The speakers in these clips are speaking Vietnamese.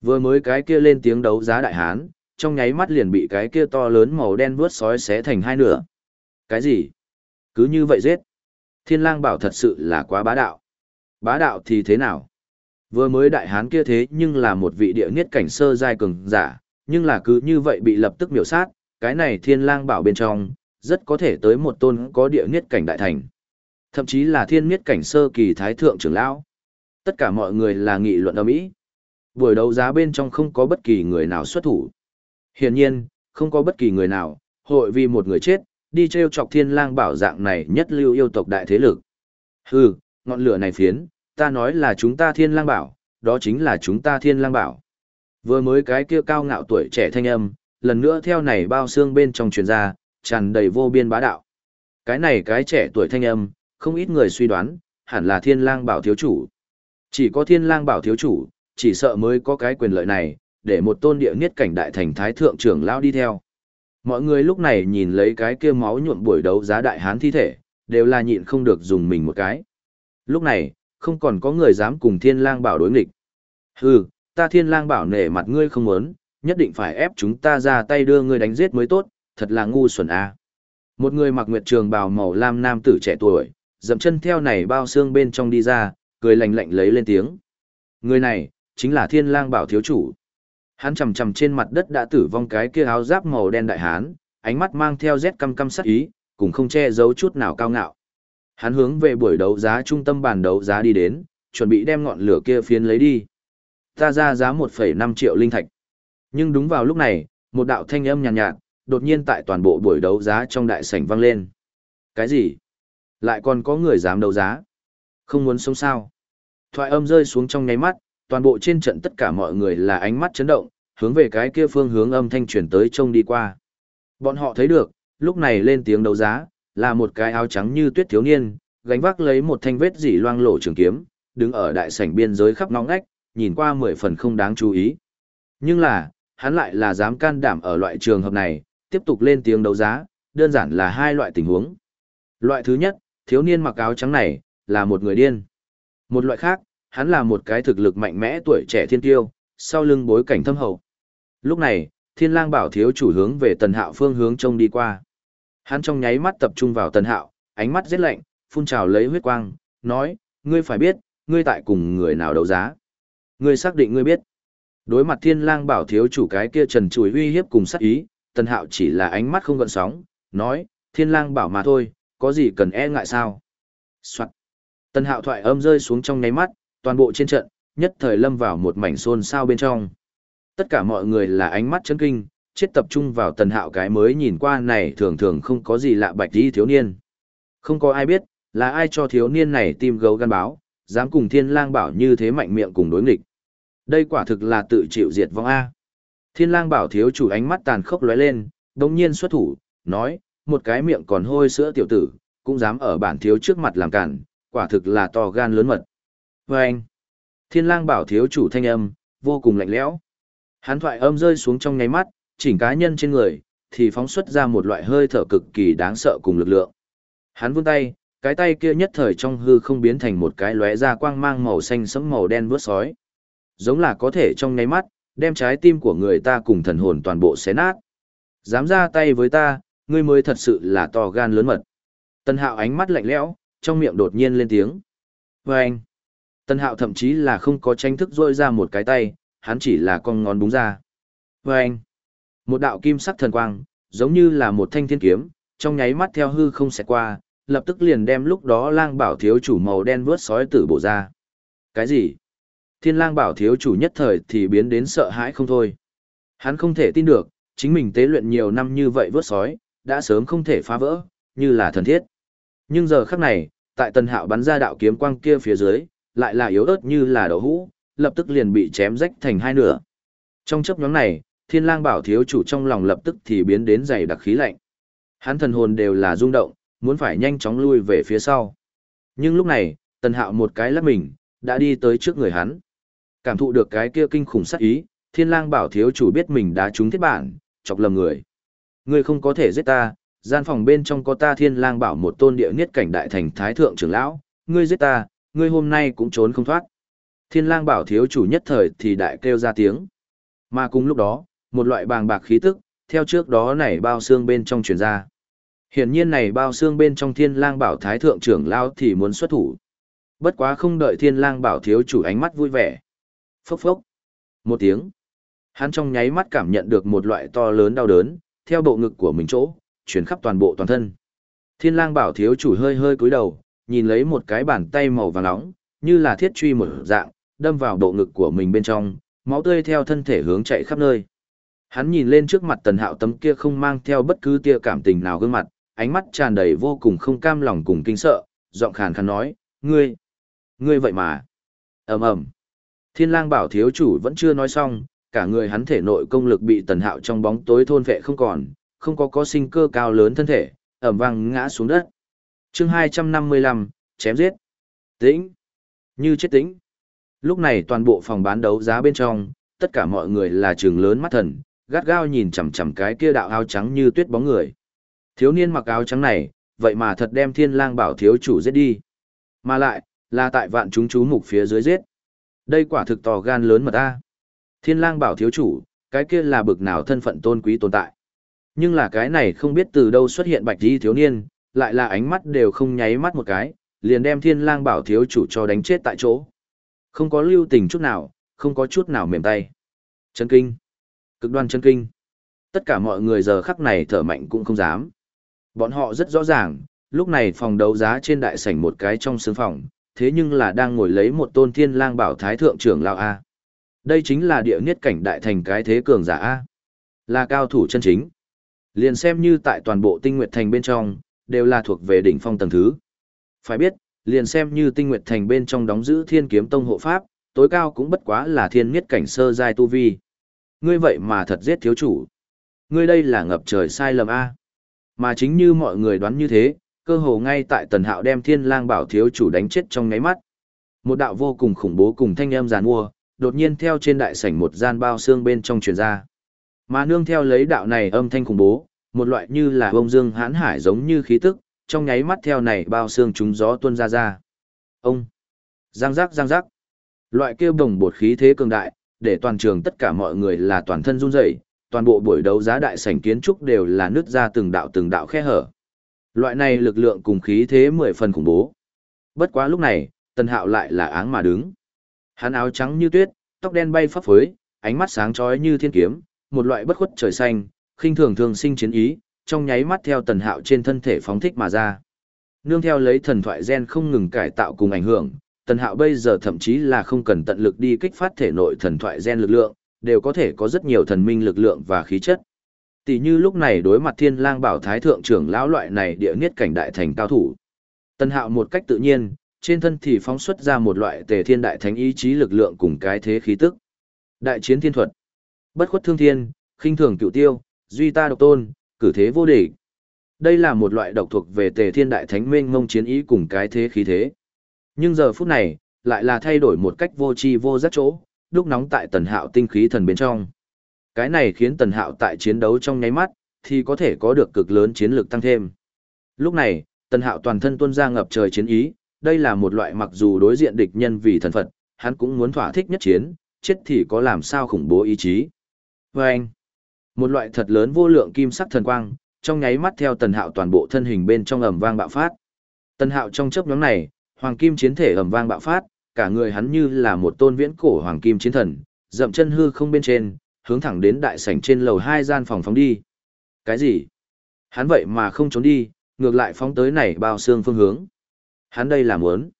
Vừa mới cái kia lên tiếng đấu giá đại hán, trong nháy mắt liền bị cái kia to lớn màu đen vướt sói xé thành hai nửa. Cái gì? Cứ như vậy giết. Thiên lang bảo thật sự là quá bá đạo. Bá đạo thì thế nào? Vừa mới đại hán kia thế nhưng là một vị địa niết cảnh sơ giai cường giả, nhưng là cứ như vậy bị lập tức miểu sát, cái này thiên lang bảo bên trong, rất có thể tới một tôn có địa niết cảnh đại thành. Thậm chí là thiên niết cảnh sơ kỳ thái thượng trưởng lão. Tất cả mọi người là nghị luận ầm ĩ. Buổi đấu giá bên trong không có bất kỳ người nào xuất thủ. Hiển nhiên, không có bất kỳ người nào, hội vì một người chết, đi treo chọc thiên lang bảo dạng này nhất lưu yêu tộc đại thế lực. Hừ, ngọn lửa này phiến, ta nói là chúng ta thiên lang bảo, đó chính là chúng ta thiên lang bảo. Vừa mới cái kia cao ngạo tuổi trẻ thanh âm, lần nữa theo này bao xương bên trong truyền ra, tràn đầy vô biên bá đạo. Cái này cái trẻ tuổi thanh âm, không ít người suy đoán, hẳn là thiên lang bảo thiếu chủ. Chỉ có thiên lang bảo thiếu chủ, chỉ sợ mới có cái quyền lợi này, để một tôn địa niết cảnh đại thành thái thượng trưởng lao đi theo. Mọi người lúc này nhìn lấy cái kia máu nhuộm buổi đấu giá đại hán thi thể, đều là nhịn không được dùng mình một cái. Lúc này, không còn có người dám cùng thiên lang bảo đối nghịch. Hừ, ta thiên lang bảo nể mặt ngươi không muốn, nhất định phải ép chúng ta ra tay đưa ngươi đánh giết mới tốt, thật là ngu xuẩn a. Một người mặc nguyệt trường bào màu lam nam tử trẻ tuổi, dậm chân theo này bao xương bên trong đi ra, cười lạnh lạnh lấy lên tiếng. Người này, chính là thiên lang bảo thiếu chủ. Hắn chầm chầm trên mặt đất đã tử vong cái kia áo giáp màu đen đại hán, ánh mắt mang theo rét căm căm sắc ý, cũng không che giấu chút nào cao ngạo. Hắn hướng về buổi đấu giá trung tâm bàn đấu giá đi đến, chuẩn bị đem ngọn lửa kia phiến lấy đi. Ta ra giá 1,5 triệu linh thạch. Nhưng đúng vào lúc này, một đạo thanh âm nhàn nhạt, nhạt, đột nhiên tại toàn bộ buổi đấu giá trong đại sảnh vang lên. Cái gì? Lại còn có người dám đấu giá? Không muốn sống sao? Thoại âm rơi xuống trong nháy mắt, toàn bộ trên trận tất cả mọi người là ánh mắt chấn động, hướng về cái kia phương hướng âm thanh truyền tới trông đi qua. Bọn họ thấy được, lúc này lên tiếng đấu giá, là một cái áo trắng như tuyết thiếu niên, gánh vác lấy một thanh vết dỉ loang lổ trường kiếm, đứng ở đại sảnh biên giới khắp ngõ ngách, nhìn qua mười phần không đáng chú ý. Nhưng là, hắn lại là dám can đảm ở loại trường hợp này, tiếp tục lên tiếng đấu giá, đơn giản là hai loại tình huống. Loại thứ nhất, thiếu niên mặc áo trắng này, là một người điên. Một loại khác, hắn là một cái thực lực mạnh mẽ tuổi trẻ thiên tiêu, sau lưng bối cảnh thâm hậu. Lúc này, thiên lang bảo thiếu chủ hướng về tần hạo phương hướng trông đi qua. Hắn trong nháy mắt tập trung vào tần hạo, ánh mắt rất lạnh, phun trào lấy huyết quang, nói, ngươi phải biết, ngươi tại cùng người nào đấu giá. Ngươi xác định ngươi biết. Đối mặt thiên lang bảo thiếu chủ cái kia trần chùi uy hiếp cùng sát ý, tần hạo chỉ là ánh mắt không gợn sóng, nói, thiên lang bảo mà thôi, có gì cần e ngại sao. Soạn. Tần hạo thoại âm rơi xuống trong nháy mắt, toàn bộ trên trận, nhất thời lâm vào một mảnh xôn xao bên trong. Tất cả mọi người là ánh mắt chấn kinh, chết tập trung vào tần hạo cái mới nhìn qua này thường thường không có gì lạ bạch đi thiếu niên. Không có ai biết, là ai cho thiếu niên này tim gấu gan báo, dám cùng thiên lang bảo như thế mạnh miệng cùng đối nghịch. Đây quả thực là tự chịu diệt vong A. Thiên lang bảo thiếu chủ ánh mắt tàn khốc lóe lên, đồng nhiên xuất thủ, nói, một cái miệng còn hôi sữa tiểu tử, cũng dám ở bản thiếu trước mặt làm cản, quả thực là to gan lớn mật. Và anh, thiên lang bảo thiếu chủ thanh âm, vô cùng lạnh lẽo. Hắn thoại âm rơi xuống trong nháy mắt, chỉnh cá nhân trên người, thì phóng xuất ra một loại hơi thở cực kỳ đáng sợ cùng lực lượng. Hắn vươn tay, cái tay kia nhất thời trong hư không biến thành một cái lóe ra quang mang màu xanh sẫm màu đen vướt sói. Giống là có thể trong nháy mắt, đem trái tim của người ta cùng thần hồn toàn bộ xé nát. Dám ra tay với ta, ngươi mới thật sự là to gan lớn mật. Tân hạo ánh mắt lạnh lẽo, trong miệng đột nhiên lên tiếng. Và anh, Tân hạo thậm chí là không có tranh thức rôi ra một cái tay, hắn chỉ là con ngón búng ra. Và anh, một đạo kim sắc thần quang, giống như là một thanh thiên kiếm, trong nháy mắt theo hư không xẹt qua, lập tức liền đem lúc đó lang bảo thiếu chủ màu đen vớt sói tử bổ ra. Cái gì? Thiên lang bảo thiếu chủ nhất thời thì biến đến sợ hãi không thôi. Hắn không thể tin được, chính mình tế luyện nhiều năm như vậy vớt sói, đã sớm không thể phá vỡ, như là thần thiết. Nhưng giờ khắc này, tại tần hạo bắn ra đạo kiếm quang kia phía dưới, lại là yếu ớt như là đậu hũ, lập tức liền bị chém rách thành hai nửa. Trong chấp nhóm này, thiên lang bảo thiếu chủ trong lòng lập tức thì biến đến dày đặc khí lạnh. Hắn thần hồn đều là rung động, muốn phải nhanh chóng lui về phía sau. Nhưng lúc này, tần hạo một cái lắc mình, đã đi tới trước người hắn. Cảm thụ được cái kia kinh khủng sát ý, thiên lang bảo thiếu chủ biết mình đã trúng thiết bản, chọc lầm người. Ngươi không có thể giết ta, gian phòng bên trong có ta thiên lang bảo một tôn địa niết cảnh đại thành thái thượng trưởng lão, ngươi giết ta, ngươi hôm nay cũng trốn không thoát. Thiên lang bảo thiếu chủ nhất thời thì đại kêu ra tiếng. Mà cùng lúc đó, một loại bàng bạc khí tức, theo trước đó này bao xương bên trong truyền ra. Hiển nhiên này bao xương bên trong thiên lang bảo thái thượng trưởng lao thì muốn xuất thủ. Bất quá không đợi thiên lang bảo thiếu chủ ánh mắt vui vẻ. Phốc phốc. Một tiếng. Hắn trong nháy mắt cảm nhận được một loại to lớn đau đớn, theo bộ ngực của mình chỗ, chuyển khắp toàn bộ toàn thân. Thiên lang bảo thiếu chủ hơi hơi cúi đầu, nhìn lấy một cái bàn tay màu vàng nóng, như là thiết truy một dạng, đâm vào bộ ngực của mình bên trong, máu tươi theo thân thể hướng chạy khắp nơi. Hắn nhìn lên trước mặt tần hạo tấm kia không mang theo bất cứ tia cảm tình nào gương mặt, ánh mắt tràn đầy vô cùng không cam lòng cùng kinh sợ, giọng khàn khàn nói, ngươi, ngươi vậy mà, ầm ầm Thiên lang bảo thiếu chủ vẫn chưa nói xong, cả người hắn thể nội công lực bị tần hạo trong bóng tối thôn vệ không còn, không có có sinh cơ cao lớn thân thể, ẩm vang ngã xuống đất chương 255, chém giết. Tĩnh. Như chết tĩnh. Lúc này toàn bộ phòng bán đấu giá bên trong, tất cả mọi người là trường lớn mắt thần, gắt gao nhìn chằm chằm cái kia đạo áo trắng như tuyết bóng người. Thiếu niên mặc áo trắng này, vậy mà thật đem thiên lang bảo thiếu chủ giết đi. Mà lại, là tại vạn chúng chú mục phía dưới giết. Đây quả thực tò gan lớn mà ta. Thiên lang bảo thiếu chủ, cái kia là bực nào thân phận tôn quý tồn tại. Nhưng là cái này không biết từ đâu xuất hiện bạch đi thiếu niên, lại là ánh mắt đều không nháy mắt một cái, liền đem thiên lang bảo thiếu chủ cho đánh chết tại chỗ. Không có lưu tình chút nào, không có chút nào mềm tay. Chân kinh. Cực đoan chân kinh. Tất cả mọi người giờ khắc này thở mạnh cũng không dám. Bọn họ rất rõ ràng, lúc này phòng đấu giá trên đại sảnh một cái trong sương phòng, thế nhưng là đang ngồi lấy một tôn thiên lang bảo thái thượng trưởng lão A. Đây chính là địa niết cảnh đại thành cái thế cường giả A. Là cao thủ chân chính. Liền xem như tại toàn bộ tinh nguyệt thành bên trong, đều là thuộc về đỉnh phong tầng thứ. Phải biết, liền xem như tinh nguyệt thành bên trong đóng giữ thiên kiếm tông hộ pháp, tối cao cũng bất quá là thiên miết cảnh sơ giai tu vi. Ngươi vậy mà thật giết thiếu chủ. Ngươi đây là ngập trời sai lầm A. Mà chính như mọi người đoán như thế, cơ hồ ngay tại tần hạo đem thiên lang bảo thiếu chủ đánh chết trong ngáy mắt. Một đạo vô cùng khủng bố cùng thanh âm giàn mua, đột nhiên theo trên đại sảnh một gian bao xương bên trong truyền ra. Mà nương theo lấy đạo này âm thanh khủng bố, một loại như là bông dương hãn hải giống như khí tức, trong nháy mắt theo này bao xương chúng gió tuôn ra ra. Ông! Giang giác giang giác! Loại kêu bồng bột khí thế cường đại, để toàn trường tất cả mọi người là toàn thân run rẩy, toàn bộ buổi đấu giá đại sảnh kiến trúc đều là nứt ra từng đạo từng đạo khe hở. Loại này lực lượng cùng khí thế mười phần khủng bố. Bất quá lúc này, Tần Hạo lại là áng mà đứng. Hắn áo trắng như tuyết, tóc đen bay phấp phới, ánh mắt sáng chói như thiên kiếm, một loại bất khuất trời xanh, khinh thường thường sinh chiến ý, trong nháy mắt theo Tần Hạo trên thân thể phóng thích mà ra. Nương theo lấy thần thoại gen không ngừng cải tạo cùng ảnh hưởng, Tần Hạo bây giờ thậm chí là không cần tận lực đi kích phát thể nội thần thoại gen lực lượng, đều có thể có rất nhiều thần minh lực lượng và khí chất. Tỷ như lúc này đối mặt Thiên Lang Bảo Thái thượng trưởng lão loại này địa niết cảnh đại thành cao thủ. Tần Hạo một cách tự nhiên, trên thân thì phóng xuất ra một loại tề thiên đại thánh ý chí lực lượng cùng cái thế khí tức. Đại chiến thiên thuật. Bất khuất thương thiên, khinh thường cựu tiêu, duy ta độc tôn, cử thế vô địch. Đây là một loại độc thuộc về tề thiên đại thánh mênh mông chiến ý cùng cái thế khí thế. Nhưng giờ phút này, lại là thay đổi một cách vô tri vô giác chỗ, đúc nóng tại tần hạo tinh khí thần bên trong. Cái này khiến tần hạo tại chiến đấu trong nháy mắt, thì có thể có được cực lớn chiến lược tăng thêm. Lúc này, tần hạo toàn thân tuôn ra ngập trời chiến ý, đây là một loại mặc dù đối diện địch nhân vì thần Phật, hắn cũng muốn thỏa thích nhất chiến, chết thì có làm sao khủng bố ý chí. Và anh, một loại thật lớn vô lượng kim sắc thần quang, trong nháy mắt theo tần hạo toàn bộ thân hình bên trong ầm vang bạo phát. Tần hạo trong chớp nhóm này, hoàng kim chiến thể ầm vang bạo phát, cả người hắn như là một tôn viễn cổ hoàng kim chiến thần, dậm chân hư không bên trên, hướng thẳng đến đại sảnh trên lầu hai gian phòng phóng đi. Cái gì? Hắn vậy mà không trốn đi, ngược lại phóng tới này bao xương phương hướng. Hắn đây là muốn.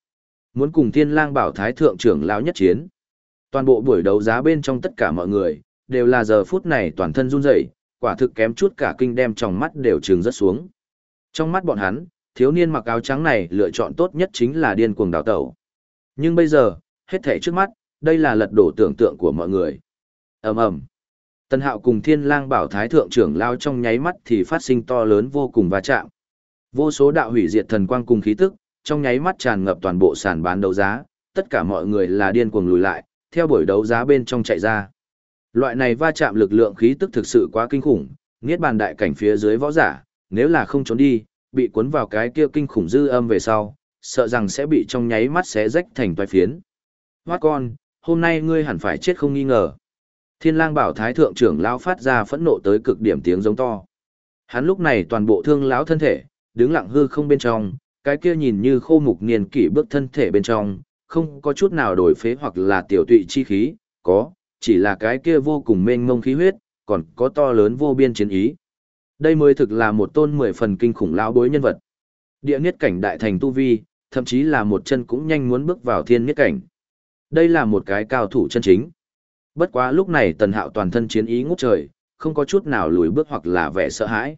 Muốn cùng thiên lang bảo thái thượng trưởng lão nhất chiến. Toàn bộ buổi đấu giá bên trong tất cả mọi người, đều là giờ phút này toàn thân run rẩy, quả thực kém chút cả kinh đem trong mắt đều trừng rất xuống. Trong mắt bọn hắn, thiếu niên mặc áo trắng này lựa chọn tốt nhất chính là điên cuồng đào tẩu. Nhưng bây giờ, hết thảy trước mắt, đây là lật đổ tưởng tượng của mọi người. ầm ầm Tân hạo cùng thiên lang bảo thái thượng trưởng lao trong nháy mắt thì phát sinh to lớn vô cùng va chạm. Vô số đạo hủy diệt thần quang cùng khí tức, trong nháy mắt tràn ngập toàn bộ sàn bán đấu giá, tất cả mọi người là điên cuồng lùi lại, theo buổi đấu giá bên trong chạy ra. Loại này va chạm lực lượng khí tức thực sự quá kinh khủng, niết bàn đại cảnh phía dưới võ giả, nếu là không trốn đi, bị cuốn vào cái kia kinh khủng dư âm về sau, sợ rằng sẽ bị trong nháy mắt xé rách thành toái phiến. Hoát con, hôm nay ngươi hẳn phải chết không nghi ngờ. Thiên lang bảo thái thượng trưởng lão phát ra phẫn nộ tới cực điểm tiếng giống to. Hắn lúc này toàn bộ thương lão thân thể, đứng lặng hư không bên trong, cái kia nhìn như khô mục niên kỷ bước thân thể bên trong, không có chút nào đổi phế hoặc là tiểu tụy chi khí, có, chỉ là cái kia vô cùng mênh mông khí huyết, còn có to lớn vô biên chiến ý. Đây mới thực là một tôn mười phần kinh khủng lão bối nhân vật. Địa niết cảnh đại thành tu vi, thậm chí là một chân cũng nhanh muốn bước vào thiên niết cảnh. Đây là một cái cao thủ chân chính. Bất quá lúc này tần hạo toàn thân chiến ý ngút trời, không có chút nào lùi bước hoặc là vẻ sợ hãi.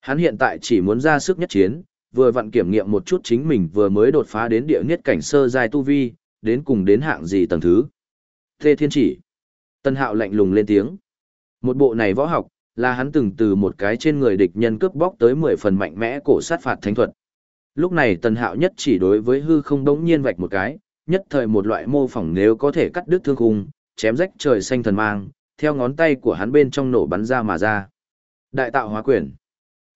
Hắn hiện tại chỉ muốn ra sức nhất chiến, vừa vặn kiểm nghiệm một chút chính mình vừa mới đột phá đến địa niết cảnh sơ giai tu vi, đến cùng đến hạng gì tầng thứ. Thê thiên chỉ. Tân hạo lạnh lùng lên tiếng. Một bộ này võ học, là hắn từng từ một cái trên người địch nhân cướp bóc tới 10 phần mạnh mẽ cổ sát phạt thánh thuật. Lúc này tần hạo nhất chỉ đối với hư không đống nhiên vạch một cái, nhất thời một loại mô phỏng nếu có thể cắt đứt thương khung, chém rách trời xanh thần mang, theo ngón tay của hắn bên trong nổ bắn ra mà ra. Đại tạo hóa quyền.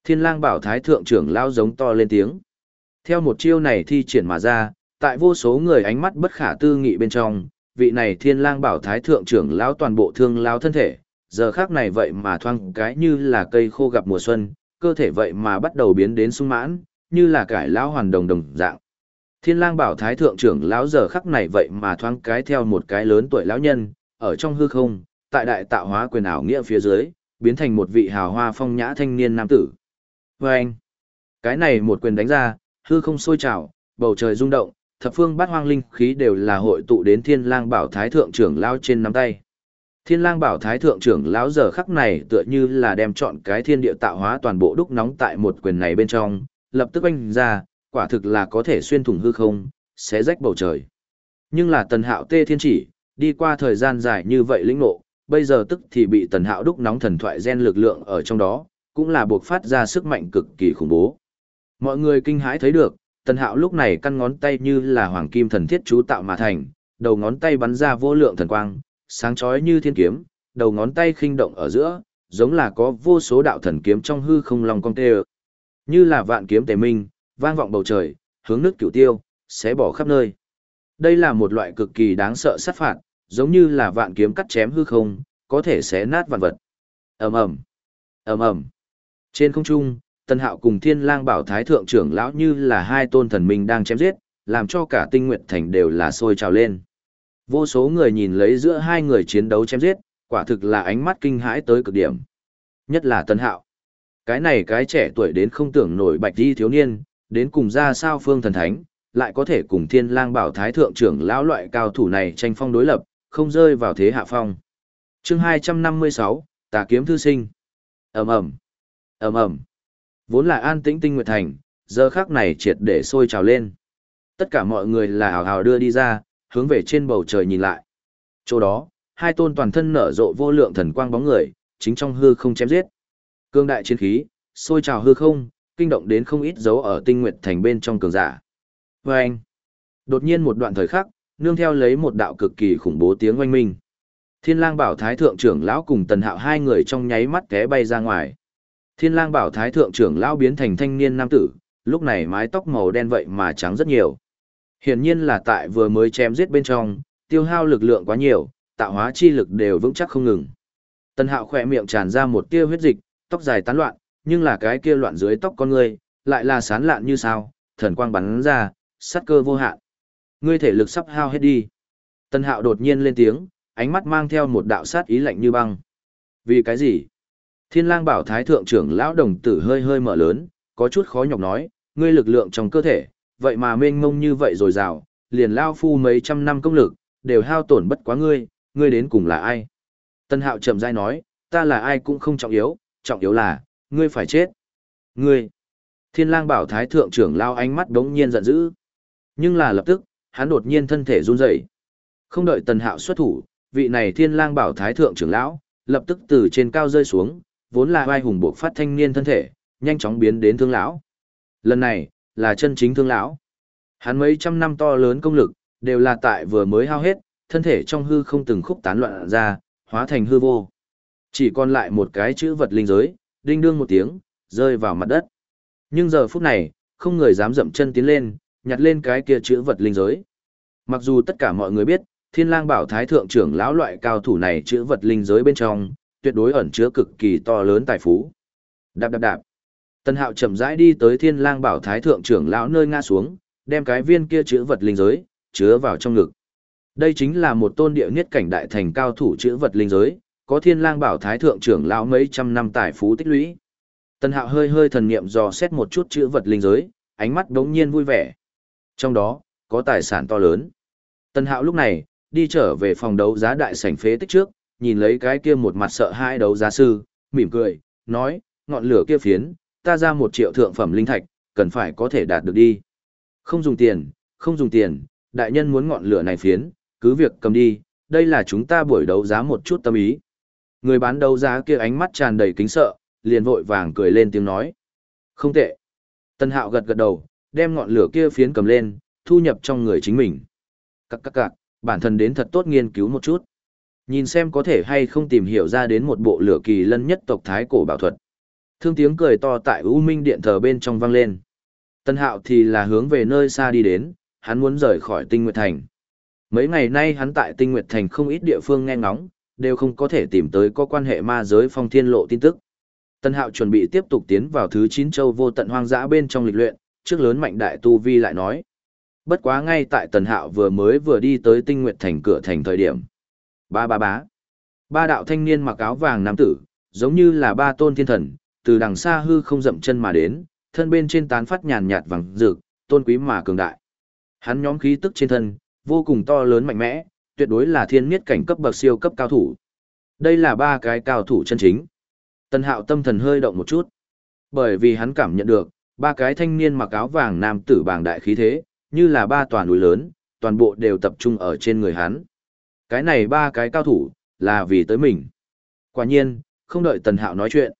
Thiên lang bảo thái thượng trưởng lao giống to lên tiếng. Theo một chiêu này thi triển mà ra, tại vô số người ánh mắt bất khả tư nghị bên trong, vị này thiên lang bảo thái thượng trưởng lão toàn bộ thương lão thân thể, giờ khác này vậy mà thoang cái như là cây khô gặp mùa xuân, cơ thể vậy mà bắt đầu biến đến sung mãn, như là cải lão hoàn đồng đồng dạng. Thiên lang bảo thái thượng trưởng lão giờ khắc này vậy mà thoáng cái theo một cái lớn tuổi lão nhân, ở trong hư không, tại đại tạo hóa quyền ảo nghĩa phía dưới, biến thành một vị hào hoa phong nhã thanh niên nam tử. Và anh, cái này một quyền đánh ra, hư không sôi trào, bầu trời rung động, thập phương bát hoang linh khí đều là hội tụ đến thiên lang bảo thái thượng trưởng lão trên nắm tay. Thiên lang bảo thái thượng trưởng lão giờ khắc này tựa như là đem chọn cái thiên địa tạo hóa toàn bộ đúc nóng tại một quyền này bên trong, lập tức anh ra, quả thực là có thể xuyên thủng hư không, xé rách bầu trời. Nhưng là tần hạo tê thiên chỉ, đi qua thời gian dài như vậy lĩnh ngộ, bây giờ tức thì bị tần hạo đúc nóng thần thoại gen lực lượng ở trong đó, cũng là buộc phát ra sức mạnh cực kỳ khủng bố. Mọi người kinh hãi thấy được, tần hạo lúc này căn ngón tay như là hoàng kim thần thiết chú tạo mà thành, đầu ngón tay bắn ra vô lượng thần quang, sáng chói như thiên kiếm, đầu ngón tay khinh động ở giữa, giống là có vô số đạo thần kiếm trong hư không long cong tê Như là vạn kiếm tề minh, vang vọng bầu trời, hướng nước cửu tiêu, xé bỏ khắp nơi. Đây là một loại cực kỳ đáng sợ sát phạt, giống như là vạn kiếm cắt chém hư không, có thể xé nát vạn vật. Ầm ầm, ầm ầm. Trên không trung, Tân Hạo cùng Thiên Lang Bảo Thái thượng trưởng lão như là hai tôn thần minh đang chém giết, làm cho cả Tinh Nguyệt Thành đều là sôi trào lên. Vô số người nhìn lấy giữa hai người chiến đấu chém giết, quả thực là ánh mắt kinh hãi tới cực điểm. Nhất là Tân Hạo. Cái này cái trẻ tuổi đến không tưởng nổi bạch đi thiếu niên, đến cùng ra sao phương thần thánh, lại có thể cùng thiên lang bảo thái thượng trưởng lão loại cao thủ này tranh phong đối lập, không rơi vào thế hạ phong. Chương 256, Tà kiếm thư sinh. Ầm ầm. Ầm ầm. Vốn là an tĩnh tinh nguyệt thành, giờ khắc này triệt để sôi trào lên. Tất cả mọi người là hào hào đưa đi ra, hướng về trên bầu trời nhìn lại. Chỗ đó, hai tôn toàn thân nở rộ vô lượng thần quang bóng người, chính trong hư không chém giết. Cương đại chiến khí, sôi trào hư không, kinh động đến không ít dấu ở tinh nguyệt thành bên trong cường giả. Và anh, đột nhiên một đoạn thời khắc, nương theo lấy một đạo cực kỳ khủng bố tiếng oanh minh. Thiên lang bảo thái thượng trưởng lão cùng tần hạo hai người trong nháy mắt té bay ra ngoài. Thiên lang bảo thái thượng trưởng lão biến thành thanh niên nam tử, lúc này mái tóc màu đen vậy mà trắng rất nhiều. Hiển nhiên là tại vừa mới chém giết bên trong, tiêu hao lực lượng quá nhiều, tạo hóa chi lực đều vững chắc không ngừng. Tần hạo khỏe miệng tràn ra một tia huyết dịch, tóc dài tán loạn, nhưng là cái kia loạn dưới tóc con ngươi, lại là sán lạn như sao, thần quang bắn ra, sát cơ vô hạn. Ngươi thể lực sắp hao hết đi. Tân hạo đột nhiên lên tiếng, ánh mắt mang theo một đạo sát ý lạnh như băng. Vì cái gì? Thiên lang bảo thái thượng trưởng lão đồng tử hơi hơi mở lớn, có chút khó nhọc nói, ngươi lực lượng trong cơ thể, vậy mà mênh mông như vậy rồi rào, liền lao phu mấy trăm năm công lực, đều hao tổn bất quá ngươi, ngươi đến cùng là ai? Tân hạo chậm rãi nói, ta là ai cũng không trọng yếu, trọng yếu là, ngươi phải chết. Ngươi! Thiên lang bảo thái thượng trưởng lao ánh mắt đống nhiên giận dữ. Nhưng là lập tức, hắn đột nhiên thân thể run rẩy. Không đợi tần hạo xuất thủ, vị này thiên lang bảo thái thượng trưởng lão, lập tức từ trên cao rơi xuống, vốn là vai hùng buộc phát thanh niên thân thể, nhanh chóng biến đến thương lão. Lần này, là chân chính thương lão. Hắn mấy trăm năm to lớn công lực, đều là tại vừa mới hao hết, thân thể trong hư không từng khúc tán loạn ra, hóa thành hư vô. Chỉ còn lại một cái chữ vật linh giới, đinh đương một tiếng, rơi vào mặt đất. Nhưng giờ phút này, không người dám dậm chân tiến lên, nhặt lên cái kia chữ vật linh giới. Mặc dù tất cả mọi người biết, Thiên lang bảo thái thượng trưởng lão loại cao thủ này chữ vật linh giới bên trong, tuyệt đối ẩn chứa cực kỳ to lớn tài phú. Đạp đạp đạp. Tân hạo chậm rãi đi tới thiên lang bảo thái thượng trưởng lão nơi ngã xuống, đem cái viên kia chữ vật linh giới, chứa vào trong ngực. Đây chính là một tôn địa niết cảnh đại thành cao thủ chữ vật linh giới, có thiên lang bảo thái thượng trưởng lão mấy trăm năm tài phú tích lũy. Tân hạo hơi hơi thần niệm dò xét một chút chữ vật linh giới, ánh mắt đống nhiên vui vẻ. Trong đó, có tài sản to lớn. Tân hạo lúc này, đi trở về phòng đấu giá đại sảnh phế tích trước, nhìn lấy cái kia một mặt sợ hai đấu giá sư, mỉm cười, nói, ngọn lửa kia phiến, ta ra một triệu thượng phẩm linh thạch, cần phải có thể đạt được đi. Không dùng tiền, không dùng tiền, đại nhân muốn ngọn lửa này phiến, cứ việc cầm đi, đây là chúng ta buổi đấu giá một chút tâm ý. Người bán đấu giá kia ánh mắt tràn đầy kính sợ, liền vội vàng cười lên tiếng nói. Không tệ. Tân hạo gật gật đầu, đem ngọn lửa kia phiến cầm lên, thu nhập trong người chính mình. Các các các, bản thân đến thật tốt nghiên cứu một chút. Nhìn xem có thể hay không tìm hiểu ra đến một bộ lửa kỳ lân nhất tộc thái cổ bảo thuật. Thương tiếng cười to tại U Minh điện thờ bên trong vang lên. Tân hạo thì là hướng về nơi xa đi đến, hắn muốn rời khỏi tinh nguyệt thành. Mấy ngày nay hắn tại tinh nguyệt thành không ít địa phương nghe ngóng, đều không có thể tìm tới có quan hệ ma giới phong thiên lộ tin tức. Tân hạo chuẩn bị tiếp tục tiến vào thứ 9 châu vô tận hoang dã bên trong lịch luyện, trước lớn mạnh đại tu vi lại nói. Bất quá ngay tại tần hạo vừa mới vừa đi tới tinh nguyệt thành cửa thành thời điểm. Ba ba bá. Ba đạo thanh niên mặc áo vàng nam tử, giống như là ba tôn thiên thần, từ đằng xa hư không dậm chân mà đến, thân bên trên tán phát nhàn nhạt vàng rực, tôn quý mà cường đại. Hắn nhóm khí tức trên thân, vô cùng to lớn mạnh mẽ, tuyệt đối là thiên miết cảnh cấp bậc siêu cấp cao thủ. Đây là ba cái cao thủ chân chính. Tần Hạo tâm thần hơi động một chút. Bởi vì hắn cảm nhận được, ba cái thanh niên mặc áo vàng nam tử bàng đại khí thế, như là ba tòa núi lớn, toàn bộ đều tập trung ở trên người hắn. Cái này ba cái cao thủ, là vì tới mình. Quả nhiên, không đợi Tần Hạo nói chuyện.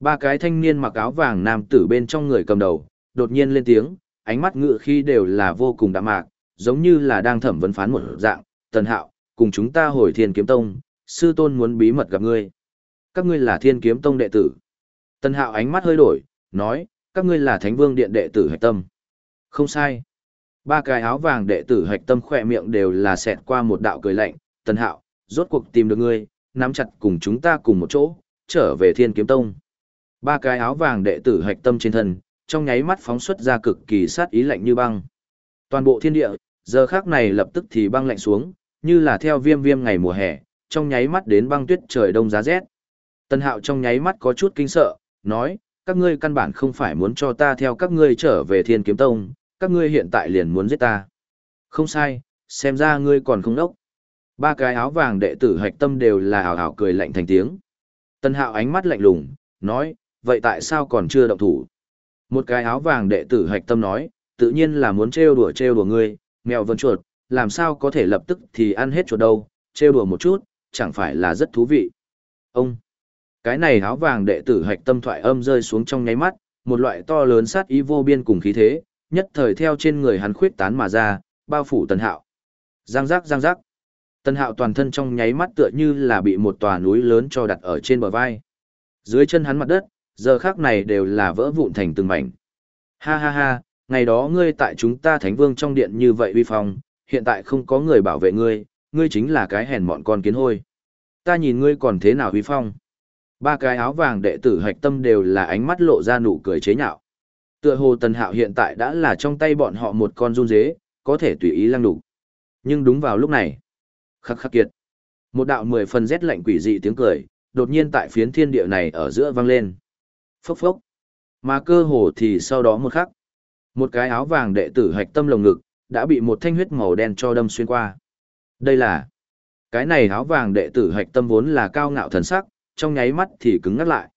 Ba cái thanh niên mặc áo vàng nam tử bên trong người cầm đầu, đột nhiên lên tiếng, ánh mắt ngựa khi đều là vô cùng đạm mạc, giống như là đang thẩm vấn phán một dạng. Tần Hạo, cùng chúng ta hồi thiên kiếm tông, sư tôn muốn bí mật gặp ngươi. Các ngươi là thiên kiếm tông đệ tử. Tần Hạo ánh mắt hơi đổi, nói, các ngươi là thánh vương điện đệ tử hạch tâm. Không sai. Ba cái áo vàng đệ tử hạch tâm khỏe miệng đều là xẹt qua một đạo cười lạnh, Tần Hạo, rốt cuộc tìm được ngươi, nắm chặt cùng chúng ta cùng một chỗ, trở về Thiên Kiếm Tông. Ba cái áo vàng đệ tử hạch tâm trên thân, trong nháy mắt phóng xuất ra cực kỳ sát ý lạnh như băng. Toàn bộ thiên địa, giờ khác này lập tức thì băng lạnh xuống, như là theo viêm viêm ngày mùa hè, trong nháy mắt đến băng tuyết trời đông giá rét. Tần Hạo trong nháy mắt có chút kinh sợ, nói, các ngươi căn bản không phải muốn cho ta theo các ngươi trở về Thiên Kiếm Tông, các ngươi hiện tại liền muốn giết ta. Không sai, xem ra ngươi còn không đốc. Ba cái áo vàng đệ tử hạch tâm đều là hào hào cười lạnh thành tiếng. Tân hạo ánh mắt lạnh lùng, nói, vậy tại sao còn chưa động thủ? Một cái áo vàng đệ tử hạch tâm nói, tự nhiên là muốn trêu đùa trêu đùa ngươi, mèo vân chuột, làm sao có thể lập tức thì ăn hết chuột đâu, trêu đùa một chút, chẳng phải là rất thú vị. Ông, cái này áo vàng đệ tử hạch tâm thoại âm rơi xuống trong nháy mắt, một loại to lớn sát ý vô biên cùng khí thế, nhất thời theo trên người hắn khuyết tán mà ra, bao phủ tần hạo. Giang giác giang giác. Tần hạo toàn thân trong nháy mắt tựa như là bị một tòa núi lớn cho đặt ở trên bờ vai. Dưới chân hắn mặt đất, giờ khác này đều là vỡ vụn thành từng mảnh. Ha ha ha, ngày đó ngươi tại chúng ta thánh vương trong điện như vậy uy phong, hiện tại không có người bảo vệ ngươi, ngươi chính là cái hèn mọn con kiến hôi. Ta nhìn ngươi còn thế nào uy phong. Ba cái áo vàng đệ tử hạch tâm đều là ánh mắt lộ ra nụ cười chế nhạo. Tựa hồ tần hạo hiện tại đã là trong tay bọn họ một con run dế, có thể tùy ý lăng đủ. Nhưng đúng vào lúc này, khắc khắc kiệt. Một đạo mười phần rét lạnh quỷ dị tiếng cười, đột nhiên tại phiến thiên địa này ở giữa vang lên. Phốc phốc. Mà cơ hồ thì sau đó một khắc. Một cái áo vàng đệ tử hạch tâm lồng ngực, đã bị một thanh huyết màu đen cho đâm xuyên qua. Đây là... Cái này áo vàng đệ tử hạch tâm vốn là cao ngạo thần sắc, trong nháy mắt thì cứng ngắt lại.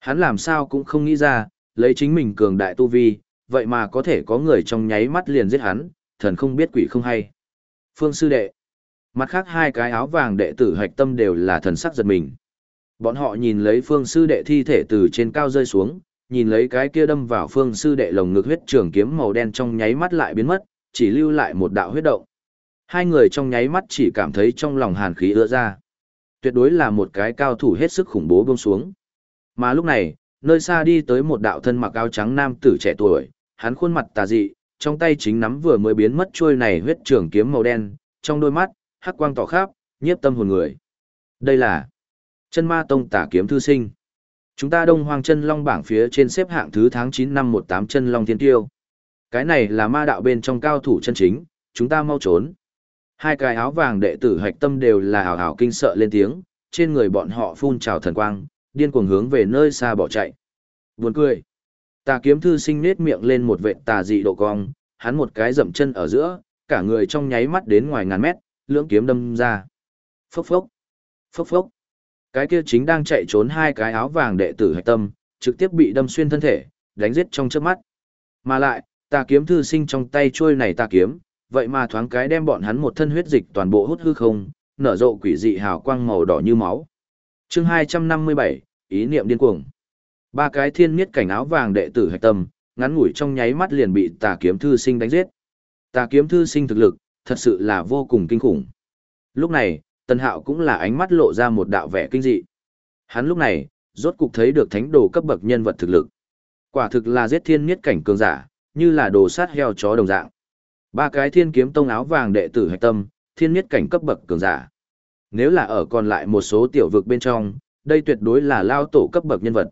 Hắn làm sao cũng không nghĩ ra, lấy chính mình cường đại tu vi, vậy mà có thể có người trong nháy mắt liền giết hắn, thần không biết quỷ không hay. Phương sư đệ. Mặt khác hai cái áo vàng đệ tử hạch tâm đều là thần sắc giật mình. Bọn họ nhìn lấy phương sư đệ thi thể từ trên cao rơi xuống, nhìn lấy cái kia đâm vào phương sư đệ lồng ngực huyết trường kiếm màu đen trong nháy mắt lại biến mất, chỉ lưu lại một đạo huyết động. Hai người trong nháy mắt chỉ cảm thấy trong lòng hàn khí ứa ra. Tuyệt đối là một cái cao thủ hết sức khủng bố buông xuống. Mà lúc này, nơi xa đi tới một đạo thân mặc áo trắng nam tử trẻ tuổi, hắn khuôn mặt tà dị, trong tay chính nắm vừa mới biến mất chuôi này huyết trường kiếm màu đen, trong đôi mắt, hắc quang tỏ khắp, nhiếp tâm hồn người. Đây là chân ma tông tà kiếm thư sinh. Chúng ta đông hoang chân long bảng phía trên xếp hạng thứ tháng 9 năm 18 chân long thiên tiêu. Cái này là ma đạo bên trong cao thủ chân chính, chúng ta mau trốn. Hai cái áo vàng đệ tử hạch tâm đều là hào hào kinh sợ lên tiếng, trên người bọn họ phun trào thần quang, điên cuồng hướng về nơi xa bỏ chạy. Buồn cười. Tà kiếm thư sinh nết miệng lên một vệ tà dị độ cong, hắn một cái dậm chân ở giữa, cả người trong nháy mắt đến ngoài ngàn mét, lưỡng kiếm đâm ra. Phốc phốc. Phốc phốc. Cái kia chính đang chạy trốn hai cái áo vàng đệ tử hạch tâm, trực tiếp bị đâm xuyên thân thể, đánh giết trong chớp mắt. Mà lại, tà kiếm thư sinh trong tay trôi này tà kiếm, vậy mà thoáng cái đem bọn hắn một thân huyết dịch toàn bộ hút hư không, nở rộ quỷ dị hào quang màu đỏ như máu. Chương 257, ý niệm điên cuồng. Ba cái thiên miết cảnh áo vàng đệ tử hạch tâm, ngắn ngủi trong nháy mắt liền bị tà kiếm thư sinh đánh giết. Tà kiếm thư sinh thực lực, thật sự là vô cùng kinh khủng. Lúc này, Tân Hạo cũng là ánh mắt lộ ra một đạo vẻ kinh dị. Hắn lúc này, rốt cục thấy được thánh đồ cấp bậc nhân vật thực lực. Quả thực là giết thiên miết cảnh cường giả, như là đồ sát heo chó đồng dạng. Ba cái thiên kiếm tông áo vàng đệ tử hạch tâm, thiên miết cảnh cấp bậc cường giả. Nếu là ở còn lại một số tiểu vực bên trong, đây tuyệt đối là lao tổ cấp bậc nhân vật.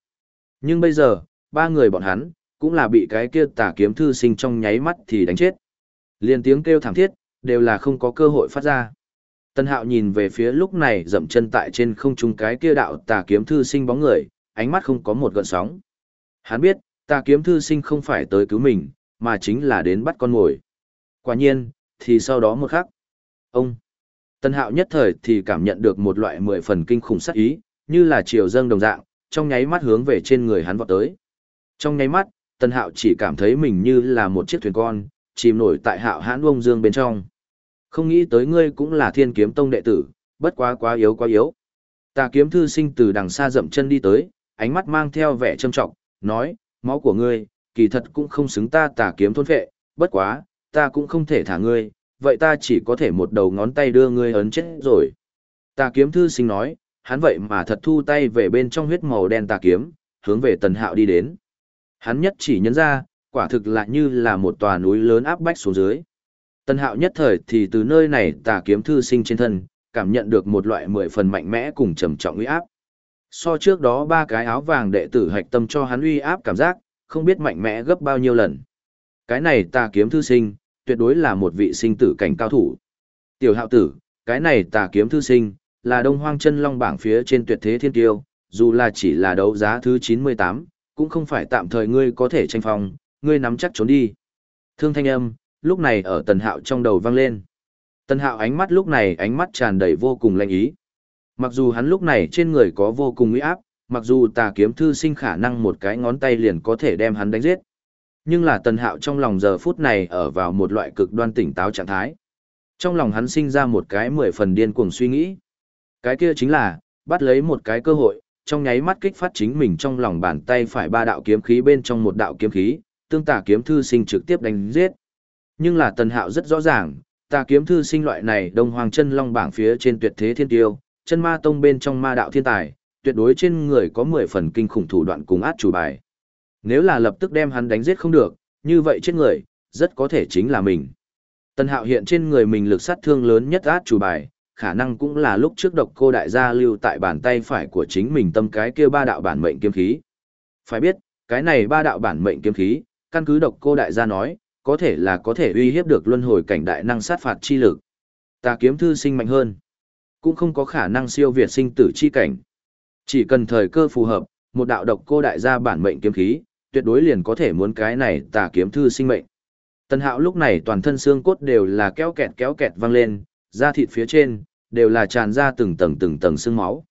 Nhưng bây giờ, ba người bọn hắn, cũng là bị cái kia tà kiếm thư sinh trong nháy mắt thì đánh chết. Liên tiếng kêu thảm thiết, đều là không có cơ hội phát ra. Tân hạo nhìn về phía lúc này dậm chân tại trên không trung cái kia đạo tà kiếm thư sinh bóng người, ánh mắt không có một gợn sóng. Hắn biết, tà kiếm thư sinh không phải tới cứu mình, mà chính là đến bắt con mồi. Quả nhiên, thì sau đó một khắc, ông, Tân hạo nhất thời thì cảm nhận được một loại mười phần kinh khủng sắc ý, như là chiều dâng đồng dạng, trong nháy mắt hướng về trên người hắn vọt tới. Trong nháy mắt, Tân hạo chỉ cảm thấy mình như là một chiếc thuyền con, chìm nổi tại hạo hãn Vông dương bên trong. Không nghĩ tới ngươi cũng là thiên kiếm tông đệ tử, bất quá quá yếu quá yếu. Tà kiếm thư sinh từ đằng xa dậm chân đi tới, ánh mắt mang theo vẻ trâm trọng, nói, máu của ngươi, kỳ thật cũng không xứng ta tà kiếm thôn phệ, bất quá, ta cũng không thể thả ngươi, vậy ta chỉ có thể một đầu ngón tay đưa ngươi ấn chết rồi. Tà kiếm thư sinh nói, hắn vậy mà thật thu tay về bên trong huyết màu đen tà kiếm, hướng về tần hạo đi đến. Hắn nhất chỉ nhấn ra, quả thực là như là một tòa núi lớn áp bách xuống dưới. Tần hạo nhất thời thì từ nơi này tà kiếm thư sinh trên thân, cảm nhận được một loại mười phần mạnh mẽ cùng trầm trọng uy áp. So trước đó ba cái áo vàng đệ tử hạch tâm cho hắn uy áp cảm giác, không biết mạnh mẽ gấp bao nhiêu lần. Cái này tà kiếm thư sinh, tuyệt đối là một vị sinh tử cảnh cao thủ. Tiểu hạo tử, cái này tà kiếm thư sinh, là đông hoang chân long bảng phía trên tuyệt thế thiên tiêu, dù là chỉ là đấu giá thứ 98, cũng không phải tạm thời ngươi có thể tranh phong, ngươi nắm chắc trốn đi. Thương thanh âm, lúc này ở tần hạo trong đầu vang lên. Tần hạo ánh mắt lúc này ánh mắt tràn đầy vô cùng lạnh ý. Mặc dù hắn lúc này trên người có vô cùng uy áp, mặc dù tà kiếm thư sinh khả năng một cái ngón tay liền có thể đem hắn đánh giết. Nhưng là tần hạo trong lòng giờ phút này ở vào một loại cực đoan tỉnh táo trạng thái. Trong lòng hắn sinh ra một cái mười phần điên cuồng suy nghĩ. Cái kia chính là, bắt lấy một cái cơ hội, trong nháy mắt kích phát chính mình trong lòng bàn tay phải ba đạo kiếm khí bên trong một đạo kiếm khí, tương tả kiếm thư sinh trực tiếp đánh giết. Nhưng là tần hạo rất rõ ràng, tà kiếm thư sinh loại này đông hoàng chân long bảng phía trên tuyệt thế thiên tiêu, chân ma tông bên trong ma đạo thiên tài, tuyệt đối trên người có 10 phần kinh khủng thủ đoạn cùng át chủ bài. Nếu là lập tức đem hắn đánh giết không được, như vậy chết người, rất có thể chính là mình. Tần hạo hiện trên người mình lực sát thương lớn nhất át chủ bài, khả năng cũng là lúc trước độc cô đại gia lưu tại bàn tay phải của chính mình tâm cái kia ba đạo bản mệnh kiếm khí. Phải biết, cái này ba đạo bản mệnh kiếm khí, căn cứ độc cô đại gia nói, có thể là có thể uy hiếp được luân hồi cảnh đại năng sát phạt chi lực. Ta kiếm thư sinh mạnh hơn, cũng không có khả năng siêu việt sinh tử chi cảnh. Chỉ cần thời cơ phù hợp, một đạo độc cô đại gia bản mệnh kiếm khí, tuyệt đối liền có thể muốn cái này tà kiếm thư sinh mệnh. Tần hạo lúc này toàn thân xương cốt đều là kéo kẹt kéo kẹt văng lên, da thịt phía trên, đều là tràn ra từng tầng từng tầng xương máu.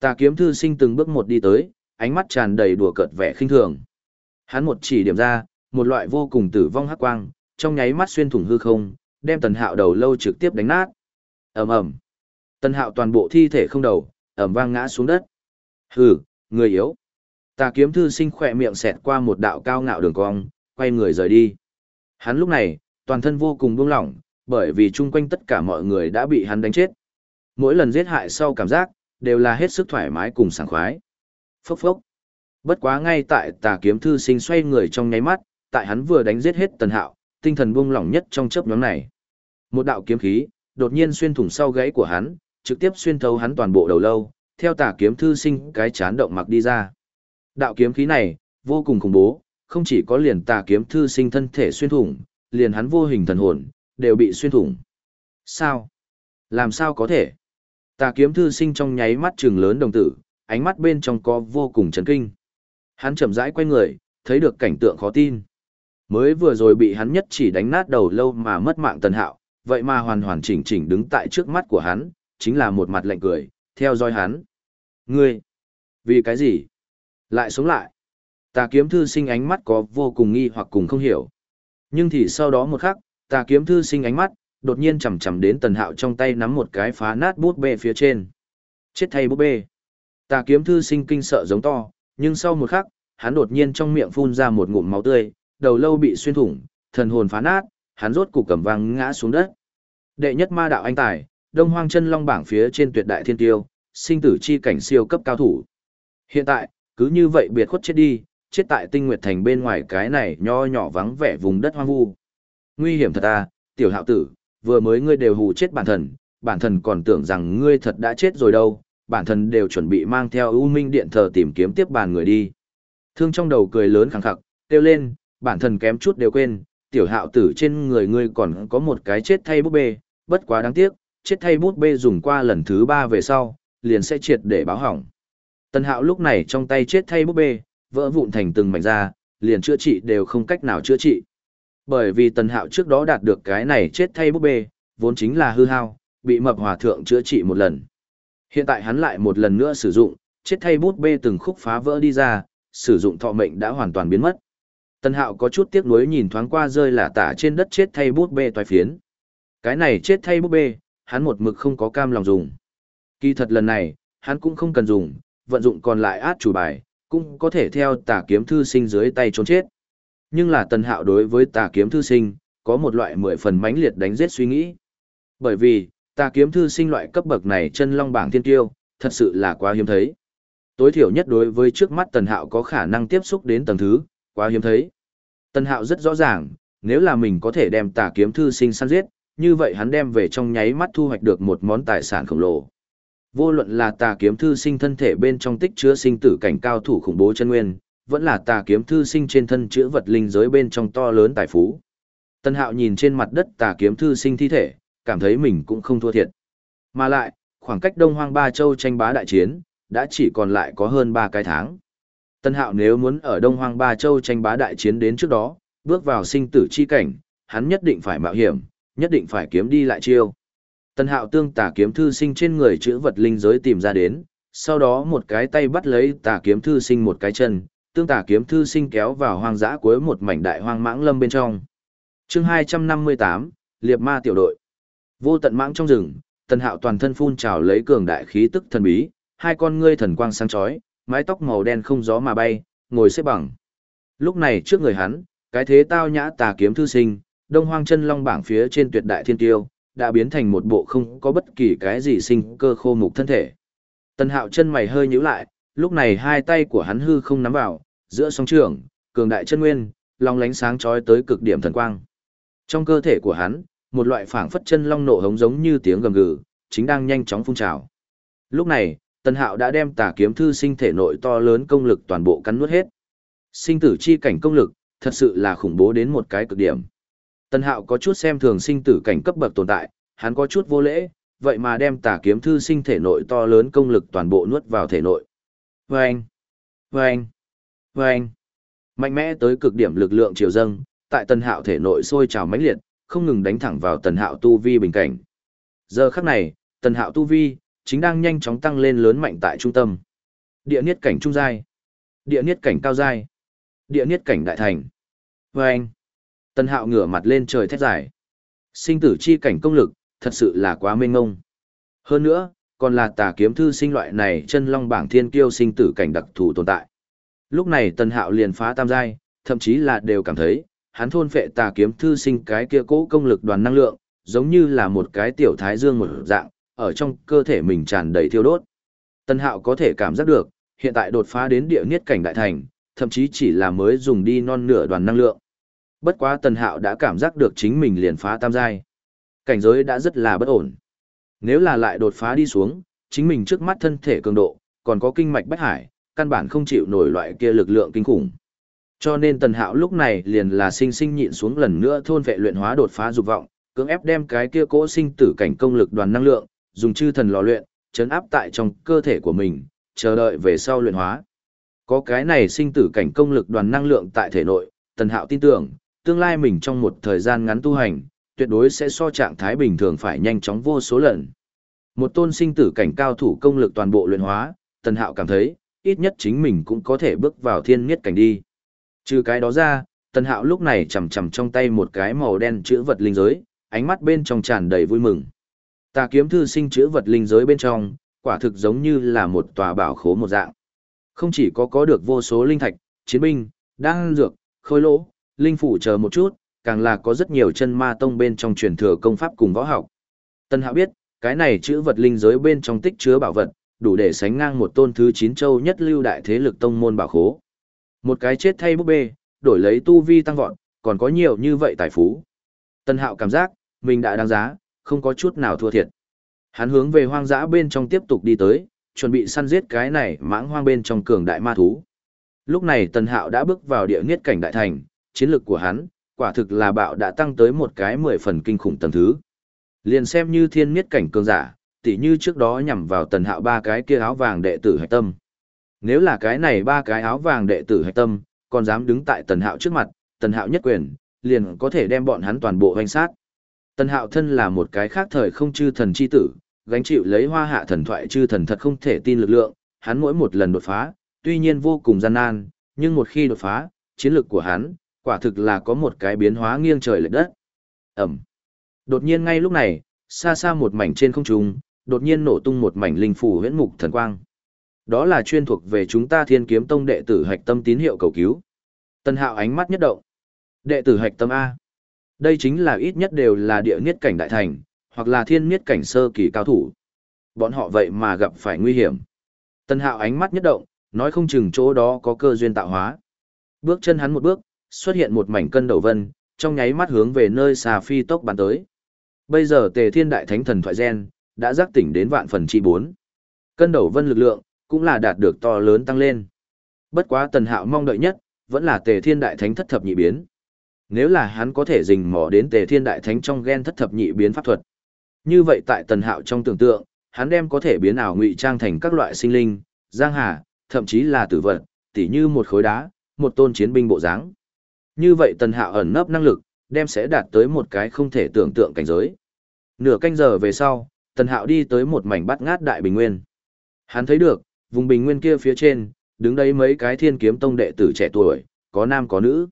Tà kiếm thư sinh từng bước một đi tới, ánh mắt tràn đầy đùa cợt vẻ khinh thường. Hắn một chỉ điểm ra, một loại vô cùng tử vong hắc quang, trong nháy mắt xuyên thủng hư không, đem tần hạo đầu lâu trực tiếp đánh nát. ầm ầm Tần hạo toàn bộ thi thể không đầu, ầm vang ngã xuống đất. Hừ, người yếu. Tà kiếm thư sinh khỏe miệng xẹt qua một đạo cao ngạo đường cong, quay người rời đi. Hắn lúc này, toàn thân vô cùng buông lỏng, bởi vì chung quanh tất cả mọi người đã bị hắn đánh chết. Mỗi lần giết hại sau cảm giác, đều là hết sức thoải mái cùng sảng khoái. Phốc phốc. Bất quá ngay tại tà kiếm thư sinh xoay người trong nháy mắt, tại hắn vừa đánh giết hết tần hạo, tinh thần buông lỏng nhất trong chớp nhóm này. Một đạo kiếm khí, đột nhiên xuyên thủng sau gáy của hắn, trực tiếp xuyên thấu hắn toàn bộ đầu lâu, theo tà kiếm thư sinh cái chán động mặc đi ra. Đạo kiếm khí này, vô cùng khủng bố, không chỉ có liền tà kiếm thư sinh thân thể xuyên thủng, liền hắn vô hình thần hồn, đều bị xuyên thủng. Sao? Làm sao có thể? Tà kiếm thư sinh trong nháy mắt trừng lớn đồng tử, ánh mắt bên trong có vô cùng chấn kinh. Hắn chậm rãi quay người, thấy được cảnh tượng khó tin. Mới vừa rồi bị hắn nhất chỉ đánh nát đầu lâu mà mất mạng tần hạo, vậy mà hoàn hoàn chỉnh chỉnh đứng tại trước mắt của hắn, chính là một mặt lạnh cười, theo dõi hắn. Ngươi, vì cái gì? Lại sống lại. Tà kiếm thư sinh ánh mắt có vô cùng nghi hoặc cùng không hiểu. Nhưng thì sau đó một khắc, tà kiếm thư sinh ánh mắt, đột nhiên chầm chầm đến tần hạo trong tay nắm một cái phá nát bút bê phía trên. Chết thay bút bê. Tà kiếm thư sinh kinh sợ giống to, nhưng sau một khắc, hắn đột nhiên trong miệng phun ra một ngụm máu tươi, đầu lâu bị xuyên thủng, thần hồn phá nát, hắn rốt cục cầm vang ngã xuống đất. Đệ nhất ma đạo anh tài, Đông Hoang chân long bảng phía trên tuyệt đại thiên tiêu, sinh tử chi cảnh siêu cấp cao thủ. Hiện tại, cứ như vậy biệt khuất chết đi, chết tại Tinh Nguyệt Thành bên ngoài cái này nho nhỏ vắng vẻ vùng đất hoang vu. Nguy hiểm thật à, tiểu hạo tử, vừa mới ngươi đều hù chết bản thần, bản thần còn tưởng rằng ngươi thật đã chết rồi đâu, bản thần đều chuẩn bị mang theo ưu minh điện thờ tìm kiếm tiếp bàn người đi. Thương trong đầu cười lớn khẳng khặc, kêu lên, bản thần kém chút đều quên, tiểu hạo tử trên người ngươi còn có một cái chết thay búp bê, bất quá đáng tiếc, chết thay bút bê dùng qua lần thứ ba về sau, liền sẽ triệt để báo hỏng. Tần hạo lúc này trong tay chết thay bút bê, vỡ vụn thành từng mảnh ra, liền chữa trị đều không cách nào chữa trị. Bởi vì tần hạo trước đó đạt được cái này chết thay bút bê, vốn chính là hư hao, bị mập hòa thượng chữa trị một lần. Hiện tại hắn lại một lần nữa sử dụng, chết thay bút bê từng khúc phá vỡ đi ra, sử dụng thọ mệnh đã hoàn toàn biến mất. Tần hạo có chút tiếc nuối nhìn thoáng qua rơi là tả trên đất chết thay bút bê toài phiến. Cái này chết thay bút bê, hắn một mực không có cam lòng dùng. Kỳ thật lần này, hắn cũng không cần dùng, vận dụng còn lại át chủ bài, cũng có thể theo tả kiếm thư sinh dưới tay trốn chết. Nhưng là tần hạo đối với tà kiếm thư sinh, có một loại mười phần mãnh liệt đánh giết suy nghĩ. Bởi vì, tà kiếm thư sinh loại cấp bậc này chân long bảng thiên tiêu, thật sự là quá hiếm thấy. Tối thiểu nhất đối với trước mắt tần hạo có khả năng tiếp xúc đến tầng thứ, quá hiếm thấy. Tần hạo rất rõ ràng, nếu là mình có thể đem tà kiếm thư sinh săn giết, như vậy hắn đem về trong nháy mắt thu hoạch được một món tài sản khổng lồ. Vô luận là tà kiếm thư sinh thân thể bên trong tích chứa sinh tử cảnh cao thủ khủng bố chân nguyên, vẫn là tà kiếm thư sinh trên thân chữa vật linh giới bên trong to lớn tài phú. Tân hạo nhìn trên mặt đất tà kiếm thư sinh thi thể, cảm thấy mình cũng không thua thiệt. Mà lại, khoảng cách Đông Hoang Ba Châu tranh bá đại chiến, đã chỉ còn lại có hơn 3 cái tháng. Tân hạo nếu muốn ở Đông Hoang Ba Châu tranh bá đại chiến đến trước đó, bước vào sinh tử chi cảnh, hắn nhất định phải mạo hiểm, nhất định phải kiếm đi lại chiêu. Tần hạo tương tà kiếm thư sinh trên người chữ vật linh giới tìm ra đến, sau đó một cái tay bắt lấy tà kiếm thư sinh một cái chân, tương tả kiếm thư sinh kéo vào hoang dã cuối một mảnh đại hoang mãng lâm bên trong. chương 258, Liệp Ma tiểu đội. Vô tận mãng trong rừng, tần hạo toàn thân phun trào lấy cường đại khí tức thần bí, hai con ngươi thần quang sáng chói, mái tóc màu đen không gió mà bay, ngồi xếp bằng. Lúc này trước người hắn, cái thế tao nhã tà kiếm thư sinh, đông hoang chân long bảng phía trên tuyệt đại thiên tiêu, đã biến thành một bộ không có bất kỳ cái gì sinh cơ khô mục thân thể. Tần hạo chân mày hơi nhíu lại, lúc này hai tay của hắn hư không nắm vào, giữa sóng trường, cường đại chân nguyên, long lánh sáng chói tới cực điểm thần quang. Trong cơ thể của hắn, một loại phảng phất chân long nộ hống giống như tiếng gầm gừ, chính đang nhanh chóng phun trào. Lúc này, Tần Hạo đã đem tà kiếm thư sinh thể nội to lớn công lực toàn bộ cắn nuốt hết. Sinh tử chi cảnh công lực, thật sự là khủng bố đến một cái cực điểm. Tần Hạo có chút xem thường sinh tử cảnh cấp bậc tồn tại, hắn có chút vô lễ, vậy mà đem tà kiếm thư sinh thể nội to lớn công lực toàn bộ nuốt vào thể nội. Vâng! Vâng! Vâng! Mạnh mẽ tới cực điểm lực lượng triều dâng, tại Tần Hạo thể nội sôi trào mãnh liệt, không ngừng đánh thẳng vào Tần Hạo tu vi bình cảnh. Giờ khắc này, Tần Hạo tu vi chính đang nhanh chóng tăng lên lớn mạnh tại trung tâm. Địa niết cảnh trung giai, địa niết cảnh cao giai, địa niết cảnh đại thành. Vâng! Tần hạo ngửa mặt lên trời thét dài. Sinh tử chi cảnh công lực, thật sự là quá mênh ngông. Hơn nữa, còn là tà kiếm thư sinh loại này chân long bảng thiên kiêu sinh tử cảnh đặc thù tồn tại. Lúc này tần hạo liền phá tam giai, thậm chí là đều cảm thấy, hắn thôn phệ tà kiếm thư sinh cái kia cố công lực đoàn năng lượng, giống như là một cái tiểu thái dương một dạng, ở trong cơ thể mình tràn đầy thiêu đốt. Tần hạo có thể cảm giác được, hiện tại đột phá đến địa niết cảnh đại thành, thậm chí chỉ là mới dùng đi non nửa đoàn năng lượng. Bất quá tần hạo đã cảm giác được chính mình liền phá tam giai. cảnh giới đã rất là bất ổn. Nếu là lại đột phá đi xuống, chính mình trước mắt thân thể cường độ, còn có kinh mạch bách hải, căn bản không chịu nổi loại kia lực lượng kinh khủng. Cho nên Tần Hạo lúc này liền là sinh sinh nhịn xuống lần nữa thôn vệ luyện hóa đột phá dục vọng, cưỡng ép đem cái kia cỗ sinh tử cảnh công lực đoàn năng lượng, dùng chư thần lò luyện, chấn áp tại trong cơ thể của mình, chờ đợi về sau luyện hóa. Có cái này sinh tử cảnh công lực đoàn năng lượng tại thể nội, Tần Hạo tin tưởng, tương lai mình trong một thời gian ngắn tu hành, tuyệt đối sẽ so trạng thái bình thường phải nhanh chóng vô số lần. Một tôn sinh tử cảnh cao thủ công lực toàn bộ luyện hóa, Tần Hạo cảm thấy, ít nhất chính mình cũng có thể bước vào thiên nghiết cảnh đi. Trừ cái đó ra, Tần Hạo lúc này chầm chầm trong tay một cái màu đen chữ vật linh giới, ánh mắt bên trong tràn đầy vui mừng. Tà kiếm thư sinh chữ vật linh giới bên trong, quả thực giống như là một tòa bảo khố một dạng. Không chỉ có có được vô số linh thạch, chiến binh, đan dược, khôi lỗ, linh phủ chờ một chút, càng là có rất nhiều chân ma tông bên trong truyền thừa công pháp cùng võ học. Tân Hạo biết, cái này chữ vật linh giới bên trong tích chứa bảo vật, đủ để sánh ngang một tôn thứ chín châu nhất lưu đại thế lực tông môn bảo khố. Một cái chết thay búp bê, đổi lấy tu vi tăng vọt, còn có nhiều như vậy tài phú. Tân Hạo cảm giác, mình đã đáng giá, không có chút nào thua thiệt. Hắn hướng về hoang dã bên trong tiếp tục đi tới, chuẩn bị săn giết cái này mãng hoang bên trong cường đại ma thú. Lúc này Tần Hạo đã bước vào địa nghiết cảnh đại thành, chiến lực của hắn, quả thực là bạo đã tăng tới một cái mười phần kinh khủng tầng thứ. Liền xem như thiên nghiết cảnh cường giả, tỉ như trước đó nhằm vào Tần Hạo ba cái kia áo vàng đệ tử hạch tâm. Nếu là cái này ba cái áo vàng đệ tử hạch tâm, còn dám đứng tại Tần Hạo trước mặt, Tần Hạo nhất quyền, liền có thể đem bọn hắn toàn bộ hoành sát. Tần Hạo thân là một cái khác thời không chư thần chi tử, gánh chịu lấy hoa hạ thần thoại chư thần thật không thể tin lực lượng, hắn mỗi một lần đột phá, tuy nhiên vô cùng gian nan, nhưng một khi đột phá, chiến lược của hắn, quả thực là có một cái biến hóa nghiêng trời lệch đất. Ẩm. Đột nhiên ngay lúc này, xa xa một mảnh trên không trung, đột nhiên nổ tung một mảnh linh phủ huyễn mục thần quang. Đó là chuyên thuộc về chúng ta Thiên Kiếm Tông đệ tử hạch tâm tín hiệu cầu cứu. Tân Hạo ánh mắt nhất động. Đệ tử hạch tâm a. Đây chính là ít nhất đều là địa niết cảnh đại thành, hoặc là thiên niết cảnh sơ kỳ cao thủ. Bọn họ vậy mà gặp phải nguy hiểm. Tân hạo ánh mắt nhất động, nói không chừng chỗ đó có cơ duyên tạo hóa. Bước chân hắn một bước, xuất hiện một mảnh cân đầu vân, trong nháy mắt hướng về nơi xà phi tốc bắn tới. Bây giờ tề thiên đại thánh thần thoại gen, đã giác tỉnh đến vạn phần chi bốn. Cân đầu vân lực lượng, cũng là đạt được to lớn tăng lên. Bất quá tần hạo mong đợi nhất, vẫn là tề thiên đại thánh thất thập nhị biến. Nếu là hắn có thể rình mò đến tề thiên đại thánh trong gen thất thập nhị biến pháp thuật. Như vậy tại tần hạo trong tưởng tượng, hắn đem có thể biến ảo ngụy trang thành các loại sinh linh, giang hà, thậm chí là tử vật, tỉ như một khối đá, một tôn chiến binh bộ dáng. Như vậy tần hạo ẩn nấp năng lực, đem sẽ đạt tới một cái không thể tưởng tượng cảnh giới. Nửa canh giờ về sau, tần hạo đi tới một mảnh bát ngát đại bình nguyên. Hắn thấy được, vùng bình nguyên kia phía trên, đứng đấy mấy cái thiên kiếm tông đệ tử trẻ tuổi, có nam có nữ.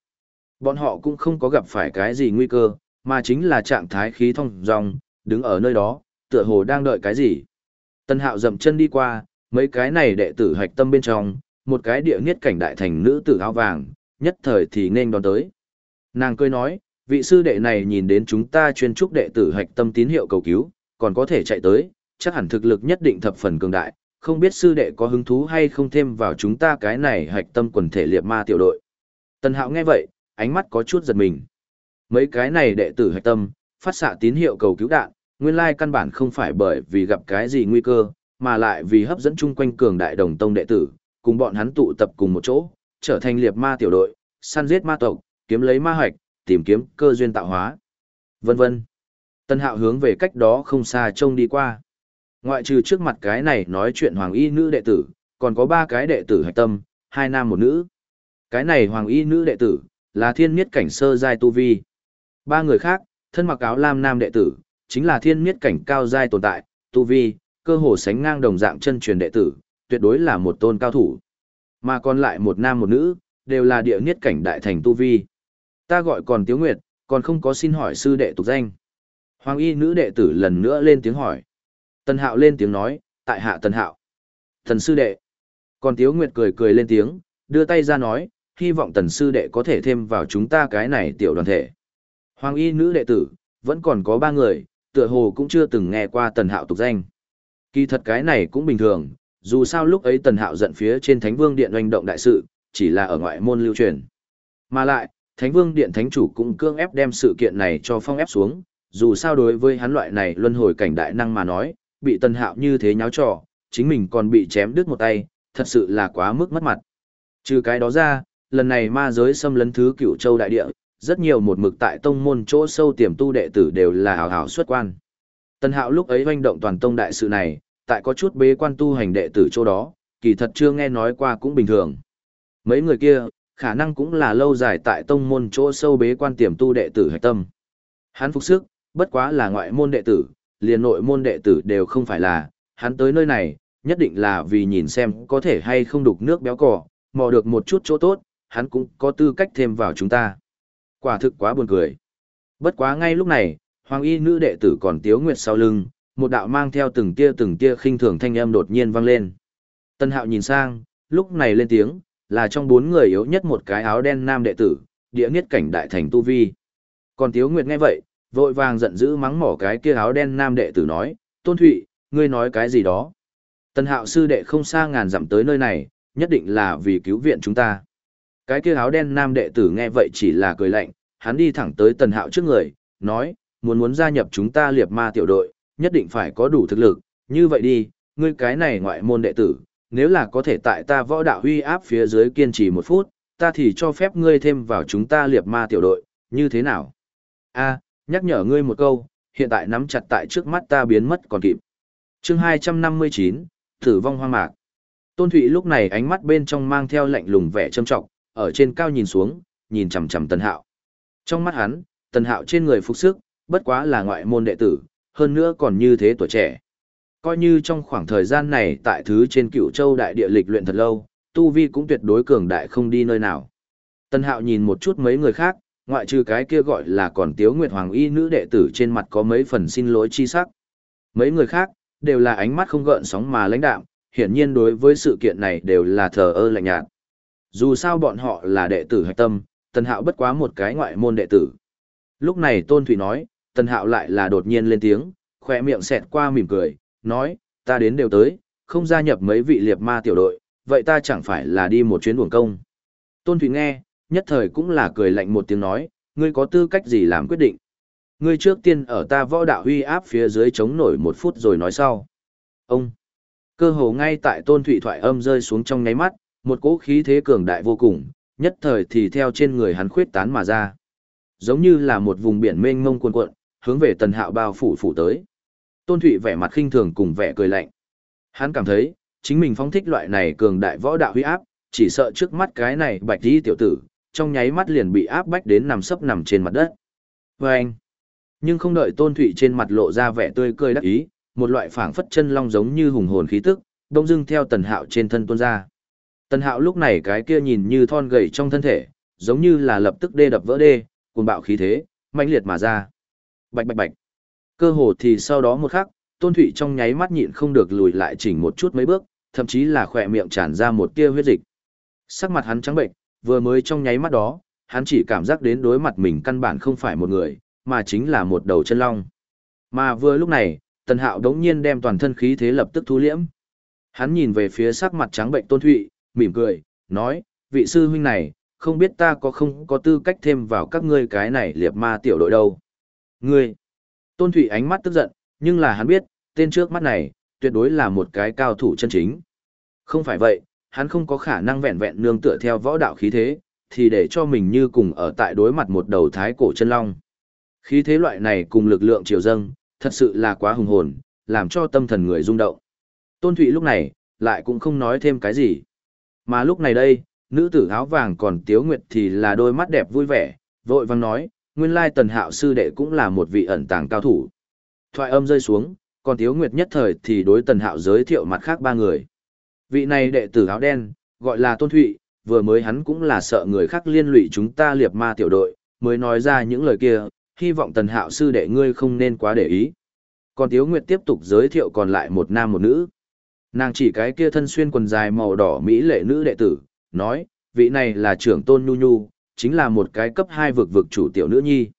Bọn họ cũng không có gặp phải cái gì nguy cơ, mà chính là trạng thái khí thông dòng, đứng ở nơi đó, tựa hồ đang đợi cái gì. Tân hạo dậm chân đi qua, mấy cái này đệ tử hạch tâm bên trong, một cái địa nghiết cảnh đại thành nữ tử áo vàng, nhất thời thì nên đón tới. Nàng cười nói, vị sư đệ này nhìn đến chúng ta chuyên trúc đệ tử hạch tâm tín hiệu cầu cứu, còn có thể chạy tới, chắc hẳn thực lực nhất định thập phần cường đại, không biết sư đệ có hứng thú hay không thêm vào chúng ta cái này hạch tâm quần thể liệt ma tiểu đội. Tần hạo nghe vậy, ánh mắt có chút giật mình. Mấy cái này đệ tử hạch tâm, phát xạ tín hiệu cầu cứu đạn, nguyên lai căn bản không phải bởi vì gặp cái gì nguy cơ, mà lại vì hấp dẫn chung quanh cường đại đồng tông đệ tử, cùng bọn hắn tụ tập cùng một chỗ, trở thành liệt ma tiểu đội, săn giết ma tộc, kiếm lấy ma hạch, tìm kiếm cơ duyên tạo hóa, vân vân. Tân Hạo hướng về cách đó không xa trông đi qua. Ngoại trừ trước mặt cái này nói chuyện hoàng y nữ đệ tử, còn có ba cái đệ tử hạch tâm, hai nam một nữ. Cái này hoàng y nữ đệ tử, là thiên miết cảnh sơ giai tu vi. Ba người khác, thân mặc áo lam nam đệ tử, chính là thiên miết cảnh cao giai tồn tại, tu vi, cơ hồ sánh ngang đồng dạng chân truyền đệ tử, tuyệt đối là một tôn cao thủ. Mà còn lại một nam một nữ, đều là địa niết cảnh đại thành tu vi. Ta gọi còn Tiếu Nguyệt, còn không có xin hỏi sư đệ tục danh. Hoàng y nữ đệ tử lần nữa lên tiếng hỏi. Tần Hạo lên tiếng nói, tại hạ Tần Hạo. Thần sư đệ. Còn Tiếu Nguyệt cười cười lên tiếng, đưa tay ra nói, hy vọng tần sư đệ có thể thêm vào chúng ta cái này tiểu đoàn thể. Hoàng y nữ đệ tử, vẫn còn có ba người, tựa hồ cũng chưa từng nghe qua tần hạo tục danh. Kỳ thật cái này cũng bình thường, dù sao lúc ấy tần hạo giận phía trên Thánh Vương Điện oanh động đại sự, chỉ là ở ngoại môn lưu truyền. Mà lại, Thánh Vương Điện Thánh Chủ cũng cương ép đem sự kiện này cho phong ép xuống, dù sao đối với hắn loại này luân hồi cảnh đại năng mà nói, bị Tần Hạo như thế nháo trò, chính mình còn bị chém đứt một tay, thật sự là quá mức mất mặt. Trừ cái đó ra, lần này ma giới xâm lấn thứ cửu châu đại địa, rất nhiều một mực tại tông môn chỗ sâu tiềm tu đệ tử đều là hào hào xuất quan. Tần Hạo lúc ấy hoành động toàn tông đại sự này, tại có chút bế quan tu hành đệ tử chỗ đó, kỳ thật chưa nghe nói qua cũng bình thường. Mấy người kia, khả năng cũng là lâu dài tại tông môn chỗ sâu bế quan tiềm tu đệ tử hạch tâm. Hắn phục sức, bất quá là ngoại môn đệ tử, liền nội môn đệ tử đều không phải là, hắn tới nơi này, nhất định là vì nhìn xem có thể hay không đục nước béo cỏ, mò được một chút chỗ tốt, hắn cũng có tư cách thêm vào chúng ta. Quả thực quá buồn cười. Bất quá ngay lúc này, hoàng y nữ đệ tử còn tiếu nguyệt sau lưng, một đạo mang theo từng tia từng tia khinh thường thanh âm đột nhiên vang lên. Tân hạo nhìn sang, lúc này lên tiếng, là trong bốn người yếu nhất một cái áo đen nam đệ tử, địa nghiết cảnh đại thành tu vi. Còn tiếu nguyệt nghe vậy, vội vàng giận dữ mắng mỏ cái kia áo đen nam đệ tử nói, tôn thụy, ngươi nói cái gì đó. Tân hạo sư đệ không xa ngàn dặm tới nơi này, nhất định là vì cứu viện chúng ta. Cái kia áo đen nam đệ tử nghe vậy chỉ là cười lạnh, hắn đi thẳng tới tần hạo trước người, nói, muốn muốn gia nhập chúng ta liệt ma tiểu đội, nhất định phải có đủ thực lực, như vậy đi, ngươi cái này ngoại môn đệ tử, nếu là có thể tại ta võ đạo huy áp phía dưới kiên trì một phút, ta thì cho phép ngươi thêm vào chúng ta liệt ma tiểu đội, như thế nào? a nhắc nhở ngươi một câu, hiện tại nắm chặt tại trước mắt ta biến mất còn kịp. chương 259, Tử vong hoang mạc. Tôn Thụy lúc này ánh mắt bên trong mang theo lạnh lùng vẻ trâm trọng, ở trên cao nhìn xuống, nhìn chằm chằm Tần Hạo. Trong mắt hắn, Tần Hạo trên người phục sức, bất quá là ngoại môn đệ tử, hơn nữa còn như thế tuổi trẻ. Coi như trong khoảng thời gian này tại thứ trên cựu châu đại địa lịch luyện thật lâu, Tu Vi cũng tuyệt đối cường đại không đi nơi nào. Tần Hạo nhìn một chút mấy người khác, ngoại trừ cái kia gọi là còn Tiếu Nguyệt Hoàng Y nữ đệ tử trên mặt có mấy phần xin lỗi chi sắc. Mấy người khác, đều là ánh mắt không gợn sóng mà lãnh đạm, hiển nhiên đối với sự kiện này đều là thờ ơ lạnh nhạt. Dù sao bọn họ là đệ tử hạch tâm, Tần Hạo bất quá một cái ngoại môn đệ tử. Lúc này Tôn Thủy nói, Tần Hạo lại là đột nhiên lên tiếng, khỏe miệng xẹt qua mỉm cười, nói, ta đến đều tới, không gia nhập mấy vị liệt ma tiểu đội, vậy ta chẳng phải là đi một chuyến buồng công. Tôn Thủy nghe, nhất thời cũng là cười lạnh một tiếng nói, ngươi có tư cách gì làm quyết định. Ngươi trước tiên ở ta võ đạo huy áp phía dưới chống nổi một phút rồi nói sau. Ông, cơ hồ ngay tại tôn thủy thoại âm rơi xuống trong nháy mắt, một cỗ khí thế cường đại vô cùng, nhất thời thì theo trên người hắn khuyết tán mà ra. Giống như là một vùng biển mênh mông cuồn cuộn, hướng về tần hạo bao phủ phủ tới. Tôn Thụy vẻ mặt khinh thường cùng vẻ cười lạnh. Hắn cảm thấy, chính mình phóng thích loại này cường đại võ đạo huy áp, chỉ sợ trước mắt cái này bạch đi tiểu tử, trong nháy mắt liền bị áp bách đến nằm sấp nằm trên mặt đất. Và anh, nhưng không đợi Tôn Thụy trên mặt lộ ra vẻ tươi cười đắc ý, một loại phảng phất chân long giống như hùng hồn khí tức, đông dưng theo tần hạo trên thân tuôn ra. Tần hạo lúc này cái kia nhìn như thon gầy trong thân thể, giống như là lập tức đê đập vỡ đê, cuồng bạo khí thế, mãnh liệt mà ra. Bạch bạch bạch. Cơ hồ thì sau đó một khắc, Tôn Thụy trong nháy mắt nhịn không được lùi lại chỉnh một chút mấy bước, thậm chí là khỏe miệng tràn ra một tia huyết dịch. Sắc mặt hắn trắng bệnh, vừa mới trong nháy mắt đó, hắn chỉ cảm giác đến đối mặt mình căn bản không phải một người, mà chính là một đầu chân long. Mà vừa lúc này, Tần Hạo đống nhiên đem toàn thân khí thế lập tức thu liễm. Hắn nhìn về phía sắc mặt trắng bệnh Tôn Thụy, mỉm cười, nói, vị sư huynh này, không biết ta có không có tư cách thêm vào các ngươi cái này liệp ma tiểu đội đâu. Ngươi, Tôn Thụy ánh mắt tức giận, nhưng là hắn biết, tên trước mắt này, tuyệt đối là một cái cao thủ chân chính. Không phải vậy, hắn không có khả năng vẹn vẹn nương tựa theo võ đạo khí thế, thì để cho mình như cùng ở tại đối mặt một đầu thái cổ chân long. Khí thế loại này cùng lực lượng triều dâng, thật sự là quá hùng hồn, làm cho tâm thần người rung động. Tôn Thụy lúc này, lại cũng không nói thêm cái gì. Mà lúc này đây, nữ tử áo vàng còn tiếu nguyệt thì là đôi mắt đẹp vui vẻ, vội vang nói, nguyên lai tần hạo sư đệ cũng là một vị ẩn tàng cao thủ. Thoại âm rơi xuống, còn tiếu nguyệt nhất thời thì đối tần hạo giới thiệu mặt khác ba người. Vị này đệ tử áo đen, gọi là Tôn Thụy, vừa mới hắn cũng là sợ người khác liên lụy chúng ta liệp ma tiểu đội, mới nói ra những lời kia, hy vọng tần hạo sư đệ ngươi không nên quá để ý. Còn Tiếu Nguyệt tiếp tục giới thiệu còn lại một nam một nữ. Nàng chỉ cái kia thân xuyên quần dài màu đỏ mỹ lệ nữ đệ tử, nói, vị này là trưởng tôn nhu nhu, chính là một cái cấp hai vực vực chủ tiểu nữ nhi.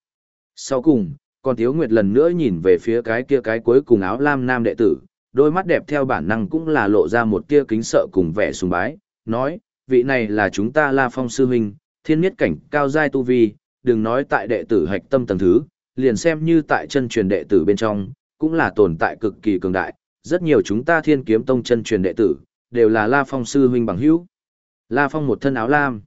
Sau cùng, còn Tiếu Nguyệt lần nữa nhìn về phía cái kia cái cuối cùng áo lam nam đệ tử, đôi mắt đẹp theo bản năng cũng là lộ ra một tia kính sợ cùng vẻ sùng bái, nói, vị này là chúng ta La Phong sư huynh, thiên miết cảnh cao giai tu vi, đừng nói tại đệ tử hạch tâm tầng thứ, liền xem như tại chân truyền đệ tử bên trong, cũng là tồn tại cực kỳ cường đại, rất nhiều chúng ta thiên kiếm tông chân truyền đệ tử, đều là La Phong sư huynh bằng hữu. La Phong một thân áo lam,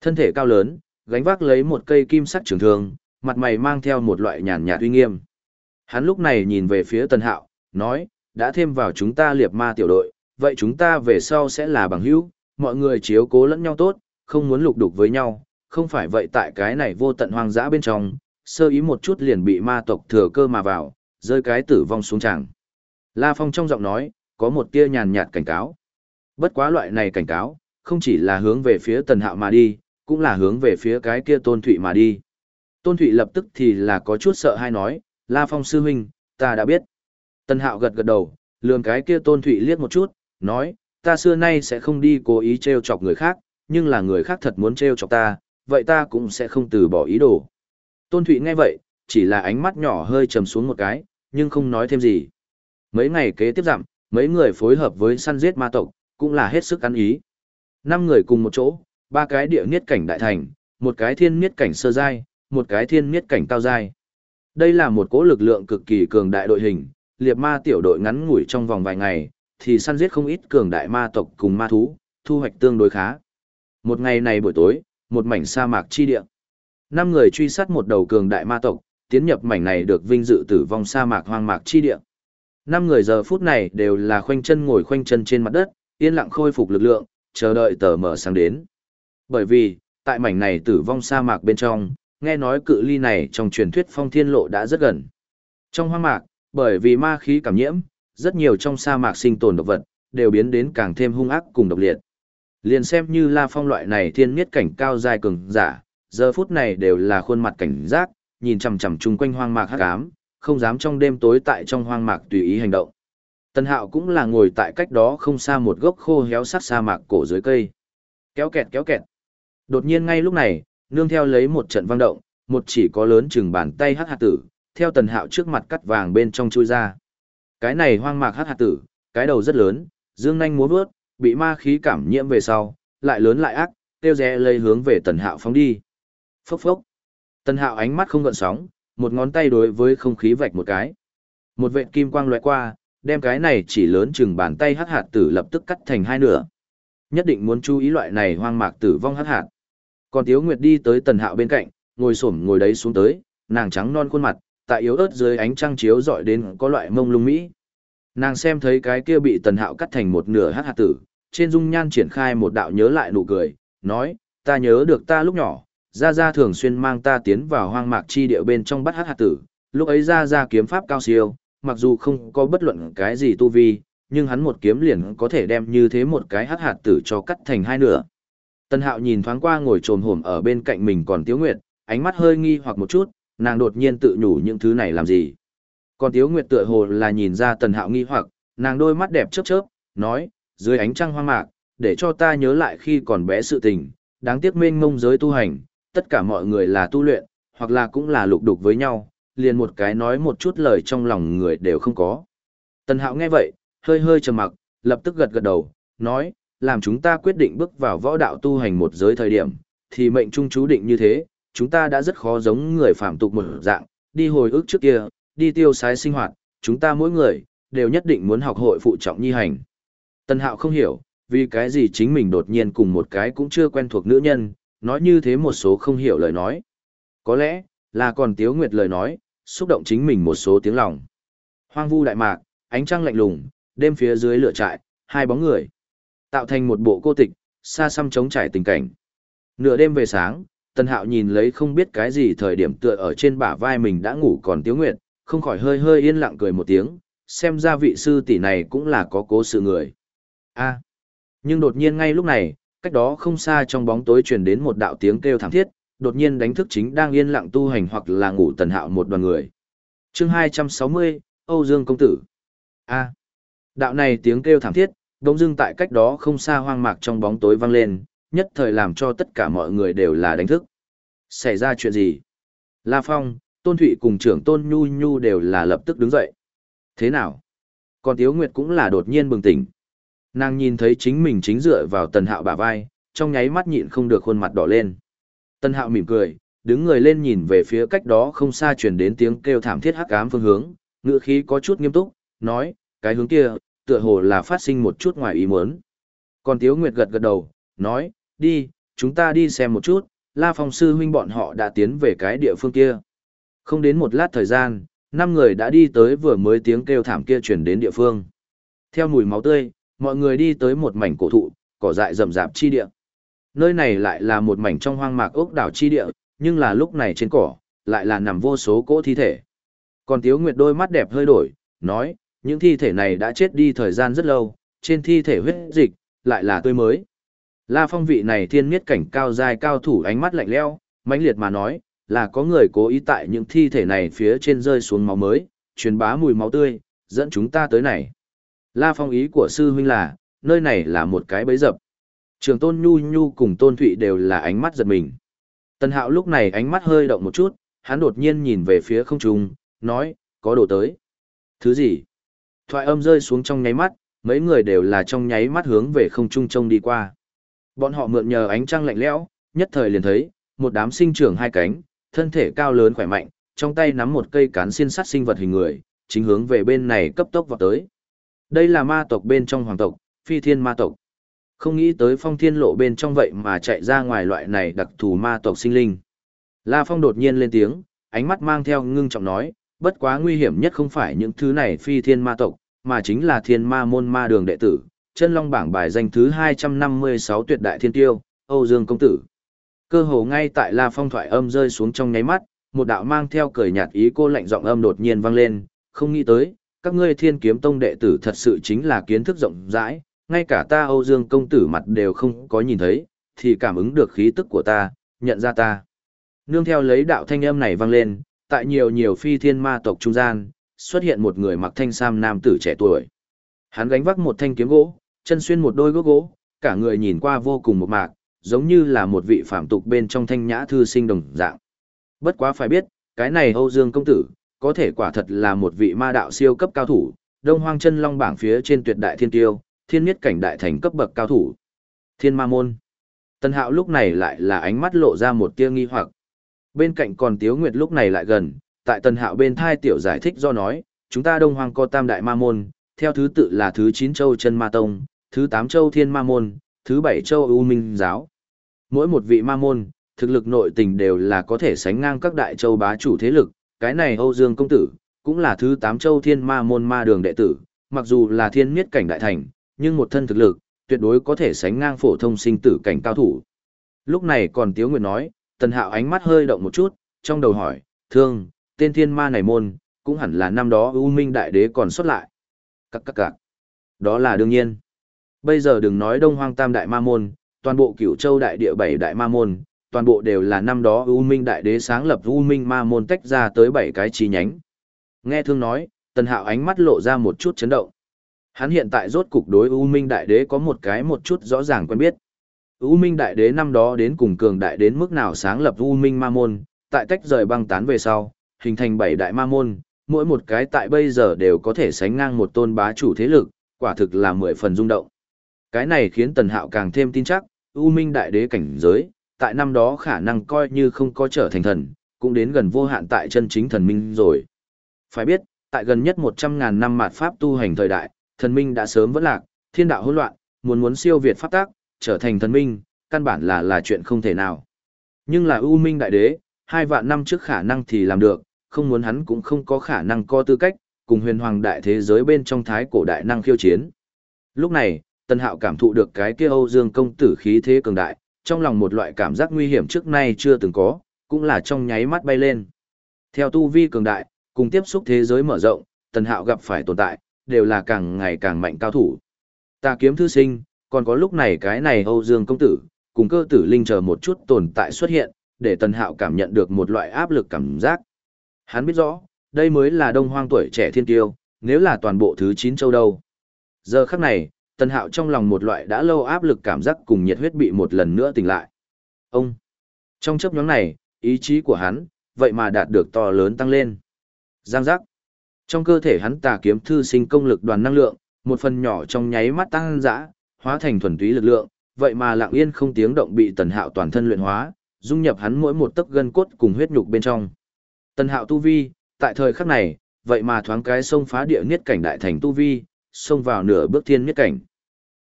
thân thể cao lớn, gánh vác lấy một cây kim sắc trường thương, mặt mày mang theo một loại nhàn nhạt uy nghiêm. Hắn lúc này nhìn về phía Tần Hạo, nói, đã thêm vào chúng ta liệp ma tiểu đội, vậy chúng ta về sau sẽ là bằng hữu, mọi người chiếu cố lẫn nhau tốt, không muốn lục đục với nhau, không phải vậy tại cái này vô tận hoang dã bên trong, sơ ý một chút liền bị ma tộc thừa cơ mà vào, rơi cái tử vong xuống tràng. La Phong trong giọng nói, có một tia nhàn nhạt cảnh cáo. Bất quá loại này cảnh cáo, không chỉ là hướng về phía tần hạo mà đi, cũng là hướng về phía cái kia tôn thụy mà đi. Tôn thụy lập tức thì là có chút sợ hay nói, La Phong sư huynh, ta đã biết. Tân hạo gật gật đầu, lường cái kia tôn thụy liếc một chút, nói, ta xưa nay sẽ không đi cố ý trêu chọc người khác, nhưng là người khác thật muốn trêu chọc ta, vậy ta cũng sẽ không từ bỏ ý đồ. Tôn Thụy nghe vậy, chỉ là ánh mắt nhỏ hơi trầm xuống một cái, nhưng không nói thêm gì. Mấy ngày kế tiếp dặm, mấy người phối hợp với săn giết ma tộc, cũng là hết sức ăn ý. Năm người cùng một chỗ, ba cái địa niết cảnh đại thành, một cái thiên niết cảnh sơ giai, một cái thiên niết cảnh cao giai. Đây là một cỗ lực lượng cực kỳ cường đại đội hình, liệt ma tiểu đội ngắn ngủi trong vòng vài ngày, thì săn giết không ít cường đại ma tộc cùng ma thú, thu hoạch tương đối khá. Một ngày này buổi tối, một mảnh sa mạc chi địa. Năm người truy sát một đầu cường đại ma tộc, tiến nhập mảnh này được vinh dự tử vong sa mạc hoang mạc chi địa. Năm người giờ phút này đều là khoanh chân ngồi khoanh chân trên mặt đất, yên lặng khôi phục lực lượng, chờ đợi tờ mở sáng đến. Bởi vì, tại mảnh này tử vong sa mạc bên trong, nghe nói cự ly này trong truyền thuyết phong thiên lộ đã rất gần. Trong hoang mạc, bởi vì ma khí cảm nhiễm, rất nhiều trong sa mạc sinh tồn độc vật, đều biến đến càng thêm hung ác cùng độc liệt. Liền xem như La Phong loại này thiên miết cảnh cao dài cường giả, giờ phút này đều là khuôn mặt cảnh giác, nhìn chằm chằm chung quanh hoang mạc hắc ám, không dám trong đêm tối tại trong hoang mạc tùy ý hành động. Tân Hạo cũng là ngồi tại cách đó không xa một gốc khô héo sát sa mạc cổ dưới cây. Kéo kẹt kéo kẹt. Đột nhiên ngay lúc này, nương theo lấy một trận vang động, một chỉ có lớn chừng bàn tay hắc hạt tử, theo Tần Hạo trước mặt cắt vàng bên trong chui ra. Cái này hoang mạc hát hạt tử, cái đầu rất lớn, dương nhanh múa vớt, bị ma khí cảm nhiễm về sau, lại lớn lại ác, tiêu rẽ lây hướng về Tần Hạo phóng đi. Phốc phốc. Tần Hạo ánh mắt không gợn sóng, một ngón tay đối với không khí vạch một cái. Một vệt kim quang lóe qua, đem cái này chỉ lớn chừng bàn tay hắc hạt tử lập tức cắt thành hai nửa. Nhất định muốn chú ý loại này hoang mạc tử vong hắc hạt. Còn Tiếu Nguyệt đi tới Tần Hạo bên cạnh, ngồi xổm ngồi đấy xuống tới, nàng trắng non khuôn mặt, tại yếu ớt dưới ánh trăng chiếu dọi đến có loại mông lung mỹ. Nàng xem thấy cái kia bị Tần Hạo cắt thành một nửa hát hạt tử, trên dung nhan triển khai một đạo nhớ lại nụ cười, nói, ta nhớ được ta lúc nhỏ, Gia Gia thường xuyên mang ta tiến vào hoang mạc chi địa bên trong bắt hát hạt tử, lúc ấy Gia Gia kiếm pháp cao siêu, mặc dù không có bất luận cái gì tu vi, nhưng hắn một kiếm liền có thể đem như thế một cái hát hạt tử cho cắt thành hai nửa. Tân Hạo nhìn thoáng qua ngồi trồm hổm ở bên cạnh mình còn Tiếu Nguyệt, ánh mắt hơi nghi hoặc một chút, nàng đột nhiên tự nhủ những thứ này làm gì. Còn Tiếu Nguyệt tựa hồ là nhìn ra Tần Hạo nghi hoặc, nàng đôi mắt đẹp chớp chớp, nói, dưới ánh trăng hoang mạc, để cho ta nhớ lại khi còn bé sự tình, đáng tiếc mênh mông giới tu hành, tất cả mọi người là tu luyện, hoặc là cũng là lục đục với nhau, liền một cái nói một chút lời trong lòng người đều không có. Tần Hạo nghe vậy, hơi hơi trầm mặc, lập tức gật gật đầu, nói, làm chúng ta quyết định bước vào võ đạo tu hành một giới thời điểm, thì mệnh trung chú định như thế, chúng ta đã rất khó giống người phạm tục một dạng, đi hồi ức trước kia, đi tiêu sái sinh hoạt, chúng ta mỗi người, đều nhất định muốn học hội phụ trọng nhi hành. tân Hạo không hiểu, vì cái gì chính mình đột nhiên cùng một cái cũng chưa quen thuộc nữ nhân, nói như thế một số không hiểu lời nói. Có lẽ, là còn Tiếu Nguyệt lời nói, xúc động chính mình một số tiếng lòng. Hoang vu đại mạc, ánh trăng lạnh lùng, đêm phía dưới lửa trại, hai bóng người. Tạo thành một bộ cô tịch, xa xăm chống trải tình cảnh. Nửa đêm về sáng, Tần Hạo nhìn lấy không biết cái gì thời điểm tựa ở trên bả vai mình đã ngủ còn Tiếu Nguyệt, không khỏi hơi hơi yên lặng cười một tiếng, xem ra vị sư tỷ này cũng là có cố sự người. a nhưng đột nhiên ngay lúc này, cách đó không xa trong bóng tối truyền đến một đạo tiếng kêu thảm thiết, đột nhiên đánh thức chính đang yên lặng tu hành hoặc là ngủ tần hạo một đoàn người. chương 260, Âu Dương Công Tử. A. đạo này tiếng kêu thảm thiết, đống dưng tại cách đó không xa hoang mạc trong bóng tối vang lên, nhất thời làm cho tất cả mọi người đều là đánh thức. Xảy ra chuyện gì? La Phong, Tôn Thụy cùng trưởng Tôn Nhu Nhu đều là lập tức đứng dậy. Thế nào? Còn Tiếu Nguyệt cũng là đột nhiên bừng tỉnh. Nàng nhìn thấy chính mình chính dựa vào tần hạo bả vai, trong nháy mắt nhịn không được khuôn mặt đỏ lên. Tần hạo mỉm cười, đứng người lên nhìn về phía cách đó không xa truyền đến tiếng kêu thảm thiết hắc ám phương hướng, ngựa khí có chút nghiêm túc, nói, cái hướng kia, tựa hồ là phát sinh một chút ngoài ý muốn. Còn Tiếu Nguyệt gật gật đầu, nói, đi, chúng ta đi xem một chút, La Phong sư huynh bọn họ đã tiến về cái địa phương kia. Không đến một lát thời gian, năm người đã đi tới vừa mới tiếng kêu thảm kia truyền đến địa phương. Theo mùi máu tươi, mọi người đi tới một mảnh cổ thụ, cỏ dại rậm rạp chi địa. Nơi này lại là một mảnh trong hoang mạc ốc đảo chi địa, nhưng là lúc này trên cỏ, lại là nằm vô số cỗ thi thể. Còn Tiếu Nguyệt đôi mắt đẹp hơi đổi, nói, những thi thể này đã chết đi thời gian rất lâu, trên thi thể huyết dịch, lại là tươi mới. La Phong vị này thiên miết cảnh cao dài cao thủ ánh mắt lạnh lẽo, mãnh liệt mà nói, là có người cố ý tại những thi thể này phía trên rơi xuống máu mới, truyền bá mùi máu tươi, dẫn chúng ta tới này. La Phong ý của sư huynh là, nơi này là một cái bẫy dập. Trường Tôn Nhu Nhu cùng Tôn Thụy đều là ánh mắt giật mình. Tân Hạo lúc này ánh mắt hơi động một chút, hắn đột nhiên nhìn về phía không trung, nói, có đồ tới. Thứ gì? Thoại âm rơi xuống trong nháy mắt, mấy người đều là trong nháy mắt hướng về không trung trông đi qua. Bọn họ mượn nhờ ánh trăng lạnh lẽo, nhất thời liền thấy, một đám sinh trưởng hai cánh, thân thể cao lớn khỏe mạnh, trong tay nắm một cây cán xiên sắt sinh vật hình người, chính hướng về bên này cấp tốc vào tới. Đây là ma tộc bên trong hoàng tộc, phi thiên ma tộc. Không nghĩ tới phong thiên lộ bên trong vậy mà chạy ra ngoài loại này đặc thù ma tộc sinh linh. La Phong đột nhiên lên tiếng, ánh mắt mang theo ngưng trọng nói, bất quá nguy hiểm nhất không phải những thứ này phi thiên ma tộc, mà chính là thiên ma môn ma đường đệ tử, chân long bảng bài danh thứ 256 tuyệt đại thiên tiêu, Âu Dương Công Tử. Cơ hồ ngay tại La Phong thoại âm rơi xuống trong nháy mắt, một đạo mang theo cười nhạt ý cô lạnh giọng âm đột nhiên vang lên, không nghĩ tới, các ngươi thiên kiếm tông đệ tử thật sự chính là kiến thức rộng rãi, ngay cả ta Âu Dương Công Tử mặt đều không có nhìn thấy, thì cảm ứng được khí tức của ta, nhận ra ta. Nương theo lấy đạo thanh âm này vang lên, tại nhiều nhiều phi thiên ma tộc trung gian, xuất hiện một người mặc thanh sam nam tử trẻ tuổi. Hắn gánh vác một thanh kiếm gỗ, chân xuyên một đôi gốc gỗ, cả người nhìn qua vô cùng một mạc, giống như là một vị phạm tục bên trong thanh nhã thư sinh đồng dạng. Bất quá phải biết, cái này Âu Dương công tử, có thể quả thật là một vị ma đạo siêu cấp cao thủ, đông hoang chân long bảng phía trên tuyệt đại thiên tiêu, thiên miết cảnh đại thành cấp bậc cao thủ. Thiên ma môn. Tân hạo lúc này lại là ánh mắt lộ ra một tia nghi hoặc. Bên cạnh còn Tiếu Nguyệt lúc này lại gần, tại Tân hạo bên thai tiểu giải thích do nói, chúng ta đông hoang có tam đại ma môn, theo thứ tự là thứ 9 châu chân ma tông, thứ tám châu thiên ma môn, thứ bảy châu ưu minh giáo. Mỗi một vị ma môn, thực lực nội tình đều là có thể sánh ngang các đại châu bá chủ thế lực, cái này Âu Dương công tử, cũng là thứ tám châu thiên ma môn ma đường đệ tử, mặc dù là thiên miết cảnh đại thành, nhưng một thân thực lực, tuyệt đối có thể sánh ngang phổ thông sinh tử cảnh cao thủ. Lúc này còn Tiếu Nguyệt nói, Tần Hạo ánh mắt hơi động một chút, trong đầu hỏi, thương, tên thiên ma này môn, cũng hẳn là năm đó u minh đại đế còn xuất lại. Các các các. Đó là đương nhiên. Bây giờ đừng nói đông hoang tam đại ma môn, toàn bộ cửu châu đại địa bảy đại ma môn, toàn bộ đều là năm đó u minh đại đế sáng lập u minh ma môn tách ra tới bảy cái chi nhánh. Nghe thương nói, tần hạo ánh mắt lộ ra một chút chấn động. Hắn hiện tại rốt cục đối u minh đại đế có một cái một chút rõ ràng quen biết. u minh đại đế năm đó đến cùng cường đại đến mức nào sáng lập u minh ma môn, tại tách rời băng tán về sau, hình thành bảy đại ma môn, mỗi một cái tại bây giờ đều có thể sánh ngang một tôn bá chủ thế lực, quả thực là mười phần rung động. Cái này khiến Tần Hạo càng thêm tin chắc, U Minh Đại Đế cảnh giới, tại năm đó khả năng coi như không có trở thành thần, cũng đến gần vô hạn tại chân chính thần minh rồi. Phải biết, tại gần nhất 100.000 năm mạt pháp tu hành thời đại, thần minh đã sớm vẫn lạc, thiên đạo hỗn loạn, muốn muốn siêu việt pháp tác, trở thành thần minh, căn bản là là chuyện không thể nào. Nhưng là U Minh Đại Đế, hai vạn năm trước khả năng thì làm được, không muốn hắn cũng không có khả năng có tư cách, cùng huyền hoàng đại thế giới bên trong thái cổ đại năng khiêu chiến. Lúc này, Tân Hạo cảm thụ được cái kia Âu Dương công tử khí thế cường đại, trong lòng một loại cảm giác nguy hiểm trước nay chưa từng có, cũng là trong nháy mắt bay lên. Theo tu vi cường đại, cùng tiếp xúc thế giới mở rộng, Tần Hạo gặp phải tồn tại, đều là càng ngày càng mạnh cao thủ. Ta kiếm thư sinh, còn có lúc này cái này Âu Dương công tử, cùng cơ tử linh chờ một chút tồn tại xuất hiện, để Tần Hạo cảm nhận được một loại áp lực cảm giác. Hắn biết rõ, đây mới là đông hoang tuổi trẻ thiên tiêu, nếu là toàn bộ thứ 9 châu đâu. Giờ khắc này, Tần Hạo trong lòng một loại đã lâu áp lực cảm giác cùng nhiệt huyết bị một lần nữa tỉnh lại. Ông! Trong chấp nhóm này, ý chí của hắn, vậy mà đạt được to lớn tăng lên. Giang giác! Trong cơ thể hắn tà kiếm thư sinh công lực đoàn năng lượng, một phần nhỏ trong nháy mắt tăng dã, hóa thành thuần túy lực lượng, vậy mà lặng yên không tiếng động bị Tần Hạo toàn thân luyện hóa, dung nhập hắn mỗi một tấc gân cốt cùng huyết nhục bên trong. Tần Hạo tu vi, tại thời khắc này, vậy mà thoáng cái xông phá địa niết cảnh đại thành tu vi, xông vào nửa bước thiên niết cảnh.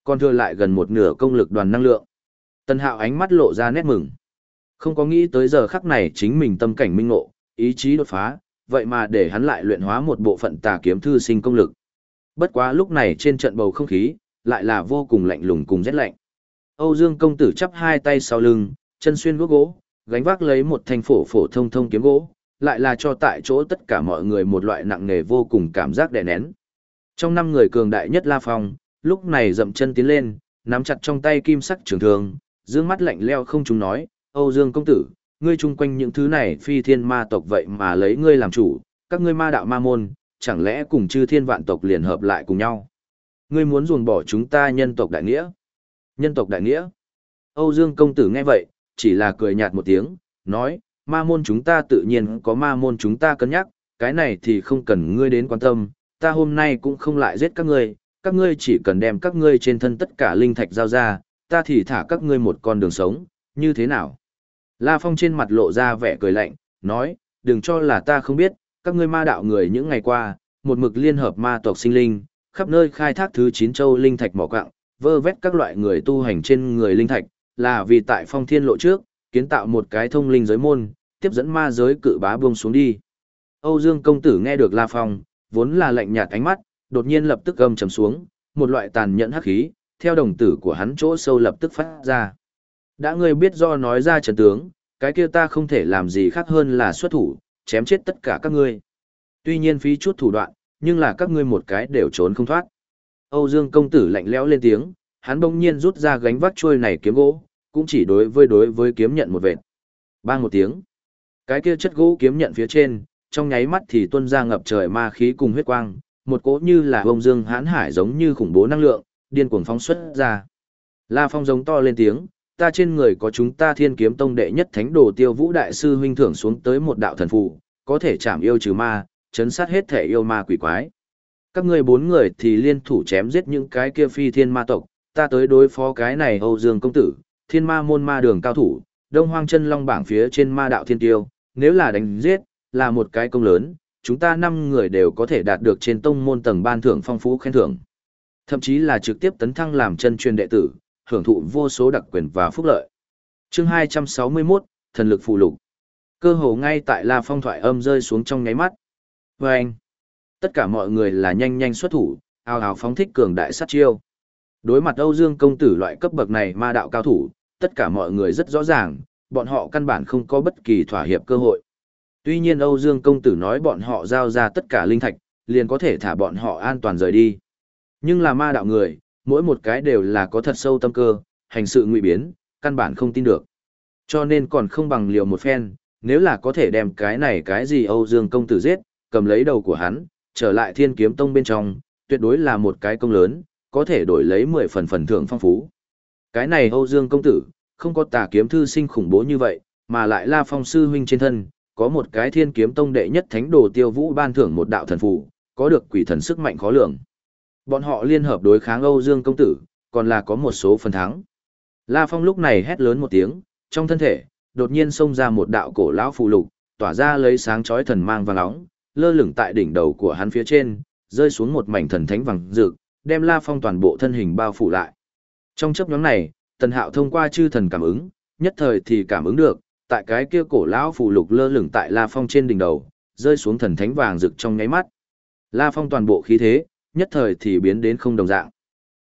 Còn thừa lại gần một nửa công lực đoàn năng lượng. Tần Hạo ánh mắt lộ ra nét mừng. Không có nghĩ tới giờ khắc này chính mình tâm cảnh minh ngộ, ý chí đột phá, vậy mà để hắn lại luyện hóa một bộ phận tà kiếm thư sinh công lực. Bất quá lúc này trên trận bầu không khí, lại là vô cùng lạnh lùng cùng rét lạnh. Âu Dương công tử chắp hai tay sau lưng, chân xuyên bước gỗ, gánh vác lấy một thanh phổ phổ thông thông kiếm gỗ, lại là cho tại chỗ tất cả mọi người một loại nặng nề vô cùng cảm giác đè nén. Trong năm người cường đại nhất La Phong, lúc này dậm chân tiến lên, nắm chặt trong tay kim sắc trường thương, dương mắt lạnh leo không chúng nói, Âu Dương công tử, ngươi chung quanh những thứ này phi thiên ma tộc vậy mà lấy ngươi làm chủ, các ngươi ma đạo ma môn, chẳng lẽ cùng chư thiên vạn tộc liền hợp lại cùng nhau. Ngươi muốn ruồng bỏ chúng ta nhân tộc đại nghĩa. Nhân tộc đại nghĩa. Âu Dương công tử nghe vậy, chỉ là cười nhạt một tiếng, nói, ma môn chúng ta tự nhiên có ma môn chúng ta cân nhắc, cái này thì không cần ngươi đến quan tâm, ta hôm nay cũng không lại giết các ngươi, các ngươi chỉ cần đem các ngươi trên thân tất cả linh thạch giao ra, ta thì thả các ngươi một con đường sống, như thế nào? La Phong trên mặt lộ ra vẻ cười lạnh, nói, đừng cho là ta không biết, các ngươi ma đạo người những ngày qua, một mực liên hợp ma tộc sinh linh, khắp nơi khai thác thứ chín châu linh thạch mỏ quạng, vơ vét các loại người tu hành trên người linh thạch, là vì tại phong thiên lộ trước, kiến tạo một cái thông linh giới môn, tiếp dẫn ma giới cự bá buông xuống đi. Âu Dương công tử nghe được La Phong, vốn là lạnh nhạt ánh mắt, đột nhiên lập tức gầm trầm xuống, một loại tàn nhẫn hắc khí, theo đồng tử của hắn chỗ sâu lập tức phát ra. Đã ngươi biết do nói ra trận tướng, cái kia ta không thể làm gì khác hơn là xuất thủ, chém chết tất cả các ngươi. Tuy nhiên phí chút thủ đoạn, nhưng là các ngươi một cái đều trốn không thoát. Âu Dương công tử lạnh lẽo lên tiếng, hắn bỗng nhiên rút ra gánh vác trôi này kiếm gỗ, cũng chỉ đối với đối với kiếm nhận một vệt. Bang một tiếng. Cái kia chất gỗ kiếm nhận phía trên, trong nháy mắt thì tuôn ra ngập trời ma khí cùng huyết quang, một cỗ như là bông dương hãn hải giống như khủng bố năng lượng, điên cuồng phóng xuất ra. La Phong giống to lên tiếng, ta trên người có chúng ta thiên kiếm tông đệ nhất thánh đồ tiêu vũ đại sư huynh thưởng xuống tới một đạo thần phù, có thể chạm yêu trừ ma, chấn sát hết thể yêu ma quỷ quái. Các ngươi bốn người thì liên thủ chém giết những cái kia phi thiên ma tộc, ta tới đối phó cái này Âu Dương công tử, thiên ma môn ma đường cao thủ, đông hoang chân long bảng phía trên ma đạo thiên tiêu, nếu là đánh giết, là một cái công lớn, chúng ta năm người đều có thể đạt được trên tông môn tầng ban thưởng phong phú khen thưởng. Thậm chí là trực tiếp tấn thăng làm chân truyền đệ tử, hưởng thụ vô số đặc quyền và phúc lợi. Chương 261, thần lực phù lục. Cơ hồ ngay tại La Phong thoại âm rơi xuống trong nháy mắt. Và anh, tất cả mọi người là nhanh nhanh xuất thủ, ào ào phóng thích cường đại sát chiêu. Đối mặt Âu Dương công tử loại cấp bậc này ma đạo cao thủ, tất cả mọi người rất rõ ràng, bọn họ căn bản không có bất kỳ thỏa hiệp cơ hội. Tuy nhiên Âu Dương công tử nói bọn họ giao ra tất cả linh thạch, liền có thể thả bọn họ an toàn rời đi. Nhưng là ma đạo người, mỗi một cái đều là có thật sâu tâm cơ, hành sự ngụy biến, căn bản không tin được. Cho nên còn không bằng liều một phen, nếu là có thể đem cái này cái gì Âu Dương công tử giết, cầm lấy đầu của hắn, trở lại thiên kiếm tông bên trong, tuyệt đối là một cái công lớn, có thể đổi lấy 10 phần phần thưởng phong phú. Cái này Âu Dương công tử, không có tà kiếm thư sinh khủng bố như vậy, mà lại La Phong sư huynh trên thân, có một cái thiên kiếm tông đệ nhất thánh đồ tiêu vũ ban thưởng một đạo thần phù, có được quỷ thần sức mạnh khó lường. Bọn họ liên hợp đối kháng Âu Dương công tử, còn là có một số phần thắng. La Phong lúc này hét lớn một tiếng, trong thân thể, đột nhiên xông ra một đạo cổ lão phù lục, tỏa ra lấy sáng chói thần mang vàng nóng, lơ lửng tại đỉnh đầu của hắn phía trên, rơi xuống một mảnh thần thánh vàng rực, đem La Phong toàn bộ thân hình bao phủ lại. Trong chấp nhóm này, Tần Hạo thông qua chư thần cảm ứng, nhất thời thì cảm ứng được, tại cái kia cổ lão phù lục lơ lửng tại La Phong trên đỉnh đầu, rơi xuống thần thánh vàng rực trong nháy mắt. La Phong toàn bộ khí thế, nhất thời thì biến đến không đồng dạng.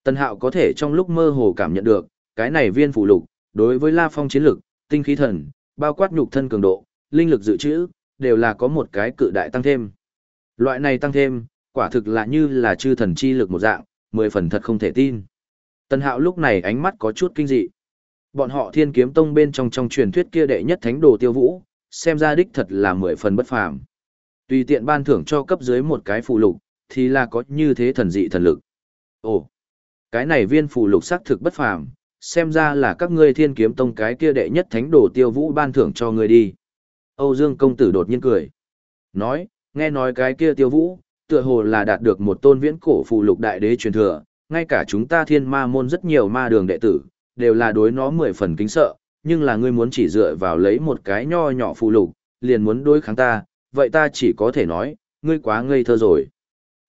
Tần Hạo có thể trong lúc mơ hồ cảm nhận được, cái này viên phù lục, đối với La Phong chiến lực, tinh khí thần, bao quát nhục thân cường độ, linh lực dự trữ, đều là có một cái cự đại tăng thêm. Loại này tăng thêm, quả thực là như là chư thần chi lực một dạng, mười phần thật không thể tin. Tần Hạo lúc này ánh mắt có chút kinh dị. Bọn họ Thiên Kiếm Tông bên trong trong truyền thuyết kia đệ nhất thánh đồ Tiêu Vũ, xem ra đích thật là mười phần bất phàm. Tùy tiện ban thưởng cho cấp dưới một cái phụ lục, thì là có như thế thần dị thần lực. Ồ, cái này viên phụ lục xác thực bất phàm, xem ra là các ngươi Thiên Kiếm Tông cái kia đệ nhất thánh đồ Tiêu Vũ ban thưởng cho ngươi đi. Âu Dương công tử đột nhiên cười. Nói, nghe nói cái kia Tiêu Vũ, tựa hồ là đạt được một tôn viễn cổ phụ lục đại đế truyền thừa, ngay cả chúng ta thiên ma môn rất nhiều ma đường đệ tử, đều là đối nó mười phần kính sợ, nhưng là ngươi muốn chỉ dựa vào lấy một cái nho nhỏ phụ lục, liền muốn đối kháng ta, vậy ta chỉ có thể nói, ngươi quá ngây thơ rồi.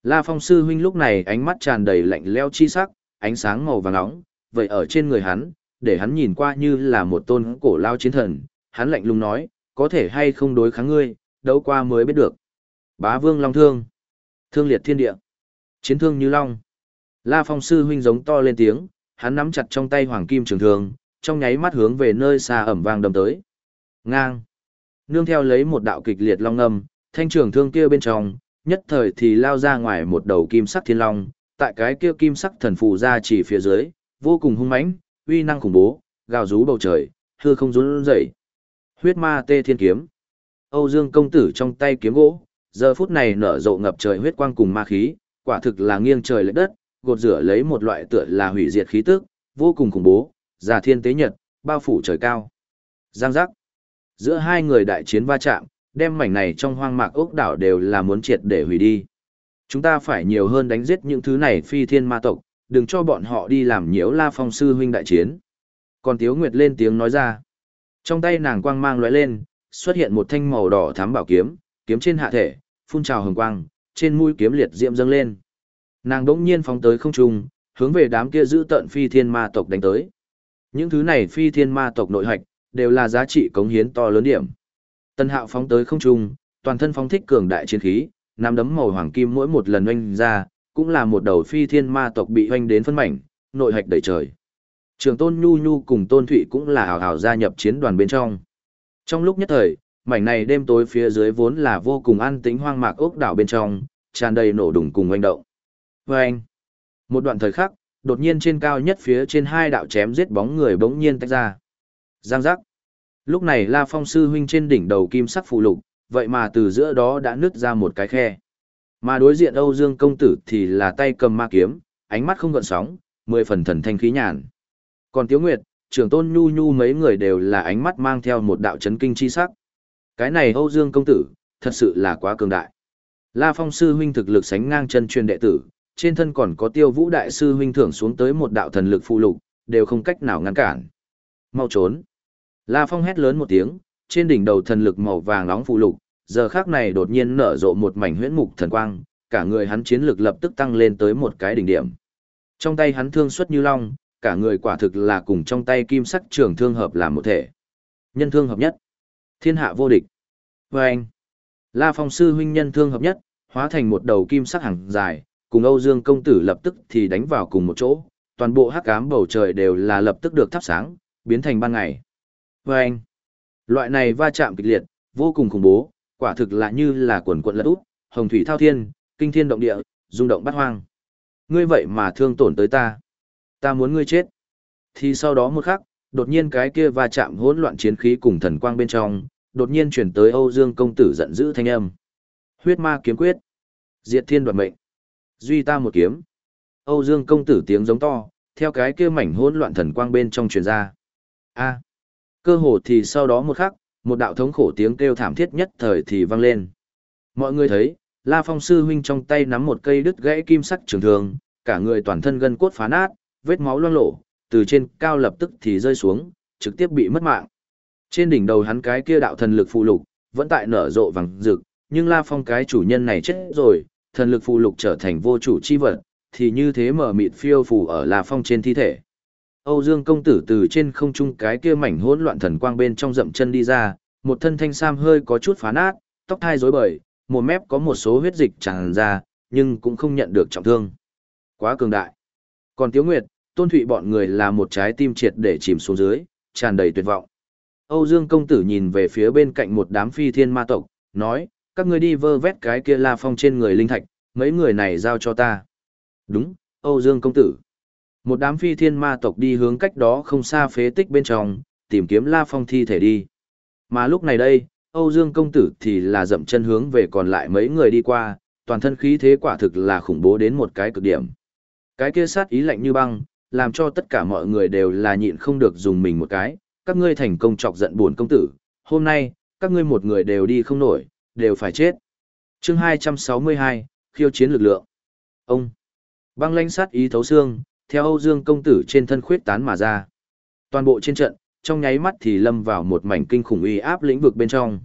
La Phong sư huynh lúc này ánh mắt tràn đầy lạnh lẽo chi sắc, ánh sáng màu vàng nóng, vậy ở trên người hắn, để hắn nhìn qua như là một tôn cổ lao chiến thần, hắn lạnh lùng nói, có thể hay không đối kháng ngươi, đấu qua mới biết được. Bá Vương Long Thương, Thương liệt thiên địa, Chiến thương như long. La Phong sư huynh giống to lên tiếng, hắn nắm chặt trong tay hoàng kim trường thương, trong nháy mắt hướng về nơi xa ẩm vang đâm tới. Ngang. Nương theo lấy một đạo kịch liệt long âm, thanh trường thương kia bên trong, nhất thời thì lao ra ngoài một đầu kim sắc thiên long, tại cái kia kim sắc thần phù ra chỉ phía dưới, vô cùng hung mãnh, uy năng khủng bố, gào rú bầu trời, hư không run rẩy. Huyết ma tê thiên kiếm. Âu Dương công tử trong tay kiếm gỗ, giờ phút này nở rộ ngập trời huyết quang cùng ma khí, quả thực là nghiêng trời lệch đất, gột rửa lấy một loại tựa là hủy diệt khí tức, vô cùng khủng bố, giả thiên tế nhật, bao phủ trời cao. Giang giác. Giữa hai người đại chiến va chạm, đem mảnh này trong hoang mạc ốc đảo đều là muốn triệt để hủy đi. Chúng ta phải nhiều hơn đánh giết những thứ này phi thiên ma tộc, đừng cho bọn họ đi làm nhiễu la phong sư huynh đại chiến. Còn Tiếu Nguyệt lên tiếng nói ra. Trong tay nàng quang mang lóe lên, xuất hiện một thanh màu đỏ thám bảo kiếm, kiếm trên hạ thể, phun trào hồng quang, trên mũi kiếm liệt diệm dâng lên. Nàng đỗng nhiên phóng tới không trung, hướng về đám kia giữ tận phi thiên ma tộc đánh tới. Những thứ này phi thiên ma tộc nội hạch, đều là giá trị cống hiến to lớn điểm. Tân hạo phóng tới không trung, toàn thân phóng thích cường đại chiến khí, nắm đấm màu hoàng kim mỗi một lần oanh ra, cũng là một đầu phi thiên ma tộc bị oanh đến phân mảnh, nội hạch đầy trời. Trường tôn nhu nhu cùng tôn thụy cũng là hào hào gia nhập chiến đoàn bên trong. Trong lúc nhất thời, mảnh này đêm tối phía dưới vốn là vô cùng an tĩnh hoang mạc ốc đảo bên trong, tràn đầy nổ đùng cùng oanh động. Vâng! Một đoạn thời khắc, đột nhiên trên cao nhất phía trên hai đạo chém giết bóng người bỗng nhiên tách ra. Giang giác! Lúc này La Phong sư huynh trên đỉnh đầu kim sắc phù lục, vậy mà từ giữa đó đã nứt ra một cái khe. Mà đối diện Âu Dương công tử thì là tay cầm ma kiếm, ánh mắt không gợn sóng, mười phần thần thanh khí nhàn. Còn Tiếu Nguyệt, trưởng tôn nhu nhu mấy người đều là ánh mắt mang theo một đạo chấn kinh chi sắc. Cái này Âu Dương công tử, thật sự là quá cường đại. La Phong sư huynh thực lực sánh ngang chân truyền đệ tử, trên thân còn có Tiêu Vũ đại sư huynh thưởng xuống tới một đạo thần lực phụ lục, đều không cách nào ngăn cản. Mau trốn. La Phong hét lớn một tiếng, trên đỉnh đầu thần lực màu vàng nóng phụ lục, giờ khắc này đột nhiên nở rộ một mảnh huyễn mục thần quang, cả người hắn chiến lực lập tức tăng lên tới một cái đỉnh điểm. Trong tay hắn thương xuất như long, cả người quả thực là cùng trong tay kim sắc trường thương hợp làm một thể. Nhân thương hợp nhất. Thiên hạ vô địch. Và anh, La Phong sư huynh nhân thương hợp nhất, hóa thành một đầu kim sắc hàng dài, cùng Âu Dương công tử lập tức thì đánh vào cùng một chỗ, toàn bộ hắc ám bầu trời đều là lập tức được thắp sáng, biến thành ban ngày. Và anh, loại này va chạm kịch liệt, vô cùng khủng bố, quả thực là như là quần quận lật út, hồng thủy thao thiên, kinh thiên động địa, rung động bát hoang. Ngươi vậy mà thương tổn tới ta. Ta muốn ngươi chết. Thì sau đó một khắc, đột nhiên cái kia va chạm hỗn loạn chiến khí cùng thần quang bên trong, đột nhiên chuyển tới Âu Dương công tử giận dữ thanh âm. Huyết ma kiếm quyết. Diệt thiên đoạt mệnh. Duy ta một kiếm. Âu Dương công tử tiếng giống to, theo cái kia mảnh hỗn loạn thần quang bên trong truyền ra. A. Cơ hồ thì sau đó một khắc, một đạo thống khổ tiếng kêu thảm thiết nhất thời thì vang lên. Mọi người thấy, La Phong sư huynh trong tay nắm một cây đứt gãy kim sắc trường thường, cả người toàn thân gân cốt phá nát, vết máu loang lổ, từ trên cao lập tức thì rơi xuống, trực tiếp bị mất mạng. Trên đỉnh đầu hắn cái kia đạo thần lực phụ lục, vẫn tại nở rộ vàng rực, nhưng La Phong cái chủ nhân này chết rồi, thần lực phụ lục trở thành vô chủ chi vật, thì như thế mở mịt phiêu phù ở La Phong trên thi thể. Âu Dương công tử từ trên không trung cái kia mảnh hỗn loạn thần quang bên trong dậm chân đi ra, một thân thanh sam hơi có chút phá nát, tóc thai rối bời, một mép có một số huyết dịch tràn ra, nhưng cũng không nhận được trọng thương. Quá cường đại. Còn Tiếu Nguyệt, Tôn Thụy bọn người là một trái tim triệt để chìm xuống dưới, tràn đầy tuyệt vọng. Âu Dương công tử nhìn về phía bên cạnh một đám phi thiên ma tộc, nói, các ngươi đi vơ vét cái kia la phong trên người linh thạch, mấy người này giao cho ta. Đúng, Âu Dương công tử. Một đám phi thiên ma tộc đi hướng cách đó không xa phế tích bên trong, tìm kiếm la phong thi thể đi. Mà lúc này đây, Âu Dương công tử thì là dậm chân hướng về còn lại mấy người đi qua, toàn thân khí thế quả thực là khủng bố đến một cái cực điểm. Cái kia sát ý lạnh như băng, làm cho tất cả mọi người đều là nhịn không được dùng mình một cái, các ngươi thành công chọc giận buồn công tử, hôm nay, các ngươi một người đều đi không nổi, đều phải chết. chương 262, khiêu chiến lực lượng. Ông, băng lãnh sát ý thấu xương, theo Âu Dương công tử trên thân khuyết tán mà ra. Toàn bộ trên trận, trong nháy mắt thì lâm vào một mảnh kinh khủng uy áp lĩnh vực bên trong.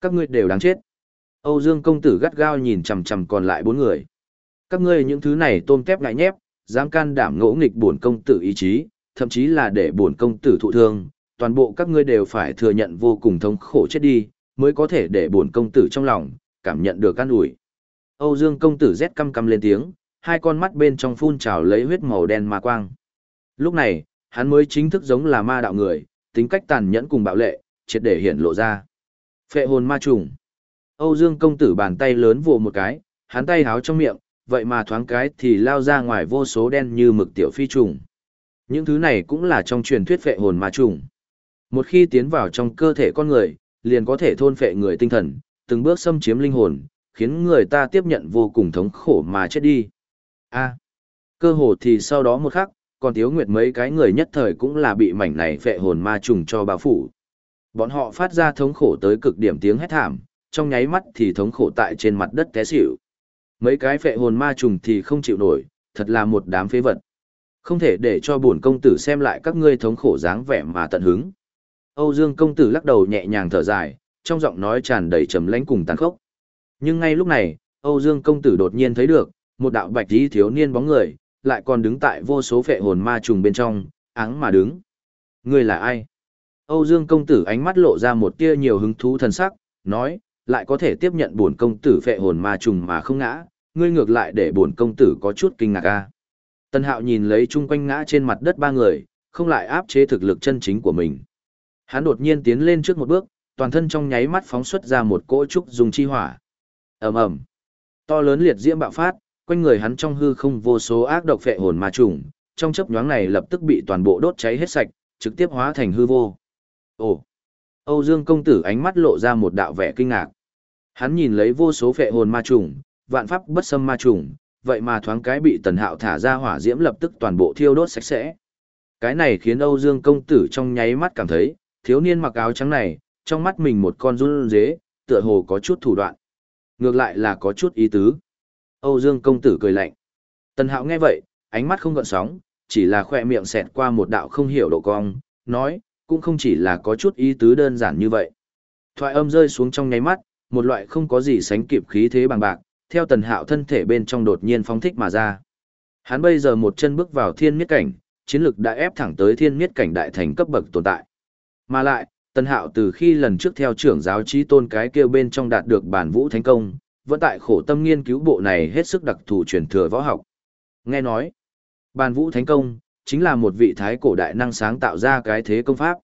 Các ngươi đều đáng chết. Âu Dương công tử gắt gao nhìn chằm chằm còn lại bốn người. Các ngươi những thứ này tôm tép ngại nhép, dám can đảm ngỗ nghịch bổn công tử ý chí, thậm chí là để bổn công tử thụ thương, toàn bộ các ngươi đều phải thừa nhận vô cùng thống khổ chết đi, mới có thể để bổn công tử trong lòng cảm nhận được an ủi. Âu Dương công tử rét căm căm lên tiếng, hai con mắt bên trong phun trào lấy huyết màu đen ma quang. Lúc này, hắn mới chính thức giống là ma đạo người, tính cách tàn nhẫn cùng bạo lệ, triệt để hiện lộ ra. Phệ hồn ma trùng. Âu Dương công tử bàn tay lớn vồ một cái, hắn tay háo trong miệng, vậy mà thoáng cái thì lao ra ngoài vô số đen như mực tiểu phi trùng. Những thứ này cũng là trong truyền thuyết phệ hồn ma trùng. Một khi tiến vào trong cơ thể con người, liền có thể thôn phệ người tinh thần, từng bước xâm chiếm linh hồn, khiến người ta tiếp nhận vô cùng thống khổ mà chết đi. A. À, cơ hồ thì sau đó một khắc, còn Tiếu Nguyệt mấy cái người nhất thời cũng là bị mảnh này phệ hồn ma trùng cho bao phủ. Bọn họ phát ra thống khổ tới cực điểm tiếng hét thảm, trong nháy mắt thì thống khổ tại trên mặt đất té xỉu. Mấy cái phệ hồn ma trùng thì không chịu nổi, thật là một đám phế vật. Không thể để cho bổn công tử xem lại các ngươi thống khổ dáng vẻ mà tận hứng. Âu Dương công tử lắc đầu nhẹ nhàng thở dài, trong giọng nói tràn đầy trầm lãnh cùng tàn khốc. Nhưng ngay lúc này, Âu Dương công tử đột nhiên thấy được, một đạo bạch y thiếu niên bóng người, lại còn đứng tại vô số phệ hồn ma trùng bên trong, áng mà đứng. Ngươi là ai? Âu Dương công tử ánh mắt lộ ra một tia nhiều hứng thú thần sắc, nói, lại có thể tiếp nhận bổn công tử phệ hồn ma trùng mà không ngã, ngươi ngược lại để bổn công tử có chút kinh ngạc a. Tân Hạo nhìn lấy chung quanh ngã trên mặt đất ba người, không lại áp chế thực lực chân chính của mình. Hắn đột nhiên tiến lên trước một bước, toàn thân trong nháy mắt phóng xuất ra một cỗ trúc dùng chi hỏa. Ầm ầm. To lớn liệt diễm bạo phát, quanh người hắn trong hư không vô số ác độc phệ hồn ma trùng, trong chớp nhoáng này lập tức bị toàn bộ đốt cháy hết sạch, trực tiếp hóa thành hư vô. Ồ. Âu Dương công tử ánh mắt lộ ra một đạo vẻ kinh ngạc. Hắn nhìn lấy vô số phệ hồn ma trùng, vạn pháp bất xâm ma trùng, vậy mà thoáng cái bị Tần Hạo thả ra hỏa diễm lập tức toàn bộ thiêu đốt sạch sẽ. Cái này khiến Âu Dương công tử trong nháy mắt cảm thấy, thiếu niên mặc áo trắng này, trong mắt mình một con run dế, tựa hồ có chút thủ đoạn. Ngược lại là có chút ý tứ. Âu Dương công tử cười lạnh. Tần Hạo nghe vậy, ánh mắt không gợn sóng, chỉ là khoe miệng xẹt qua một đạo không hiểu độ cong, nói, cũng không chỉ là có chút ý tứ đơn giản như vậy. Thoại âm rơi xuống trong nháy mắt, một loại không có gì sánh kịp khí thế bằng bạc, theo Tần Hạo thân thể bên trong đột nhiên phóng thích mà ra. Hắn bây giờ một chân bước vào thiên miết cảnh, chiến lực đã ép thẳng tới thiên miết cảnh đại thành cấp bậc tồn tại. Mà lại, Tần Hạo từ khi lần trước theo trưởng giáo trí tôn cái kêu bên trong đạt được bản vũ thánh công, vẫn tại khổ tâm nghiên cứu bộ này hết sức đặc thù truyền thừa võ học. Nghe nói, bản vũ thánh công, chính là một vị thái cổ đại năng sáng tạo ra cái thế công pháp.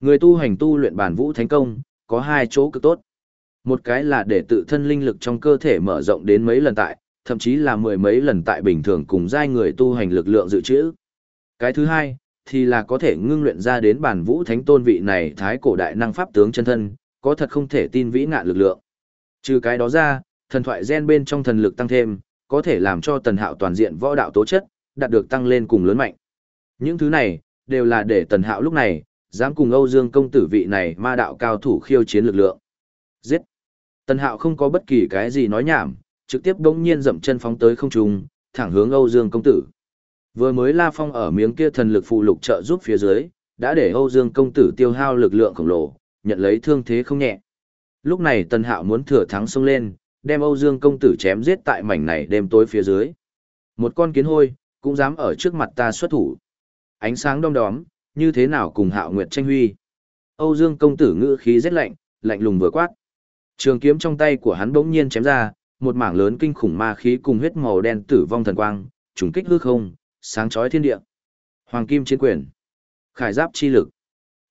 Người tu hành tu luyện bản vũ thánh công, có hai chỗ cực tốt. Một cái là để tự thân linh lực trong cơ thể mở rộng đến mấy lần tại, thậm chí là mười mấy lần tại bình thường cùng giai người tu hành lực lượng dự trữ. Cái thứ hai, thì là có thể ngưng luyện ra đến bản vũ thánh tôn vị này thái cổ đại năng pháp tướng chân thân, có thật không thể tin vĩ ngạn lực lượng. Trừ cái đó ra, thần thoại gen bên trong thần lực tăng thêm, có thể làm cho tần hạo toàn diện võ đạo tố chất, đạt được tăng lên cùng lớn mạnh. Những thứ này, đều là để tần hạo lúc này, dám cùng Âu Dương công tử vị này ma đạo cao thủ khiêu chiến lực lượng. Giết! Tần hạo không có bất kỳ cái gì nói nhảm, trực tiếp đống nhiên dậm chân phóng tới không trung, thẳng hướng Âu Dương công tử. Vừa mới La Phong ở miếng kia thần lực phụ lục trợ giúp phía dưới, đã để Âu Dương công tử tiêu hao lực lượng khổng lồ, nhận lấy thương thế không nhẹ. Lúc này Tần Hạo muốn thừa thắng xông lên, đem Âu Dương công tử chém giết tại mảnh này đêm tối phía dưới. Một con kiến hôi, cũng dám ở trước mặt ta xuất thủ. Ánh sáng đom đóm, như thế nào cùng Hạo Nguyệt tranh huy. Âu Dương công tử ngữ khí rất lạnh, lạnh lùng vừa quát. Trường kiếm trong tay của hắn bỗng nhiên chém ra, một mảng lớn kinh khủng ma khí cùng huyết màu đen tử vong thần quang, trùng kích hư không, sáng chói thiên địa. Hoàng kim chiến quyền, khải giáp chi lực.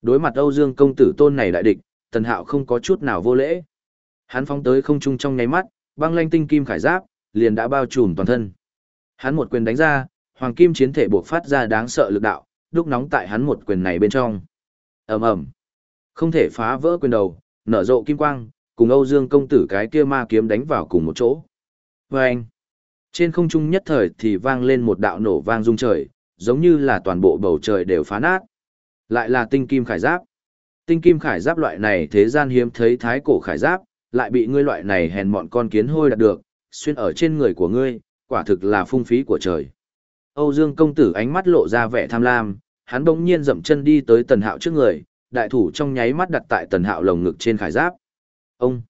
Đối mặt Âu Dương công tử tôn này đại địch, Tần Hạo không có chút nào vô lễ. Hắn phóng tới không trung trong nháy mắt, băng lanh tinh kim khải giáp liền đã bao trùm toàn thân. Hắn một quyền đánh ra, hoàng kim chiến thể buộc phát ra đáng sợ lực đạo, đúc nóng tại hắn một quyền này bên trong. Ầm ầm. Không thể phá vỡ quyền đầu, nở rộ kim quang, cùng Âu Dương công tử cái kia ma kiếm đánh vào cùng một chỗ. Vâng! anh, trên không trung nhất thời thì vang lên một đạo nổ vang rung trời, giống như là toàn bộ bầu trời đều phá nát. Lại là tinh kim khải giáp. Tinh kim khải giáp loại này thế gian hiếm thấy thái cổ khải giáp, lại bị ngươi loại này hèn mọn con kiến hôi đạt được, xuyên ở trên người của ngươi, quả thực là phung phí của trời. Âu Dương công tử ánh mắt lộ ra vẻ tham lam, hắn bỗng nhiên dậm chân đi tới tần hạo trước người, đại thủ trong nháy mắt đặt tại tần hạo lồng ngực trên khải giáp. Ông!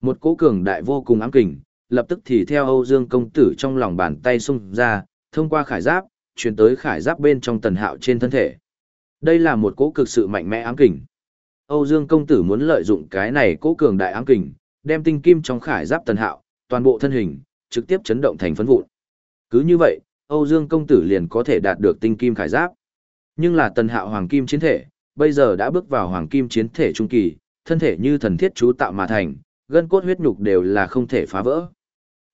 Một cỗ cường đại vô cùng ám kình, lập tức thì theo Âu Dương công tử trong lòng bàn tay xung ra, thông qua khải giáp, truyền tới khải giáp bên trong tần hạo trên thân thể. Đây là một cỗ cực sự mạnh mẽ ám kình. Âu Dương công tử muốn lợi dụng cái này cỗ cường đại ám kình, đem tinh kim trong khải giáp tần hạo, toàn bộ thân hình, trực tiếp chấn động thành phấn vụn. Cứ như vậy, Âu Dương công tử liền có thể đạt được tinh kim khải giáp. Nhưng là tần hạo hoàng kim chiến thể, bây giờ đã bước vào hoàng kim chiến thể trung kỳ, thân thể như thần thiết chú tạo mà thành, gân cốt huyết nhục đều là không thể phá vỡ.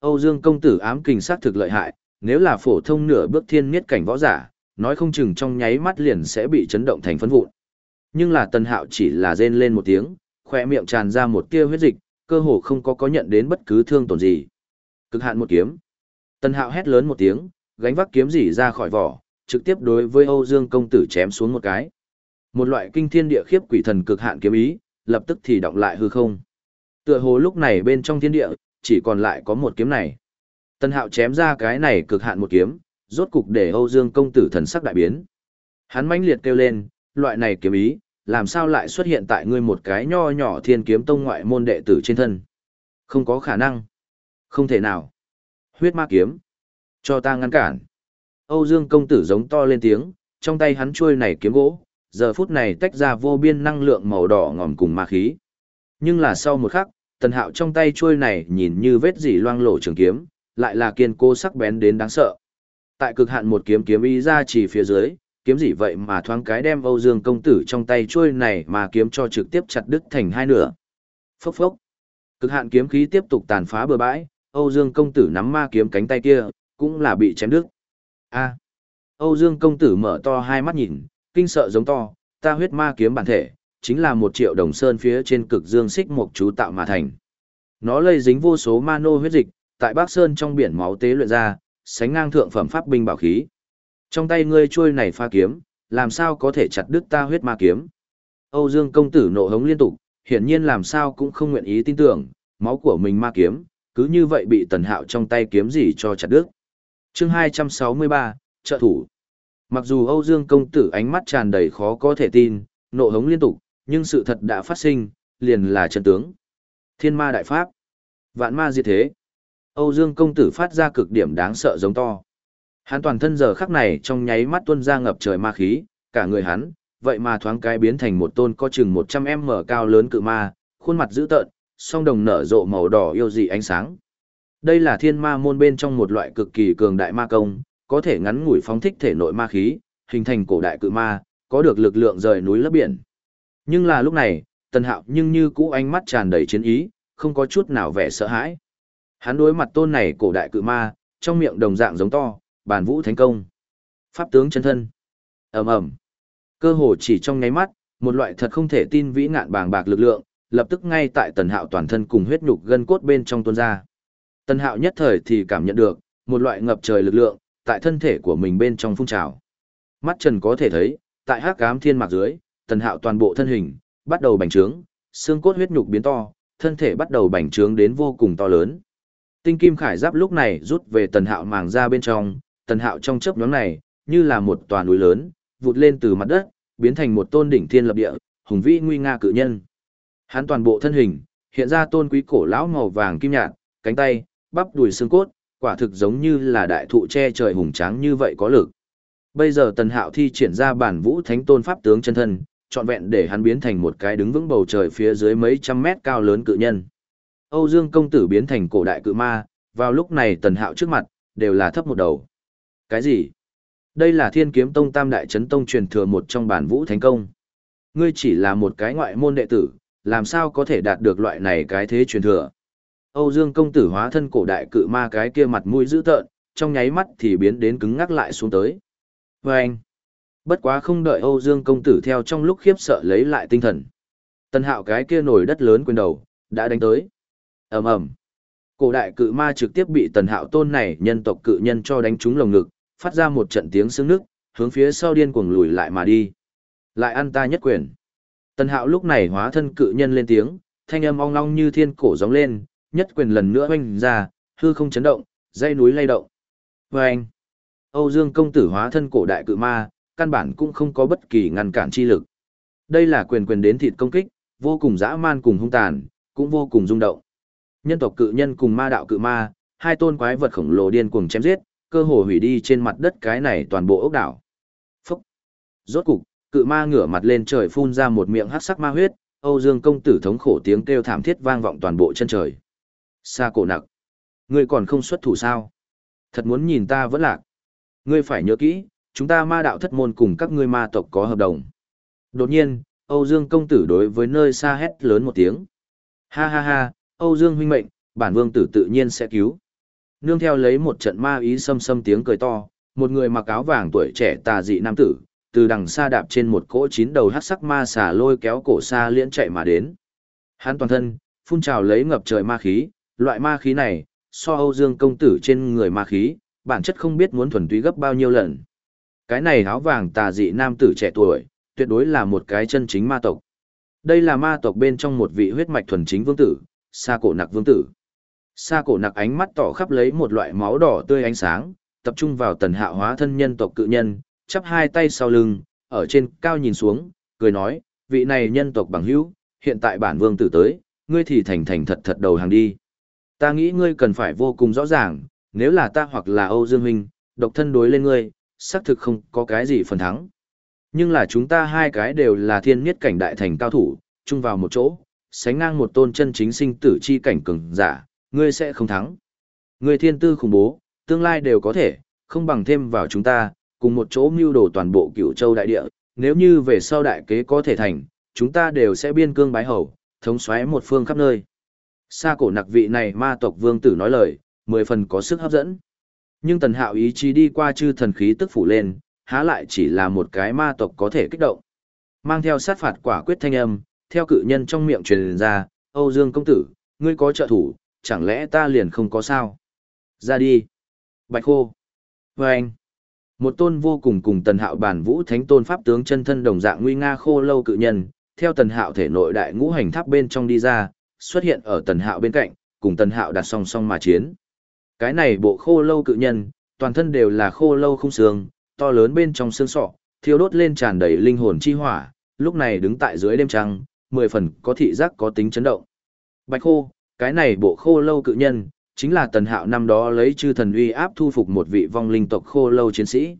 Âu Dương công tử ám kình sát thực lợi hại, nếu là phổ thông nửa bước thiên miết cảnh võ giả, nói không chừng trong nháy mắt liền sẽ bị chấn động thành phấn vụn. Nhưng là Tần Hạo chỉ là rên lên một tiếng, khỏe miệng tràn ra một tia huyết dịch, cơ hồ không có có nhận đến bất cứ thương tổn gì. Cực hạn một kiếm. Tần Hạo hét lớn một tiếng, gánh vác kiếm rỉ ra khỏi vỏ, trực tiếp đối với Âu Dương công tử chém xuống một cái. Một loại kinh thiên địa khiếp quỷ thần cực hạn kiếm ý, lập tức thì động lại hư không. Tựa hồ lúc này bên trong thiên địa, chỉ còn lại có một kiếm này. Tân hạo chém ra cái này cực hạn một kiếm, rốt cục để Âu Dương công tử thần sắc đại biến. Hắn mãnh liệt kêu lên, loại này kiếm ý, làm sao lại xuất hiện tại ngươi một cái nho nhỏ thiên kiếm tông ngoại môn đệ tử trên thân. Không có khả năng. Không thể nào. Huyết ma kiếm. Cho ta ngăn cản. Âu Dương công tử giống to lên tiếng, trong tay hắn chuôi này kiếm gỗ, giờ phút này tách ra vô biên năng lượng màu đỏ ngòm cùng ma khí. Nhưng là sau một khắc, tần hạo trong tay chuôi này nhìn như vết dỉ loang lổ trường kiếm, lại là kiên cố sắc bén đến đáng sợ. Tại cực hạn một kiếm kiếm ý ra chỉ phía dưới, kiếm gì vậy mà thoáng cái đem Âu Dương công tử trong tay chuôi này mà kiếm cho trực tiếp chặt đứt thành hai nửa. Phốc phốc. Cực hạn kiếm khí tiếp tục tàn phá bừa bãi, Âu Dương công tử nắm ma kiếm cánh tay kia, cũng là bị chém đứt. A. Âu Dương công tử mở to hai mắt nhìn, kinh sợ giống to, ta huyết ma kiếm bản thể, chính là một triệu đồng sơn phía trên cực dương xích mộc chú tạo mà thành. Nó lây dính vô số ma nô huyết dịch, tại Bắc Sơn trong biển máu tế luyện ra, sánh ngang thượng phẩm pháp binh bảo khí. Trong tay ngươi chui này pha kiếm, làm sao có thể chặt đứt ta huyết ma kiếm? Âu Dương công tử nộ hống liên tục, hiển nhiên làm sao cũng không nguyện ý tin tưởng, máu của mình ma kiếm, cứ như vậy bị Tần Hạo trong tay kiếm gì cho chặt đứt. Chương 263, trợ thủ. Mặc dù Âu Dương công tử ánh mắt tràn đầy khó có thể tin, nộ hống liên tục, nhưng sự thật đã phát sinh, liền là chân tướng. Thiên ma đại pháp. Vạn ma diệt thế. Âu Dương công tử phát ra cực điểm đáng sợ giống to. Hắn toàn thân giờ khắc này trong nháy mắt tuôn ra ngập trời ma khí, cả người hắn, vậy mà thoáng cái biến thành một tôn có chừng 100m cao lớn cự ma, khuôn mặt dữ tợn, song đồng nở rộ màu đỏ yêu dị ánh sáng. Đây là thiên ma môn bên trong một loại cực kỳ cường đại ma công, có thể ngắn ngủi phóng thích thể nội ma khí, hình thành cổ đại cự ma, có được lực lượng rời núi lấp biển. Nhưng là lúc này, Tần Hạo nhưng như cũ ánh mắt tràn đầy chiến ý, không có chút nào vẻ sợ hãi. Hắn đối mặt tôn này cổ đại cự ma, trong miệng đồng dạng giống to, bản vũ thành công. Pháp tướng chân thân. ầm ầm Cơ hồ chỉ trong nháy mắt, một loại thật không thể tin vĩ ngạn bàng bạc lực lượng, lập tức ngay tại Tần Hạo toàn thân cùng huyết nhục gân cốt bên trong tuôn ra. Tần Hạo nhất thời thì cảm nhận được, một loại ngập trời lực lượng, tại thân thể của mình bên trong phun trào. Mắt trần có thể thấy, tại hắc ám thiên mạc dưới, tần hạo toàn bộ thân hình, bắt đầu bành trướng, xương cốt huyết nhục biến to, thân thể bắt đầu bành trướng đến vô cùng to lớn. Tinh kim khải giáp lúc này rút về tần hạo màng ra bên trong, tần hạo trong chớp nhóm này, như là một tòa núi lớn, vụt lên từ mặt đất, biến thành một tôn đỉnh thiên lập địa, hùng vĩ nguy nga cự nhân. Hắn toàn bộ thân hình, hiện ra tôn quý cổ lão màu vàng kim nhạt, cánh tay, bắp đùi xương cốt, quả thực giống như là đại thụ che trời hùng tráng như vậy có lực. Bây giờ Tần Hạo thi triển ra bản vũ thánh tôn pháp tướng chân thân, trọn vẹn để hắn biến thành một cái đứng vững bầu trời phía dưới mấy trăm mét cao lớn cự nhân. Âu Dương công tử biến thành cổ đại cự ma, vào lúc này Tần Hạo trước mặt, đều là thấp một đầu. Cái gì? Đây là thiên kiếm tông tam đại chấn tông truyền thừa một trong bản vũ thánh công. Ngươi chỉ là một cái ngoại môn đệ tử, làm sao có thể đạt được loại này cái thế truyền thừa? Âu Dương công tử hóa thân cổ đại cự ma cái kia mặt mũi dữ tợn, trong nháy mắt thì biến đến cứng ngắc lại xuống tới. Và anh, bất quá không đợi Âu Dương công tử theo trong lúc khiếp sợ lấy lại tinh thần. Tân hạo cái kia nổi đất lớn quyền đầu, đã đánh tới. ầm ầm Cổ đại cự ma trực tiếp bị tần hạo tôn này nhân tộc cự nhân cho đánh trúng lồng ngực, phát ra một trận tiếng sương nước, hướng phía sau điên cuồng lùi lại mà đi. Lại ăn ta nhất quyền. Tần hạo lúc này hóa thân cự nhân lên tiếng, thanh âm ong long như thiên cổ gióng lên, nhất quyền lần nữa oanh ra, hư không chấn động, dây núi lay động. Và anh, Âu Dương công tử hóa thân cổ đại cự ma, căn bản cũng không có bất kỳ ngăn cản chi lực. Đây là quyền quyền đến thịt công kích, vô cùng dã man cùng hung tàn, cũng vô cùng rung động. Nhân tộc cự nhân cùng ma đạo cự ma, hai tôn quái vật khổng lồ điên cuồng chém giết, cơ hồ hủy đi trên mặt đất cái này toàn bộ ốc đảo. Phúc! Rốt cục, cự ma ngửa mặt lên trời phun ra một miệng hắc sắc ma huyết, Âu Dương công tử thống khổ tiếng kêu thảm thiết vang vọng toàn bộ chân trời. Sa cổ nặc! Ngươi còn không xuất thủ sao? Thật muốn nhìn ta vẫn lạc. Ngươi phải nhớ kỹ, chúng ta ma đạo thất môn cùng các ngươi ma tộc có hợp đồng. Đột nhiên, Âu Dương công tử đối với nơi xa hét lớn một tiếng. Ha ha ha, Âu Dương huynh mệnh, bản vương tử tự nhiên sẽ cứu. Nương theo lấy một trận ma ý xâm xâm tiếng cười to, một người mặc áo vàng tuổi trẻ tà dị nam tử, từ đằng xa đạp trên một cỗ chín đầu hắc sắc ma xà lôi kéo cổ xa liễn chạy mà đến. Hắn toàn thân, phun trào lấy ngập trời ma khí, loại ma khí này, so Âu Dương công tử trên người ma khí, bản chất không biết muốn thuần túy gấp bao nhiêu lần. Cái này áo vàng tà dị nam tử trẻ tuổi, tuyệt đối là một cái chân chính ma tộc. Đây là ma tộc bên trong một vị huyết mạch thuần chính vương tử, Sa cổ nặc vương tử. Sa cổ nặc ánh mắt tỏ khắp lấy một loại máu đỏ tươi ánh sáng, tập trung vào tần hạ hóa thân nhân tộc cự nhân, chắp hai tay sau lưng, ở trên cao nhìn xuống, cười nói, vị này nhân tộc bằng hữu, hiện tại bản vương tử tới, ngươi thì thành thành thật thật đầu hàng đi. Ta nghĩ ngươi cần phải vô cùng rõ ràng, nếu là ta hoặc là Âu Dương Huynh, độc thân đối lên ngươi, xác thực không có cái gì phần thắng. Nhưng là chúng ta hai cái đều là thiên niết cảnh đại thành cao thủ, chung vào một chỗ, sánh ngang một tôn chân chính sinh tử chi cảnh cường giả, ngươi sẽ không thắng. Ngươi thiên tư khủng bố, tương lai đều có thể, không bằng thêm vào chúng ta, cùng một chỗ mưu đồ toàn bộ cửu châu đại địa, nếu như về sau đại kế có thể thành, chúng ta đều sẽ biên cương bái hầu, thống xoáy một phương khắp nơi. Sa cổ nặc vị này ma tộc vương tử nói lời, mười phần có sức hấp dẫn. Nhưng tần hạo ý chí đi qua chư thần khí tức phủ lên, há lại chỉ là một cái ma tộc có thể kích động. Mang theo sát phạt quả quyết thanh âm, theo cự nhân trong miệng truyền ra, Âu Dương công tử, ngươi có trợ thủ, chẳng lẽ ta liền không có sao? Ra đi. Bạch khô. Vâng. Một tôn vô cùng cùng tần hạo bản vũ thánh tôn pháp tướng chân thân đồng dạng nguy nga khô lâu cự nhân, theo tần hạo thể nội đại ngũ hành tháp bên trong đi ra, xuất hiện ở tần hạo bên cạnh, cùng tần hạo đặt song song mà chiến. Cái này bộ khô lâu cự nhân, toàn thân đều là khô lâu không xương, to lớn bên trong xương sọ, thiêu đốt lên tràn đầy linh hồn chi hỏa, lúc này đứng tại dưới đêm trăng, mười phần có thị giác có tính chấn động. Bạch khô, cái này bộ khô lâu cự nhân, chính là tần hạo năm đó lấy chư thần uy áp thu phục một vị vong linh tộc khô lâu chiến sĩ.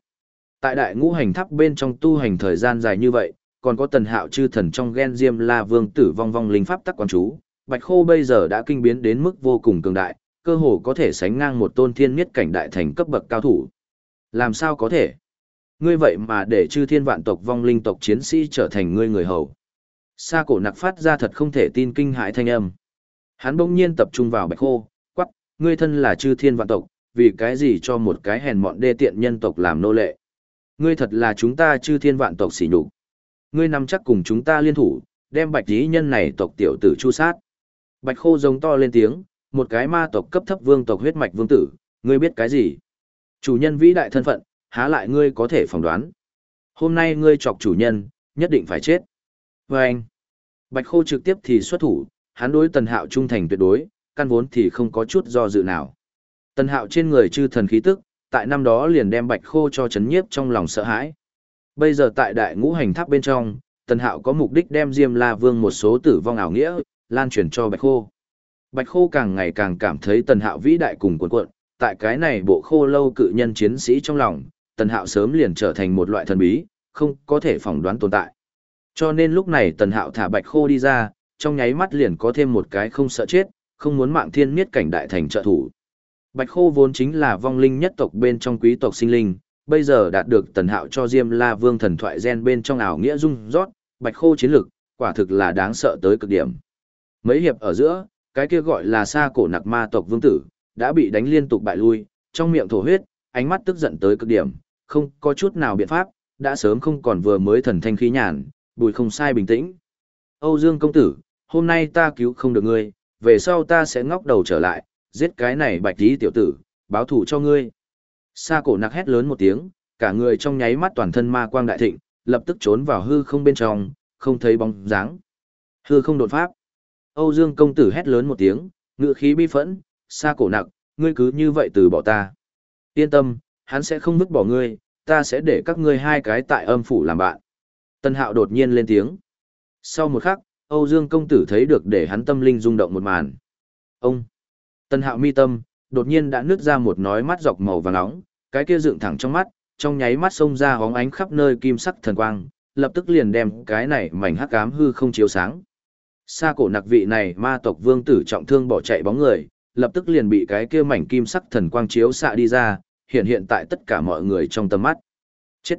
Tại đại ngũ hành tháp bên trong tu hành thời gian dài như vậy, còn có tần hạo chư thần trong ghen diêm la vương tử vong vong linh pháp tắc quan chú, bạch khô bây giờ đã kinh biến đến mức vô cùng cường đại, cơ hồ có thể sánh ngang một tôn thiên miết cảnh đại thành cấp bậc cao thủ. Làm sao có thể? Ngươi vậy mà để chư thiên vạn tộc vong linh tộc chiến sĩ trở thành ngươi người hầu. Sa cổ nặc phát ra thật không thể tin kinh hãi thanh âm. Hắn bỗng nhiên tập trung vào bạch khô, quắc, ngươi thân là chư thiên vạn tộc, vì cái gì cho một cái hèn mọn đê tiện nhân tộc làm nô lệ. Ngươi thật là chúng ta chư thiên vạn tộc xỉ nhục. Ngươi nằm chắc cùng chúng ta liên thủ, đem bạch lý nhân này tộc tiểu tử chu sát. Bạch khô giống to lên tiếng, một cái ma tộc cấp thấp vương tộc huyết mạch vương tử, ngươi biết cái gì? Chủ nhân vĩ đại thân phận, há lại ngươi có thể phỏng đoán. Hôm nay ngươi chọc chủ nhân, nhất định phải chết. Và anh, Bạch Khô trực tiếp thì xuất thủ, hắn đối Tần Hạo trung thành tuyệt đối, căn vốn thì không có chút do dự nào. Tần Hạo trên người chư thần khí tức, tại năm đó liền đem Bạch Khô cho chấn nhiếp trong lòng sợ hãi. Bây giờ tại đại ngũ hành tháp bên trong, Tần Hạo có mục đích đem Diêm La Vương một số tử vong ảo nghĩa, lan truyền cho Bạch Khô. Bạch Khô càng ngày càng cảm thấy Tần Hạo vĩ đại cùng cuộn cuộn, tại cái này bộ khô lâu cự nhân chiến sĩ trong lòng, Tần Hạo sớm liền trở thành một loại thần bí, không có thể phỏng đoán tồn tại. Cho nên lúc này Tần Hạo thả Bạch Khô đi ra, trong nháy mắt liền có thêm một cái không sợ chết, không muốn mạng thiên miết cảnh đại thành trợ thủ. Bạch Khô vốn chính là vong linh nhất tộc bên trong quý tộc sinh linh, bây giờ đạt được Tần Hạo cho Diêm La Vương thần thoại gen bên trong ảo nghĩa dung rót, Bạch Khô chiến lực, quả thực là đáng sợ tới cực điểm. Mấy hiệp ở giữa, cái kia gọi là xa cổ nặc ma tộc vương tử, đã bị đánh liên tục bại lui, trong miệng thổ huyết, ánh mắt tức giận tới cực điểm, không có chút nào biện pháp, đã sớm không còn vừa mới thần thanh khí nhàn, bùi không sai bình tĩnh. Âu Dương công tử, hôm nay ta cứu không được ngươi, về sau ta sẽ ngóc đầu trở lại, giết cái này bạch tí tiểu tử, báo thù cho ngươi. Sa cổ nặc hét lớn một tiếng, cả người trong nháy mắt toàn thân ma quang đại thịnh, lập tức trốn vào hư không bên trong, không thấy bóng dáng. Hư không đột pháp. Âu Dương công tử hét lớn một tiếng, ngựa khí bi phẫn, Sa cổ nặc, ngươi cứ như vậy từ bỏ ta. Yên tâm, hắn sẽ không vứt bỏ ngươi, ta sẽ để các ngươi hai cái tại âm phủ làm bạn. Tân hạo đột nhiên lên tiếng. Sau một khắc, Âu Dương công tử thấy được để hắn tâm linh rung động một màn. Ông! Tân hạo mi tâm, đột nhiên đã nứt ra một nói mắt dọc màu vàng nóng, cái kia dựng thẳng trong mắt, trong nháy mắt xông ra hóng ánh khắp nơi kim sắc thần quang, lập tức liền đem cái này mảnh hắc ám hư không chiếu sáng. Sa cổ nặc vị này ma tộc vương tử trọng thương bỏ chạy bóng người, lập tức liền bị cái kia mảnh kim sắc thần quang chiếu xạ đi ra, hiện hiện tại tất cả mọi người trong tầm mắt. Chết!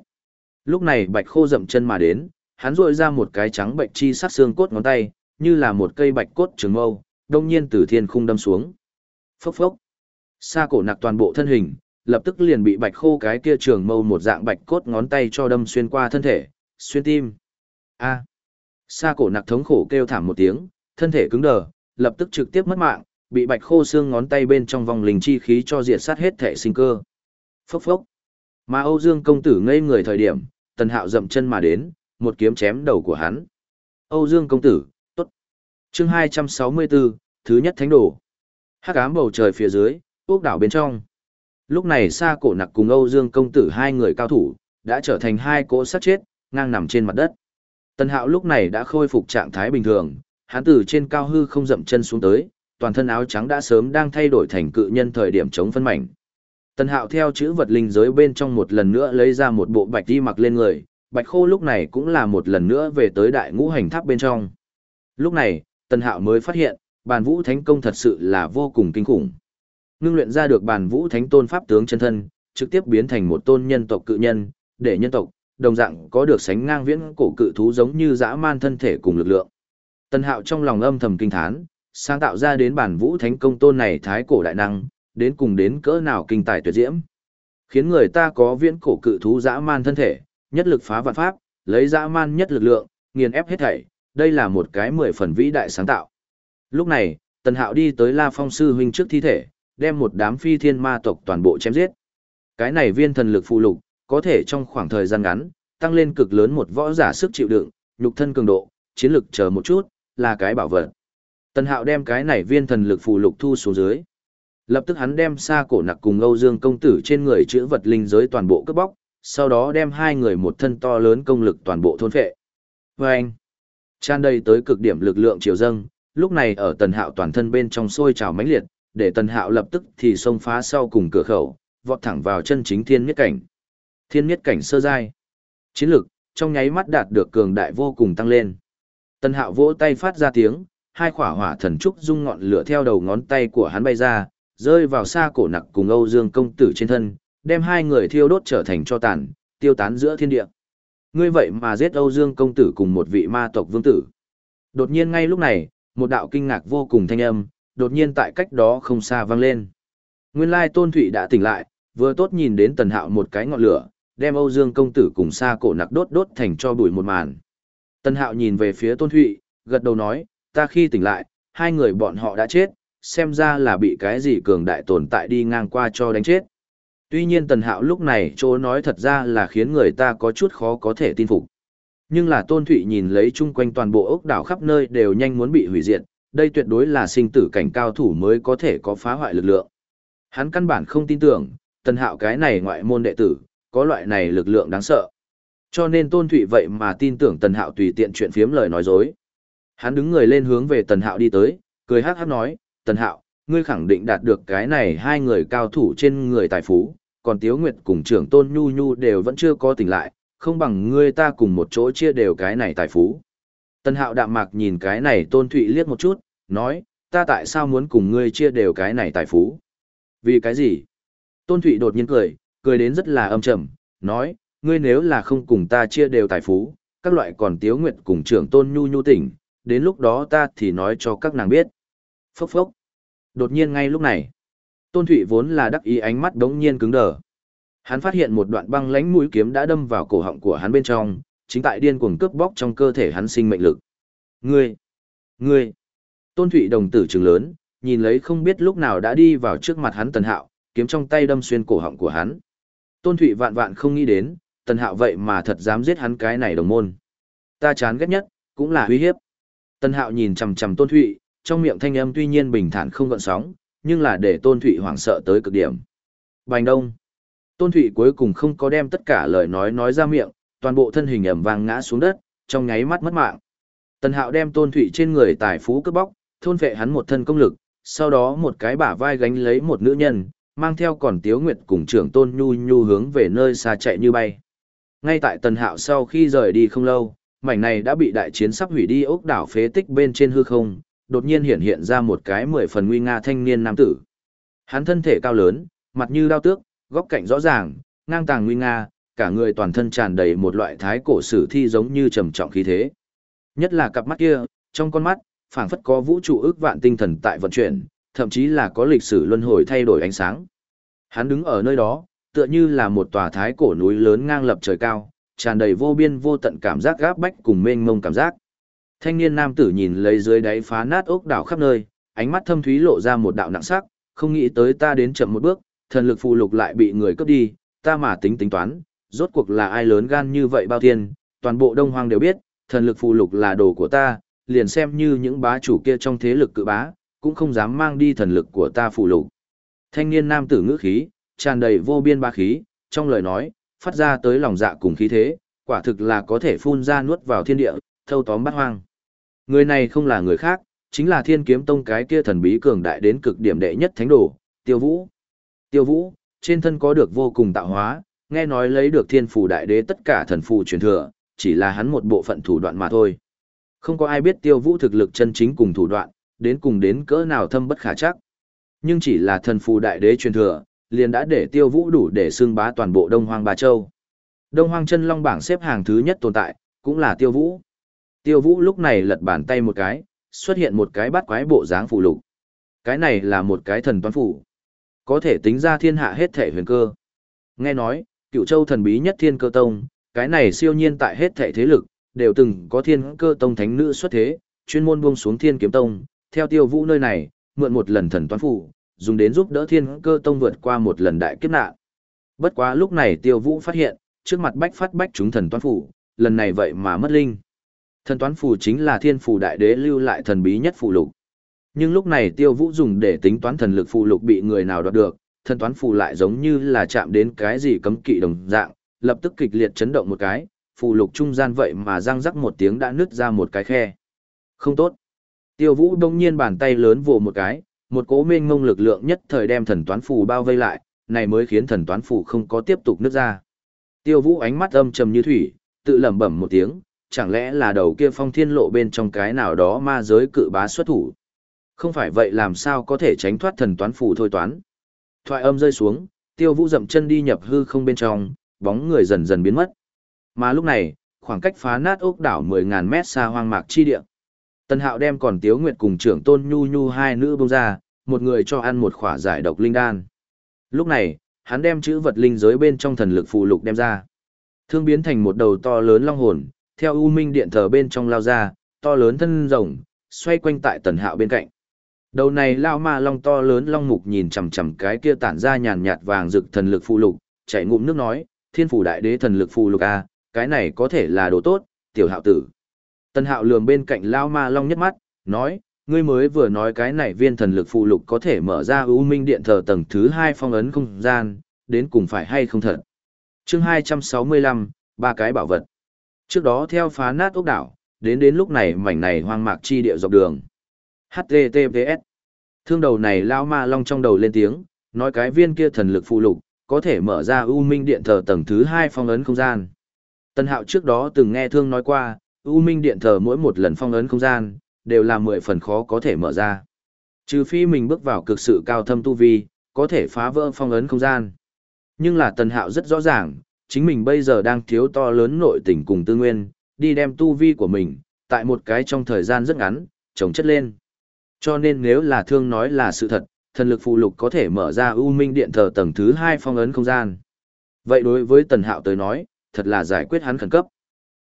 Lúc này bạch khô dậm chân mà đến, hắn rội ra một cái trắng bệnh chi sắc xương cốt ngón tay, như là một cây bạch cốt trường mâu, đông nhiên từ thiên khung đâm xuống. Phốc phốc! Sa cổ nặc toàn bộ thân hình, lập tức liền bị bạch khô cái kia trường mâu một dạng bạch cốt ngón tay cho đâm xuyên qua thân thể, xuyên tim. A. Sa cổ nặc thống khổ kêu thảm một tiếng, thân thể cứng đờ, lập tức trực tiếp mất mạng, bị bạch khô xương ngón tay bên trong vòng linh chi khí cho diệt sát hết thể sinh cơ. Phốc phốc. Mà Âu Dương công tử ngây người thời điểm, Tần Hạo dậm chân mà đến, một kiếm chém đầu của hắn. Âu Dương công tử, tốt. Chương 264, thứ nhất thánh đồ. Hắc ám bầu trời phía dưới, quốc đảo bên trong. Lúc này Sa cổ nặc cùng Âu Dương công tử hai người cao thủ, đã trở thành hai cỗ sát chết, ngang nằm trên mặt đất. Tần Hạo lúc này đã khôi phục trạng thái bình thường, hắn từ trên cao hư không dậm chân xuống tới, toàn thân áo trắng đã sớm đang thay đổi thành cự nhân thời điểm chống phân mảnh. Tần Hạo theo chữ vật linh giới bên trong một lần nữa lấy ra một bộ bạch đi mặc lên người, bạch khô lúc này cũng là một lần nữa về tới đại ngũ hành tháp bên trong. Lúc này, Tần Hạo mới phát hiện, bàn vũ thánh công thật sự là vô cùng kinh khủng. Ngưng luyện ra được bàn vũ thánh tôn pháp tướng chân thân, trực tiếp biến thành một tôn nhân tộc cự nhân, để nhân tộc, đồng dạng có được sánh ngang viễn cổ cự thú giống như dã man thân thể cùng lực lượng. Tần Hạo trong lòng âm thầm kinh thán, sáng tạo ra đến bản vũ thánh công tôn này thái cổ đại năng, đến cùng đến cỡ nào kinh tài tuyệt diễm. Khiến người ta có viễn cổ cự thú dã man thân thể, nhất lực phá vạn pháp, lấy dã man nhất lực lượng, nghiền ép hết thảy, đây là một cái mười phần vĩ đại sáng tạo. Lúc này, Tần Hạo đi tới La Phong sư huynh trước thi thể, đem một đám phi thiên ma tộc toàn bộ chém giết. Cái này viên thần lực phụ lục, có thể trong khoảng thời gian ngắn, tăng lên cực lớn một võ giả sức chịu đựng, nhục thân cường độ, chiến lực chờ một chút, là cái bảo vật. Tần Hạo đem cái này viên thần lực phù lục thu xuống dưới. Lập tức hắn đem xa cổ nặc cùng Âu Dương công tử trên người chữa vật linh giới toàn bộ cướp bóc, sau đó đem hai người một thân to lớn công lực toàn bộ thôn phệ. Và anh, tràn đầy tới cực điểm lực lượng triều dâng, lúc này ở Tần Hạo toàn thân bên trong sôi trào mãnh liệt, để Tần Hạo lập tức thì xông phá sau cùng cửa khẩu, vọt thẳng vào chân chính thiên miết cảnh. Thiên miết cảnh sơ giai. Chiến lực, trong nháy mắt đạt được cường đại vô cùng tăng lên. Tần Hạo vỗ tay phát ra tiếng, hai khỏa hỏa thần trúc dung ngọn lửa theo đầu ngón tay của hắn bay ra, rơi vào xa cổ nặc cùng Âu Dương công tử trên thân, đem hai người thiêu đốt trở thành cho tàn, tiêu tán giữa thiên địa. Ngươi vậy mà giết Âu Dương công tử cùng một vị ma tộc vương tử. Đột nhiên ngay lúc này, một đạo kinh ngạc vô cùng thanh âm, đột nhiên tại cách đó không xa vang lên. Nguyên lai Tôn Thụy đã tỉnh lại, vừa tốt nhìn đến Tần Hạo một cái ngọn lửa, đem Âu Dương công tử cùng xa cổ nặc đốt đốt thành cho bụi một màn. Tần Hạo nhìn về phía Tôn Thụy, gật đầu nói, ta khi tỉnh lại, hai người bọn họ đã chết, xem ra là bị cái gì cường đại tồn tại đi ngang qua cho đánh chết. Tuy nhiên Tần Hạo lúc này chỗ nói thật ra là khiến người ta có chút khó có thể tin phục. Nhưng là Tôn Thụy nhìn lấy chung quanh toàn bộ ốc đảo khắp nơi đều nhanh muốn bị hủy diệt, đây tuyệt đối là sinh tử cảnh cao thủ mới có thể có phá hoại lực lượng. Hắn căn bản không tin tưởng, Tần Hạo cái này ngoại môn đệ tử, có loại này lực lượng đáng sợ. Cho nên Tôn Thụy vậy mà tin tưởng Tần Hạo tùy tiện chuyện phiếm lời nói dối. Hắn đứng người lên hướng về Tần Hạo đi tới, cười hát hát nói, Tần Hạo, ngươi khẳng định đạt được cái này hai người cao thủ trên người tài phú, còn Tiếu Nguyệt cùng trưởng Tôn Nhu Nhu đều vẫn chưa có tỉnh lại, không bằng ngươi ta cùng một chỗ chia đều cái này tài phú. Tần Hạo đạm mạc nhìn cái này Tôn Thụy liếc một chút, nói, ta tại sao muốn cùng ngươi chia đều cái này tài phú? Vì cái gì? Tôn Thụy đột nhiên cười, cười đến rất là âm trầm, nói, ngươi nếu là không cùng ta chia đều tài phú, các loại còn Tiếu Nguyệt cùng trưởng Tôn Nhu Nhu tỉnh, đến lúc đó ta thì nói cho các nàng biết. Phốc phốc. Đột nhiên ngay lúc này, Tôn Thụy vốn là đắc ý ánh mắt đống nhiên cứng đờ. Hắn phát hiện một đoạn băng lánh mũi kiếm đã đâm vào cổ họng của hắn bên trong, chính tại điên cuồng cướp bóc trong cơ thể hắn sinh mệnh lực. Ngươi! Ngươi! Tôn Thụy đồng tử trừng lớn, nhìn lấy không biết lúc nào đã đi vào trước mặt hắn Tần Hạo, kiếm trong tay đâm xuyên cổ họng của hắn. Tôn Thụy vạn vạn không nghĩ đến, Tần Hạo vậy mà thật dám giết hắn cái này đồng môn. Ta chán ghét nhất, cũng là uy hiếp. Tần Hạo nhìn chằm chằm Tôn Thụy, trong miệng thanh âm tuy nhiên bình thản không gợn sóng, nhưng là để Tôn Thụy hoảng sợ tới cực điểm. Bành đông. Tôn Thụy cuối cùng không có đem tất cả lời nói nói ra miệng, toàn bộ thân hình ẩm vàng ngã xuống đất, trong nháy mắt mất mạng. Tần Hạo đem Tôn Thụy trên người tài phú cướp bóc, thôn vệ hắn một thân công lực, sau đó một cái bả vai gánh lấy một nữ nhân, mang theo còn Tiếu Nguyệt cùng trưởng Tôn Nhu Nhu hướng về nơi xa chạy như bay. Ngay tại Tần Hạo sau khi rời đi không lâu, mảnh này đã bị đại chiến sắp hủy đi ốc đảo phế tích bên trên hư không, đột nhiên hiện hiện ra một cái mười phần nguy nga thanh niên nam tử. Hắn thân thể cao lớn, mặt như đao tước, góc cạnh rõ ràng, ngang tàng nguy nga, cả người toàn thân tràn đầy một loại thái cổ sử thi giống như trầm trọng khí thế. Nhất là cặp mắt kia, trong con mắt, phảng phất có vũ trụ ước vạn tinh thần tại vận chuyển, thậm chí là có lịch sử luân hồi thay đổi ánh sáng. Hắn đứng ở nơi đó, tựa như là một tòa thái cổ núi lớn ngang lập trời cao, tràn đầy vô biên vô tận cảm giác gáp bách cùng mênh mông cảm giác. Thanh niên nam tử nhìn lấy dưới đáy phá nát ốc đảo khắp nơi, ánh mắt thâm thúy lộ ra một đạo nặng sắc, không nghĩ tới ta đến chậm một bước, thần lực phù lục lại bị người cướp đi, ta mà tính tính toán, rốt cuộc là ai lớn gan như vậy bao thiên, toàn bộ Đông Hoang đều biết, thần lực phù lục là đồ của ta, liền xem như những bá chủ kia trong thế lực cự bá, cũng không dám mang đi thần lực của ta phụ lục. Thanh niên nam tử ngữ khí, tràn đầy vô biên ba khí, trong lời nói, phát ra tới lòng dạ cùng khí thế, quả thực là có thể phun ra nuốt vào thiên địa, thâu tóm bát hoang. Người này không là người khác, chính là thiên kiếm tông cái kia thần bí cường đại đến cực điểm đệ nhất thánh đồ, tiêu vũ. Tiêu vũ, trên thân có được vô cùng tạo hóa, nghe nói lấy được thiên phù đại đế tất cả thần phù truyền thừa, chỉ là hắn một bộ phận thủ đoạn mà thôi. Không có ai biết tiêu vũ thực lực chân chính cùng thủ đoạn, đến cùng đến cỡ nào thâm bất khả chắc. Nhưng chỉ là thần phù đại đế truyền thừa, liền đã để tiêu vũ đủ để xưng bá toàn bộ Đông Hoang Ba Châu. Đông Hoang chân long bảng xếp hàng thứ nhất tồn tại, cũng là tiêu vũ. Tiêu vũ lúc này lật bàn tay một cái, xuất hiện một cái bát quái bộ dáng phù lục. Cái này là một cái thần toán phủ. Có thể tính ra thiên hạ hết thể huyền cơ. Nghe nói, cựu châu thần bí nhất thiên cơ tông, cái này siêu nhiên tại hết thể thế lực, đều từng có thiên cơ tông thánh nữ xuất thế, chuyên môn buông xuống thiên kiếm tông, theo tiêu vũ nơi này, mượn một lần thần toán phủ, dùng đến giúp đỡ thiên cơ tông vượt qua một lần đại kiếp nạn. Bất quá lúc này tiêu vũ phát hiện, trước mặt bách phát bách chúng thần toán phủ, lần này vậy mà mất linh. Thần toán phủ chính là thiên phủ đại đế lưu lại thần bí nhất Phụ lục. Nhưng lúc này tiêu vũ dùng để tính toán thần lực Phụ lục bị người nào đoạt được, thần toán phù lại giống như là chạm đến cái gì cấm kỵ đồng dạng, lập tức kịch liệt chấn động một cái, phù lục trung gian vậy mà răng rắc một tiếng đã nứt ra một cái khe. Không tốt. Tiêu vũ đông nhiên bàn tay lớn vồ một cái, một cố mênh ngông lực lượng nhất thời đem thần toán phù bao vây lại, này mới khiến thần toán phù không có tiếp tục nứt ra. Tiêu vũ ánh mắt âm trầm như thủy, tự lẩm bẩm một tiếng, chẳng lẽ là đầu kia phong thiên lộ bên trong cái nào đó ma giới cự bá xuất thủ. Không phải vậy làm sao có thể tránh thoát thần toán phù thôi toán. Thoại âm rơi xuống, tiêu vũ dậm chân đi nhập hư không bên trong, bóng người dần dần biến mất. Mà lúc này, khoảng cách phá nát ốc đảo 10.000 mét xa hoang mạc chi địa. Tần hạo đem còn tiếu nguyệt cùng trưởng tôn nhu nhu hai nữ bông ra, một người cho ăn một khỏa giải độc linh đan. Lúc này, hắn đem chữ vật linh giới bên trong thần lực phụ lục đem ra. Thương biến thành một đầu to lớn long hồn, theo u minh điện thờ bên trong lao ra, to lớn thân rồng, xoay quanh tại tần hạo bên cạnh. Đầu này lao ma long to lớn long mục nhìn chằm chằm cái kia tản ra nhàn nhạt vàng rực thần lực phụ lục, chảy ngụm nước nói, thiên phủ đại đế thần lực phụ lục a, cái này có thể là đồ tốt, tiểu hạo tử. Tần hạo lườm bên cạnh lao ma long nhất mắt, nói, ngươi mới vừa nói cái này viên thần lực phụ lục có thể mở ra ưu minh điện thờ tầng thứ hai phong ấn không gian, đến cùng phải hay không thật. chương 265, ba cái bảo vật. Trước đó theo phá nát ốc đảo, đến đến lúc này mảnh này hoang mạc chi địa dọc đường. HTTPS. Thương đầu này lao ma long trong đầu lên tiếng, nói cái viên kia thần lực phụ lục, có thể mở ra U Minh Điện thờ tầng thứ hai phong ấn không gian. Tân Hạo trước đó từng nghe thương nói qua, U Minh Điện thờ mỗi một lần phong ấn không gian, đều là mười phần khó có thể mở ra. Trừ phi mình bước vào cực sự cao thâm tu vi, có thể phá vỡ phong ấn không gian. Nhưng là Tần Hạo rất rõ ràng, chính mình bây giờ đang thiếu to lớn nội tình cùng tư nguyên, đi đem tu vi của mình, tại một cái trong thời gian rất ngắn, chống chất lên. Cho nên nếu là thương nói là sự thật, thần lực phụ lục có thể mở ra U Minh Điện thờ tầng thứ hai phong ấn không gian. Vậy đối với Tần Hạo tới nói, thật là giải quyết hắn khẩn cấp.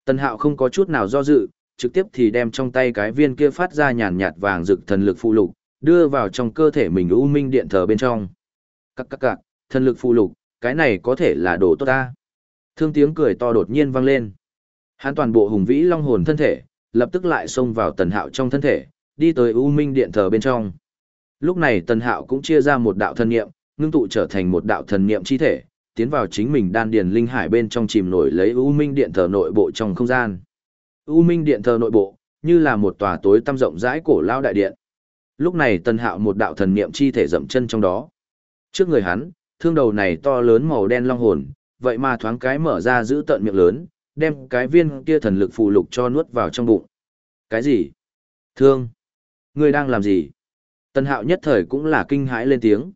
Tần Hạo không có chút nào do dự, trực tiếp thì đem trong tay cái viên kia phát ra nhàn nhạt vàng rực thần lực phụ lục, đưa vào trong cơ thể mình U Minh Điện thờ bên trong. Các các các, thần lực phụ lục, cái này có thể là đồ tốt ta. Thương tiếng cười to đột nhiên vang lên. Hắn toàn bộ hùng vĩ long hồn thân thể, lập tức lại xông vào Tần Hạo trong thân thể, đi tới U Minh Điện thờ bên trong. Lúc này Tần Hạo cũng chia ra một đạo thần niệm, ngưng tụ trở thành một đạo thần niệm chi thể, tiến vào chính mình đan điền linh hải bên trong chìm nổi lấy U Minh điện thờ nội bộ trong không gian. U Minh điện thờ nội bộ, như là một tòa tối tăm rộng rãi cổ lao đại điện. Lúc này Tần Hạo một đạo thần niệm chi thể dậm chân trong đó. Trước người hắn, thương đầu này to lớn màu đen long hồn, vậy mà thoáng cái mở ra giữ tận miệng lớn, đem cái viên kia thần lực phù lục cho nuốt vào trong bụng. Cái gì? Thương? Ngươi đang làm gì? Tần Hạo nhất thời cũng là kinh hãi lên tiếng.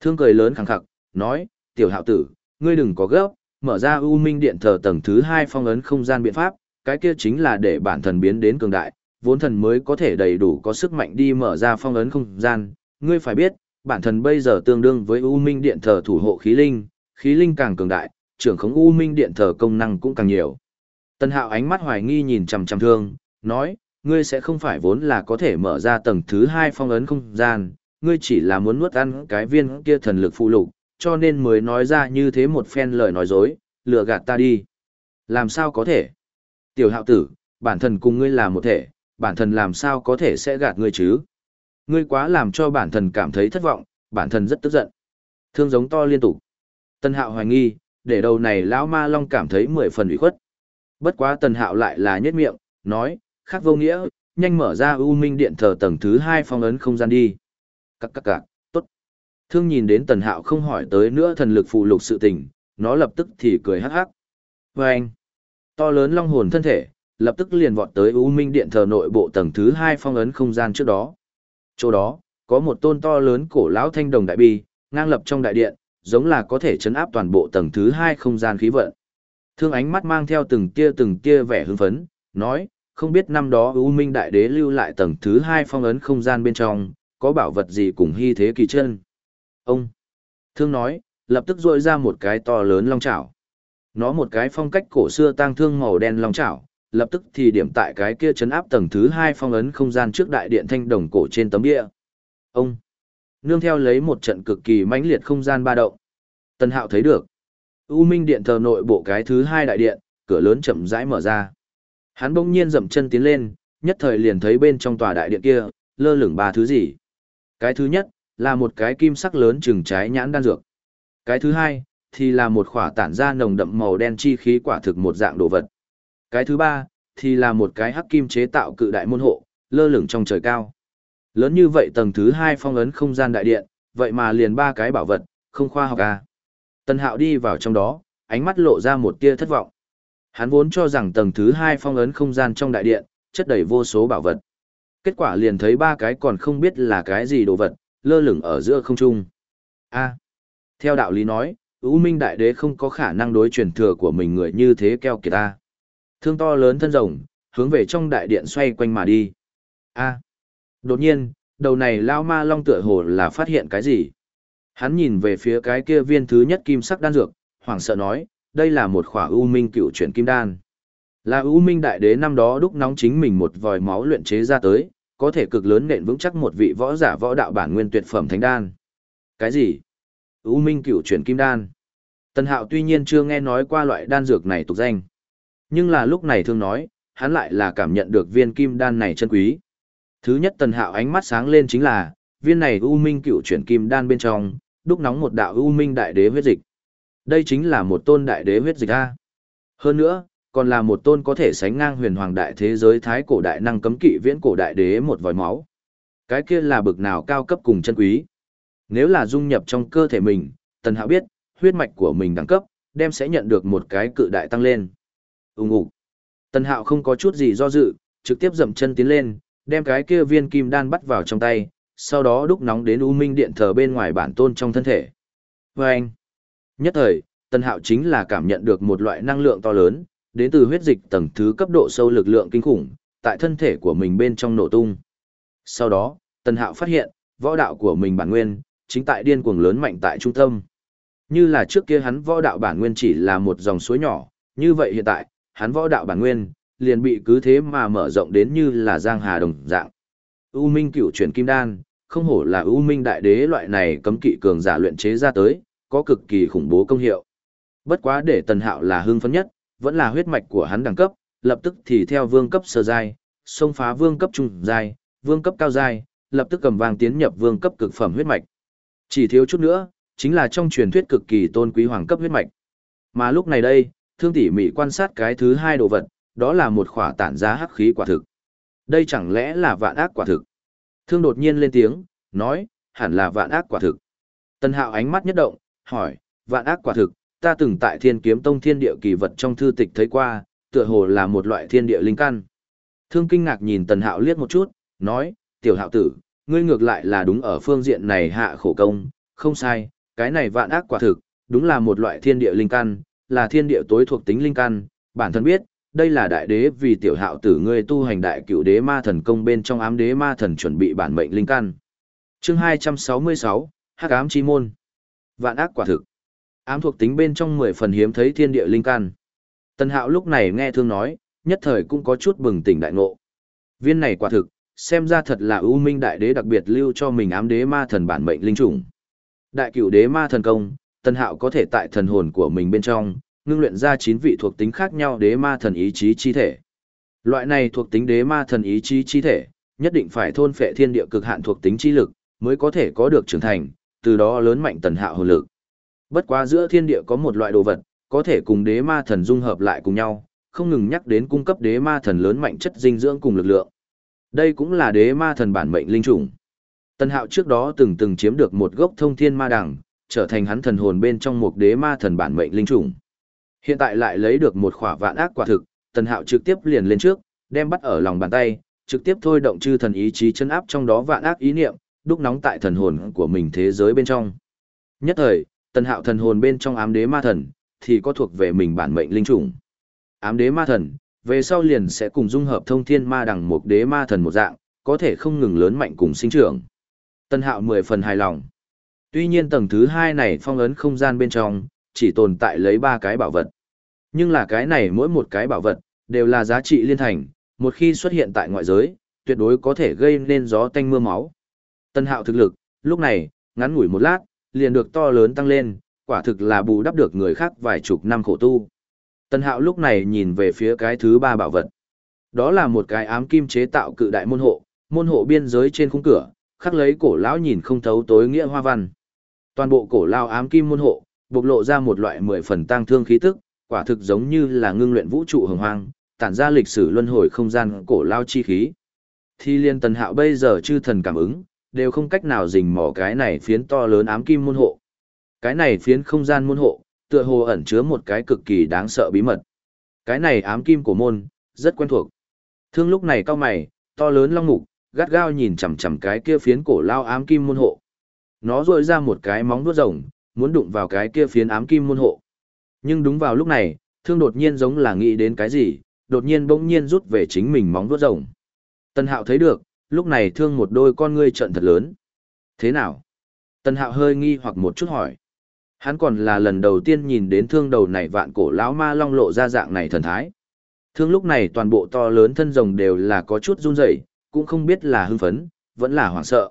Thương cười lớn khẳng khặc, nói, tiểu hạo tử, ngươi đừng có gấp, mở ra U Minh Điện thờ tầng thứ hai phong ấn không gian biện pháp, cái kia chính là để bản thần biến đến cường đại, vốn thần mới có thể đầy đủ có sức mạnh đi mở ra phong ấn không gian. Ngươi phải biết, bản thần bây giờ tương đương với U Minh Điện thờ thủ hộ khí linh, khí linh càng cường đại, trưởng khống U Minh Điện thờ công năng cũng càng nhiều. Tân Hạo ánh mắt hoài nghi nhìn chằm chằm thương, nói, ngươi sẽ không phải vốn là có thể mở ra tầng thứ hai phong ấn không gian, ngươi chỉ là muốn nuốt ăn cái viên kia thần lực phụ lục, cho nên mới nói ra như thế một phen lời nói dối, lừa gạt ta đi. Làm sao có thể? Tiểu hạo tử, bản thân cùng ngươi là một thể, bản thân làm sao có thể sẽ gạt ngươi chứ? Ngươi quá làm cho bản thân cảm thấy thất vọng, bản thân rất tức giận. Thương giống to liên tục. Tân hạo hoài nghi, để đầu này lão ma long cảm thấy mười phần ủy khuất. Bất quá tần hạo lại là nhất miệng, nói, khác vô nghĩa, nhanh mở ra U Minh Điện thờ tầng thứ hai phong ấn không gian đi. Các các các. Thương nhìn đến tần hạo không hỏi tới nữa thần lực phụ lục sự tình, nó lập tức thì cười hắc hắc. Vâng! anh, to lớn long hồn thân thể, lập tức liền vọt tới U Minh Điện thờ nội bộ tầng thứ hai phong ấn không gian trước đó. Chỗ đó, có một tôn to lớn cổ lão thanh đồng đại bi, ngang lập trong đại điện, giống là có thể chấn áp toàn bộ tầng thứ hai không gian khí vận. Thương ánh mắt mang theo từng tia từng tia vẻ hưng phấn, nói, không biết năm đó U Minh Đại Đế lưu lại tầng thứ hai phong ấn không gian bên trong, có bảo vật gì cùng hy thế kỳ chân. Ông, thương nói, lập tức rội ra một cái to lớn long chảo. Nó một cái phong cách cổ xưa tang thương màu đen long chảo, lập tức thì điểm tại cái kia chấn áp tầng thứ hai phong ấn không gian trước đại điện thanh đồng cổ trên tấm địa. Ông, nương theo lấy một trận cực kỳ mãnh liệt không gian ba động. Tần Hạo thấy được. U Minh điện thờ nội bộ cái thứ hai đại điện, cửa lớn chậm rãi mở ra. Hắn bỗng nhiên dậm chân tiến lên, nhất thời liền thấy bên trong tòa đại điện kia, lơ lửng ba thứ gì. Cái thứ nhất, là một cái kim sắc lớn chừng trái nhãn đan dược. Cái thứ hai, thì là một khỏa tản ra nồng đậm màu đen chi khí quả thực một dạng đồ vật. Cái thứ ba, thì là một cái hắc kim chế tạo cự đại môn hộ, lơ lửng trong trời cao. Lớn như vậy tầng thứ hai phong ấn không gian đại điện, vậy mà liền ba cái bảo vật, không khoa học à. Tân hạo đi vào trong đó, ánh mắt lộ ra một tia thất vọng. Hắn vốn cho rằng tầng thứ hai phong ấn không gian trong đại điện, chất đầy vô số bảo vật. Kết quả liền thấy ba cái còn không biết là cái gì đồ vật, lơ lửng ở giữa không trung. A. theo đạo lý nói, U Minh Đại Đế không có khả năng đối truyền thừa của mình người như thế keo kiệt ta. Thương to lớn thân rồng, hướng về trong đại điện xoay quanh mà đi. A. Đột nhiên, đầu này lao ma long tựa hồ là phát hiện cái gì. Hắn nhìn về phía cái kia viên thứ nhất kim sắc đan dược, hoảng sợ nói, đây là một khỏa U Minh cựu chuyển kim đan. Là U Minh đại đế năm đó đúc nóng chính mình một vòi máu luyện chế ra tới, có thể cực lớn nện vững chắc một vị võ giả võ đạo bản nguyên tuyệt phẩm thánh đan. Cái gì? U Minh cửu chuyển kim đan. Tần Hạo tuy nhiên chưa nghe nói qua loại đan dược này tục danh. Nhưng là lúc này thương nói, hắn lại là cảm nhận được viên kim đan này chân quý. Thứ nhất Tần Hạo ánh mắt sáng lên chính là, viên này U Minh cửu chuyển kim đan bên trong, đúc nóng một đạo U Minh đại đế huyết dịch. Đây chính là một tôn đại đế huyết dịch A. Hơn nữa, còn là một tôn có thể sánh ngang huyền hoàng đại thế giới thái cổ đại năng cấm kỵ viễn cổ đại đế một vòi máu. Cái kia là bực nào cao cấp cùng chân quý. Nếu là dung nhập trong cơ thể mình, Tần Hạo biết, huyết mạch của mình đẳng cấp, đem sẽ nhận được một cái cự đại tăng lên. Úng ủ. Tần Hạo không có chút gì do dự, trực tiếp dậm chân tiến lên, đem cái kia viên kim đan bắt vào trong tay, sau đó đúc nóng đến U Minh điện thờ bên ngoài bản tôn trong thân thể. Và vâng. anh, Nhất thời, tần Hạo chính là cảm nhận được một loại năng lượng to lớn, đến từ huyết dịch tầng thứ cấp độ sâu lực lượng kinh khủng, tại thân thể của mình bên trong nổ tung. Sau đó, tần Hạo phát hiện, võ đạo của mình bản nguyên, chính tại điên cuồng lớn mạnh tại trung tâm. Như là trước kia hắn võ đạo bản nguyên chỉ là một dòng suối nhỏ, như vậy hiện tại, hắn võ đạo bản nguyên, liền bị cứ thế mà mở rộng đến như là giang hà đồng dạng. U Minh cửu chuyển kim đan, không hổ là U Minh đại đế loại này cấm kỵ cường giả luyện chế ra tới, có cực kỳ khủng bố công hiệu. Bất quá để Tần Hạo là hưng phấn nhất, vẫn là huyết mạch của hắn đẳng cấp, lập tức thì theo vương cấp sơ giai, xông phá vương cấp trung giai, vương cấp cao giai, lập tức cầm vàng tiến nhập vương cấp cực phẩm huyết mạch. Chỉ thiếu chút nữa, chính là trong truyền thuyết cực kỳ tôn quý hoàng cấp huyết mạch. Mà lúc này đây, thương tỉ mỉ quan sát cái thứ hai đồ vật, đó là một khỏa tản giá hắc khí quả thực. Đây chẳng lẽ là vạn ác quả thực? Thương đột nhiên lên tiếng, nói, hẳn là vạn ác quả thực. Tân hạo ánh mắt nhất động, hỏi, vạn ác quả thực, ta từng tại thiên kiếm tông thiên địa kỳ vật trong thư tịch thấy qua, tựa hồ là một loại thiên địa linh căn. Thương kinh ngạc nhìn tần hạo liếc một chút, nói, tiểu hạo tử, ngươi ngược lại là đúng ở phương diện này hạ khổ công, không sai, cái này vạn ác quả thực, đúng là một loại thiên địa linh căn, là thiên địa tối thuộc tính linh căn, bản thân biết, đây là đại đế vì tiểu hạo tử ngươi tu hành đại cựu đế ma thần công bên trong ám đế ma thần chuẩn bị bản mệnh linh căn. Chương 266, Hắc ám chi môn. Vạn ác quả thực. Ám thuộc tính bên trong 10 phần hiếm thấy thiên địa linh căn. Tần Hạo lúc này nghe thương nói, nhất thời cũng có chút bừng tỉnh đại ngộ. Viên này quả thực, xem ra thật là ưu minh đại đế đặc biệt lưu cho mình ám đế ma thần bản mệnh linh chủng. Đại cửu đế ma thần công, Tần Hạo có thể tại thần hồn của mình bên trong, ngưng luyện ra 9 vị thuộc tính khác nhau đế ma thần ý chí chi thể. Loại này thuộc tính đế ma thần ý chí chi thể, nhất định phải thôn phệ thiên địa cực hạn thuộc tính chi lực, mới có thể có được trưởng thành, từ đó lớn mạnh tần hạo hồn lực. Bất quá giữa thiên địa có một loại đồ vật, có thể cùng đế ma thần dung hợp lại cùng nhau, không ngừng nhắc đến cung cấp đế ma thần lớn mạnh chất dinh dưỡng cùng lực lượng. Đây cũng là đế ma thần bản mệnh linh chủng. Tần Hạo trước đó từng từng chiếm được một gốc thông thiên ma đằng, trở thành hắn thần hồn bên trong một đế ma thần bản mệnh linh chủng. Hiện tại lại lấy được một khỏa vạn ác quả thực, Tần Hạo trực tiếp liền lên trước, đem bắt ở lòng bàn tay, trực tiếp thôi động chư thần ý chí chân áp trong đó vạn ác ý niệm, đúc nóng tại thần hồn của mình thế giới bên trong. Nhất thời, Tần Hạo thần hồn bên trong ám đế ma thần, thì có thuộc về mình bản mệnh linh chủng. Ám đế ma thần, về sau liền sẽ cùng dung hợp thông thiên ma đằng một đế ma thần một dạng, có thể không ngừng lớn mạnh cùng sinh trưởng. Tân hạo mười phần hài lòng. Tuy nhiên tầng thứ hai này phong ấn không gian bên trong, chỉ tồn tại lấy ba cái bảo vật. Nhưng là cái này mỗi một cái bảo vật, đều là giá trị liên thành, một khi xuất hiện tại ngoại giới, tuyệt đối có thể gây nên gió tanh mưa máu. Tân hạo thực lực, lúc này, ngắn ngủi một lát, liền được to lớn tăng lên, quả thực là bù đắp được người khác vài chục năm khổ tu. Tân hạo lúc này nhìn về phía cái thứ ba bảo vật. Đó là một cái ám kim chế tạo cự đại môn hộ, môn hộ biên giới trên khung cửa, khắc lấy cổ lão nhìn không thấu tối nghĩa hoa văn. Toàn bộ cổ lao ám kim môn hộ, bộc lộ ra một loại mười phần tăng thương khí tức, quả thực giống như là ngưng luyện vũ trụ hồng hoang, tản ra lịch sử luân hồi không gian cổ lao chi khí. Thi liên tần hạo bây giờ chư thần cảm ứng, đều không cách nào rình mò cái này phiến to lớn ám kim môn hộ. Cái này phiến không gian môn hộ, tựa hồ ẩn chứa một cái cực kỳ đáng sợ bí mật. Cái này ám kim của môn, rất quen thuộc. Thương lúc này cao mày, to lớn long mục, gắt gao nhìn chằm chằm cái kia phiến cổ lao ám kim môn hộ. Nó rội ra một cái móng vuốt rồng, muốn đụng vào cái kia phiến ám kim môn hộ. Nhưng đúng vào lúc này, thương đột nhiên giống là nghĩ đến cái gì, đột nhiên bỗng nhiên rút về chính mình móng vuốt rồng. Tân hạo thấy được, lúc này thương một đôi con ngươi trận thật lớn. Thế nào? Tân hạo hơi nghi hoặc một chút hỏi. Hắn còn là lần đầu tiên nhìn đến thương đầu này vạn cổ lão ma long lộ ra dạng này thần thái. Thương lúc này toàn bộ to lớn thân rồng đều là có chút run rẩy, cũng không biết là hưng phấn, vẫn là hoảng sợ.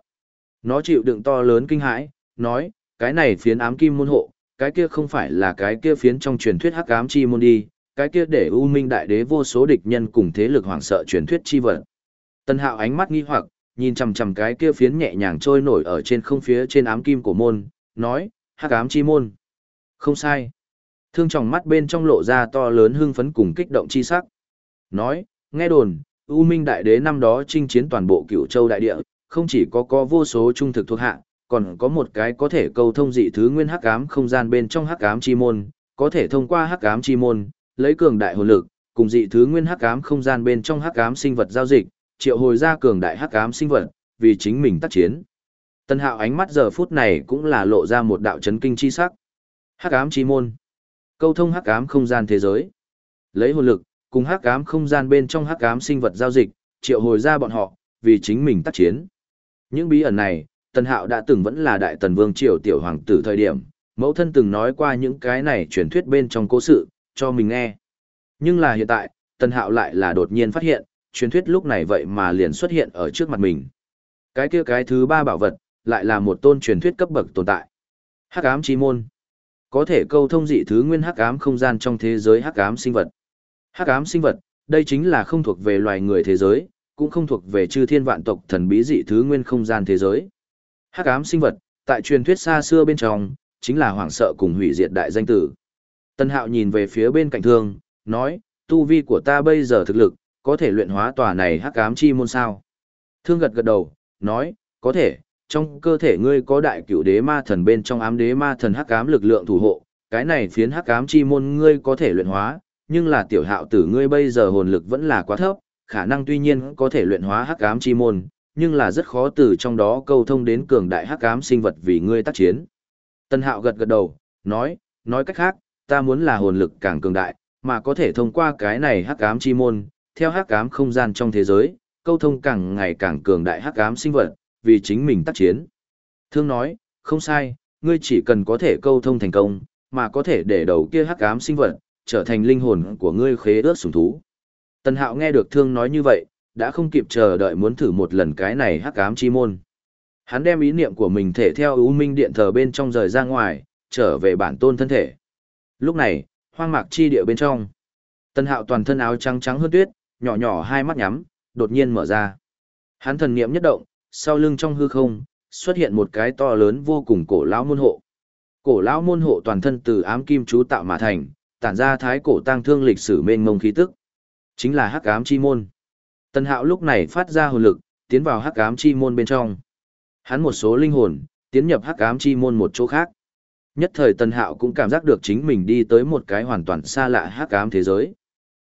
Nó chịu đựng to lớn kinh hãi, nói, cái này phiến ám kim môn hộ, cái kia không phải là cái kia phiến trong truyền thuyết hắc ám chi môn đi, cái kia để U Minh đại đế vô số địch nhân cùng thế lực hoảng sợ truyền thuyết chi vật. Tân Hạo ánh mắt nghi hoặc, nhìn chầm chầm cái kia phiến nhẹ nhàng trôi nổi ở trên không phía trên ám kim của môn, nói, hắc ám chi môn. Không sai. Thương tròng mắt bên trong lộ ra to lớn hưng phấn cùng kích động chi sắc. Nói, nghe đồn, U Minh Đại Đế năm đó chinh chiến toàn bộ cửu châu đại địa, không chỉ có có vô số trung thực thuộc hạ, còn có một cái có thể câu thông dị thứ nguyên hắc ám không gian bên trong hắc ám chi môn, có thể thông qua hắc ám chi môn, lấy cường đại hồn lực, cùng dị thứ nguyên hắc ám không gian bên trong hắc ám sinh vật giao dịch, triệu hồi ra cường đại hắc ám sinh vật, vì chính mình tác chiến. Tân hạo ánh mắt giờ phút này cũng là lộ ra một đạo chấn kinh chi sắc. Hắc ám chi môn. Câu thông hắc ám không gian thế giới. Lấy hồn lực, cùng hắc ám không gian bên trong hắc ám sinh vật giao dịch, triệu hồi ra bọn họ, vì chính mình tác chiến. Những bí ẩn này, Tân Hạo đã từng vẫn là đại tần vương triều tiểu hoàng tử thời điểm, mẫu thân từng nói qua những cái này truyền thuyết bên trong cố sự, cho mình nghe. Nhưng là hiện tại, Tân Hạo lại là đột nhiên phát hiện, truyền thuyết lúc này vậy mà liền xuất hiện ở trước mặt mình. Cái kia cái thứ ba bảo vật, lại là một tôn truyền thuyết cấp bậc tồn tại. Hắc ám chi môn. Có thể câu thông dị thứ nguyên hắc ám không gian trong thế giới hắc ám sinh vật. Hắc ám sinh vật, đây chính là không thuộc về loài người thế giới, cũng không thuộc về chư thiên vạn tộc thần bí dị thứ nguyên không gian thế giới. Hắc ám sinh vật, tại truyền thuyết xa xưa bên trong, chính là hoảng sợ cùng hủy diệt đại danh tử. Tân hạo nhìn về phía bên cạnh thương, nói, tu vi của ta bây giờ thực lực, có thể luyện hóa tòa này hắc ám chi môn sao. Thương gật gật đầu, nói, có thể, trong cơ thể ngươi có đại cửu đế ma thần bên trong ám đế ma thần hắc ám lực lượng thủ hộ, cái này phiến hắc ám chi môn ngươi có thể luyện hóa, nhưng là tiểu hạo tử ngươi bây giờ hồn lực vẫn là quá thấp, khả năng tuy nhiên có thể luyện hóa hắc ám chi môn, nhưng là rất khó từ trong đó câu thông đến cường đại hắc ám sinh vật vì ngươi tác chiến. Tân hạo gật gật đầu, nói, nói cách khác, ta muốn là hồn lực càng cường đại, mà có thể thông qua cái này hắc ám chi môn, theo hắc ám không gian trong thế giới, câu thông càng ngày càng cường đại hắc ám sinh vật, vì chính mình tác chiến. Thương nói, không sai, ngươi chỉ cần có thể câu thông thành công, mà có thể để đầu kia hắc ám sinh vật, trở thành linh hồn của ngươi khế ước sủng thú. Tần Hạo nghe được Thương nói như vậy, đã không kịp chờ đợi muốn thử một lần cái này hắc ám chi môn. Hắn đem ý niệm của mình thể theo ưu minh điện thờ bên trong rời ra ngoài, trở về bản tôn thân thể. Lúc này, hoang mạc chi địa bên trong. Tần Hạo toàn thân áo trắng trắng hơn tuyết, nhỏ nhỏ hai mắt nhắm, đột nhiên mở ra. Hắn thần niệm nhất động, sau lưng trong hư không, xuất hiện một cái to lớn vô cùng cổ lão môn hộ. Cổ lão môn hộ toàn thân từ ám kim chú tạo mà thành, tản ra thái cổ tang thương lịch sử mênh mông khí tức. Chính là hắc ám chi môn. tân Hạo lúc này phát ra hồn lực, tiến vào hắc ám chi môn bên trong. Hắn một số linh hồn, tiến nhập hắc ám chi môn một chỗ khác. Nhất thời tân Hạo cũng cảm giác được chính mình đi tới một cái hoàn toàn xa lạ hắc ám thế giới.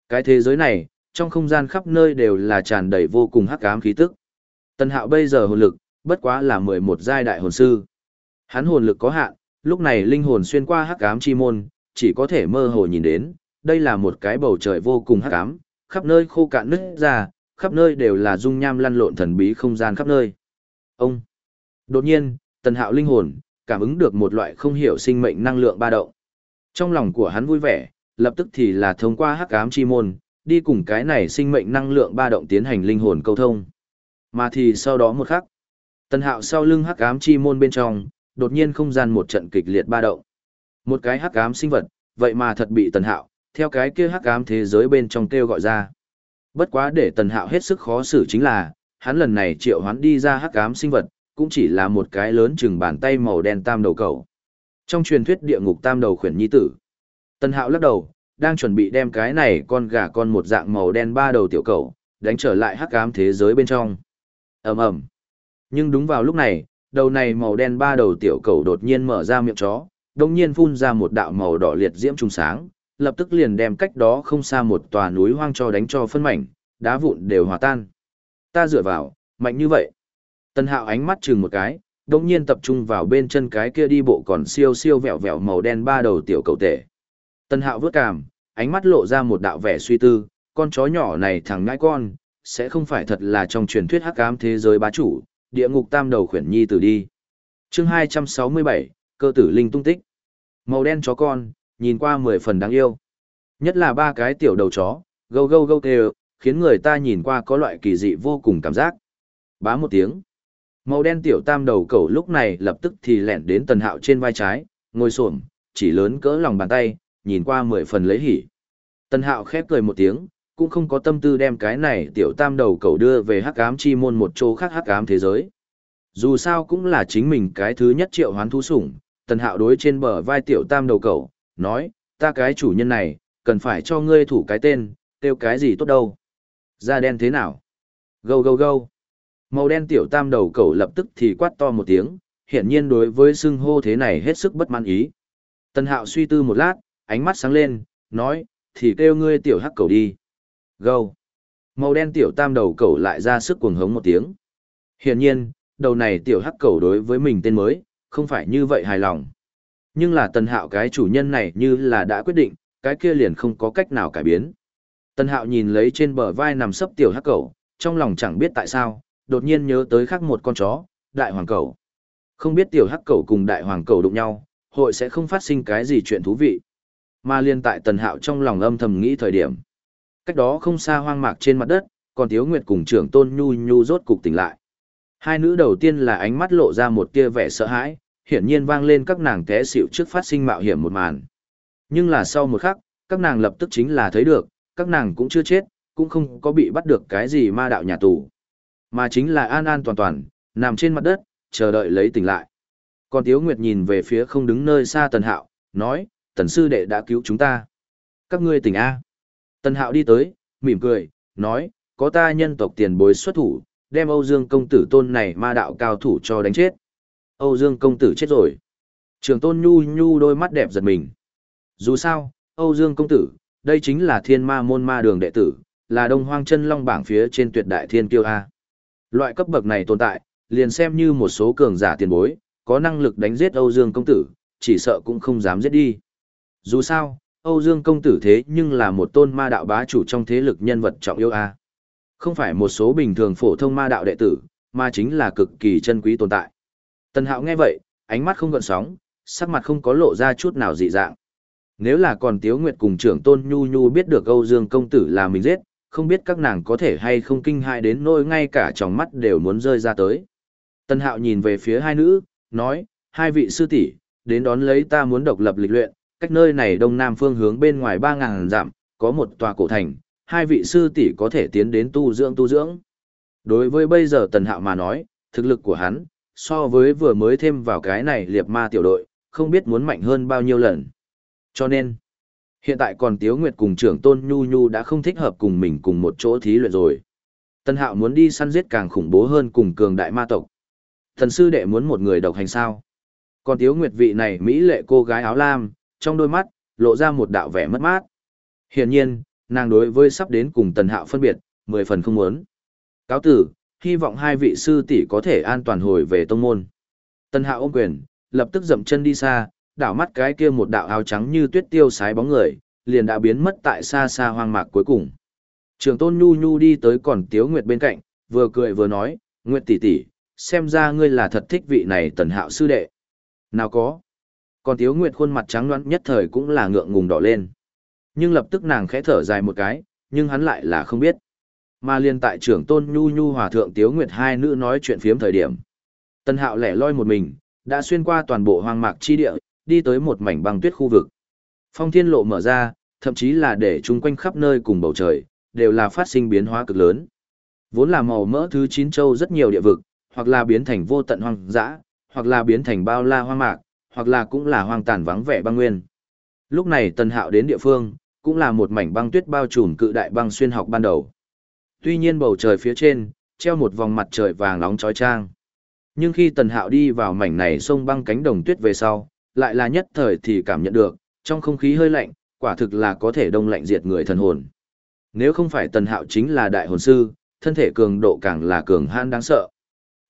Cái thế giới này, trong không gian khắp nơi đều là tràn đầy vô cùng hắc ám khí tức. Tần Hạo bây giờ hồn lực, bất quá là 11 giai đại hồn sư. Hắn hồn lực có hạn, lúc này linh hồn xuyên qua hắc ám chi môn, chỉ có thể mơ hồ nhìn đến, đây là một cái bầu trời vô cùng hắc ám, khắp nơi khô cạn nứt ra, khắp nơi đều là dung nham lăn lộn thần bí không gian khắp nơi. Ông. Đột nhiên, Tần Hạo linh hồn cảm ứng được một loại không hiểu sinh mệnh năng lượng ba động. Trong lòng của hắn vui vẻ, lập tức thì là thông qua hắc ám chi môn, đi cùng cái này sinh mệnh năng lượng ba động tiến hành linh hồn câu thông. Mà thì sau đó một khắc, Tần Hạo sau lưng hắc ám chi môn bên trong, đột nhiên không gian một trận kịch liệt ba động. Một cái hắc ám sinh vật, vậy mà thật bị Tần Hạo, theo cái kia hắc ám thế giới bên trong kêu gọi ra. Bất quá để Tần Hạo hết sức khó xử chính là, hắn lần này triệu hoán đi ra hắc ám sinh vật, cũng chỉ là một cái lớn chừng bàn tay màu đen tam đầu cầu. Trong truyền thuyết địa ngục tam đầu khuyển nhi tử. Tần Hạo lắc đầu, đang chuẩn bị đem cái này con gà con một dạng màu đen ba đầu tiểu cầu, đánh trở lại hắc ám thế giới bên trong. ầm ầm Nhưng đúng vào lúc này, đầu này màu đen ba đầu tiểu cầu đột nhiên mở ra miệng chó, đồng nhiên phun ra một đạo màu đỏ liệt diễm trùng sáng, lập tức liền đem cách đó không xa một tòa núi hoang cho đánh cho phân mảnh, đá vụn đều hòa tan. Ta dựa vào, mạnh như vậy. Tân hạo ánh mắt chừng một cái, đồng nhiên tập trung vào bên chân cái kia đi bộ còn siêu siêu vẹo vẹo màu đen ba đầu tiểu cầu tể. Tân hạo vớt cảm, ánh mắt lộ ra một đạo vẻ suy tư, con chó nhỏ này thằng ngãi con, sẽ không phải thật là trong truyền thuyết hắc ám thế giới bá chủ, địa ngục tam đầu khuyển nhi tử đi. chương 267, cơ tử linh tung tích. Màu đen chó con, nhìn qua mười phần đáng yêu. Nhất là ba cái tiểu đầu chó, gâu gâu gâu kêu, khiến người ta nhìn qua có loại kỳ dị vô cùng cảm giác. Bá một tiếng. Màu đen tiểu tam đầu cẩu lúc này lập tức thì lẹn đến tần hạo trên vai trái, ngồi xổm chỉ lớn cỡ lòng bàn tay, nhìn qua mười phần lấy hỉ. Tần hạo khép cười một tiếng, cũng không có tâm tư đem cái này tiểu tam đầu cầu đưa về hắc ám chi môn một chỗ khác hắc ám thế giới. Dù sao cũng là chính mình cái thứ nhất triệu hoán thú sủng, tần hạo đối trên bờ vai tiểu tam đầu cầu nói, ta cái chủ nhân này, cần phải cho ngươi thủ cái tên, tiêu cái gì tốt đâu. Da đen thế nào? Gâu gâu gâu. Màu đen tiểu tam đầu cầu lập tức thì quát to một tiếng, hiển nhiên đối với xưng hô thế này hết sức bất mãn ý. Tần hạo suy tư một lát, ánh mắt sáng lên, nói, thì kêu ngươi tiểu hắc cầu đi. Gâu. Màu đen tiểu tam đầu cầu lại ra sức cuồng hống một tiếng. Hiển nhiên, đầu này tiểu hắc cầu đối với mình tên mới, không phải như vậy hài lòng. Nhưng là tần hạo cái chủ nhân này như là đã quyết định, cái kia liền không có cách nào cải biến. Tần hạo nhìn lấy trên bờ vai nằm sấp tiểu hắc cầu, trong lòng chẳng biết tại sao, đột nhiên nhớ tới khác một con chó, đại hoàng cầu. Không biết tiểu hắc cầu cùng đại hoàng cầu đụng nhau, hội sẽ không phát sinh cái gì chuyện thú vị. Mà liên tại tần hạo trong lòng âm thầm nghĩ thời điểm. Cách đó không xa hoang mạc trên mặt đất, còn Tiếu Nguyệt cùng trưởng tôn nhu nhu rốt cục tỉnh lại. Hai nữ đầu tiên là ánh mắt lộ ra một tia vẻ sợ hãi, hiển nhiên vang lên các nàng té xỉu trước phát sinh mạo hiểm một màn. Nhưng là sau một khắc, các nàng lập tức chính là thấy được, các nàng cũng chưa chết, cũng không có bị bắt được cái gì ma đạo nhà tù. Mà chính là an an toàn toàn, nằm trên mặt đất, chờ đợi lấy tỉnh lại. Còn Tiếu Nguyệt nhìn về phía không đứng nơi xa Tần Hạo, nói, Tần Sư Đệ đã cứu chúng ta. Các ngươi tỉnh A. Tần Hạo đi tới, mỉm cười, nói, có ta nhân tộc tiền bối xuất thủ, đem Âu Dương công tử tôn này ma đạo cao thủ cho đánh chết. Âu Dương công tử chết rồi. Trường tôn nhu nhu đôi mắt đẹp giật mình. Dù sao, Âu Dương công tử, đây chính là thiên ma môn ma đường đệ tử, là đông hoang chân long bảng phía trên tuyệt đại thiên kiêu A. Loại cấp bậc này tồn tại, liền xem như một số cường giả tiền bối, có năng lực đánh giết Âu Dương công tử, chỉ sợ cũng không dám giết đi. Dù sao, Âu Dương công tử thế nhưng là một tôn ma đạo bá chủ trong thế lực nhân vật trọng yêu A. Không phải một số bình thường phổ thông ma đạo đệ tử, mà chính là cực kỳ chân quý tồn tại. Tần Hạo nghe vậy, ánh mắt không gợn sóng, sắc mặt không có lộ ra chút nào dị dạng. Nếu là còn Tiếu Nguyệt cùng trưởng tôn Nhu Nhu biết được Âu Dương công tử là mình giết, không biết các nàng có thể hay không kinh hại đến nỗi ngay cả tròng mắt đều muốn rơi ra tới. Tân Hạo nhìn về phía hai nữ, nói, hai vị sư tỷ đến đón lấy ta muốn độc lập lịch luyện, cách nơi này đông nam phương hướng bên ngoài 3.000 dặm, có một tòa cổ thành, hai vị sư tỷ có thể tiến đến tu dưỡng tu dưỡng. Đối với bây giờ Tần Hạo mà nói, thực lực của hắn, so với vừa mới thêm vào cái này liệp ma tiểu đội, không biết muốn mạnh hơn bao nhiêu lần. Cho nên, hiện tại còn Tiếu Nguyệt cùng trưởng Tôn Nhu Nhu đã không thích hợp cùng mình cùng một chỗ thí luyện rồi. Tân Hạo muốn đi săn giết càng khủng bố hơn cùng cường đại ma tộc. Thần sư đệ muốn một người độc hành sao. Còn Tiếu Nguyệt vị này Mỹ lệ cô gái áo lam, trong đôi mắt, lộ ra một đạo vẻ mất mát. Hiển nhiên, nàng đối với sắp đến cùng Tần Hạo phân biệt, mười phần không muốn. Cáo tử, hy vọng hai vị sư tỷ có thể an toàn hồi về tông môn. Tần Hạo ôm quyền, lập tức dậm chân đi xa, đảo mắt cái kia một đạo áo trắng như tuyết tiêu sái bóng người, liền đã biến mất tại xa xa hoang mạc cuối cùng. Trường tôn nhu nhu đi tới còn Tiếu Nguyệt bên cạnh, vừa cười vừa nói, Nguyệt tỷ tỷ, xem ra ngươi là thật thích vị này tần hạo sư đệ. Nào có. Còn Tiếu Nguyệt khuôn mặt trắng loãng nhất thời cũng là ngượng ngùng đỏ lên. Nhưng lập tức nàng khẽ thở dài một cái, nhưng hắn lại là không biết. Mà liên tại trưởng tôn nhu nhu hòa thượng Tiếu Nguyệt hai nữ nói chuyện phiếm thời điểm. tân hạo lẻ loi một mình, đã xuyên qua toàn bộ hoang mạc chi địa, đi tới một mảnh băng tuyết khu vực. Phong thiên lộ mở ra, thậm chí là để chung quanh khắp nơi cùng bầu trời, đều là phát sinh biến hóa cực lớn. Vốn là màu mỡ thứ chín châu rất nhiều địa vực, hoặc là biến thành vô tận hoang dã, hoặc là biến thành bao la hoang mạc, hoặc là cũng là hoang tàn vắng vẻ băng nguyên. Lúc này Tần Hạo đến địa phương, cũng là một mảnh băng tuyết bao trùm cự đại băng xuyên học ban đầu. Tuy nhiên bầu trời phía trên, treo một vòng mặt trời vàng nóng chói chang. Nhưng khi Tần Hạo đi vào mảnh này sông băng cánh đồng tuyết về sau, lại là nhất thời thì cảm nhận được, trong không khí hơi lạnh, quả thực là có thể đông lạnh diệt người thần hồn. Nếu không phải Tần Hạo chính là đại hồn sư, thân thể cường độ càng là cường hãn đáng sợ.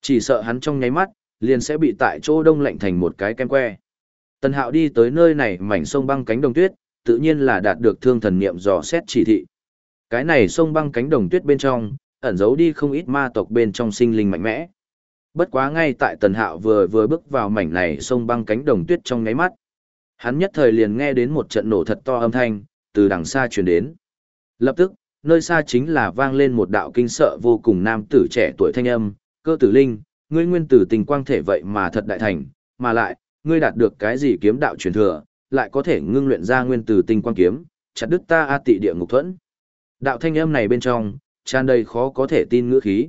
Chỉ sợ hắn trong nháy mắt, liền sẽ bị tại chỗ đông lạnh thành một cái kem que. Tần Hạo đi tới nơi này mảnh sông băng cánh đồng tuyết, tự nhiên là đạt được thương thần niệm dò xét chỉ thị. Cái này sông băng cánh đồng tuyết bên trong, ẩn giấu đi không ít ma tộc bên trong sinh linh mạnh mẽ. Bất quá ngay tại Tần Hạo vừa vừa bước vào mảnh này sông băng cánh đồng tuyết trong nháy mắt. Hắn nhất thời liền nghe đến một trận nổ thật to âm thanh, từ đằng xa truyền đến. Lập tức, nơi xa chính là vang lên một đạo kinh sợ vô cùng nam tử trẻ tuổi thanh âm, cơ tử linh, ngươi nguyên tử tình quang thể vậy mà thật đại thành, mà lại, ngươi đạt được cái gì kiếm đạo truyền thừa, lại có thể ngưng luyện ra nguyên tử tình quang kiếm, chặt đứt ta a tị địa ngục thuẫn. Đạo thanh âm này bên trong, tràn đầy khó có thể tin ngữ khí.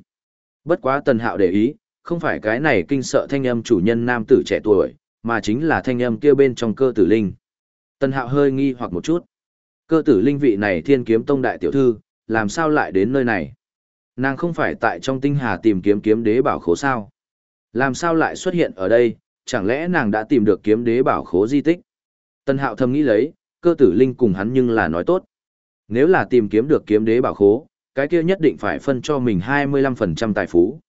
Bất quá tần hạo để ý, không phải cái này kinh sợ thanh âm chủ nhân nam tử trẻ tuổi, mà chính là thanh âm kia bên trong cơ tử linh. Tần hạo hơi nghi hoặc một chút. Cơ tử linh vị này thiên kiếm tông đại tiểu thư, làm sao lại đến nơi này? Nàng không phải tại trong tinh hà tìm kiếm kiếm đế bảo khố sao? Làm sao lại xuất hiện ở đây, chẳng lẽ nàng đã tìm được kiếm đế bảo khố di tích? Tân hạo thầm nghĩ lấy, cơ tử linh cùng hắn nhưng là nói tốt. Nếu là tìm kiếm được kiếm đế bảo khố, cái kia nhất định phải phân cho mình 25% tài phú.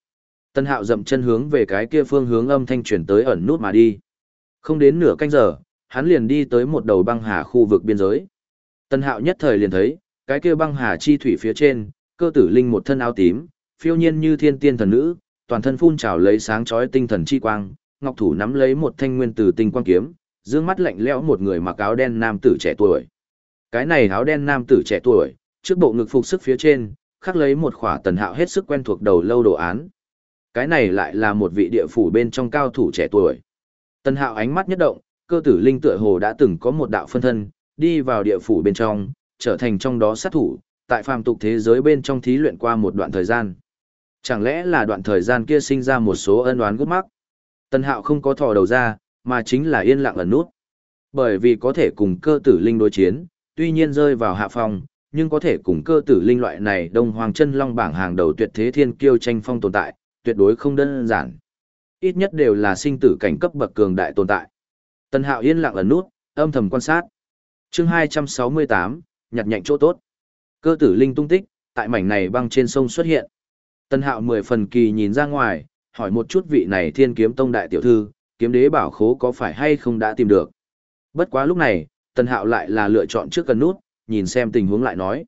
Tân hạo dậm chân hướng về cái kia phương hướng âm thanh truyền tới ẩn nút mà đi. Không đến nửa canh giờ, hắn liền đi tới một đầu băng hà khu vực biên giới. Tân hạo nhất thời liền thấy, cái kia băng hà chi thủy phía trên, cơ tử linh một thân áo tím, phiêu nhiên như thiên tiên thần nữ, toàn thân phun trào lấy sáng chói tinh thần chi quang, ngọc thủ nắm lấy một thanh nguyên tử tinh quang kiếm, dương mắt lạnh lẽo một người mặc áo đen nam tử trẻ tuổi. Cái này áo đen nam tử trẻ tuổi, trước bộ ngực phục sức phía trên, khắc lấy một khỏa tần hạo hết sức quen thuộc đầu lâu đồ án. Cái này lại là một vị địa phủ bên trong cao thủ trẻ tuổi. Tần hạo ánh mắt nhất động, cơ tử linh tựa hồ đã từng có một đạo phân thân, đi vào địa phủ bên trong, trở thành trong đó sát thủ, tại phàm tục thế giới bên trong thí luyện qua một đoạn thời gian. Chẳng lẽ là đoạn thời gian kia sinh ra một số ân oán gút mắc? Tân hạo không có thò đầu ra, mà chính là yên lặng ẩn nút. Bởi vì có thể cùng cơ tử linh đối chiến, tuy nhiên rơi vào hạ phong, nhưng có thể cùng cơ tử linh loại này đông hoàng chân long bảng hàng đầu tuyệt thế thiên kiêu tranh phong tồn tại, tuyệt đối không đơn giản. Ít nhất đều là sinh tử cảnh cấp bậc cường đại tồn tại. Tân hạo yên lặng ẩn nút, âm thầm quan sát. chương 268, nhặt nhạnh chỗ tốt. Cơ tử linh tung tích, tại mảnh này băng trên sông xuất hiện. Tân hạo mười phần kỳ nhìn ra ngoài, hỏi một chút vị này thiên kiếm tông đại tiểu thư, kiếm đế bảo khố có phải hay không đã tìm được. Bất quá lúc này, tân hạo lại là lựa chọn trước cần nút, nhìn xem tình huống lại nói.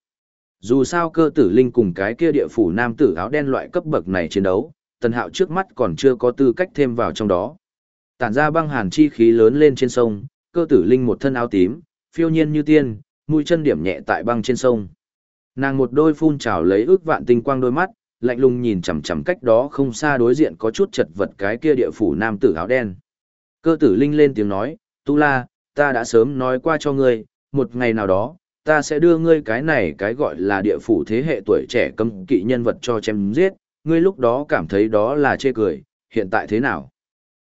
Dù sao cơ tử linh cùng cái kia địa phủ nam tử áo đen loại cấp bậc này chiến đấu, tân hạo trước mắt còn chưa có tư cách thêm vào trong đó. Tản ra băng hàn chi khí lớn lên trên sông, cơ tử linh một thân áo tím, phiêu nhiên như tiên, mũi chân điểm nhẹ tại băng trên sông. Nàng một đôi phun trào lấy ước vạn tinh quang đôi mắt, lạnh lùng nhìn chằm chằm cách đó không xa đối diện có chút chật vật cái kia địa phủ nam tử áo đen. Cơ tử linh lên tiếng nói, Tu La, ta đã sớm nói qua cho ngươi, một ngày nào đó, ta sẽ đưa ngươi cái này cái gọi là địa phủ thế hệ tuổi trẻ cấm kỵ nhân vật cho chém giết, ngươi lúc đó cảm thấy đó là chê cười, hiện tại thế nào?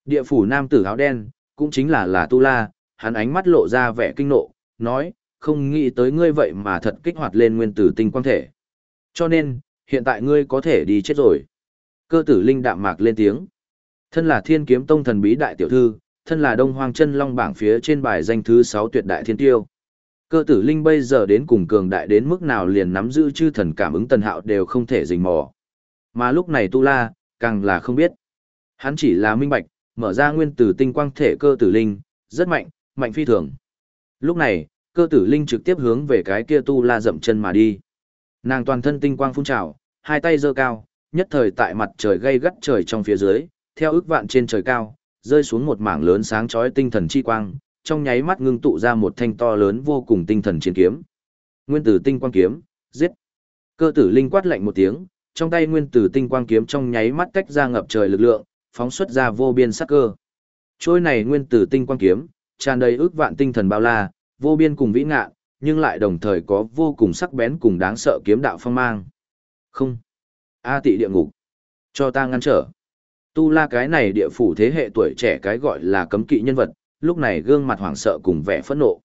Địa phủ nam tử áo đen, cũng chính là là Tu La, hắn ánh mắt lộ ra vẻ kinh nộ, nói, không nghĩ tới ngươi vậy mà thật kích hoạt lên nguyên tử tinh quang thể. Cho nên, hiện tại ngươi có thể đi chết rồi. Cơ tử linh đạm mạc lên tiếng. Thân là thiên kiếm tông thần bí đại tiểu thư, thân là đông hoang chân long bảng phía trên bài danh thứ 6 tuyệt đại thiên tiêu. Cơ tử linh bây giờ đến cùng cường đại đến mức nào liền nắm giữ chư thần cảm ứng tần hạo đều không thể rình mò. Mà lúc này tu la, càng là không biết. Hắn chỉ là minh bạch, mở ra nguyên tử tinh quang thể cơ tử linh, rất mạnh, mạnh phi thường. Lúc này, cơ tử linh trực tiếp hướng về cái kia tu la dậm chân mà đi. Nàng toàn thân tinh quang phun trào, hai tay giơ cao, nhất thời tại mặt trời gây gắt trời trong phía dưới, theo ước vạn trên trời cao, rơi xuống một mảng lớn sáng chói tinh thần chi quang, trong nháy mắt ngưng tụ ra một thanh to lớn vô cùng tinh thần chiến kiếm. Nguyên tử tinh quang kiếm, giết. Cơ tử linh quát lạnh một tiếng, trong tay nguyên tử tinh quang kiếm trong nháy mắt tách ra ngập trời lực lượng, phóng xuất ra vô biên sắc cơ. Trôi này nguyên tử tinh quang kiếm, tràn đầy ước vạn tinh thần bao la, vô biên cùng vĩ ngạ, nhưng lại đồng thời có vô cùng sắc bén cùng đáng sợ kiếm đạo phong mang. Không. A tị địa ngục. Cho ta ngăn trở. Tu la cái này địa phủ thế hệ tuổi trẻ cái gọi là cấm kỵ nhân vật, lúc này gương mặt hoảng sợ cùng vẻ phẫn nộ.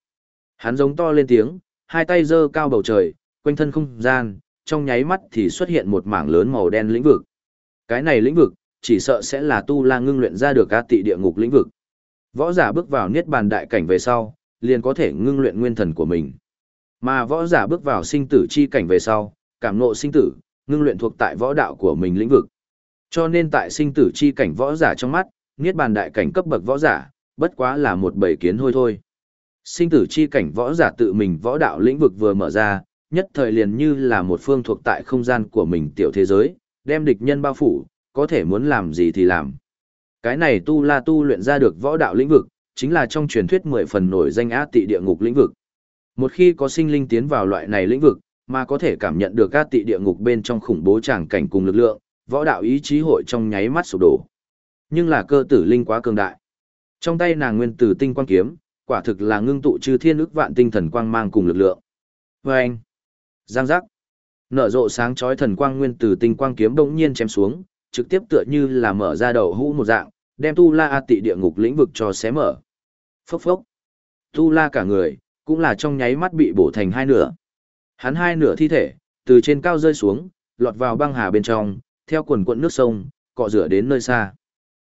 Hắn giống to lên tiếng, hai tay giơ cao bầu trời, quanh thân không gian, trong nháy mắt thì xuất hiện một mảng lớn màu đen lĩnh vực. Cái này lĩnh vực, chỉ sợ sẽ là tu la ngưng luyện ra được A tị địa ngục lĩnh vực. Võ giả bước vào niết bàn đại cảnh về sau, liền có thể ngưng luyện nguyên thần của mình. Mà võ giả bước vào sinh tử chi cảnh về sau, cảm ngộ sinh tử, ngưng luyện thuộc tại võ đạo của mình lĩnh vực. Cho nên tại sinh tử chi cảnh võ giả trong mắt, niết bàn đại cảnh cấp bậc võ giả, bất quá là một bầy kiến hôi thôi. Sinh tử chi cảnh võ giả tự mình võ đạo lĩnh vực vừa mở ra, nhất thời liền như là một phương thuộc tại không gian của mình tiểu thế giới, đem địch nhân bao phủ, có thể muốn làm gì thì làm. Cái này tu la tu luyện ra được võ đạo lĩnh vực, chính là trong truyền thuyết mười phần nổi danh á tị địa ngục lĩnh vực. Một khi có sinh linh tiến vào loại này lĩnh vực, mà có thể cảm nhận được các tị địa ngục bên trong khủng bố tràng cảnh cùng lực lượng, võ đạo ý chí hội trong nháy mắt sụp đổ. Nhưng là cơ tử linh quá cường đại. Trong tay nàng nguyên tử tinh quang kiếm, quả thực là ngưng tụ chư thiên ức vạn tinh thần quang mang cùng lực lượng. Và anh, giang giác, nở rộ sáng chói thần quang nguyên tử tinh quang kiếm bỗng nhiên chém xuống, trực tiếp tựa như là mở ra đầu hũ một dạng, đem tu la a tị địa ngục lĩnh vực cho xé mở. Phốc phốc, tu la cả người, cũng là trong nháy mắt bị bổ thành hai nửa. Hắn hai nửa thi thể, từ trên cao rơi xuống, lọt vào băng hà bên trong, theo quần quận nước sông, cọ rửa đến nơi xa.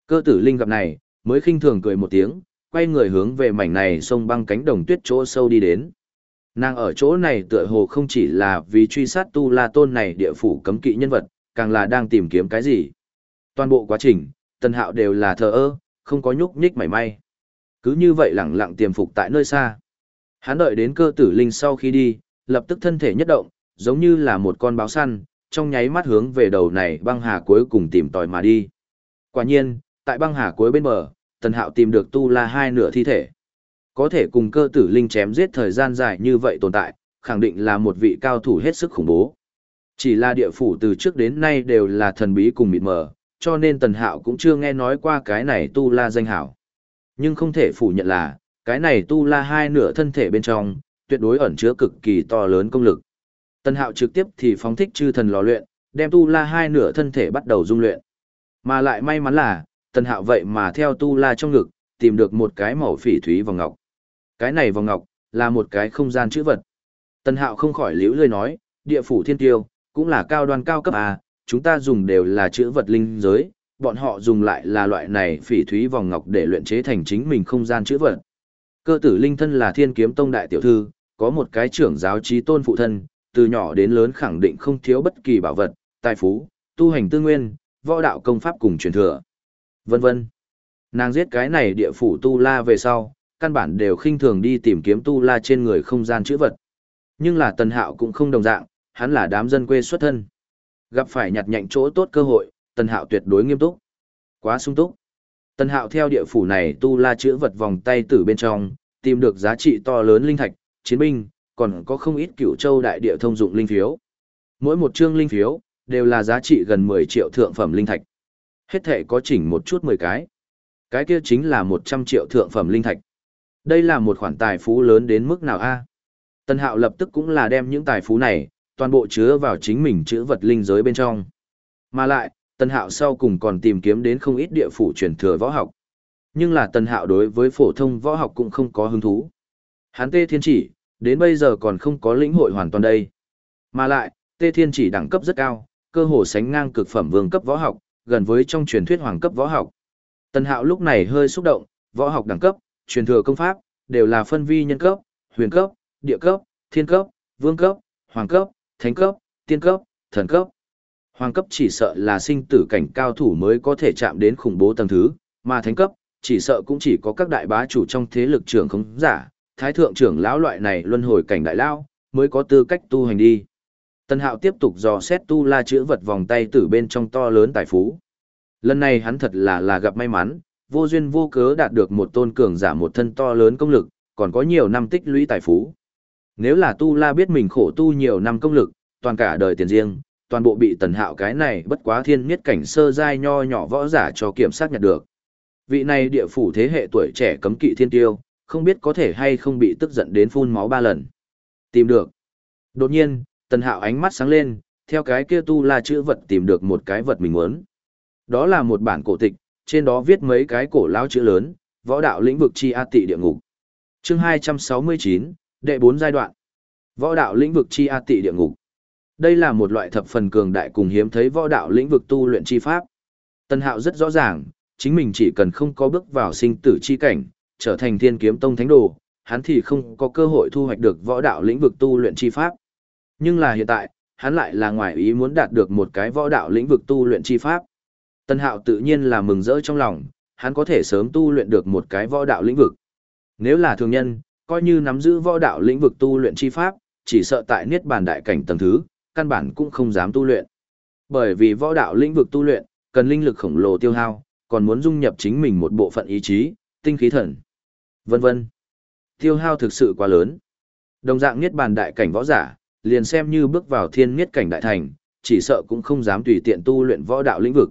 Cơ tử linh gặp này, mới khinh thường cười một tiếng, quay người hướng về mảnh này sông băng cánh đồng tuyết chỗ sâu đi đến. Nàng ở chỗ này tựa hồ không chỉ là vì truy sát tu la tôn này địa phủ cấm kỵ nhân vật, càng là đang tìm kiếm cái gì. Toàn bộ quá trình, tần hạo đều là thờ ơ, không có nhúc nhích mảy may. Cứ như vậy lẳng lặng tiềm phục tại nơi xa. Hắn đợi đến cơ tử linh sau khi đi, lập tức thân thể nhất động, giống như là một con báo săn, trong nháy mắt hướng về đầu này băng hà cuối cùng tìm tòi mà đi. Quả nhiên, tại băng hà cuối bên bờ, Tần Hạo tìm được tu la hai nửa thi thể. Có thể cùng cơ tử linh chém giết thời gian dài như vậy tồn tại, khẳng định là một vị cao thủ hết sức khủng bố. Chỉ là địa phủ từ trước đến nay đều là thần bí cùng mịt mờ, cho nên Tần Hạo cũng chưa nghe nói qua cái này tu la danh hảo. Nhưng không thể phủ nhận là, cái này tu la hai nửa thân thể bên trong, tuyệt đối ẩn chứa cực kỳ to lớn công lực. tần hạo trực tiếp thì phóng thích chư thần lò luyện, đem tu la hai nửa thân thể bắt đầu dung luyện. Mà lại may mắn là, Tần Hạo vậy mà theo tu la trong ngực, tìm được một cái màu phỉ thúy vòng ngọc. Cái này vòng ngọc, là một cái không gian chữ vật. Tần Hạo không khỏi liễu lơi nói, địa phủ thiên tiêu, cũng là cao đoàn cao cấp à, chúng ta dùng đều là chữ vật linh giới, bọn họ dùng lại là loại này phỉ thúy vòng ngọc để luyện chế thành chính mình không gian chữ vật. Cơ tử linh thân là thiên kiếm tông đại tiểu thư, có một cái trưởng giáo trí tôn phụ thân, từ nhỏ đến lớn khẳng định không thiếu bất kỳ bảo vật, tài phú, tu hành tư nguyên, võ đạo công pháp cùng truyền thừa. Vân vân. Nàng giết cái này địa phủ tu la về sau, căn bản đều khinh thường đi tìm kiếm tu la trên người không gian chữ vật. Nhưng là tần hạo cũng không đồng dạng, hắn là đám dân quê xuất thân. Gặp phải nhặt nhạnh chỗ tốt cơ hội, tần hạo tuyệt đối nghiêm túc. Quá sung túc. Tần hạo theo địa phủ này tu la chữ vật vòng tay từ bên trong, tìm được giá trị to lớn linh thạch, chiến binh, còn có không ít cửu châu đại địa thông dụng linh phiếu. Mỗi một chương linh phiếu, đều là giá trị gần 10 triệu thượng phẩm linh thạch. Hết thể có chỉnh một chút 10 cái. Cái kia chính là 100 triệu thượng phẩm linh thạch. Đây là một khoản tài phú lớn đến mức nào a? Tân Hạo lập tức cũng là đem những tài phú này, toàn bộ chứa vào chính mình chữ vật linh giới bên trong. Mà lại, Tân Hạo sau cùng còn tìm kiếm đến không ít địa phủ truyền thừa võ học. Nhưng là Tân Hạo đối với phổ thông võ học cũng không có hứng thú. hán Tê Thiên Chỉ, đến bây giờ còn không có lĩnh hội hoàn toàn đây. Mà lại, Tê Thiên Chỉ đẳng cấp rất cao, cơ hồ sánh ngang cực phẩm vương cấp võ học, gần với trong truyền thuyết hoàng cấp võ học. Tân Hạo lúc này hơi xúc động, võ học đẳng cấp, truyền thừa công pháp, đều là phân vi nhân cấp, huyền cấp, địa cấp, thiên cấp, vương cấp, hoàng cấp, thánh cấp, tiên cấp, thần cấp. Hoàng cấp chỉ sợ là sinh tử cảnh cao thủ mới có thể chạm đến khủng bố tầng thứ, mà thánh cấp, chỉ sợ cũng chỉ có các đại bá chủ trong thế lực trưởng không giả, thái thượng trưởng lão loại này luân hồi cảnh đại lão mới có tư cách tu hành đi. Tân Hạo tiếp tục dò xét tu la chữ vật vòng tay từ bên trong to lớn tài phú. Lần này hắn thật là là gặp may mắn, vô duyên vô cớ đạt được một tôn cường giả một thân to lớn công lực, còn có nhiều năm tích lũy tài phú. Nếu là tu la biết mình khổ tu nhiều năm công lực, toàn cả đời tiền riêng, toàn bộ bị tần hạo cái này bất quá thiên miết cảnh sơ giai nho nhỏ võ giả cho kiểm soát nhặt được. Vị này địa phủ thế hệ tuổi trẻ cấm kỵ thiên tiêu, không biết có thể hay không bị tức giận đến phun máu ba lần. Tìm được. Đột nhiên, tần hạo ánh mắt sáng lên, theo cái kia tu la chữ vật tìm được một cái vật mình muốn. Đó là một bản cổ tịch, trên đó viết mấy cái cổ lao chữ lớn, võ đạo lĩnh vực chi a tị địa ngục. Chương 269, đệ 4 giai đoạn. Võ đạo lĩnh vực chi a tị địa ngục. Đây là một loại thập phần cường đại cùng hiếm thấy võ đạo lĩnh vực tu luyện chi pháp. Tân Hạo rất rõ ràng, chính mình chỉ cần không có bước vào sinh tử chi cảnh, trở thành thiên kiếm tông thánh đồ, hắn thì không có cơ hội thu hoạch được võ đạo lĩnh vực tu luyện chi pháp. Nhưng là hiện tại, hắn lại là ngoài ý muốn đạt được một cái võ đạo lĩnh vực tu luyện chi pháp. Tân Hạo tự nhiên là mừng rỡ trong lòng, hắn có thể sớm tu luyện được một cái võ đạo lĩnh vực. Nếu là thường nhân, coi như nắm giữ võ đạo lĩnh vực tu luyện chi pháp, chỉ sợ tại niết bàn đại cảnh tầng thứ, căn bản cũng không dám tu luyện. Bởi vì võ đạo lĩnh vực tu luyện, cần linh lực khổng lồ tiêu hao, còn muốn dung nhập chính mình một bộ phận ý chí, tinh khí thần, vân vân. Tiêu hao thực sự quá lớn. Đồng dạng niết bàn đại cảnh võ giả, liền xem như bước vào thiên niết cảnh đại thành, chỉ sợ cũng không dám tùy tiện tu luyện võ đạo lĩnh vực.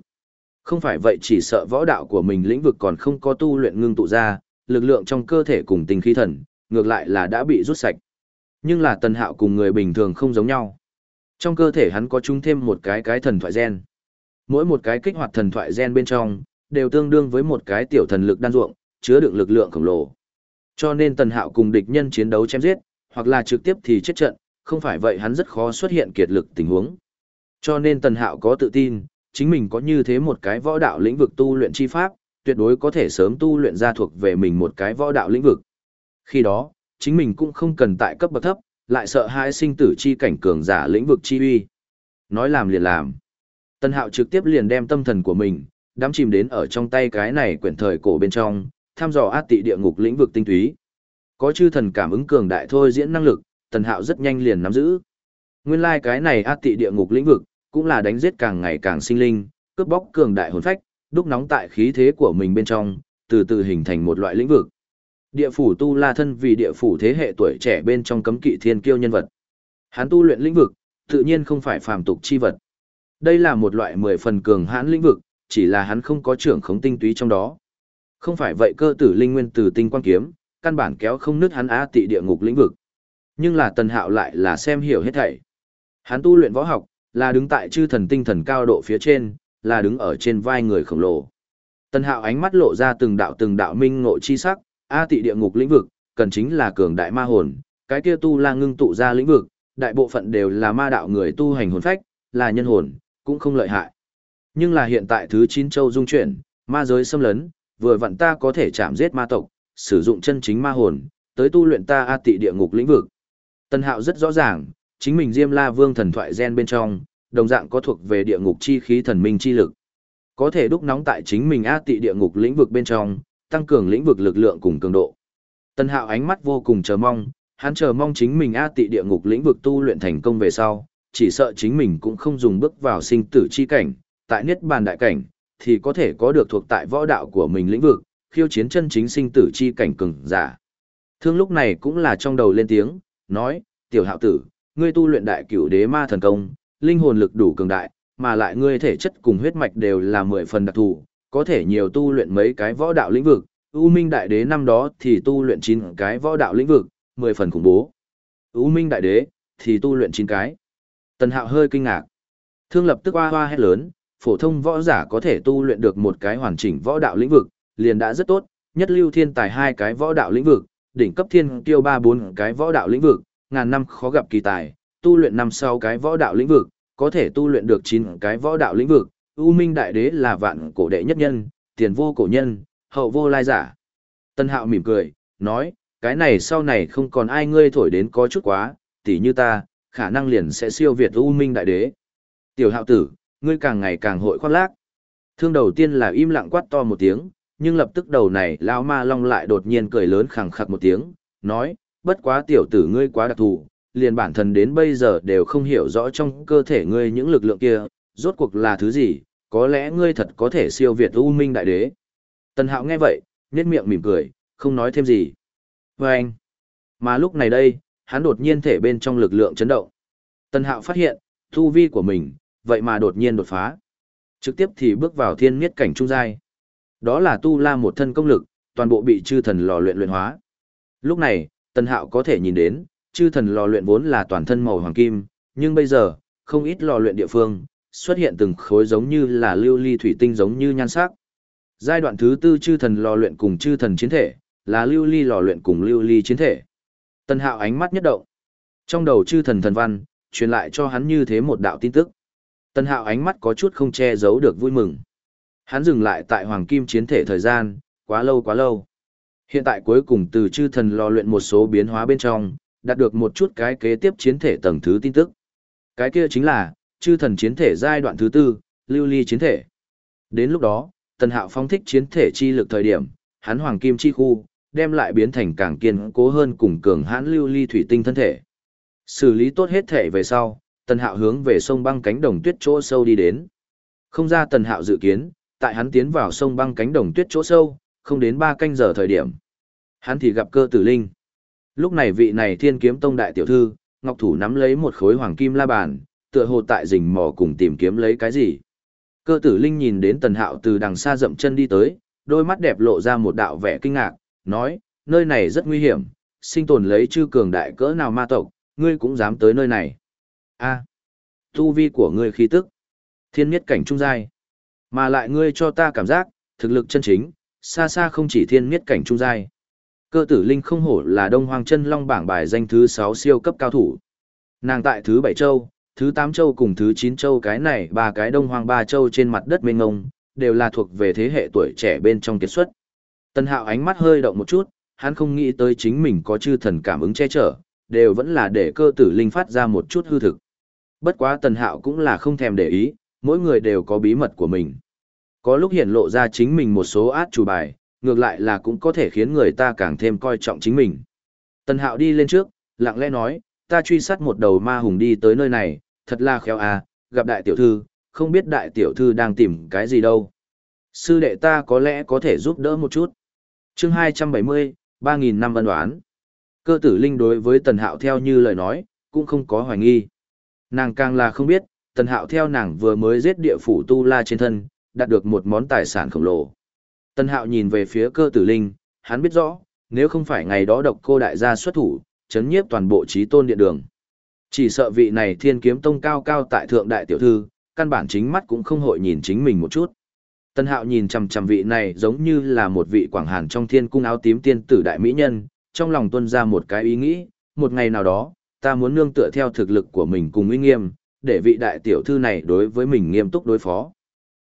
Không phải vậy chỉ sợ võ đạo của mình lĩnh vực còn không có tu luyện ngưng tụ ra, lực lượng trong cơ thể cùng tinh khí thần, ngược lại là đã bị rút sạch. Nhưng là tần hạo cùng người bình thường không giống nhau. Trong cơ thể hắn có chung thêm một cái cái thần thoại gen. Mỗi một cái kích hoạt thần thoại gen bên trong, đều tương đương với một cái tiểu thần lực đan ruộng, chứa đựng lực lượng khổng lồ. Cho nên tần hạo cùng địch nhân chiến đấu chém giết, hoặc là trực tiếp thì chết trận, không phải vậy hắn rất khó xuất hiện kiệt lực tình huống. Cho nên tần hạo có tự tin, chính mình có như thế một cái võ đạo lĩnh vực tu luyện chi pháp, tuyệt đối có thể sớm tu luyện ra thuộc về mình một cái võ đạo lĩnh vực. Khi đó, chính mình cũng không cần tại cấp bậc thấp, lại sợ hai sinh tử chi cảnh cường giả lĩnh vực chi uy. Nói làm liền làm. Tân Hạo trực tiếp liền đem tâm thần của mình, đắm chìm đến ở trong tay cái này quyển thời cổ bên trong, thăm dò át tị địa ngục lĩnh vực tinh túy. Có chư thần cảm ứng cường đại thôi diễn năng lực, Tần Hạo rất nhanh liền nắm giữ. Nguyên lai like cái này át tị địa ngục lĩnh vực, cũng là đánh giết càng ngày càng sinh linh, cướp bóc cường đại hồn phách, đúc nóng tại khí thế của mình bên trong, từ từ hình thành một loại lĩnh vực. Địa phủ tu la thân vì địa phủ thế hệ tuổi trẻ bên trong cấm kỵ thiên kiêu nhân vật. Hắn tu luyện lĩnh vực, tự nhiên không phải phàm tục chi vật. Đây là một loại mười phần cường hãn lĩnh vực, chỉ là hắn không có trưởng khống tinh túy trong đó. Không phải vậy cơ tử linh nguyên từ tinh quan kiếm, căn bản kéo không nứt hắn á tị địa ngục lĩnh vực. Nhưng là tần hạo lại là xem hiểu hết thảy. Hắn tu luyện võ học, là đứng tại chư thần tinh thần cao độ phía trên, là đứng ở trên vai người khổng lồ. tần hạo ánh mắt lộ ra từng đạo từng đạo minh ngộ chi sắc, A tị địa ngục lĩnh vực, cần chính là cường đại ma hồn, cái kia tu la ngưng tụ ra lĩnh vực, đại bộ phận đều là ma đạo người tu hành hồn phách, là nhân hồn, cũng không lợi hại. Nhưng là hiện tại thứ 9 châu dung chuyển, ma giới xâm lấn, vừa vặn ta có thể chạm giết ma tộc, sử dụng chân chính ma hồn, tới tu luyện ta A tị địa ngục lĩnh vực. Tân hạo rất rõ ràng, chính mình Diêm La Vương thần thoại gen bên trong, đồng dạng có thuộc về địa ngục chi khí thần minh chi lực. Có thể đúc nóng tại chính mình A tị địa ngục lĩnh vực bên trong, tăng cường lĩnh vực lực lượng cùng cường độ. Tân hạo ánh mắt vô cùng chờ mong, hắn chờ mong chính mình A tị địa ngục lĩnh vực tu luyện thành công về sau, chỉ sợ chính mình cũng không dùng bước vào sinh tử chi cảnh, tại niết bàn đại cảnh, thì có thể có được thuộc tại võ đạo của mình lĩnh vực, khiêu chiến chân chính sinh tử chi cảnh cường giả. Thương lúc này cũng là trong đầu lên tiếng, nói, tiểu hạo tử, ngươi tu luyện đại cửu đế ma thần công, linh hồn lực đủ cường đại, mà lại ngươi thể chất cùng huyết mạch đều là mười phần đặc thù, có thể nhiều tu luyện mấy cái võ đạo lĩnh vực. U Minh Đại Đế năm đó thì tu luyện 9 cái võ đạo lĩnh vực, 10 phần khủng bố. U Minh Đại Đế thì tu luyện 9 cái. Tần Hạo hơi kinh ngạc. Thương lập tức hoa hoa hét lớn, phổ thông võ giả có thể tu luyện được một cái hoàn chỉnh võ đạo lĩnh vực, liền đã rất tốt, nhất lưu thiên tài hai cái võ đạo lĩnh vực, đỉnh cấp thiên tiêu ba bốn cái võ đạo lĩnh vực, ngàn năm khó gặp kỳ tài, tu luyện năm sau cái võ đạo lĩnh vực, có thể tu luyện được chín cái võ đạo lĩnh vực, U Minh Đại Đế là vạn cổ đệ nhất nhân, tiền vô cổ nhân, hậu vô lai giả. Tân Hạo mỉm cười, nói, cái này sau này không còn ai ngươi thổi đến có chút quá, tỉ như ta, khả năng liền sẽ siêu việt U Minh Đại Đế. Tiểu Hạo tử, ngươi càng ngày càng hội khoác lác. Thương đầu tiên là im lặng quát to một tiếng, nhưng lập tức đầu này lão ma long lại đột nhiên cười lớn khẳng khặc một tiếng, nói, bất quá tiểu tử ngươi quá đặc thù, liền bản thân đến bây giờ đều không hiểu rõ trong cơ thể ngươi những lực lượng kia, rốt cuộc là thứ gì, có lẽ ngươi thật có thể siêu việt U Minh Đại Đế. Tần Hạo nghe vậy, nhếch miệng mỉm cười, không nói thêm gì. Và anh, mà lúc này đây, hắn đột nhiên thể bên trong lực lượng chấn động. Tần Hạo phát hiện, thu vi của mình, vậy mà đột nhiên đột phá. Trực tiếp thì bước vào thiên miết cảnh trung giai. Đó là tu la một thân công lực, toàn bộ bị chư thần lò luyện luyện hóa. Lúc này, Tần Hạo có thể nhìn đến, chư thần lò luyện vốn là toàn thân màu hoàng kim, nhưng bây giờ, không ít lò luyện địa phương, xuất hiện từng khối giống như là lưu ly thủy tinh giống như nhan sắc. Giai đoạn thứ tư chư thần lò luyện cùng chư thần chiến thể, là lưu ly lò luyện cùng lưu ly chiến thể. Tần Hạo ánh mắt nhất động. Trong đầu chư thần thần văn, truyền lại cho hắn như thế một đạo tin tức. Tần Hạo ánh mắt có chút không che giấu được vui mừng. Hắn dừng lại tại hoàng kim chiến thể thời gian, quá lâu quá lâu. Hiện tại cuối cùng từ chư thần lò luyện một số biến hóa bên trong, đạt được một chút cái kế tiếp chiến thể tầng thứ tin tức. Cái kia chính là, chư thần chiến thể giai đoạn thứ tư, lưu ly chiến thể. Đến lúc đó, tần hạo phong thích chiến thể chi lực thời điểm, hắn hoàng kim chi khu, đem lại biến thành càng kiên cố hơn cùng cường hãn lưu ly thủy tinh thân thể. Xử lý tốt hết thể về sau, tần hạo hướng về sông băng cánh đồng tuyết chỗ sâu đi đến. Không ra tần hạo dự kiến, tại hắn tiến vào sông băng cánh đồng tuyết chỗ sâu, không đến 3 canh giờ thời điểm. Hắn thì gặp cơ tử linh. Lúc này vị này thiên kiếm tông đại tiểu thư, Ngọc Thủ nắm lấy một khối hoàng kim la bàn, tựa hồ tại rình mò cùng tìm kiếm lấy cái gì. Cơ tử linh nhìn đến tần hạo từ đằng xa dậm chân đi tới, đôi mắt đẹp lộ ra một đạo vẻ kinh ngạc, nói, nơi này rất nguy hiểm, sinh tồn lấy chư cường đại cỡ nào ma tộc, ngươi cũng dám tới nơi này. a tu vi của ngươi khí tức, thiên miết cảnh trung giai, mà lại ngươi cho ta cảm giác, thực lực chân chính, xa xa không chỉ thiên miết cảnh trung giai. Cơ tử linh không hổ là đông hoang chân long bảng bài danh thứ 6 siêu cấp cao thủ. Nàng tại thứ 7 châu, thứ tám châu cùng thứ chín châu cái này ba cái đông hoang ba châu trên mặt đất mênh ngông, đều là thuộc về thế hệ tuổi trẻ bên trong kiệt xuất. Tân hạo ánh mắt hơi động một chút, hắn không nghĩ tới chính mình có chư thần cảm ứng che chở, đều vẫn là để cơ tử linh phát ra một chút hư thực. Bất quá tần hạo cũng là không thèm để ý, mỗi người đều có bí mật của mình. Có lúc hiện lộ ra chính mình một số át chủ bài, ngược lại là cũng có thể khiến người ta càng thêm coi trọng chính mình. Tần Hạo đi lên trước, lặng lẽ nói, ta truy sát một đầu ma hùng đi tới nơi này, thật là khéo à, gặp đại tiểu thư, không biết đại tiểu thư đang tìm cái gì đâu. Sư đệ ta có lẽ có thể giúp đỡ một chút. chương 270, 3.000 năm văn đoán. Cơ tử linh đối với Tần Hạo theo như lời nói, cũng không có hoài nghi. Nàng càng là không biết, Tần Hạo theo nàng vừa mới giết địa phủ Tu La trên thân, đạt được một món tài sản khổng lồ. tần hạo nhìn về phía cơ tử linh, hắn biết rõ, nếu không phải ngày đó độc cô đại gia xuất thủ, chấn nhiếp toàn bộ trí tôn điện đường. Chỉ sợ vị này thiên kiếm tông cao cao tại thượng đại tiểu thư, căn bản chính mắt cũng không hội nhìn chính mình một chút. Tân hạo nhìn chầm chầm vị này giống như là một vị quảng hàn trong thiên cung áo tím tiên tử đại mỹ nhân, trong lòng tuân ra một cái ý nghĩ, một ngày nào đó, ta muốn nương tựa theo thực lực của mình cùng uy nghiêm, để vị đại tiểu thư này đối với mình nghiêm túc đối phó.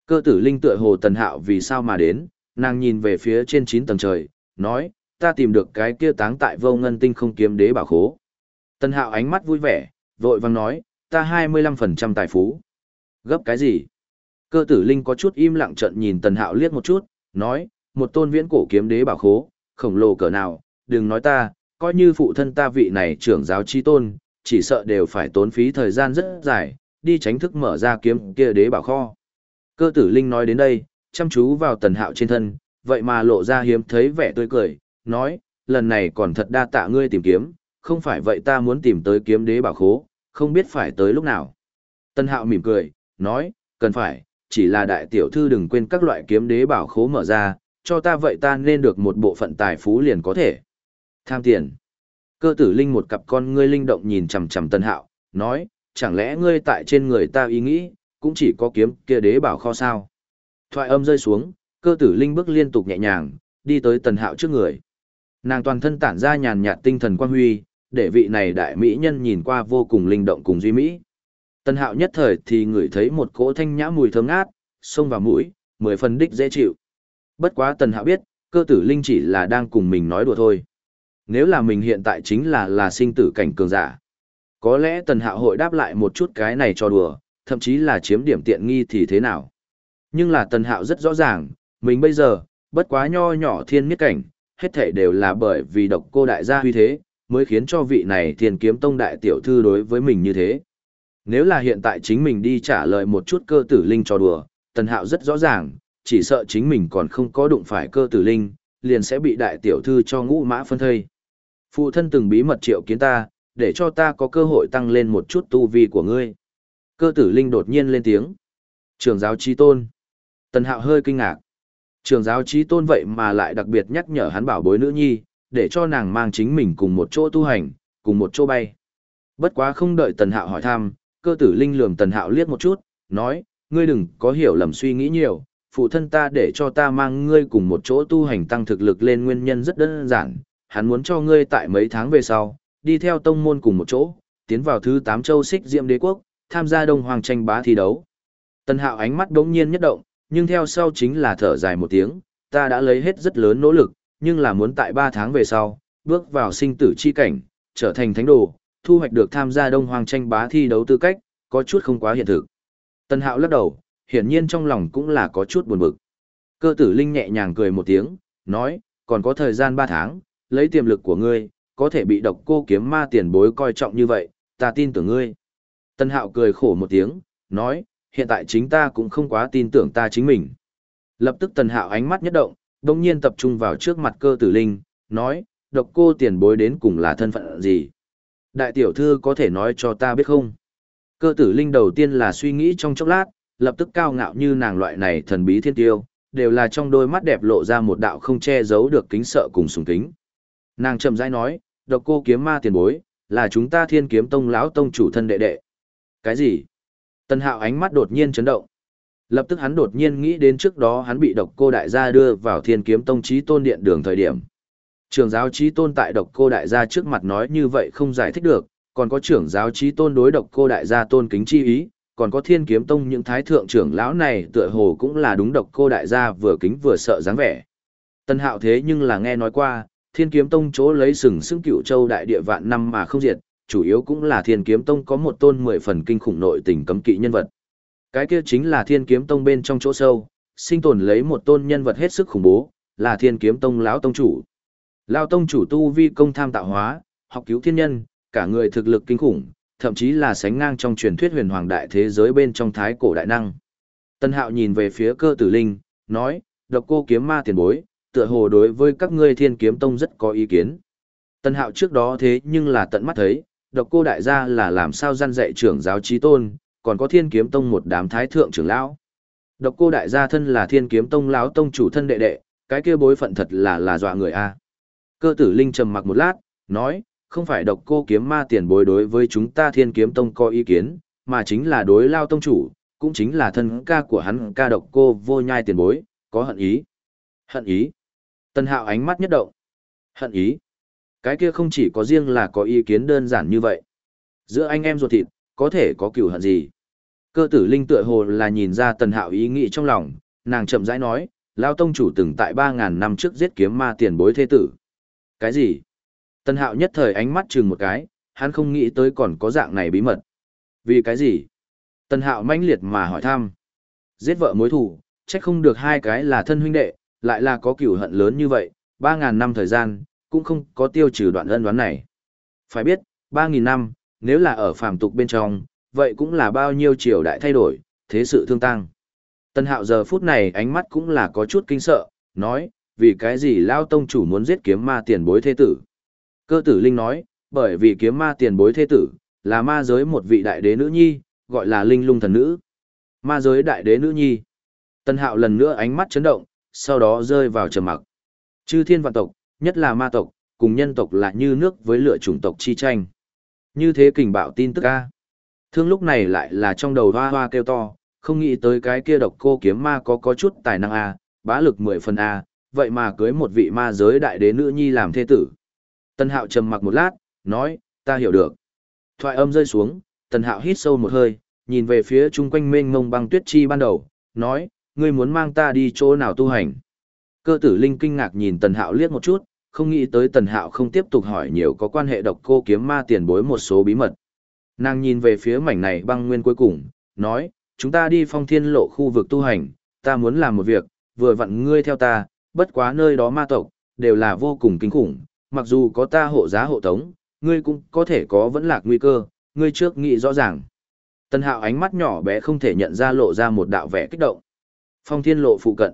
Cơ tử linh tựa hồ tần hạo vì sao mà đến, nàng nhìn về phía trên 9 tầng trời, nói, ta tìm được cái kia táng tại vô ngân tinh không kiếm đế bảo khố. Tần hạo ánh mắt vui vẻ, vội vàng nói, ta 25% tài phú. Gấp cái gì? Cơ tử linh có chút im lặng trận nhìn tần hạo liếc một chút, nói, một tôn viễn cổ kiếm đế bảo khố, khổng lồ cỡ nào, đừng nói ta, coi như phụ thân ta vị này trưởng giáo chi tôn, chỉ sợ đều phải tốn phí thời gian rất dài, đi tránh thức mở ra kiếm kia đế bảo kho. Cơ tử linh nói đến đây, chăm chú vào tần hạo trên thân, vậy mà lộ ra hiếm thấy vẻ tươi cười, nói, lần này còn thật đa tạ ngươi tìm kiếm, không phải vậy ta muốn tìm tới kiếm đế bảo khố, không biết phải tới lúc nào. Tân hạo mỉm cười, nói, cần phải, chỉ là đại tiểu thư đừng quên các loại kiếm đế bảo khố mở ra, cho ta vậy ta nên được một bộ phận tài phú liền có thể. Tham tiền. Cơ tử linh một cặp con ngươi linh động nhìn chằm chằm Tân Hạo, nói, chẳng lẽ ngươi tại trên người ta ý nghĩ, cũng chỉ có kiếm kia đế bảo kho sao? Thoại âm rơi xuống, cơ tử linh bước liên tục nhẹ nhàng, đi tới Tần Hạo trước người. Nàng toàn thân tản ra nhàn nhạt tinh thần quang huy, để vị này đại mỹ nhân nhìn qua vô cùng linh động cùng duy mỹ. Tần Hạo nhất thời thì ngửi thấy một cỗ thanh nhã mùi thơm ngát, xông vào mũi, mười phần đích dễ chịu. Bất quá Tần Hạo biết, cơ tử linh chỉ là đang cùng mình nói đùa thôi nếu là mình hiện tại chính là là sinh tử cảnh cường giả. Có lẽ tần hạo hội đáp lại một chút cái này cho đùa, thậm chí là chiếm điểm tiện nghi thì thế nào. Nhưng là tần hạo rất rõ ràng, mình bây giờ, bất quá nho nhỏ thiên miết cảnh, hết thể đều là bởi vì độc cô đại gia huy thế, mới khiến cho vị này thiên kiếm tông đại tiểu thư đối với mình như thế. Nếu là hiện tại chính mình đi trả lời một chút cơ tử linh cho đùa, tần hạo rất rõ ràng, chỉ sợ chính mình còn không có đụng phải cơ tử linh, liền sẽ bị đại tiểu thư cho ngũ mã phân thây. Phụ thân từng bí mật triệu kiến ta, để cho ta có cơ hội tăng lên một chút tu vi của ngươi. Cơ tử linh đột nhiên lên tiếng. Trường giáo trí tôn. Tần hạo hơi kinh ngạc. Trường giáo trí tôn vậy mà lại đặc biệt nhắc nhở hắn bảo bối nữ nhi, để cho nàng mang chính mình cùng một chỗ tu hành, cùng một chỗ bay. Bất quá không đợi tần hạo hỏi thăm, cơ tử linh lường tần hạo liếc một chút, nói, ngươi đừng có hiểu lầm suy nghĩ nhiều, phụ thân ta để cho ta mang ngươi cùng một chỗ tu hành tăng thực lực lên nguyên nhân rất đơn giản, hắn muốn cho ngươi tại mấy tháng về sau, đi theo tông môn cùng một chỗ, tiến vào thứ 8 châu xích diệm đế quốc, tham gia đông hoàng tranh bá thi đấu. Tần hạo ánh mắt đống nhiên nhất động, nhưng theo sau chính là thở dài một tiếng, ta đã lấy hết rất lớn nỗ lực, nhưng là muốn tại 3 tháng về sau, bước vào sinh tử chi cảnh, trở thành thánh đồ, thu hoạch được tham gia đông hoàng tranh bá thi đấu tư cách, có chút không quá hiện thực. tân hạo lắc đầu, hiển nhiên trong lòng cũng là có chút buồn bực. Cơ tử linh nhẹ nhàng cười một tiếng, nói, còn có thời gian 3 tháng, lấy tiềm lực của ngươi, có thể bị độc cô kiếm ma tiền bối coi trọng như vậy, ta tin tưởng ngươi. Tân hạo cười khổ một tiếng, nói, hiện tại chính ta cũng không quá tin tưởng ta chính mình. Lập tức tần hạo ánh mắt nhất động, đồng nhiên tập trung vào trước mặt cơ tử linh, nói, độc cô tiền bối đến cùng là thân phận gì? Đại tiểu thư có thể nói cho ta biết không? Cơ tử linh đầu tiên là suy nghĩ trong chốc lát, lập tức cao ngạo như nàng loại này thần bí thiên tiêu, đều là trong đôi mắt đẹp lộ ra một đạo không che giấu được kính sợ cùng sùng kính. Nàng chậm rãi nói, độc cô kiếm ma tiền bối, là chúng ta thiên kiếm tông lão tông chủ thân đệ đệ. Cái gì? Tân hạo ánh mắt đột nhiên chấn động. Lập tức hắn đột nhiên nghĩ đến trước đó hắn bị độc cô đại gia đưa vào thiên kiếm tông trí tôn điện đường thời điểm. Trường giáo trí tôn tại độc cô đại gia trước mặt nói như vậy không giải thích được, còn có trưởng giáo trí tôn đối độc cô đại gia tôn kính chi ý, còn có thiên kiếm tông những thái thượng trưởng lão này tựa hồ cũng là đúng độc cô đại gia vừa kính vừa sợ dáng vẻ. Tân hạo thế nhưng là nghe nói qua, thiên kiếm tông chỗ lấy sừng sững cựu châu đại địa vạn năm mà không diệt, chủ yếu cũng là thiên kiếm tông có một tôn mười phần kinh khủng nội tình cấm kỵ nhân vật. Cái kia chính là thiên kiếm tông bên trong chỗ sâu, sinh tồn lấy một tôn nhân vật hết sức khủng bố, là thiên kiếm tông lão tông chủ. Lão tông chủ tu vi công tham tạo hóa, học cứu thiên nhân, cả người thực lực kinh khủng, thậm chí là sánh ngang trong truyền thuyết huyền hoàng đại thế giới bên trong thái cổ đại năng. Tân Hạo nhìn về phía cơ tử linh, nói, độc cô kiếm ma tiền bối, tựa hồ đối với các ngươi thiên kiếm tông rất có ý kiến. Tân hạo trước đó thế nhưng là tận mắt thấy, độc cô đại gia là làm sao gian dạy trưởng giáo trí tôn, còn có thiên kiếm tông một đám thái thượng trưởng lão. Độc cô đại gia thân là thiên kiếm tông lão tông chủ thân đệ đệ, cái kia bối phận thật là là dọa người a. Cơ tử linh trầm mặc một lát, nói, không phải độc cô kiếm ma tiền bối đối với chúng ta thiên kiếm tông có ý kiến, mà chính là đối lao tông chủ, cũng chính là thân ca của hắn ca độc cô vô nhai tiền bối, có hận ý. Hận ý. Tân hạo ánh mắt nhất động. Hận ý. Cái kia không chỉ có riêng là có ý kiến đơn giản như vậy. Giữa anh em ruột thịt, có thể có cửu hận gì. Cơ tử linh tựa hồ là nhìn ra tần hạo ý nghĩ trong lòng, nàng chậm rãi nói, Lao Tông chủ từng tại 3.000 năm trước giết kiếm ma tiền bối thế tử. Cái gì? Tần hạo nhất thời ánh mắt chừng một cái, hắn không nghĩ tới còn có dạng này bí mật. Vì cái gì? Tần hạo mãnh liệt mà hỏi thăm. Giết vợ mối thủ, trách không được hai cái là thân huynh đệ, lại là có cửu hận lớn như vậy, 3.000 năm thời gian, cũng không có tiêu trừ đoạn ân đoán này. Phải biết, 3.000 năm, nếu là ở phàm tục bên trong, vậy cũng là bao nhiêu triều đại thay đổi, thế sự thương tăng. Tân hạo giờ phút này ánh mắt cũng là có chút kinh sợ, nói, vì cái gì lao tông chủ muốn giết kiếm ma tiền bối thế tử. Cơ tử linh nói, bởi vì kiếm ma tiền bối thế tử, là ma giới một vị đại đế nữ nhi, gọi là linh lung thần nữ. Ma giới đại đế nữ nhi. Tân hạo lần nữa ánh mắt chấn động, sau đó rơi vào trầm mặc. Chư thiên vạn tộc, nhất là ma tộc, cùng nhân tộc là như nước với lựa chủng tộc chi tranh. Như thế kình bạo tin tức a. Thương lúc này lại là trong đầu hoa hoa kêu to, không nghĩ tới cái kia độc cô kiếm ma có có chút tài năng a, bá lực mười phần a, vậy mà cưới một vị ma giới đại đế nữ nhi làm thế tử. Tân Hạo trầm mặc một lát, nói, ta hiểu được. Thoại âm rơi xuống, Tân Hạo hít sâu một hơi, nhìn về phía chung quanh mênh mông băng tuyết chi ban đầu, nói, ngươi muốn mang ta đi chỗ nào tu hành. Cơ tử linh kinh ngạc nhìn Tần Hạo liếc một chút, không nghĩ tới Tần Hạo không tiếp tục hỏi nhiều có quan hệ độc cô kiếm ma tiền bối một số bí mật. Nàng nhìn về phía mảnh này băng nguyên cuối cùng, nói, chúng ta đi phong thiên lộ khu vực tu hành, ta muốn làm một việc, vừa vặn ngươi theo ta, bất quá nơi đó ma tộc, đều là vô cùng kinh khủng, mặc dù có ta hộ giá hộ tống, ngươi cũng có thể có vẫn lạc nguy cơ, ngươi trước nghĩ rõ ràng. Tần hạo ánh mắt nhỏ bé không thể nhận ra lộ ra một đạo vẻ kích động. Phong thiên lộ phụ cận.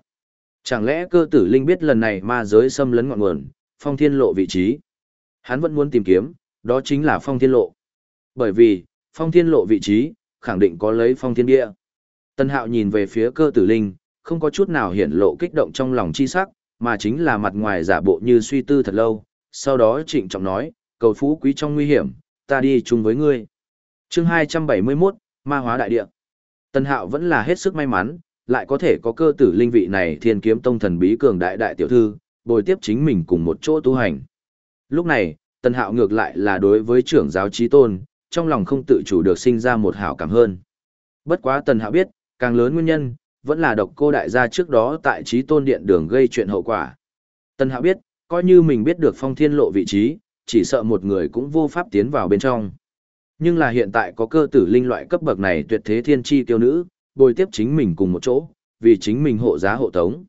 Chẳng lẽ cơ tử linh biết lần này ma giới xâm lấn ngọn nguồn, phong thiên lộ vị trí. Hắn vẫn muốn tìm kiếm, đó chính là phong thiên lộ. Bởi vì, phong thiên lộ vị trí, khẳng định có lấy phong thiên địa. Tân hạo nhìn về phía cơ tử linh, không có chút nào hiển lộ kích động trong lòng chi sắc, mà chính là mặt ngoài giả bộ như suy tư thật lâu, sau đó trịnh trọng nói, cầu phú quý trong nguy hiểm, ta đi chung với ngươi. chương 271, Ma hóa đại địa. Tân hạo vẫn là hết sức may mắn, lại có thể có cơ tử linh vị này thiên kiếm tông thần bí cường đại đại tiểu thư, bồi tiếp chính mình cùng một chỗ tu hành. Lúc này, tần hạo ngược lại là đối với trưởng giáo trí tôn, trong lòng không tự chủ được sinh ra một hảo cảm hơn. Bất quá Tần Hạo biết, càng lớn nguyên nhân, vẫn là độc cô đại gia trước đó tại trí tôn điện đường gây chuyện hậu quả. Tần Hạo biết, coi như mình biết được phong thiên lộ vị trí, chỉ sợ một người cũng vô pháp tiến vào bên trong. Nhưng là hiện tại có cơ tử linh loại cấp bậc này tuyệt thế thiên chi tiêu nữ, bồi tiếp chính mình cùng một chỗ, vì chính mình hộ giá hộ tống.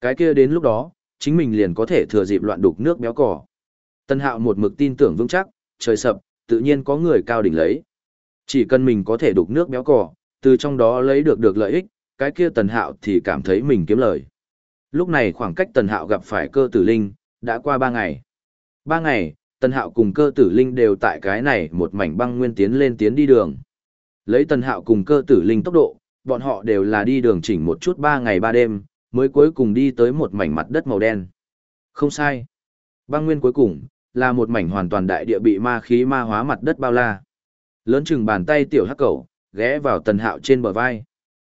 Cái kia đến lúc đó, chính mình liền có thể thừa dịp loạn đục nước béo cỏ. Tân hạo một mực tin tưởng vững chắc, trời sập, tự nhiên có người cao đỉnh lấy. Chỉ cần mình có thể đục nước béo cỏ, từ trong đó lấy được được lợi ích, cái kia tần hạo thì cảm thấy mình kiếm lời. Lúc này khoảng cách tần hạo gặp phải cơ tử linh, đã qua 3 ngày. 3 ngày, tần hạo cùng cơ tử linh đều tại cái này một mảnh băng nguyên tiến lên tiến đi đường. Lấy tần hạo cùng cơ tử linh tốc độ, bọn họ đều là đi đường chỉnh một chút 3 ngày 3 đêm, mới cuối cùng đi tới một mảnh mặt đất màu đen. Không sai. Băng nguyên cuối cùng, là một mảnh hoàn toàn đại địa bị ma khí ma hóa mặt đất bao la. Lớn chừng bàn tay tiểu hắc cẩu, ghé vào tần hạo trên bờ vai.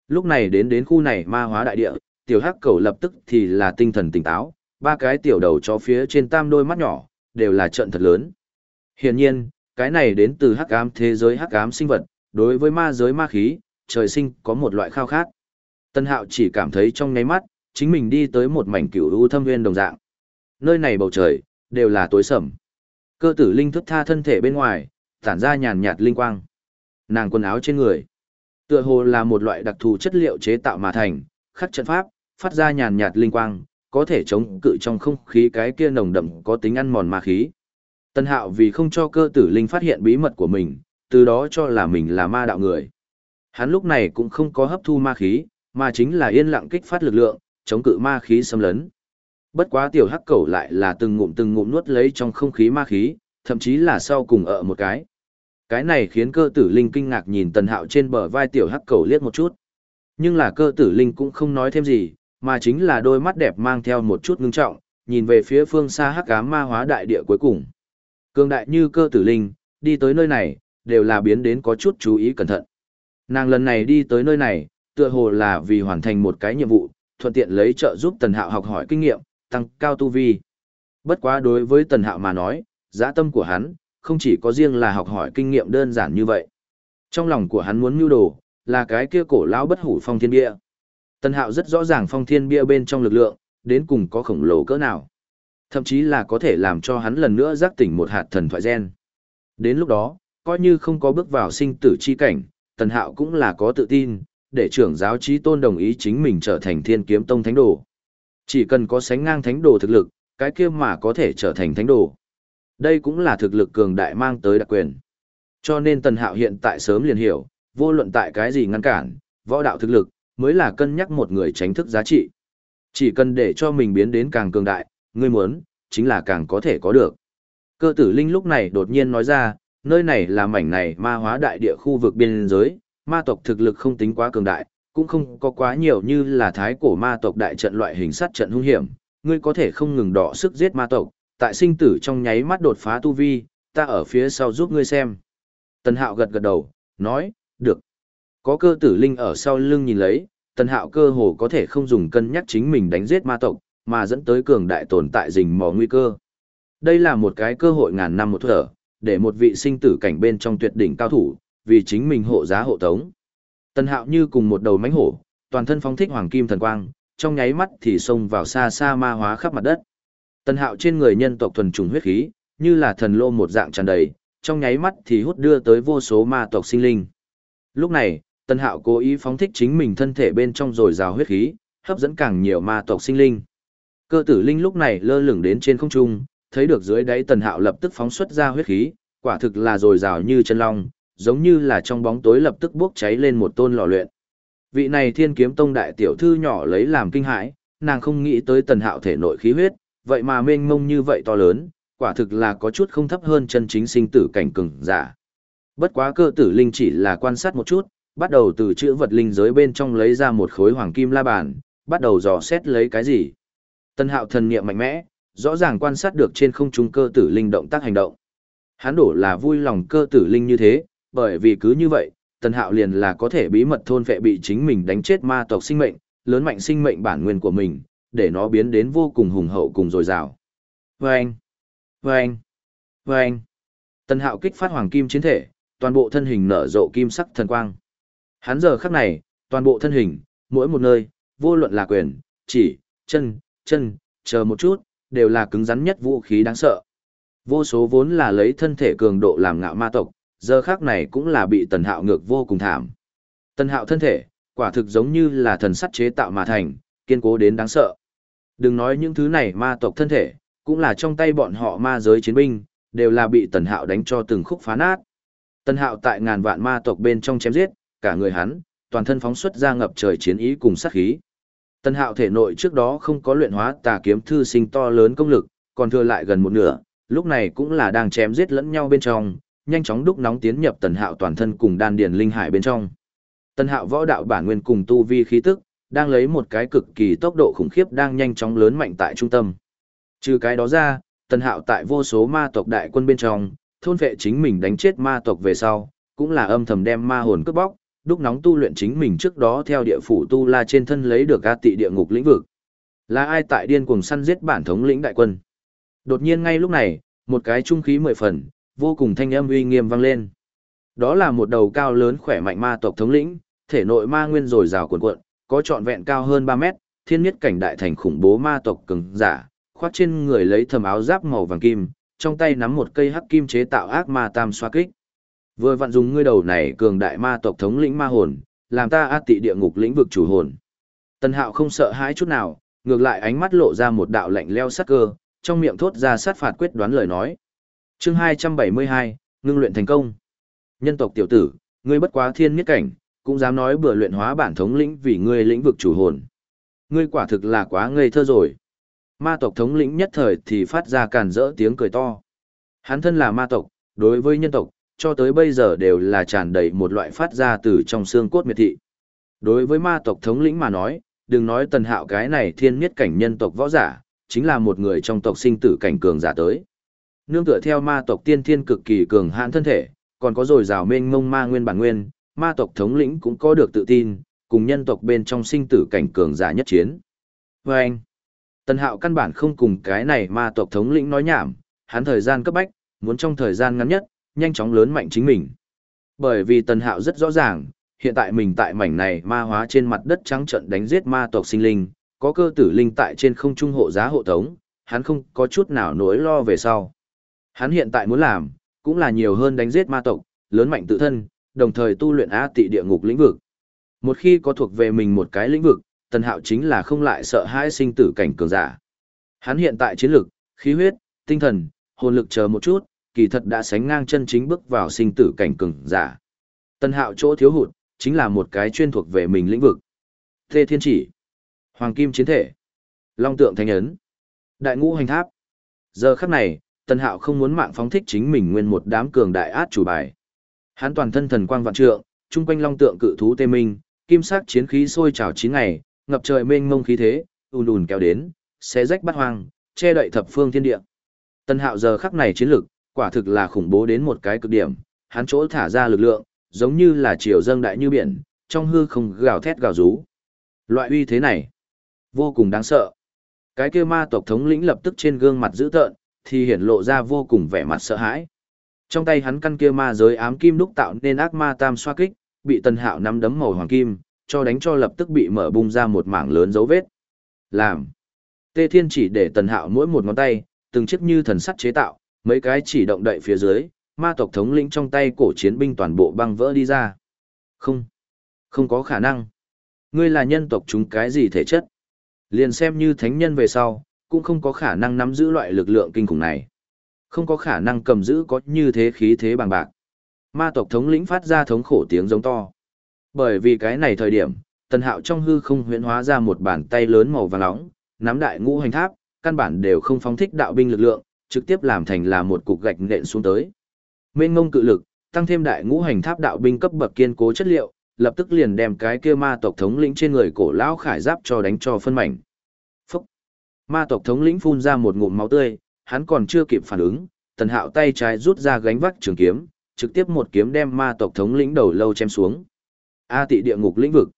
Lúc này đến đến khu này ma hóa đại địa, tiểu hắc cẩu lập tức thì là tinh thần tỉnh táo, ba cái tiểu đầu chó phía trên tam đôi mắt nhỏ, đều là trận thật lớn. Hiển nhiên, cái này đến từ hắc ám thế giới hắc ám sinh vật, đối với ma giới ma khí, trời sinh có một loại khao khát. Tân hạo chỉ cảm thấy trong nháy mắt, chính mình đi tới một mảnh cửu u thâm nguyên đồng dạng. Nơi này bầu trời, đều là tối sầm. Cơ tử linh thức tha thân thể bên ngoài, tản ra nhàn nhạt linh quang. Nàng quần áo trên người, tựa hồ là một loại đặc thù chất liệu chế tạo mà thành, khắc trận pháp, phát ra nhàn nhạt linh quang, có thể chống cự trong không khí cái kia nồng đậm có tính ăn mòn ma khí. Tân hạo vì không cho cơ tử linh phát hiện bí mật của mình, từ đó cho là mình là ma đạo người. Hắn lúc này cũng không có hấp thu ma khí, mà chính là yên lặng kích phát lực lượng, chống cự ma khí xâm lấn. Bất quá tiểu hắc cẩu lại là từng ngụm từng ngụm nuốt lấy trong không khí ma khí, thậm chí là sau cùng ở một cái. Cái này khiến cơ tử linh kinh ngạc nhìn tần hạo trên bờ vai tiểu hắc cẩu liếc một chút. Nhưng là cơ tử linh cũng không nói thêm gì, mà chính là đôi mắt đẹp mang theo một chút ngưng trọng, nhìn về phía phương xa hắc ám ma hóa đại địa cuối cùng. Cương đại như cơ tử linh, đi tới nơi này, đều là biến đến có chút chú ý cẩn thận. Nàng lần này đi tới nơi này, tựa hồ là vì hoàn thành một cái nhiệm vụ, thuận tiện lấy trợ giúp Tần Hạo học hỏi kinh nghiệm, tăng cao tu vi. Bất quá đối với Tần Hạo mà nói, giá tâm của hắn, không chỉ có riêng là học hỏi kinh nghiệm đơn giản như vậy. Trong lòng của hắn muốn mưu đồ, là cái kia cổ lão bất hủ phong thiên bia. Tần Hạo rất rõ ràng phong thiên bia bên trong lực lượng, đến cùng có khổng lồ cỡ nào. Thậm chí là có thể làm cho hắn lần nữa giác tỉnh một hạt thần thoại gen. Đến lúc đó, coi như không có bước vào sinh tử chi cảnh, Tần Hạo cũng là có tự tin, để trưởng giáo trí tôn đồng ý chính mình trở thành thiên kiếm tông thánh đồ. Chỉ cần có sánh ngang thánh đồ thực lực, cái kia mà có thể trở thành thánh đồ. Đây cũng là thực lực cường đại mang tới đặc quyền. Cho nên Tần Hạo hiện tại sớm liền hiểu, vô luận tại cái gì ngăn cản, võ đạo thực lực, mới là cân nhắc một người tránh thức giá trị. Chỉ cần để cho mình biến đến càng cường đại, ngươi muốn, chính là càng có thể có được. Cơ tử linh lúc này đột nhiên nói ra, nơi này là mảnh này ma hóa đại địa khu vực biên giới, ma tộc thực lực không tính quá cường đại, cũng không có quá nhiều như là thái cổ ma tộc đại trận loại hình sát trận hung hiểm, ngươi có thể không ngừng đọ sức giết ma tộc, tại sinh tử trong nháy mắt đột phá tu vi, ta ở phía sau giúp ngươi xem. Tần Hạo gật gật đầu, nói, được. Có cơ tử linh ở sau lưng nhìn lấy, Tần Hạo cơ hồ có thể không dùng cân nhắc chính mình đánh giết ma tộc, mà dẫn tới cường đại tồn tại rình mò nguy cơ. Đây là một cái cơ hội ngàn năm một thở, để một vị sinh tử cảnh bên trong tuyệt đỉnh cao thủ, vì chính mình hộ giá hộ tống. Tần Hạo như cùng một đầu mãnh hổ, toàn thân phóng thích hoàng kim thần quang, trong nháy mắt thì xông vào xa xa ma hóa khắp mặt đất. Tần Hạo trên người nhân tộc thuần trùng huyết khí, như là thần lô một dạng tràn đầy, trong nháy mắt thì hút đưa tới vô số ma tộc sinh linh. Lúc này, Tần Hạo cố ý phóng thích chính mình thân thể bên trong rồi rào huyết khí, hấp dẫn càng nhiều ma tộc sinh linh. Cơ tử linh lúc này lơ lửng đến trên không trung, thấy được dưới đáy Tần Hạo lập tức phóng xuất ra huyết khí, quả thực là rồi rào như chân long, giống như là trong bóng tối lập tức bốc cháy lên một tôn lò luyện. Vị này Thiên Kiếm Tông đại tiểu thư nhỏ lấy làm kinh hãi, nàng không nghĩ tới Tần Hạo thể nội khí huyết, vậy mà mênh mông như vậy to lớn, quả thực là có chút không thấp hơn chân chính sinh tử cảnh cường giả. Bất quá cơ tử linh chỉ là quan sát một chút, bắt đầu từ chữ vật linh giới bên trong lấy ra một khối hoàng kim la bàn, bắt đầu dò xét lấy cái gì. Tân hạo thần niệm mạnh mẽ, rõ ràng quan sát được trên không trung cơ tử linh động tác hành động. Hắn đổ là vui lòng cơ tử linh như thế, bởi vì cứ như vậy, Tân hạo liền là có thể bí mật thôn phệ bị chính mình đánh chết ma tộc sinh mệnh, lớn mạnh sinh mệnh bản nguyên của mình, để nó biến đến vô cùng hùng hậu cùng dồi dào. Vâng! Vâng! Vâng! Tân hạo kích phát hoàng kim chiến thể, toàn bộ thân hình nở rộ kim sắc thần quang. Hắn giờ khắc này, toàn bộ thân hình, mỗi một nơi, vô luận là quyền, chỉ, chân, chân, chờ một chút, đều là cứng rắn nhất vũ khí đáng sợ. Vô số vốn là lấy thân thể cường độ làm ngạo ma tộc, giờ khác này cũng là bị tần hạo ngược vô cùng thảm. Tần hạo thân thể, quả thực giống như là thần sắt chế tạo mà thành, kiên cố đến đáng sợ. Đừng nói những thứ này ma tộc thân thể, cũng là trong tay bọn họ ma giới chiến binh, đều là bị tần hạo đánh cho từng khúc phá nát. Tần hạo tại ngàn vạn ma tộc bên trong chém giết, cả người hắn, toàn thân phóng xuất ra ngập trời chiến ý cùng sát khí. Tần hạo thể nội trước đó không có luyện hóa tà kiếm thư sinh to lớn công lực, còn thừa lại gần một nửa, lúc này cũng là đang chém giết lẫn nhau bên trong, nhanh chóng đúc nóng tiến nhập tần hạo toàn thân cùng đan điền linh hải bên trong. Tần hạo võ đạo bản nguyên cùng tu vi khí tức, đang lấy một cái cực kỳ tốc độ khủng khiếp đang nhanh chóng lớn mạnh tại trung tâm. Trừ cái đó ra, tần hạo tại vô số ma tộc đại quân bên trong, thôn vệ chính mình đánh chết ma tộc về sau, cũng là âm thầm đem ma hồn cướp bóc, đúc nóng tu luyện chính mình trước đó theo địa phủ tu la trên thân lấy được a tị địa ngục lĩnh vực. Là ai tại điên cuồng săn giết bản thống lĩnh đại quân? Đột nhiên ngay lúc này, một cái trung khí mười phần, vô cùng thanh âm uy nghiêm vang lên. Đó là một đầu cao lớn khỏe mạnh ma tộc thống lĩnh, thể nội ma nguyên rồi rào cuộn cuộn, có trọn vẹn cao hơn 3 mét, thiên nhất cảnh đại thành khủng bố ma tộc cường giả, khoác trên người lấy thầm áo giáp màu vàng kim, trong tay nắm một cây hắc kim chế tạo ác ma tam xoa kích. Vừa vặn dùng ngươi đầu này cường đại ma tộc thống lĩnh ma hồn, làm ta át tị địa ngục lĩnh vực chủ hồn. Tần Hạo không sợ hãi chút nào, ngược lại ánh mắt lộ ra một đạo lạnh leo sát cơ, trong miệng thốt ra sát phạt quyết đoán lời nói. Chương 272, ngưng luyện thành công. Nhân tộc tiểu tử, ngươi bất quá thiên miết cảnh, cũng dám nói bừa luyện hóa bản thống lĩnh vì ngươi lĩnh vực chủ hồn. Ngươi quả thực là quá ngây thơ rồi. Ma tộc thống lĩnh nhất thời thì phát ra càn rỡ tiếng cười to. Hắn thân là ma tộc, đối với nhân tộc, cho tới bây giờ đều là tràn đầy một loại phát ra từ trong xương cốt miệt thị. Đối với ma tộc thống lĩnh mà nói, đừng nói tần hạo cái này thiên miết cảnh nhân tộc võ giả, chính là một người trong tộc sinh tử cảnh cường giả tới. Nương tựa theo ma tộc tiên thiên cực kỳ cường hãn thân thể, còn có rồi rào mênh mông ma nguyên bản nguyên, ma tộc thống lĩnh cũng có được tự tin, cùng nhân tộc bên trong sinh tử cảnh cường giả nhất chiến. Và anh, Tần Hạo căn bản không cùng cái này ma tộc thống lĩnh nói nhảm, hắn thời gian cấp bách, muốn trong thời gian ngắn nhất, nhanh chóng lớn mạnh chính mình. Bởi vì Tần Hạo rất rõ ràng, hiện tại mình tại mảnh này ma hóa trên mặt đất trắng trận đánh giết ma tộc sinh linh, có cơ tử linh tại trên không trung hộ giá hộ tống, hắn không có chút nào nỗi lo về sau. Hắn hiện tại muốn làm, cũng là nhiều hơn đánh giết ma tộc, lớn mạnh tự thân, đồng thời tu luyện á tị địa ngục lĩnh vực. Một khi có thuộc về mình một cái lĩnh vực, Tần Hạo chính là không lại sợ hãi sinh tử cảnh cường giả. Hắn hiện tại chiến lực, khí huyết, tinh thần, hồn lực chờ một chút, kỳ thật đã sánh ngang chân chính bước vào sinh tử cảnh cường giả. Tần Hạo chỗ thiếu hụt, chính là một cái chuyên thuộc về mình lĩnh vực. Thê Thiên Chỉ, Hoàng Kim Chiến Thể, Long Tượng Thánh Ấn, Đại Ngũ Hành Tháp. Giờ khắc này, Tần Hạo không muốn mạng phóng thích chính mình nguyên một đám cường đại át chủ bài. Hắn toàn thân thần quang vạn trượng, trung quanh long tượng cự thú tê minh, kim sắc chiến khí sôi trào chín ngày, ngập trời mênh mông khí thế, ùn ùn kéo đến, xé rách bát hoang, che đậy thập phương thiên địa. Tân Hạo giờ khắc này chiến lực, quả thực là khủng bố đến một cái cực điểm, hắn chỗ thả ra lực lượng, giống như là triều dâng đại như biển, trong hư không gào thét gào rú. Loại uy thế này, vô cùng đáng sợ. Cái kia ma tộc thống lĩnh lập tức trên gương mặt dữ tợn, thì hiển lộ ra vô cùng vẻ mặt sợ hãi. Trong tay hắn căn kia ma giới ám kim đúc tạo nên ác ma tam xoa kích, bị Tần Hạo nắm đấm màu hoàng kim, cho đánh cho lập tức bị mở bung ra một mảng lớn dấu vết. Làm. Tê Thiên chỉ để Tần Hạo mỗi một ngón tay, từng chiếc như thần sắt chế tạo, mấy cái chỉ động đậy phía dưới, ma tộc thống lĩnh trong tay cổ chiến binh toàn bộ băng vỡ đi ra. Không. Không có khả năng. Ngươi là nhân tộc chúng cái gì thể chất? Liền xem như thánh nhân về sau, cũng không có khả năng nắm giữ loại lực lượng kinh khủng này. Không có khả năng cầm giữ có như thế khí thế bằng bạc. Ma tộc thống lĩnh phát ra thống khổ tiếng giống to. Bởi vì cái này thời điểm, tần hạo trong hư không huyễn hóa ra một bàn tay lớn màu vàng nóng, nắm đại ngũ hành tháp, căn bản đều không phóng thích đạo binh lực lượng, trực tiếp làm thành là một cục gạch nện xuống tới. Mênh ngông cự lực, tăng thêm đại ngũ hành tháp đạo binh cấp bậc kiên cố chất liệu, lập tức liền đem cái kia ma tộc thống lĩnh trên người cổ lão khải giáp cho đánh cho phân mảnh. Ma tộc thống lĩnh phun ra một ngụm máu tươi, hắn còn chưa kịp phản ứng, tần hạo tay trái rút ra gánh vác trường kiếm, trực tiếp một kiếm đem ma tộc thống lĩnh đầu lâu chém xuống. A tị địa ngục lĩnh vực.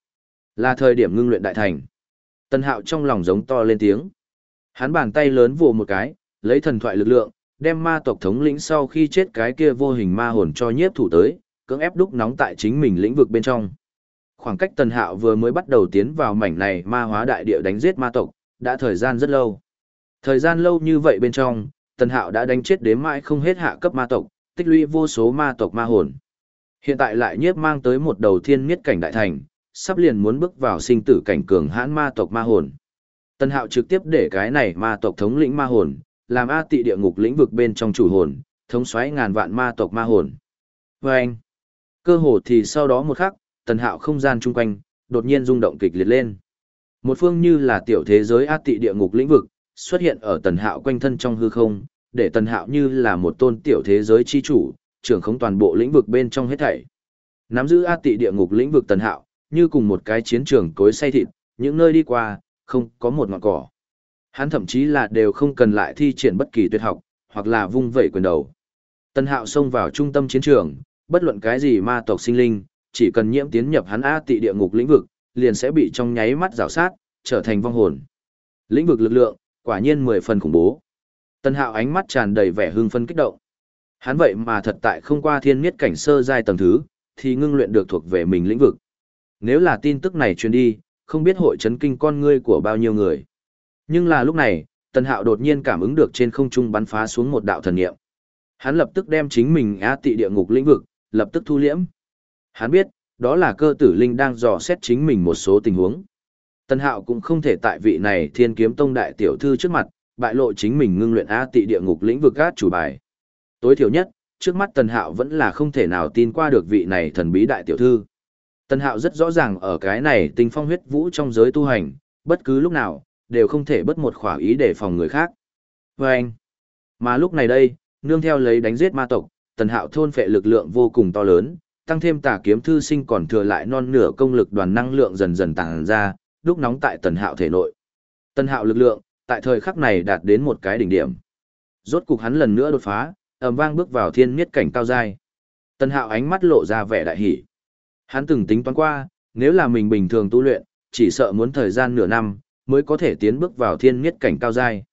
Là thời điểm ngưng luyện đại thành. Tần hạo trong lòng giống to lên tiếng. Hắn bàn tay lớn vồ một cái, lấy thần thoại lực lượng, đem ma tộc thống lĩnh sau khi chết cái kia vô hình ma hồn cho nhiếp thủ tới, cưỡng ép đúc nóng tại chính mình lĩnh vực bên trong. Khoảng cách tần hạo vừa mới bắt đầu tiến vào mảnh này ma hóa đại địa đánh giết ma tộc, đã thời gian rất lâu. Thời gian lâu như vậy bên trong, Tần Hạo đã đánh chết đếm mãi không hết hạ cấp ma tộc, tích lũy vô số ma tộc ma hồn. Hiện tại lại nhiếp mang tới một đầu thiên miết cảnh đại thành, sắp liền muốn bước vào sinh tử cảnh cường hãn ma tộc ma hồn. Tần Hạo trực tiếp để cái này ma tộc thống lĩnh ma hồn, làm A tị địa ngục lĩnh vực bên trong chủ hồn, thống xoáy ngàn vạn ma tộc ma hồn. Và anh, cơ hồ thì sau đó một khắc, Tần Hạo không gian chung quanh, đột nhiên rung động kịch liệt lên. Một phương như là tiểu thế giới A tị địa ngục lĩnh vực, xuất hiện ở tần hạo quanh thân trong hư không, để tần hạo như là một tôn tiểu thế giới chi chủ, trưởng khống toàn bộ lĩnh vực bên trong hết thảy. Nắm giữ át tị địa ngục lĩnh vực tần hạo, như cùng một cái chiến trường cối say thịt, những nơi đi qua, không có một ngọn cỏ. Hắn thậm chí là đều không cần lại thi triển bất kỳ tuyệt học, hoặc là vung vẩy quyền đầu. Tần hạo xông vào trung tâm chiến trường, bất luận cái gì ma tộc sinh linh, chỉ cần nhiễm tiến nhập hắn A tị địa ngục lĩnh vực, liền sẽ bị trong nháy mắt rào sát, trở thành vong hồn. Lĩnh vực lực lượng, quả nhiên mười phần khủng bố. Tân hạo ánh mắt tràn đầy vẻ hưng phân kích động. Hắn vậy mà thật tại không qua thiên miết cảnh sơ giai tầng thứ, thì ngưng luyện được thuộc về mình lĩnh vực. Nếu là tin tức này truyền đi, không biết hội chấn kinh con ngươi của bao nhiêu người. Nhưng là lúc này, Tân Hạo đột nhiên cảm ứng được trên không trung bắn phá xuống một đạo thần niệm. Hắn lập tức đem chính mình á tị địa ngục lĩnh vực, lập tức thu liễm. Hắn biết, đó là cơ tử linh đang dò xét chính mình một số tình huống. Tân Hạo cũng không thể tại vị này Thiên Kiếm Tông đại tiểu thư trước mặt, bại lộ chính mình ngưng luyện á tị địa ngục lĩnh vực gát chủ bài. Tối thiểu nhất, trước mắt Tần Hạo vẫn là không thể nào tin qua được vị này thần bí đại tiểu thư. Tần Hạo rất rõ ràng ở cái này tình phong huyết vũ trong giới tu hành, bất cứ lúc nào, đều không thể bất một khỏa ý để phòng người khác. Và anh, mà lúc này đây, nương theo lấy đánh giết ma tộc, Tần Hạo thôn phệ lực lượng vô cùng to lớn, tăng thêm tà kiếm thư sinh còn thừa lại non nửa công lực đoàn năng lượng dần dần tàng ra, đúc nóng tại tần hạo thể nội. Tần hạo lực lượng, tại thời khắc này đạt đến một cái đỉnh điểm. Rốt cục hắn lần nữa đột phá, ầm vang bước vào thiên miết cảnh cao dai. Tần hạo ánh mắt lộ ra vẻ đại hỷ. Hắn từng tính toán qua, nếu là mình bình thường tu luyện, chỉ sợ muốn thời gian nửa năm, mới có thể tiến bước vào thiên miết cảnh cao dai.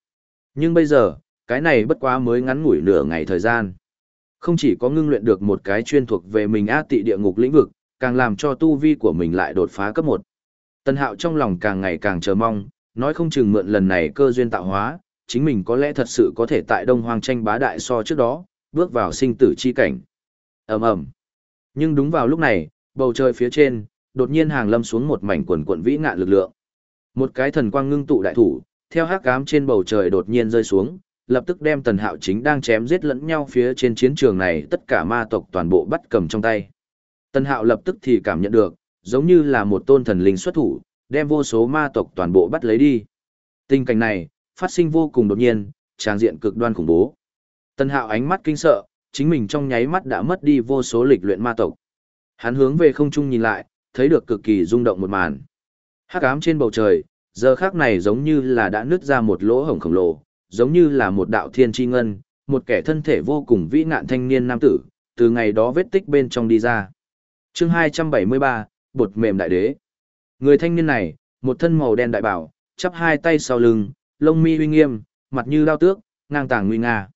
Nhưng bây giờ, cái này bất quá mới ngắn ngủi nửa ngày thời gian. Không chỉ có ngưng luyện được một cái chuyên thuộc về mình á tị địa ngục lĩnh vực, càng làm cho tu vi của mình lại đột phá cấp 1. Tân hạo trong lòng càng ngày càng chờ mong, nói không chừng mượn lần này cơ duyên tạo hóa, chính mình có lẽ thật sự có thể tại Đông Hoang tranh bá đại so trước đó, bước vào sinh tử chi cảnh. ầm ầm. Nhưng đúng vào lúc này, bầu trời phía trên, đột nhiên hàng lâm xuống một mảnh quần quần vĩ ngạn lực lượng. Một cái thần quang ngưng tụ đại thủ, theo hắc ám trên bầu trời đột nhiên rơi xuống, lập tức đem tần hạo chính đang chém giết lẫn nhau phía trên chiến trường này tất cả ma tộc toàn bộ bắt cầm trong tay. Tần hạo lập tức thì cảm nhận được, giống như là một tôn thần linh xuất thủ, đem vô số ma tộc toàn bộ bắt lấy đi. Tình cảnh này, phát sinh vô cùng đột nhiên, tràng diện cực đoan khủng bố. Tần hạo ánh mắt kinh sợ, chính mình trong nháy mắt đã mất đi vô số lịch luyện ma tộc. Hắn hướng về không trung nhìn lại, thấy được cực kỳ rung động một màn. Hắc ám trên bầu trời, giờ khác này giống như là đã nứt ra một lỗ hổng khổng lồ, giống như là một đạo thiên tri ngân, một kẻ thân thể vô cùng vĩ nạn thanh niên nam tử, từ ngày đó vết tích bên trong đi ra. chương 273, bột mềm đại đế. Người thanh niên này, một thân màu đen đại bảo, chắp hai tay sau lưng, lông mi uy nghiêm, mặt như lao tước, ngang tàng nguy nga.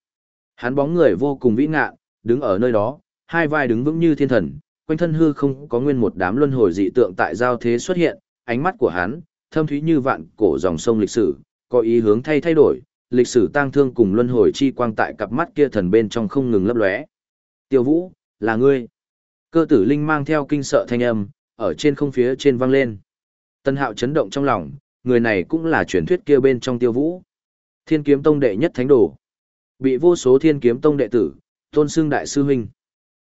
Hắn bóng người vô cùng vĩ ngạn, đứng ở nơi đó, hai vai đứng vững như thiên thần, quanh thân hư không có nguyên một đám luân hồi dị tượng tại giao thế xuất hiện, ánh mắt của hắn, thâm thúy như vạn cổ dòng sông lịch sử, có ý hướng thay thay đổi, lịch sử tang thương cùng luân hồi chi quang tại cặp mắt kia thần bên trong không ngừng lấp lóe. Tiêu Vũ, là ngươi. Cơ tử linh mang theo kinh sợ thanh âm, ở trên không phía trên vang lên. Tân Hạo chấn động trong lòng, người này cũng là truyền thuyết kia bên trong Tiêu Vũ. Thiên Kiếm Tông đệ nhất thánh đồ. Bị vô số Thiên Kiếm Tông đệ tử, tôn xưng đại sư huynh.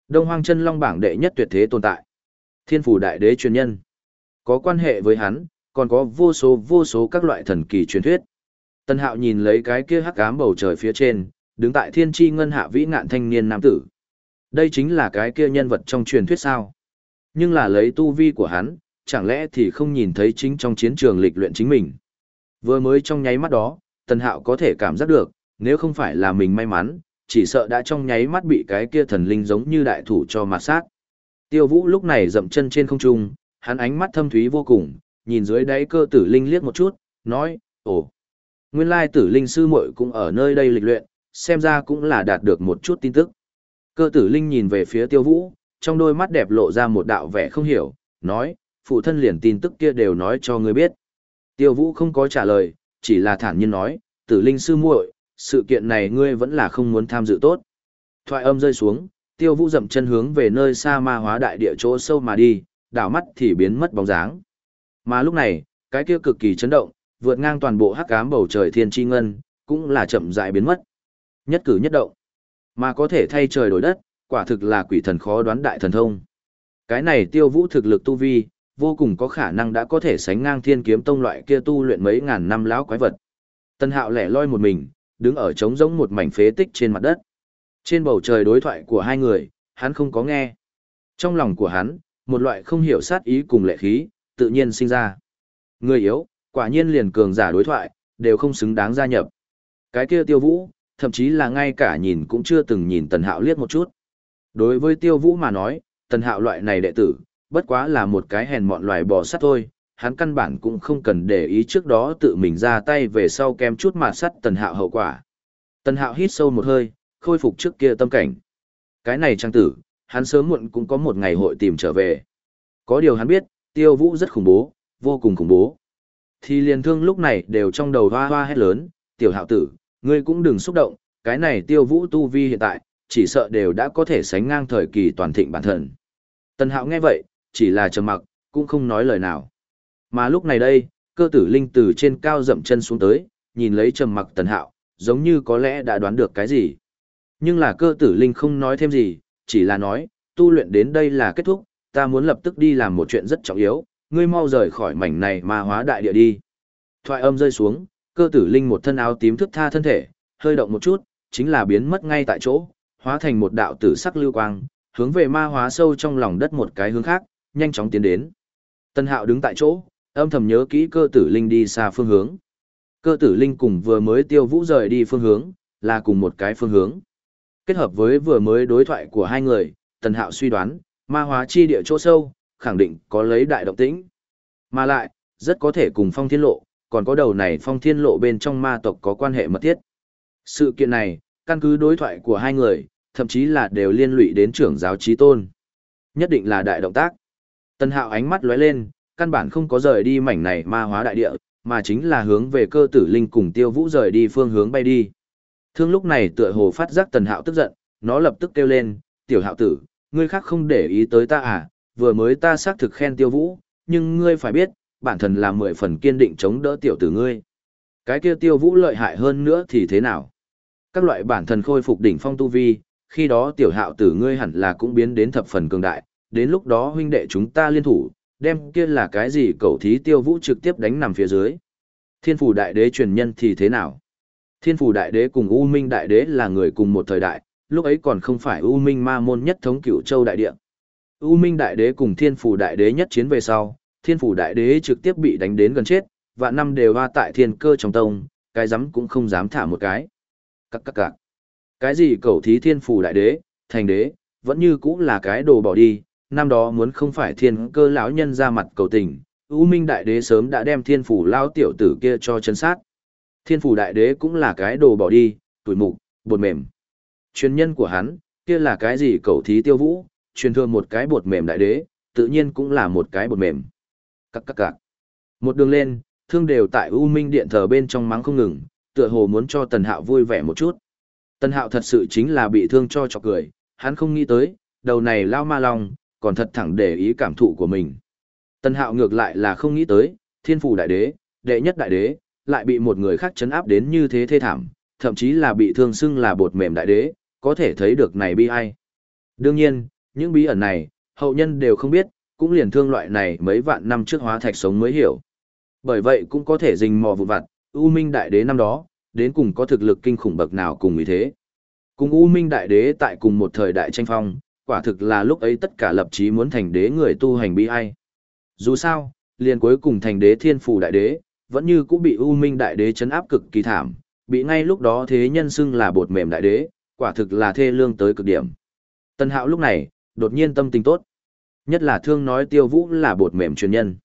Đông Hoang chân long bảng đệ nhất tuyệt thế tồn tại. Thiên phủ đại đế truyền nhân. Có quan hệ với hắn, còn có vô số vô số các loại thần kỳ truyền thuyết. Tân Hạo nhìn lấy cái kia hắc ám bầu trời phía trên, đứng tại thiên tri ngân hạ vĩ ngạn thanh niên nam tử. Đây chính là cái kia nhân vật trong truyền thuyết sao. Nhưng là lấy tu vi của hắn, chẳng lẽ thì không nhìn thấy chính trong chiến trường lịch luyện chính mình. Vừa mới trong nháy mắt đó, Tân Hạo có thể cảm giác được, nếu không phải là mình may mắn, chỉ sợ đã trong nháy mắt bị cái kia thần linh giống như đại thủ cho mặt sát. Tiêu Vũ lúc này dậm chân trên không trung, hắn ánh mắt thâm thúy vô cùng, nhìn dưới đáy cơ tử linh liếc một chút, nói, ồ, nguyên lai tử linh sư muội cũng ở nơi đây lịch luyện, xem ra cũng là đạt được một chút tin tức. Cơ tử linh nhìn về phía tiêu vũ, trong đôi mắt đẹp lộ ra một đạo vẻ không hiểu, nói, phụ thân liền tin tức kia đều nói cho ngươi biết. Tiêu vũ không có trả lời, chỉ là thản nhiên nói, tử linh sư muội, sự kiện này ngươi vẫn là không muốn tham dự tốt. Thoại âm rơi xuống, tiêu vũ dậm chân hướng về nơi xa ma hóa đại địa chỗ sâu mà đi, đảo mắt thì biến mất bóng dáng. Mà lúc này, cái kia cực kỳ chấn động, vượt ngang toàn bộ hắc ám bầu trời thiên tri ngân, cũng là chậm rãi biến mất. Nhất cử nhất động, mà có thể thay trời đổi đất, quả thực là quỷ thần khó đoán đại thần thông. Cái này tiêu vũ thực lực tu vi, vô cùng có khả năng đã có thể sánh ngang thiên kiếm tông loại kia tu luyện mấy ngàn năm lão quái vật. Tân hạo lẻ loi một mình, đứng ở trống rỗng một mảnh phế tích trên mặt đất. Trên bầu trời đối thoại của hai người, hắn không có nghe. Trong lòng của hắn, một loại không hiểu sát ý cùng lệ khí, tự nhiên sinh ra. Người yếu, quả nhiên liền cường giả đối thoại, đều không xứng đáng gia nhập. Cái kia tiêu vũ, thậm chí là ngay cả nhìn cũng chưa từng nhìn tần hạo liếc một chút. Đối với tiêu vũ mà nói, tần hạo loại này đệ tử, bất quá là một cái hèn mọn loài bò sắt thôi, hắn căn bản cũng không cần để ý trước đó tự mình ra tay về sau kem chút mà sắt tần hạo hậu quả. Tần hạo hít sâu một hơi, khôi phục trước kia tâm cảnh. Cái này trang tử, hắn sớm muộn cũng có một ngày hội tìm trở về. Có điều hắn biết, tiêu vũ rất khủng bố, vô cùng khủng bố. Thì liền thương lúc này đều trong đầu hoa hoa hét lớn, tiểu hạo tử, ngươi cũng đừng xúc động, cái này tiêu vũ tu vi hiện tại, chỉ sợ đều đã có thể sánh ngang thời kỳ toàn thịnh bản thân. Tần hạo nghe vậy, chỉ là trầm mặc, cũng không nói lời nào. Mà lúc này đây, cơ tử linh từ trên cao dậm chân xuống tới, nhìn lấy trầm mặc tần hạo, giống như có lẽ đã đoán được cái gì. Nhưng là cơ tử linh không nói thêm gì, chỉ là nói, tu luyện đến đây là kết thúc, ta muốn lập tức đi làm một chuyện rất trọng yếu, ngươi mau rời khỏi mảnh này mà hóa đại địa đi. Thoại âm rơi xuống, cơ tử linh một thân áo tím thức tha thân thể, hơi động một chút, chính là biến mất ngay tại chỗ, hóa thành một đạo tử sắc lưu quang, hướng về ma hóa sâu trong lòng đất một cái hướng khác, nhanh chóng tiến đến. Tân hạo đứng tại chỗ, âm thầm nhớ kỹ cơ tử linh đi xa phương hướng. Cơ tử linh cùng vừa mới tiêu vũ rời đi phương hướng, là cùng một cái phương hướng. Kết hợp với vừa mới đối thoại của hai người, tần hạo suy đoán, ma hóa chi địa chỗ sâu, khẳng định có lấy đại động tĩnh. Mà lại, rất có thể cùng phong thiên lộ, còn có đầu này phong thiên lộ bên trong ma tộc có quan hệ mật thiết. Sự kiện này, căn cứ đối thoại của hai người, thậm chí là đều liên lụy đến trưởng giáo trí tôn. Nhất định là đại động tác. Tân hạo ánh mắt lóe lên, căn bản không có rời đi mảnh này ma hóa đại địa, mà chính là hướng về cơ tử linh cùng tiêu vũ rời đi phương hướng bay đi. Thương lúc này tựa hồ phát giác tần hạo tức giận, nó lập tức kêu lên, tiểu hạo tử, ngươi khác không để ý tới ta à, vừa mới ta xác thực khen tiêu vũ, nhưng ngươi phải biết, bản thân là mười phần kiên định chống đỡ tiểu tử ngươi. Cái kia tiêu vũ lợi hại hơn nữa thì thế nào? Các loại bản thân khôi phục đỉnh phong tu vi, khi đó tiểu hạo tử ngươi hẳn là cũng biến đến thập phần cường đại, đến lúc đó huynh đệ chúng ta liên thủ, đem kia là cái gì cậu thí tiêu vũ trực tiếp đánh nằm phía dưới. Thiên phủ đại đế truyền nhân thì thế nào? Thiên phủ đại đế cùng U Minh đại đế là người cùng một thời đại, lúc ấy còn không phải U Minh ma môn nhất thống cửu châu đại địa. U Minh đại đế cùng thiên phủ đại đế nhất chiến về sau, thiên phủ đại đế trực tiếp bị đánh đến gần chết, và năm đều hoa tại thiên cơ trong tông, cái dám cũng không dám thả một cái. Các các các. Cái gì cầu thí thiên phủ đại đế, thành đế, vẫn như cũng là cái đồ bỏ đi, năm đó muốn không phải thiên cơ lão nhân ra mặt cầu tình, U Minh đại đế sớm đã đem thiên phủ lao tiểu tử kia cho chân sát. Thiên phủ đại đế cũng là cái đồ bỏ đi, tuổi mục, buồn mềm. Truyền nhân của hắn, kia là cái gì cầu thí tiêu vũ, truyền thừa một cái bột mềm đại đế, tự nhiên cũng là một cái bột mềm. Các các các. Một đường lên, thương đều tại U Minh điện thờ bên trong mắng không ngừng, tựa hồ muốn cho Tần Hạo vui vẻ một chút. Tần Hạo thật sự chính là bị thương cho chọc cười, hắn không nghĩ tới, đầu này lao ma long, còn thật thẳng để ý cảm thụ của mình. Tần Hạo ngược lại là không nghĩ tới, thiên phủ đại đế, đệ nhất đại đế, lại bị một người khác chấn áp đến như thế thê thảm, thậm chí là bị thương xưng là bột mềm đại đế, có thể thấy được này bi ai. Đương nhiên, những bí ẩn này, hậu nhân đều không biết, cũng liền thương loại này mấy vạn năm trước hóa thạch sống mới hiểu. Bởi vậy cũng có thể rình mò vụn vặt, U Minh Đại Đế năm đó, đến cùng có thực lực kinh khủng bậc nào cùng ý thế. Cùng U Minh Đại Đế tại cùng một thời đại tranh phong, quả thực là lúc ấy tất cả lập chí muốn thành đế người tu hành bi ai. Dù sao, liền cuối cùng thành đế thiên phủ đại đế, vẫn như cũng bị U Minh Đại Đế chấn áp cực kỳ thảm, bị ngay lúc đó thế nhân xưng là bột mềm đại đế, quả thực là thê lương tới cực điểm. Tân Hạo lúc này, đột nhiên tâm tình tốt. Nhất là thương nói tiêu vũ là bột mềm truyền nhân.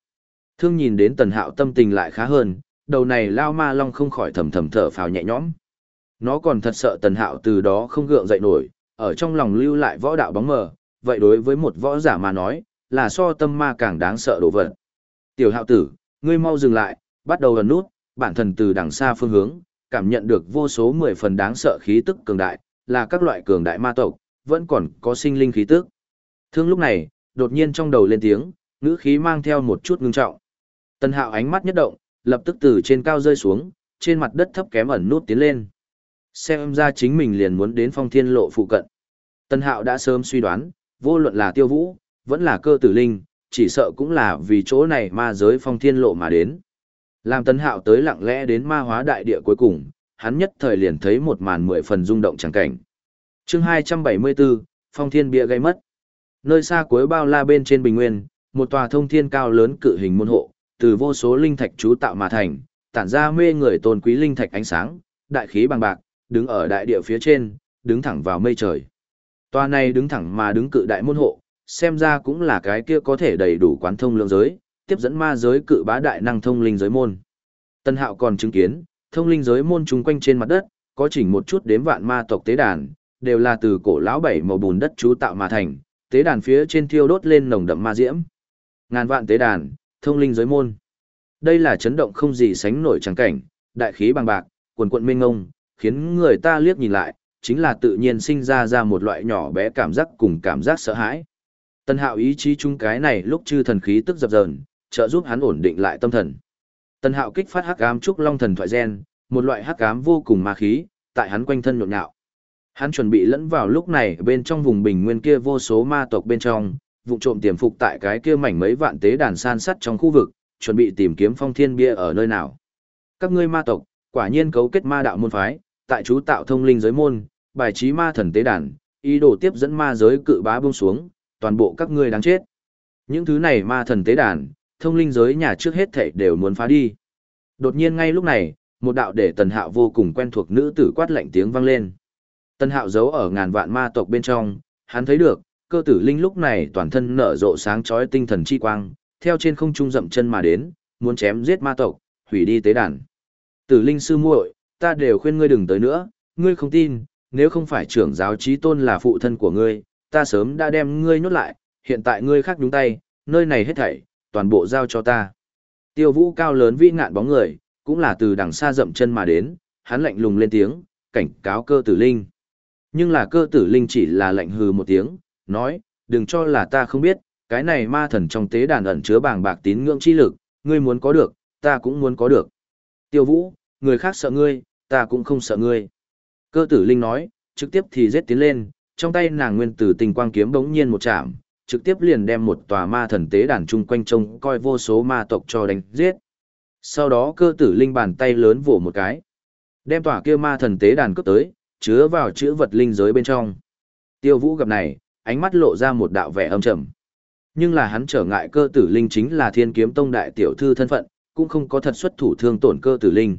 Thương nhìn đến tần hạo tâm tình lại khá hơn, đầu này lao ma long không khỏi thầm thầm thở phào nhẹ nhõm. Nó còn thật sợ tần hạo từ đó không gượng dậy nổi, ở trong lòng lưu lại võ đạo bóng mờ, vậy đối với một võ giả mà nói, là so tâm ma càng đáng sợ đổ vật. Tiểu hạo tử, ngươi mau dừng lại, bắt đầu ẩn nút, bản thân từ đằng xa phương hướng, cảm nhận được vô số mười phần đáng sợ khí tức cường đại, là các loại cường đại ma tộc, vẫn còn có sinh linh khí tức. Thương lúc này, đột nhiên trong đầu lên tiếng, ngữ khí mang theo một chút ngưng trọng. Tần Hạo ánh mắt nhất động, lập tức từ trên cao rơi xuống, trên mặt đất thấp kém ẩn nút tiến lên. Xem ra chính mình liền muốn đến phong thiên lộ phụ cận. Tần Hạo đã sớm suy đoán, vô luận là tiêu vũ, vẫn là cơ tử linh, chỉ sợ cũng là vì chỗ này ma giới phong thiên lộ mà đến. Làm Tần Hạo tới lặng lẽ đến ma hóa đại địa cuối cùng, hắn nhất thời liền thấy một màn mười phần rung động chẳng cảnh. chương 274, phong thiên bia gây mất. Nơi xa cuối bao la bên trên bình nguyên, một tòa thông thiên cao lớn cự hình môn hộ, từ vô số linh thạch chú tạo mà thành, tản ra mê người tôn quý linh thạch ánh sáng, đại khí bằng bạc, đứng ở đại địa phía trên, đứng thẳng vào mây trời. Tòa này đứng thẳng mà đứng cự đại môn hộ, xem ra cũng là cái kia có thể đầy đủ quán thông lượng giới, tiếp dẫn ma giới cự bá đại năng thông linh giới môn. Tân Hạo còn chứng kiến, thông linh giới môn chung quanh trên mặt đất, có chỉnh một chút đếm vạn ma tộc tế đàn, đều là từ cổ lão bảy màu bùn đất chú tạo mà thành, tế đàn phía trên thiêu đốt lên nồng đậm ma diễm. Ngàn vạn tế đàn, thông linh giới môn. Đây là chấn động không gì sánh nổi chẳng cảnh, đại khí bằng bạc, quần quận mênh ngông, khiến người ta liếc nhìn lại, chính là tự nhiên sinh ra ra một loại nhỏ bé cảm giác cùng cảm giác sợ hãi. Tân hạo ý chí chung cái này lúc chư thần khí tức dập dờn, trợ giúp hắn ổn định lại tâm thần. Tân hạo kích phát hắc ám trúc long thần thoại gen, một loại hắc ám vô cùng ma khí, tại hắn quanh thân nhộn nhạo. Hắn chuẩn bị lẫn vào lúc này bên trong vùng bình nguyên kia vô số ma tộc bên trong, vụ trộm tiềm phục tại cái kia mảnh mấy vạn tế đàn san sắt trong khu vực, chuẩn bị tìm kiếm phong thiên bia ở nơi nào. Các ngươi ma tộc, quả nhiên cấu kết ma đạo môn phái, tại chú tạo thông linh giới môn, bài trí ma thần tế đàn, ý đồ tiếp dẫn ma giới cự bá buông xuống, toàn bộ các ngươi đáng chết. Những thứ này ma thần tế đàn, thông linh giới nhà trước hết thảy đều muốn phá đi. Đột nhiên ngay lúc này, một đạo để tần hạo vô cùng quen thuộc nữ tử quát lạnh tiếng vang lên. Tân hạo giấu ở ngàn vạn ma tộc bên trong, hắn thấy được, cơ tử linh lúc này toàn thân nở rộ sáng chói tinh thần chi quang, theo trên không trung dậm chân mà đến, muốn chém giết ma tộc, hủy đi tế đàn. Tử linh sư muội, ta đều khuyên ngươi đừng tới nữa, ngươi không tin, nếu không phải trưởng giáo trí tôn là phụ thân của ngươi, ta sớm đã đem ngươi nhốt lại, hiện tại ngươi khác nhúng tay, nơi này hết thảy, toàn bộ giao cho ta. Tiêu vũ cao lớn vĩ ngạn bóng người, cũng là từ đằng xa dậm chân mà đến, hắn lạnh lùng lên tiếng, cảnh cáo cơ tử linh. Nhưng là cơ tử linh chỉ là lạnh hừ một tiếng, nói, đừng cho là ta không biết, cái này ma thần trong tế đàn ẩn chứa bàng bạc tín ngưỡng chi lực, ngươi muốn có được, ta cũng muốn có được. Tiêu vũ, người khác sợ ngươi, ta cũng không sợ ngươi. Cơ tử linh nói, trực tiếp thì giết tiến lên, trong tay nàng nguyên tử tình quang kiếm bỗng nhiên một chạm, trực tiếp liền đem một tòa ma thần tế đàn chung quanh trông coi vô số ma tộc cho đánh giết. Sau đó cơ tử linh bàn tay lớn vỗ một cái. Đem tòa kia ma thần tế đàn cướp tới, chứa vào chữ vật linh giới bên trong. Tiêu vũ gặp này, ánh mắt lộ ra một đạo vẻ âm trầm. Nhưng là hắn trở ngại cơ tử linh chính là thiên kiếm tông đại tiểu thư thân phận, cũng không có thật xuất thủ thương tổn cơ tử linh.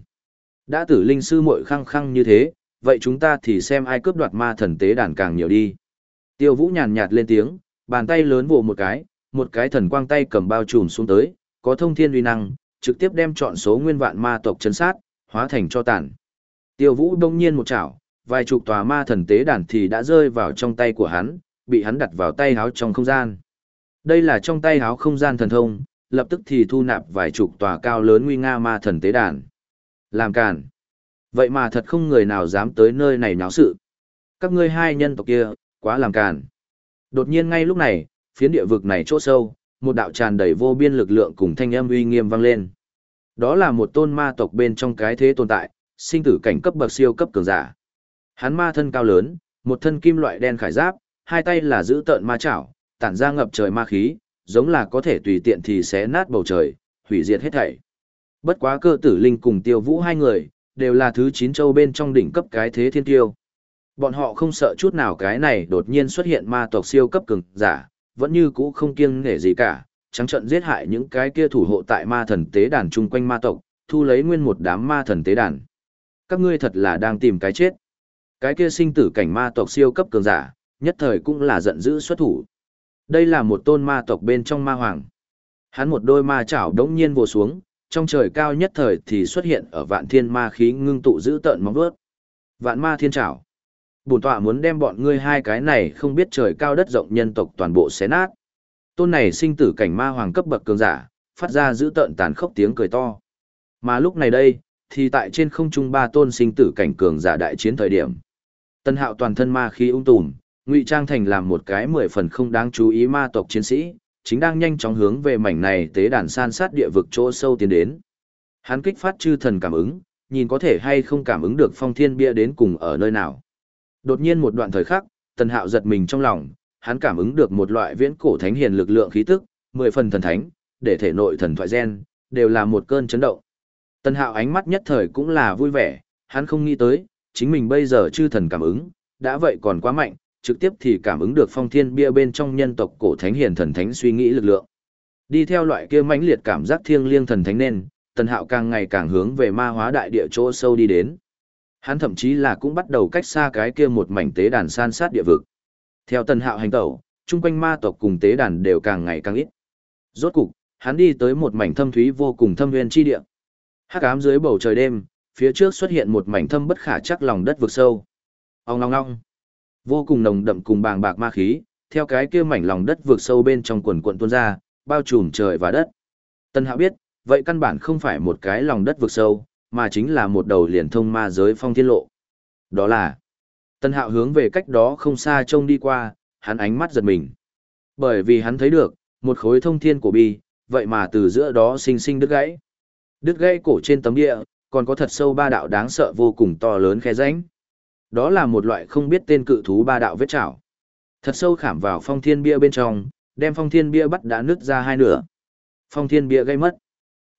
Đã tử linh sư muội khăng khăng như thế, vậy chúng ta thì xem ai cướp đoạt ma thần tế đàn càng nhiều đi. Tiêu vũ nhàn nhạt lên tiếng, bàn tay lớn vồ một cái, một cái thần quang tay cầm bao trùm xuống tới, có thông thiên uy năng, trực tiếp đem chọn số nguyên vạn ma tộc chấn sát, hóa thành cho tàn. Tiêu vũ đông nhiên một chảo, vài chục tòa ma thần tế đàn thì đã rơi vào trong tay của hắn, bị hắn đặt vào tay háo trong không gian. Đây là trong tay háo không gian thần thông, lập tức thì thu nạp vài chục tòa cao lớn nguy nga ma thần tế đàn. Làm càn. Vậy mà thật không người nào dám tới nơi này náo sự. Các ngươi hai nhân tộc kia, quá làm càn. Đột nhiên ngay lúc này, phiến địa vực này chỗ sâu, một đạo tràn đầy vô biên lực lượng cùng thanh âm uy nghiêm vang lên. Đó là một tôn ma tộc bên trong cái thế tồn tại, sinh tử cảnh cấp bậc siêu cấp cường giả. Hắn ma thân cao lớn, một thân kim loại đen khải giáp, hai tay là giữ tợn ma chảo, tản ra ngập trời ma khí, giống là có thể tùy tiện thì xé nát bầu trời, hủy diệt hết thảy. Bất quá cơ tử linh cùng tiêu vũ hai người, đều là thứ chín châu bên trong đỉnh cấp cái thế thiên tiêu. Bọn họ không sợ chút nào cái này đột nhiên xuất hiện ma tộc siêu cấp cường giả, vẫn như cũ không kiêng nể gì cả, trắng trận giết hại những cái kia thủ hộ tại ma thần tế đàn chung quanh ma tộc, thu lấy nguyên một đám ma thần tế đàn. Các ngươi thật là đang tìm cái chết. Cái kia sinh tử cảnh ma tộc siêu cấp cường giả, nhất thời cũng là giận dữ xuất thủ. Đây là một tôn ma tộc bên trong ma hoàng. Hắn một đôi ma chảo đống nhiên vồ xuống, trong trời cao nhất thời thì xuất hiện ở vạn thiên ma khí ngưng tụ giữ tợn móng vuốt. Vạn ma thiên chảo. Bổn tọa muốn đem bọn ngươi hai cái này không biết trời cao đất rộng nhân tộc toàn bộ xé nát. Tôn này sinh tử cảnh ma hoàng cấp bậc cường giả, phát ra giữ tợn tàn khốc tiếng cười to. Mà lúc này đây, thì tại trên không trung ba tôn sinh tử cảnh cường giả đại chiến thời điểm. Tân hạo toàn thân ma khí ung tùm, ngụy trang thành làm một cái mười phần không đáng chú ý ma tộc chiến sĩ, chính đang nhanh chóng hướng về mảnh này tế đàn san sát địa vực chỗ sâu tiến đến. Hắn kích phát chư thần cảm ứng, nhìn có thể hay không cảm ứng được phong thiên bia đến cùng ở nơi nào. Đột nhiên một đoạn thời khắc, tần hạo giật mình trong lòng, hắn cảm ứng được một loại viễn cổ thánh hiền lực lượng khí tức, mười phần thần thánh, để thể nội thần thoại gen, đều là một cơn chấn động. Tần hạo ánh mắt nhất thời cũng là vui vẻ, hắn không nghĩ tới, chính mình bây giờ chư thần cảm ứng, đã vậy còn quá mạnh, trực tiếp thì cảm ứng được phong thiên bia bên trong nhân tộc cổ thánh hiền thần thánh suy nghĩ lực lượng. Đi theo loại kia mãnh liệt cảm giác thiêng liêng thần thánh nên, tần hạo càng ngày càng hướng về ma hóa đại địa chỗ sâu đi đến. Hắn thậm chí là cũng bắt đầu cách xa cái kia một mảnh tế đàn san sát địa vực. Theo tần hạo hành tẩu, chung quanh ma tộc cùng tế đàn đều càng ngày càng ít. Rốt cục, hắn đi tới một mảnh thâm thúy vô cùng thâm nguyên chi địa. Hắc ám dưới bầu trời đêm, phía trước xuất hiện một mảnh thâm bất khả chắc lòng đất vực sâu. Ông ngong ngong. Vô cùng nồng đậm cùng bàng bạc ma khí, theo cái kia mảnh lòng đất vực sâu bên trong quần quần tuôn ra, bao trùm trời và đất. Tân Hạo biết, vậy căn bản không phải một cái lòng đất vực sâu, mà chính là một đầu liền thông ma giới phong thiên lộ. Đó là, Tân Hạo hướng về cách đó không xa trông đi qua, hắn ánh mắt giật mình. Bởi vì hắn thấy được, một khối thông thiên cổ bi, vậy mà từ giữa đó sinh sinh đứt gãy. Đứt gãy cổ trên tấm địa, còn có thật sâu ba đạo đáng sợ vô cùng to lớn khe rãnh. Đó là một loại không biết tên cự thú ba đạo vết chảo. Thật sâu khảm vào phong thiên bia bên trong, đem phong thiên bia bắt đã nứt ra hai nửa. Phong thiên bia gây mất.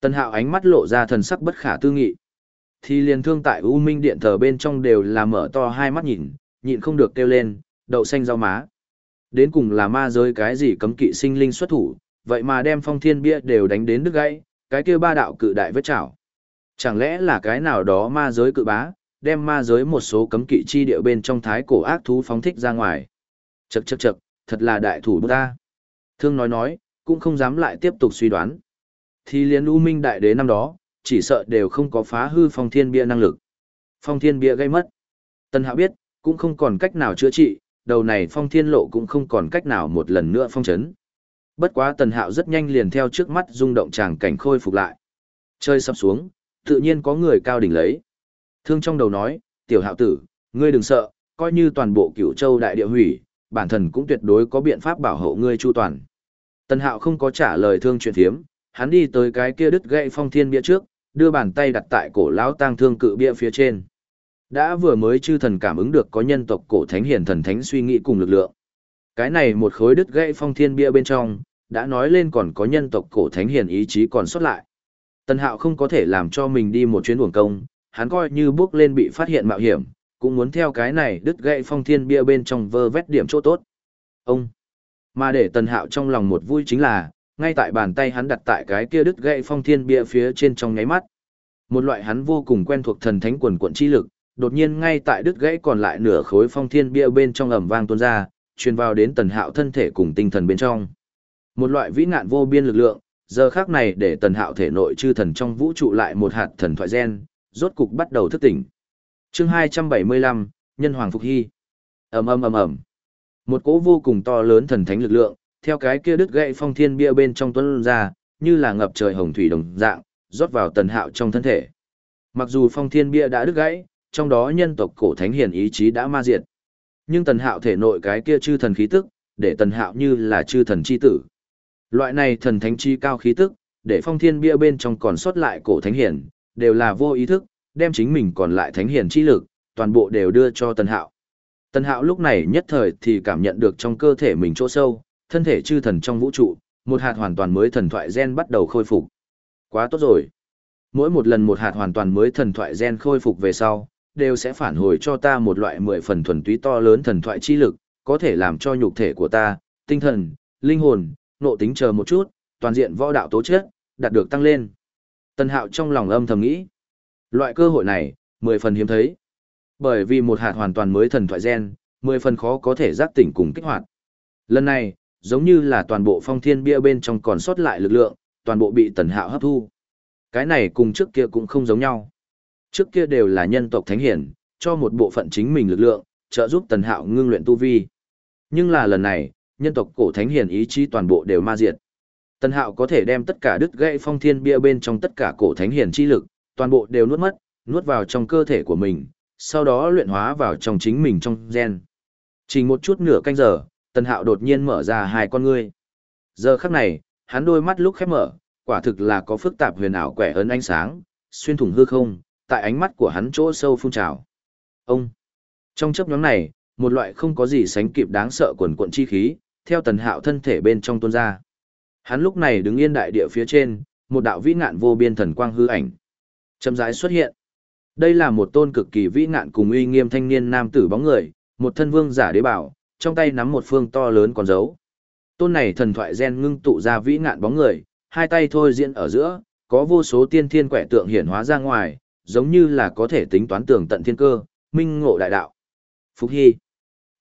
Tần hạo ánh mắt lộ ra thần sắc bất khả tư nghị. Thì liền thương tại U Minh Điện thờ bên trong đều là mở to hai mắt nhìn, nhịn không được kêu lên, đậu xanh rau má. Đến cùng là ma giới cái gì cấm kỵ sinh linh xuất thủ, vậy mà đem phong thiên bia đều đánh đến đứt gãy, cái kia ba đạo cự đại vết chảo. Chẳng lẽ là cái nào đó ma giới cự bá, đem ma giới một số cấm kỵ chi địa bên trong thái cổ ác thú phóng thích ra ngoài. Chậc chậc chậc, thật là đại thủ bút ta. Thương nói nói, cũng không dám lại tiếp tục suy đoán. Thì liền U Minh Đại Đế năm đó, chỉ sợ đều không có phá hư phong thiên bia năng lực. Phong thiên bia gây mất. Tân Hạo biết, cũng không còn cách nào chữa trị, đầu này phong thiên lộ cũng không còn cách nào một lần nữa phong chấn. Bất quá Tần Hạo rất nhanh liền theo trước mắt rung động tràng cảnh khôi phục lại. Chơi sắp xuống, tự nhiên có người cao đỉnh lấy. Thương trong đầu nói, tiểu hạo tử, ngươi đừng sợ, coi như toàn bộ cửu châu đại địa hủy, bản thân cũng tuyệt đối có biện pháp bảo hộ ngươi chu toàn. Tần Hạo không có trả lời thương chuyện thiếm, hắn đi tới cái kia đứt gãy phong thiên bia trước, đưa bàn tay đặt tại cổ lão tang thương cự bia phía trên. Đã vừa mới chư thần cảm ứng được có nhân tộc cổ thánh hiền thần thánh suy nghĩ cùng lực lượng. Cái này một khối đứt gãy phong thiên bia bên trong, đã nói lên còn có nhân tộc cổ thánh hiền ý chí còn xuất lại. Tần Hạo không có thể làm cho mình đi một chuyến uổng công, hắn coi như bước lên bị phát hiện mạo hiểm, cũng muốn theo cái này đứt gãy phong thiên bia bên trong vơ vét điểm chỗ tốt. Ông mà để tần hạo trong lòng một vui chính là, ngay tại bàn tay hắn đặt tại cái kia đứt gãy phong thiên bia phía trên trong nháy mắt. Một loại hắn vô cùng quen thuộc thần thánh quần quận chi lực, đột nhiên ngay tại đứt gãy còn lại nửa khối phong thiên bia bên trong ẩm vang tuôn ra, truyền vào đến tần hạo thân thể cùng tinh thần bên trong. Một loại vĩ nạn vô biên lực lượng, giờ khác này để tần hạo thể nội chư thần trong vũ trụ lại một hạt thần thoại gen, rốt cục bắt đầu thức tỉnh. chương 275, Nhân Hoàng Phục Hy. ầm ầm ầm ầm một cỗ vô cùng to lớn thần thánh lực lượng, theo cái kia đứt gãy phong thiên bia bên trong tuấn ra, như là ngập trời hồng thủy đồng dạng, rót vào tần hạo trong thân thể. Mặc dù phong thiên bia đã đứt gãy, trong đó nhân tộc cổ thánh hiền ý chí đã ma diệt. Nhưng tần hạo thể nội cái kia chư thần khí tức, để tần hạo như là chư thần chi tử. Loại này thần thánh chi cao khí tức, để phong thiên bia bên trong còn sót lại cổ thánh hiển, đều là vô ý thức, đem chính mình còn lại thánh hiển chi lực, toàn bộ đều đưa cho tần hạo. Tần Hạo lúc này nhất thời thì cảm nhận được trong cơ thể mình chỗ sâu, thân thể chư thần trong vũ trụ, một hạt hoàn toàn mới thần thoại gen bắt đầu khôi phục. Quá tốt rồi. Mỗi một lần một hạt hoàn toàn mới thần thoại gen khôi phục về sau, đều sẽ phản hồi cho ta một loại mười phần thuần túy to lớn thần thoại chi lực, có thể làm cho nhục thể của ta, tinh thần, linh hồn, nộ tính chờ một chút, toàn diện võ đạo tố chất, đạt được tăng lên. Tần Hạo trong lòng âm thầm nghĩ. Loại cơ hội này, mười phần hiếm thấy. Bởi vì một hạt hoàn toàn mới thần thoại gen, mười phần khó có thể giác tỉnh cùng kích hoạt. Lần này, giống như là toàn bộ phong thiên bia bên trong còn sót lại lực lượng, toàn bộ bị tần hạo hấp thu. Cái này cùng trước kia cũng không giống nhau. Trước kia đều là nhân tộc thánh hiển, cho một bộ phận chính mình lực lượng, trợ giúp tần hạo ngưng luyện tu vi. Nhưng là lần này, nhân tộc cổ thánh hiền ý chí toàn bộ đều ma diệt. Tần hạo có thể đem tất cả đứt gãy phong thiên bia bên trong tất cả cổ thánh hiền chi lực, toàn bộ đều nuốt mất, nuốt vào trong cơ thể của mình, sau đó luyện hóa vào trong chính mình trong gen. Chỉ một chút nửa canh giờ, Tần Hạo đột nhiên mở ra hai con ngươi. Giờ khắc này, hắn đôi mắt lúc khép mở, quả thực là có phức tạp huyền ảo quẻ ấn ánh sáng, xuyên thủng hư không, tại ánh mắt của hắn chỗ sâu phun trào. Ông! Trong chấp nhóm này, một loại không có gì sánh kịp đáng sợ quần cuộn chi khí, theo Tần Hạo thân thể bên trong tuôn ra. Hắn lúc này đứng yên đại địa phía trên, một đạo vĩ ngạn vô biên thần quang hư ảnh. Chậm rãi xuất hiện. Đây là một tôn cực kỳ vĩ ngạn cùng uy nghiêm thanh niên nam tử bóng người, một thân vương giả đế bảo, trong tay nắm một phương to lớn còn dấu. Tôn này thần thoại gen ngưng tụ ra vĩ ngạn bóng người, hai tay thôi diễn ở giữa, có vô số tiên thiên quẻ tượng hiển hóa ra ngoài, giống như là có thể tính toán tường tận thiên cơ, minh ngộ đại đạo. Phục Hy.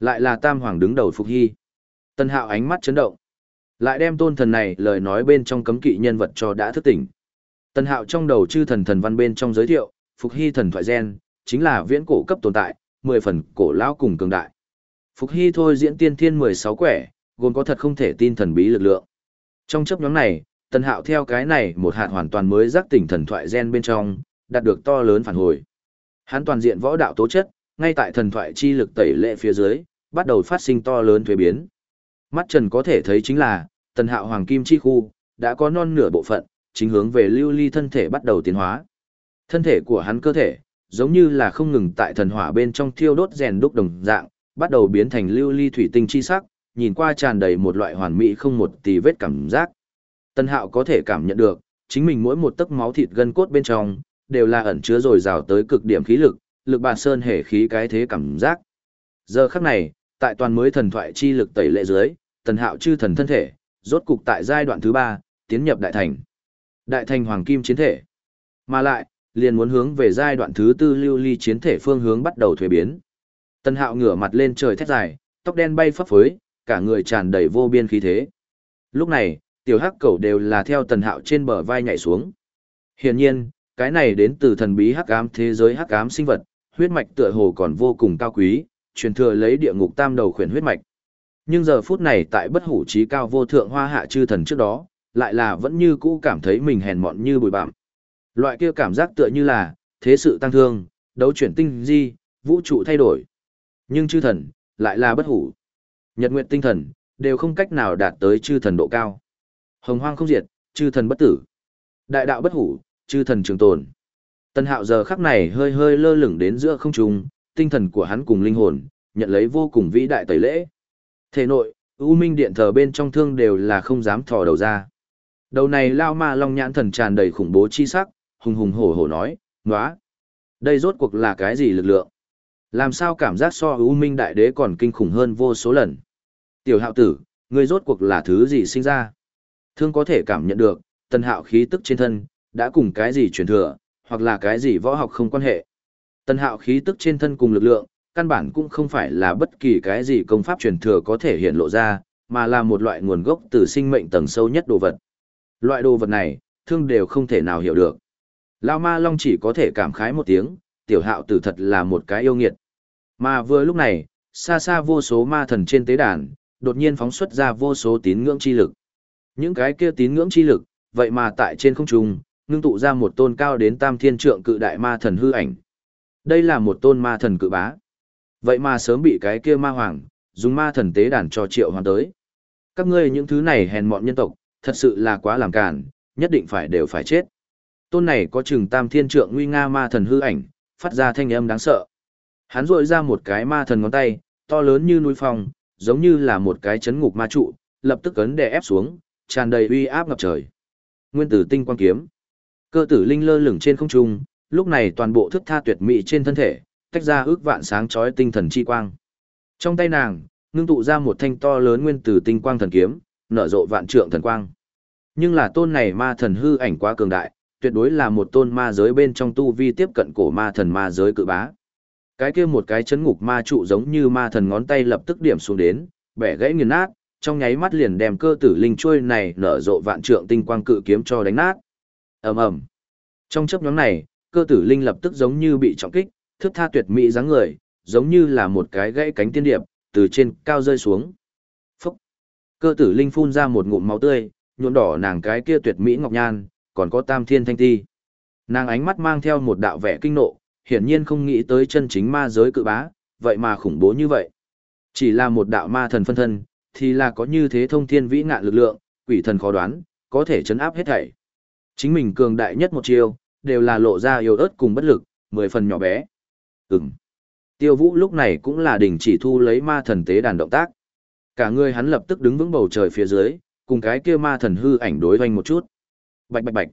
Lại là tam hoàng đứng đầu Phục Hy. Tân hạo ánh mắt chấn động. Lại đem tôn thần này lời nói bên trong cấm kỵ nhân vật cho đã thức tỉnh. Tân hạo trong đầu chư thần thần văn bên trong giới thiệu, Phục Hy thần thoại gen, chính là viễn cổ cấp tồn tại, 10 phần cổ lão cùng cường đại. Phục Hy thôi diễn tiên thiên 16 quẻ, gồm có thật không thể tin thần bí lực lượng. Trong chấp nhóm này, Tần Hạo theo cái này một hạt hoàn toàn mới giác tỉnh thần thoại gen bên trong, đạt được to lớn phản hồi. Hắn toàn diện võ đạo tố chất, ngay tại thần thoại chi lực tẩy lệ phía dưới, bắt đầu phát sinh to lớn thuế biến. Mắt Trần có thể thấy chính là, Tần Hạo hoàng kim chi khu đã có non nửa bộ phận, chính hướng về lưu ly thân thể bắt đầu tiến hóa. Thân thể của hắn cơ thể, giống như là không ngừng tại thần hỏa bên trong thiêu đốt rèn đúc đồng dạng, bắt đầu biến thành lưu ly thủy tinh chi sắc, nhìn qua tràn đầy một loại hoàn mỹ không một tì vết cảm giác. Tân Hạo có thể cảm nhận được, chính mình mỗi một tấc máu thịt gân cốt bên trong, đều là ẩn chứa dồi dào tới cực điểm khí lực, lực bà sơn hề khí cái thế cảm giác. Giờ khắc này, tại toàn mới thần thoại chi lực tẩy lệ dưới, Tần Hạo chư thần thân thể, rốt cục tại giai đoạn thứ ba tiến nhập đại thành. Đại thành hoàng kim chiến thể. Mà lại, liền muốn hướng về giai đoạn thứ tư lưu ly chiến thể phương hướng bắt đầu thuế biến. Tần hạo ngửa mặt lên trời thét dài, tóc đen bay phấp phới, cả người tràn đầy vô biên khí thế. Lúc này, tiểu hắc cẩu đều là theo tần hạo trên bờ vai nhảy xuống. Hiển nhiên, cái này đến từ thần bí hắc ám thế giới hắc ám sinh vật, huyết mạch tựa hồ còn vô cùng cao quý, truyền thừa lấy địa ngục tam đầu khuyển huyết mạch. Nhưng giờ phút này tại bất hủ trí cao vô thượng hoa hạ chư thần trước đó, lại là vẫn như cũ cảm thấy mình hèn mọn như bụi bặm. Loại kia cảm giác tựa như là, thế sự tăng thương, đấu chuyển tinh di, vũ trụ thay đổi. Nhưng chư thần, lại là bất hủ. Nhật nguyện tinh thần, đều không cách nào đạt tới chư thần độ cao. Hồng hoang không diệt, chư thần bất tử. Đại đạo bất hủ, chư thần trường tồn. Tân hạo giờ khắc này hơi hơi lơ lửng đến giữa không trung, tinh thần của hắn cùng linh hồn, nhận lấy vô cùng vĩ đại tẩy lễ. Thể nội, U Minh điện thờ bên trong thương đều là không dám thò đầu ra. Đầu này lao ma long nhãn thần tràn đầy khủng bố chi sắc, hùng hùng hổ hổ nói, ngóa. Đây rốt cuộc là cái gì lực lượng? Làm sao cảm giác so U Minh đại đế còn kinh khủng hơn vô số lần? Tiểu hạo tử, ngươi rốt cuộc là thứ gì sinh ra? Thương có thể cảm nhận được, tần hạo khí tức trên thân, đã cùng cái gì truyền thừa, hoặc là cái gì võ học không quan hệ. Tần hạo khí tức trên thân cùng lực lượng, căn bản cũng không phải là bất kỳ cái gì công pháp truyền thừa có thể hiện lộ ra, mà là một loại nguồn gốc từ sinh mệnh tầng sâu nhất đồ vật. Loại đồ vật này, thương đều không thể nào hiểu được. Lao ma long chỉ có thể cảm khái một tiếng, tiểu hạo tử thật là một cái yêu nghiệt. Mà vừa lúc này, xa xa vô số ma thần trên tế đàn, đột nhiên phóng xuất ra vô số tín ngưỡng chi lực. Những cái kia tín ngưỡng chi lực, vậy mà tại trên không trung, ngưng tụ ra một tôn cao đến tam thiên trượng cự đại ma thần hư ảnh. Đây là một tôn ma thần cự bá. Vậy mà sớm bị cái kia ma hoàng, dùng ma thần tế đàn cho triệu hoàn tới. Các ngươi những thứ này hèn mọn nhân tộc, thật sự là quá làm cản, nhất định phải đều phải chết. Tôn này có chừng tam thiên trượng nguy nga ma thần hư ảnh, phát ra thanh âm đáng sợ. Hắn rội ra một cái ma thần ngón tay, to lớn như núi phong, giống như là một cái chấn ngục ma trụ, lập tức ấn đè ép xuống, tràn đầy uy áp ngập trời. Nguyên tử tinh quang kiếm. Cơ tử linh lơ lửng trên không trung, lúc này toàn bộ thức tha tuyệt mỹ trên thân thể, tách ra ước vạn sáng chói tinh thần chi quang. Trong tay nàng, ngưng tụ ra một thanh to lớn nguyên tử tinh quang thần kiếm, nở rộ vạn trượng thần quang. Nhưng là tôn này ma thần hư ảnh quá cường đại, tuyệt đối là một tôn ma giới bên trong tu vi tiếp cận cổ ma thần ma giới cự bá. Cái kia một cái chấn ngục ma trụ giống như ma thần ngón tay lập tức điểm xuống đến, bẻ gãy nghiền nát, trong nháy mắt liền đem cơ tử linh chuôi này nở rộ vạn trượng tinh quang cự kiếm cho đánh nát. Ầm ầm. Trong chớp nhoáng này, cơ tử linh lập tức giống như bị trọng kích, thước tha tuyệt mỹ dáng người, giống như là một cái gãy cánh tiên điệp, từ trên cao rơi xuống. Phúc! Cơ tử linh phun ra một ngụm máu tươi, nhuộm đỏ nàng cái kia tuyệt mỹ ngọc nhan, còn có tam thiên thanh ti. Nàng ánh mắt mang theo một đạo vẻ kinh nộ, hiển nhiên không nghĩ tới chân chính ma giới cự bá, vậy mà khủng bố như vậy. Chỉ là một đạo ma thần phân thân, thì là có như thế thông thiên vĩ ngạn lực lượng, quỷ thần khó đoán, có thể chấn áp hết thảy. Chính mình cường đại nhất một chiêu, đều là lộ ra yếu ớt cùng bất lực, mười phần nhỏ bé. Ừm. Tiêu Vũ lúc này cũng là đình chỉ thu lấy ma thần tế đàn động tác. Cả người hắn lập tức đứng vững bầu trời phía dưới, cùng cái kia ma thần hư ảnh đối hoành một chút. Bạch bạch bạch.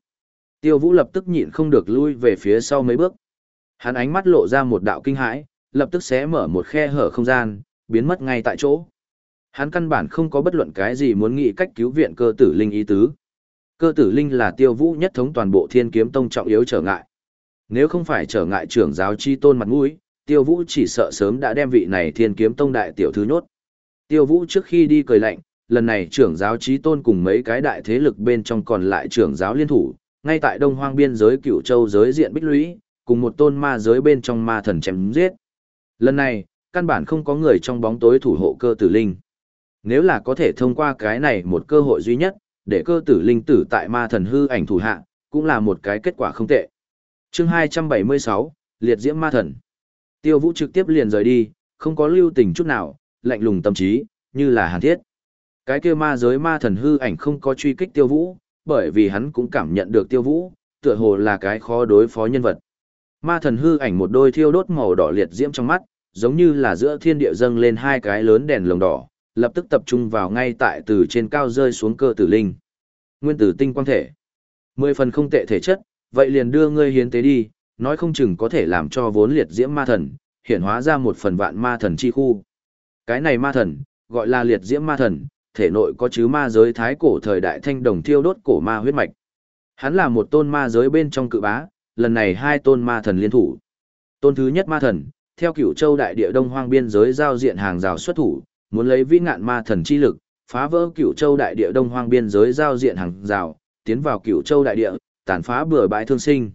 Tiêu Vũ lập tức nhịn không được lui về phía sau mấy bước. Hắn ánh mắt lộ ra một đạo kinh hãi, lập tức xé mở một khe hở không gian, biến mất ngay tại chỗ. Hắn căn bản không có bất luận cái gì muốn nghĩ cách cứu viện cơ tử linh ý tứ. Cơ tử linh là tiêu vũ nhất thống toàn bộ thiên kiếm tông trọng yếu trở ngại. Nếu không phải trở ngại trưởng giáo chi tôn mặt mũi, tiêu vũ chỉ sợ sớm đã đem vị này thiên kiếm tông đại tiểu thứ nhốt. Tiêu vũ trước khi đi cười lạnh, lần này trưởng giáo chi tôn cùng mấy cái đại thế lực bên trong còn lại trưởng giáo liên thủ, ngay tại đông hoang biên giới cựu châu giới diện bích lũy, cùng một tôn ma giới bên trong ma thần chém giết. Lần này, căn bản không có người trong bóng tối thủ hộ cơ tử linh. Nếu là có thể thông qua cái này một cơ hội duy nhất, để cơ tử linh tử tại ma thần hư ảnh thủ hạ, cũng là một cái kết quả không tệ chương 276, Liệt diễm ma thần. Tiêu vũ trực tiếp liền rời đi, không có lưu tình chút nào, lạnh lùng tâm trí, như là hàn thiết. Cái kia ma giới ma thần hư ảnh không có truy kích tiêu vũ, bởi vì hắn cũng cảm nhận được tiêu vũ, tựa hồ là cái khó đối phó nhân vật. Ma thần hư ảnh một đôi thiêu đốt màu đỏ liệt diễm trong mắt, giống như là giữa thiên địa dâng lên hai cái lớn đèn lồng đỏ, lập tức tập trung vào ngay tại từ trên cao rơi xuống cơ tử linh. Nguyên tử tinh quang thể. Mười phần không tệ thể chất, vậy liền đưa ngươi hiến tế đi, nói không chừng có thể làm cho vốn liệt diễm ma thần, hiện hóa ra một phần vạn ma thần chi khu. Cái này ma thần, gọi là liệt diễm ma thần, thể nội có chứ ma giới thái cổ thời đại thanh đồng thiêu đốt cổ ma huyết mạch. Hắn là một tôn ma giới bên trong cự bá, lần này hai tôn ma thần liên thủ. Tôn thứ nhất ma thần, theo cửu châu đại địa đông hoang biên giới giao diện hàng rào xuất thủ, muốn lấy vĩ ngạn ma thần chi lực, phá vỡ cửu châu đại địa đông hoang biên giới giao diện hàng rào, tiến vào cửu châu đại địa, tàn phá bừa bãi thương sinh.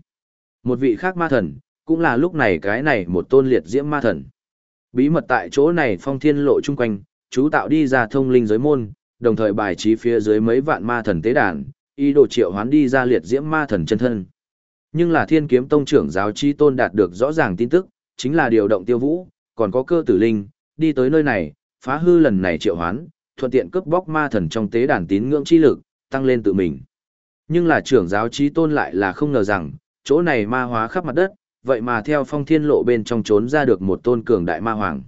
Một vị khác ma thần, cũng là lúc này cái này một tôn liệt diễm ma thần. Bí mật tại chỗ này phong thiên lộ chung quanh, chú tạo đi ra thông linh giới môn, đồng thời bài trí phía dưới mấy vạn ma thần tế đàn, ý đồ triệu hoán đi ra liệt diễm ma thần chân thân. Nhưng là thiên kiếm tông trưởng giáo chi tôn đạt được rõ ràng tin tức, chính là điều động tiêu vũ, còn có cơ tử linh, đi tới nơi này, phá hư lần này triệu hoán, thuận tiện cướp bóc ma thần trong tế đàn tín ngưỡng chi lực, tăng lên tự mình. Nhưng là trưởng giáo trí tôn lại là không ngờ rằng, chỗ này ma hóa khắp mặt đất, vậy mà theo phong thiên lộ bên trong trốn ra được một tôn cường đại ma hoàng.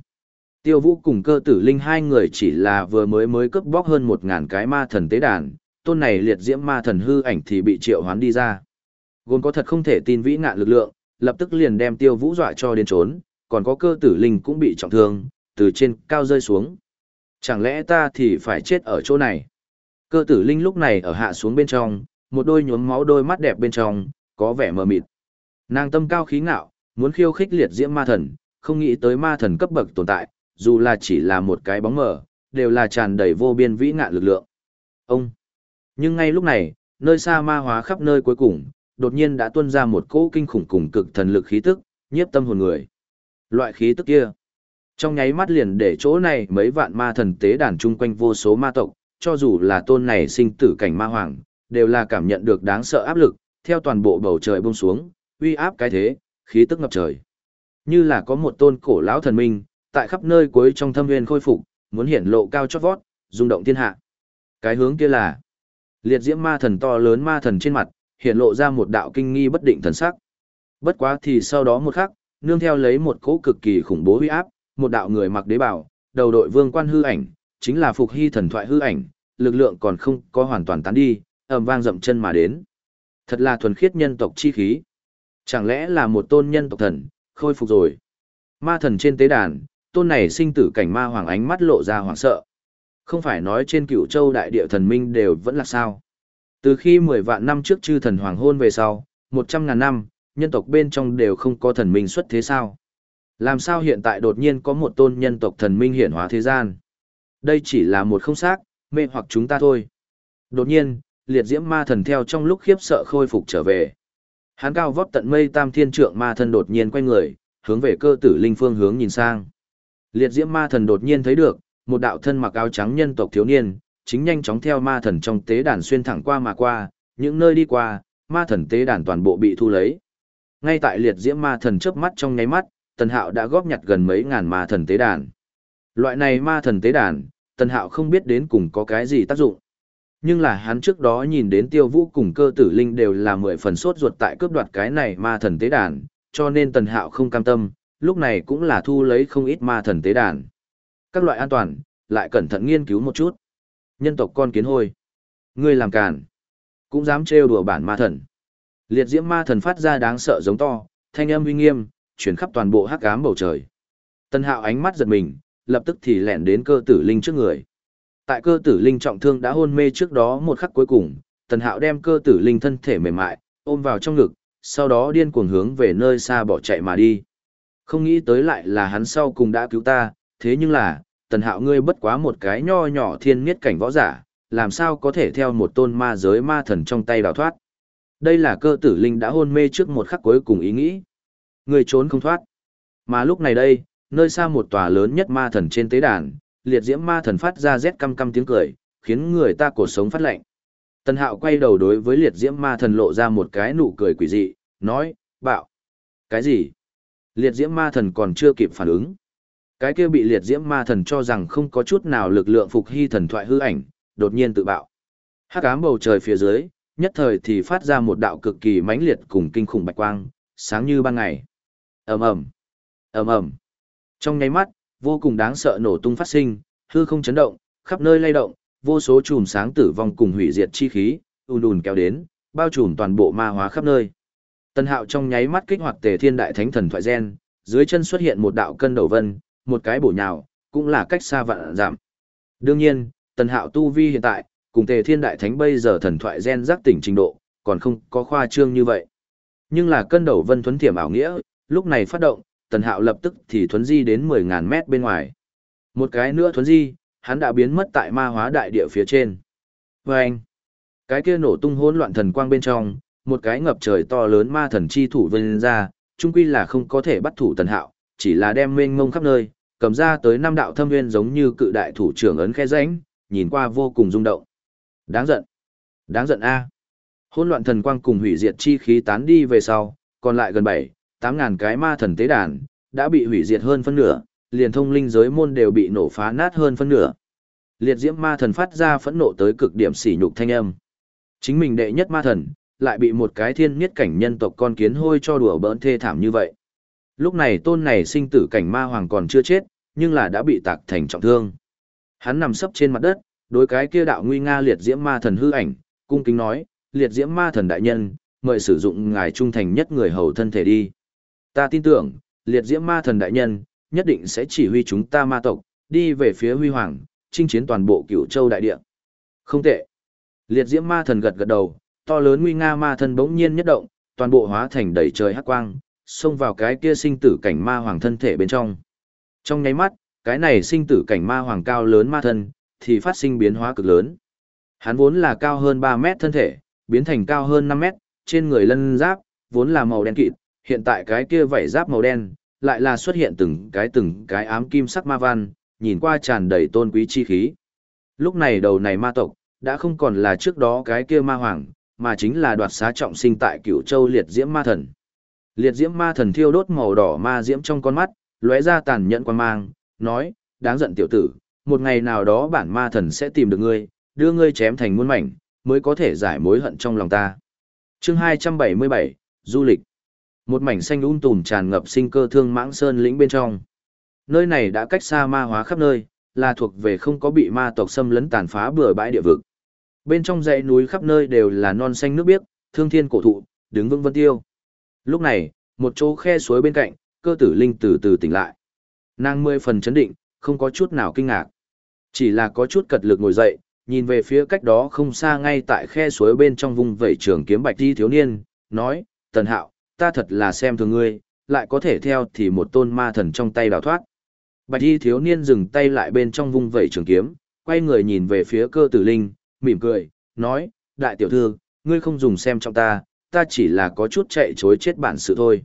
Tiêu vũ cùng cơ tử linh hai người chỉ là vừa mới mới cướp bóc hơn một ngàn cái ma thần tế đàn, tôn này liệt diễm ma thần hư ảnh thì bị triệu hoán đi ra. Gồm có thật không thể tin vĩ ngạn lực lượng, lập tức liền đem tiêu vũ dọa cho đến trốn, còn có cơ tử linh cũng bị trọng thương, từ trên cao rơi xuống. Chẳng lẽ ta thì phải chết ở chỗ này? Cơ tử linh lúc này ở hạ xuống bên trong, một đôi nhuốm máu đôi mắt đẹp bên trong, có vẻ mờ mịt. Nàng tâm cao khí ngạo, muốn khiêu khích liệt diễm ma thần, không nghĩ tới ma thần cấp bậc tồn tại, dù là chỉ là một cái bóng mờ, đều là tràn đầy vô biên vĩ ngạn lực lượng. Ông! Nhưng ngay lúc này, nơi xa ma hóa khắp nơi cuối cùng, đột nhiên đã tuôn ra một cỗ kinh khủng cùng cực thần lực khí tức, nhiếp tâm hồn người. Loại khí tức kia, trong nháy mắt liền để chỗ này mấy vạn ma thần tế đàn chung quanh vô số ma tộc, cho dù là tôn này sinh tử cảnh ma hoàng, đều là cảm nhận được đáng sợ áp lực, theo toàn bộ bầu trời buông xuống, uy áp cái thế, khí tức ngập trời. Như là có một tôn cổ lão thần minh, tại khắp nơi cuối trong thâm nguyên khôi phục, muốn hiển lộ cao chót vót, rung động thiên hạ. Cái hướng kia là liệt diễm ma thần to lớn ma thần trên mặt, hiện lộ ra một đạo kinh nghi bất định thần sắc. Bất quá thì sau đó một khắc, nương theo lấy một cỗ cực kỳ khủng bố uy áp, một đạo người mặc đế bào, đầu đội vương quan hư ảnh, chính là phục hy thần thoại hư ảnh, lực lượng còn không có hoàn toàn tán đi, ầm vang dậm chân mà đến. Thật là thuần khiết nhân tộc chi khí. Chẳng lẽ là một tôn nhân tộc thần, khôi phục rồi. Ma thần trên tế đàn, tôn này sinh tử cảnh ma hoàng ánh mắt lộ ra hoảng sợ. Không phải nói trên cựu châu đại địa thần minh đều vẫn là sao. Từ khi 10 vạn năm trước chư thần hoàng hôn về sau, 100 ngàn năm, nhân tộc bên trong đều không có thần minh xuất thế sao. Làm sao hiện tại đột nhiên có một tôn nhân tộc thần minh hiển hóa thế gian? Đây chỉ là một không xác, mê hoặc chúng ta thôi. Đột nhiên, liệt diễm ma thần theo trong lúc khiếp sợ khôi phục trở về. Hắn cao vót tận mây tam thiên trượng ma thần đột nhiên quay người, hướng về cơ tử linh phương hướng nhìn sang. Liệt diễm ma thần đột nhiên thấy được, một đạo thân mặc áo trắng nhân tộc thiếu niên, chính nhanh chóng theo ma thần trong tế đàn xuyên thẳng qua mà qua, những nơi đi qua, ma thần tế đàn toàn bộ bị thu lấy. Ngay tại liệt diễm ma thần chớp mắt trong nháy mắt, Tần Hạo đã góp nhặt gần mấy ngàn ma thần tế đàn. Loại này ma thần tế đàn, Tần Hạo không biết đến cùng có cái gì tác dụng. Nhưng là hắn trước đó nhìn đến tiêu vũ cùng cơ tử linh đều là mười phần sốt ruột tại cướp đoạt cái này ma thần tế đàn, cho nên Tần Hạo không cam tâm, lúc này cũng là thu lấy không ít ma thần tế đàn. Các loại an toàn, lại cẩn thận nghiên cứu một chút. Nhân tộc con kiến hôi. Ngươi làm càn. Cũng dám trêu đùa bản ma thần. Liệt diễm ma thần phát ra đáng sợ giống to, thanh âm uy nghiêm, chuyển khắp toàn bộ hắc ám bầu trời. Tân hạo ánh mắt giật mình, lập tức thì lẻn đến cơ tử linh trước người. Tại cơ tử linh trọng thương đã hôn mê trước đó một khắc cuối cùng, tần hạo đem cơ tử linh thân thể mềm mại, ôm vào trong ngực, sau đó điên cuồng hướng về nơi xa bỏ chạy mà đi. Không nghĩ tới lại là hắn sau cùng đã cứu ta, thế nhưng là, tần hạo ngươi bất quá một cái nho nhỏ thiên miết cảnh võ giả, làm sao có thể theo một tôn ma giới ma thần trong tay đào thoát. Đây là cơ tử linh đã hôn mê trước một khắc cuối cùng ý nghĩ. người trốn không thoát. Mà lúc này đây, nơi xa một tòa lớn nhất ma thần trên tế đàn, liệt diễm ma thần phát ra rét căm căm tiếng cười, khiến người ta cổ sống phát lạnh. Tần hạo quay đầu đối với liệt diễm ma thần lộ ra một cái nụ cười quỷ dị, nói, bạo. Cái gì? Liệt diễm ma thần còn chưa kịp phản ứng. Cái kia bị liệt diễm ma thần cho rằng không có chút nào lực lượng phục hy thần thoại hư ảnh, đột nhiên tự bạo. Hắc ám bầu trời phía dưới, nhất thời thì phát ra một đạo cực kỳ mãnh liệt cùng kinh khủng bạch quang, sáng như ban ngày. Ầm ầm, ầm ầm. Trong nháy mắt, vô cùng đáng sợ nổ tung phát sinh, hư không chấn động, khắp nơi lay động, vô số chùm sáng tử vong cùng hủy diệt chi khí, ùn ùn kéo đến, bao trùm toàn bộ ma hóa khắp nơi. Tân Hạo trong nháy mắt kích hoạt Tề Thiên Đại Thánh Thần thoại gen, dưới chân xuất hiện một đạo cân đầu vân, một cái bổ nhào, cũng là cách xa vạn giảm. Đương nhiên, Tần Hạo tu vi hiện tại, cùng Tề Thiên Đại Thánh bây giờ thần thoại gen giác tỉnh trình độ, còn không có khoa trương như vậy. Nhưng là cân đầu vân thuấn thiểm ảo nghĩa, lúc này phát động, Tần Hạo lập tức thì thuấn di đến 10.000 mét bên ngoài. Một cái nữa thuấn di, hắn đã biến mất tại ma hóa đại địa phía trên. Và anh, cái kia nổ tung hỗn loạn thần quang bên trong, một cái ngập trời to lớn ma thần chi thủ vươn ra, chung quy là không có thể bắt thủ tần hạo, chỉ là đem mênh ngông khắp nơi, cầm ra tới năm đạo thâm nguyên giống như cự đại thủ trưởng ấn khe rãnh, nhìn qua vô cùng rung động. Đáng giận. Đáng giận a. Hỗn loạn thần quang cùng hủy diệt chi khí tán đi về sau, còn lại gần 7, 8 ngàn cái ma thần tế đàn, đã bị hủy diệt hơn phân nửa, liền thông linh giới môn đều bị nổ phá nát hơn phân nửa. Liệt diễm ma thần phát ra phẫn nộ tới cực điểm sỉ nhục thanh âm. Chính mình đệ nhất ma thần, lại bị một cái thiên nhất cảnh nhân tộc con kiến hôi cho đùa bỡn thê thảm như vậy. Lúc này tôn này sinh tử cảnh ma hoàng còn chưa chết, nhưng là đã bị tạc thành trọng thương. Hắn nằm sấp trên mặt đất, đối cái kia đạo nguy nga liệt diễm ma thần hư ảnh, cung kính nói, liệt diễm ma thần đại nhân, mời sử dụng ngài trung thành nhất người hầu thân thể đi. Ta tin tưởng, liệt diễm ma thần đại nhân, nhất định sẽ chỉ huy chúng ta ma tộc, đi về phía huy hoàng, chinh chiến toàn bộ cửu châu đại địa. Không tệ. Liệt diễm ma thần gật gật đầu, to lớn nguy nga ma thần bỗng nhiên nhất động, toàn bộ hóa thành đầy trời hắc quang, xông vào cái kia sinh tử cảnh ma hoàng thân thể bên trong. Trong nháy mắt, cái này sinh tử cảnh ma hoàng cao lớn ma thân, thì phát sinh biến hóa cực lớn. Hắn vốn là cao hơn 3 mét thân thể, biến thành cao hơn 5 mét, trên người lân giáp, vốn là màu đen kịt, hiện tại cái kia vảy giáp màu đen, lại là xuất hiện từng cái từng cái ám kim sắc ma văn, nhìn qua tràn đầy tôn quý chi khí. Lúc này đầu này ma tộc, đã không còn là trước đó cái kia ma hoàng, mà chính là đoạt xá trọng sinh tại cửu châu liệt diễm ma thần. Liệt diễm ma thần thiêu đốt màu đỏ ma diễm trong con mắt, lóe ra tàn nhẫn quan mang, nói, đáng giận tiểu tử, một ngày nào đó bản ma thần sẽ tìm được ngươi, đưa ngươi chém thành muôn mảnh, mới có thể giải mối hận trong lòng ta. chương 277, Du lịch. Một mảnh xanh um tùm tràn ngập sinh cơ thương mãng sơn lĩnh bên trong. Nơi này đã cách xa ma hóa khắp nơi, là thuộc về không có bị ma tộc xâm lấn tàn phá bừa bãi địa vực. Bên trong dãy núi khắp nơi đều là non xanh nước biếc, thương thiên cổ thụ, đứng vững vân tiêu. Lúc này, một chỗ khe suối bên cạnh, cơ tử linh từ từ tỉnh lại. Nàng mười phần chấn định, không có chút nào kinh ngạc. Chỉ là có chút cật lực ngồi dậy, nhìn về phía cách đó không xa ngay tại khe suối bên trong vùng vẩy trường kiếm bạch đi thiếu niên, nói, tần hạo, ta thật là xem thường ngươi, lại có thể theo thì một tôn ma thần trong tay đào thoát. Bạch y thiếu niên dừng tay lại bên trong vung vẩy trường kiếm, quay người nhìn về phía cơ tử linh, mỉm cười, nói, đại tiểu thư, ngươi không dùng xem trong ta, ta chỉ là có chút chạy chối chết bản sự thôi.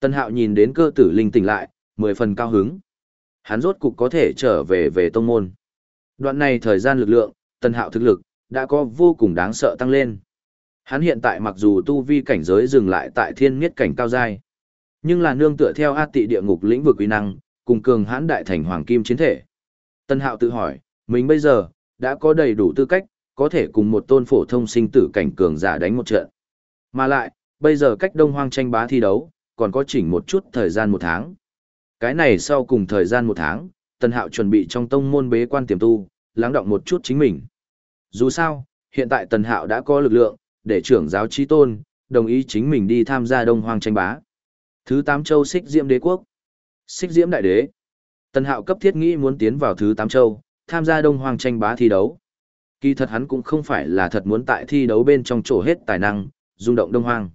Tân hạo nhìn đến cơ tử linh tỉnh lại, mười phần cao hứng. Hắn rốt cục có thể trở về về tông môn. Đoạn này thời gian lực lượng, tân hạo thực lực, đã có vô cùng đáng sợ tăng lên. Hắn hiện tại mặc dù tu vi cảnh giới dừng lại tại thiên nghiết cảnh cao giai, nhưng là nương tựa theo A tị địa ngục lĩnh vực uy năng, cùng cường hãn đại thành hoàng kim chiến thể. Tân hạo tự hỏi, mình bây giờ, đã có đầy đủ tư cách, có thể cùng một tôn phổ thông sinh tử cảnh cường giả đánh một trận. Mà lại, bây giờ cách đông hoang tranh bá thi đấu, còn có chỉnh một chút thời gian một tháng. Cái này sau cùng thời gian một tháng, Tân Hạo chuẩn bị trong tông môn bế quan tiềm tu, lắng động một chút chính mình. Dù sao, hiện tại Tần Hạo đã có lực lượng, để trưởng giáo trí tôn, đồng ý chính mình đi tham gia đông hoang tranh bá. Thứ tám châu xích diễm đế quốc. Xích diễm đại đế. Tần Hạo cấp thiết nghĩ muốn tiến vào thứ tám châu, tham gia đông hoang tranh bá thi đấu. Kỳ thật hắn cũng không phải là thật muốn tại thi đấu bên trong chỗ hết tài năng, rung động đông hoang.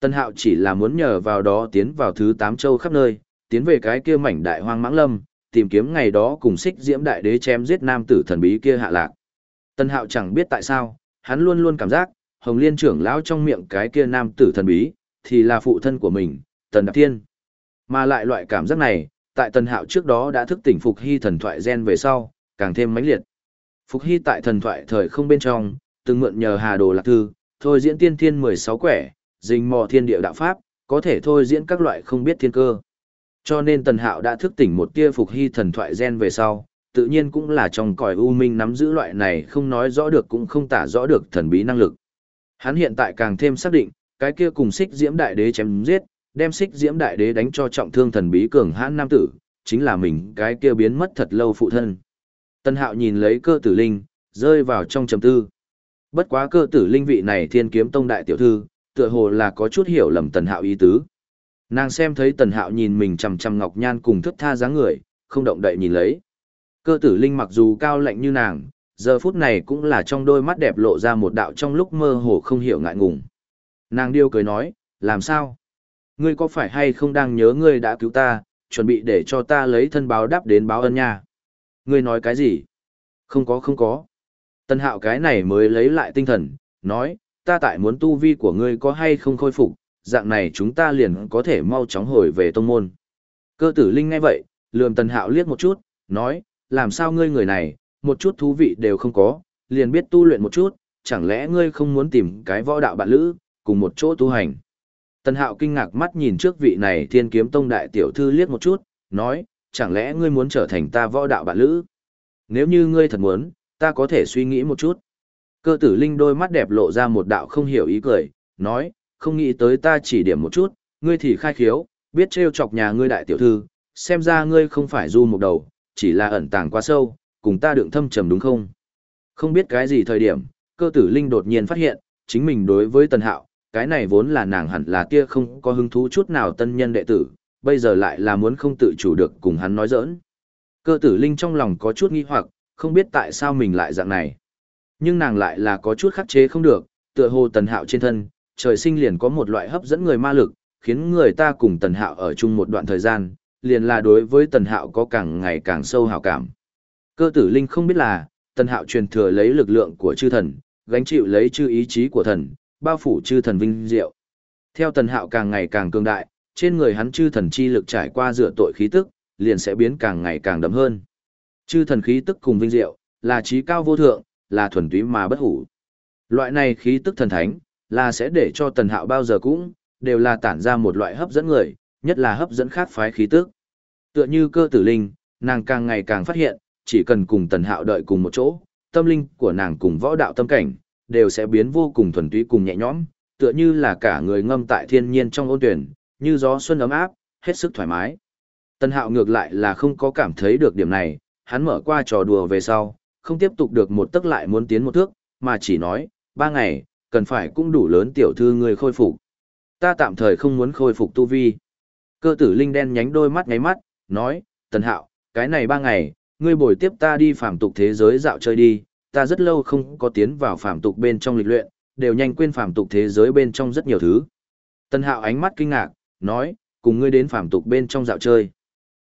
Tân hạo chỉ là muốn nhờ vào đó tiến vào thứ tám châu khắp nơi, tiến về cái kia mảnh đại hoang mãng lâm, tìm kiếm ngày đó cùng xích diễm đại đế chém giết nam tử thần bí kia hạ lạc. Tân hạo chẳng biết tại sao, hắn luôn luôn cảm giác, hồng liên trưởng lão trong miệng cái kia nam tử thần bí, thì là phụ thân của mình, tần đạp tiên. Mà lại loại cảm giác này, tại tần hạo trước đó đã thức tỉnh phục hy thần thoại gen về sau, càng thêm mãnh liệt. Phục hy tại thần thoại thời không bên trong, từng mượn nhờ hà đồ lạc thư, thôi diễn tiên thiên 16 quẻ, dình mò thiên địa đạo pháp, có thể thôi diễn các loại không biết thiên cơ. Cho nên Tần Hạo đã thức tỉnh một tia phục hy thần thoại gen về sau, tự nhiên cũng là trong cõi u minh nắm giữ loại này không nói rõ được cũng không tả rõ được thần bí năng lực. Hắn hiện tại càng thêm xác định, cái kia cùng xích diễm đại đế chém giết, đem xích diễm đại đế đánh cho trọng thương thần bí cường hãn nam tử, chính là mình cái kia biến mất thật lâu phụ thân. Tân Hạo nhìn lấy cơ tử linh, rơi vào trong trầm tư. Bất quá cơ tử linh vị này thiên kiếm tông đại tiểu thư, tựa hồ là có chút hiểu lầm tần hạo ý tứ. Nàng xem thấy tần hạo nhìn mình chầm chầm ngọc nhan cùng thức tha dáng người, không động đậy nhìn lấy. Cơ tử linh mặc dù cao lạnh như nàng, giờ phút này cũng là trong đôi mắt đẹp lộ ra một đạo trong lúc mơ hồ không hiểu ngại ngùng. Nàng điêu cười nói, làm sao? Ngươi có phải hay không đang nhớ ngươi đã cứu ta, chuẩn bị để cho ta lấy thân báo đáp đến báo ân nha? Ngươi nói cái gì? Không có không có. Tân hạo cái này mới lấy lại tinh thần, nói, ta tại muốn tu vi của ngươi có hay không khôi phục, dạng này chúng ta liền có thể mau chóng hồi về tông môn. Cơ tử linh nghe vậy, lườm tần hạo liếc một chút, nói, làm sao ngươi người này, một chút thú vị đều không có, liền biết tu luyện một chút, chẳng lẽ ngươi không muốn tìm cái võ đạo bạn lữ, cùng một chỗ tu hành. Tần hạo kinh ngạc mắt nhìn trước vị này thiên kiếm tông đại tiểu thư liếc một chút, nói, chẳng lẽ ngươi muốn trở thành ta võ đạo bạn lữ? Nếu như ngươi thật muốn, ta có thể suy nghĩ một chút. Cơ tử linh đôi mắt đẹp lộ ra một đạo không hiểu ý cười, nói, không nghĩ tới ta chỉ điểm một chút, ngươi thì khai khiếu, biết trêu chọc nhà ngươi đại tiểu thư, xem ra ngươi không phải du một đầu, chỉ là ẩn tàng quá sâu, cùng ta đựng thâm trầm đúng không? Không biết cái gì thời điểm, cơ tử linh đột nhiên phát hiện, chính mình đối với tần hạo, cái này vốn là nàng hẳn là tia không có hứng thú chút nào tân nhân đệ tử, bây giờ lại là muốn không tự chủ được cùng hắn nói giỡn. Cơ tử linh trong lòng có chút nghi hoặc, không biết tại sao mình lại dạng này. Nhưng nàng lại là có chút khắc chế không được, tựa hồ tần hạo trên thân, trời sinh liền có một loại hấp dẫn người ma lực, khiến người ta cùng tần hạo ở chung một đoạn thời gian, liền là đối với tần hạo có càng ngày càng sâu hào cảm. Cơ tử linh không biết là, tần hạo truyền thừa lấy lực lượng của chư thần, gánh chịu lấy chư ý chí của thần, bao phủ chư thần vinh diệu. Theo tần hạo càng ngày càng cường đại, trên người hắn chư thần chi lực trải qua dựa tội khí tức, liền sẽ biến càng ngày càng đậm hơn. Chư thần khí tức cùng vinh diệu, là trí cao vô thượng, là thuần túy mà bất hủ. Loại này khí tức thần thánh, là sẽ để cho tần hạo bao giờ cũng, đều là tản ra một loại hấp dẫn người, nhất là hấp dẫn khác phái khí tức. Tựa như cơ tử linh, nàng càng ngày càng phát hiện, chỉ cần cùng tần hạo đợi cùng một chỗ, tâm linh của nàng cùng võ đạo tâm cảnh, đều sẽ biến vô cùng thuần túy cùng nhẹ nhõm, tựa như là cả người ngâm tại thiên nhiên trong ôn tuyển, như gió xuân ấm áp, hết sức thoải mái. Tần hạo ngược lại là không có cảm thấy được điểm này, hắn mở qua trò đùa về sau, không tiếp tục được một tức lại muốn tiến một thước, mà chỉ nói, ba ngày, cần phải cũng đủ lớn tiểu thư người khôi phục. Ta tạm thời không muốn khôi phục tu vi. Cơ tử linh đen nhánh đôi mắt ngáy mắt, nói, tần hạo, cái này ba ngày, ngươi bồi tiếp ta đi phàm tục thế giới dạo chơi đi, ta rất lâu không có tiến vào phàm tục bên trong lịch luyện, đều nhanh quên phàm tục thế giới bên trong rất nhiều thứ. Tần hạo ánh mắt kinh ngạc, nói, cùng ngươi đến phàm tục bên trong dạo chơi.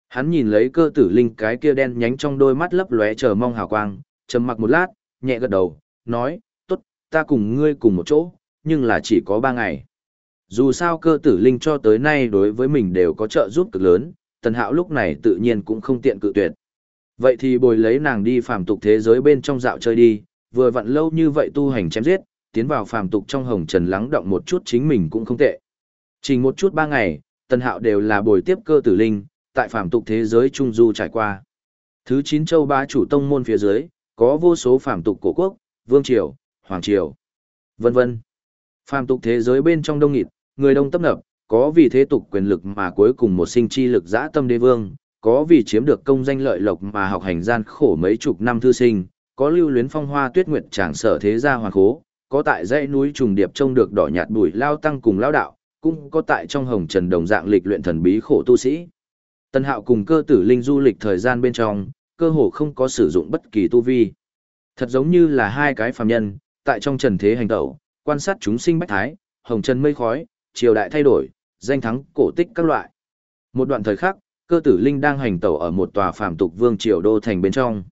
Hắn nhìn lấy cơ tử linh cái kia đen nhánh trong đôi mắt lấp lóe chờ mong hào quang, trầm mặc một lát, nhẹ gật đầu, nói, tốt, ta cùng ngươi cùng một chỗ, nhưng là chỉ có ba ngày. Dù sao cơ tử linh cho tới nay đối với mình đều có trợ giúp cực lớn, tần hạo lúc này tự nhiên cũng không tiện cự tuyệt. Vậy thì bồi lấy nàng đi phàm tục thế giới bên trong dạo chơi đi, vừa vặn lâu như vậy tu hành chém giết, tiến vào phàm tục trong hồng trần lắng động một chút chính mình cũng không tệ. Chỉ một chút ba ngày, tần hạo đều là bồi tiếp cơ tử linh, tại phàm tục thế giới trung du trải qua. Thứ 9 châu ba chủ tông môn phía dưới, có vô số phàm tục cổ quốc, vương triều, hoàng triều, vân vân. Phàm tục thế giới bên trong đông nghịt, người đông tấp nập, có vì thế tục quyền lực mà cuối cùng một sinh chi lực dã tâm đế vương, có vì chiếm được công danh lợi lộc mà học hành gian khổ mấy chục năm thư sinh, có lưu luyến phong hoa tuyết nguyệt tràng sở thế gia hoàng khố, có tại dãy núi trùng điệp trông được đỏ nhạt bụi lao tăng cùng lao đạo, cũng có tại trong hồng trần đồng dạng lịch luyện thần bí khổ tu sĩ. Tân hạo cùng cơ tử linh du lịch thời gian bên trong, cơ hồ không có sử dụng bất kỳ tu vi. Thật giống như là hai cái phàm nhân, tại trong trần thế hành tẩu, quan sát chúng sinh bách thái, hồng trần mây khói, triều đại thay đổi, danh thắng cổ tích các loại. Một đoạn thời khắc, cơ tử linh đang hành tẩu ở một tòa phàm tục vương triều đô thành bên trong.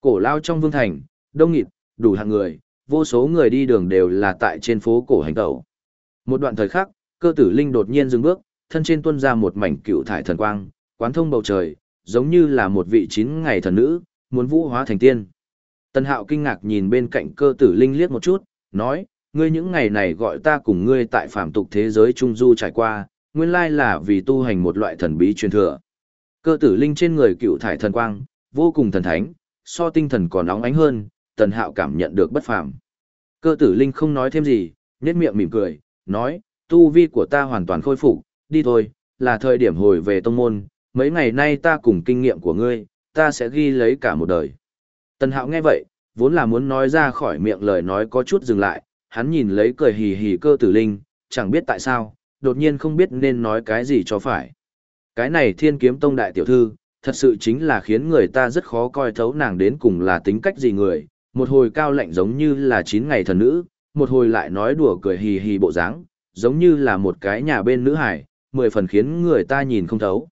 Cổ lao trong vương thành, đông nghịt, đủ hạng người, vô số người đi đường đều là tại trên phố cổ hành tẩu. Một đoạn thời khắc, cơ tử linh đột nhiên dừng bước, thân trên tuôn ra một mảnh cựu thải thần quang, quán thông bầu trời, giống như là một vị chín ngày thần nữ, muốn vũ hóa thành tiên. Tân hạo kinh ngạc nhìn bên cạnh cơ tử linh liếc một chút, nói, ngươi những ngày này gọi ta cùng ngươi tại phàm tục thế giới trung du trải qua, nguyên lai là vì tu hành một loại thần bí truyền thừa. Cơ tử linh trên người cựu thải thần quang, vô cùng thần thánh, so tinh thần còn nóng ánh hơn, tần hạo cảm nhận được bất phàm. Cơ tử linh không nói thêm gì, nhếch miệng mỉm cười, nói, tu vi của ta hoàn toàn khôi phục, đi thôi, là thời điểm hồi về tông môn, mấy ngày nay ta cùng kinh nghiệm của ngươi, ta sẽ ghi lấy cả một đời. Tần hạo nghe vậy, vốn là muốn nói ra khỏi miệng lời nói có chút dừng lại, hắn nhìn lấy cười hì hì cơ tử linh, chẳng biết tại sao, đột nhiên không biết nên nói cái gì cho phải. Cái này thiên kiếm tông đại tiểu thư, thật sự chính là khiến người ta rất khó coi thấu nàng đến cùng là tính cách gì người, một hồi cao lạnh giống như là chín ngày thần nữ, một hồi lại nói đùa cười hì hì bộ dáng, giống như là một cái nhà bên nữ hải, mười phần khiến người ta nhìn không thấu.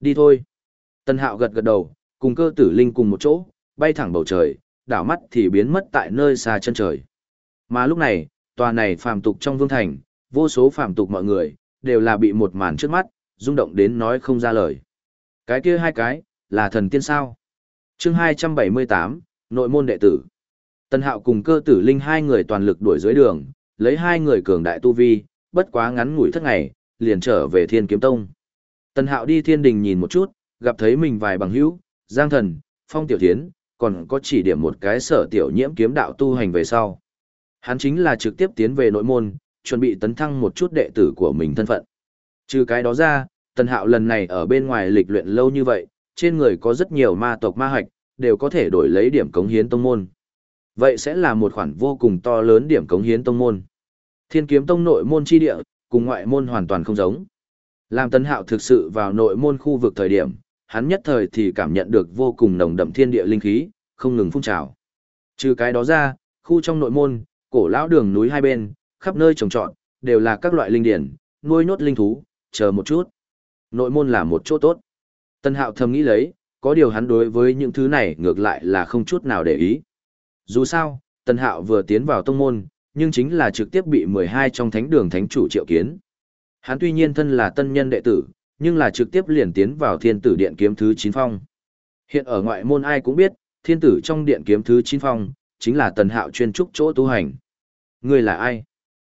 Đi thôi. Tân hạo gật gật đầu, cùng cơ tử linh cùng một chỗ, bay thẳng bầu trời, đảo mắt thì biến mất tại nơi xa chân trời. Mà lúc này, tòa này phàm tục trong vương thành, vô số phàm tục mọi người, đều là bị một màn trước mắt, rung động đến nói không ra lời. Cái kia hai cái, là thần tiên sao? chương 278, nội môn đệ tử. Tân hạo cùng cơ tử linh hai người toàn lực đuổi dưới đường, lấy hai người cường đại tu vi, bất quá ngắn ngủi thất ngày, liền trở về thiên kiếm tông. Tân hạo đi thiên đình nhìn một chút, gặp thấy mình vài bằng hữu, giang thần, phong tiểu thiến, còn có chỉ điểm một cái sở tiểu nhiễm kiếm đạo tu hành về sau. Hắn chính là trực tiếp tiến về nội môn, chuẩn bị tấn thăng một chút đệ tử của mình thân phận. Trừ cái đó ra, Tần Hạo lần này ở bên ngoài lịch luyện lâu như vậy, trên người có rất nhiều ma tộc ma hạch, đều có thể đổi lấy điểm cống hiến tông môn. Vậy sẽ là một khoản vô cùng to lớn điểm cống hiến tông môn. Thiên kiếm tông nội môn chi địa, cùng ngoại môn hoàn toàn không giống. Làm Tần Hạo thực sự vào nội môn khu vực thời điểm, hắn nhất thời thì cảm nhận được vô cùng nồng đậm thiên địa linh khí, không ngừng phun trào. Trừ cái đó ra, khu trong nội môn, cổ lão đường núi hai bên, khắp nơi trồng trọt, đều là các loại linh điển, nuôi nốt linh thú, chờ một chút. Nội môn là một chỗ tốt. Tân hạo thầm nghĩ lấy, có điều hắn đối với những thứ này ngược lại là không chút nào để ý. Dù sao, Tân hạo vừa tiến vào tông môn, nhưng chính là trực tiếp bị 12 trong thánh đường thánh chủ triệu kiến. Hắn tuy nhiên thân là tân nhân đệ tử, nhưng là trực tiếp liền tiến vào thiên tử điện kiếm thứ 9 phong. Hiện ở ngoại môn ai cũng biết, thiên tử trong điện kiếm thứ 9 phong, chính là tần hạo chuyên trúc chỗ tu hành. Người là ai?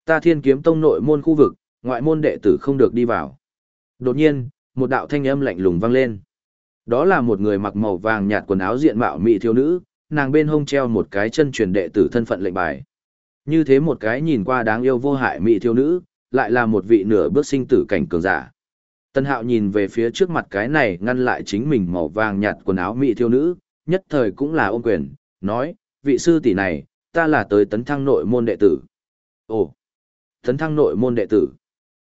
Ta thiên kiếm tông nội môn khu vực, ngoại môn đệ tử không được đi vào. Đột nhiên, một đạo thanh âm lạnh lùng vang lên. Đó là một người mặc màu vàng nhạt quần áo diện mạo mỹ thiếu nữ, nàng bên hông treo một cái chân truyền đệ tử thân phận lệnh bài. Như thế một cái nhìn qua đáng yêu vô hại mỹ thiếu nữ, lại là một vị nửa bước sinh tử cảnh cường giả. Tân hạo nhìn về phía trước mặt cái này ngăn lại chính mình màu vàng nhạt quần áo mỹ thiếu nữ, nhất thời cũng là ôm quyền, nói, vị sư tỷ này, ta là tới tấn thăng nội môn đệ tử. Ồ, tấn thăng nội môn đệ tử.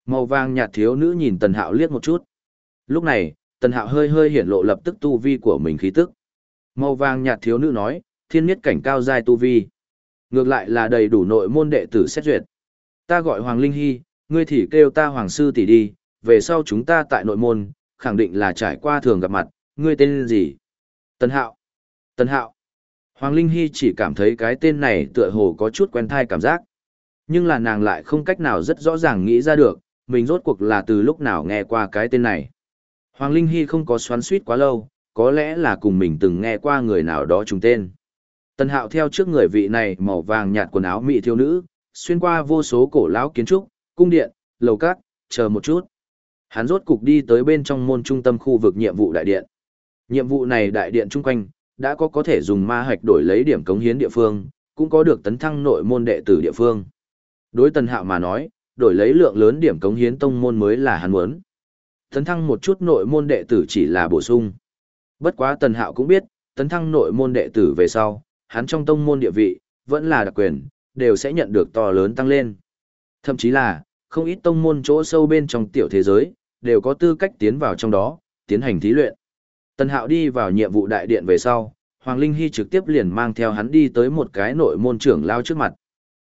Màu vàng nhạt thiếu nữ nhìn tần hạo liếc một chút. Lúc này, tần hạo hơi hơi hiển lộ lập tức tu vi của mình khí tức. Màu vàng nhạt thiếu nữ nói, thiên Nhất cảnh cao giai tu vi. Ngược lại là đầy đủ nội môn đệ tử xét duyệt. Ta gọi Hoàng Linh Hy, ngươi thì kêu ta Hoàng Sư tỷ đi, về sau chúng ta tại nội môn, khẳng định là trải qua thường gặp mặt, ngươi tên gì? Tần Hạo. Tần Hạo. Hoàng Linh Hy chỉ cảm thấy cái tên này tựa hồ có chút quen thai cảm giác. Nhưng là nàng lại không cách nào rất rõ ràng nghĩ ra được, mình rốt cuộc là từ lúc nào nghe qua cái tên này. Hoàng Linh Hy không có xoắn suýt quá lâu, có lẽ là cùng mình từng nghe qua người nào đó trùng tên. Tần Hạo theo trước người vị này màu vàng nhạt quần áo mỹ thiếu nữ, xuyên qua vô số cổ lão kiến trúc, cung điện, lầu các, chờ một chút. Hắn rốt cục đi tới bên trong môn trung tâm khu vực nhiệm vụ đại điện. Nhiệm vụ này đại điện chung quanh, đã có có thể dùng ma hạch đổi lấy điểm cống hiến địa phương, cũng có được tấn thăng nội môn đệ tử địa phương. Đối Tần Hạo mà nói, đổi lấy lượng lớn điểm cống hiến tông môn mới là hắn muốn. Tấn thăng một chút nội môn đệ tử chỉ là bổ sung. Bất quá Tần Hạo cũng biết, tấn thăng nội môn đệ tử về sau, hắn trong tông môn địa vị, vẫn là đặc quyền, đều sẽ nhận được to lớn tăng lên. Thậm chí là, không ít tông môn chỗ sâu bên trong tiểu thế giới, đều có tư cách tiến vào trong đó, tiến hành thí luyện. Tần Hạo đi vào nhiệm vụ đại điện về sau, Hoàng Linh Hy trực tiếp liền mang theo hắn đi tới một cái nội môn trưởng lao trước mặt.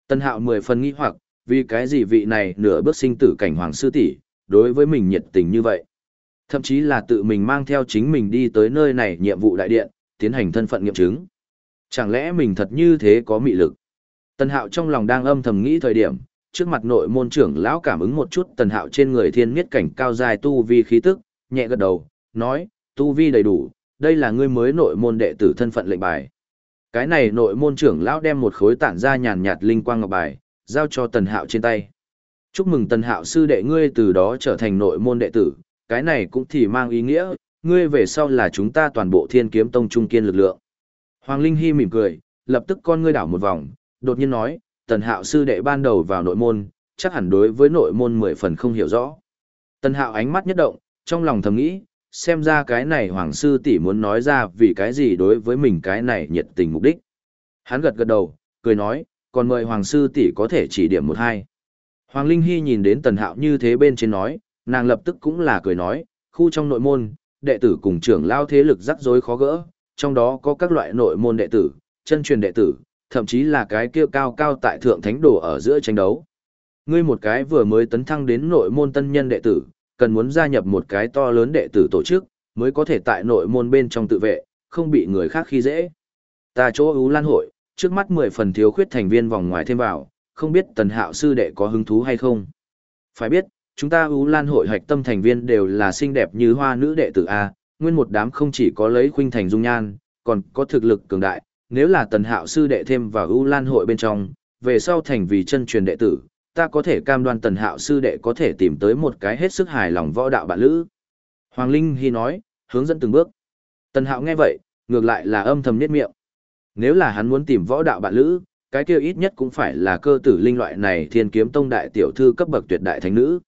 Tần Hạo mười phần nghi hoặc, vì cái gì vị này nửa bước sinh tử cảnh Hoàng Sư tỷ đối với mình nhiệt tình như vậy. Thậm chí là tự mình mang theo chính mình đi tới nơi này nhiệm vụ đại điện, tiến hành thân phận nghiệm chứng. Chẳng lẽ mình thật như thế có mị lực? Tần Hạo trong lòng đang âm thầm nghĩ thời điểm, trước mặt nội môn trưởng lão cảm ứng một chút Tần Hạo trên người thiên miết cảnh cao dài tu vi khí tức, nhẹ gật đầu, nói, tu vi đầy đủ, đây là ngươi mới nội môn đệ tử thân phận lệnh bài. Cái này nội môn trưởng lão đem một khối tản ra nhàn nhạt linh quang ngọc bài, giao cho Tần Hạo trên tay. Chúc mừng Tần Hạo sư đệ ngươi từ đó trở thành nội môn đệ tử, cái này cũng thì mang ý nghĩa, ngươi về sau là chúng ta toàn bộ thiên kiếm tông trung kiên lực lượng. Hoàng Linh Hy mỉm cười, lập tức con ngươi đảo một vòng, đột nhiên nói, Tần Hạo sư đệ ban đầu vào nội môn, chắc hẳn đối với nội môn mười phần không hiểu rõ. Tần Hạo ánh mắt nhất động, trong lòng thầm nghĩ, xem ra cái này hoàng sư tỷ muốn nói ra vì cái gì đối với mình cái này nhiệt tình mục đích. Hắn gật gật đầu, cười nói, còn mời hoàng sư tỷ có thể chỉ điểm một hai. Hoàng Linh Hy nhìn đến tần hạo như thế bên trên nói, nàng lập tức cũng là cười nói, khu trong nội môn, đệ tử cùng trưởng lao thế lực rắc rối khó gỡ, trong đó có các loại nội môn đệ tử, chân truyền đệ tử, thậm chí là cái kia cao cao tại thượng thánh đồ ở giữa tranh đấu. Ngươi một cái vừa mới tấn thăng đến nội môn tân nhân đệ tử, cần muốn gia nhập một cái to lớn đệ tử tổ chức, mới có thể tại nội môn bên trong tự vệ, không bị người khác khi dễ. Ta chỗ ưu lan hội, trước mắt 10 phần thiếu khuyết thành viên vòng ngoài thêm vào, không biết tần hạo sư đệ có hứng thú hay không. Phải biết, chúng ta ưu lan hội hạch tâm thành viên đều là xinh đẹp như hoa nữ đệ tử A, nguyên một đám không chỉ có lấy khuynh thành dung nhan, còn có thực lực cường đại, nếu là tần hạo sư đệ thêm vào ưu lan hội bên trong, về sau thành vì chân truyền đệ tử, ta có thể cam đoan tần hạo sư đệ có thể tìm tới một cái hết sức hài lòng võ đạo bạn lữ. Hoàng Linh Hy nói, hướng dẫn từng bước. Tần hạo nghe vậy, ngược lại là âm thầm niết miệng. Nếu là hắn muốn tìm võ đạo bạn lữ, cái kia ít nhất cũng phải là cơ tử linh loại này thiên kiếm tông đại tiểu thư cấp bậc tuyệt đại thánh nữ.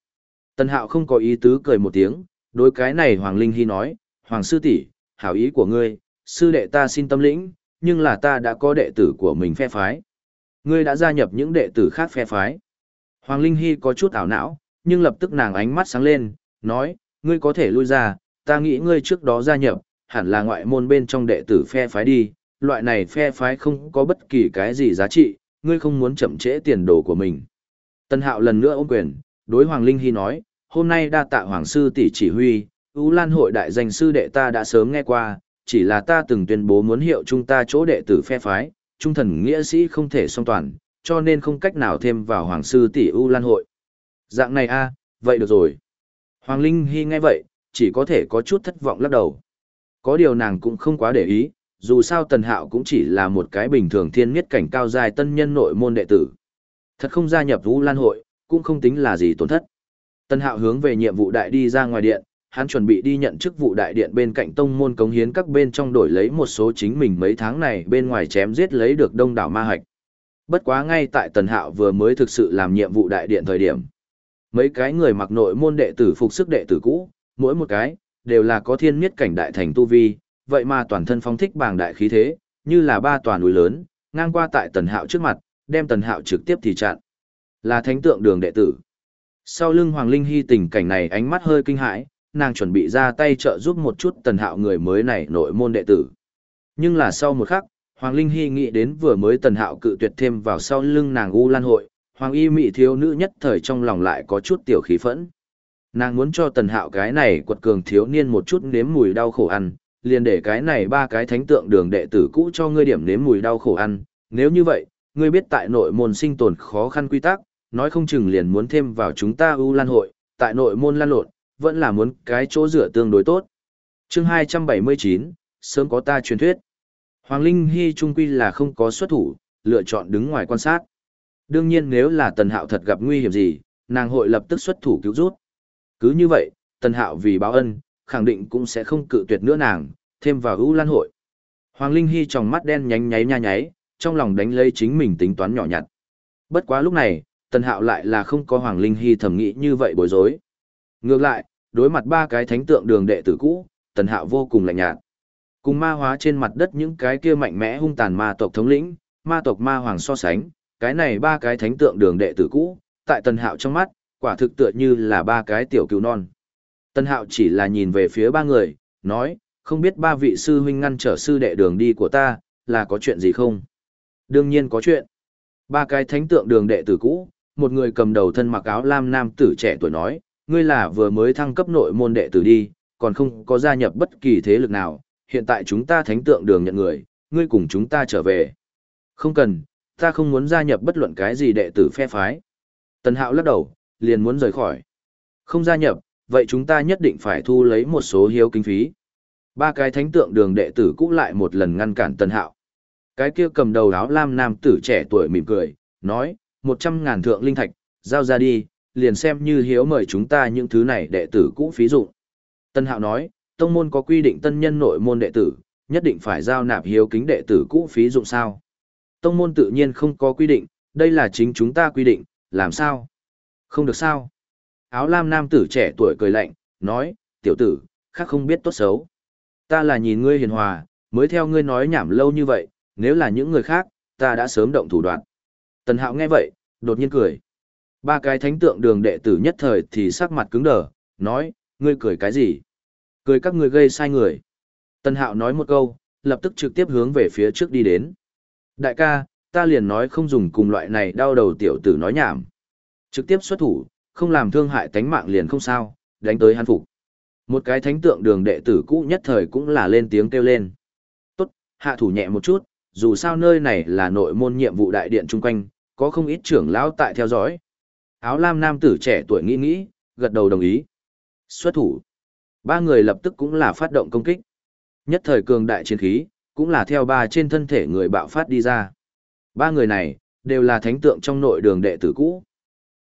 Tần hạo không có ý tứ cười một tiếng, đối cái này Hoàng Linh Hy nói, Hoàng sư tỷ hảo ý của ngươi, sư đệ ta xin tâm lĩnh, nhưng là ta đã có đệ tử của mình phe phái. Ngươi đã gia nhập những đệ tử khác phe phái. Hoàng Linh Hy có chút ảo não, nhưng lập tức nàng ánh mắt sáng lên, nói, ngươi có thể lui ra, ta nghĩ ngươi trước đó gia nhập, hẳn là ngoại môn bên trong đệ tử phe phái đi, loại này phe phái không có bất kỳ cái gì giá trị, ngươi không muốn chậm trễ tiền đồ của mình. Tân Hạo lần nữa ôm quyền, đối Hoàng Linh Hy nói, hôm nay đa tạ Hoàng Sư tỷ chỉ huy, Ú Lan hội đại danh sư đệ ta đã sớm nghe qua, chỉ là ta từng tuyên bố muốn hiệu chúng ta chỗ đệ tử phe phái, trung thần nghĩa sĩ không thể song toàn, cho nên không cách nào thêm vào Hoàng Sư tỷ U Lan hội. Dạng này a vậy được rồi. Hoàng Linh Hy nghe vậy, chỉ có thể có chút thất vọng lắc đầu. Có điều nàng cũng không quá để ý, dù sao Tần Hạo cũng chỉ là một cái bình thường thiên miết cảnh cao dài tân nhân nội môn đệ tử. Thật không gia nhập Vũ Lan hội, cũng không tính là gì tổn thất. Tần Hạo hướng về nhiệm vụ đại đi ra ngoài điện, hắn chuẩn bị đi nhận chức vụ đại điện bên cạnh tông môn cống hiến các bên trong đổi lấy một số chính mình mấy tháng này bên ngoài chém giết lấy được đông đảo ma hạch. Bất quá ngay tại Tần Hạo vừa mới thực sự làm nhiệm vụ đại điện thời điểm. Mấy cái người mặc nội môn đệ tử phục sức đệ tử cũ, mỗi một cái, đều là có thiên miết cảnh đại thành tu vi, vậy mà toàn thân phong thích bàng đại khí thế, như là ba tòa núi lớn, ngang qua tại tần hạo trước mặt, đem tần hạo trực tiếp thì chặn. Là thánh tượng đường đệ tử. Sau lưng Hoàng Linh Hy tình cảnh này ánh mắt hơi kinh hãi, nàng chuẩn bị ra tay trợ giúp một chút tần hạo người mới này nội môn đệ tử. Nhưng là sau một khắc, Hoàng Linh Hy nghĩ đến vừa mới tần hạo cự tuyệt thêm vào sau lưng nàng U Lan Hội, Hoàng Y mỹ thiếu nữ nhất thời trong lòng lại có chút tiểu khí phẫn. Nàng muốn cho tần hạo cái này quật cường thiếu niên một chút nếm mùi đau khổ ăn, liền để cái này ba cái thánh tượng đường đệ tử cũ cho ngươi điểm nếm mùi đau khổ ăn. Nếu như vậy, ngươi biết tại nội môn sinh tồn khó khăn quy tắc, nói không chừng liền muốn thêm vào chúng ta ưu lan hội, tại nội môn lan lộn, vẫn là muốn cái chỗ rửa tương đối tốt. chương 279, sớm có ta truyền thuyết. Hoàng Linh Hy trung quy là không có xuất thủ, lựa chọn đứng ngoài quan sát. Đương nhiên nếu là Tần Hạo thật gặp nguy hiểm gì, nàng hội lập tức xuất thủ cứu rút. Cứ như vậy, Tần Hạo vì báo ân, khẳng định cũng sẽ không cự tuyệt nữa nàng, thêm vào ưu lan hội. Hoàng Linh Hy trong mắt đen nhánh nháy nha nháy, trong lòng đánh lấy chính mình tính toán nhỏ nhặt. Bất quá lúc này, Tần Hạo lại là không có Hoàng Linh Hy thầm nghĩ như vậy bối rối. Ngược lại, đối mặt ba cái thánh tượng đường đệ tử cũ, Tần Hạo vô cùng lạnh nhạt. Cùng ma hóa trên mặt đất những cái kia mạnh mẽ hung tàn ma tộc thống lĩnh, ma tộc ma hoàng so sánh, cái này ba cái thánh tượng đường đệ tử cũ, tại Tần Hạo trong mắt, quả thực tựa như là ba cái tiểu cứu non. Tân hạo chỉ là nhìn về phía ba người, nói, không biết ba vị sư huynh ngăn trở sư đệ đường đi của ta, là có chuyện gì không? Đương nhiên có chuyện. Ba cái thánh tượng đường đệ tử cũ, một người cầm đầu thân mặc áo lam nam tử trẻ tuổi nói, ngươi là vừa mới thăng cấp nội môn đệ tử đi, còn không có gia nhập bất kỳ thế lực nào, hiện tại chúng ta thánh tượng đường nhận người, ngươi cùng chúng ta trở về. Không cần, ta không muốn gia nhập bất luận cái gì đệ tử phe phái. Tần hạo lắc đầu, liền muốn rời khỏi. Không gia nhập, vậy chúng ta nhất định phải thu lấy một số hiếu kinh phí. Ba cái thánh tượng đường đệ tử cũ lại một lần ngăn cản Tân Hạo. Cái kia cầm đầu áo lam nam tử trẻ tuổi mỉm cười, nói, một trăm ngàn thượng linh thạch, giao ra đi, liền xem như hiếu mời chúng ta những thứ này đệ tử cũ phí dụng. Tân Hạo nói, tông môn có quy định tân nhân nội môn đệ tử, nhất định phải giao nạp hiếu kính đệ tử cũ phí dụng sao. Tông môn tự nhiên không có quy định, đây là chính chúng ta quy định, làm sao? Không được sao? Áo lam nam tử trẻ tuổi cười lạnh, nói, tiểu tử, khác không biết tốt xấu. Ta là nhìn ngươi hiền hòa, mới theo ngươi nói nhảm lâu như vậy, nếu là những người khác, ta đã sớm động thủ đoạn. Tần hạo nghe vậy, đột nhiên cười. Ba cái thánh tượng đường đệ tử nhất thời thì sắc mặt cứng đờ, nói, ngươi cười cái gì? Cười các ngươi gây sai người. Tần hạo nói một câu, lập tức trực tiếp hướng về phía trước đi đến. Đại ca, ta liền nói không dùng cùng loại này đau đầu tiểu tử nói nhảm. Trực tiếp xuất thủ, không làm thương hại tánh mạng liền không sao, đánh tới hắn phục. Một cái thánh tượng đường đệ tử cũ nhất thời cũng là lên tiếng kêu lên. Tốt, hạ thủ nhẹ một chút, dù sao nơi này là nội môn nhiệm vụ đại điện chung quanh, có không ít trưởng lão tại theo dõi. Áo lam nam tử trẻ tuổi nghĩ nghĩ, gật đầu đồng ý. Xuất thủ. Ba người lập tức cũng là phát động công kích. Nhất thời cường đại chiến khí, cũng là theo ba trên thân thể người bạo phát đi ra. Ba người này, đều là thánh tượng trong nội đường đệ tử cũ.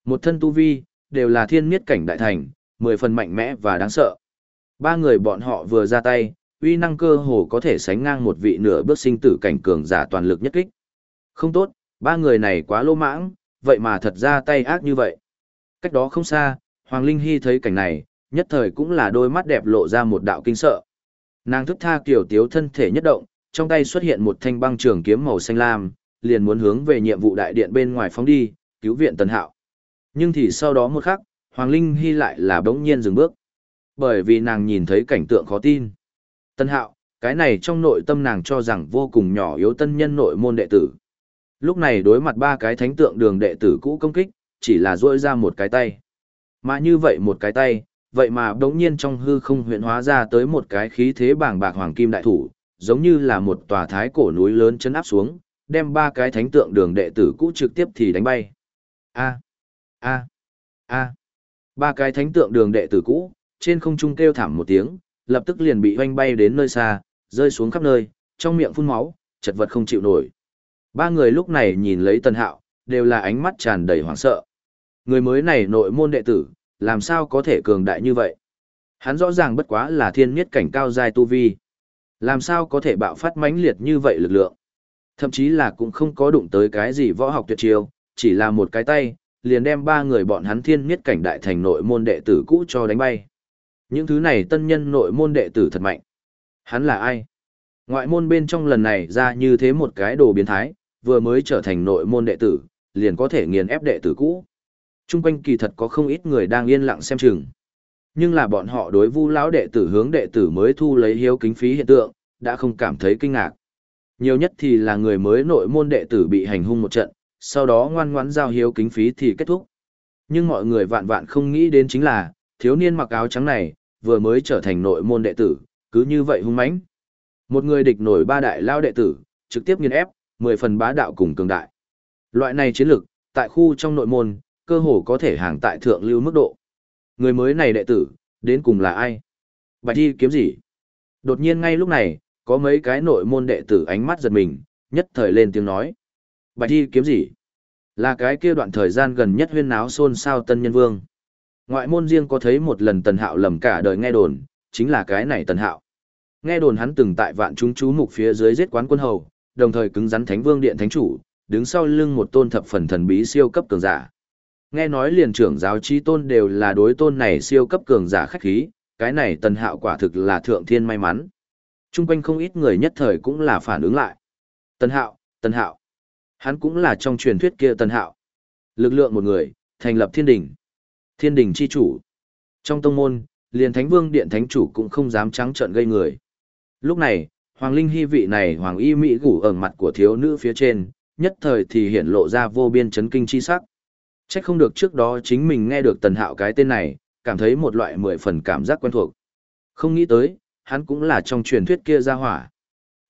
Một thân tu vi, đều là thiên miết cảnh đại thành, mười phần mạnh mẽ và đáng sợ. Ba người bọn họ vừa ra tay, uy năng cơ hồ có thể sánh ngang một vị nửa bước sinh tử cảnh cường giả toàn lực nhất kích. Không tốt, ba người này quá lô mãng, vậy mà thật ra tay ác như vậy. Cách đó không xa, Hoàng Linh Hy thấy cảnh này, nhất thời cũng là đôi mắt đẹp lộ ra một đạo kinh sợ. Nàng thức tha kiểu tiếu thân thể nhất động, trong tay xuất hiện một thanh băng trường kiếm màu xanh lam, liền muốn hướng về nhiệm vụ đại điện bên ngoài phóng đi, cứu viện Tần Hạo. Nhưng thì sau đó một khắc, Hoàng Linh Hy lại là bỗng nhiên dừng bước. Bởi vì nàng nhìn thấy cảnh tượng khó tin. Tân Hạo, cái này trong nội tâm nàng cho rằng vô cùng nhỏ yếu tân nhân nội môn đệ tử. Lúc này đối mặt ba cái thánh tượng đường đệ tử cũ công kích, chỉ là duỗi ra một cái tay. Mà như vậy một cái tay, vậy mà đống nhiên trong hư không huyện hóa ra tới một cái khí thế bảng bạc hoàng kim đại thủ, giống như là một tòa thái cổ núi lớn chấn áp xuống, đem ba cái thánh tượng đường đệ tử cũ trực tiếp thì đánh bay. A, a, a. Ba cái thánh tượng đường đệ tử cũ, trên không trung kêu thảm một tiếng, lập tức liền bị oanh bay đến nơi xa, rơi xuống khắp nơi, trong miệng phun máu, chật vật không chịu nổi. Ba người lúc này nhìn lấy Tần Hạo, đều là ánh mắt tràn đầy hoảng sợ. Người mới này nội môn đệ tử, làm sao có thể cường đại như vậy? Hắn rõ ràng bất quá là thiên miết cảnh cao dài tu vi. Làm sao có thể bạo phát mãnh liệt như vậy lực lượng? Thậm chí là cũng không có đụng tới cái gì võ học tuyệt chiêu, chỉ là một cái tay, liền đem ba người bọn hắn thiên miết cảnh đại thành nội môn đệ tử cũ cho đánh bay. Những thứ này tân nhân nội môn đệ tử thật mạnh. Hắn là ai? Ngoại môn bên trong lần này ra như thế một cái đồ biến thái, vừa mới trở thành nội môn đệ tử, liền có thể nghiền ép đệ tử cũ. Trung quanh kỳ thật có không ít người đang yên lặng xem chừng. Nhưng là bọn họ đối vu lão đệ tử hướng đệ tử mới thu lấy hiếu kính phí hiện tượng, đã không cảm thấy kinh ngạc. Nhiều nhất thì là người mới nội môn đệ tử bị hành hung một trận, sau đó ngoan ngoãn giao hiếu kính phí thì kết thúc. Nhưng mọi người vạn vạn không nghĩ đến chính là, thiếu niên mặc áo trắng này, vừa mới trở thành nội môn đệ tử, cứ như vậy hung mãnh. Một người địch nổi ba đại lao đệ tử, trực tiếp nghiền ép, mười phần bá đạo cùng cường đại. Loại này chiến lực tại khu trong nội môn, cơ hồ có thể hàng tại thượng lưu mức độ. Người mới này đệ tử, đến cùng là ai? Bạch thi kiếm gì? Đột nhiên ngay lúc này, có mấy cái nội môn đệ tử ánh mắt giật mình, nhất thời lên tiếng nói. Bạch thi kiếm gì? Là cái kia đoạn thời gian gần nhất huyên náo xôn xao tân nhân vương. Ngoại môn riêng có thấy một lần tần hạo lầm cả đời nghe đồn, chính là cái này tần hạo. Nghe đồn hắn từng tại vạn chúng chú mục phía dưới giết quán quân hầu, đồng thời cứng rắn thánh vương điện thánh chủ, đứng sau lưng một tôn thập phần thần bí siêu cấp cường giả. Nghe nói liền trưởng giáo chi tôn đều là đối tôn này siêu cấp cường giả khách khí, cái này tần hạo quả thực là thượng thiên may mắn. Trung quanh không ít người nhất thời cũng là phản ứng lại. Tần hạo, tần hạo. Hắn cũng là trong truyền thuyết kia tần hạo. Lực lượng một người, thành lập thiên đình. Thiên đình chi chủ. Trong tông môn, liền thánh vương điện thánh chủ cũng không dám trắng trợn gây người. Lúc này, Hoàng Linh hy vị này Hoàng y Mỹ gủ ở mặt của thiếu nữ phía trên, nhất thời thì hiện lộ ra vô biên chấn kinh chi sắc. Chắc không được trước đó chính mình nghe được tần hạo cái tên này, cảm thấy một loại mười phần cảm giác quen thuộc. Không nghĩ tới, hắn cũng là trong truyền thuyết kia ra hỏa.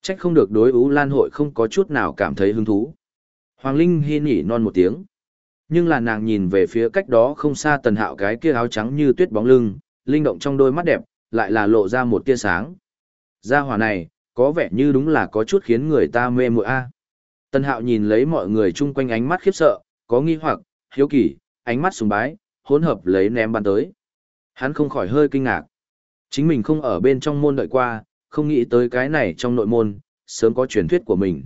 Chắc không được đối ú lan hội không có chút nào cảm thấy hứng thú. Hoàng Linh hi nhỉ non một tiếng. Nhưng là nàng nhìn về phía cách đó không xa tần hạo cái kia áo trắng như tuyết bóng lưng, linh động trong đôi mắt đẹp, lại là lộ ra một tia sáng. Gia hỏa này, có vẻ như đúng là có chút khiến người ta mê muội a. Tần hạo nhìn lấy mọi người chung quanh ánh mắt khiếp sợ, có nghi hoặc, hiếu kỳ, ánh mắt sùng bái, hỗn hợp lấy ném bắn tới. Hắn không khỏi hơi kinh ngạc. Chính mình không ở bên trong môn đợi qua, không nghĩ tới cái này trong nội môn, sớm có truyền thuyết của mình.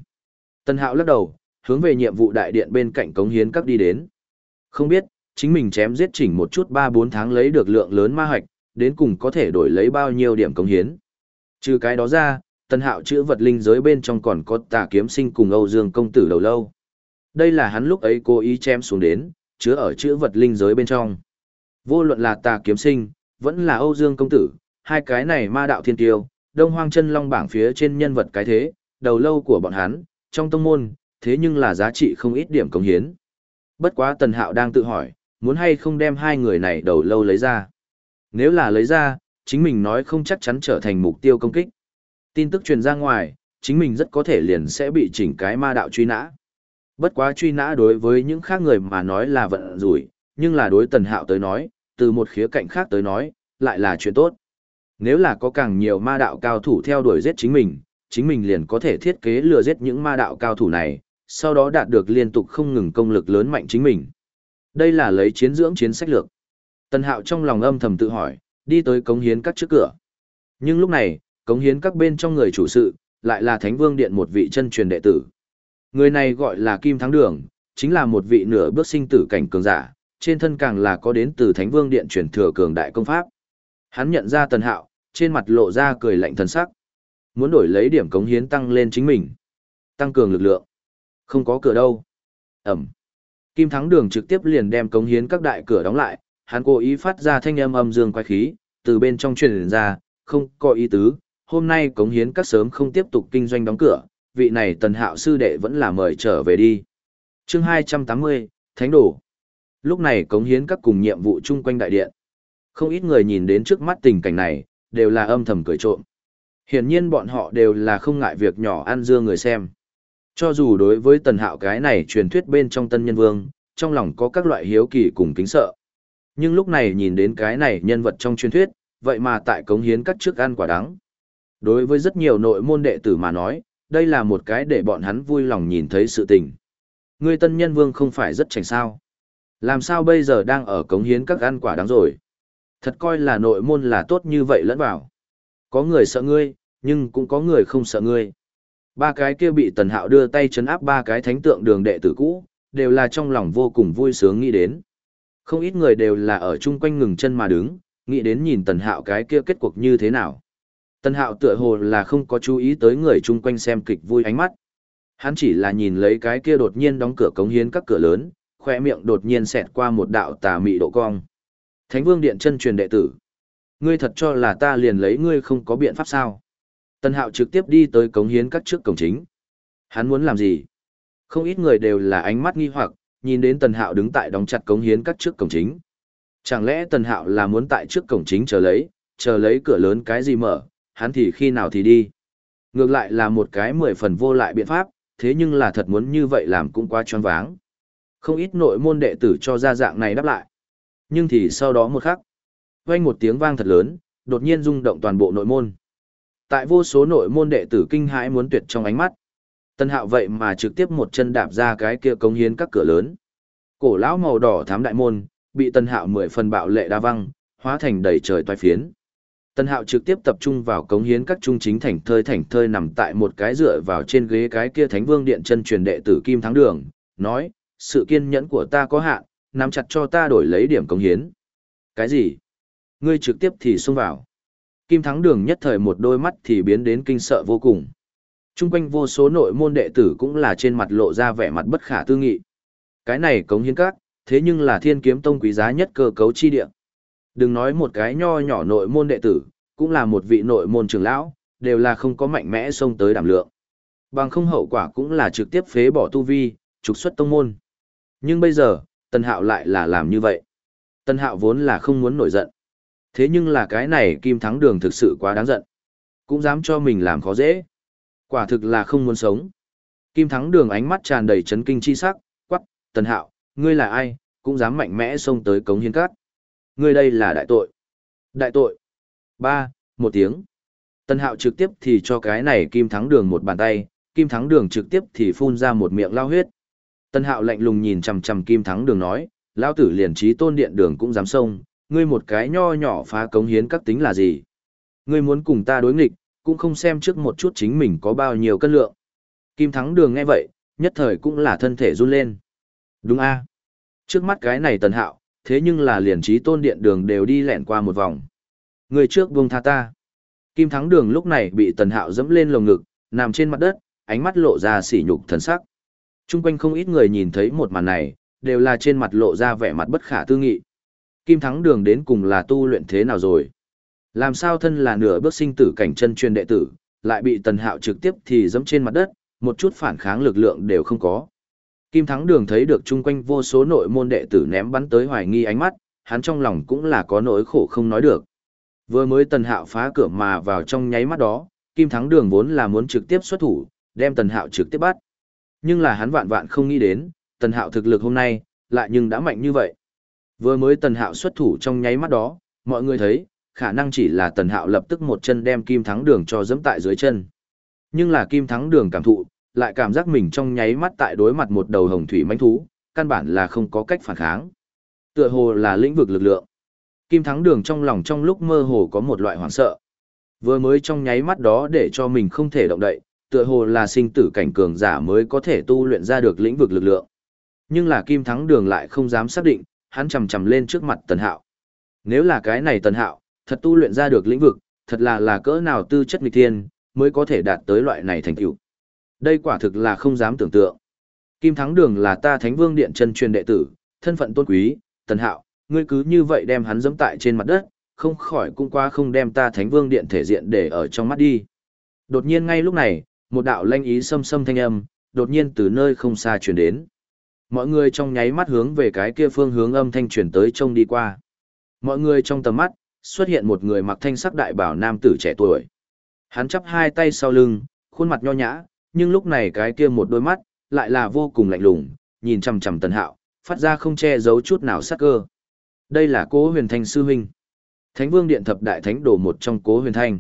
Tân hạo lắc đầu, hướng về nhiệm vụ đại điện bên cạnh cống hiến các đi đến. Không biết, chính mình chém giết chỉnh một chút 3-4 tháng lấy được lượng lớn ma hoạch, đến cùng có thể đổi lấy bao nhiêu điểm cống hiến. Trừ cái đó ra, tân hạo chữ vật linh giới bên trong còn có tà kiếm sinh cùng Âu Dương công tử đầu lâu. Đây là hắn lúc ấy cố ý chém xuống đến, chứa ở chữ vật linh giới bên trong. Vô luận là tà kiếm sinh, vẫn là Âu Dương công tử, hai cái này ma đạo thiên tiêu, đông hoang chân long bảng phía trên nhân vật cái thế, đầu lâu của bọn hắn, trong tông môn, thế nhưng là giá trị không ít điểm công hiến. Bất quá Tần Hạo đang tự hỏi, muốn hay không đem hai người này đầu lâu lấy ra. Nếu là lấy ra, chính mình nói không chắc chắn trở thành mục tiêu công kích. Tin tức truyền ra ngoài, chính mình rất có thể liền sẽ bị chỉnh cái ma đạo truy nã. Bất quá truy nã đối với những khác người mà nói là vận rủi, nhưng là đối tần hạo tới nói, từ một khía cạnh khác tới nói, lại là chuyện tốt. Nếu là có càng nhiều ma đạo cao thủ theo đuổi giết chính mình, chính mình liền có thể thiết kế lừa giết những ma đạo cao thủ này, sau đó đạt được liên tục không ngừng công lực lớn mạnh chính mình. Đây là lấy chiến dưỡng chiến sách lược. Tần Hạo trong lòng âm thầm tự hỏi, đi tới cống hiến các trước cửa. Nhưng lúc này, cống hiến các bên trong người chủ sự, lại là Thánh Vương Điện một vị chân truyền đệ tử. Người này gọi là Kim Thắng Đường, chính là một vị nửa bước sinh tử cảnh cường giả, trên thân càng là có đến từ Thánh Vương Điện truyền thừa cường đại công pháp. Hắn nhận ra Tần Hạo, trên mặt lộ ra cười lạnh thần sắc. Muốn đổi lấy điểm cống hiến tăng lên chính mình. Tăng cường lực lượng. Không có cửa đâu. Ẩm. Kim Thắng Đường trực tiếp liền đem cống hiến các đại cửa đóng lại, hắn cố ý phát ra thanh âm âm dương quái khí, từ bên trong truyền ra, không có ý tứ, hôm nay cống hiến các sớm không tiếp tục kinh doanh đóng cửa, vị này tần hạo sư đệ vẫn là mời trở về đi. chương 280, Thánh Đồ. Lúc này cống hiến các cùng nhiệm vụ chung quanh đại điện. Không ít người nhìn đến trước mắt tình cảnh này, đều là âm thầm cười trộm. Hiển nhiên bọn họ đều là không ngại việc nhỏ ăn dưa người xem. Cho dù đối với tần hạo cái này truyền thuyết bên trong tân nhân vương, trong lòng có các loại hiếu kỳ cùng kính sợ. Nhưng lúc này nhìn đến cái này nhân vật trong truyền thuyết, vậy mà tại cống hiến các trước ăn quả đắng. Đối với rất nhiều nội môn đệ tử mà nói, đây là một cái để bọn hắn vui lòng nhìn thấy sự tình. Ngươi tân nhân vương không phải rất chảnh sao. Làm sao bây giờ đang ở cống hiến các ăn quả đắng rồi. Thật coi là nội môn là tốt như vậy lẫn vào. Có người sợ ngươi, nhưng cũng có người không sợ ngươi. Ba cái kia bị tần hạo đưa tay chấn áp ba cái thánh tượng đường đệ tử cũ, đều là trong lòng vô cùng vui sướng nghĩ đến. Không ít người đều là ở chung quanh ngừng chân mà đứng, nghĩ đến nhìn tần hạo cái kia kết cuộc như thế nào. Tần hạo tựa hồ là không có chú ý tới người chung quanh xem kịch vui ánh mắt. Hắn chỉ là nhìn lấy cái kia đột nhiên đóng cửa cống hiến các cửa lớn, khoe miệng đột nhiên xẹt qua một đạo tà mị độ cong. Thánh vương điện chân truyền đệ tử. Ngươi thật cho là ta liền lấy ngươi không có biện pháp sao. Tần hạo trực tiếp đi tới cống hiến các trước cổng chính. Hắn muốn làm gì? Không ít người đều là ánh mắt nghi hoặc, nhìn đến tần hạo đứng tại đóng chặt cống hiến các trước cổng chính. Chẳng lẽ tần hạo là muốn tại trước cổng chính chờ lấy, chờ lấy cửa lớn cái gì mở, hắn thì khi nào thì đi. Ngược lại là một cái mười phần vô lại biện pháp, thế nhưng là thật muốn như vậy làm cũng quá choáng váng. Không ít nội môn đệ tử cho ra dạng này đáp lại. Nhưng thì sau đó một khắc, vang một tiếng vang thật lớn, đột nhiên rung động toàn bộ nội môn. Tại vô số nội môn đệ tử kinh hãi muốn tuyệt trong ánh mắt. Tân hạo vậy mà trực tiếp một chân đạp ra cái kia cống hiến các cửa lớn. Cổ lão màu đỏ thám đại môn, bị tân hạo mười phần bạo lệ đa văng, hóa thành đầy trời toái phiến. Tân hạo trực tiếp tập trung vào cống hiến các trung chính thành thơi thành thơi nằm tại một cái dựa vào trên ghế cái kia thánh vương điện chân truyền đệ tử Kim Thắng Đường, nói, sự kiên nhẫn của ta có hạn, nắm chặt cho ta đổi lấy điểm cống hiến. Cái gì? Ngươi trực tiếp thì xông vào. Kim Thắng Đường nhất thời một đôi mắt thì biến đến kinh sợ vô cùng. Trung quanh vô số nội môn đệ tử cũng là trên mặt lộ ra vẻ mặt bất khả tư nghị. Cái này cống hiến các, thế nhưng là thiên kiếm tông quý giá nhất cơ cấu chi địa. Đừng nói một cái nho nhỏ nội môn đệ tử, cũng là một vị nội môn trưởng lão, đều là không có mạnh mẽ xông tới đảm lượng. Bằng không hậu quả cũng là trực tiếp phế bỏ tu vi, trục xuất tông môn. Nhưng bây giờ, Tân Hạo lại là làm như vậy. Tân Hạo vốn là không muốn nổi giận. Thế nhưng là cái này Kim Thắng Đường thực sự quá đáng giận. Cũng dám cho mình làm khó dễ. Quả thực là không muốn sống. Kim Thắng Đường ánh mắt tràn đầy chấn kinh chi sắc, quắc, Tần Hạo, ngươi là ai, cũng dám mạnh mẽ xông tới cống hiến cát. Ngươi đây là đại tội. Đại tội. Ba, một tiếng. Tần Hạo trực tiếp thì cho cái này Kim Thắng Đường một bàn tay, Kim Thắng Đường trực tiếp thì phun ra một miệng lao huyết. Tần Hạo lạnh lùng nhìn chằm chằm Kim Thắng Đường nói, lão tử liền trí tôn điện đường cũng dám xông, ngươi một cái nho nhỏ phá cống hiến các tính là gì? Ngươi muốn cùng ta đối nghịch, cũng không xem trước một chút chính mình có bao nhiêu cân lượng. Kim Thắng Đường nghe vậy, nhất thời cũng là thân thể run lên. Đúng a Trước mắt cái này tần hạo, thế nhưng là liền trí tôn điện đường đều đi lẹn qua một vòng. Người trước buông tha ta. Kim Thắng Đường lúc này bị tần hạo dẫm lên lồng ngực, nằm trên mặt đất, ánh mắt lộ ra sỉ nhục thần sắc. Trung quanh không ít người nhìn thấy một màn này, đều là trên mặt lộ ra vẻ mặt bất khả tư nghị. Kim Thắng Đường đến cùng là tu luyện thế nào rồi? Làm sao thân là nửa bước sinh tử cảnh chân truyền đệ tử, lại bị Tần Hạo trực tiếp thì dẫm trên mặt đất, một chút phản kháng lực lượng đều không có. Kim Thắng Đường thấy được chung quanh vô số nội môn đệ tử ném bắn tới hoài nghi ánh mắt, hắn trong lòng cũng là có nỗi khổ không nói được. Vừa mới Tần Hạo phá cửa mà vào trong nháy mắt đó, Kim Thắng Đường vốn là muốn trực tiếp xuất thủ, đem Tần Hạo trực tiếp bắt. Nhưng là hắn vạn vạn không nghĩ đến, Tần Hạo thực lực hôm nay, lại nhưng đã mạnh như vậy. Vừa mới Tần Hạo xuất thủ trong nháy mắt đó, mọi người thấy, khả năng chỉ là Tần Hạo lập tức một chân đem Kim Thắng Đường cho dẫm tại dưới chân. Nhưng là Kim Thắng Đường cảm thụ, lại cảm giác mình trong nháy mắt tại đối mặt một đầu hồng thủy mãnh thú, căn bản là không có cách phản kháng. Tựa hồ là lĩnh vực lực lượng. Kim Thắng Đường trong lòng trong lúc mơ hồ có một loại hoảng sợ. Vừa mới trong nháy mắt đó để cho mình không thể động đậy, tựa hồ là sinh tử cảnh cường giả mới có thể tu luyện ra được lĩnh vực lực lượng. Nhưng là Kim Thắng Đường lại không dám xác định, hắn chầm chầm lên trước mặt Tần Hạo. Nếu là cái này Tần Hạo, thật tu luyện ra được lĩnh vực, thật là là cỡ nào tư chất nghịch thiên, mới có thể đạt tới loại này thành tựu. Đây quả thực là không dám tưởng tượng. Kim Thắng Đường là ta Thánh Vương Điện chân truyền đệ tử, thân phận tôn quý, Tần Hạo, ngươi cứ như vậy đem hắn dẫm tại trên mặt đất, không khỏi cũng qua không đem ta Thánh Vương Điện thể diện để ở trong mắt đi. Đột nhiên ngay lúc này, một đạo lanh ý xâm xâm thanh âm, đột nhiên từ nơi không xa truyền đến. Mọi người trong nháy mắt hướng về cái kia phương hướng âm thanh truyền tới trông đi qua. Mọi người trong tầm mắt, xuất hiện một người mặc thanh sắc đại bảo nam tử trẻ tuổi. Hắn chắp hai tay sau lưng, khuôn mặt nho nhã, nhưng lúc này cái kia một đôi mắt, lại là vô cùng lạnh lùng, nhìn chằm chằm tần hạo, phát ra không che giấu chút nào sắc cơ. Đây là cố huyền thanh sư huynh. Thánh vương điện thập đại thánh đồ một trong cố huyền thanh.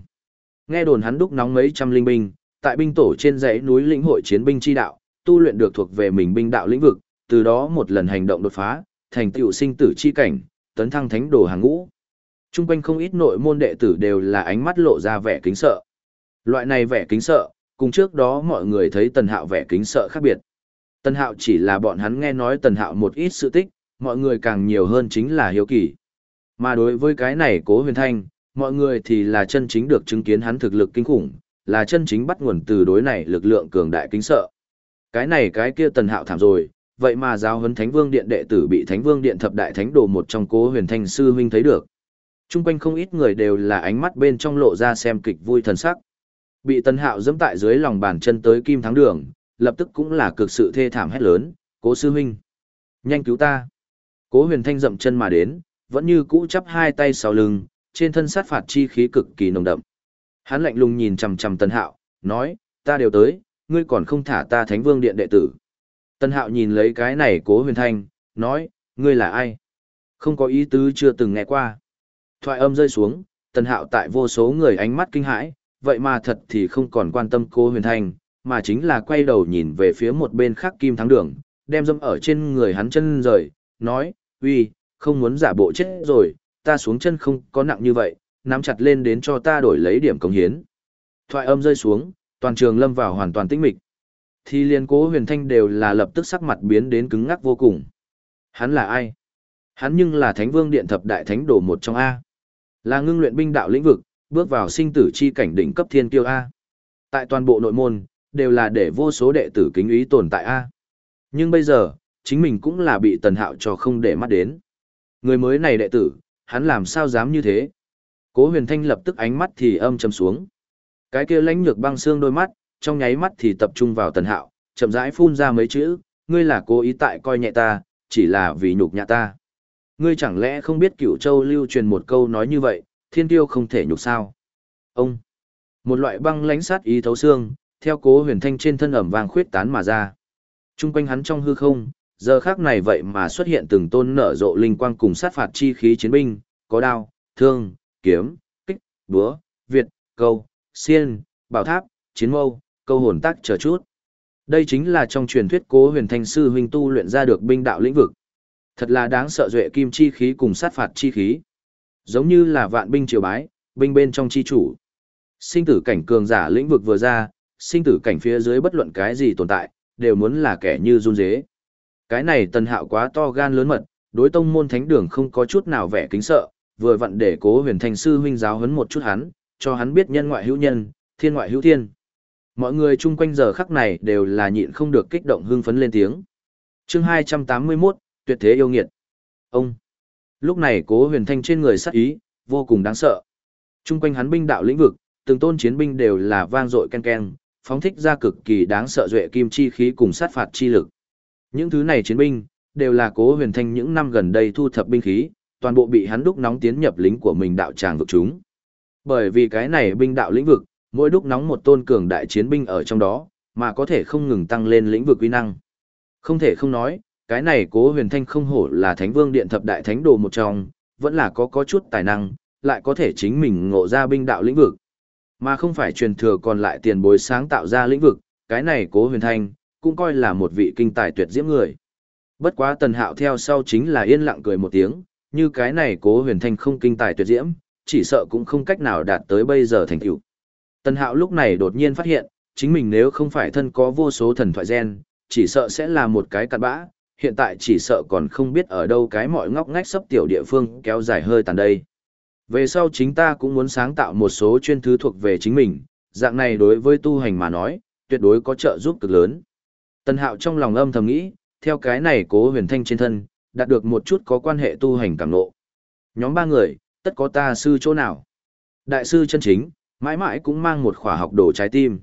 Nghe đồn hắn đúc nóng mấy trăm linh binh, tại binh tổ trên dãy núi lĩnh hội chiến binh chi đạo, tu luyện được thuộc về mình binh đạo lĩnh vực, từ đó một lần hành động đột phá, thành tựu sinh tử chi cảnh, tấn thăng thánh đồ hàng ngũ. Trung quanh không ít nội môn đệ tử đều là ánh mắt lộ ra vẻ kính sợ. Loại này vẻ kính sợ, cùng trước đó mọi người thấy Tần Hạo vẻ kính sợ khác biệt. Tần Hạo chỉ là bọn hắn nghe nói Tần Hạo một ít sự tích, mọi người càng nhiều hơn chính là hiếu kỳ. Mà đối với cái này cố huyền thanh, mọi người thì là chân chính được chứng kiến hắn thực lực kinh khủng, là chân chính bắt nguồn từ đối này lực lượng cường đại kính sợ. Cái này cái kia Tần Hạo thảm rồi, vậy mà giáo huấn Thánh Vương Điện đệ tử bị Thánh Vương Điện thập đại thánh đồ một trong cố huyền thanh sư huynh thấy được. Trung quanh không ít người đều là ánh mắt bên trong lộ ra xem kịch vui thần sắc. Bị tân Hạo dẫm tại dưới lòng bàn chân tới Kim Thắng Đường, lập tức cũng là cực sự thê thảm hét lớn, "Cố sư huynh, nhanh cứu ta!" Cố Huyền Thanh dậm chân mà đến, vẫn như cũ chắp hai tay sau lưng, trên thân sát phạt chi khí cực kỳ nồng đậm. Hắn lạnh lùng nhìn chằm chằm tân Hạo, nói, "Ta đều tới, ngươi còn không thả ta Thánh Vương điện đệ tử?" Tân Hạo nhìn lấy cái này Cố Huyền Thanh, nói, "Ngươi là ai?" Không có ý tứ chưa từng nghe qua. Thoại âm rơi xuống, Tân Hạo tại vô số người ánh mắt kinh hãi, vậy mà thật thì không còn quan tâm cô huyền thanh, mà chính là quay đầu nhìn về phía một bên khác kim thắng đường, đem dâm ở trên người hắn chân rời, nói, uy, không muốn giả bộ chết rồi, ta xuống chân không có nặng như vậy, nắm chặt lên đến cho ta đổi lấy điểm cống hiến. Thoại âm rơi xuống, toàn trường lâm vào hoàn toàn tĩnh mịch. Thì liên cố huyền thanh đều là lập tức sắc mặt biến đến cứng ngắc vô cùng. Hắn là ai? Hắn nhưng là thánh vương điện thập đại thánh đồ một trong A. Là ngưng luyện binh đạo lĩnh vực, bước vào sinh tử chi cảnh đỉnh cấp thiên kiêu A. Tại toàn bộ nội môn, đều là để vô số đệ tử kính ý tồn tại A. Nhưng bây giờ, chính mình cũng là bị tần hạo cho không để mắt đến. Người mới này đệ tử, hắn làm sao dám như thế? Cố huyền thanh lập tức ánh mắt thì âm trầm xuống. Cái kia lãnh nhược băng xương đôi mắt, trong nháy mắt thì tập trung vào tần hạo, chậm rãi phun ra mấy chữ, ngươi là cố ý tại coi nhẹ ta, chỉ là vì nhục nhã ta. Ngươi chẳng lẽ không biết cửu châu lưu truyền một câu nói như vậy, thiên tiêu không thể nhục sao. Ông, một loại băng lánh sát ý thấu xương, theo cố huyền thanh trên thân ẩm vàng khuyết tán mà ra. Trung quanh hắn trong hư không, giờ khác này vậy mà xuất hiện từng tôn nở rộ linh quang cùng sát phạt chi khí chiến binh, có đao, thương, kiếm, kích, búa, việt, câu, xiên, bảo tháp, chiến mâu, câu hồn tác chờ chút. Đây chính là trong truyền thuyết cố huyền thanh sư huynh tu luyện ra được binh đạo lĩnh vực. Thật là đáng sợ duệ kim chi khí cùng sát phạt chi khí. Giống như là vạn binh triều bái, binh bên trong chi chủ. Sinh tử cảnh cường giả lĩnh vực vừa ra, sinh tử cảnh phía dưới bất luận cái gì tồn tại, đều muốn là kẻ như run dế. Cái này tần hạo quá to gan lớn mật, đối tông môn thánh đường không có chút nào vẻ kính sợ, vừa vặn để cố huyền thành sư huynh giáo huấn một chút hắn, cho hắn biết nhân ngoại hữu nhân, thiên ngoại hữu thiên. Mọi người chung quanh giờ khắc này đều là nhịn không được kích động hưng phấn lên tiếng. chương 281, tuyệt thế yêu nghiệt. Ông! Lúc này cố huyền thanh trên người sát ý, vô cùng đáng sợ. chung quanh hắn binh đạo lĩnh vực, từng tôn chiến binh đều là vang dội ken ken, phóng thích ra cực kỳ đáng sợ duệ kim chi khí cùng sát phạt chi lực. Những thứ này chiến binh, đều là cố huyền thanh những năm gần đây thu thập binh khí, toàn bộ bị hắn đúc nóng tiến nhập lính của mình đạo tràng vực chúng. Bởi vì cái này binh đạo lĩnh vực, mỗi đúc nóng một tôn cường đại chiến binh ở trong đó, mà có thể không ngừng tăng lên lĩnh vực uy năng. Không thể không nói, cái này cố huyền thanh không hổ là thánh vương điện thập đại thánh đồ một trong, vẫn là có có chút tài năng, lại có thể chính mình ngộ ra binh đạo lĩnh vực. Mà không phải truyền thừa còn lại tiền bối sáng tạo ra lĩnh vực, cái này cố huyền thanh, cũng coi là một vị kinh tài tuyệt diễm người. Bất quá tần hạo theo sau chính là yên lặng cười một tiếng, như cái này cố huyền thanh không kinh tài tuyệt diễm, chỉ sợ cũng không cách nào đạt tới bây giờ thành tựu. Tần hạo lúc này đột nhiên phát hiện, chính mình nếu không phải thân có vô số thần thoại gen, chỉ sợ sẽ là một cái cặn bã, hiện tại chỉ sợ còn không biết ở đâu cái mọi ngóc ngách sắp tiểu địa phương kéo dài hơi tàn đây. Về sau chính ta cũng muốn sáng tạo một số chuyên thứ thuộc về chính mình, dạng này đối với tu hành mà nói, tuyệt đối có trợ giúp cực lớn. Tần hạo trong lòng âm thầm nghĩ, theo cái này cố huyền thanh trên thân, đạt được một chút có quan hệ tu hành cảm nộ. Nhóm ba người, tất có ta sư chỗ nào. Đại sư chân chính, mãi mãi cũng mang một khỏa học đồ trái tim.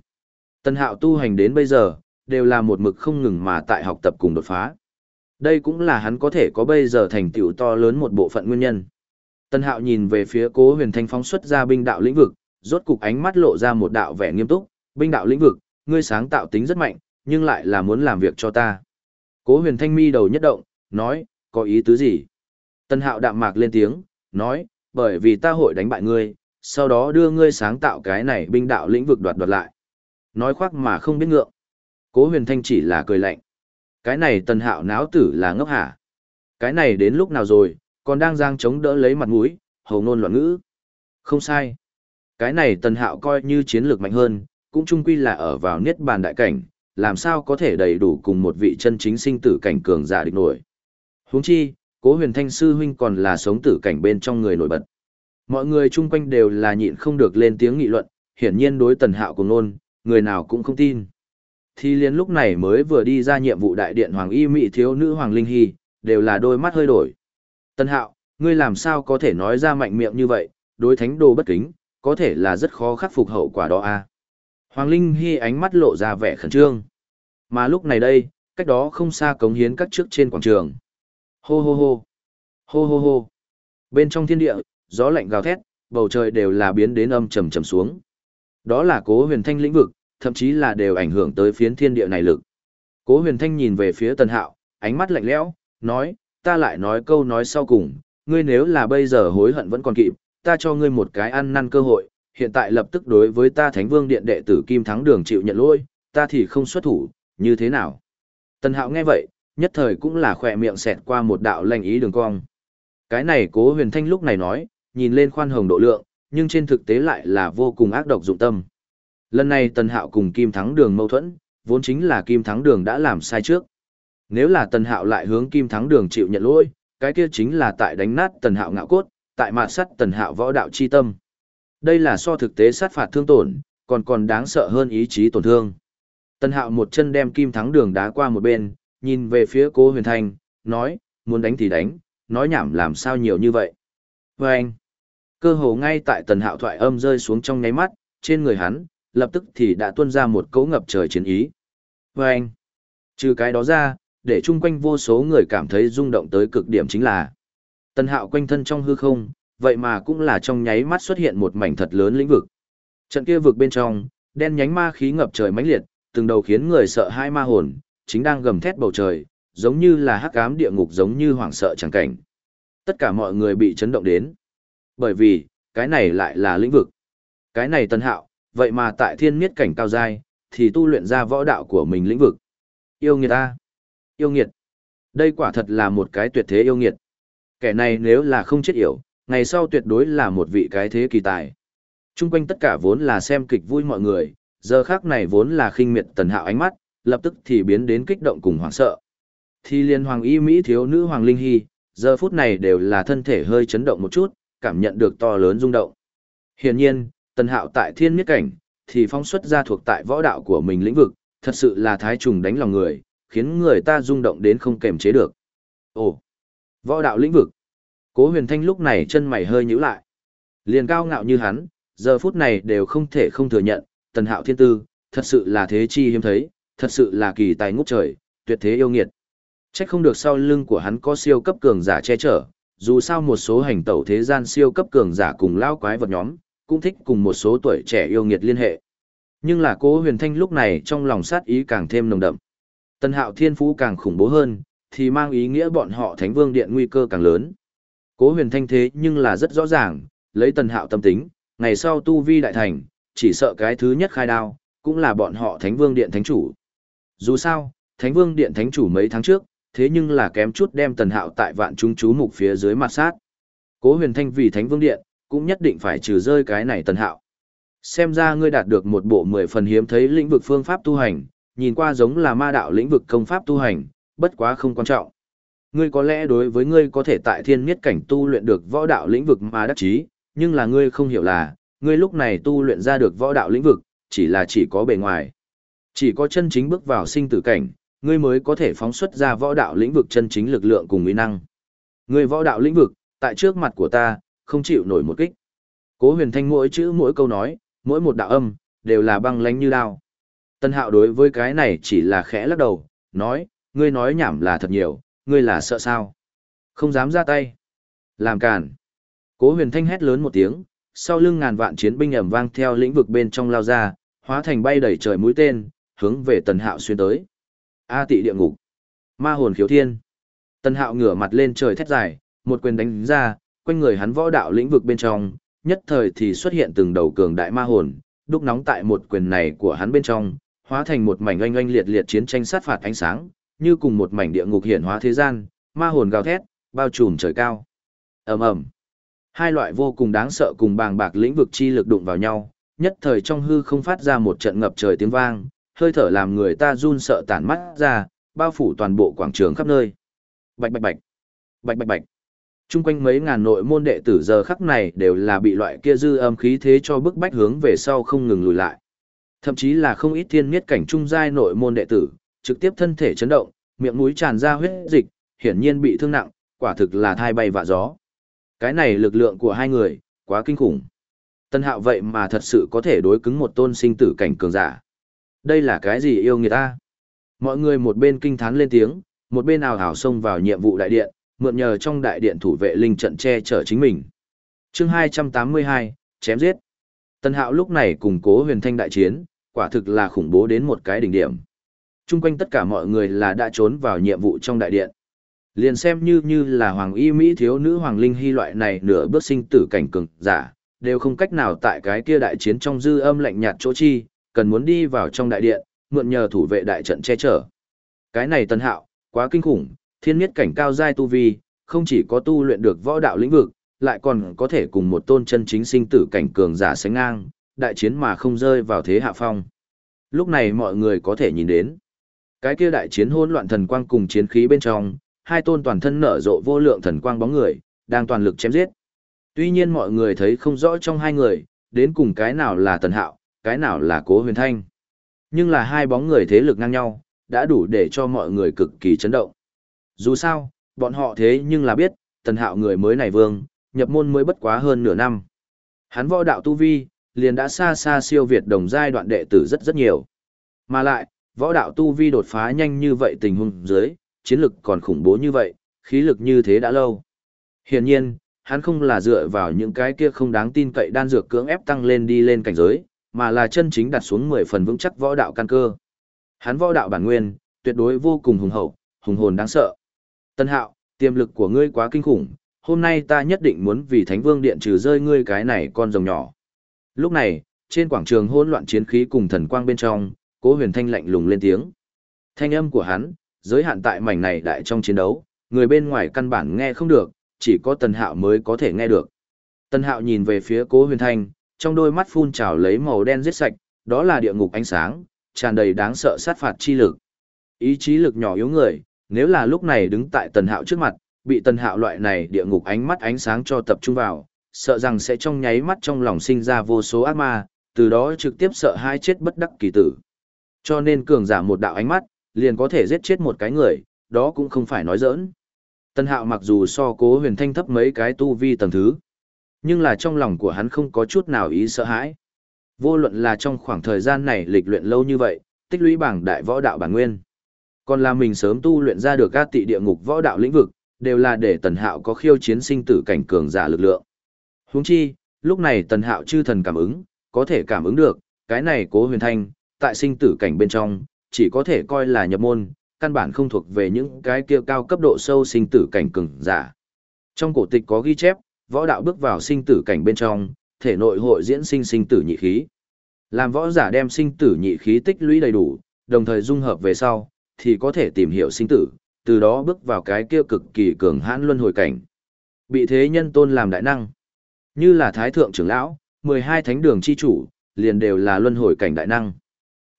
Tần hạo tu hành đến bây giờ, đều là một mực không ngừng mà tại học tập cùng đột phá. Đây cũng là hắn có thể có bây giờ thành tựu to lớn một bộ phận nguyên nhân. Tần hạo nhìn về phía cố huyền thanh phóng xuất ra binh đạo lĩnh vực, rốt cục ánh mắt lộ ra một đạo vẻ nghiêm túc, binh đạo lĩnh vực, ngươi sáng tạo tính rất mạnh, nhưng lại là muốn làm việc cho ta. Cố huyền thanh mi đầu nhất động, nói, có ý tứ gì? Tân hạo đạm mạc lên tiếng, nói, bởi vì ta hội đánh bại ngươi, sau đó đưa ngươi sáng tạo cái này binh đạo lĩnh vực đoạt đoạt lại. Nói khoác mà không biết ngượng. Cố huyền thanh chỉ là cười lạnh. Cái này tần hạo náo tử là ngốc hả? Cái này đến lúc nào rồi, còn đang giang chống đỡ lấy mặt mũi, hầu ngôn loạn ngữ. Không sai. Cái này tần hạo coi như chiến lược mạnh hơn, cũng chung quy là ở vào niết bàn đại cảnh, làm sao có thể đầy đủ cùng một vị chân chính sinh tử cảnh cường giả địch nổi. Huống chi, cố huyền thanh sư huynh còn là sống tử cảnh bên trong người nổi bật. Mọi người chung quanh đều là nhịn không được lên tiếng nghị luận, hiển nhiên đối tần hạo cùng nôn, người nào cũng không tin. Thì liền lúc này mới vừa đi ra nhiệm vụ đại điện Hoàng Y mỹ thiếu nữ Hoàng Linh Hy, đều là đôi mắt hơi đổi. Tần hạo, ngươi làm sao có thể nói ra mạnh miệng như vậy, đối thánh đồ bất kính, có thể là rất khó khắc phục hậu quả đó a à? Hoàng Linh Hy ánh mắt lộ ra vẻ khẩn trương. Mà lúc này đây, cách đó không xa cống hiến các trước trên quảng trường. Hô hô hô. Hô hô hô. Bên trong thiên địa, gió lạnh gào thét, bầu trời đều là biến đến âm trầm trầm xuống. Đó là cố huyền thanh lĩnh vực, thậm chí là đều ảnh hưởng tới phiến thiên địa này lực. Cố huyền thanh nhìn về phía tần hạo, ánh mắt lạnh lẽo, nói, ta lại nói câu nói sau cùng, ngươi nếu là bây giờ hối hận vẫn còn kịp, ta cho ngươi một cái ăn năn cơ hội, hiện tại lập tức đối với ta Thánh Vương Điện đệ tử Kim Thắng Đường chịu nhận lỗi, ta thì không xuất thủ, như thế nào? Tần Hạo nghe vậy, nhất thời cũng là khỏe miệng xẹt qua một đạo lành ý đường cong. Cái này cố huyền thanh lúc này nói, nhìn lên khoan hồng độ lượng, nhưng trên thực tế lại là vô cùng ác độc dụng tâm. Lần này Tần Hạo cùng Kim Thắng Đường mâu thuẫn, vốn chính là Kim Thắng Đường đã làm sai trước. Nếu là Tần Hạo lại hướng Kim Thắng Đường chịu nhận lỗi, cái kia chính là tại đánh nát Tần Hạo ngạo cốt, tại mạt sắt Tần Hạo võ đạo chi tâm. Đây là so thực tế sát phạt thương tổn, còn còn đáng sợ hơn ý chí tổn thương. tần hạo một chân đem kim thắng đường đá qua một bên, nhìn về phía cố huyền thanh, nói, muốn đánh thì đánh, nói nhảm làm sao nhiều như vậy. Và anh, cơ hồ ngay tại tần hạo thoại âm rơi xuống trong nháy mắt, trên người hắn, lập tức thì đã tuôn ra một cấu ngập trời chiến ý. Và anh, trừ cái đó ra, để chung quanh vô số người cảm thấy rung động tới cực điểm chính là tần hạo quanh thân trong hư không, vậy mà cũng là trong nháy mắt xuất hiện một mảnh thật lớn lĩnh vực. Trận kia vực bên trong, đen nhánh ma khí ngập trời mãnh liệt, từng đầu khiến người sợ hai ma hồn, chính đang gầm thét bầu trời, giống như là hắc ám địa ngục giống như hoảng sợ chẳng cảnh. Tất cả mọi người bị chấn động đến. Bởi vì, cái này lại là lĩnh vực. Cái này tân hạo, vậy mà tại thiên miết cảnh cao giai, thì tu luyện ra võ đạo của mình lĩnh vực. Yêu nghiệt ta. Yêu nghiệt. Đây quả thật là một cái tuyệt thế yêu nghiệt. Kẻ này nếu là không chết yểu, ngày sau tuyệt đối là một vị cái thế kỳ tài. Trung quanh tất cả vốn là xem kịch vui mọi người, giờ khác này vốn là khinh miệt tần hạo ánh mắt, lập tức thì biến đến kích động cùng hoảng sợ. Thì liên hoàng y Mỹ thiếu nữ hoàng linh hy, giờ phút này đều là thân thể hơi chấn động một chút, cảm nhận được to lớn rung động. Hiển nhiên, tần hạo tại thiên miết cảnh, thì phong xuất ra thuộc tại võ đạo của mình lĩnh vực, thật sự là thái trùng đánh lòng người, khiến người ta rung động đến không kềm chế được. Ồ, võ đạo lĩnh vực. Cố huyền thanh lúc này chân mày hơi nhíu lại. Liền cao ngạo như hắn, giờ phút này đều không thể không thừa nhận, tần hạo thiên tư, thật sự là thế chi hiếm thấy, thật sự là kỳ tài ngút trời, tuyệt thế yêu nghiệt. Chắc không được sau lưng của hắn có siêu cấp cường giả che chở, dù sao một số hành tẩu thế gian siêu cấp cường giả cùng lao quái vật nhóm, cũng thích cùng một số tuổi trẻ yêu nghiệt liên hệ. Nhưng là cố huyền thanh lúc này trong lòng sát ý càng thêm nồng đậm. tân hạo thiên phú càng khủng bố hơn, thì mang ý nghĩa bọn họ thánh vương điện nguy cơ càng lớn. Cố huyền thanh thế nhưng là rất rõ ràng, lấy tần hạo tâm tính, ngày sau tu vi đại thành, chỉ sợ cái thứ nhất khai đao, cũng là bọn họ thánh vương điện thánh chủ. Dù sao, thánh vương điện thánh chủ mấy tháng trước, thế nhưng là kém chút đem tần hạo tại vạn chúng chú mục phía dưới mặt sát. Cố huyền thanh vì thánh vương điện, cũng nhất định phải trừ rơi cái này tần hạo. Xem ra ngươi đạt được một bộ mười phần hiếm thấy lĩnh vực phương pháp tu hành, nhìn qua giống là ma đạo lĩnh vực công pháp tu hành, bất quá không quan trọng. Ngươi có lẽ đối với ngươi có thể tại thiên miết cảnh tu luyện được võ đạo lĩnh vực mà đắc chí, nhưng là ngươi không hiểu là, ngươi lúc này tu luyện ra được võ đạo lĩnh vực, chỉ là chỉ có bề ngoài. Chỉ có chân chính bước vào sinh tử cảnh, ngươi mới có thể phóng xuất ra võ đạo lĩnh vực chân chính lực lượng cùng uy năng. Ngươi võ đạo lĩnh vực, tại trước mặt của ta, không chịu nổi một kích. Cố huyền thanh mỗi chữ mỗi câu nói, mỗi một đạo âm, đều là băng lánh như đao. Tân hạo đối với cái này chỉ là khẽ lắc đầu, nói, ngươi nói nhảm là thật nhiều, ngươi là sợ sao? Không dám ra tay. Làm cản. Cố huyền thanh hét lớn một tiếng, sau lưng ngàn vạn chiến binh ầm vang theo lĩnh vực bên trong lao ra, hóa thành bay đầy trời mũi tên, hướng về tần hạo xuyên tới. A tị địa ngục. Ma hồn khiếu thiên. Tần hạo ngửa mặt lên trời thét dài, một quyền đánh ra, quanh người hắn võ đạo lĩnh vực bên trong, nhất thời thì xuất hiện từng đầu cường đại ma hồn, đúc nóng tại một quyền này của hắn bên trong, hóa thành một mảnh oanh oanh liệt liệt chiến tranh sát phạt ánh sáng, như cùng một mảnh địa ngục hiển hóa thế gian, ma hồn gào thét, bao trùm trời cao. Ầm ầm. Hai loại vô cùng đáng sợ cùng bàng bạc lĩnh vực chi lực đụng vào nhau, nhất thời trong hư không phát ra một trận ngập trời tiếng vang, hơi thở làm người ta run sợ tản mắt ra, bao phủ toàn bộ quảng trường khắp nơi. Bạch bạch bạch. Bạch bạch bạch. Trung quanh mấy ngàn nội môn đệ tử giờ khắc này đều là bị loại kia dư âm khí thế cho bức bách hướng về sau không ngừng lùi lại. Thậm chí là không ít thiên miết cảnh trung giai nội môn đệ tử, trực tiếp thân thể chấn động, miệng mũi tràn ra huyết dịch, hiển nhiên bị thương nặng, quả thực là thai bay vạ gió. Cái này lực lượng của hai người, quá kinh khủng. Tân hạo vậy mà thật sự có thể đối cứng một tôn sinh tử cảnh cường giả. Đây là cái gì yêu người ta? Mọi người một bên kinh thán lên tiếng, một bên ào ào xông vào nhiệm vụ đại điện, mượn nhờ trong đại điện thủ vệ linh trận che chở chính mình. chương 282, chém giết. Tân hạo lúc này cùng cố huyền thanh đại chiến, quả thực là khủng bố đến một cái đỉnh điểm. Trung quanh tất cả mọi người là đã trốn vào nhiệm vụ trong đại điện. Liền xem như như là hoàng y Mỹ thiếu nữ hoàng linh hy loại này nửa bước sinh tử cảnh cường giả, đều không cách nào tại cái kia đại chiến trong dư âm lạnh nhạt chỗ chi, cần muốn đi vào trong đại điện, mượn nhờ thủ vệ đại trận che chở. Cái này tân hạo, quá kinh khủng, thiên nhất cảnh cao giai tu vi, không chỉ có tu luyện được võ đạo lĩnh vực, lại còn có thể cùng một tôn chân chính sinh tử cảnh cường giả sánh ngang, đại chiến mà không rơi vào thế hạ phong. Lúc này mọi người có thể nhìn đến, cái kia đại chiến hỗn loạn thần quang cùng chiến khí bên trong, hai tôn toàn thân nở rộ vô lượng thần quang bóng người, đang toàn lực chém giết. Tuy nhiên mọi người thấy không rõ trong hai người, đến cùng cái nào là tần hạo, cái nào là cố huyền thanh. Nhưng là hai bóng người thế lực ngang nhau, đã đủ để cho mọi người cực kỳ chấn động. Dù sao, bọn họ thế nhưng là biết, tần hạo người mới này vương, nhập môn mới bất quá hơn nửa năm. Hắn võ đạo tu vi, liền đã xa xa siêu việt đồng giai đoạn đệ tử rất rất nhiều. Mà lại, võ đạo tu vi đột phá nhanh như vậy tình huống dưới, chiến lực còn khủng bố như vậy, khí lực như thế đã lâu. Hiển nhiên, hắn không là dựa vào những cái kia không đáng tin cậy đan dược cưỡng ép tăng lên đi lên cảnh giới, mà là chân chính đặt xuống 10 phần vững chắc võ đạo căn cơ. Hắn võ đạo bản nguyên, tuyệt đối vô cùng hùng hậu, hùng hồn đáng sợ. Tân hạo, tiềm lực của ngươi quá kinh khủng, hôm nay ta nhất định muốn vì Thánh Vương Điện trừ rơi ngươi cái này con rồng nhỏ. Lúc này, trên quảng trường hỗn loạn chiến khí cùng thần quang bên trong, Cố Huyền Thanh lạnh lùng lên tiếng. Thanh âm của hắn, giới hạn tại mảnh này đại trong chiến đấu, người bên ngoài căn bản nghe không được, chỉ có Tần Hạo mới có thể nghe được. Tần Hạo nhìn về phía Cố Huyền Thanh, trong đôi mắt phun trào lấy màu đen giết sạch, đó là địa ngục ánh sáng, tràn đầy đáng sợ sát phạt chi lực. Ý chí lực nhỏ yếu người, nếu là lúc này đứng tại Tần Hạo trước mặt, bị Tần Hạo loại này địa ngục ánh mắt ánh sáng cho tập trung vào, sợ rằng sẽ trong nháy mắt trong lòng sinh ra vô số ác ma, từ đó trực tiếp sợ hai chết bất đắc kỳ tử. Cho nên cường giả một đạo ánh mắt, liền có thể giết chết một cái người, đó cũng không phải nói giỡn. Tân hạo mặc dù so cố huyền thanh thấp mấy cái tu vi tầng thứ, nhưng là trong lòng của hắn không có chút nào ý sợ hãi. Vô luận là trong khoảng thời gian này lịch luyện lâu như vậy, tích lũy bảng đại võ đạo bản nguyên. Còn là mình sớm tu luyện ra được các tị địa ngục võ đạo lĩnh vực, đều là để tần hạo có khiêu chiến sinh tử cảnh cường giả lực lượng. Huống chi, lúc này tần hạo chư thần cảm ứng, có thể cảm ứng được, cái này cố huyền thanh, tại sinh tử cảnh bên trong, chỉ có thể coi là nhập môn, căn bản không thuộc về những cái kia cao cấp độ sâu sinh tử cảnh cường giả. Trong cổ tịch có ghi chép, võ đạo bước vào sinh tử cảnh bên trong, thể nội hội diễn sinh sinh tử nhị khí. Làm võ giả đem sinh tử nhị khí tích lũy đầy đủ, đồng thời dung hợp về sau, thì có thể tìm hiểu sinh tử, từ đó bước vào cái kia cực kỳ cường hãn luân hồi cảnh. Bị thế nhân tôn làm đại năng, như là thái thượng trưởng lão, 12 thánh đường chi chủ, liền đều là luân hồi cảnh đại năng.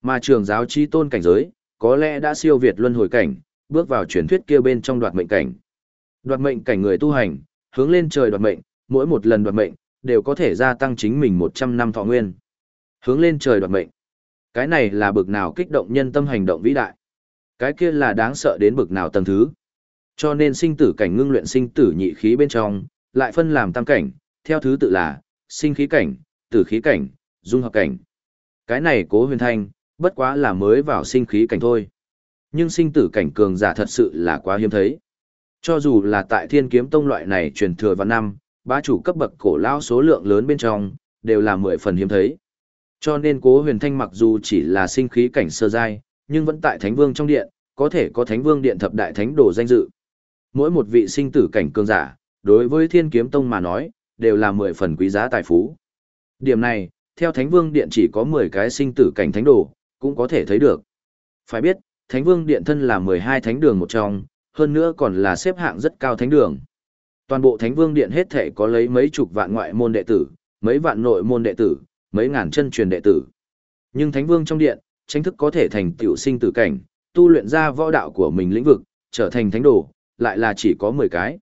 Mà trường giáo chi tôn cảnh giới, có lẽ đã siêu việt luân hồi cảnh, bước vào truyền thuyết kia bên trong đoạt mệnh cảnh. Đoạt mệnh cảnh người tu hành, hướng lên trời đoạt mệnh, mỗi một lần đoạt mệnh, đều có thể gia tăng chính mình 100 năm thọ nguyên. Hướng lên trời đoạt mệnh. Cái này là bực nào kích động nhân tâm hành động vĩ đại. Cái kia là đáng sợ đến bực nào tầng thứ. Cho nên sinh tử cảnh ngưng luyện sinh tử nhị khí bên trong, lại phân làm tam cảnh, theo thứ tự là sinh khí cảnh, tử khí cảnh, dung hợp cảnh. Cái này cố huyền thanh, bất quá là mới vào sinh khí cảnh thôi. Nhưng sinh tử cảnh cường giả thật sự là quá hiếm thấy. Cho dù là tại thiên kiếm tông loại này truyền thừa vào năm, bá chủ cấp bậc cổ lao số lượng lớn bên trong, đều là mười phần hiếm thấy. Cho nên cố huyền thanh mặc dù chỉ là sinh khí cảnh sơ giai, nhưng vẫn tại thánh vương trong điện, có thể có thánh vương điện thập đại thánh đồ danh dự. Mỗi một vị sinh tử cảnh cường giả, đối với thiên kiếm tông mà nói, đều là mười phần quý giá tài phú. Điểm này, theo thánh vương điện chỉ có 10 cái sinh tử cảnh thánh đồ, cũng có thể thấy được. Phải biết, thánh vương điện thân là 12 thánh đường một trong, hơn nữa còn là xếp hạng rất cao thánh đường. Toàn bộ thánh vương điện hết thể có lấy mấy chục vạn ngoại môn đệ tử, mấy vạn nội môn đệ tử, mấy ngàn chân truyền đệ tử. Nhưng thánh vương trong điện, tranh thức có thể thành tiểu sinh tử cảnh, tu luyện ra võ đạo của mình lĩnh vực, trở thành thánh đồ, lại là chỉ có 10 cái.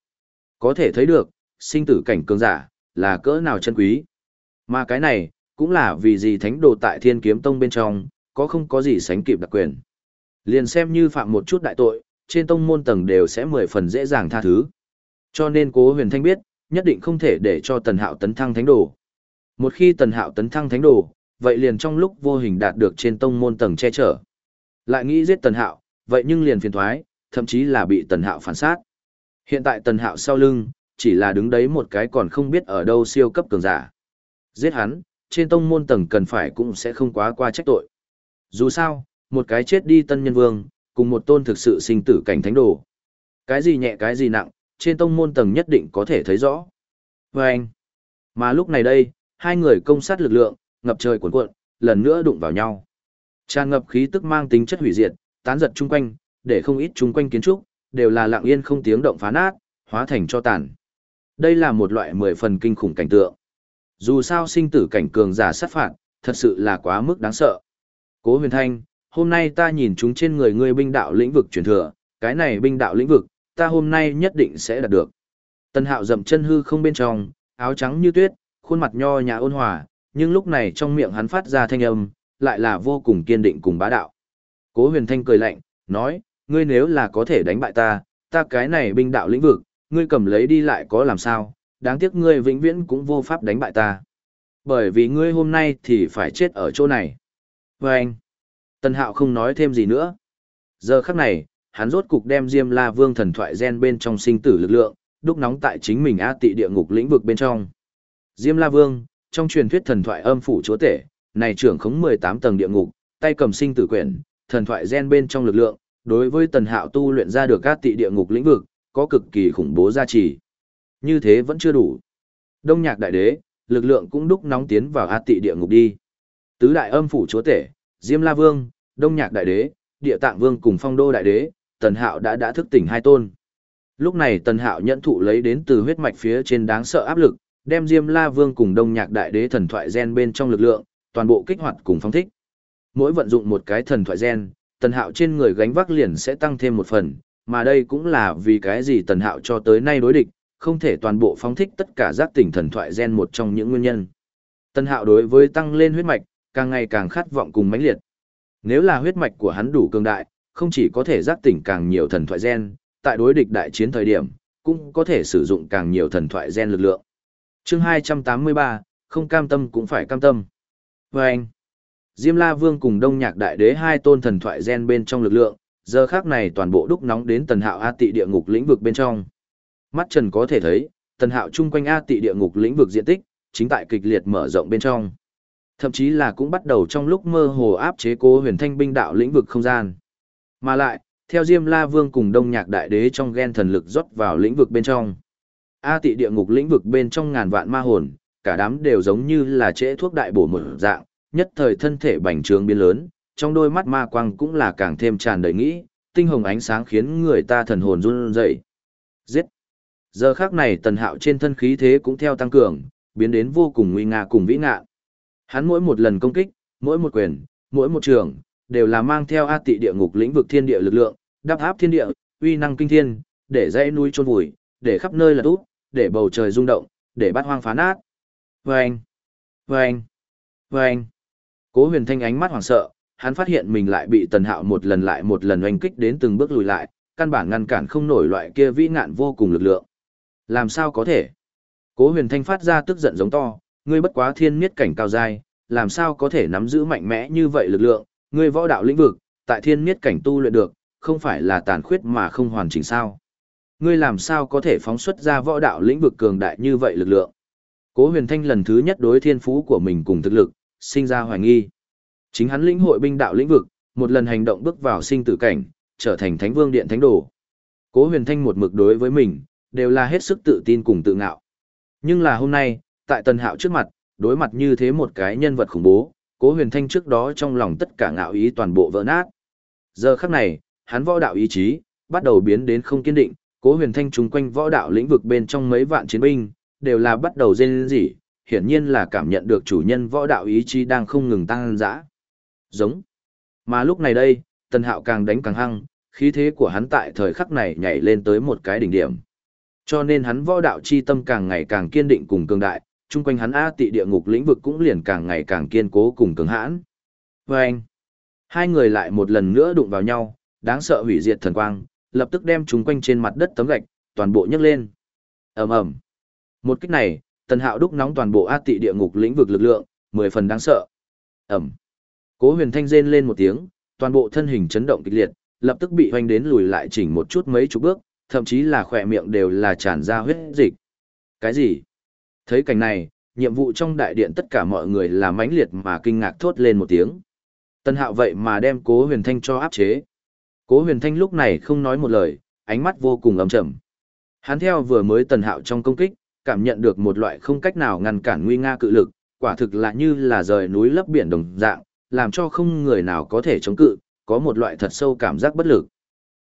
Có thể thấy được, sinh tử cảnh cường giả, là cỡ nào chân quý. Mà cái này, cũng là vì gì thánh đồ tại thiên kiếm tông bên trong, có không có gì sánh kịp đặc quyền. Liền xem như phạm một chút đại tội, trên tông môn tầng đều sẽ mười phần dễ dàng tha thứ. Cho nên cố huyền thanh biết, nhất định không thể để cho tần hạo tấn thăng thánh đồ. Một khi tần hạo tấn thăng thánh đồ, vậy liền trong lúc vô hình đạt được trên tông môn tầng che chở. Lại nghĩ giết tần hạo, vậy nhưng liền phiền thoái, thậm chí là bị tần hạo phản sát. Hiện tại tần hạo sau lưng, chỉ là đứng đấy một cái còn không biết ở đâu siêu cấp cường giả. Giết hắn, trên tông môn tầng cần phải cũng sẽ không quá qua trách tội. Dù sao, một cái chết đi tân nhân vương, cùng một tôn thực sự sinh tử cảnh thánh đồ. Cái gì nhẹ cái gì nặng, trên tông môn tầng nhất định có thể thấy rõ. Và anh, mà lúc này đây, hai người công sát lực lượng, ngập trời cuộn cuộn, lần nữa đụng vào nhau. Tràn ngập khí tức mang tính chất hủy diệt, tán giật chung quanh, để không ít chung quanh kiến trúc, đều là lặng yên không tiếng động phá nát, hóa thành cho tàn. Đây là một loại mười phần kinh khủng cảnh tượng. Dù sao sinh tử cảnh cường giả sát phạt, thật sự là quá mức đáng sợ. Cố huyền thanh, hôm nay ta nhìn chúng trên người ngươi binh đạo lĩnh vực truyền thừa, cái này binh đạo lĩnh vực, ta hôm nay nhất định sẽ đạt được. Tân hạo dậm chân hư không bên trong, áo trắng như tuyết, khuôn mặt nho nhã ôn hòa, nhưng lúc này trong miệng hắn phát ra thanh âm, lại là vô cùng kiên định cùng bá đạo. Cố huyền thanh cười lạnh, nói, ngươi nếu là có thể đánh bại ta, ta cái này binh đạo lĩnh vực, ngươi cầm lấy đi lại có làm sao, đáng tiếc ngươi vĩnh viễn cũng vô pháp đánh bại ta. Bởi vì ngươi hôm nay thì phải chết ở chỗ này. Vâng! anh, Tần Hạo không nói thêm gì nữa. Giờ khắc này, hắn rốt cục đem Diêm La Vương thần thoại gen bên trong sinh tử lực lượng, đúc nóng tại chính mình A tị địa ngục lĩnh vực bên trong. Diêm La Vương, trong truyền thuyết thần thoại âm phủ chúa tể, này trưởng khống 18 tầng địa ngục, tay cầm sinh tử quyển, thần thoại gen bên trong lực lượng, đối với Tần Hạo tu luyện ra được các tị địa ngục lĩnh vực, có cực kỳ khủng bố gia trì. Như thế vẫn chưa đủ. Đông Nhạc đại đế, lực lượng cũng đúc nóng tiến vào A tị địa ngục đi. Tứ đại âm phủ chúa tể, Diêm La Vương, Đông Nhạc Đại Đế, Địa Tạng Vương cùng Phong Đô Đại Đế, Tần Hạo đã đã thức tỉnh hai tôn. Lúc này Tần Hạo nhận thụ lấy đến từ huyết mạch phía trên đáng sợ áp lực, đem Diêm La Vương cùng Đông Nhạc Đại Đế thần thoại gen bên trong lực lượng, toàn bộ kích hoạt cùng phong thích. Mỗi vận dụng một cái thần thoại gen, Tần Hạo trên người gánh vác liền sẽ tăng thêm một phần, mà đây cũng là vì cái gì Tần Hạo cho tới nay đối địch, không thể toàn bộ phóng thích tất cả giác tỉnh thần thoại gen một trong những nguyên nhân. Tần Hạo đối với tăng lên huyết mạch, càng ngày càng khát vọng cùng mãnh liệt. Nếu là huyết mạch của hắn đủ cường đại, không chỉ có thể giác tỉnh càng nhiều thần thoại gen, tại đối địch đại chiến thời điểm, cũng có thể sử dụng càng nhiều thần thoại gen lực lượng. Chương 283, không cam tâm cũng phải cam tâm. Và anh, Diêm La Vương cùng Đông Nhạc Đại Đế hai tôn thần thoại gen bên trong lực lượng, giờ khác này toàn bộ đúc nóng đến tần hạo A tị địa ngục lĩnh vực bên trong. Mắt trần có thể thấy, tần hạo chung quanh A tị địa ngục lĩnh vực diện tích, chính tại kịch liệt mở rộng bên trong. Thậm chí là cũng bắt đầu trong lúc mơ hồ áp chế cố huyền thanh binh đạo lĩnh vực không gian. Mà lại, theo Diêm La Vương cùng Đông Nhạc Đại Đế trong gen thần lực rót vào lĩnh vực bên trong. A tị địa ngục lĩnh vực bên trong ngàn vạn ma hồn, cả đám đều giống như là trễ thuốc đại bổ một dạng, nhất thời thân thể bành trướng biến lớn, trong đôi mắt ma quang cũng là càng thêm tràn đầy nghĩ, tinh hồng ánh sáng khiến người ta thần hồn run rẩy. Giết! Giờ khắc này tần hạo trên thân khí thế cũng theo tăng cường, biến đến vô cùng nguy nga cùng vĩ ngạ. Hắn mỗi một lần công kích, mỗi một quyền, mỗi một trường, đều là mang theo A tị địa ngục lĩnh vực thiên địa lực lượng, đắp áp thiên địa, uy năng kinh thiên, để dãy núi chôn vùi, để khắp nơi là úp, để bầu trời rung động, để bát hoang phá nát. Vâng! Vâng! Vâng! Cố huyền thanh ánh mắt hoảng sợ, hắn phát hiện mình lại bị tần hạo một lần lại một lần oanh kích đến từng bước lùi lại, căn bản ngăn cản không nổi loại kia vĩ ngạn vô cùng lực lượng. Làm sao có thể? Cố huyền thanh phát ra tức giận giống to, ngươi bất quá thiên miết cảnh cao dai, làm sao có thể nắm giữ mạnh mẽ như vậy lực lượng, ngươi võ đạo lĩnh vực, tại thiên miết cảnh tu luyện được, không phải là tàn khuyết mà không hoàn chỉnh sao. Ngươi làm sao có thể phóng xuất ra võ đạo lĩnh vực cường đại như vậy lực lượng. Cố huyền thanh lần thứ nhất đối thiên phú của mình cùng thực lực, sinh ra hoài nghi. Chính hắn lĩnh hội binh đạo lĩnh vực, một lần hành động bước vào sinh tử cảnh, trở thành thánh vương điện thánh đồ. Cố huyền thanh một mực đối với mình, đều là hết sức tự tin cùng tự ngạo. Nhưng là hôm nay, tại tần hạo trước mặt, đối mặt như thế một cái nhân vật khủng bố, cố huyền thanh trước đó trong lòng tất cả ngạo ý toàn bộ vỡ nát. Giờ khắc này, hắn võ đạo ý chí, bắt đầu biến đến không kiên định, cố huyền thanh trung quanh võ đạo lĩnh vực bên trong mấy vạn chiến binh, đều là bắt đầu dên dỉ, hiển nhiên là cảm nhận được chủ nhân võ đạo ý chí đang không ngừng tăng dã. Giống. Mà lúc này đây, tần hạo càng đánh càng hăng, khí thế của hắn tại thời khắc này nhảy lên tới một cái đỉnh điểm. Cho nên hắn võ đạo chi tâm càng ngày càng kiên định cùng cường đại, chung quanh hắn A tị địa ngục lĩnh vực cũng liền càng ngày càng kiên cố cùng cứng hãn. Và anh, hai người lại một lần nữa đụng vào nhau, đáng sợ hủy diệt thần quang, lập tức đem chúng quanh trên mặt đất tấm gạch, toàn bộ nhấc lên. ầm ầm Một kích này, tần hạo đúc nóng toàn bộ A tị địa ngục lĩnh vực lực lượng, mười phần đáng sợ. ầm Cố huyền thanh rên lên một tiếng, toàn bộ thân hình chấn động kịch liệt, lập tức bị hoành đến lùi lại chỉnh một chút mấy chục bước, thậm chí là khỏe miệng đều là tràn ra huyết dịch. Cái gì? Thấy cảnh này, nhiệm vụ trong đại điện tất cả mọi người là mãnh liệt mà kinh ngạc thốt lên một tiếng. Tân hạo vậy mà đem cố huyền thanh cho áp chế. Cố huyền thanh lúc này không nói một lời, ánh mắt vô cùng ấm trầm. Hắn theo vừa mới tần hạo trong công kích, cảm nhận được một loại không cách nào ngăn cản nguy nga cự lực, quả thực là như là rời núi lấp biển đồng dạng, làm cho không người nào có thể chống cự, có một loại thật sâu cảm giác bất lực.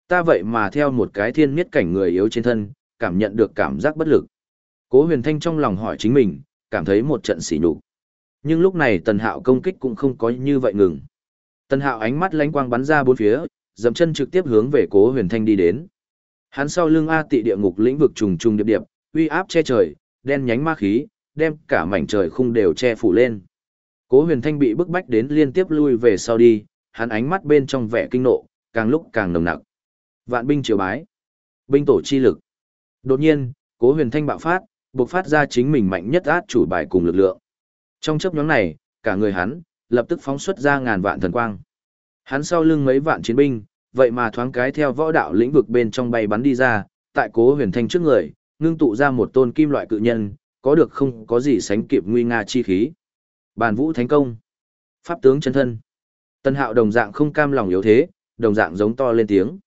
Ta vậy mà theo một cái thiên miết cảnh người yếu trên thân, cảm nhận được cảm giác bất lực. Cố huyền thanh trong lòng hỏi chính mình, cảm thấy một trận sỉ nhục. Nhưng lúc này tần hạo công kích cũng không có như vậy ngừng. Tần hạo ánh mắt lánh quang bắn ra bốn phía, dậm chân trực tiếp hướng về cố huyền thanh đi đến. Hắn sau lưng A tị địa ngục lĩnh vực trùng trùng điệp điệp, uy áp che trời, đen nhánh ma khí, đem cả mảnh trời khung đều che phủ lên. Cố huyền thanh bị bức bách đến liên tiếp lui về sau đi, hắn ánh mắt bên trong vẻ kinh nộ, càng lúc càng nồng nặc. Vạn binh triều bái. Binh tổ chi lực. Đột nhiên, cố huyền thanh bạo phát, buộc phát ra chính mình mạnh nhất át chủ bài cùng lực lượng. Trong chấp nhóm này, cả người hắn, lập tức phóng xuất ra ngàn vạn thần quang. Hắn sau lưng mấy vạn chiến binh, vậy mà thoáng cái theo võ đạo lĩnh vực bên trong bay bắn đi ra, tại cố huyền thanh trước người, ngưng tụ ra một tôn kim loại cự nhân, có được không có gì sánh kịp nguy nga chi khí. Bàn vũ thánh công. Pháp tướng chân thân. Tân hạo đồng dạng không cam lòng yếu thế, đồng dạng giống to lên tiếng.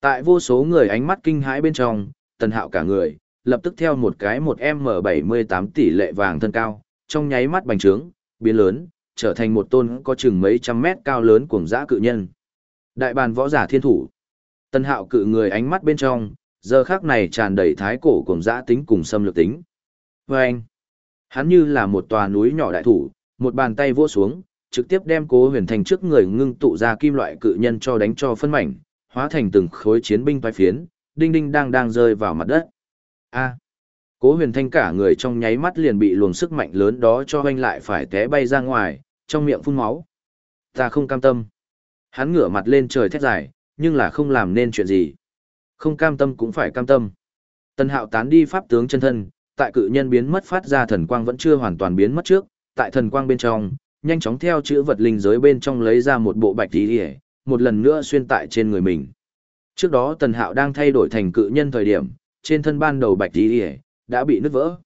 Tại vô số người ánh mắt kinh hãi bên trong, tân hạo cả người, lập tức theo một cái một M78 tỷ lệ vàng thân cao, trong nháy mắt bành trướng, biến lớn, trở thành một tôn có chừng mấy trăm mét cao lớn cuồng dã cự nhân. Đại bàn võ giả thiên thủ. tân hạo cự người ánh mắt bên trong, giờ khác này tràn đầy thái cổ cuồng dã tính cùng xâm lược tính. Và anh, hắn như là một tòa núi nhỏ đại thủ, một bàn tay vỗ xuống, trực tiếp đem cố huyền thành trước người ngưng tụ ra kim loại cự nhân cho đánh cho phân mảnh, hóa thành từng khối chiến binh toái phiến, đinh đinh đang đang rơi vào mặt đất. A. Cố Huyền Thanh cả người trong nháy mắt liền bị luồng sức mạnh lớn đó cho oanh lại phải té bay ra ngoài, trong miệng phun máu. Ta không cam tâm. Hắn ngửa mặt lên trời thét dài, nhưng là không làm nên chuyện gì. Không cam tâm cũng phải cam tâm. Tân Hạo tán đi pháp tướng chân thân, tại cự nhân biến mất phát ra thần quang vẫn chưa hoàn toàn biến mất trước, tại thần quang bên trong, nhanh chóng theo chữ vật linh giới bên trong lấy ra một bộ bạch tí ỉa một lần nữa xuyên tại trên người mình. Trước đó Tần Hạo đang thay đổi thành cự nhân thời điểm, trên thân ban đầu bạch đi ỉa đã bị nứt vỡ.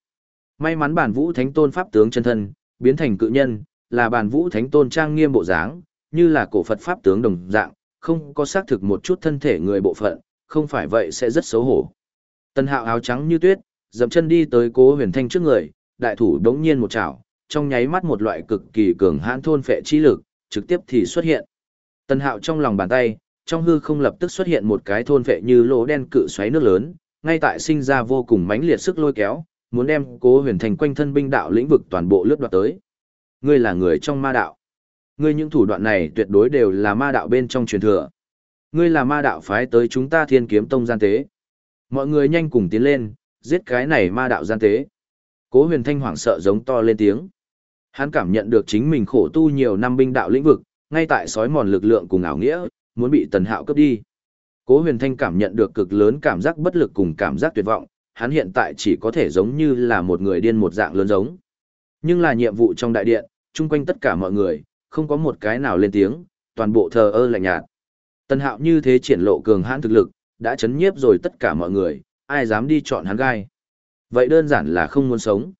May mắn bản vũ thánh tôn pháp tướng chân thân, biến thành cự nhân, là bản vũ thánh tôn trang nghiêm bộ dáng, như là cổ Phật pháp tướng đồng dạng, không có xác thực một chút thân thể người bộ phận, không phải vậy sẽ rất xấu hổ. tân hạo áo trắng như tuyết, dậm chân đi tới cố huyền thanh trước người, đại thủ đống nhiên một chảo, trong nháy mắt một loại cực kỳ cường hãn thôn phệ chi lực, trực tiếp thì xuất hiện. tân hạo trong lòng bàn tay, trong hư không lập tức xuất hiện một cái thôn phệ như lỗ đen cự xoáy nước lớn, ngay tại sinh ra vô cùng mãnh liệt sức lôi kéo, muốn đem cố huyền thành quanh thân binh đạo lĩnh vực toàn bộ lướt đoạt tới. Ngươi là người trong ma đạo. Ngươi những thủ đoạn này tuyệt đối đều là ma đạo bên trong truyền thừa. Ngươi là ma đạo phái tới chúng ta thiên kiếm tông gian tế. Mọi người nhanh cùng tiến lên, giết cái này ma đạo gian tế. Cố huyền thanh hoảng sợ giống to lên tiếng. Hắn cảm nhận được chính mình khổ tu nhiều năm binh đạo lĩnh vực, ngay tại sói mòn lực lượng cùng ảo nghĩa, muốn bị tần hạo cướp đi. Cố huyền thanh cảm nhận được cực lớn cảm giác bất lực cùng cảm giác tuyệt vọng, hắn hiện tại chỉ có thể giống như là một người điên một dạng lớn giống. Nhưng là nhiệm vụ trong đại điện, chung quanh tất cả mọi người, không có một cái nào lên tiếng, toàn bộ thờ ơ lạnh nhạt. Tần hạo như thế triển lộ cường hãn thực lực, đã chấn nhiếp rồi tất cả mọi người, ai dám đi chọn hắn gai. Vậy đơn giản là không muốn sống.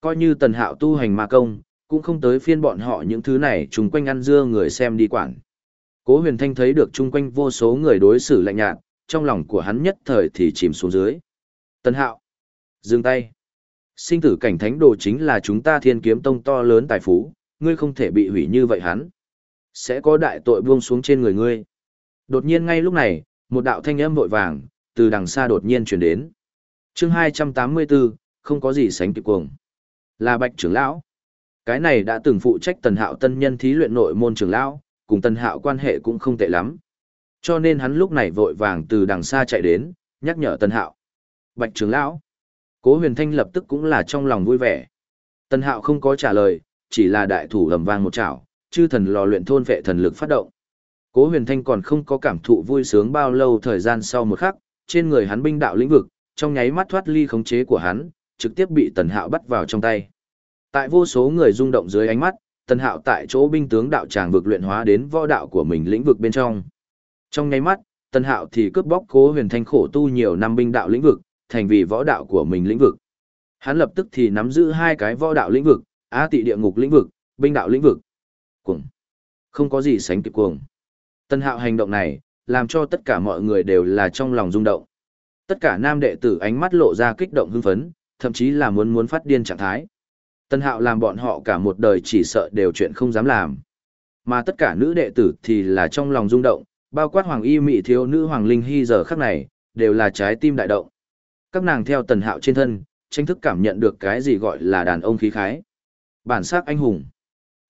Coi như tần hạo tu hành ma công, cũng không tới phiên bọn họ những thứ này chung quanh ăn dưa người xem đi quảng. Cố huyền thanh thấy được chung quanh vô số người đối xử lạnh nhạt, trong lòng của hắn nhất thời thì chìm xuống dưới. Tân hạo. Dừng tay. Sinh tử cảnh thánh đồ chính là chúng ta thiên kiếm tông to lớn tài phú, ngươi không thể bị hủy như vậy hắn. Sẽ có đại tội buông xuống trên người ngươi. Đột nhiên ngay lúc này, một đạo thanh âm vội vàng, từ đằng xa đột nhiên chuyển đến. chương 284, không có gì sánh kịp cuồng. Là bạch trưởng lão. Cái này đã từng phụ trách tần hạo tân nhân thí luyện nội môn trưởng lão, cùng tần hạo quan hệ cũng không tệ lắm. Cho nên hắn lúc này vội vàng từ đằng xa chạy đến, nhắc nhở tần hạo. Bạch trưởng lão. Cố huyền thanh lập tức cũng là trong lòng vui vẻ. Tần hạo không có trả lời, chỉ là đại thủ lầm vang một chảo, chư thần lò luyện thôn vệ thần lực phát động. Cố huyền thanh còn không có cảm thụ vui sướng bao lâu thời gian sau một khắc, trên người hắn binh đạo lĩnh vực, trong nháy mắt thoát ly khống chế của hắn, trực tiếp bị tần hạo bắt vào trong tay. Tại vô số người rung động dưới ánh mắt, tần hạo tại chỗ binh tướng đạo tràng vực luyện hóa đến võ đạo của mình lĩnh vực bên trong. Trong nháy mắt, tần hạo thì cướp bóc cố huyền thanh khổ tu nhiều năm binh đạo lĩnh vực, thành vì võ đạo của mình lĩnh vực. Hắn lập tức thì nắm giữ hai cái võ đạo lĩnh vực, á tị địa ngục lĩnh vực, binh đạo lĩnh vực. Cuồng. Không có gì sánh kịp cuồng. Tân hạo hành động này, làm cho tất cả mọi người đều là trong lòng rung động. Tất cả nam đệ tử ánh mắt lộ ra kích động hưng phấn, thậm chí là muốn muốn phát điên trạng thái. Tân hạo làm bọn họ cả một đời chỉ sợ đều chuyện không dám làm. Mà tất cả nữ đệ tử thì là trong lòng rung động, bao quát hoàng y mị thiếu nữ hoàng linh hy giờ khắc này, đều là trái tim đại động. Các nàng theo tần hạo trên thân, tranh thức cảm nhận được cái gì gọi là đàn ông khí khái. Bản sắc anh hùng.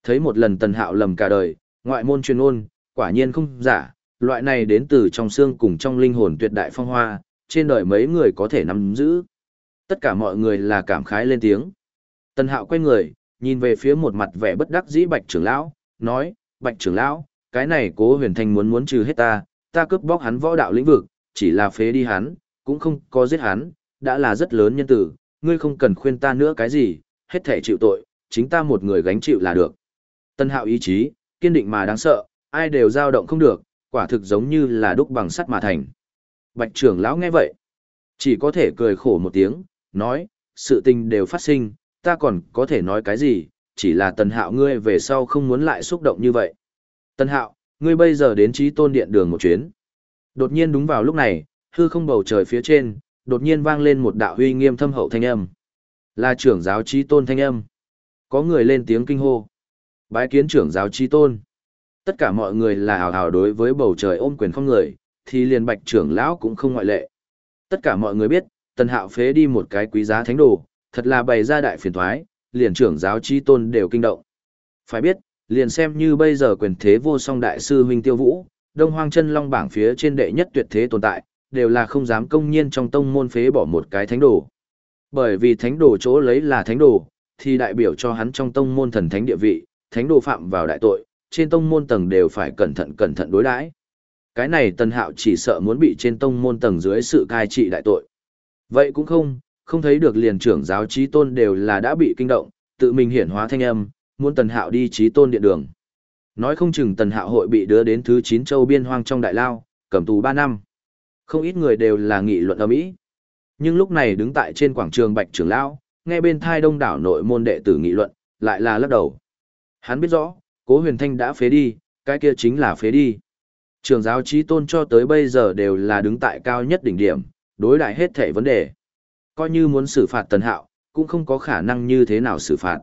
Thấy một lần tần hạo lầm cả đời, ngoại môn truyền ôn, quả nhiên không giả, loại này đến từ trong xương cùng trong linh hồn tuyệt đại phong hoa, trên đời mấy người có thể nắm giữ. Tất cả mọi người là cảm khái lên tiếng. Tần Hạo quay người, nhìn về phía một mặt vẻ bất đắc dĩ Bạch trưởng lão, nói, Bạch trưởng lão, cái này cố huyền thanh muốn muốn trừ hết ta, ta cướp bóc hắn võ đạo lĩnh vực, chỉ là phế đi hắn, cũng không có giết hắn, đã là rất lớn nhân tử, ngươi không cần khuyên ta nữa cái gì, hết thể chịu tội, chính ta một người gánh chịu là được. Tân hạo ý chí, kiên định mà đáng sợ, ai đều dao động không được, quả thực giống như là đúc bằng sắt mà thành. Bạch trưởng lão nghe vậy, chỉ có thể cười khổ một tiếng, nói, sự tình đều phát sinh, ta còn có thể nói cái gì, chỉ là tần hạo ngươi về sau không muốn lại xúc động như vậy. Tần hạo, ngươi bây giờ đến trí tôn điện đường một chuyến. Đột nhiên đúng vào lúc này, hư không bầu trời phía trên, đột nhiên vang lên một đạo huy nghiêm thâm hậu thanh âm. Là trưởng giáo trí tôn thanh âm. Có người lên tiếng kinh hô. Bái kiến trưởng giáo trí tôn tất cả mọi người là hào hào đối với bầu trời ôm quyền không người, thì liền bạch trưởng lão cũng không ngoại lệ. Tất cả mọi người biết, tần hạo phế đi một cái quý giá thánh đồ, thật là bày ra đại phiền thoái, liền trưởng giáo chi tôn đều kinh động. Phải biết, liền xem như bây giờ quyền thế vô song đại sư huynh tiêu vũ, đông hoang chân long bảng phía trên đệ nhất tuyệt thế tồn tại, đều là không dám công nhiên trong tông môn phế bỏ một cái thánh đồ. Bởi vì thánh đồ chỗ lấy là thánh đồ, thì đại biểu cho hắn trong tông môn thần thánh địa vị, thánh đồ phạm vào đại tội, trên tông môn tầng đều phải cẩn thận cẩn thận đối đãi. Cái này Tần Hạo chỉ sợ muốn bị trên tông môn tầng dưới sự cai trị đại tội. Vậy cũng không, không thấy được liền trưởng giáo trí tôn đều là đã bị kinh động, tự mình hiển hóa thanh âm, muốn Tần Hạo đi trí tôn điện đường. Nói không chừng Tần Hạo hội bị đưa đến thứ 9 châu biên hoang trong đại lao, cầm tù 3 năm. Không ít người đều là nghị luận ở mỹ. Nhưng lúc này đứng tại trên quảng trường Bạch trưởng Lão, nghe bên thai đông đảo nội môn đệ tử nghị luận, lại là lắc đầu. Hắn biết rõ, cố huyền thanh đã phế đi, cái kia chính là phế đi. Trường giáo trí tôn cho tới bây giờ đều là đứng tại cao nhất đỉnh điểm, đối đại hết thể vấn đề. Coi như muốn xử phạt tần hạo, cũng không có khả năng như thế nào xử phạt.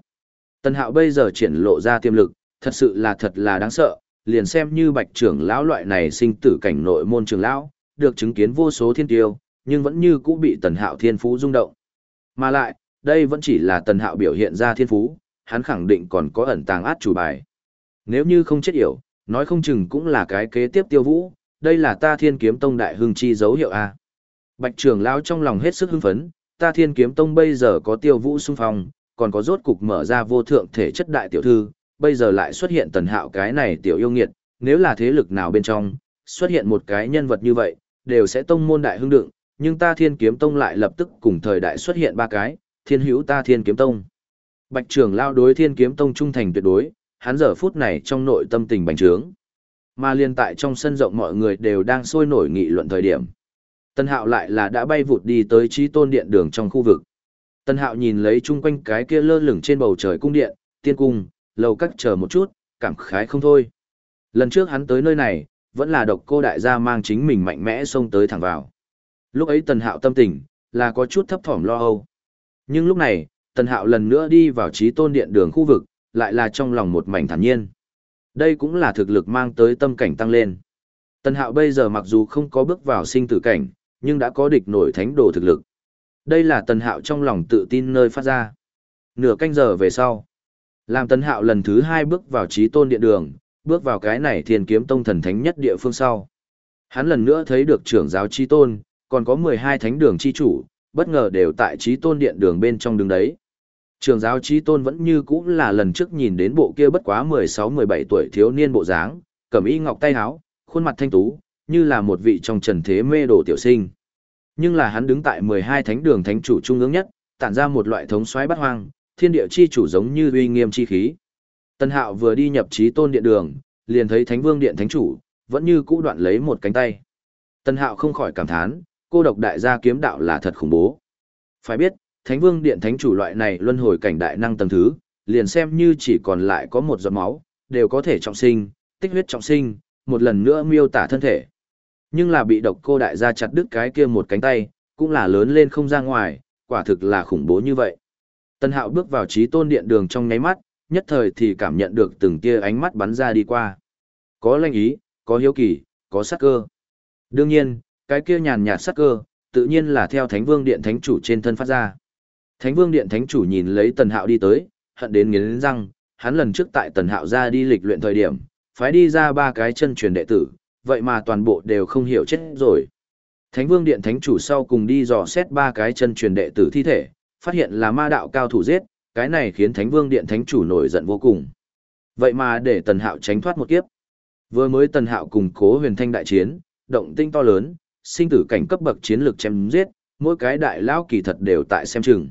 Tần hạo bây giờ triển lộ ra tiềm lực, thật sự là thật là đáng sợ, liền xem như bạch trưởng lão loại này sinh tử cảnh nội môn trường lão, được chứng kiến vô số thiên tiêu, nhưng vẫn như cũ bị tần hạo thiên phú rung động. Mà lại, đây vẫn chỉ là tần hạo biểu hiện ra thiên phú, hắn khẳng định còn có ẩn tàng át chủ bài. Nếu như không chết yểu, nói không chừng cũng là cái kế tiếp tiêu vũ, đây là ta thiên kiếm tông đại hưng chi dấu hiệu A. Bạch trưởng lão trong lòng hết sức hưng phấn, ta thiên kiếm tông bây giờ có tiêu vũ xung phong, còn có rốt cục mở ra vô thượng thể chất đại tiểu thư, bây giờ lại xuất hiện tần hạo cái này tiểu yêu nghiệt, nếu là thế lực nào bên trong, xuất hiện một cái nhân vật như vậy, đều sẽ tông môn đại hưng đựng, nhưng ta thiên kiếm tông lại lập tức cùng thời đại xuất hiện ba cái, thiên hữu ta thiên kiếm tông. Bạch trưởng lao đối thiên kiếm tông trung thành tuyệt đối, hắn giờ phút này trong nội tâm tình bành trướng. Mà liên tại trong sân rộng mọi người đều đang sôi nổi nghị luận thời điểm. Tân hạo lại là đã bay vụt đi tới trí tôn điện đường trong khu vực. Tân hạo nhìn lấy chung quanh cái kia lơ lửng trên bầu trời cung điện, tiên cung, lầu cắt chờ một chút, cảm khái không thôi. Lần trước hắn tới nơi này, vẫn là độc cô đại gia mang chính mình mạnh mẽ xông tới thẳng vào. Lúc ấy tần hạo tâm tình, là có chút thấp thỏm lo âu. Nhưng lúc này, tần hạo lần nữa đi vào trí tôn điện đường khu vực, lại là trong lòng một mảnh thản nhiên. Đây cũng là thực lực mang tới tâm cảnh tăng lên. Tần hạo bây giờ mặc dù không có bước vào sinh tử cảnh, nhưng đã có địch nổi thánh đồ thực lực. Đây là tần hạo trong lòng tự tin nơi phát ra. Nửa canh giờ về sau, làm tần hạo lần thứ hai bước vào trí tôn điện đường, bước vào cái này thiên kiếm tông thần thánh nhất địa phương sau. Hắn lần nữa thấy được trưởng giáo trí tôn, còn có 12 thánh đường chi chủ, bất ngờ đều tại trí tôn điện đường bên trong đường đấy. Trường giáo trí tôn vẫn như cũ là lần trước nhìn đến bộ kia bất quá 16-17 tuổi thiếu niên bộ dáng, cầm y ngọc tay áo, khuôn mặt thanh tú, như là một vị trong trần thế mê đồ tiểu sinh. Nhưng là hắn đứng tại 12 thánh đường thánh chủ trung ương nhất, tản ra một loại thống xoáy bắt hoang, thiên địa chi chủ giống như uy nghiêm chi khí. Tân Hạo vừa đi nhập trí tôn điện đường, liền thấy Thánh Vương điện thánh chủ, vẫn như cũ đoạn lấy một cánh tay. Tân Hạo không khỏi cảm thán, cô độc đại gia kiếm đạo là thật khủng bố. Phải biết, Thánh Vương điện thánh chủ loại này luân hồi cảnh đại năng tầng thứ, liền xem như chỉ còn lại có một giọt máu, đều có thể trọng sinh, tích huyết trọng sinh, một lần nữa miêu tả thân thể. Nhưng là bị độc cô đại gia chặt đứt cái kia một cánh tay, cũng là lớn lên không ra ngoài, quả thực là khủng bố như vậy. Tân Hạo bước vào trí tôn điện đường trong nháy mắt, nhất thời thì cảm nhận được từng tia ánh mắt bắn ra đi qua. Có lanh ý, có hiếu kỳ, có sắc cơ. Đương nhiên, cái kia nhàn nhạt sắc cơ, tự nhiên là theo Thánh Vương Điện Thánh Chủ trên thân phát ra. Thánh Vương Điện Thánh Chủ nhìn lấy Tần Hạo đi tới, hận đến nghiến răng, hắn lần trước tại Tần Hạo ra đi lịch luyện thời điểm, phái đi ra ba cái chân truyền đệ tử, vậy mà toàn bộ đều không hiểu chết rồi. Thánh Vương Điện Thánh Chủ sau cùng đi dò xét ba cái chân truyền đệ tử thi thể, phát hiện là ma đạo cao thủ giết, cái này khiến Thánh Vương Điện Thánh Chủ nổi giận vô cùng. Vậy mà để Tần Hạo tránh thoát một kiếp. Vừa mới Tần Hạo cùng Cố Huyền Thanh đại chiến, động tinh to lớn, sinh tử cảnh cấp bậc chiến lược chém giết, mỗi cái đại lão kỳ thật đều tại xem chừng.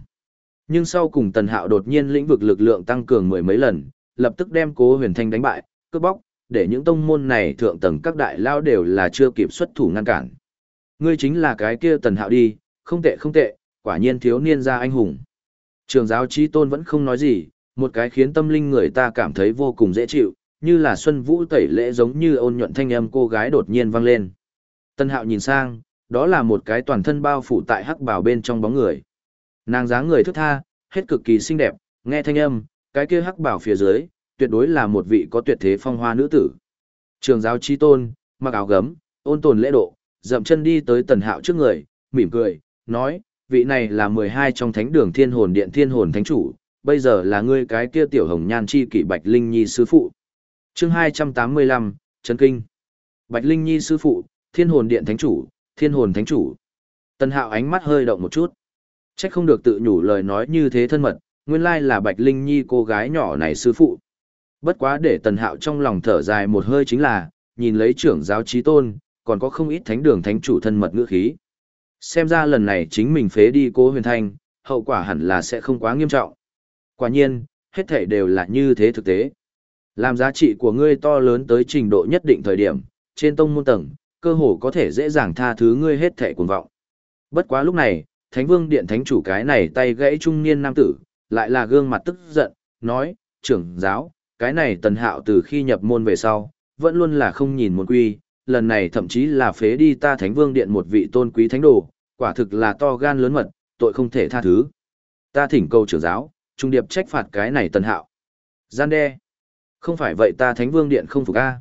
Nhưng sau cùng Tần Hạo đột nhiên lĩnh vực lực lượng tăng cường mười mấy lần, lập tức đem Cố Huyền Thanh đánh bại, cướp bóc, để những tông môn này thượng tầng các đại lao đều là chưa kịp xuất thủ ngăn cản. Ngươi chính là cái kia Tần Hạo đi, không tệ không tệ, quả nhiên thiếu niên gia anh hùng. Trường giáo trí tôn vẫn không nói gì, một cái khiến tâm linh người ta cảm thấy vô cùng dễ chịu, như là xuân vũ tẩy lễ giống như ôn nhuận thanh âm cô gái đột nhiên vang lên. Tân hạo nhìn sang, đó là một cái toàn thân bao phủ tại hắc bào bên trong bóng người. Nàng dáng người thức tha, hết cực kỳ xinh đẹp, nghe thanh âm, cái kia hắc bào phía dưới, tuyệt đối là một vị có tuyệt thế phong hoa nữ tử. Trường giáo chi tôn, mặc áo gấm, ôn tồn lễ độ, dậm chân đi tới tần hạo trước người, mỉm cười, nói, vị này là 12 trong thánh đường thiên hồn điện thiên hồn thánh chủ, bây giờ là ngươi cái kia tiểu hồng nhan chi kỷ Bạch Linh Nhi sư phụ. chương 285, Trấn Kinh. Bạch Linh Nhi sư phụ, thiên hồn điện thánh chủ, thiên hồn thánh chủ. tần hạo ánh mắt hơi động một chút. Trách không được tự nhủ lời nói như thế thân mật, nguyên lai là Bạch Linh Nhi cô gái nhỏ này sư phụ. Bất quá để tần hạo trong lòng thở dài một hơi chính là, nhìn lấy trưởng giáo trí tôn, còn có không ít thánh đường thánh chủ thân mật ngữ khí. Xem ra lần này chính mình phế đi cố huyền thanh, hậu quả hẳn là sẽ không quá nghiêm trọng. Quả nhiên, hết thể đều là như thế thực tế. Làm giá trị của ngươi to lớn tới trình độ nhất định thời điểm, trên tông môn tầng, cơ hồ có thể dễ dàng tha thứ ngươi hết thể cuồng vọng. Bất quá lúc này, Thánh Vương Điện Thánh chủ cái này tay gãy trung niên nam tử, lại là gương mặt tức giận, nói, trưởng giáo, cái này tần hạo từ khi nhập môn về sau, vẫn luôn là không nhìn môn quy, lần này thậm chí là phế đi ta Thánh Vương Điện một vị tôn quý thánh đồ, quả thực là to gan lớn mật, tội không thể tha thứ. Ta thỉnh cầu trưởng giáo, trung điệp trách phạt cái này tần hạo. Gian đe. Không phải vậy ta Thánh Vương Điện không phục a.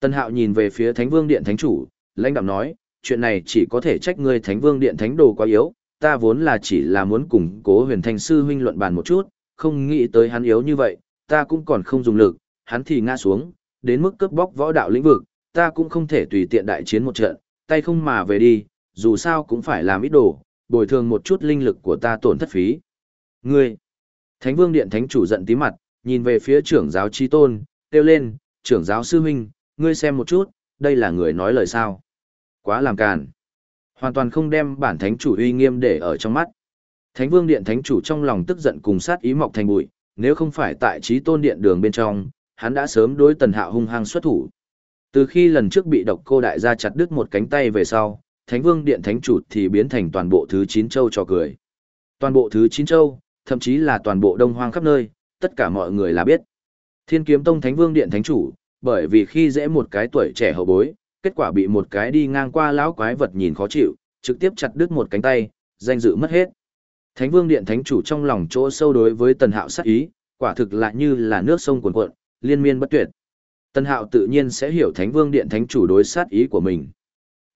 Tần hạo nhìn về phía Thánh Vương Điện Thánh chủ, lãnh đạm nói, chuyện này chỉ có thể trách ngươi Thánh Vương Điện Thánh đồ quá yếu, ta vốn là chỉ là muốn củng cố huyền thanh sư huynh luận bàn một chút, không nghĩ tới hắn yếu như vậy, ta cũng còn không dùng lực, hắn thì ngã xuống, đến mức cướp bóc võ đạo lĩnh vực, ta cũng không thể tùy tiện đại chiến một trận, tay không mà về đi, dù sao cũng phải làm ít đồ, bồi thường một chút linh lực của ta tổn thất phí. Ngươi, Thánh Vương Điện Thánh chủ giận tí mặt, nhìn về phía trưởng giáo chi tôn, kêu lên, trưởng giáo sư huynh, ngươi xem một chút, đây là người nói lời sao. Quá làm càn. Hoàn toàn không đem bản thánh chủ uy nghiêm để ở trong mắt. Thánh Vương Điện Thánh chủ trong lòng tức giận cùng sát ý mọc thành bụi, nếu không phải tại trí tôn điện đường bên trong, hắn đã sớm đối tần hạo hung hăng xuất thủ. Từ khi lần trước bị độc cô đại gia chặt đứt một cánh tay về sau, Thánh Vương Điện Thánh chủ thì biến thành toàn bộ thứ 9 châu cho cười. Toàn bộ thứ 9 châu, thậm chí là toàn bộ đông hoang khắp nơi, tất cả mọi người là biết. Thiên Kiếm Tông Thánh Vương Điện Thánh chủ, bởi vì khi dễ một cái tuổi trẻ hậu bối, kết quả bị một cái đi ngang qua lão quái vật nhìn khó chịu, trực tiếp chặt đứt một cánh tay, danh dự mất hết. Thánh Vương Điện Thánh chủ trong lòng chỗ sâu đối với Tần Hạo sát ý, quả thực lại như là nước sông cuồn cuộn, liên miên bất tuyệt. Tần Hạo tự nhiên sẽ hiểu Thánh Vương Điện Thánh chủ đối sát ý của mình.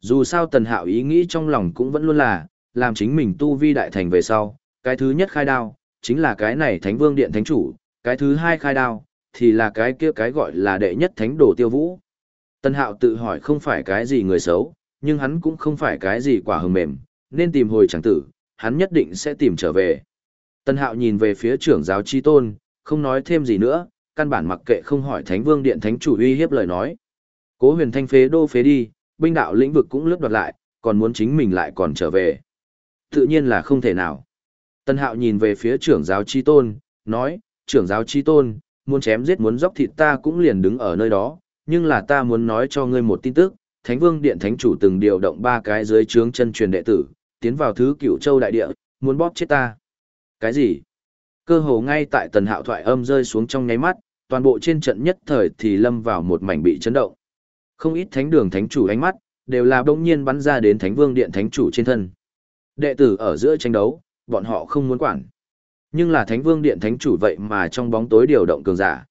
Dù sao Tần Hạo ý nghĩ trong lòng cũng vẫn luôn là, làm chính mình tu vi đại thành về sau, cái thứ nhất khai đao, chính là cái này Thánh Vương Điện Thánh chủ, cái thứ hai khai đao, thì là cái kia cái gọi là đệ nhất thánh đồ tiêu vũ. Tần hạo tự hỏi không phải cái gì người xấu, nhưng hắn cũng không phải cái gì quả hừng mềm, nên tìm hồi chẳng tử, hắn nhất định sẽ tìm trở về. Tân hạo nhìn về phía trưởng giáo chi tôn, không nói thêm gì nữa, căn bản mặc kệ không hỏi thánh vương điện thánh chủ uy hiếp lời nói. Cố huyền thanh phế đô phế đi, binh đạo lĩnh vực cũng lướt đoạt lại, còn muốn chính mình lại còn trở về. Tự nhiên là không thể nào. Tân hạo nhìn về phía trưởng giáo chi tôn, nói, trưởng giáo chi tôn, muốn chém giết muốn dốc thịt ta cũng liền đứng ở nơi đó, nhưng là ta muốn nói cho ngươi một tin tức, Thánh Vương Điện Thánh Chủ từng điều động ba cái dưới trướng chân truyền đệ tử, tiến vào thứ cửu châu đại địa, muốn bóp chết ta. Cái gì? Cơ hồ ngay tại tần hạo thoại âm rơi xuống trong nháy mắt, toàn bộ trên trận nhất thời thì lâm vào một mảnh bị chấn động. Không ít thánh đường thánh chủ ánh mắt, đều là đông nhiên bắn ra đến Thánh Vương Điện Thánh Chủ trên thân. Đệ tử ở giữa tranh đấu, bọn họ không muốn quản. Nhưng là Thánh Vương Điện Thánh Chủ vậy mà trong bóng tối điều động cường giả.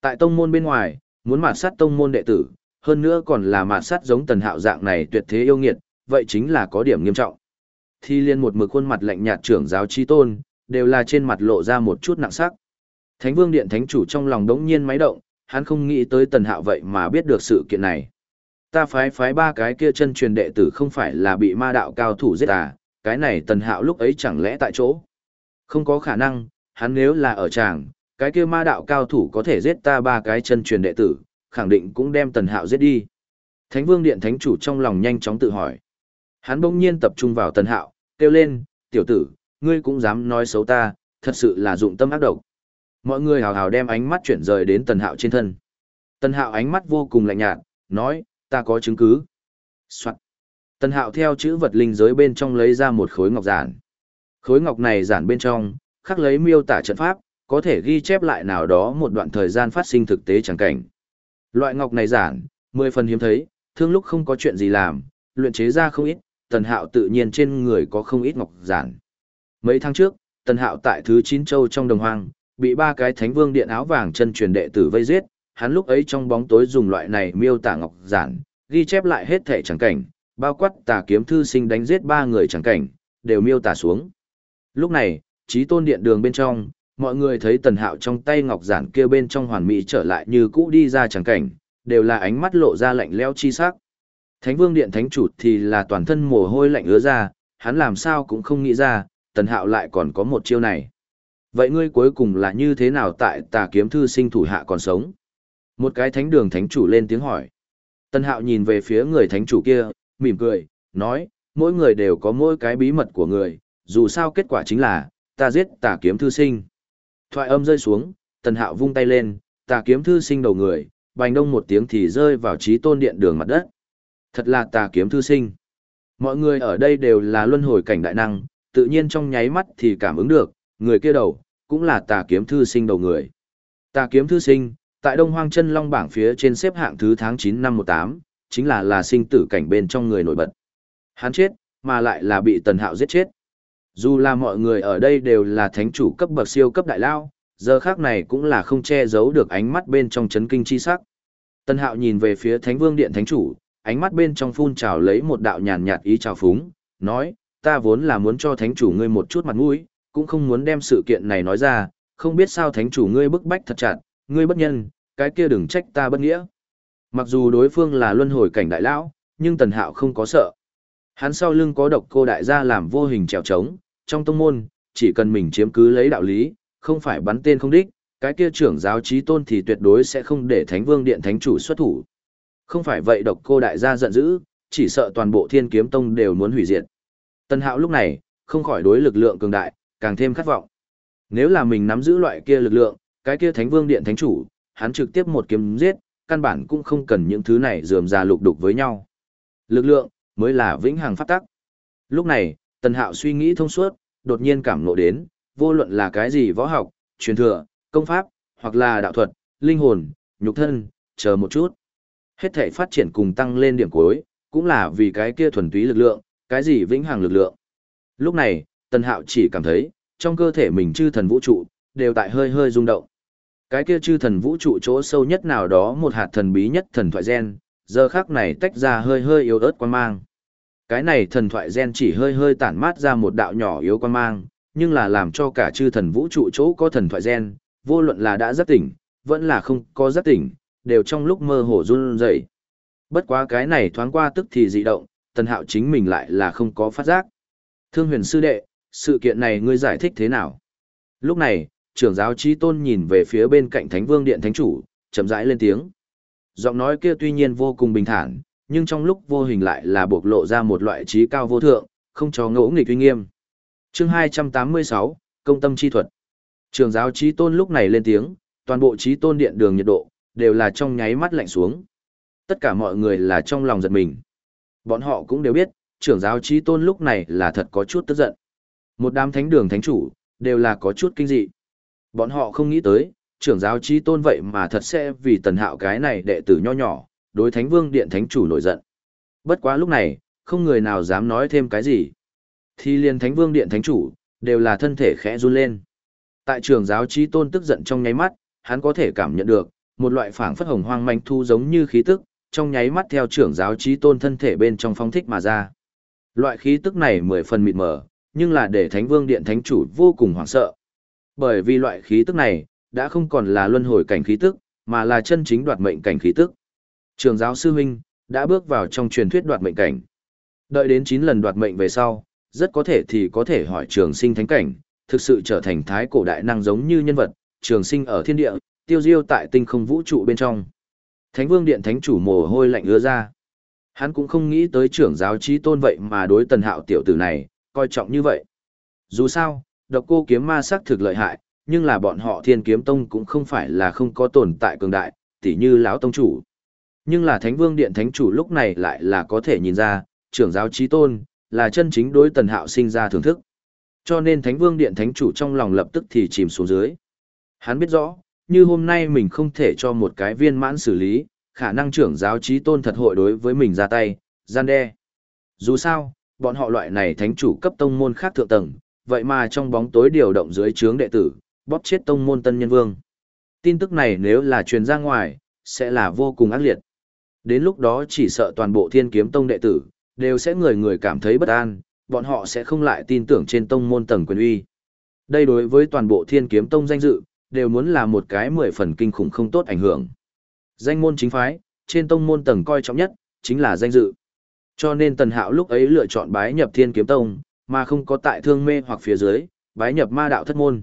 Tại tông môn bên ngoài, muốn mạt sát tông môn đệ tử, hơn nữa còn là mạt sát giống tần hạo dạng này tuyệt thế yêu nghiệt, vậy chính là có điểm nghiêm trọng. Thi liên một mực khuôn mặt lạnh nhạt trưởng giáo chi tôn, đều là trên mặt lộ ra một chút nặng sắc. Thánh Vương Điện Thánh Chủ trong lòng đống nhiên máy động, hắn không nghĩ tới tần hạo vậy mà biết được sự kiện này. Ta phái phái ba cái kia chân truyền đệ tử không phải là bị ma đạo cao thủ giết à, cái này tần hạo lúc ấy chẳng lẽ tại chỗ. Không có khả năng, hắn nếu là ở chàng cái kia ma đạo cao thủ có thể giết ta ba cái chân truyền đệ tử, khẳng định cũng đem tần hạo giết đi. Thánh vương điện thánh chủ trong lòng nhanh chóng tự hỏi. Hắn bỗng nhiên tập trung vào tần hạo, kêu lên, tiểu tử, ngươi cũng dám nói xấu ta, thật sự là dụng tâm ác độc. Mọi người hào hào đem ánh mắt chuyển rời đến tần hạo trên thân. Tần hạo ánh mắt vô cùng lạnh nhạt, nói, ta có chứng cứ. Soạn. Tần hạo theo chữ vật linh giới bên trong lấy ra một khối ngọc giản. Khối ngọc này giản bên trong, khắc lấy miêu tả trận pháp, có thể ghi chép lại nào đó một đoạn thời gian phát sinh thực tế chẳng cảnh. Loại ngọc này giản, mười phần hiếm thấy, thương lúc không có chuyện gì làm, luyện chế ra không ít, tần hạo tự nhiên trên người có không ít ngọc giản. Mấy tháng trước, tần hạo tại thứ 9 châu trong đồng hoang, bị ba cái thánh vương điện áo vàng chân truyền đệ tử vây giết, hắn lúc ấy trong bóng tối dùng loại này miêu tả ngọc giản, ghi chép lại hết thể chẳng cảnh, bao quát tà kiếm thư sinh đánh giết ba người chẳng cảnh, đều miêu tả xuống. Lúc này, trí tôn điện đường bên trong, mọi người thấy tần hạo trong tay ngọc giản kia bên trong hoàn mỹ trở lại như cũ đi ra chẳng cảnh, đều là ánh mắt lộ ra lạnh leo chi sắc. Thánh vương điện thánh chủ thì là toàn thân mồ hôi lạnh ứa ra, hắn làm sao cũng không nghĩ ra, tần hạo lại còn có một chiêu này. Vậy ngươi cuối cùng là như thế nào tại tà kiếm thư sinh thủ hạ còn sống? Một cái thánh đường thánh chủ lên tiếng hỏi. Tần hạo nhìn về phía người thánh chủ kia, mỉm cười, nói, mỗi người đều có mỗi cái bí mật của người, dù sao kết quả chính là, ta giết tà kiếm thư sinh. Thoại âm rơi xuống, tần hạo vung tay lên, tà kiếm thư sinh đầu người, bành đông một tiếng thì rơi vào trí tôn điện đường mặt đất. Thật là tà kiếm thư sinh. Mọi người ở đây đều là luân hồi cảnh đại năng, tự nhiên trong nháy mắt thì cảm ứng được, người kia đầu, cũng là tà kiếm thư sinh đầu người. Tà kiếm thư sinh, tại Đông Hoang chân long bảng phía trên xếp hạng thứ tháng 9 năm 18, chính là là sinh tử cảnh bên trong người nổi bật. Hắn chết, mà lại là bị Tần Hạo giết chết. Dù là mọi người ở đây đều là thánh chủ cấp bậc siêu cấp đại lao, giờ khác này cũng là không che giấu được ánh mắt bên trong chấn kinh chi sắc. Tần Hạo nhìn về phía Thánh Vương Điện Thánh chủ, ánh mắt bên trong phun trào lấy một đạo nhàn nhạt ý trào phúng, nói, ta vốn là muốn cho thánh chủ ngươi một chút mặt mũi, cũng không muốn đem sự kiện này nói ra, không biết sao thánh chủ ngươi bức bách thật chặt, ngươi bất nhân, cái kia đừng trách ta bất nghĩa. Mặc dù đối phương là luân hồi cảnh đại lão, nhưng Tần Hạo không có sợ. Hắn sau lưng có độc cô đại gia làm vô hình trèo trống, trong tông môn, chỉ cần mình chiếm cứ lấy đạo lý, không phải bắn tên không đích, cái kia trưởng giáo trí tôn thì tuyệt đối sẽ không để Thánh Vương Điện Thánh chủ xuất thủ. Không phải vậy độc cô đại gia giận dữ, chỉ sợ toàn bộ thiên kiếm tông đều muốn hủy diệt. Tân hạo lúc này, không khỏi đối lực lượng cường đại, càng thêm khát vọng. Nếu là mình nắm giữ loại kia lực lượng, cái kia thánh vương điện thánh chủ, hắn trực tiếp một kiếm giết, căn bản cũng không cần những thứ này dườm ra lục đục với nhau. Lực lượng, mới là vĩnh hằng phát tắc. Lúc này, tần hạo suy nghĩ thông suốt, đột nhiên cảm ngộ đến, vô luận là cái gì võ học, truyền thừa, công pháp, hoặc là đạo thuật, linh hồn, nhục thân, chờ một chút. Hết thể phát triển cùng tăng lên điểm cuối, cũng là vì cái kia thuần túy lực lượng, cái gì vĩnh hằng lực lượng. Lúc này, Tần Hạo chỉ cảm thấy, trong cơ thể mình chư thần vũ trụ, đều tại hơi hơi rung động. Cái kia chư thần vũ trụ chỗ sâu nhất nào đó một hạt thần bí nhất thần thoại gen, giờ khác này tách ra hơi hơi yếu ớt quan mang. Cái này thần thoại gen chỉ hơi hơi tản mát ra một đạo nhỏ yếu quan mang, nhưng là làm cho cả chư thần vũ trụ chỗ có thần thoại gen, vô luận là đã giác tỉnh, vẫn là không có giác tỉnh, đều trong lúc mơ hồ run rẩy. Bất quá cái này thoáng qua tức thì dị động, tần hạo chính mình lại là không có phát giác. Thương huyền sư đệ, sự kiện này ngươi giải thích thế nào? Lúc này, trưởng giáo trí tôn nhìn về phía bên cạnh thánh vương điện thánh chủ, chậm rãi lên tiếng. Giọng nói kia tuy nhiên vô cùng bình thản, nhưng trong lúc vô hình lại là bộc lộ ra một loại trí cao vô thượng, không cho ngỗ nghịch uy nghiêm. chương 286, Công tâm chi thuật. Trường giáo trí tôn lúc này lên tiếng, toàn bộ trí tôn điện đường nhiệt độ, đều là trong nháy mắt lạnh xuống. Tất cả mọi người là trong lòng giật mình. Bọn họ cũng đều biết, trưởng giáo trí tôn lúc này là thật có chút tức giận. Một đám thánh đường thánh chủ, đều là có chút kinh dị. Bọn họ không nghĩ tới, trưởng giáo trí tôn vậy mà thật sẽ vì tần hạo cái này đệ tử nho nhỏ, đối thánh vương điện thánh chủ nổi giận. Bất quá lúc này, không người nào dám nói thêm cái gì. Thì liền thánh vương điện thánh chủ, đều là thân thể khẽ run lên. Tại trưởng giáo trí tôn tức giận trong nháy mắt, hắn có thể cảm nhận được, một loại phảng phất hồng hoang manh thu giống như khí tức, trong nháy mắt theo trưởng giáo trí tôn thân thể bên trong phong thích mà ra. Loại khí tức này mười phần mịt mờ, nhưng là để Thánh Vương Điện Thánh chủ vô cùng hoảng sợ. Bởi vì loại khí tức này, đã không còn là luân hồi cảnh khí tức, mà là chân chính đoạt mệnh cảnh khí tức. Trường giáo sư huynh đã bước vào trong truyền thuyết đoạt mệnh cảnh. Đợi đến 9 lần đoạt mệnh về sau, rất có thể thì có thể hỏi trường sinh thánh cảnh, thực sự trở thành thái cổ đại năng giống như nhân vật, trường sinh ở thiên địa, tiêu diêu tại tinh không vũ trụ bên trong. Thánh vương điện thánh chủ mồ hôi lạnh ứa ra. Hắn cũng không nghĩ tới trưởng giáo trí tôn vậy mà đối tần hạo tiểu tử này, coi trọng như vậy. Dù sao, độc cô kiếm ma sắc thực lợi hại, nhưng là bọn họ thiên kiếm tông cũng không phải là không có tồn tại cường đại, tỉ như lão tông chủ. Nhưng là thánh vương điện thánh chủ lúc này lại là có thể nhìn ra, trưởng giáo trí tôn, là chân chính đối tần hạo sinh ra thưởng thức. Cho nên thánh vương điện thánh chủ trong lòng lập tức thì chìm xuống dưới. Hắn biết rõ, như hôm nay mình không thể cho một cái viên mãn xử lý, khả năng trưởng giáo trí tôn thật hội đối với mình ra tay, gian đe. Dù sao, bọn họ loại này thánh chủ cấp tông môn khác thượng tầng, vậy mà trong bóng tối điều động dưới trướng đệ tử, bóp chết tông môn tân nhân vương. Tin tức này nếu là truyền ra ngoài, sẽ là vô cùng ác liệt. Đến lúc đó chỉ sợ toàn bộ thiên kiếm tông đệ tử, đều sẽ người người cảm thấy bất an, bọn họ sẽ không lại tin tưởng trên tông môn tầng quyền uy. Đây đối với toàn bộ thiên kiếm tông danh dự, đều muốn là một cái mười phần kinh khủng không tốt ảnh hưởng. Danh môn chính phái, trên tông môn tầng coi trọng nhất, chính là danh dự. Cho nên Tần Hạo lúc ấy lựa chọn bái nhập Thiên Kiếm Tông, mà không có tại thương mê hoặc phía dưới, bái nhập ma đạo thất môn.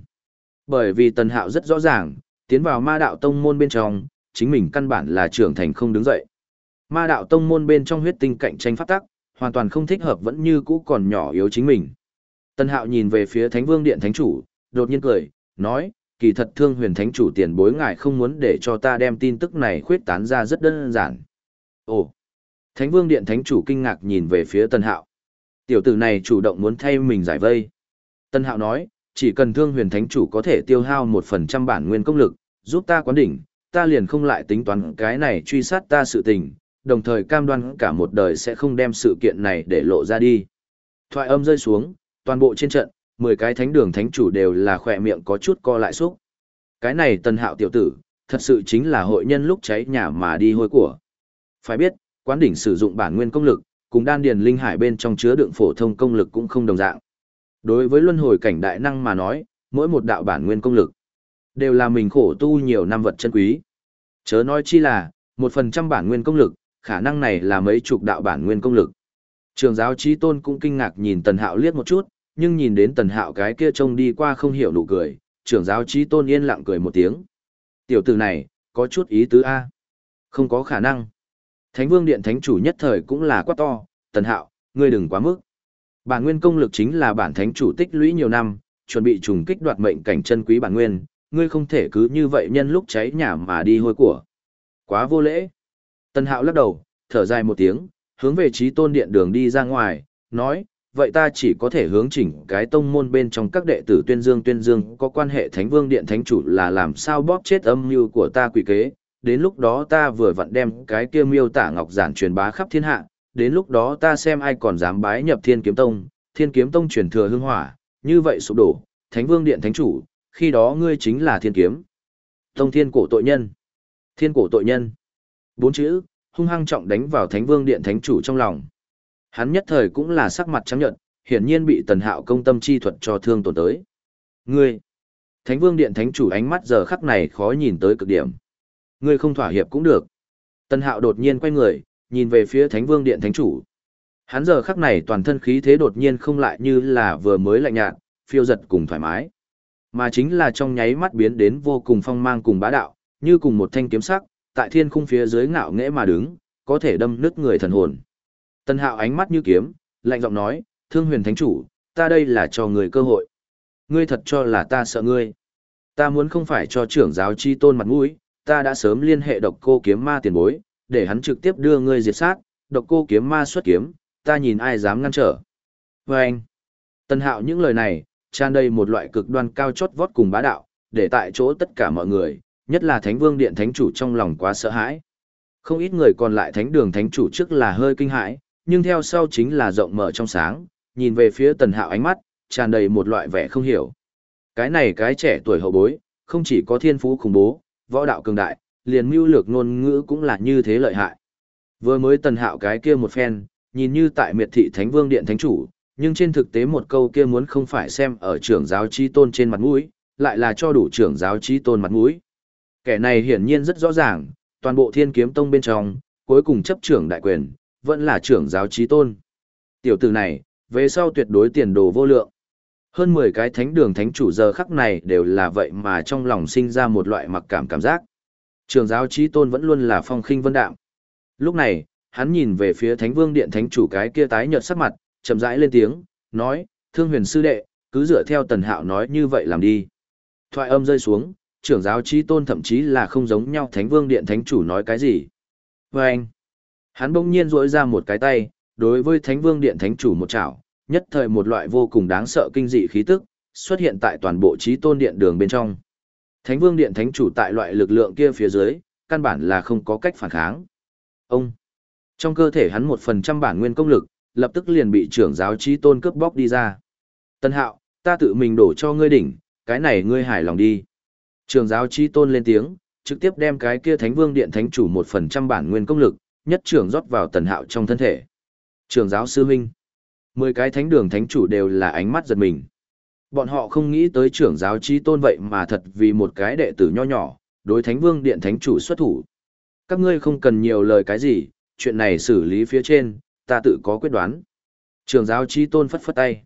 Bởi vì Tần Hạo rất rõ ràng, tiến vào ma đạo tông môn bên trong, chính mình căn bản là trưởng thành không đứng dậy. Ma đạo tông môn bên trong huyết tinh cạnh tranh pháp tắc, hoàn toàn không thích hợp vẫn như cũ còn nhỏ yếu chính mình. Tần Hạo nhìn về phía Thánh Vương Điện Thánh Chủ, đột nhiên cười, nói, kỳ thật thương huyền thánh chủ tiền bối ngài không muốn để cho ta đem tin tức này khuyết tán ra rất đơn giản. Ồ! Thánh vương điện thánh chủ kinh ngạc nhìn về phía tân hạo. Tiểu tử này chủ động muốn thay mình giải vây. Tân Hạo nói, chỉ cần thương huyền thánh chủ có thể tiêu hao một phần trăm bản nguyên công lực, giúp ta quán đỉnh, ta liền không lại tính toán cái này truy sát ta sự tình, đồng thời cam đoan cả một đời sẽ không đem sự kiện này để lộ ra đi. Thoại âm rơi xuống, toàn bộ trên trận, 10 cái thánh đường thánh chủ đều là khỏe miệng có chút co lại xúc. Cái này tần hạo tiểu tử, thật sự chính là hội nhân lúc cháy nhà mà đi hôi của. Phải biết, quán đỉnh sử dụng bản nguyên công lực, cùng đan điền linh hải bên trong chứa đựng phổ thông công lực cũng không đồng dạng. Đối với luân hồi cảnh đại năng mà nói, mỗi một đạo bản nguyên công lực đều là mình khổ tu nhiều năm vật chân quý. Chớ nói chi là, một phần trăm bản nguyên công lực, khả năng này là mấy chục đạo bản nguyên công lực. Trường giáo trí tôn cũng kinh ngạc nhìn tần hạo liếc một chút, nhưng nhìn đến tần hạo cái kia trông đi qua không hiểu nụ cười, trưởng giáo trí tôn yên lặng cười một tiếng. Tiểu tử này, có chút ý tứ A. Không có khả năng. Thánh vương điện thánh chủ nhất thời cũng là quá to, tần hạo, ngươi đừng quá mức. Bản nguyên công lực chính là bản thánh chủ tích lũy nhiều năm, chuẩn bị trùng kích đoạt mệnh cảnh chân quý bản nguyên, ngươi không thể cứ như vậy nhân lúc cháy nhà mà đi hôi của. Quá vô lễ. Tần hạo lắc đầu, thở dài một tiếng, hướng về trí tôn điện đường đi ra ngoài, nói, vậy ta chỉ có thể hướng chỉnh cái tông môn bên trong các đệ tử tuyên dương tuyên dương có quan hệ thánh vương điện thánh chủ là làm sao bóp chết âm mưu của ta quỷ kế, đến lúc đó ta vừa vặn đem cái kia miêu tả ngọc giản truyền bá khắp thiên hạ, đến lúc đó ta xem ai còn dám bái nhập thiên kiếm tông, thiên kiếm tông truyền thừa hưng hỏa, như vậy sụp đổ, thánh vương điện thánh chủ, khi đó ngươi chính là thiên kiếm. Tông thiên cổ tội nhân. Thiên cổ tội nhân. Bốn chữ, hung hăng trọng đánh vào thánh vương điện thánh chủ trong lòng. Hắn nhất thời cũng là sắc mặt trắng nhợt, hiển nhiên bị tần hạo công tâm chi thuật cho thương tổn tới. Ngươi! Thánh vương điện thánh chủ ánh mắt giờ khắc này khó nhìn tới cực điểm. Ngươi không thỏa hiệp cũng được. Tần hạo đột nhiên quay người, nhìn về phía thánh vương điện thánh chủ. Hắn giờ khắc này toàn thân khí thế đột nhiên không lại như là vừa mới lạnh nhạt, phiêu giật cùng thoải mái. Mà chính là trong nháy mắt biến đến vô cùng phong mang cùng bá đạo, như cùng một thanh kiếm sắc, tại thiên khung phía dưới ngạo nghễ mà đứng, có thể đâm nứt người thần hồn. Tân hạo ánh mắt như kiếm, lạnh giọng nói, thương huyền thánh chủ, ta đây là cho người cơ hội. Ngươi thật cho là ta sợ ngươi. Ta muốn không phải cho trưởng giáo chi tôn mặt mũi, ta đã sớm liên hệ độc cô kiếm ma tiền bối, để hắn trực tiếp đưa ngươi diệt sát, độc cô kiếm ma xuất kiếm, ta nhìn ai dám ngăn trở. Và anh, tân hạo những lời này, tràn đầy một loại cực đoan cao chót vót cùng bá đạo, để tại chỗ tất cả mọi người, nhất là thánh vương điện thánh chủ trong lòng quá sợ hãi. Không ít người còn lại thánh đường thánh chủ trước là hơi kinh hãi, nhưng theo sau chính là rộng mở trong sáng, nhìn về phía tần hạo ánh mắt, tràn đầy một loại vẻ không hiểu. Cái này cái trẻ tuổi hậu bối, không chỉ có thiên phú khủng bố, võ đạo cường đại, liền mưu lược ngôn ngữ cũng là như thế lợi hại. Vừa mới tần hạo cái kia một phen, nhìn như tại miệt thị thánh vương điện thánh chủ, nhưng trên thực tế một câu kia muốn không phải xem ở trưởng giáo chi tôn trên mặt mũi, lại là cho đủ trưởng giáo chi tôn mặt mũi. Kẻ này hiển nhiên rất rõ ràng, toàn bộ thiên kiếm tông bên trong, cuối cùng chấp trưởng đại quyền, vẫn là trưởng giáo trí tôn. Tiểu tử này, về sau tuyệt đối tiền đồ vô lượng. Hơn 10 cái thánh đường thánh chủ giờ khắc này đều là vậy mà trong lòng sinh ra một loại mặc cảm cảm giác. Trưởng giáo trí tôn vẫn luôn là phong khinh vân đạm. Lúc này, hắn nhìn về phía thánh vương điện thánh chủ cái kia tái nhợt sắc mặt, chậm rãi lên tiếng, nói, thương huyền sư đệ, cứ dựa theo tần hạo nói như vậy làm đi. Thoại âm rơi xuống, trưởng giáo trí tôn thậm chí là không giống nhau thánh vương điện thánh chủ nói cái gì. vâng anh, hắn bỗng nhiên rỗi ra một cái tay, đối với thánh vương điện thánh chủ một chảo, nhất thời một loại vô cùng đáng sợ kinh dị khí tức, xuất hiện tại toàn bộ trí tôn điện đường bên trong. Thánh vương điện thánh chủ tại loại lực lượng kia phía dưới, căn bản là không có cách phản kháng. Ông, trong cơ thể hắn một phần trăm bản nguyên công lực, lập tức liền bị trưởng giáo trí tôn cướp bóc đi ra. Tân hạo, ta tự mình đổ cho ngươi đỉnh, cái này ngươi hài lòng đi. Trường giáo chi tôn lên tiếng, trực tiếp đem cái kia thánh vương điện thánh chủ một phần trăm bản nguyên công lực, nhất trưởng rót vào tần hạo trong thân thể. Trường giáo sư huynh. Mười cái thánh đường thánh chủ đều là ánh mắt giật mình. Bọn họ không nghĩ tới trưởng giáo chi tôn vậy mà thật vì một cái đệ tử nho nhỏ, đối thánh vương điện thánh chủ xuất thủ. Các ngươi không cần nhiều lời cái gì, chuyện này xử lý phía trên, ta tự có quyết đoán. Trường giáo chi tôn phất phất tay.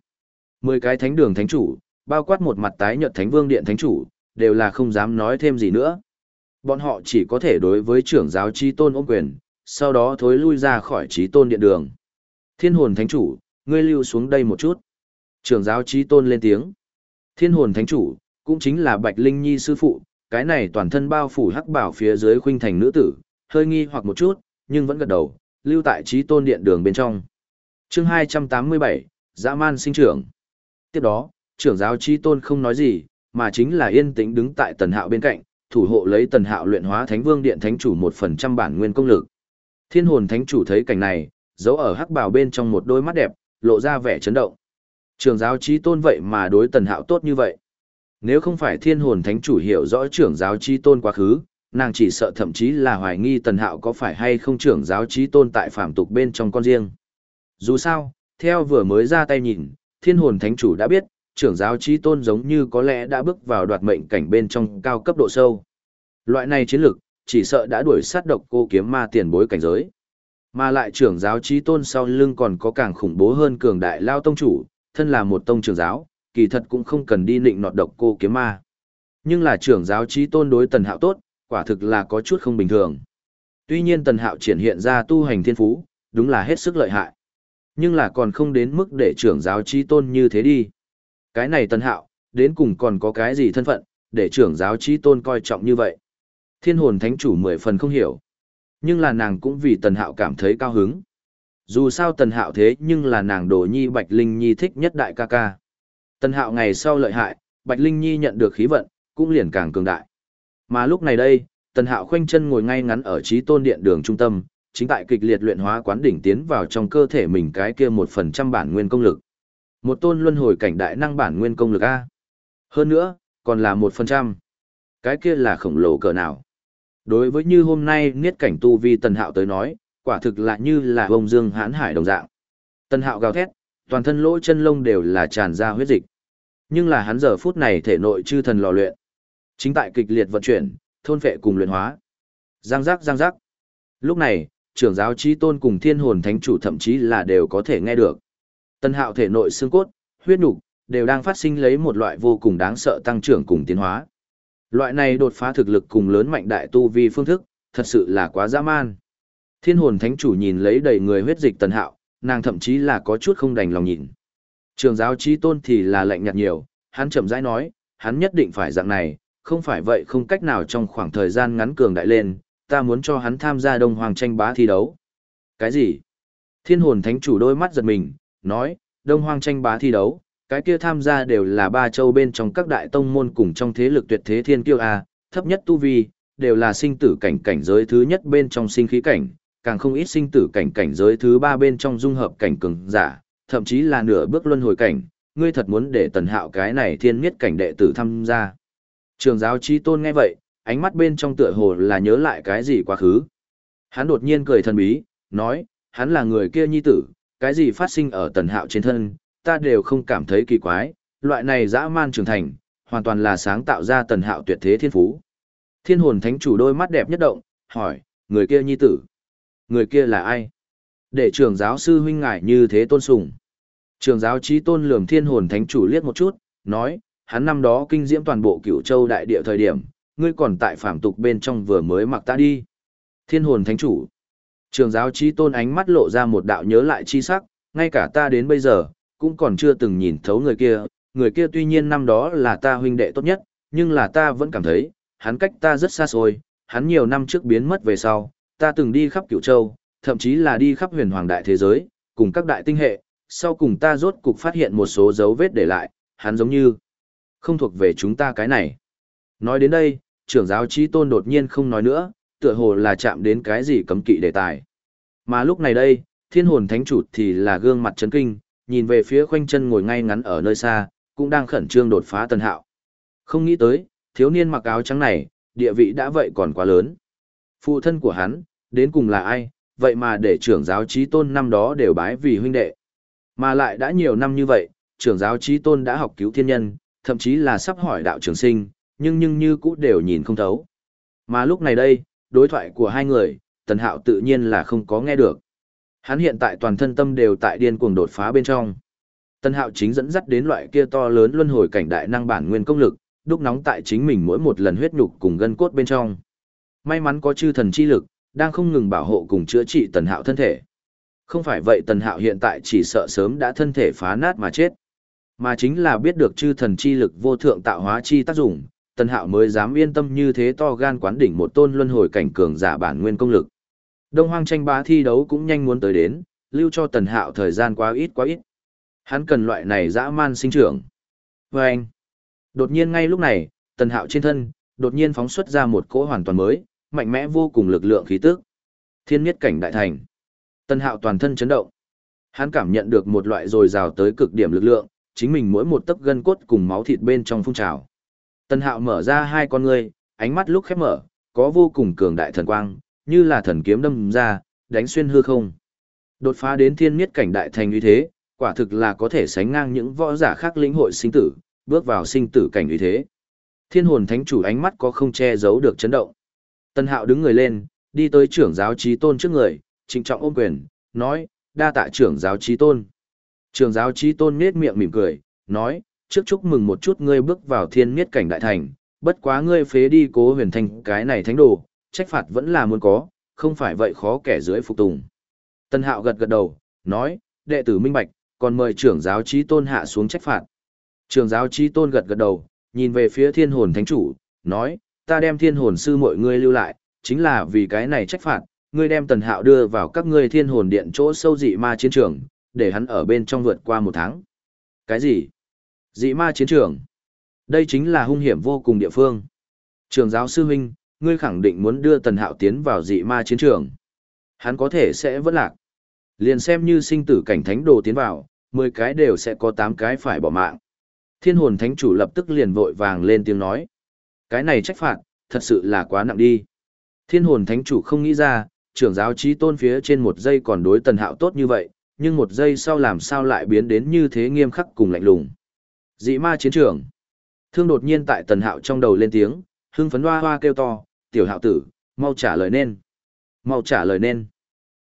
Mười cái thánh đường thánh chủ, bao quát một mặt tái nhợt thánh vương điện thánh chủ, đều là không dám nói thêm gì nữa. Bọn họ chỉ có thể đối với trưởng giáo trí tôn ôm quyền, sau đó thối lui ra khỏi trí tôn điện đường. Thiên hồn thánh chủ, ngươi lưu xuống đây một chút. Trưởng giáo trí tôn lên tiếng. Thiên hồn thánh chủ, cũng chính là Bạch Linh Nhi sư phụ, cái này toàn thân bao phủ hắc bảo phía dưới khuynh thành nữ tử, hơi nghi hoặc một chút, nhưng vẫn gật đầu, lưu tại trí tôn điện đường bên trong. chương 287, dã man sinh trưởng. Tiếp đó, trưởng giáo trí tôn không nói gì, mà chính là yên tĩnh đứng tại tần hạo bên cạnh, thủ hộ lấy tần hạo luyện hóa thánh vương điện thánh chủ một phần trăm bản nguyên công lực. Thiên hồn thánh chủ thấy cảnh này, giấu ở hắc bào bên trong một đôi mắt đẹp, lộ ra vẻ chấn động. Trưởng giáo chi tôn vậy mà đối tần hạo tốt như vậy. Nếu không phải thiên hồn thánh chủ hiểu rõ trưởng giáo chi tôn quá khứ, nàng chỉ sợ thậm chí là hoài nghi tần hạo có phải hay không trưởng giáo chi tôn tại phạm tục bên trong con riêng. Dù sao, theo vừa mới ra tay nhìn, thiên hồn thánh chủ đã biết, trưởng giáo chi tôn giống như có lẽ đã bước vào đoạt mệnh cảnh bên trong cao cấp độ sâu. Loại này chiến lực, chỉ sợ đã đuổi sát độc cô kiếm ma tiền bối cảnh giới. Mà lại trưởng giáo trí tôn sau lưng còn có càng khủng bố hơn cường đại lao tông chủ, thân là một tông trưởng giáo, kỳ thật cũng không cần đi nịnh nọt độc cô kiếm ma. Nhưng là trưởng giáo trí tôn đối tần hạo tốt, quả thực là có chút không bình thường. Tuy nhiên tần hạo triển hiện ra tu hành thiên phú, đúng là hết sức lợi hại. Nhưng là còn không đến mức để trưởng giáo trí tôn như thế đi. Cái này tần hạo, đến cùng còn có cái gì thân phận, để trưởng giáo trí tôn coi trọng như vậy. Thiên hồn thánh chủ mười phần không hiểu. Nhưng là nàng cũng vì tần hạo cảm thấy cao hứng. Dù sao tần hạo thế nhưng là nàng đồ nhi Bạch Linh Nhi thích nhất đại ca ca. Tần hạo ngày sau lợi hại, Bạch Linh Nhi nhận được khí vận, cũng liền càng cường đại. Mà lúc này đây, tần hạo khoanh chân ngồi ngay ngắn ở trí tôn điện đường trung tâm, chính tại kịch liệt luyện hóa quán đỉnh tiến vào trong cơ thể mình cái kia một phần trăm bản nguyên công lực. Một tôn luân hồi cảnh đại năng bản nguyên công lực A. Hơn nữa, còn là một phần trăm. Cái kia là khổng lồ cỡ nào. Đối với như hôm nay niết cảnh tu vi tần hạo tới nói, quả thực là như là bông dương hãn hải đồng dạng. Tần hạo gào thét, toàn thân lỗ chân lông đều là tràn ra huyết dịch. Nhưng là hắn giờ phút này thể nội chư thần lò luyện. Chính tại kịch liệt vận chuyển, thôn phệ cùng luyện hóa. Giang giác giang giác. Lúc này, trưởng giáo trí tôn cùng thiên hồn thánh chủ thậm chí là đều có thể nghe được. Tân hạo thể nội xương cốt, huyết nục đều đang phát sinh lấy một loại vô cùng đáng sợ tăng trưởng cùng tiến hóa. Loại này đột phá thực lực cùng lớn mạnh đại tu vi phương thức, thật sự là quá dã man. Thiên hồn thánh chủ nhìn lấy đầy người huyết dịch tần hạo, nàng thậm chí là có chút không đành lòng nhìn. Trường giáo trí tôn thì là lạnh nhạt nhiều, hắn chậm rãi nói, hắn nhất định phải dạng này, không phải vậy không cách nào trong khoảng thời gian ngắn cường đại lên, ta muốn cho hắn tham gia đông hoàng tranh bá thi đấu. Cái gì? Thiên hồn thánh chủ đôi mắt giật mình, nói, đông hoàng tranh bá thi đấu, cái kia tham gia đều là ba châu bên trong các đại tông môn cùng trong thế lực tuyệt thế thiên kiêu A, thấp nhất tu vi, đều là sinh tử cảnh cảnh giới thứ nhất bên trong sinh khí cảnh, càng không ít sinh tử cảnh cảnh giới thứ ba bên trong dung hợp cảnh cường giả, thậm chí là nửa bước luân hồi cảnh, ngươi thật muốn để tần hạo cái này thiên miết cảnh đệ tử tham gia. Trường giáo chi tôn nghe vậy, ánh mắt bên trong tựa hồ là nhớ lại cái gì quá khứ. Hắn đột nhiên cười thần bí, nói, hắn là người kia nhi tử, cái gì phát sinh ở tần hạo trên thân, ta đều không cảm thấy kỳ quái, loại này dã man trưởng thành, hoàn toàn là sáng tạo ra tần hạo tuyệt thế thiên phú. Thiên hồn thánh chủ đôi mắt đẹp nhất động, hỏi, người kia nhi tử. Người kia là ai? Để trường giáo sư huynh ngại như thế tôn sùng. Trường giáo trí tôn lường thiên hồn thánh chủ liếc một chút, nói, hắn năm đó kinh diễm toàn bộ cửu châu đại địa thời điểm, ngươi còn tại phạm tục bên trong vừa mới mặc ta đi. Thiên hồn thánh chủ. Trường giáo trí tôn ánh mắt lộ ra một đạo nhớ lại chi sắc, ngay cả ta đến bây giờ, cũng còn chưa từng nhìn thấu người kia, người kia tuy nhiên năm đó là ta huynh đệ tốt nhất, nhưng là ta vẫn cảm thấy, hắn cách ta rất xa xôi, hắn nhiều năm trước biến mất về sau, ta từng đi khắp cửu châu, thậm chí là đi khắp huyền hoàng đại thế giới, cùng các đại tinh hệ, sau cùng ta rốt cục phát hiện một số dấu vết để lại, hắn giống như không thuộc về chúng ta cái này. Nói đến đây, trưởng giáo trí tôn đột nhiên không nói nữa, tựa hồ là chạm đến cái gì cấm kỵ đề tài. Mà lúc này đây, thiên hồn thánh chủ thì là gương mặt chấn kinh, nhìn về phía khoanh chân ngồi ngay ngắn ở nơi xa, cũng đang khẩn trương đột phá tần hạo. Không nghĩ tới, thiếu niên mặc áo trắng này, địa vị đã vậy còn quá lớn. Phụ thân của hắn, đến cùng là ai, vậy mà để trưởng giáo trí tôn năm đó đều bái vì huynh đệ. Mà lại đã nhiều năm như vậy, trưởng giáo trí tôn đã học cứu thiên nhân, thậm chí là sắp hỏi đạo trường sinh, nhưng nhưng như cũ đều nhìn không thấu. Mà lúc này đây, đối thoại của hai người, tần hạo tự nhiên là không có nghe được. Hắn hiện tại toàn thân tâm đều tại điên cuồng đột phá bên trong. tân hạo chính dẫn dắt đến loại kia to lớn luân hồi cảnh đại năng bản nguyên công lực, đúc nóng tại chính mình mỗi một lần huyết nhục cùng gân cốt bên trong. May mắn có chư thần chi lực, đang không ngừng bảo hộ cùng chữa trị tần hạo thân thể. Không phải vậy tần hạo hiện tại chỉ sợ sớm đã thân thể phá nát mà chết. Mà chính là biết được chư thần chi lực vô thượng tạo hóa chi tác dụng, tần hạo mới dám yên tâm như thế to gan quán đỉnh một tôn luân hồi cảnh cường giả bản nguyên công lực. Đông hoang tranh bá thi đấu cũng nhanh muốn tới đến, lưu cho tần hạo thời gian quá ít quá ít. Hắn cần loại này dã man sinh trưởng. Và anh, đột nhiên ngay lúc này, tần hạo trên thân, đột nhiên phóng xuất ra một cỗ hoàn toàn mới, mạnh mẽ vô cùng lực lượng khí tức. Thiên miết cảnh đại thành. Tần hạo toàn thân chấn động. Hắn cảm nhận được một loại dồi dào tới cực điểm lực lượng, chính mình mỗi một tấc gân cốt cùng máu thịt bên trong phun trào. Tần hạo mở ra hai con ngươi, ánh mắt lúc khép mở, có vô cùng cường đại thần quang, như là thần kiếm đâm ra, đánh xuyên hư không. Đột phá đến thiên miết cảnh đại thành như thế, quả thực là có thể sánh ngang những võ giả khác lĩnh hội sinh tử, bước vào sinh tử cảnh như thế. Thiên hồn thánh chủ ánh mắt có không che giấu được chấn động. Tân hạo đứng người lên, đi tới trưởng giáo trí tôn trước người, trịnh trọng ôm quyền, nói, đa tạ trưởng giáo trí tôn. Trưởng giáo trí tôn nết miệng mỉm cười, nói, trước chúc mừng một chút ngươi bước vào thiên miết cảnh đại thành, bất quá ngươi phế đi cố huyền thành cái này thánh đồ, trách phạt vẫn là muốn có, không phải vậy khó kẻ dưới phục tùng. Tân hạo gật gật đầu, nói, đệ tử minh bạch, còn mời trưởng giáo trí tôn hạ xuống trách phạt. Trưởng giáo trí tôn gật gật đầu, nhìn về phía thiên hồn thánh chủ, nói, ta đem thiên hồn sư mọi ngươi lưu lại, chính là vì cái này trách phạt, ngươi đem tần hạo đưa vào các ngươi thiên hồn điện chỗ sâu dị ma chiến trường, để hắn ở bên trong vượt qua một tháng. Cái gì? Dị ma chiến trường? Đây chính là hung hiểm vô cùng địa phương. Trường giáo sư huynh, ngươi khẳng định muốn đưa tần hạo tiến vào dị ma chiến trường. Hắn có thể sẽ vẫn lạc. Liền xem như sinh tử cảnh thánh đồ tiến vào, 10 cái đều sẽ có 8 cái phải bỏ mạng. Thiên hồn thánh chủ lập tức liền vội vàng lên tiếng nói. Cái này trách phạt, thật sự là quá nặng đi. Thiên hồn thánh chủ không nghĩ ra, trưởng giáo trí tôn phía trên một giây còn đối tần hạo tốt như vậy, nhưng một giây sau làm sao lại biến đến như thế nghiêm khắc cùng lạnh lùng. Dị ma chiến trường. Thương đột nhiên tại tần hạo trong đầu lên tiếng, hưng phấn hoa hoa kêu to, tiểu hạo tử, mau trả lời nên. Mau trả lời nên.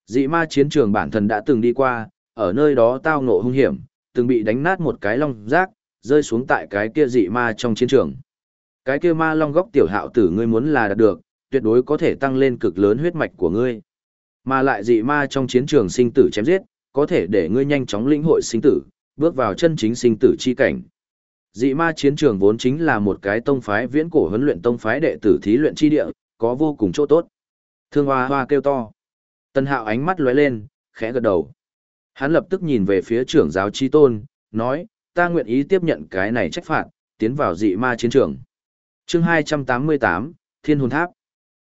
Dị ma chiến trường bản thân đã từng đi qua, ở nơi đó tao ngộ hung hiểm, từng bị đánh nát một cái long rác, rơi xuống tại cái kia dị ma trong chiến trường. Cái kia ma long góc tiểu hạo tử ngươi muốn là đạt được, tuyệt đối có thể tăng lên cực lớn huyết mạch của ngươi. Mà lại dị ma trong chiến trường sinh tử chém giết, có thể để ngươi nhanh chóng lĩnh hội sinh tử, bước vào chân chính sinh tử chi cảnh. Dị ma chiến trường vốn chính là một cái tông phái viễn cổ huấn luyện tông phái đệ tử thí luyện chi địa, có vô cùng chỗ tốt. Thương hoa hoa kêu to. Tân hạo ánh mắt lóe lên, khẽ gật đầu. Hắn lập tức nhìn về phía trưởng giáo chi tôn, nói, ta nguyện ý tiếp nhận cái này trách phạt, tiến vào dị ma chiến trường. chương 288, Thiên Hồn Tháp.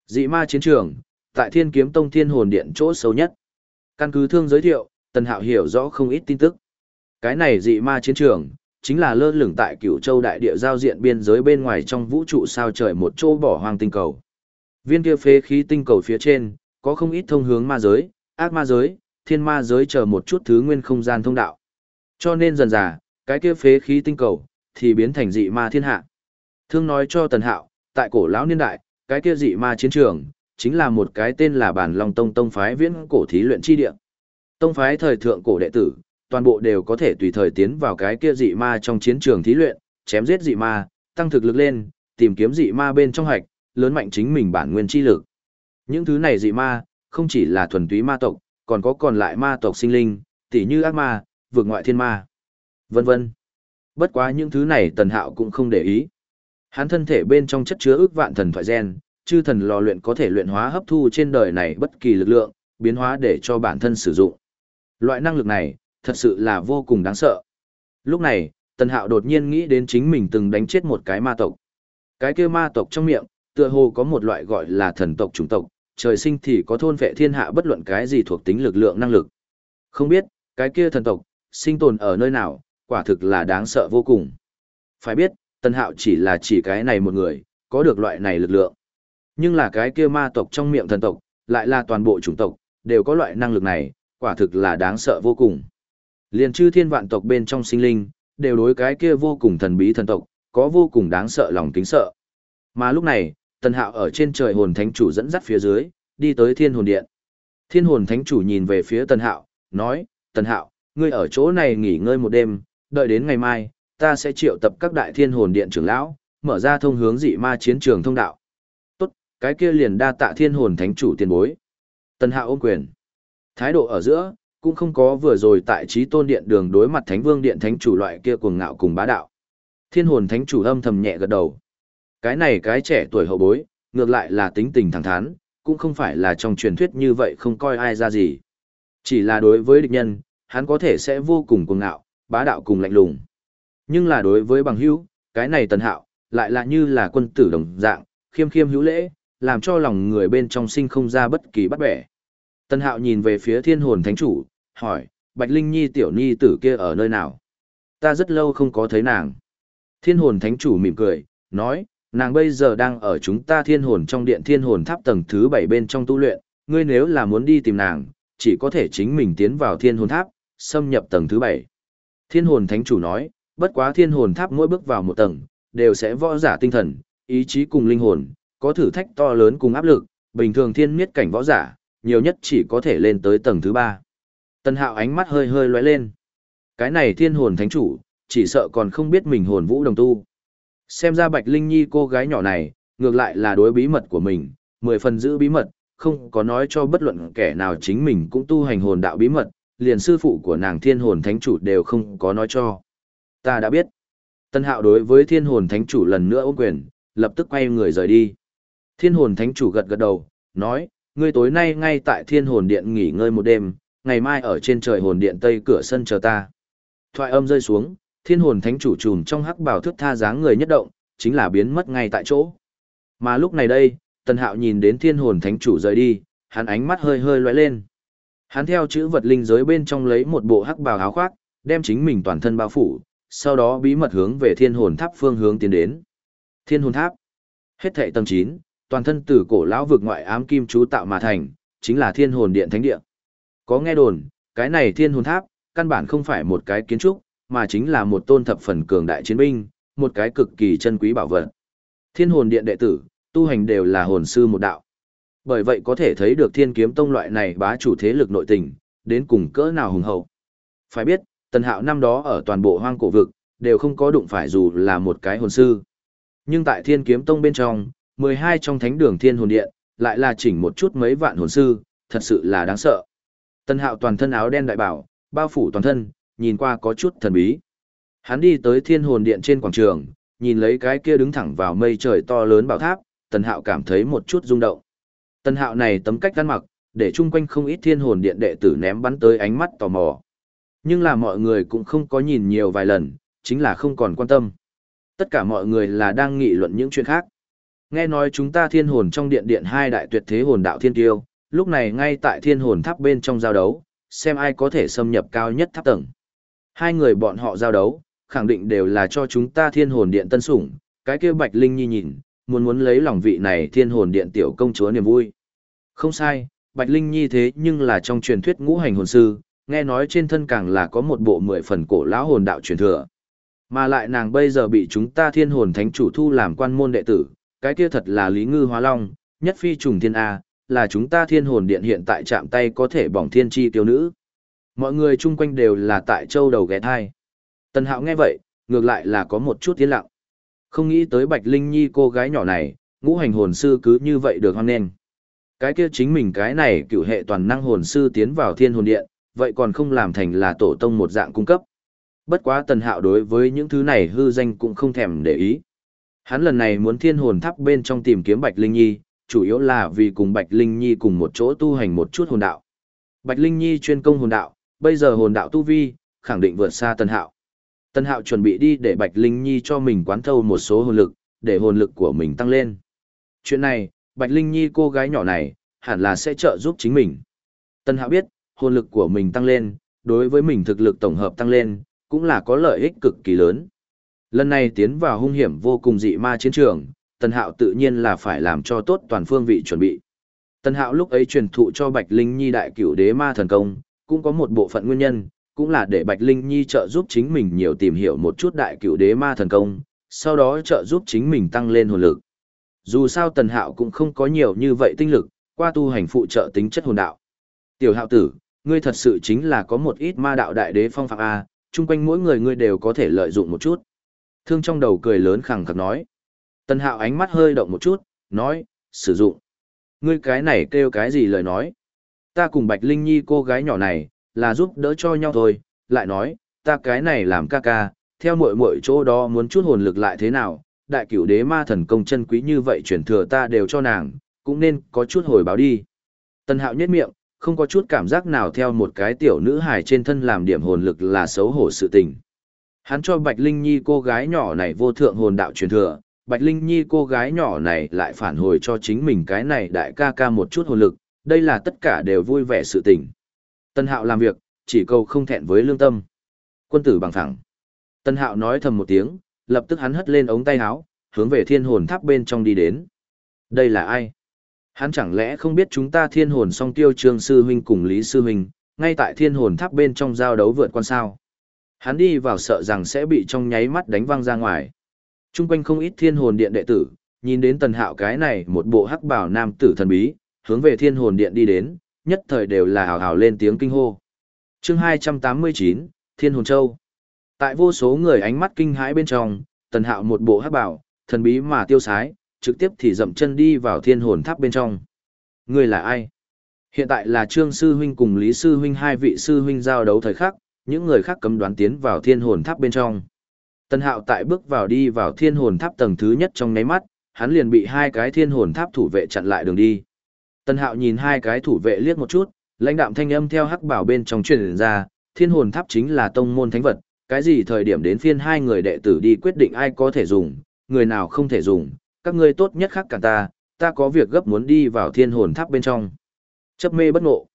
Dị ma chiến trường, tại Thiên Kiếm Tông Thiên Hồn Điện chỗ sâu nhất. Căn cứ thương giới thiệu, Tần Hạo hiểu rõ không ít tin tức. Cái này dị ma chiến trường, chính là lơ lửng tại cửu châu đại địa giao diện biên giới bên ngoài trong vũ trụ sao trời một chỗ bỏ hoang tinh cầu. Viên kia phế khí tinh cầu phía trên, có không ít thông hướng ma giới, ác ma giới, thiên ma giới chờ một chút thứ nguyên không gian thông đạo. Cho nên dần dà, cái kia phế khí tinh cầu, thì biến thành dị ma thiên hạ. Thương nói cho Tần Hạo, tại cổ lão niên đại, cái kia dị ma chiến trường, chính là một cái tên là bản Long Tông Tông phái viễn cổ thí luyện chi địa. Tông phái thời thượng cổ đệ tử, toàn bộ đều có thể tùy thời tiến vào cái kia dị ma trong chiến trường thí luyện, chém giết dị ma, tăng thực lực lên, tìm kiếm dị ma bên trong hạch, lớn mạnh chính mình bản nguyên chi lực. Những thứ này dị ma, không chỉ là thuần túy ma tộc, còn có còn lại ma tộc sinh linh, tỉ như ác ma, vượt ngoại thiên ma, vân vân. Bất quá những thứ này tần hạo cũng không để ý. Hắn thân thể bên trong chất chứa ước vạn thần thoại gen, chư thần lò luyện có thể luyện hóa hấp thu trên đời này bất kỳ lực lượng, biến hóa để cho bản thân sử dụng. Loại năng lực này, thật sự là vô cùng đáng sợ. Lúc này, Tần Hạo đột nhiên nghĩ đến chính mình từng đánh chết một cái ma tộc. Cái kia ma tộc trong miệng, tựa hồ có một loại gọi là thần tộc chủng tộc, trời sinh thì có thôn vệ thiên hạ bất luận cái gì thuộc tính lực lượng năng lực. Không biết, cái kia thần tộc, sinh tồn ở nơi nào, quả thực là đáng sợ vô cùng. Phải biết, Tần Hạo chỉ là chỉ cái này một người, có được loại này lực lượng. Nhưng là cái kia ma tộc trong miệng thần tộc, lại là toàn bộ chủng tộc, đều có loại năng lực này, quả thực là đáng sợ vô cùng. Liền chư thiên vạn tộc bên trong sinh linh, đều đối cái kia vô cùng thần bí thần tộc, có vô cùng đáng sợ lòng kính sợ. Mà lúc này, Tần Hạo ở trên trời hồn thánh chủ dẫn dắt phía dưới, đi tới thiên hồn điện. Thiên hồn thánh chủ nhìn về phía Tần Hạo, nói, Tần Hạo, ngươi ở chỗ này nghỉ ngơi một đêm, đợi đến ngày mai, ta sẽ triệu tập các đại thiên hồn điện trưởng lão, mở ra thông hướng dị ma chiến trường thông đạo. Tốt, cái kia liền đa tạ thiên hồn thánh chủ tiền bối. Tần Hạo ôm quyền. Thái độ ở giữa, cũng không có vừa rồi tại trí tôn điện đường đối mặt thánh vương điện thánh chủ loại kia cuồng ngạo cùng bá đạo. Thiên hồn thánh chủ âm thầm nhẹ gật đầu. Cái này cái trẻ tuổi hậu bối, ngược lại là tính tình thẳng thắn, cũng không phải là trong truyền thuyết như vậy không coi ai ra gì. Chỉ là đối với địch nhân, hắn có thể sẽ vô cùng cuồng ngạo, bá đạo cùng lạnh lùng. Nhưng là đối với bằng hữu, cái này tần hạo, lại là như là quân tử đồng dạng, khiêm khiêm hữu lễ, làm cho lòng người bên trong sinh không ra bất kỳ bắt bẻ. Tần hạo nhìn về phía thiên hồn thánh chủ, hỏi, Bạch Linh Nhi tiểu nhi tử kia ở nơi nào? Ta rất lâu không có thấy nàng. Thiên hồn thánh chủ mỉm cười, nói, nàng bây giờ đang ở chúng ta thiên hồn trong điện thiên hồn tháp tầng thứ bảy bên trong tu luyện, ngươi nếu là muốn đi tìm nàng, chỉ có thể chính mình tiến vào thiên hồn tháp, xâm nhập tầng thứ bảy. Thiên hồn thánh chủ nói, bất quá thiên hồn tháp mỗi bước vào một tầng, đều sẽ võ giả tinh thần, ý chí cùng linh hồn, có thử thách to lớn cùng áp lực, bình thường thiên miết cảnh võ giả, nhiều nhất chỉ có thể lên tới tầng thứ ba. Tân hạo ánh mắt hơi hơi lóe lên. Cái này thiên hồn thánh chủ, chỉ sợ còn không biết mình hồn vũ đồng tu. Xem ra Bạch Linh Nhi cô gái nhỏ này, ngược lại là đối bí mật của mình, mười phần giữ bí mật, không có nói cho bất luận kẻ nào chính mình cũng tu hành hồn đạo bí mật, liền sư phụ của nàng thiên hồn thánh chủ đều không có nói cho. Ta đã biết. Tân hạo đối với thiên hồn thánh chủ lần nữa ôm quyền, lập tức quay người rời đi. Thiên hồn thánh chủ gật gật đầu, nói, ngươi tối nay ngay tại thiên hồn điện nghỉ ngơi một đêm, ngày mai ở trên trời hồn điện tây cửa sân chờ ta. Thoại âm rơi xuống, thiên hồn thánh chủ trùm trong hắc bảo thước tha dáng người nhất động, chính là biến mất ngay tại chỗ. Mà lúc này đây, tần hạo nhìn đến thiên hồn thánh chủ rời đi, hắn ánh mắt hơi hơi lóe lên. Hắn theo chữ vật linh giới bên trong lấy một bộ hắc bào áo khoác, đem chính mình toàn thân bao phủ, sau đó bí mật hướng về thiên hồn tháp phương hướng tiến đến. Thiên hồn tháp. Hết thệ tầng 9, toàn thân từ cổ lão vực ngoại ám kim chú tạo mà thành, chính là thiên hồn điện thánh địa. Có nghe đồn, cái này thiên hồn tháp, căn bản không phải một cái kiến trúc, mà chính là một tôn thập phần cường đại chiến binh, một cái cực kỳ chân quý bảo vật. Thiên hồn điện đệ tử, tu hành đều là hồn sư một đạo. Bởi vậy có thể thấy được thiên kiếm tông loại này bá chủ thế lực nội tình, đến cùng cỡ nào hùng hậu. Phải biết, tần hạo năm đó ở toàn bộ hoang cổ vực, đều không có đụng phải dù là một cái hồn sư. Nhưng tại thiên kiếm tông bên trong, 12 trong thánh đường thiên hồn điện, lại là chỉnh một chút mấy vạn hồn sư, thật sự là đáng sợ. Tân hạo toàn thân áo đen đại bảo, bao phủ toàn thân, nhìn qua có chút thần bí. Hắn đi tới thiên hồn điện trên quảng trường, nhìn lấy cái kia đứng thẳng vào mây trời to lớn bảo tháp, tần hạo cảm thấy một chút rung động. Tần hạo này tấm cách ăn mặc, để chung quanh không ít thiên hồn điện đệ tử ném bắn tới ánh mắt tò mò. Nhưng là mọi người cũng không có nhìn nhiều vài lần, chính là không còn quan tâm. Tất cả mọi người là đang nghị luận những chuyện khác. Nghe nói chúng ta thiên hồn trong điện điện hai đại tuyệt thế hồn đạo thiên tiêu, lúc này ngay tại thiên hồn tháp bên trong giao đấu, xem ai có thể xâm nhập cao nhất tháp tầng. Hai người bọn họ giao đấu, khẳng định đều là cho chúng ta thiên hồn điện tân sủng, cái kia Bạch Linh Nhi nhìn, muốn muốn lấy lòng vị này thiên hồn điện tiểu công chúa niềm vui. Không sai, Bạch Linh Nhi thế nhưng là trong truyền thuyết ngũ hành hồn sư, nghe nói trên thân càng là có một bộ mười phần cổ lão hồn đạo truyền thừa. Mà lại nàng bây giờ bị chúng ta thiên hồn thánh chủ thu làm quan môn đệ tử, cái kia thật là lý ngư hóa long, nhất phi trùng thiên A, là chúng ta thiên hồn điện hiện tại chạm tay có thể bỏng thiên chi tiêu nữ. Mọi người chung quanh đều là tại châu đầu ghé thai. Tần hạo nghe vậy, ngược lại là có một chút tiến lặng. Không nghĩ tới Bạch Linh Nhi cô gái nhỏ này, ngũ hành hồn sư cứ như vậy được hoan nghênh. Cái kia chính mình cái này cựu hệ toàn năng hồn sư tiến vào thiên hồn điện, vậy còn không làm thành là tổ tông một dạng cung cấp. Bất quá tần hạo đối với những thứ này hư danh cũng không thèm để ý. Hắn lần này muốn thiên hồn tháp bên trong tìm kiếm Bạch Linh Nhi, chủ yếu là vì cùng Bạch Linh Nhi cùng một chỗ tu hành một chút hồn đạo. Bạch Linh Nhi chuyên công hồn đạo, bây giờ hồn đạo tu vi, khẳng định vượt xa Tân Hạo. Tân Hạo chuẩn bị đi để Bạch Linh Nhi cho mình quán thâu một số hồn lực, để hồn lực của mình tăng lên. Chuyện này, Bạch Linh Nhi cô gái nhỏ này, hẳn là sẽ trợ giúp chính mình. Tân Hạo biết, hồn lực của mình tăng lên, đối với mình thực lực tổng hợp tăng lên, cũng là có lợi ích cực kỳ lớn. Lần này tiến vào hung hiểm vô cùng dị ma chiến trường, Tần Hạo tự nhiên là phải làm cho tốt toàn phương vị chuẩn bị. Tần Hạo lúc ấy truyền thụ cho Bạch Linh Nhi đại cửu đế ma thần công, cũng có một bộ phận nguyên nhân, cũng là để Bạch Linh Nhi trợ giúp chính mình nhiều tìm hiểu một chút đại cửu đế ma thần công, sau đó trợ giúp chính mình tăng lên hồn lực. Dù sao Tần Hạo cũng không có nhiều như vậy tinh lực, qua tu hành phụ trợ tính chất hồn đạo. Tiểu Hạo tử, ngươi thật sự chính là có một ít ma đạo đại đế phong phạm A, chung quanh mỗi người ngươi đều có thể lợi dụng một chút. Thương trong đầu cười lớn khẳng khắc nói. Tần Hạo ánh mắt hơi động một chút, nói, sử dụng. Ngươi cái này kêu cái gì lời nói? Ta cùng Bạch Linh Nhi cô gái nhỏ này, là giúp đỡ cho nhau thôi, lại nói, ta cái này làm ca ca, theo muội muội chỗ đó muốn chút hồn lực lại thế nào, đại cửu đế ma thần công chân quý như vậy chuyển thừa ta đều cho nàng, cũng nên có chút hồi báo đi. Tần hạo nhét miệng, không có chút cảm giác nào theo một cái tiểu nữ hài trên thân làm điểm hồn lực là xấu hổ sự tình. Hắn cho Bạch Linh Nhi cô gái nhỏ này vô thượng hồn đạo truyền thừa, Bạch Linh Nhi cô gái nhỏ này lại phản hồi cho chính mình cái này đại ca ca một chút hồn lực, đây là tất cả đều vui vẻ sự tình. Tân Hạo làm việc, chỉ cầu không thẹn với lương tâm. Quân tử bằng thẳng. Tân Hạo nói thầm một tiếng, lập tức hắn hất lên ống tay áo, hướng về thiên hồn tháp bên trong đi đến. Đây là ai? Hắn chẳng lẽ không biết chúng ta thiên hồn song tiêu trương sư huynh cùng Lý sư huynh, ngay tại thiên hồn tháp bên trong giao đấu vượt quan sao? Hắn đi vào sợ rằng sẽ bị trong nháy mắt đánh văng ra ngoài. Trung quanh không ít thiên hồn điện đệ tử, nhìn đến tần hạo cái này một bộ hắc bảo nam tử thần bí, hướng về thiên hồn điện đi đến, nhất thời đều là hào hào lên tiếng kinh hô. chương 289, Thiên Hồn Châu. Tại vô số người ánh mắt kinh hãi bên trong, tần hạo một bộ hắc bảo, thần bí mà tiêu sái, trực tiếp thì dậm chân đi vào thiên hồn tháp bên trong. Người là ai? Hiện tại là Trương Sư Huynh cùng Lý Sư Huynh hai vị Sư Huynh giao đấu thời khắc, những người khác cấm đoán tiến vào thiên hồn tháp bên trong. Tần Hạo tại bước vào đi vào thiên hồn tháp tầng thứ nhất trong nháy mắt, hắn liền bị hai cái thiên hồn tháp thủ vệ chặn lại đường đi. Tần Hạo nhìn hai cái thủ vệ liếc một chút, lãnh đạm thanh âm theo hắc bảo bên trong truyền ra, thiên hồn tháp chính là tông môn thánh vật, cái gì thời điểm đến phiên hai người đệ tử đi quyết định ai có thể dùng, người nào không thể dùng, các ngươi tốt nhất khác cả ta, ta có việc gấp muốn đi vào thiên hồn tháp bên trong. Chấp mê bất ngộ.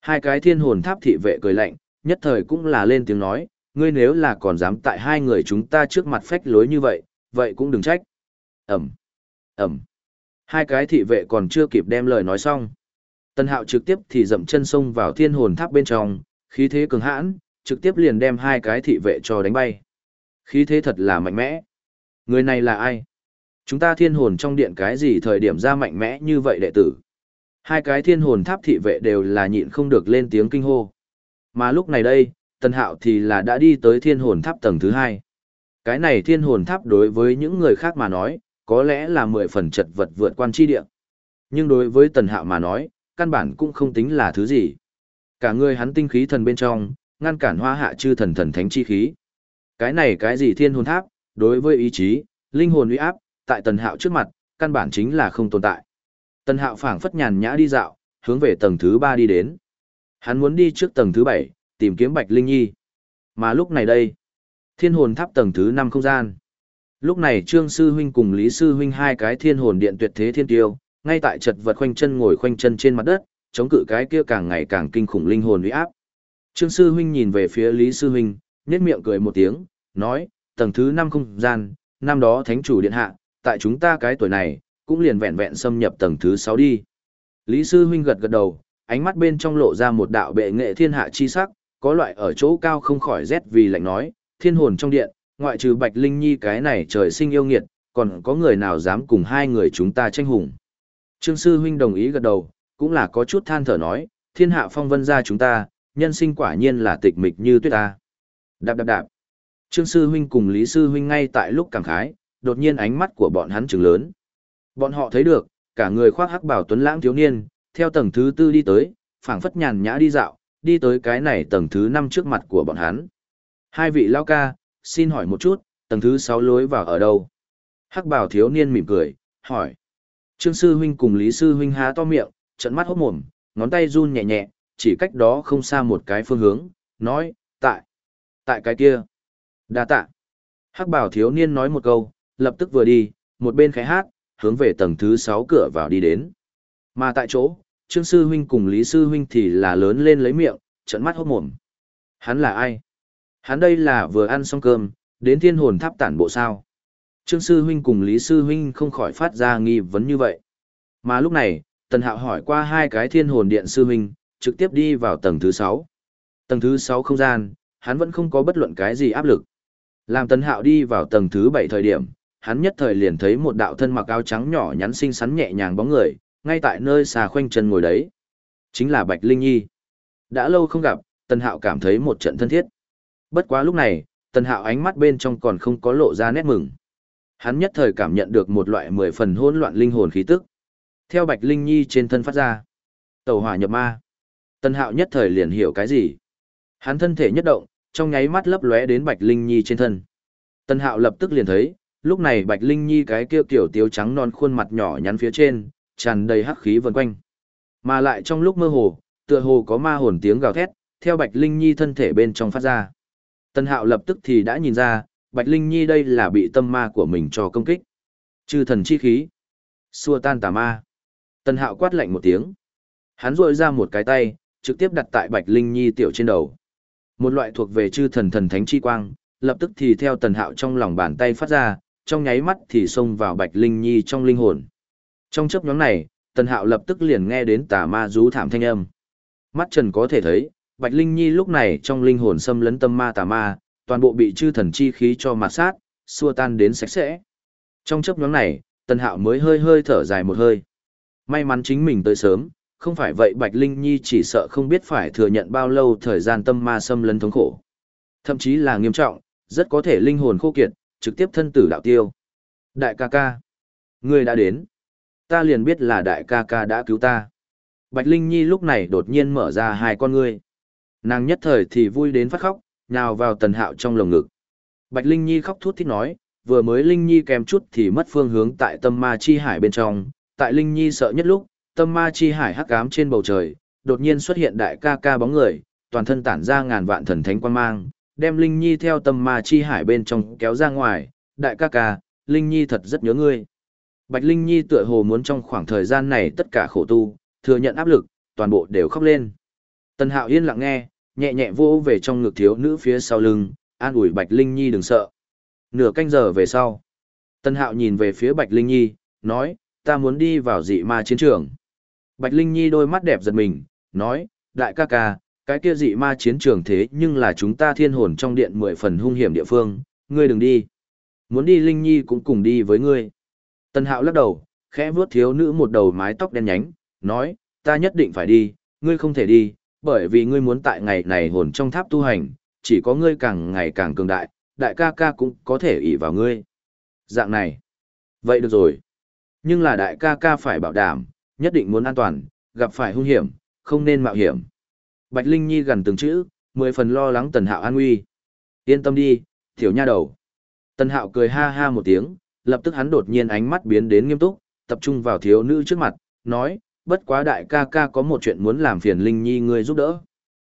Hai cái thiên hồn tháp thị vệ cười lạnh, nhất thời cũng là lên tiếng nói, ngươi nếu là còn dám tại hai người chúng ta trước mặt phách lối như vậy, vậy cũng đừng trách. Ẩm, Ẩm. Hai cái thị vệ còn chưa kịp đem lời nói xong. Tân hạo trực tiếp thì dậm chân sông vào thiên hồn tháp bên trong, khí thế cường hãn, trực tiếp liền đem hai cái thị vệ cho đánh bay. Khí thế thật là mạnh mẽ. Người này là ai? Chúng ta thiên hồn trong điện cái gì thời điểm ra mạnh mẽ như vậy đệ tử? Hai cái thiên hồn tháp thị vệ đều là nhịn không được lên tiếng kinh hô. Mà lúc này đây, Tần Hạo thì là đã đi tới thiên hồn tháp tầng thứ hai. Cái này thiên hồn tháp đối với những người khác mà nói, có lẽ là mười phần chật vật vượt quan chi địa. Nhưng đối với Tần Hạo mà nói, căn bản cũng không tính là thứ gì. Cả người hắn tinh khí thần bên trong, ngăn cản hoa hạ chư thần thần thánh chi khí. Cái này cái gì thiên hồn tháp, đối với ý chí, linh hồn uy áp, tại Tần Hạo trước mặt, căn bản chính là không tồn tại. Tần Hạo phảng phất nhàn nhã đi dạo, hướng về tầng thứ ba đi đến. Hắn muốn đi trước tầng thứ bảy, tìm kiếm Bạch Linh Nhi. Mà lúc này đây, thiên hồn tháp tầng thứ năm không gian. Lúc này Trương Sư Huynh cùng Lý Sư Huynh hai cái thiên hồn điện tuyệt thế thiên tiêu, ngay tại chật vật khoanh chân ngồi khoanh chân trên mặt đất, chống cự cái kia càng ngày càng kinh khủng linh hồn uy áp. Trương Sư Huynh nhìn về phía Lý Sư Huynh, nhếch miệng cười một tiếng, nói, tầng thứ năm không gian, năm đó thánh chủ điện hạ, tại chúng ta cái tuổi này, cũng liền vẹn vẹn xâm nhập tầng thứ sáu đi. Lý Sư Huynh gật gật đầu, ánh mắt bên trong lộ ra một đạo bệ nghệ thiên hạ chi sắc, có loại ở chỗ cao không khỏi rét vì lạnh nói, thiên hồn trong điện, ngoại trừ Bạch Linh Nhi cái này trời sinh yêu nghiệt, còn có người nào dám cùng hai người chúng ta tranh hùng. Trương Sư Huynh đồng ý gật đầu, cũng là có chút than thở nói, thiên hạ phong vân ra chúng ta, nhân sinh quả nhiên là tịch mịch như tuyết ta. Đạp đạp đạp. Trương Sư Huynh cùng Lý Sư Huynh ngay tại lúc cảm khái, đột nhiên ánh mắt của bọn hắn trừng lớn. Bọn họ thấy được, cả người khoác hắc bảo tuấn lãng thiếu niên, theo tầng thứ tư đi tới, phảng phất nhàn nhã đi dạo, đi tới cái này tầng thứ năm trước mặt của bọn hắn. Hai vị lao ca, xin hỏi một chút, tầng thứ sáu lối vào ở đâu? Hắc bảo thiếu niên mỉm cười, hỏi. Trương sư huynh cùng Lý sư huynh há to miệng, trận mắt hốt mồm, ngón tay run nhẹ nhẹ, chỉ cách đó không xa một cái phương hướng, nói, tại, tại cái kia. đa tạ. Hắc bảo thiếu niên nói một câu, lập tức vừa đi, một bên khẽ hát, hướng về tầng thứ sáu cửa vào đi đến. Mà tại chỗ, Trương Sư Huynh cùng Lý Sư Huynh thì là lớn lên lấy miệng, trận mắt hốt mồm. Hắn là ai? Hắn đây là vừa ăn xong cơm, đến thiên hồn tháp tản bộ sao? Trương Sư Huynh cùng Lý Sư Huynh không khỏi phát ra nghi vấn như vậy. Mà lúc này, Tần Hạo hỏi qua hai cái thiên hồn điện Sư Huynh, trực tiếp đi vào tầng thứ sáu. Tầng thứ sáu không gian, hắn vẫn không có bất luận cái gì áp lực. Làm Tần Hạo đi vào tầng thứ bảy thời điểm, hắn nhất thời liền thấy một đạo thân mặc áo trắng nhỏ nhắn xinh xắn nhẹ nhàng bóng người, ngay tại nơi xà khoanh chân ngồi đấy. Chính là Bạch Linh Nhi. Đã lâu không gặp, Tần Hạo cảm thấy một trận thân thiết. Bất quá lúc này, Tần Hạo ánh mắt bên trong còn không có lộ ra nét mừng. Hắn nhất thời cảm nhận được một loại mười phần hỗn loạn linh hồn khí tức. Theo Bạch Linh Nhi trên thân phát ra. Tẩu hỏa nhập ma. Tần Hạo nhất thời liền hiểu cái gì. Hắn thân thể nhất động, trong nháy mắt lấp lóe đến Bạch Linh Nhi trên thân. Tần Hạo lập tức liền thấy, lúc này Bạch Linh Nhi cái kia kiểu tiếu trắng non khuôn mặt nhỏ nhắn phía trên, tràn đầy hắc khí vần quanh. Mà lại trong lúc mơ hồ, tựa hồ có ma hồn tiếng gào thét, theo Bạch Linh Nhi thân thể bên trong phát ra. Tần Hạo lập tức thì đã nhìn ra, Bạch Linh Nhi đây là bị tâm ma của mình cho công kích. Chư thần chi khí. Xua tan tà ma. Tần Hạo quát lạnh một tiếng. Hắn rội ra một cái tay, trực tiếp đặt tại Bạch Linh Nhi tiểu trên đầu. Một loại thuộc về chư thần thần thánh chi quang, lập tức thì theo Tần Hạo trong lòng bàn tay phát ra, trong nháy mắt thì xông vào Bạch Linh Nhi trong linh hồn. Trong chấp nhóm này, Tần Hạo lập tức liền nghe đến tà ma rú thảm thanh âm. Mắt Trần có thể thấy, Bạch Linh Nhi lúc này trong linh hồn xâm lấn tâm ma tà ma, toàn bộ bị chư thần chi khí cho mạt sát, xua tan đến sạch sẽ. Trong chấp nhóm này, Tần Hạo mới hơi hơi thở dài một hơi. May mắn chính mình tới sớm, không phải vậy Bạch Linh Nhi chỉ sợ không biết phải thừa nhận bao lâu thời gian tâm ma xâm lấn thống khổ. Thậm chí là nghiêm trọng, rất có thể linh hồn khô kiệt, trực tiếp thân tử đạo tiêu. Đại ca ca, ngươi đã đến. Ta liền biết là đại ca ca đã cứu ta. Bạch Linh Nhi lúc này đột nhiên mở ra hai con ngươi. Nàng nhất thời thì vui đến phát khóc, nhào vào tần hạo trong lồng ngực. Bạch Linh Nhi khóc thút thít nói, vừa mới Linh Nhi kèm chút thì mất phương hướng tại tâm ma chi hải bên trong, tại Linh Nhi sợ nhất lúc, tâm ma chi hải hắc ám trên bầu trời, đột nhiên xuất hiện đại ca ca bóng người, toàn thân tản ra ngàn vạn thần thánh quan mang, đem Linh Nhi theo tâm ma chi hải bên trong kéo ra ngoài, đại ca ca, Linh Nhi thật rất nhớ ngươi. Bạch Linh Nhi tựa hồ muốn trong khoảng thời gian này tất cả khổ tu, thừa nhận áp lực, toàn bộ đều khóc lên. Tần Hạo yên lặng nghe, nhẹ nhẹ vô về trong ngực thiếu nữ phía sau lưng, an ủi Bạch Linh Nhi đừng sợ. Nửa canh giờ về sau, Tần Hạo nhìn về phía Bạch Linh Nhi, nói, ta muốn đi vào dị ma chiến trường. Bạch Linh Nhi đôi mắt đẹp giật mình, nói, đại ca ca, cái kia dị ma chiến trường thế nhưng là chúng ta thiên hồn trong điện mười phần hung hiểm địa phương, ngươi đừng đi. Muốn đi Linh Nhi cũng cùng đi với ngươi. Tần Hạo lắc đầu, khẽ vuốt thiếu nữ một đầu mái tóc đen nhánh, nói, ta nhất định phải đi, ngươi không thể đi, bởi vì ngươi muốn tại ngày này hồn trong tháp tu hành, chỉ có ngươi càng ngày càng cường đại, đại ca ca cũng có thể ỷ vào ngươi. Dạng này. Vậy được rồi. Nhưng là đại ca ca phải bảo đảm, nhất định muốn an toàn, gặp phải hung hiểm, không nên mạo hiểm. Bạch Linh Nhi gần từng chữ, mười phần lo lắng Tần Hạo an nguy. Yên tâm đi, tiểu nha đầu. Tần Hạo cười ha ha một tiếng, lập tức hắn đột nhiên ánh mắt biến đến nghiêm túc, tập trung vào thiếu nữ trước mặt, nói, bất quá đại ca ca có một chuyện muốn làm phiền Linh Nhi ngươi giúp đỡ.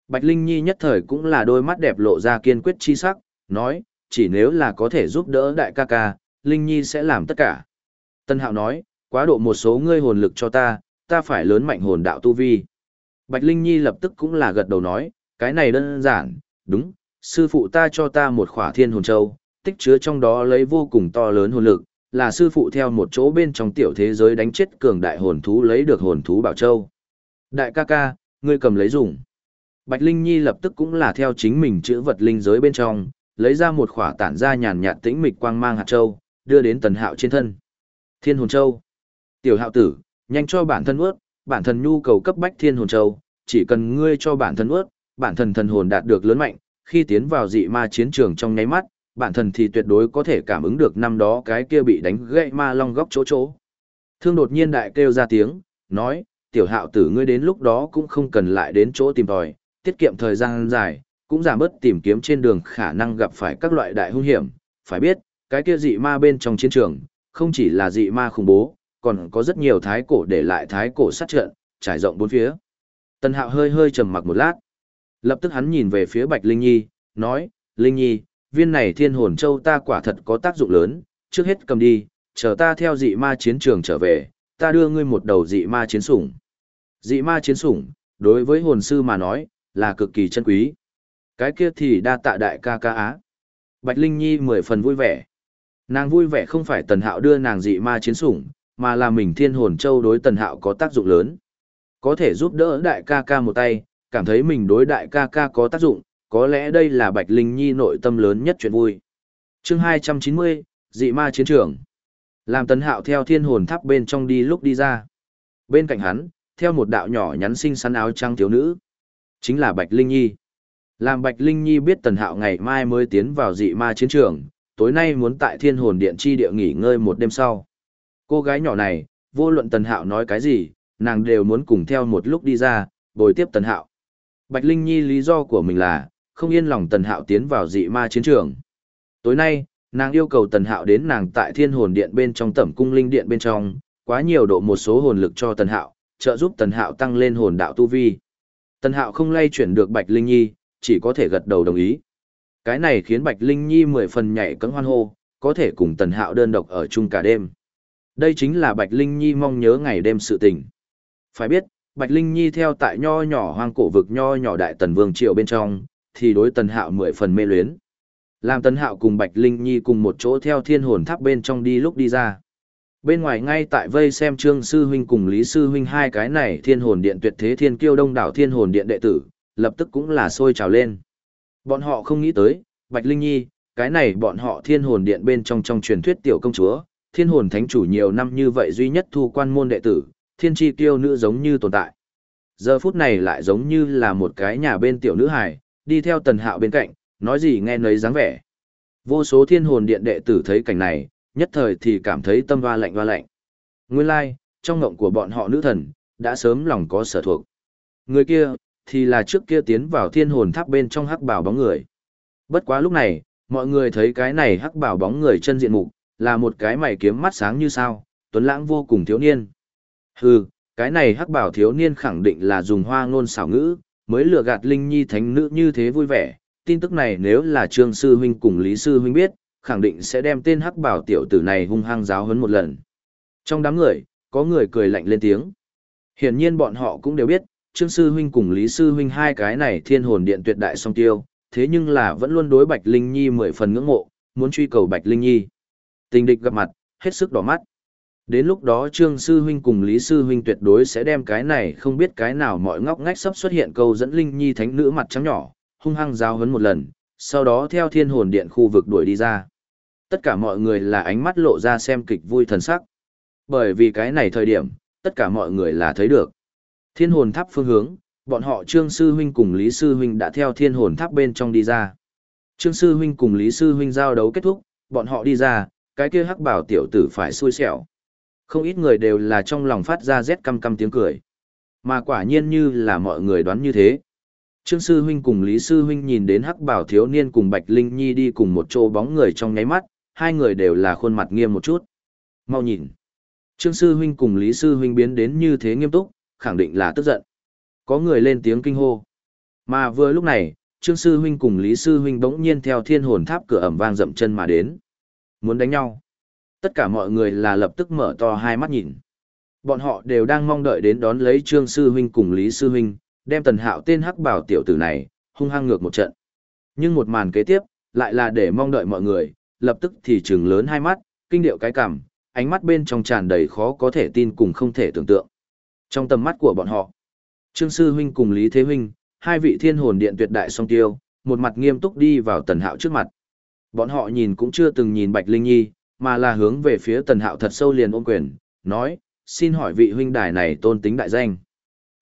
Bạch Linh Nhi nhất thời cũng là đôi mắt đẹp lộ ra kiên quyết chi sắc, nói, chỉ nếu là có thể giúp đỡ đại ca ca, Linh Nhi sẽ làm tất cả. Tân Hạo nói, quá độ một số ngươi hồn lực cho ta, ta phải lớn mạnh hồn đạo tu vi. Bạch Linh Nhi lập tức cũng là gật đầu nói, cái này đơn giản, đúng, sư phụ ta cho ta một khỏa thiên hồn châu, tích chứa trong đó lấy vô cùng to lớn hồn lực, là sư phụ theo một chỗ bên trong tiểu thế giới đánh chết cường đại hồn thú lấy được hồn thú bảo châu. Đại ca ca, ngươi cầm lấy dùng. Bạch Linh Nhi lập tức cũng là theo chính mình chữ vật linh giới bên trong, lấy ra một khỏa tản ra nhàn nhạt tĩnh mịch quang mang hạt châu, đưa đến tần hạo trên thân. Thiên hồn châu. Tiểu hạo tử, nhanh cho bản thân ướt, bản thân nhu cầu cấp bách thiên hồn châu, chỉ cần ngươi cho bản thân ướt, bản thân thần hồn đạt được lớn mạnh, khi tiến vào dị ma chiến trường trong nháy mắt, bản thân thì tuyệt đối có thể cảm ứng được năm đó cái kia bị đánh gãy ma long góc chỗ chỗ. Thương đột nhiên đại kêu ra tiếng, nói, tiểu hạo tử ngươi đến lúc đó cũng không cần lại đến chỗ tìm tòi, tiết kiệm thời gian dài, cũng giảm bớt tìm kiếm trên đường khả năng gặp phải các loại đại hung hiểm. Phải biết, cái kia dị ma bên trong chiến trường, không chỉ là dị ma khủng bố, còn có rất nhiều thái cổ để lại thái cổ sát trận, trải rộng bốn phía. Tần Hạo hơi hơi trầm mặc một lát. Lập tức hắn nhìn về phía Bạch Linh Nhi, nói, Linh Nhi, viên này thiên hồn châu ta quả thật có tác dụng lớn, trước hết cầm đi, chờ ta theo dị ma chiến trường trở về, ta đưa ngươi một đầu dị ma chiến sủng. Dị ma chiến sủng, đối với hồn sư mà nói, là cực kỳ chân quý. Cái kia thì đa tạ đại ca ca á. Bạch Linh Nhi mười phần vui vẻ. Nàng vui vẻ không phải tần hạo đưa nàng dị ma chiến sủng, mà là mình thiên hồn châu đối tần hạo có tác dụng lớn. Có thể giúp đỡ đại ca ca một tay, cảm thấy mình đối đại ca ca có tác dụng, có lẽ đây là Bạch Linh Nhi nội tâm lớn nhất chuyện vui. chương 290, dị ma chiến trường. Làm tần hạo theo thiên hồn tháp bên trong đi lúc đi ra. Bên cạnh hắn, theo một đạo nhỏ nhắn xinh xắn áo trăng thiếu nữ. Chính là Bạch Linh Nhi. Làm Bạch Linh Nhi biết tần hạo ngày mai mới tiến vào dị ma chiến trường, tối nay muốn tại thiên hồn điện chi địa nghỉ ngơi một đêm sau. Cô gái nhỏ này, vô luận tần hạo nói cái gì, nàng đều muốn cùng theo một lúc đi ra, bồi tiếp tần hạo. Bạch Linh Nhi lý do của mình là, không yên lòng tần hạo tiến vào dị ma chiến trường. Tối nay, nàng yêu cầu tần hạo đến nàng tại thiên hồn điện bên trong tẩm cung linh điện bên trong, quá nhiều độ một số hồn lực cho tần hạo, trợ giúp tần hạo tăng lên hồn đạo tu vi. Tần hạo không lay chuyển được Bạch Linh Nhi, chỉ có thể gật đầu đồng ý. Cái này khiến Bạch Linh Nhi mười phần nhảy cẫng hoan hô, có thể cùng Tần Hạo đơn độc ở chung cả đêm. Đây chính là Bạch Linh Nhi mong nhớ ngày đêm sự tình. Phải biết, Bạch Linh Nhi theo tại nho nhỏ hoang cổ vực nho nhỏ đại tần vương triều bên trong, thì đối Tần Hạo mười phần mê luyến. Làm Tần Hạo cùng Bạch Linh Nhi cùng một chỗ theo thiên hồn tháp bên trong đi lúc đi ra. Bên ngoài ngay tại vây xem Trương Sư Huynh cùng Lý Sư Huynh hai cái này thiên hồn điện tuyệt thế thiên kiêu đông đảo thiên hồn điện đệ tử, lập tức cũng là sôi trào lên. Bọn họ không nghĩ tới, Bạch Linh Nhi, cái này bọn họ thiên hồn điện bên trong trong truyền thuyết tiểu công chúa, thiên hồn thánh chủ nhiều năm như vậy duy nhất thu quan môn đệ tử, thiên tri tiêu nữ giống như tồn tại. Giờ phút này lại giống như là một cái nhà bên tiểu nữ hài, đi theo tần hạo bên cạnh, nói gì nghe nấy dáng vẻ. Vô số thiên hồn điện đệ tử thấy cảnh này, nhất thời thì cảm thấy tâm hoa lạnh hoa lạnh. Nguyên lai, like, trong ngộng của bọn họ nữ thần, đã sớm lòng có sở thuộc. Người kia, thì là trước kia tiến vào thiên hồn tháp bên trong hắc bảo bóng người. Bất quá lúc này, mọi người thấy cái này hắc bảo bóng người chân diện mục, là một cái mày kiếm mắt sáng như sao, tuấn lãng vô cùng thiếu niên. Hừ, cái này hắc bảo thiếu niên khẳng định là dùng hoa ngôn xảo ngữ, mới lừa gạt Linh Nhi thánh nữ như thế vui vẻ. Tin tức này nếu là Trương Sư Huynh cùng Lý Sư Huynh biết, khẳng định sẽ đem tên hắc bảo tiểu tử này hung hăng giáo huấn một lần. Trong đám người, có người cười lạnh lên tiếng. Hiển nhiên bọn họ cũng đều biết, Trương Sư Huynh cùng Lý Sư Huynh hai cái này thiên hồn điện tuyệt đại song tiêu, thế nhưng là vẫn luôn đối Bạch Linh Nhi mười phần ngưỡng mộ, muốn truy cầu Bạch Linh Nhi. Tình địch gặp mặt, hết sức đỏ mắt. Đến lúc đó Trương Sư Huynh cùng Lý Sư Huynh tuyệt đối sẽ đem cái này không biết cái nào mọi ngóc ngách sắp xuất hiện câu dẫn Linh Nhi thánh nữ mặt trắng nhỏ, hung hăng giao hấn một lần, sau đó theo thiên hồn điện khu vực đuổi đi ra. Tất cả mọi người là ánh mắt lộ ra xem kịch vui thần sắc. Bởi vì cái này thời điểm, tất cả mọi người là thấy được. Thiên hồn tháp phương hướng, bọn họ Trương Sư Huynh cùng Lý Sư Huynh đã theo thiên hồn tháp bên trong đi ra. Trương Sư Huynh cùng Lý Sư Huynh giao đấu kết thúc, bọn họ đi ra, cái kia hắc bảo tiểu tử phải xui xẻo. Không ít người đều là trong lòng phát ra rét căm căm tiếng cười. Mà quả nhiên như là mọi người đoán như thế. Trương Sư Huynh cùng Lý Sư Huynh nhìn đến hắc bảo thiếu niên cùng Bạch Linh Nhi đi cùng một chỗ bóng người trong nháy mắt, hai người đều là khuôn mặt nghiêm một chút. Mau nhìn. Trương Sư Huynh cùng Lý Sư Huynh biến đến như thế nghiêm túc, khẳng định là tức giận. Có người lên tiếng kinh hô. Mà vừa lúc này, Trương Sư Huynh cùng Lý Sư Huynh bỗng nhiên theo thiên hồn tháp cửa ẩm vang dậm chân mà đến. Muốn đánh nhau. Tất cả mọi người là lập tức mở to hai mắt nhìn. Bọn họ đều đang mong đợi đến đón lấy Trương Sư Huynh cùng Lý Sư Huynh, đem tần hạo tên hắc bảo tiểu tử này, hung hăng ngược một trận. Nhưng một màn kế tiếp, lại là để mong đợi mọi người, lập tức thì trừng lớn hai mắt, kinh điệu cái cảm, ánh mắt bên trong tràn đầy khó có thể tin cùng không thể tưởng tượng. Trong tầm mắt của bọn họ, Trương Sư Huynh cùng Lý Thế Huynh, hai vị thiên hồn điện tuyệt đại song tiêu, một mặt nghiêm túc đi vào tần hạo trước mặt. Bọn họ nhìn cũng chưa từng nhìn Bạch Linh Nhi, mà là hướng về phía tần hạo thật sâu liền ôm quyền, nói, xin hỏi vị huynh đài này tôn tính đại danh.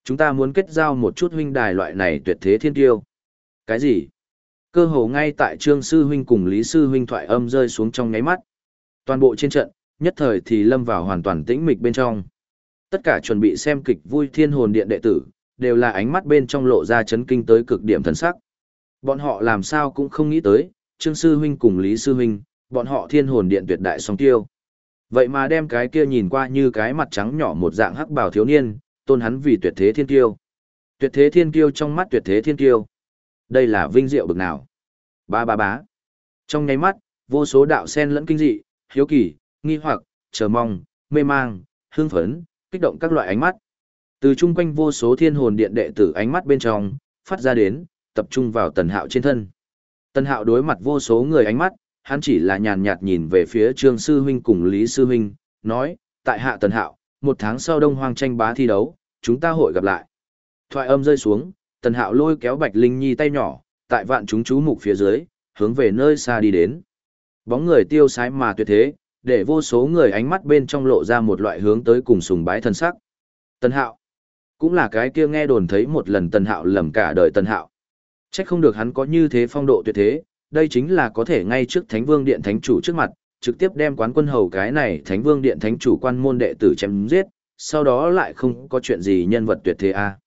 Chúng ta muốn kết giao một chút huynh đài loại này tuyệt thế thiên tiêu. Cái gì? Cơ hồ ngay tại Trương Sư Huynh cùng Lý Sư Huynh thoại âm rơi xuống trong ngáy mắt. Toàn bộ trên trận, nhất thời thì lâm vào hoàn toàn tĩnh mịch bên trong. Tất cả chuẩn bị xem kịch vui thiên hồn điện đệ tử, đều là ánh mắt bên trong lộ ra chấn kinh tới cực điểm thần sắc. Bọn họ làm sao cũng không nghĩ tới, Trương Sư Huynh cùng Lý Sư Huynh, bọn họ thiên hồn điện tuyệt đại song tiêu. Vậy mà đem cái kia nhìn qua như cái mặt trắng nhỏ một dạng hắc bào thiếu niên, tôn hắn vì tuyệt thế thiên tiêu. Tuyệt thế thiên tiêu trong mắt tuyệt thế thiên tiêu. Đây là vinh diệu bực nào. Ba ba bá. Trong nháy mắt, vô số đạo sen lẫn kinh dị, hiếu kỳ, nghi hoặc, chờ mong, mê mang, hương phấn, kích động các loại ánh mắt. Từ chung quanh vô số thiên hồn điện đệ tử ánh mắt bên trong, phát ra đến, tập trung vào tần hạo trên thân. Tần hạo đối mặt vô số người ánh mắt, hắn chỉ là nhàn nhạt nhìn về phía Trương Sư Huynh cùng Lý Sư Huynh, nói, tại hạ tần hạo, một tháng sau đông hoang tranh bá thi đấu, chúng ta hội gặp lại. Thoại âm rơi xuống, tần hạo lôi kéo Bạch Linh Nhi tay nhỏ, tại vạn chúng chú mục phía dưới, hướng về nơi xa đi đến. Bóng người tiêu sái mà tuyệt thế, để vô số người ánh mắt bên trong lộ ra một loại hướng tới cùng sùng bái thân sắc. Tần hạo, cũng là cái kia nghe đồn thấy một lần tần hạo lầm cả đời tần hạo. chắc không được hắn có như thế phong độ tuyệt thế, đây chính là có thể ngay trước Thánh Vương Điện Thánh Chủ trước mặt, trực tiếp đem quán quân hầu cái này Thánh Vương Điện Thánh Chủ quan môn đệ tử chém giết, sau đó lại không có chuyện gì nhân vật tuyệt thế a. À.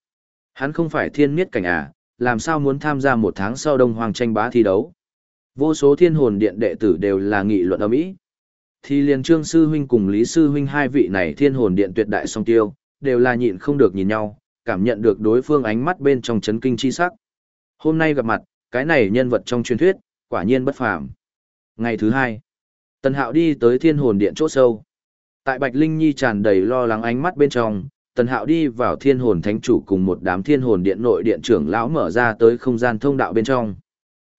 Hắn không phải thiên miết cảnh à, làm sao muốn tham gia một tháng sau Đông Hoàng tranh bá thi đấu. Vô số thiên hồn điện đệ tử đều là nghị luận ầm ĩ. Thì liền Trương sư huynh cùng Lý sư huynh hai vị này thiên hồn điện tuyệt đại song tiêu, đều là nhịn không được nhìn nhau, cảm nhận được đối phương ánh mắt bên trong chấn kinh chi sắc. Hôm nay gặp mặt, cái này nhân vật trong truyền thuyết, quả nhiên bất phàm. Ngày thứ hai, Tần Hạo đi tới thiên hồn điện chỗ sâu. Tại Bạch Linh Nhi tràn đầy lo lắng ánh mắt bên trong, Tần Hạo đi vào thiên hồn thánh chủ cùng một đám thiên hồn điện nội điện trưởng lão mở ra tới không gian thông đạo bên trong.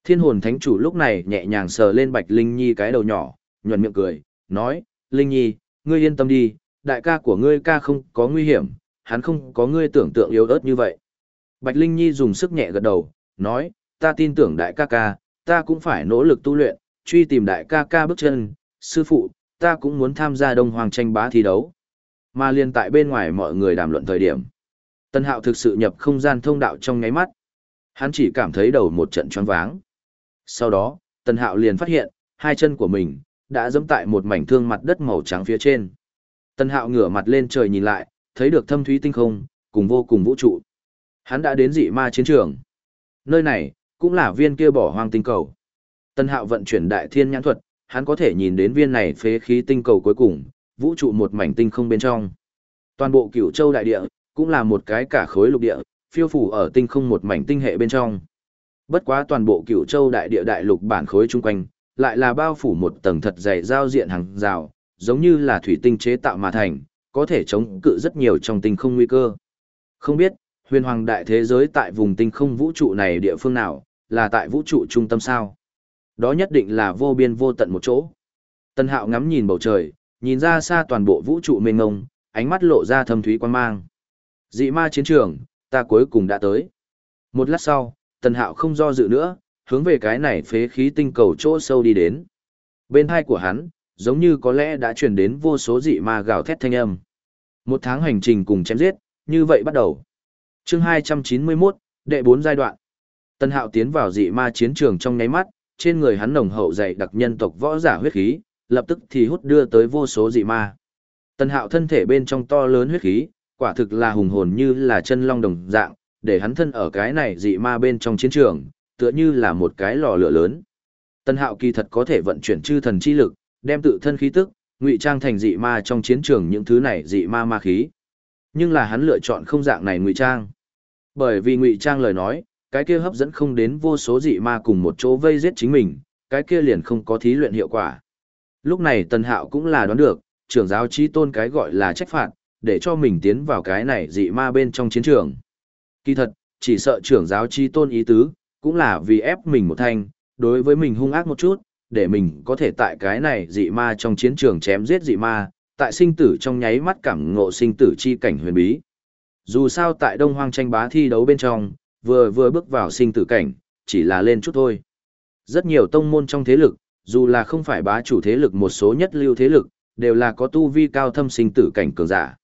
Thiên hồn thánh chủ lúc này nhẹ nhàng sờ lên Bạch Linh Nhi cái đầu nhỏ, nhuận miệng cười, nói, Linh Nhi, ngươi yên tâm đi, đại ca của ngươi ca không có nguy hiểm, hắn không có ngươi tưởng tượng yếu ớt như vậy. Bạch Linh Nhi dùng sức nhẹ gật đầu, nói, ta tin tưởng đại ca ca, ta cũng phải nỗ lực tu luyện, truy tìm đại ca ca bước chân, sư phụ, ta cũng muốn tham gia đông hoàng tranh bá thi đấu. Mà liên tại bên ngoài mọi người đàm luận thời điểm. Tân hạo thực sự nhập không gian thông đạo trong ngáy mắt. Hắn chỉ cảm thấy đầu một trận choáng váng. Sau đó, Tân hạo liền phát hiện, hai chân của mình, đã dẫm tại một mảnh thương mặt đất màu trắng phía trên. Tân hạo ngửa mặt lên trời nhìn lại, thấy được thâm thúy tinh không, cùng vô cùng vũ trụ. Hắn đã đến dị ma chiến trường. Nơi này, cũng là viên kia bỏ hoang tinh cầu. Tân hạo vận chuyển đại thiên nhãn thuật, hắn có thể nhìn đến viên này phế khí tinh cầu cuối cùng, vũ trụ một mảnh tinh không bên trong. Toàn bộ cửu châu đại địa, cũng là một cái cả khối lục địa, phiêu phủ ở tinh không một mảnh tinh hệ bên trong. Bất quá toàn bộ cửu châu đại địa đại lục bản khối chung quanh, lại là bao phủ một tầng thật dày giao diện hàng rào, giống như là thủy tinh chế tạo mà thành, có thể chống cự rất nhiều trong tinh không nguy cơ. Không biết, huyền hoàng đại thế giới tại vùng tinh không vũ trụ này địa phương nào, là tại vũ trụ trung tâm sao? Đó nhất định là vô biên vô tận một chỗ. Tân hạo ngắm nhìn bầu trời, nhìn ra xa toàn bộ vũ trụ mênh ngông, ánh mắt lộ ra thâm thúy quan mang. Dị ma chiến trường, ta cuối cùng đã tới. Một lát sau, tần hạo không do dự nữa, hướng về cái này phế khí tinh cầu chỗ sâu đi đến. Bên hai của hắn, giống như có lẽ đã truyền đến vô số dị ma gào thét thanh âm. Một tháng hành trình cùng chém giết, như vậy bắt đầu. chương 291, đệ 4 giai đoạn. Tân hạo tiến vào dị ma chiến trường trong nháy mắt, trên người hắn nồng hậu dày đặc nhân tộc võ giả huyết khí, lập tức thì hút đưa tới vô số dị ma. Tân hạo thân thể bên trong to lớn huyết khí, quả thực là hùng hồn như là chân long đồng dạng, để hắn thân ở cái này dị ma bên trong chiến trường, tựa như là một cái lò lửa lớn. Tân hạo kỳ thật có thể vận chuyển chư thần chi lực, đem tự thân khí tức, ngụy trang thành dị ma trong chiến trường những thứ này dị ma ma khí. Nhưng là hắn lựa chọn không dạng này ngụy trang. Bởi vì ngụy trang lời nói, cái kia hấp dẫn không đến vô số dị ma cùng một chỗ vây giết chính mình, cái kia liền không có thí luyện hiệu quả. Lúc này Tần Hạo cũng là đoán được, trưởng giáo trí tôn cái gọi là trách phạt, để cho mình tiến vào cái này dị ma bên trong chiến trường. Kỳ thật, chỉ sợ trưởng giáo trí tôn ý tứ, cũng là vì ép mình một thanh, đối với mình hung ác một chút, để mình có thể tại cái này dị ma trong chiến trường chém giết dị ma, tại sinh tử trong nháy mắt cảm ngộ sinh tử chi cảnh huyền bí. Dù sao tại Đông Hoang tranh bá thi đấu bên trong, vừa vừa bước vào sinh tử cảnh, chỉ là lên chút thôi. Rất nhiều tông môn trong thế lực, dù là không phải bá chủ thế lực một số nhất lưu thế lực, đều là có tu vi cao thâm sinh tử cảnh cường giả.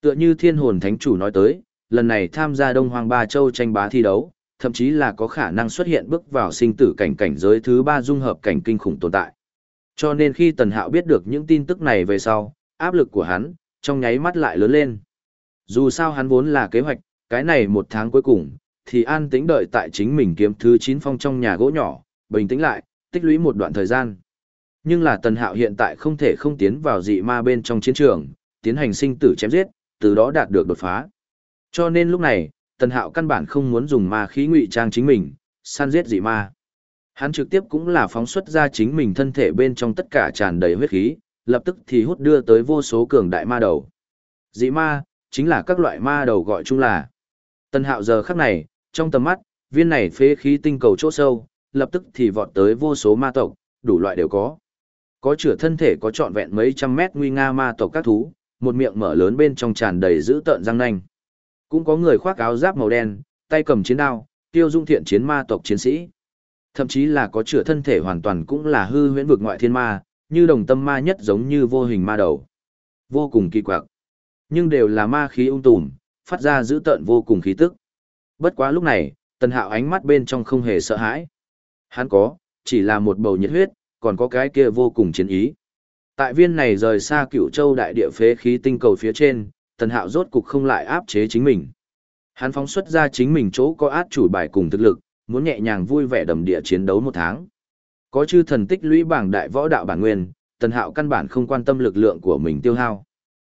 Tựa như thiên hồn thánh chủ nói tới, lần này tham gia Đông hoàng Ba Châu tranh bá thi đấu, thậm chí là có khả năng xuất hiện bước vào sinh tử cảnh cảnh giới thứ ba dung hợp cảnh kinh khủng tồn tại. Cho nên khi Tần Hạo biết được những tin tức này về sau, áp lực của hắn, trong nháy mắt lại lớn lên. Dù sao hắn vốn là kế hoạch, cái này một tháng cuối cùng, thì an tĩnh đợi tại chính mình kiếm thứ 9 phong trong nhà gỗ nhỏ, bình tĩnh lại, tích lũy một đoạn thời gian. Nhưng là Tần Hạo hiện tại không thể không tiến vào dị ma bên trong chiến trường, tiến hành sinh tử chém giết, từ đó đạt được đột phá. Cho nên lúc này, Tần Hạo căn bản không muốn dùng ma khí ngụy trang chính mình, săn giết dị ma. Hắn trực tiếp cũng là phóng xuất ra chính mình thân thể bên trong tất cả tràn đầy huyết khí, lập tức thì hút đưa tới vô số cường đại ma đầu. Dị ma, chính là các loại ma đầu gọi chung là. Tần Hạo giờ khắc này, trong tầm mắt, viên này phế khí tinh cầu chỗ sâu, lập tức thì vọt tới vô số ma tộc, đủ loại đều có. Có chửa thân thể có trọn vẹn mấy trăm mét nguy nga ma tộc các thú, một miệng mở lớn bên trong tràn đầy dữ tợn răng nanh. Cũng có người khoác áo giáp màu đen, tay cầm chiến đao, tiêu dung thiện chiến ma tộc chiến sĩ. Thậm chí là có chửa thân thể hoàn toàn cũng là hư huyễn vực ngoại thiên ma, như đồng tâm ma nhất giống như vô hình ma đầu. Vô cùng kỳ quặc. Nhưng đều là ma khí ung tùm, phát ra dữ tợn vô cùng khí tức. Bất quá lúc này, tần hạo ánh mắt bên trong không hề sợ hãi. Hắn có, chỉ là một bầu nhiệt huyết, còn có cái kia vô cùng chiến ý. Tại viên này rời xa cựu châu đại địa phế khí tinh cầu phía trên, tần hạo rốt cục không lại áp chế chính mình. Hắn phóng xuất ra chính mình chỗ có át chủ bài cùng thực lực, muốn nhẹ nhàng vui vẻ đầm địa chiến đấu một tháng. Có chư thần tích lũy bảng đại võ đạo bản nguyên, tần hạo căn bản không quan tâm lực lượng của mình tiêu hao.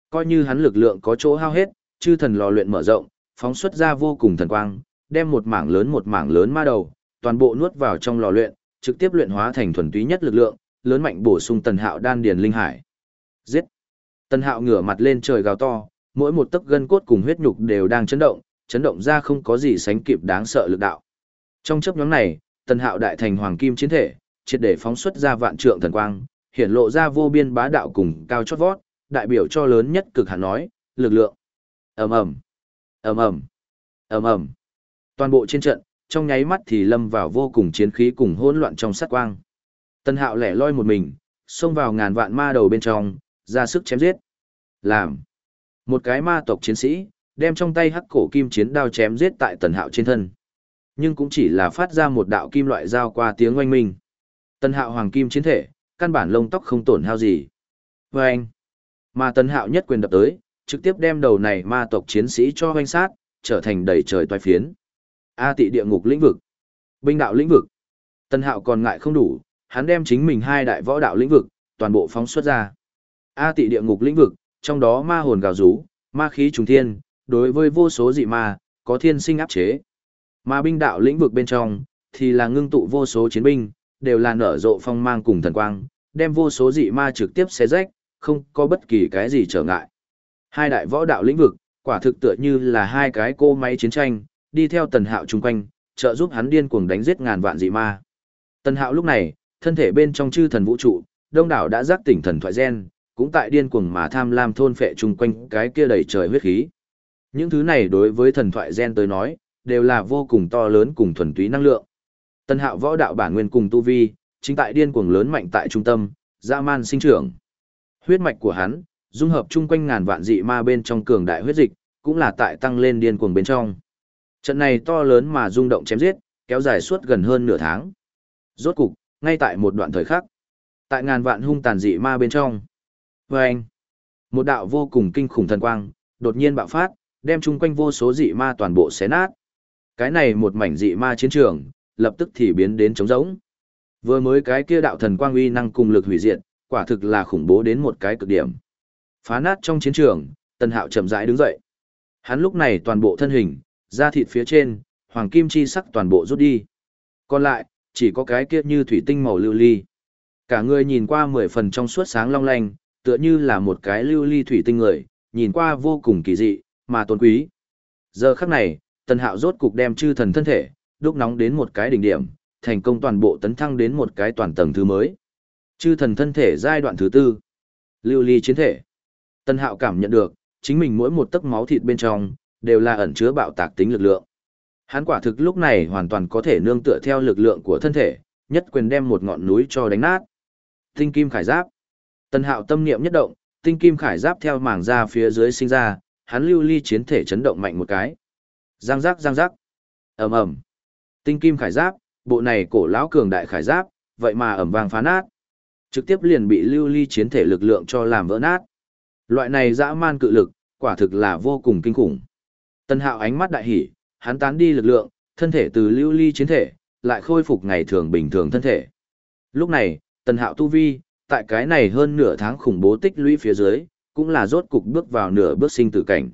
Coi như hắn lực lượng có chỗ hao hết, chư thần lò luyện mở rộng, phóng xuất ra vô cùng thần quang, đem một mảng lớn một mảng lớn ma đầu, toàn bộ nuốt vào trong lò luyện, trực tiếp luyện hóa thành thuần túy nhất lực lượng, lớn mạnh bổ sung tần hạo đan điền linh hải. Giết! Tần hạo ngửa mặt lên trời gào to, mỗi một tấc gân cốt cùng huyết nhục đều đang chấn động, chấn động ra không có gì sánh kịp đáng sợ lực đạo. Trong chấp nhóm này, tần hạo đại thành hoàng kim chiến thể, triệt để phóng xuất ra vạn trượng thần quang, hiển lộ ra vô biên bá đạo cùng cao chót vót, đại biểu cho lớn nhất cực hạn nói, lực lượng. Ầm ầm, ầm ầm, ầm ầm. Toàn bộ trên trận, trong nháy mắt thì lâm vào vô cùng chiến khí cùng hỗn loạn trong sát quang. Tân Hạo lẻ loi một mình, xông vào ngàn vạn ma đầu bên trong, ra sức chém giết. Làm. Một cái ma tộc chiến sĩ, đem trong tay hắc cổ kim chiến đao chém giết tại Tần Hạo trên thân. Nhưng cũng chỉ là phát ra một đạo kim loại dao qua tiếng oanh minh. Tần Hạo hoàng kim chiến thể, căn bản lông tóc không tổn hao gì. vê anh. Mà Tần Hạo nhất quyền đập tới, trực tiếp đem đầu này ma tộc chiến sĩ cho hoanh sát, trở thành đầy trời toái phiến. A tị địa ngục lĩnh vực. Binh đạo lĩnh vực. tân Hạo còn ngại không đủ, hắn đem chính mình hai đại võ đạo lĩnh vực, toàn bộ phóng xuất ra. A tị địa ngục lĩnh vực, trong đó ma hồn gào rú, ma khí trùng thiên, đối với vô số dị ma, có thiên sinh áp chế. Ma binh đạo lĩnh vực bên trong, thì là ngưng tụ vô số chiến binh, đều là nở rộ phong mang cùng thần quang, đem vô số dị ma trực tiếp xé rách, không có bất kỳ cái gì trở ngại. Hai đại võ đạo lĩnh vực, quả thực tựa như là hai cái cô máy chiến tranh, đi theo tần hạo chung quanh, trợ giúp hắn điên cuồng đánh giết ngàn vạn dị ma. Tần hạo lúc này, thân thể bên trong chư thần vũ trụ, đông đảo đã giác tỉnh thần thoại gen, cũng tại điên cuồng mà tham lam thôn phệ chung quanh cái kia đầy trời huyết khí. Những thứ này đối với thần thoại gen tới nói, đều là vô cùng to lớn cùng thuần túy năng lượng. Tân hạo võ đạo bản nguyên cùng tu vi, chính tại điên cuồng lớn mạnh tại trung tâm, dã man sinh trưởng. Huyết mạch của hắn, dung hợp chung quanh ngàn vạn dị ma bên trong cường đại huyết dịch, cũng là tại tăng lên điên cuồng bên trong. Trận này to lớn mà rung động chém giết, kéo dài suốt gần hơn nửa tháng. Rốt cục, ngay tại một đoạn thời khắc, tại ngàn vạn hung tàn dị ma bên trong. Và anh, một đạo vô cùng kinh khủng thần quang, đột nhiên bạo phát, đem chung quanh vô số dị ma toàn bộ xé nát. Cái này một mảnh dị ma chiến trường, lập tức thì biến đến trống rỗng. Vừa mới cái kia đạo thần quang uy năng cùng lực hủy diệt, quả thực là khủng bố đến một cái cực điểm. Phá nát trong chiến trường, Tần Hạo chậm rãi đứng dậy. Hắn lúc này toàn bộ thân hình, da thịt phía trên, hoàng kim chi sắc toàn bộ rút đi. Còn lại, chỉ có cái kia như thủy tinh màu lưu ly. Cả người nhìn qua mười phần trong suốt sáng long lanh, tựa như là một cái lưu ly thủy tinh người, nhìn qua vô cùng kỳ dị, mà tôn quý. Giờ khắc này, Tần Hạo rốt cục đem chư thần thân thể, đúc nóng đến một cái đỉnh điểm, thành công toàn bộ tấn thăng đến một cái toàn tầng thứ mới. Chư thần thân thể giai đoạn thứ tư. Lưu ly chiến thể. Tân hạo cảm nhận được, chính mình mỗi một tấc máu thịt bên trong, đều là ẩn chứa bạo tạc tính lực lượng. Hắn quả thực lúc này hoàn toàn có thể nương tựa theo lực lượng của thân thể, nhất quyền đem một ngọn núi cho đánh nát. Tinh kim khải giáp. Tân hạo tâm niệm nhất động, tinh kim khải giáp theo mảng ra phía dưới sinh ra, hắn lưu ly chiến thể chấn động mạnh một cái. Giang giác giang giác. ầm ầm. Tinh kim khải giáp, bộ này cổ lão cường đại khải giáp, vậy mà ầm vang phá nát. Trực tiếp liền bị lưu ly chiến thể lực lượng cho làm vỡ nát. Loại này dã man cự lực, quả thực là vô cùng kinh khủng. Tân hạo ánh mắt đại hỉ, hắn tán đi lực lượng, thân thể từ lưu ly chiến thể, lại khôi phục ngày thường bình thường thân thể. Lúc này, tân hạo tu vi, tại cái này hơn nửa tháng khủng bố tích lũy phía dưới, cũng là rốt cục bước vào nửa bước sinh tử cảnh.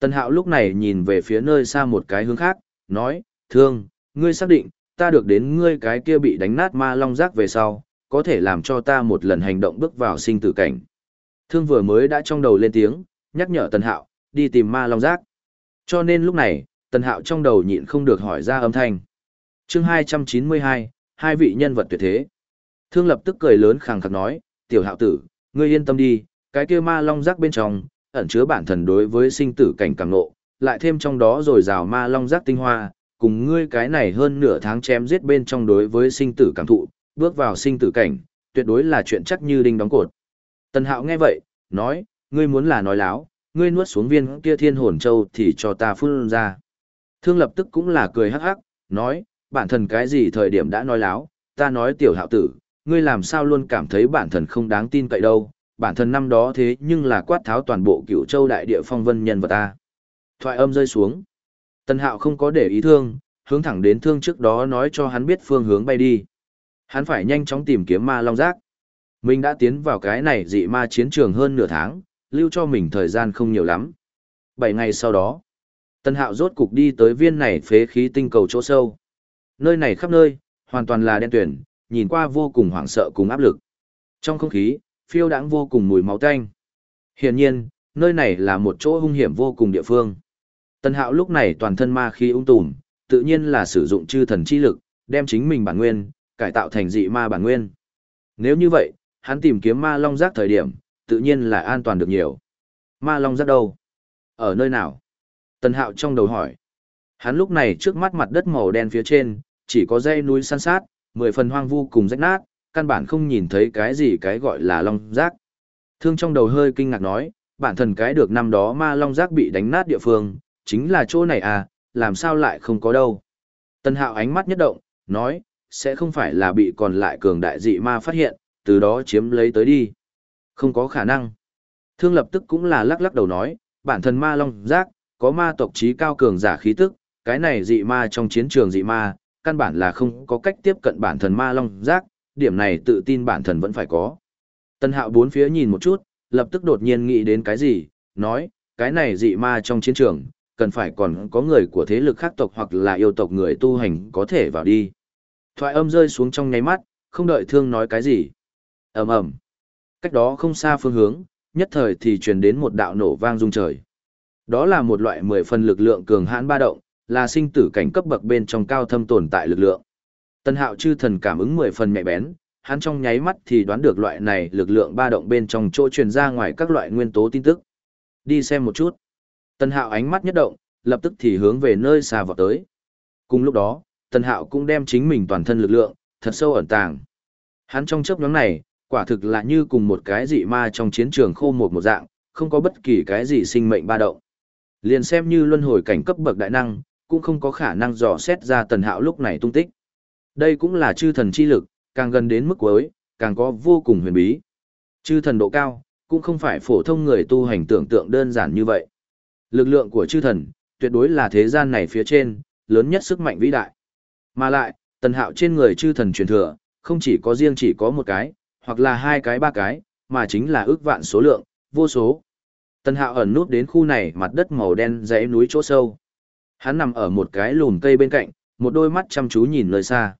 Tân hạo lúc này nhìn về phía nơi xa một cái hướng khác, nói, thương, ngươi xác định, ta được đến ngươi cái kia bị đánh nát ma long giác về sau, có thể làm cho ta một lần hành động bước vào sinh tử cảnh. Thương vừa mới đã trong đầu lên tiếng, nhắc nhở Tần Hạo, đi tìm ma long giác. Cho nên lúc này, Tần Hạo trong đầu nhịn không được hỏi ra âm thanh. chương 292, hai vị nhân vật tuyệt thế. Thương lập tức cười lớn khẳng khắc nói, tiểu hạo tử, ngươi yên tâm đi, cái kia ma long giác bên trong, ẩn chứa bản thần đối với sinh tử cảnh càng nộ, lại thêm trong đó rồi rào ma long giác tinh hoa, cùng ngươi cái này hơn nửa tháng chém giết bên trong đối với sinh tử cảm thụ, bước vào sinh tử cảnh, tuyệt đối là chuyện chắc như đinh đóng cột. Tần Hạo nghe vậy, nói, ngươi muốn là nói láo, ngươi nuốt xuống viên kia thiên hồn châu thì cho ta phun ra. Thương lập tức cũng là cười hắc hắc, nói, bản thân cái gì thời điểm đã nói láo, ta nói tiểu hạo tử, ngươi làm sao luôn cảm thấy bản thân không đáng tin cậy đâu, bản thân năm đó thế nhưng là quát tháo toàn bộ cửu châu đại địa phong vân nhân vật ta. Thoại âm rơi xuống. Tần Hạo không có để ý thương, hướng thẳng đến thương trước đó nói cho hắn biết phương hướng bay đi. Hắn phải nhanh chóng tìm kiếm ma long giác. Mình đã tiến vào cái này dị ma chiến trường hơn nửa tháng, lưu cho mình thời gian không nhiều lắm. Bảy ngày sau đó, Tần Hạo rốt cục đi tới viên này phế khí tinh cầu chỗ sâu. Nơi này khắp nơi, hoàn toàn là đen tuyển, nhìn qua vô cùng hoảng sợ cùng áp lực. Trong không khí, phiêu đãng vô cùng mùi máu tanh. Hiển nhiên, nơi này là một chỗ hung hiểm vô cùng địa phương. Tần Hạo lúc này toàn thân ma khí ung tùm, tự nhiên là sử dụng chư thần chi lực, đem chính mình bản nguyên, cải tạo thành dị ma bản nguyên. Nếu như vậy, hắn tìm kiếm ma long giác thời điểm, tự nhiên là an toàn được nhiều. Ma long giác đâu? Ở nơi nào? Tần Hạo trong đầu hỏi. Hắn lúc này trước mắt mặt đất màu đen phía trên, chỉ có dây núi san sát, mười phần hoang vu cùng rách nát, căn bản không nhìn thấy cái gì cái gọi là long giác. Thương trong đầu hơi kinh ngạc nói, bản thân cái được năm đó ma long giác bị đánh nát địa phương, chính là chỗ này à, làm sao lại không có đâu. Tân hạo ánh mắt nhất động, nói, sẽ không phải là bị còn lại cường đại dị ma phát hiện, từ đó chiếm lấy tới đi. Không có khả năng. Thương lập tức cũng là lắc lắc đầu nói, bản thân ma long giác, có ma tộc trí cao cường giả khí tức, cái này dị ma trong chiến trường dị ma, căn bản là không có cách tiếp cận bản thân ma long giác, điểm này tự tin bản thân vẫn phải có. Tân hạo bốn phía nhìn một chút, lập tức đột nhiên nghĩ đến cái gì, nói, cái này dị ma trong chiến trường, cần phải còn có người của thế lực khác tộc hoặc là yêu tộc người tu hành có thể vào đi. Thoại âm rơi xuống trong nháy mắt, không đợi thương nói cái gì ầm ầm Cách đó không xa phương hướng, nhất thời thì truyền đến một đạo nổ vang rung trời. Đó là một loại mười phần lực lượng cường hãn ba động, là sinh tử cảnh cấp bậc bên trong cao thâm tồn tại lực lượng. Tân hạo chư thần cảm ứng mười phần nhạy bén, hắn trong nháy mắt thì đoán được loại này lực lượng ba động bên trong chỗ truyền ra ngoài các loại nguyên tố tin tức. Đi xem một chút. Tân hạo ánh mắt nhất động, lập tức thì hướng về nơi xa vọt tới. Cùng lúc đó, Tân hạo cũng đem chính mình toàn thân lực lượng, thật sâu ẩn tàng. Hắn trong chớp nhóm này, quả thực là như cùng một cái dị ma trong chiến trường khô một một dạng, không có bất kỳ cái gì sinh mệnh ba động. Liền xem như luân hồi cảnh cấp bậc đại năng, cũng không có khả năng dò xét ra tần hạo lúc này tung tích. Đây cũng là chư thần chi lực, càng gần đến mức cuối, càng có vô cùng huyền bí. Chư thần độ cao, cũng không phải phổ thông người tu hành tưởng tượng đơn giản như vậy. Lực lượng của chư thần, tuyệt đối là thế gian này phía trên, lớn nhất sức mạnh vĩ đại. Mà lại, tần hạo trên người chư thần truyền thừa, không chỉ có riêng chỉ có một cái, hoặc là hai cái ba cái, mà chính là ước vạn số lượng, vô số. Tần hạo ẩn nút đến khu này mặt đất màu đen dãy núi chỗ sâu. Hắn nằm ở một cái lùn cây bên cạnh, một đôi mắt chăm chú nhìn nơi xa.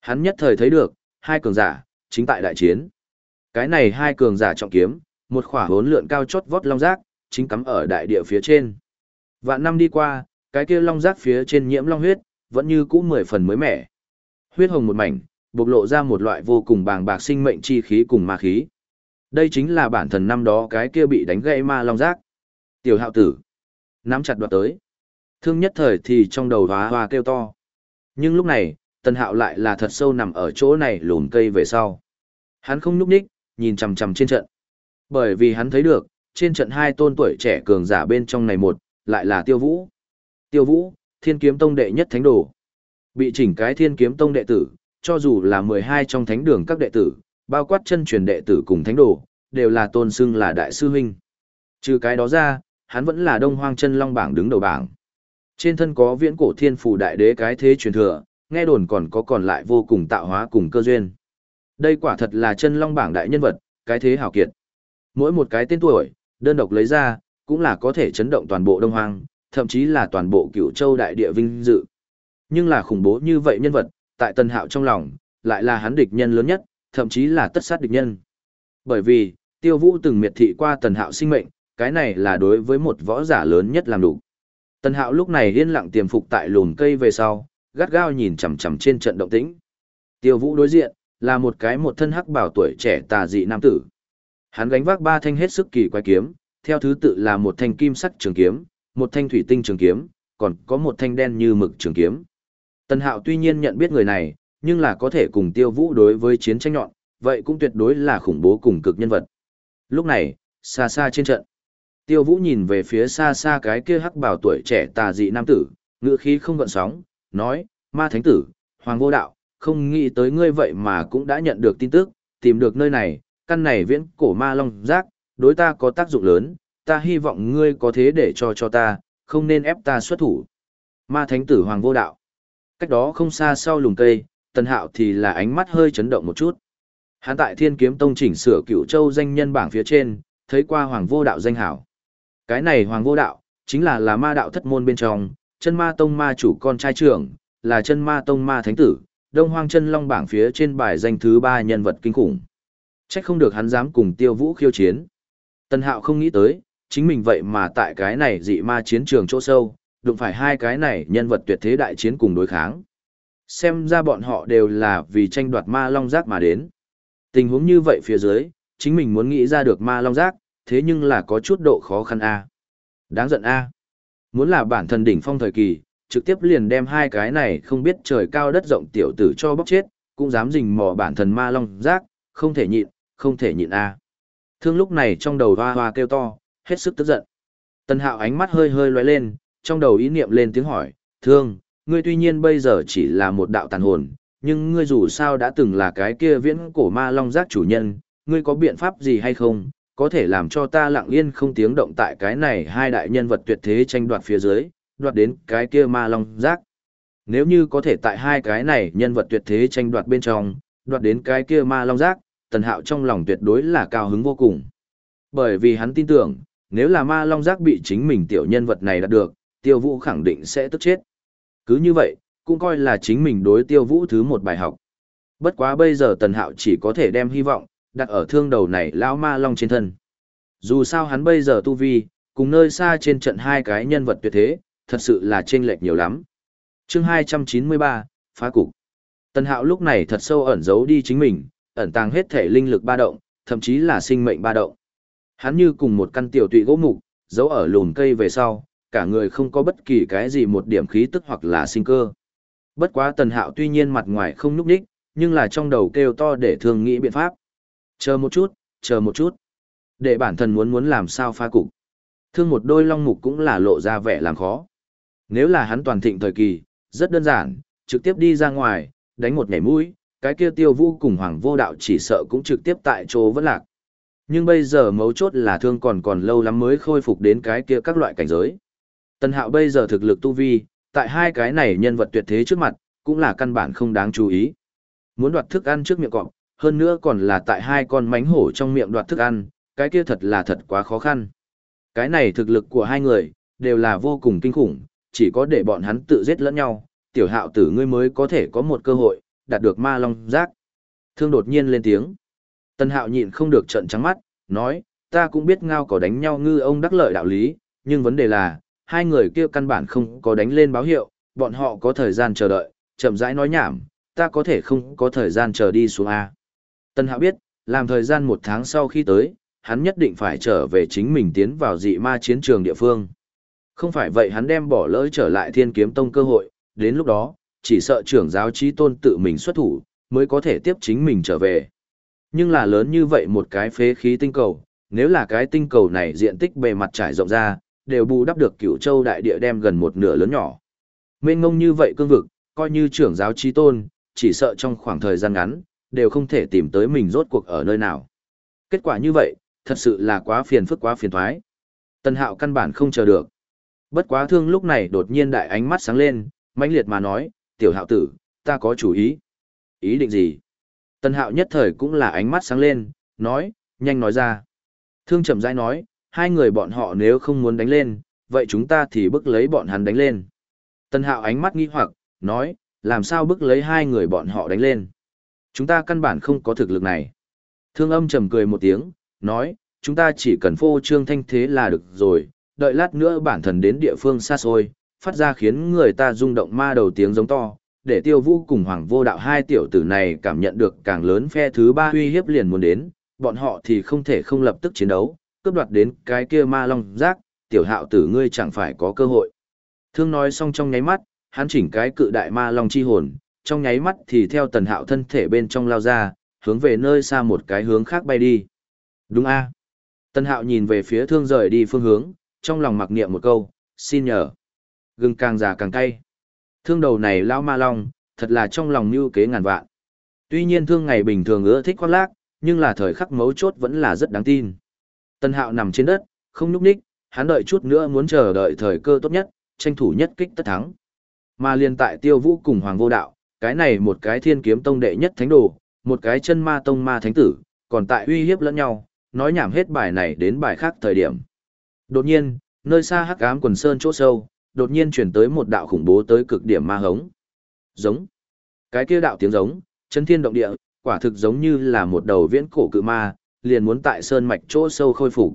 Hắn nhất thời thấy được, hai cường giả, chính tại đại chiến. Cái này hai cường giả trọng kiếm, một khỏa hốn lượn cao chót vót long giác, chính cắm ở đại địa phía trên. Vạn năm đi qua, cái kia long giác phía trên nhiễm long huyết, vẫn như cũ mười phần mới mẻ. Huyết hồng một mảnh, bộc lộ ra một loại vô cùng bàng bạc sinh mệnh chi khí cùng ma khí. Đây chính là bản thần năm đó cái kia bị đánh gãy ma long giác. Tiểu hạo tử. Nắm chặt đoạt tới. Thương nhất thời thì trong đầu hóa hoa kêu to. Nhưng lúc này, tần hạo lại là thật sâu nằm ở chỗ này lùn cây về sau. Hắn không nhúc ních, nhìn chằm chằm trên trận. Bởi vì hắn thấy được, trên trận hai tôn tuổi trẻ cường giả bên trong này một, lại là Tiêu Vũ. Tiêu Vũ, Thiên Kiếm Tông đệ nhất thánh đồ. Bị chỉnh cái Thiên Kiếm Tông đệ tử, cho dù là 12 trong thánh đường các đệ tử, bao quát chân truyền đệ tử cùng thánh đồ, đều là tôn xưng là đại sư huynh. Trừ cái đó ra, hắn vẫn là Đông Hoang chân long bảng đứng đầu bảng. Trên thân có viễn cổ thiên phù đại đế cái thế truyền thừa, nghe đồn còn có còn lại vô cùng tạo hóa cùng cơ duyên. Đây quả thật là chân long bảng đại nhân vật, cái thế hào kiệt. Mỗi một cái tên tuổi, đơn độc lấy ra, cũng là có thể chấn động toàn bộ Đông Hoang, thậm chí là toàn bộ cửu châu đại địa vinh dự. Nhưng là khủng bố như vậy nhân vật, tại Tân Hạo trong lòng, lại là hắn địch nhân lớn nhất, thậm chí là tất sát địch nhân. Bởi vì, Tiêu Vũ từng miệt thị qua Tần Hạo sinh mệnh, cái này là đối với một võ giả lớn nhất làm đủ. Tần Hạo lúc này yên lặng tiềm phục tại lùn cây về sau, gắt gao nhìn chằm chằm trên trận động tĩnh. Tiêu Vũ đối diện là một cái một thân hắc bảo tuổi trẻ tà dị nam tử. Hắn gánh vác ba thanh hết sức kỳ quái kiếm, theo thứ tự là một thanh kim sắc trường kiếm, một thanh thủy tinh trường kiếm, còn có một thanh đen như mực trường kiếm. Tần Hạo tuy nhiên nhận biết người này, nhưng là có thể cùng Tiêu Vũ đối với chiến tranh nhọn, vậy cũng tuyệt đối là khủng bố cùng cực nhân vật. Lúc này, xa xa trên trận, Tiêu Vũ nhìn về phía xa xa cái kia hắc bảo tuổi trẻ tà dị nam tử, ngựa khí không gọn sóng, nói, ma thánh tử, hoàng vô đạo, không nghĩ tới ngươi vậy mà cũng đã nhận được tin tức, tìm được nơi này, căn này viễn cổ ma long giác, đối ta có tác dụng lớn, ta hy vọng ngươi có thế để cho cho ta, không nên ép ta xuất thủ. Ma thánh tử hoàng vô đạo. Cách đó không xa sau lùng cây, tần hạo thì là ánh mắt hơi chấn động một chút. Hắn tại thiên kiếm tông chỉnh sửa cựu châu danh nhân bảng phía trên, thấy qua hoàng vô đạo danh hảo. Cái này hoàng vô đạo, chính là là ma đạo thất môn bên trong, chân ma tông ma chủ con trai trưởng, là chân ma tông ma thánh tử, đông hoang chân long bảng phía trên bài danh thứ ba nhân vật kinh khủng. chắc không được hắn dám cùng tiêu vũ khiêu chiến. Tân hạo không nghĩ tới, chính mình vậy mà tại cái này dị ma chiến trường chỗ sâu, đụng phải hai cái này nhân vật tuyệt thế đại chiến cùng đối kháng. Xem ra bọn họ đều là vì tranh đoạt ma long giác mà đến. Tình huống như vậy phía dưới, chính mình muốn nghĩ ra được ma long giác, thế nhưng là có chút độ khó khăn a. Đáng giận a. Muốn là bản thân đỉnh phong thời kỳ, trực tiếp liền đem hai cái này không biết trời cao đất rộng tiểu tử cho bóc chết, cũng dám rình mò bản thân ma long giác, không thể nhịn, không thể nhịn a. Thương lúc này trong đầu hoa hoa kêu to, hết sức tức giận. Tần Hạo ánh mắt hơi hơi lóe lên, trong đầu ý niệm lên tiếng hỏi, "Thương, ngươi tuy nhiên bây giờ chỉ là một đạo tàn hồn, nhưng ngươi dù sao đã từng là cái kia viễn cổ ma long giác chủ nhân, ngươi có biện pháp gì hay không, có thể làm cho ta lặng yên không tiếng động tại cái này hai đại nhân vật tuyệt thế tranh đoạt phía dưới, đoạt đến cái kia ma long giác. Nếu như có thể tại hai cái này nhân vật tuyệt thế tranh đoạt bên trong, đoạt đến cái kia ma long giác, tần hạo trong lòng tuyệt đối là cao hứng vô cùng. Bởi vì hắn tin tưởng, nếu là ma long giác bị chính mình tiểu nhân vật này đạt được, tiêu vũ khẳng định sẽ tức chết. Cứ như vậy, cũng coi là chính mình đối tiêu vũ thứ một bài học. Bất quá bây giờ tần hạo chỉ có thể đem hy vọng, đặt ở thương đầu này lão ma long trên thân. Dù sao hắn bây giờ tu vi, cùng nơi xa trên trận hai cái nhân vật tuyệt thế, thật sự là chênh lệch nhiều lắm. chương 293, phá cục. Tần hạo lúc này thật sâu ẩn giấu đi chính mình, ẩn tàng hết thể linh lực ba động, thậm chí là sinh mệnh ba động. Hắn như cùng một căn tiểu tụy gỗ mục, giấu ở lùn cây về sau, cả người không có bất kỳ cái gì một điểm khí tức hoặc là sinh cơ. Bất quá tần hạo tuy nhiên mặt ngoài không núp đích, nhưng là trong đầu kêu to để thường nghĩ biện pháp. Chờ một chút, chờ một chút. Để bản thân muốn muốn làm sao phá cục. Thương một đôi long mục cũng là lộ ra vẻ làm khó. Nếu là hắn toàn thịnh thời kỳ, rất đơn giản, trực tiếp đi ra ngoài, đánh một nhảy mũi, cái kia tiêu vũ cùng hoàng vô đạo chỉ sợ cũng trực tiếp tại chỗ vẫn lạc. Nhưng bây giờ mấu chốt là thương còn còn lâu lắm mới khôi phục đến cái kia các loại cảnh giới. Tần hạo bây giờ thực lực tu vi, tại hai cái này nhân vật tuyệt thế trước mặt, cũng là căn bản không đáng chú ý. Muốn đoạt thức ăn trước miệng cọp, hơn nữa còn là tại hai con mánh hổ trong miệng đoạt thức ăn, cái kia thật là thật quá khó khăn. Cái này thực lực của hai người, đều là vô cùng kinh khủng, chỉ có để bọn hắn tự giết lẫn nhau, tiểu hạo tử ngươi mới có thể có một cơ hội, đạt được ma long giác. Thương đột nhiên lên tiếng. Tân hạo nhịn không được trận trắng mắt, nói, ta cũng biết ngao có đánh nhau ngư ông đắc lợi đạo lý, nhưng vấn đề là, hai người kia căn bản không có đánh lên báo hiệu, bọn họ có thời gian chờ đợi, chậm rãi nói nhảm, ta có thể không có thời gian chờ đi xuống A. Tân Hạo biết, làm thời gian một tháng sau khi tới, hắn nhất định phải trở về chính mình tiến vào dị ma chiến trường địa phương. Không phải vậy hắn đem bỏ lỡ trở lại thiên kiếm tông cơ hội, đến lúc đó, chỉ sợ trưởng giáo trí tôn tự mình xuất thủ, mới có thể tiếp chính mình trở về. Nhưng là lớn như vậy một cái phế khí tinh cầu, nếu là cái tinh cầu này diện tích bề mặt trải rộng ra, đều bù đắp được cửu châu đại địa đem gần một nửa lớn nhỏ. Mênh ngông như vậy cương vực, coi như trưởng giáo trí tôn, chỉ sợ trong khoảng thời gian ngắn, đều không thể tìm tới mình rốt cuộc ở nơi nào. Kết quả như vậy, thật sự là quá phiền phức quá phiền thoái. Tần hạo căn bản không chờ được. Bất quá thương lúc này đột nhiên đại ánh mắt sáng lên, mãnh liệt mà nói, tiểu hạo tử, ta có chủ ý. Ý định gì? Tần hạo nhất thời cũng là ánh mắt sáng lên, nói, nhanh nói ra. Thương chậm rãi nói, hai người bọn họ nếu không muốn đánh lên, vậy chúng ta thì bức lấy bọn hắn đánh lên. Tần hạo ánh mắt nghi hoặc, nói, làm sao bức lấy hai người bọn họ đánh lên. Chúng ta căn bản không có thực lực này. Thương âm trầm cười một tiếng, nói, chúng ta chỉ cần phô trương thanh thế là được rồi, đợi lát nữa bản thân đến địa phương xa xôi, phát ra khiến người ta rung động ma đầu tiếng giống to, để tiêu vũ cùng hoàng vô đạo hai tiểu tử này cảm nhận được càng lớn phe thứ ba uy hiếp liền muốn đến, bọn họ thì không thể không lập tức chiến đấu, cướp đoạt đến cái kia ma long giác, tiểu hạo tử ngươi chẳng phải có cơ hội. Thương nói xong trong nháy mắt, hắn chỉnh cái cự đại ma long chi hồn, trong nháy mắt thì theo tần hạo thân thể bên trong lao ra, hướng về nơi xa một cái hướng khác bay đi. Đúng a Tần hạo nhìn về phía thương rời đi phương hướng, trong lòng mặc niệm một câu, xin nhờ. Gừng càng già càng cay. Thương đầu này lao ma long, thật là trong lòng như kế ngàn vạn. Tuy nhiên thương ngày bình thường ưa thích khoác lác, nhưng là thời khắc mấu chốt vẫn là rất đáng tin. Tần hạo nằm trên đất, không nhúc ních, hắn đợi chút nữa muốn chờ đợi thời cơ tốt nhất, tranh thủ nhất kích tất thắng. Mà liên tại tiêu vũ cùng hoàng vô đạo, cái này một cái thiên kiếm tông đệ nhất thánh đồ, một cái chân ma tông ma thánh tử, còn tại uy hiếp lẫn nhau, nói nhảm hết bài này đến bài khác thời điểm. Đột nhiên, nơi xa hắc ám quần sơn chỗ sâu, đột nhiên chuyển tới một đạo khủng bố tới cực điểm ma hống. Giống. Cái kia đạo tiếng giống, chấn thiên động địa, quả thực giống như là một đầu viễn cổ cự ma, liền muốn tại sơn mạch chỗ sâu khôi phục.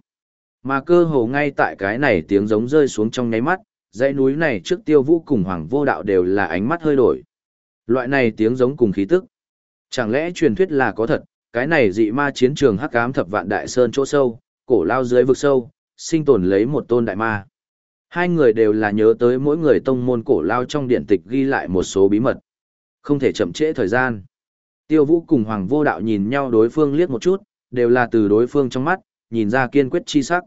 Mà cơ hồ ngay tại cái này tiếng giống rơi xuống trong nháy mắt, dãy núi này trước tiêu vũ cùng hoàng vô đạo đều là ánh mắt hơi đổi. Loại này tiếng giống cùng khí tức. Chẳng lẽ truyền thuyết là có thật, cái này dị ma chiến trường hắc ám thập vạn đại sơn chỗ sâu, cổ lao dưới vực sâu, sinh tồn lấy một tôn đại ma. Hai người đều là nhớ tới mỗi người tông môn cổ lao trong điện tịch ghi lại một số bí mật. Không thể chậm trễ thời gian. Tiêu vũ cùng hoàng vô đạo nhìn nhau đối phương liếc một chút, đều là từ đối phương trong mắt, nhìn ra kiên quyết chi sắc.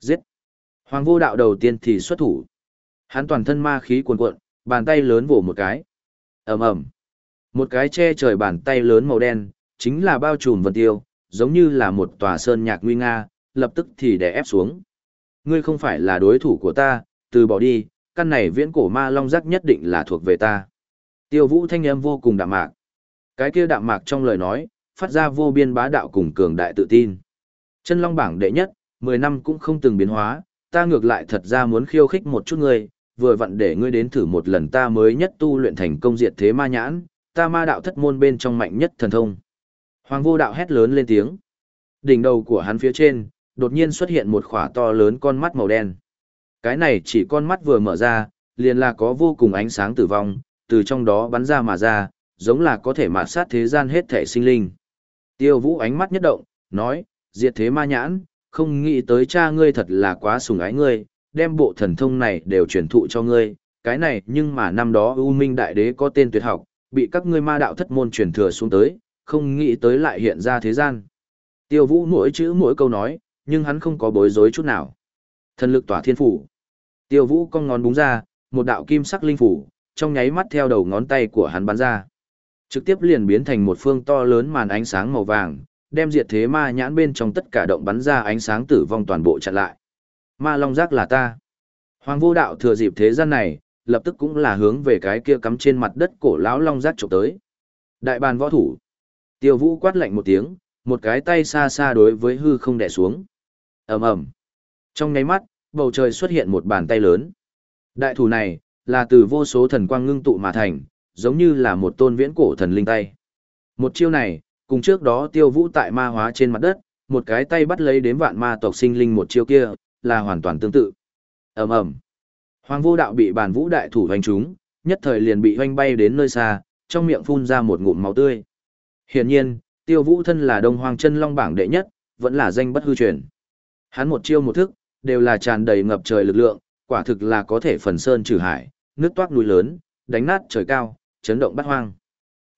Giết! Hoàng vô đạo đầu tiên thì xuất thủ. Hắn toàn thân ma khí cuồn cuộn, bàn tay lớn vỗ một cái. ầm ầm, Một cái che trời bàn tay lớn màu đen, chính là bao trùm vân tiêu, giống như là một tòa sơn nhạc nguy nga, lập tức thì đè ép xuống. Ngươi không phải là đối thủ của ta, từ bỏ đi, căn này viễn cổ ma long giác nhất định là thuộc về ta. Tiêu vũ thanh âm vô cùng đạm mạc. Cái kia đạm mạc trong lời nói, phát ra vô biên bá đạo cùng cường đại tự tin. Chân long bảng đệ nhất, 10 năm cũng không từng biến hóa, ta ngược lại thật ra muốn khiêu khích một chút ngươi, vừa vặn để ngươi đến thử một lần ta mới nhất tu luyện thành công diệt thế ma nhãn, ta ma đạo thất môn bên trong mạnh nhất thần thông. Hoàng vô đạo hét lớn lên tiếng. Đỉnh đầu của hắn phía trên, đột nhiên xuất hiện một khỏa to lớn con mắt màu đen. Cái này chỉ con mắt vừa mở ra, liền là có vô cùng ánh sáng tử vong, từ trong đó bắn ra mà ra, giống là có thể mạt sát thế gian hết thể sinh linh. Tiêu vũ ánh mắt nhất động, nói, diệt thế ma nhãn, không nghĩ tới cha ngươi thật là quá sùng ái ngươi, đem bộ thần thông này đều truyền thụ cho ngươi, cái này nhưng mà năm đó U Minh Đại Đế có tên tuyệt học, bị các ngươi ma đạo thất môn truyền thừa xuống tới, không nghĩ tới lại hiện ra thế gian. Tiêu Vũ mỗi chữ mỗi câu nói, nhưng hắn không có bối rối chút nào. Thần lực tỏa thiên phủ. Tiêu Vũ cong ngón búng ra, một đạo kim sắc linh phủ, trong nháy mắt theo đầu ngón tay của hắn bắn ra. Trực tiếp liền biến thành một phương to lớn màn ánh sáng màu vàng, đem diệt thế ma nhãn bên trong tất cả động bắn ra ánh sáng tử vong toàn bộ chặn lại. Ma Long Giác là ta. Hoàng vô đạo thừa dịp thế gian này, lập tức cũng là hướng về cái kia cắm trên mặt đất cổ lão Long Giác chụp tới. Đại bàn võ thủ. Tiêu vũ quát lạnh một tiếng, một cái tay xa xa đối với hư không đè xuống. ầm ầm Trong nháy mắt, bầu trời xuất hiện một bàn tay lớn. Đại thủ này, là từ vô số thần quang ngưng tụ mà thành, giống như là một tôn viễn cổ thần linh tay. Một chiêu này, cùng trước đó tiêu vũ tại ma hóa trên mặt đất, một cái tay bắt lấy đến vạn ma tộc sinh linh một chiêu kia, là hoàn toàn tương tự. ầm ầm Hoàng vô đạo bị bàn vũ đại thủ hoành trúng, nhất thời liền bị hoành bay đến nơi xa, trong miệng phun ra một ngụm máu tươi. Hiển nhiên, tiêu vũ thân là đông hoàng chân long bảng đệ nhất, vẫn là danh bất hư truyền. Hắn một chiêu một thức, đều là tràn đầy ngập trời lực lượng, quả thực là có thể phần sơn trừ hải, nước toát núi lớn, đánh nát trời cao, chấn động bắt hoang.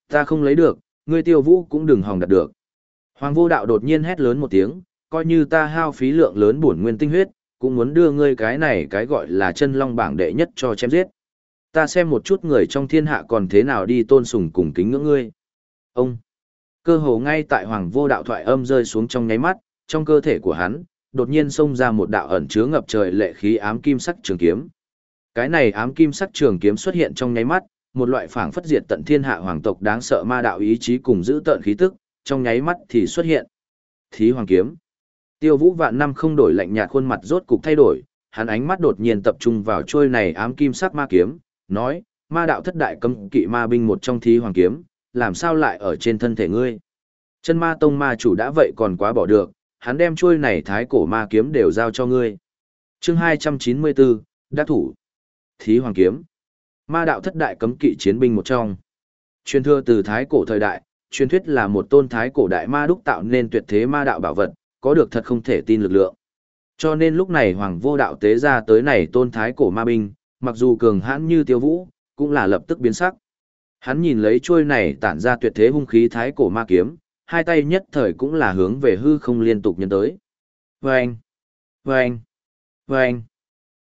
Ta không lấy được, ngươi tiêu vũ cũng đừng hòng đạt được. Hoàng vô đạo đột nhiên hét lớn một tiếng, coi như ta hao phí lượng lớn bổn nguyên tinh huyết, cũng muốn đưa ngươi cái này cái gọi là chân long bảng đệ nhất cho chém giết. Ta xem một chút người trong thiên hạ còn thế nào đi tôn sùng cùng kính ngưỡng ngươi. Ông, cơ hồ ngay tại hoàng vô đạo thoại âm rơi xuống trong nháy mắt, trong cơ thể của hắn, đột nhiên xông ra một đạo ẩn chứa ngập trời lệ khí ám kim sắc trường kiếm. Cái này ám kim sắc trường kiếm xuất hiện trong nháy mắt, một loại phảng phất diệt tận thiên hạ hoàng tộc đáng sợ ma đạo ý chí cùng giữ tận khí tức, trong nháy mắt thì xuất hiện. Thí hoàng kiếm. Tiêu Vũ vạn năm không đổi lạnh nhạt khuôn mặt rốt cục thay đổi, hắn ánh mắt đột nhiên tập trung vào trôi này ám kim sắc ma kiếm, nói: "Ma đạo thất đại cấm kỵ ma binh một trong thí hoàng kiếm, làm sao lại ở trên thân thể ngươi?" Chân Ma tông ma chủ đã vậy còn quá bỏ được, hắn đem trôi này thái cổ ma kiếm đều giao cho ngươi. Chương 294, đắc thủ. Thí hoàng kiếm. Ma đạo thất đại cấm kỵ chiến binh một trong. Truyền thừa từ thái cổ thời đại, truyền thuyết là một tôn thái cổ đại ma đúc tạo nên tuyệt thế ma đạo bảo vật, có được thật không thể tin lực lượng. Cho nên lúc này Hoàng Vô Đạo tế ra tới này tôn thái cổ ma binh, mặc dù cường hãn như tiêu vũ, cũng là lập tức biến sắc. Hắn nhìn lấy chuôi này tản ra tuyệt thế hung khí thái cổ ma kiếm, hai tay nhất thời cũng là hướng về hư không liên tục nhân tới. Vâng! Vâng! Vâng!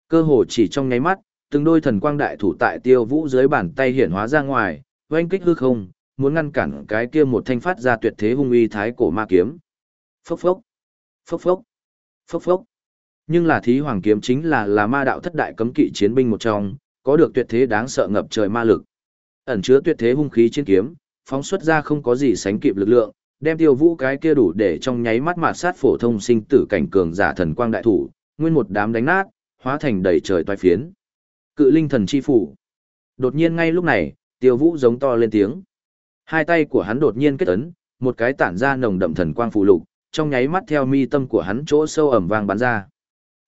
Cơ hồ chỉ trong nháy mắt, từng đôi thần quang đại thủ tại tiêu vũ dưới bàn tay hiển hóa ra ngoài, oanh kích hư không, muốn ngăn cản cái kia một thanh phát ra tuyệt thế hung uy thái cổ ma kiếm. Phốc phốc! Phốc phốc, phốc phốc. Nhưng là thí hoàng kiếm chính là là ma đạo thất đại cấm kỵ chiến binh một trong, có được tuyệt thế đáng sợ ngập trời ma lực. Ẩn chứa tuyệt thế hung khí trên kiếm, phóng xuất ra không có gì sánh kịp lực lượng, đem tiêu vũ cái kia đủ để trong nháy mắt mạt sát phổ thông sinh tử cảnh cường giả thần quang đại thủ, nguyên một đám đánh nát, hóa thành đầy trời toái phiến. Cự linh thần chi phủ. Đột nhiên ngay lúc này, tiêu vũ giống to lên tiếng. Hai tay của hắn đột nhiên kết ấn, một cái tản ra nồng đậm thần quang phù lục, trong nháy mắt theo mi tâm của hắn chỗ sâu ẩm vang bắn ra.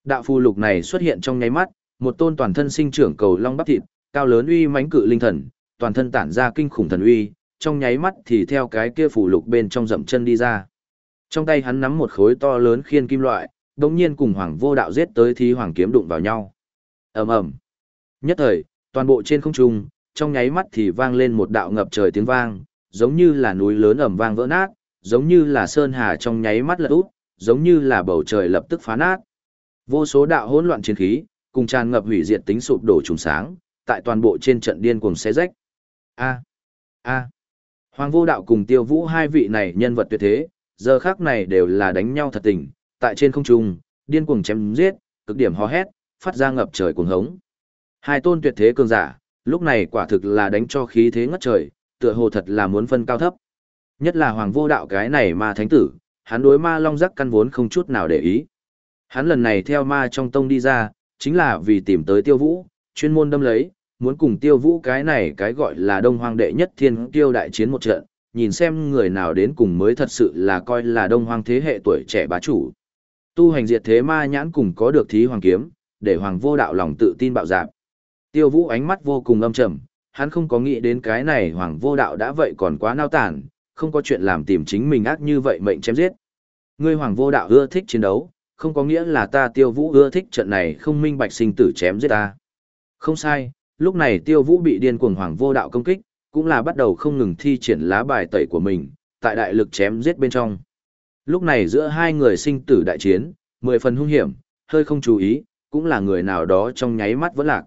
Đạo phù lục này xuất hiện trong nháy mắt, một tôn toàn thân sinh trưởng cầu long bắp thịt, cao lớn uy mãnh cự linh thần, toàn thân tản ra kinh khủng thần uy, trong nháy mắt thì theo cái kia phù lục bên trong dậm chân đi ra. Trong tay hắn nắm một khối to lớn khiên kim loại, đột nhiên cùng Hoàng Vô Đạo giết tới thi hoàng kiếm đụng vào nhau. Ầm ầm. Nhất thời, toàn bộ trên không trung, trong nháy mắt thì vang lên một đạo ngập trời tiếng vang, giống như là núi lớn ầm vang vỡ nát, giống như là sơn hà trong nháy mắt lật úp, giống như là bầu trời lập tức phá nát. Vô số đạo hỗn loạn chiến khí, cùng tràn ngập hủy diệt tính sụp đổ trùng sáng, tại toàn bộ trên trận điên cuồng xé rách. A, a. Hoàng Vô Đạo cùng Tiêu Vũ hai vị này nhân vật tuyệt thế, giờ khác này đều là đánh nhau thật tình, tại trên không trung, điên cuồng chém giết, cực điểm hò hét, phát ra ngập trời cuồng hống. Hai tôn tuyệt thế cường giả, lúc này quả thực là đánh cho khí thế ngất trời, tựa hồ thật là muốn phân cao thấp. Nhất là Hoàng Vô Đạo cái này ma thánh tử, hắn đối ma long giác căn vốn không chút nào để ý. Hắn lần này theo ma trong tông đi ra, chính là vì tìm tới Tiêu Vũ, chuyên môn đâm lấy, muốn cùng Tiêu Vũ cái này cái gọi là Đông Hoang đệ nhất thiên tiêu đại chiến một trận, nhìn xem người nào đến cùng mới thật sự là coi là Đông Hoang thế hệ tuổi trẻ bá chủ. Tu hành diệt thế ma nhãn cùng có được thí hoàng kiếm, để Hoàng Vô Đạo lòng tự tin bạo dạn. Tiêu Vũ ánh mắt vô cùng âm trầm, hắn không có nghĩ đến cái này Hoàng Vô Đạo đã vậy còn quá nao tản, không có chuyện làm tìm chính mình ác như vậy mệnh chém giết. Ngươi Hoàng Vô Đạo ưa thích chiến đấu, không có nghĩa là ta Tiêu Vũ ưa thích trận này không minh bạch sinh tử chém giết ta. Không sai, lúc này Tiêu Vũ bị điên cuồng Hoàng Vô Đạo công kích, cũng là bắt đầu không ngừng thi triển lá bài tẩy của mình, tại đại lực chém giết bên trong. Lúc này giữa hai người sinh tử đại chiến, mười phần hung hiểm, hơi không chú ý, cũng là người nào đó trong nháy mắt vẫn lạc.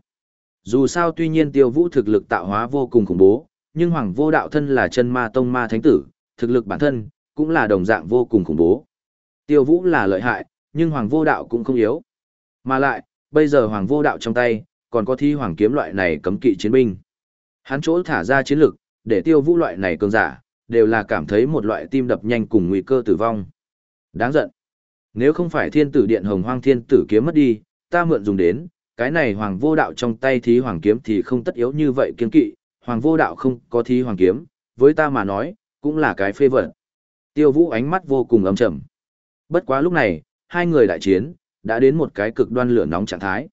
Dù sao tuy nhiên tiêu vũ thực lực tạo hóa vô cùng khủng bố, nhưng hoàng vô đạo thân là chân ma tông ma thánh tử, thực lực bản thân, cũng là đồng dạng vô cùng khủng bố. Tiêu vũ là lợi hại, nhưng hoàng vô đạo cũng không yếu. Mà lại, bây giờ hoàng vô đạo trong tay, còn có thi hoàng kiếm loại này cấm kỵ chiến binh. Hắn chỗ thả ra chiến lực, để tiêu vũ loại này cường giả, đều là cảm thấy một loại tim đập nhanh cùng nguy cơ tử vong. Đáng giận. Nếu không phải thiên tử điện hồng hoang thiên tử kiếm mất đi, ta mượn dùng đến, cái này hoàng vô đạo trong tay thí hoàng kiếm thì không tất yếu như vậy kiên kỵ, hoàng vô đạo không có thí hoàng kiếm, với ta mà nói, cũng là cái phê vật. Tiêu vũ ánh mắt vô cùng ấm trầm. Bất quá lúc này, hai người đại chiến, đã đến một cái cực đoan lửa nóng trạng thái.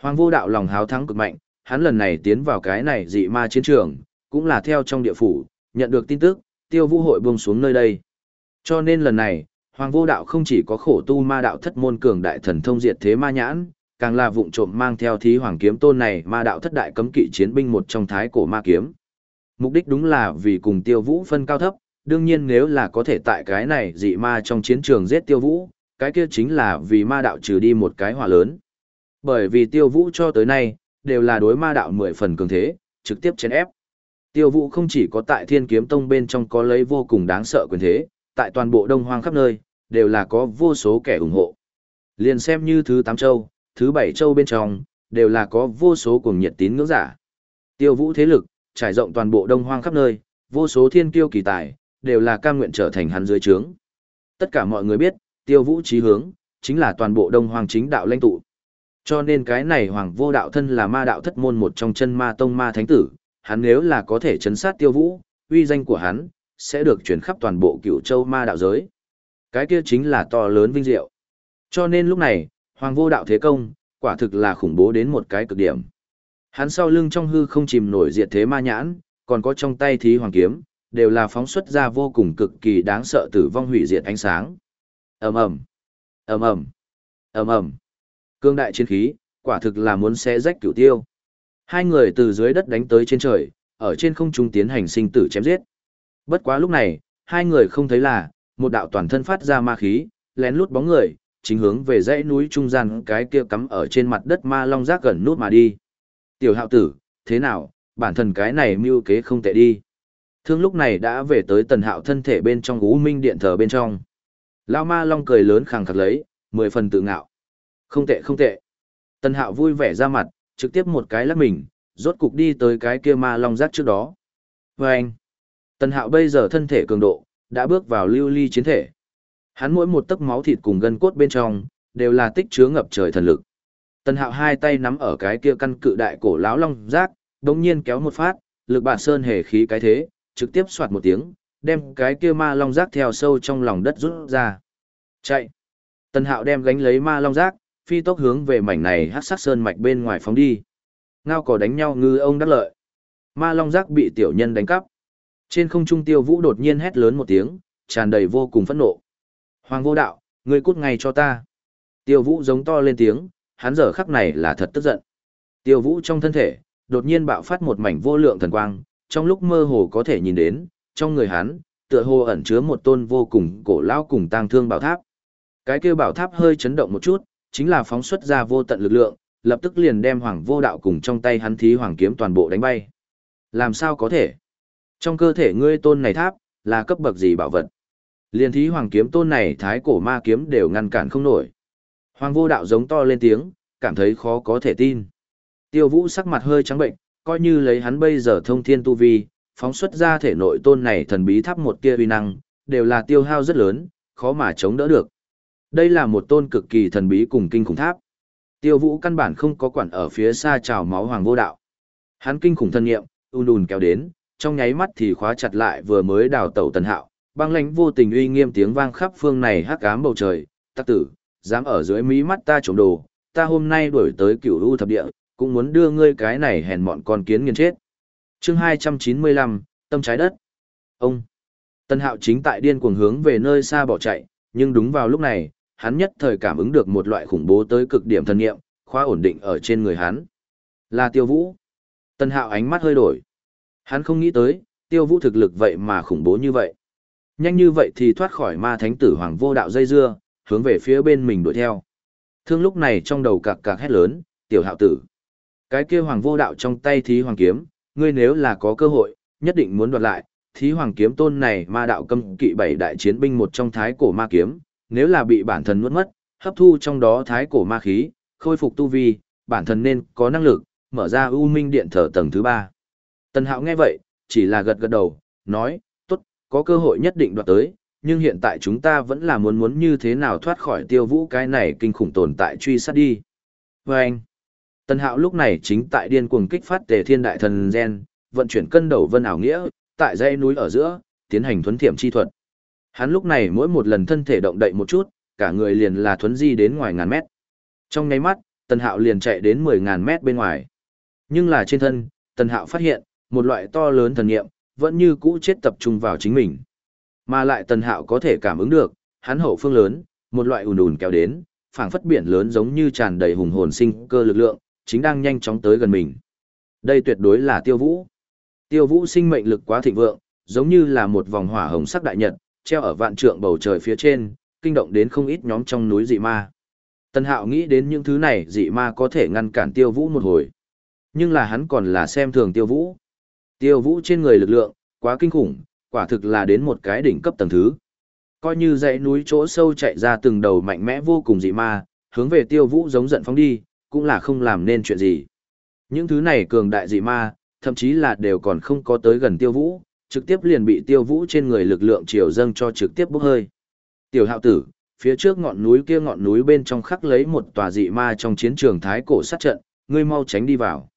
Hoàng vô đạo lòng háo thắng cực mạnh, hắn lần này tiến vào cái này dị ma chiến trường, cũng là theo trong địa phủ, nhận được tin tức, tiêu vũ hội buông xuống nơi đây. Cho nên lần này, Hoàng vô đạo không chỉ có khổ tu ma đạo thất môn cường đại thần thông diệt thế ma nhãn, càng là vụng trộm mang theo thí hoàng kiếm tôn này ma đạo thất đại cấm kỵ chiến binh một trong thái cổ ma kiếm. Mục đích đúng là vì cùng tiêu vũ phân cao thấp, đương nhiên nếu là có thể tại cái này dị ma trong chiến trường giết tiêu vũ, cái kia chính là vì ma đạo trừ đi một cái hỏa lớn. Bởi vì tiêu vũ cho tới nay, đều là đối ma đạo mười phần cường thế, trực tiếp chấn ép. Tiêu vũ không chỉ có tại thiên kiếm tông bên trong có lấy vô cùng đáng sợ quyền thế, tại toàn bộ đông hoang khắp nơi, đều là có vô số kẻ ủng hộ. Liền xem như thứ tám châu, thứ bảy châu bên trong, đều là có vô số cuồng nhiệt tín ngưỡng giả. Tiêu vũ thế lực, trải rộng toàn bộ đông hoang khắp nơi, vô số thiên kiêu kỳ tài, đều là cam nguyện trở thành hắn dưới trướng. Tất cả mọi người biết, tiêu vũ chí hướng, chính là toàn bộ đông hoang chính đạo lãnh tụ. Cho nên cái này hoàng vô đạo thân là ma đạo thất môn một trong chân ma tông ma thánh tử, hắn nếu là có thể chấn sát tiêu vũ, uy danh của hắn, sẽ được chuyển khắp toàn bộ cựu châu ma đạo giới. Cái kia chính là to lớn vinh diệu. Cho nên lúc này, Hoàng vô đạo thế công, quả thực là khủng bố đến một cái cực điểm. Hắn sau lưng trong hư không chìm nổi diệt thế ma nhãn, còn có trong tay thí hoàng kiếm, đều là phóng xuất ra vô cùng cực kỳ đáng sợ tử vong hủy diệt ánh sáng. Ầm ầm, ầm ầm, ầm ầm. Cương đại chiến khí, quả thực là muốn xé rách cửu tiêu. Hai người từ dưới đất đánh tới trên trời, ở trên không trung tiến hành sinh tử chém giết. Bất quá lúc này, hai người không thấy là, một đạo toàn thân phát ra ma khí, lén lút bóng người, chính hướng về dãy núi trung gian cái kia cắm ở trên mặt đất ma long giác gần nút mà đi. Tiểu hạo tử, thế nào, bản thân cái này mưu kế không tệ đi. Thương lúc này đã về tới tần hạo thân thể bên trong ú minh điện thờ bên trong. Lao ma long cười lớn khẳng khắc lấy, mười phần tự ngạo. Không tệ không tệ. Tần hạo vui vẻ ra mặt, trực tiếp một cái lắc mình, rốt cục đi tới cái kia ma long giác trước đó. Vâng! anh, tần hạo bây giờ thân thể cường độ, đã bước vào lưu ly chiến thể. Hắn mỗi một tấc máu thịt cùng gân cốt bên trong, đều là tích chứa ngập trời thần lực. Tần Hạo hai tay nắm ở cái kia căn cự đại cổ lão long giác, đột nhiên kéo một phát, lực bản sơn hề khí cái thế, trực tiếp soạt một tiếng, đem cái kia ma long rác theo sâu trong lòng đất rút ra. Chạy. Tần Hạo đem gánh lấy ma long rác, phi tốc hướng về mảnh này hát sắc sơn mạch bên ngoài phóng đi. Ngao cỏ đánh nhau ngư ông đắc lợi. Ma long rác bị tiểu nhân đánh cắp. Trên không trung tiêu vũ đột nhiên hét lớn một tiếng, tràn đầy vô cùng phẫn nộ. Hoàng vô đạo, ngươi cút ngay cho ta. Tiêu vũ giống to lên tiếng, hắn giờ khắc này là thật tức giận. Tiêu vũ trong thân thể, đột nhiên bạo phát một mảnh vô lượng thần quang, trong lúc mơ hồ có thể nhìn đến, trong người hắn, tựa hồ ẩn chứa một tôn vô cùng cổ lao cùng tang thương bảo tháp. Cái kia bảo tháp hơi chấn động một chút, chính là phóng xuất ra vô tận lực lượng, lập tức liền đem Hoàng Vô Đạo cùng trong tay hắn thí hoàng kiếm toàn bộ đánh bay. Làm sao có thể? Trong cơ thể ngươi tôn này tháp, là cấp bậc gì bảo vật? Liền thí hoàng kiếm tôn này thái cổ ma kiếm đều ngăn cản không nổi. Hoàng Vô Đạo giống to lên tiếng, cảm thấy khó có thể tin. Tiêu Vũ sắc mặt hơi trắng bệnh, coi như lấy hắn bây giờ thông thiên tu vi, phóng xuất ra thể nội tôn này thần bí tháp một tia uy năng, đều là tiêu hao rất lớn, khó mà chống đỡ được. Đây là một tôn cực kỳ thần bí cùng kinh khủng tháp. Tiêu Vũ căn bản không có quản ở phía xa trào máu hoàng vô đạo. Hắn kinh khủng thân nghiệm, ùn ùn kéo đến, trong nháy mắt thì khóa chặt lại vừa mới đào tẩu tần hạo, băng lãnh vô tình uy nghiêm tiếng vang khắp phương này hắc ám bầu trời, tắc tử, dám ở dưới mí mắt ta trộm đồ, ta hôm nay đuổi tới cửu u thập địa, cũng muốn đưa ngươi cái này hèn mọn con kiến nghiền chết. chương 295, tâm trái đất. Ông, Tân Hạo chính tại điên cuồng hướng về nơi xa bỏ chạy, nhưng đúng vào lúc này, hắn nhất thời cảm ứng được một loại khủng bố tới cực điểm thần nghiệm, khóa ổn định ở trên người hắn. Là Tiêu Vũ. Tân Hạo ánh mắt hơi đổi. Hắn không nghĩ tới, Tiêu Vũ thực lực vậy mà khủng bố như vậy. Nhanh như vậy thì thoát khỏi ma thánh tử hoàng vô đạo dây dưa, hướng về phía bên mình đuổi theo. Thương lúc này trong đầu cạc cạc hét lớn, tiểu hạo tử. Cái kia hoàng vô đạo trong tay thí hoàng kiếm, ngươi nếu là có cơ hội, nhất định muốn đoạt lại, thí hoàng kiếm tôn này ma đạo câm kỵ bảy đại chiến binh một trong thái cổ ma kiếm, nếu là bị bản thân nuốt mất, hấp thu trong đó thái cổ ma khí, khôi phục tu vi, bản thân nên có năng lực, mở ra ưu minh điện thờ tầng thứ ba. Tần hạo nghe vậy, chỉ là gật gật đầu, nói, có cơ hội nhất định đoạt tới, nhưng hiện tại chúng ta vẫn là muốn muốn như thế nào thoát khỏi tiêu vũ cái này kinh khủng tồn tại truy sát đi. Và anh, Tần Hạo lúc này chính tại điên cuồng kích phát Tề Thiên Đại Thần Gen, vận chuyển cân đầu vân ảo nghĩa, tại dãy núi ở giữa, tiến hành thuấn thiểm chi thuật. Hắn lúc này mỗi một lần thân thể động đậy một chút, cả người liền là thuấn di đến ngoài ngàn mét. Trong nháy mắt, Tần Hạo liền chạy đến 10 ngàn mét bên ngoài. Nhưng là trên thân, Tần Hạo phát hiện, một loại to lớn thần nghiệm, vẫn như cũ chết tập trung vào chính mình. Mà lại Tần Hạo có thể cảm ứng được, hắn hậu phương lớn, một loại ùn ùn kéo đến, phảng phất biển lớn giống như tràn đầy hùng hồn sinh cơ lực lượng, chính đang nhanh chóng tới gần mình. Đây tuyệt đối là tiêu vũ. Tiêu vũ sinh mệnh lực quá thịnh vượng, giống như là một vòng hỏa hồng sắc đại nhật, treo ở vạn trượng bầu trời phía trên, kinh động đến không ít nhóm trong núi dị ma. Tân hạo nghĩ đến những thứ này dị ma có thể ngăn cản tiêu vũ một hồi. Nhưng là hắn còn là xem thường tiêu vũ. Tiêu vũ trên người lực lượng, quá kinh khủng, quả thực là đến một cái đỉnh cấp tầng thứ. Coi như dãy núi chỗ sâu chạy ra từng đầu mạnh mẽ vô cùng dị ma, hướng về tiêu vũ giống giận phóng đi, cũng là không làm nên chuyện gì. Những thứ này cường đại dị ma, thậm chí là đều còn không có tới gần tiêu vũ, trực tiếp liền bị tiêu vũ trên người lực lượng chiều dâng cho trực tiếp bốc hơi. Tiểu hạo tử, phía trước ngọn núi kia ngọn núi bên trong khắc lấy một tòa dị ma trong chiến trường thái cổ sát trận, ngươi mau tránh đi vào.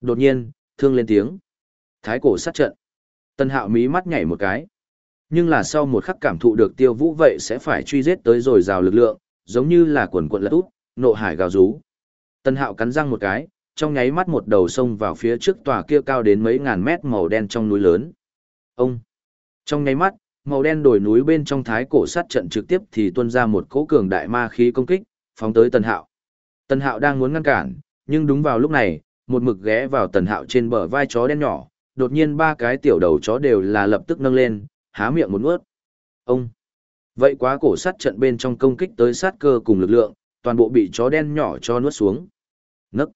Đột nhiên, thương lên tiếng. Thái cổ sát trận. Tân hạo mí mắt nhảy một cái. Nhưng là sau một khắc cảm thụ được tiêu vũ vậy sẽ phải truy giết tới rồi rào lực lượng, giống như là quần quận lật út, nộ hải gào rú. Tân hạo cắn răng một cái, trong nháy mắt một đầu sông vào phía trước tòa kia cao đến mấy ngàn mét màu đen trong núi lớn. Ông! Trong nháy mắt, màu đen đồi núi bên trong thái cổ sát trận trực tiếp thì tuôn ra một cỗ cường đại ma khí công kích, phóng tới Tân Hạo. Tân Hạo đang muốn ngăn cản, nhưng đúng vào lúc này, một mực ghé vào Tần Hạo trên bờ vai chó đen nhỏ, đột nhiên ba cái tiểu đầu chó đều là lập tức nâng lên, há miệng một nuốt. Ông! Vậy quá cổ sát trận bên trong công kích tới sát cơ cùng lực lượng, toàn bộ bị chó đen nhỏ cho nuốt xuống. Nấc.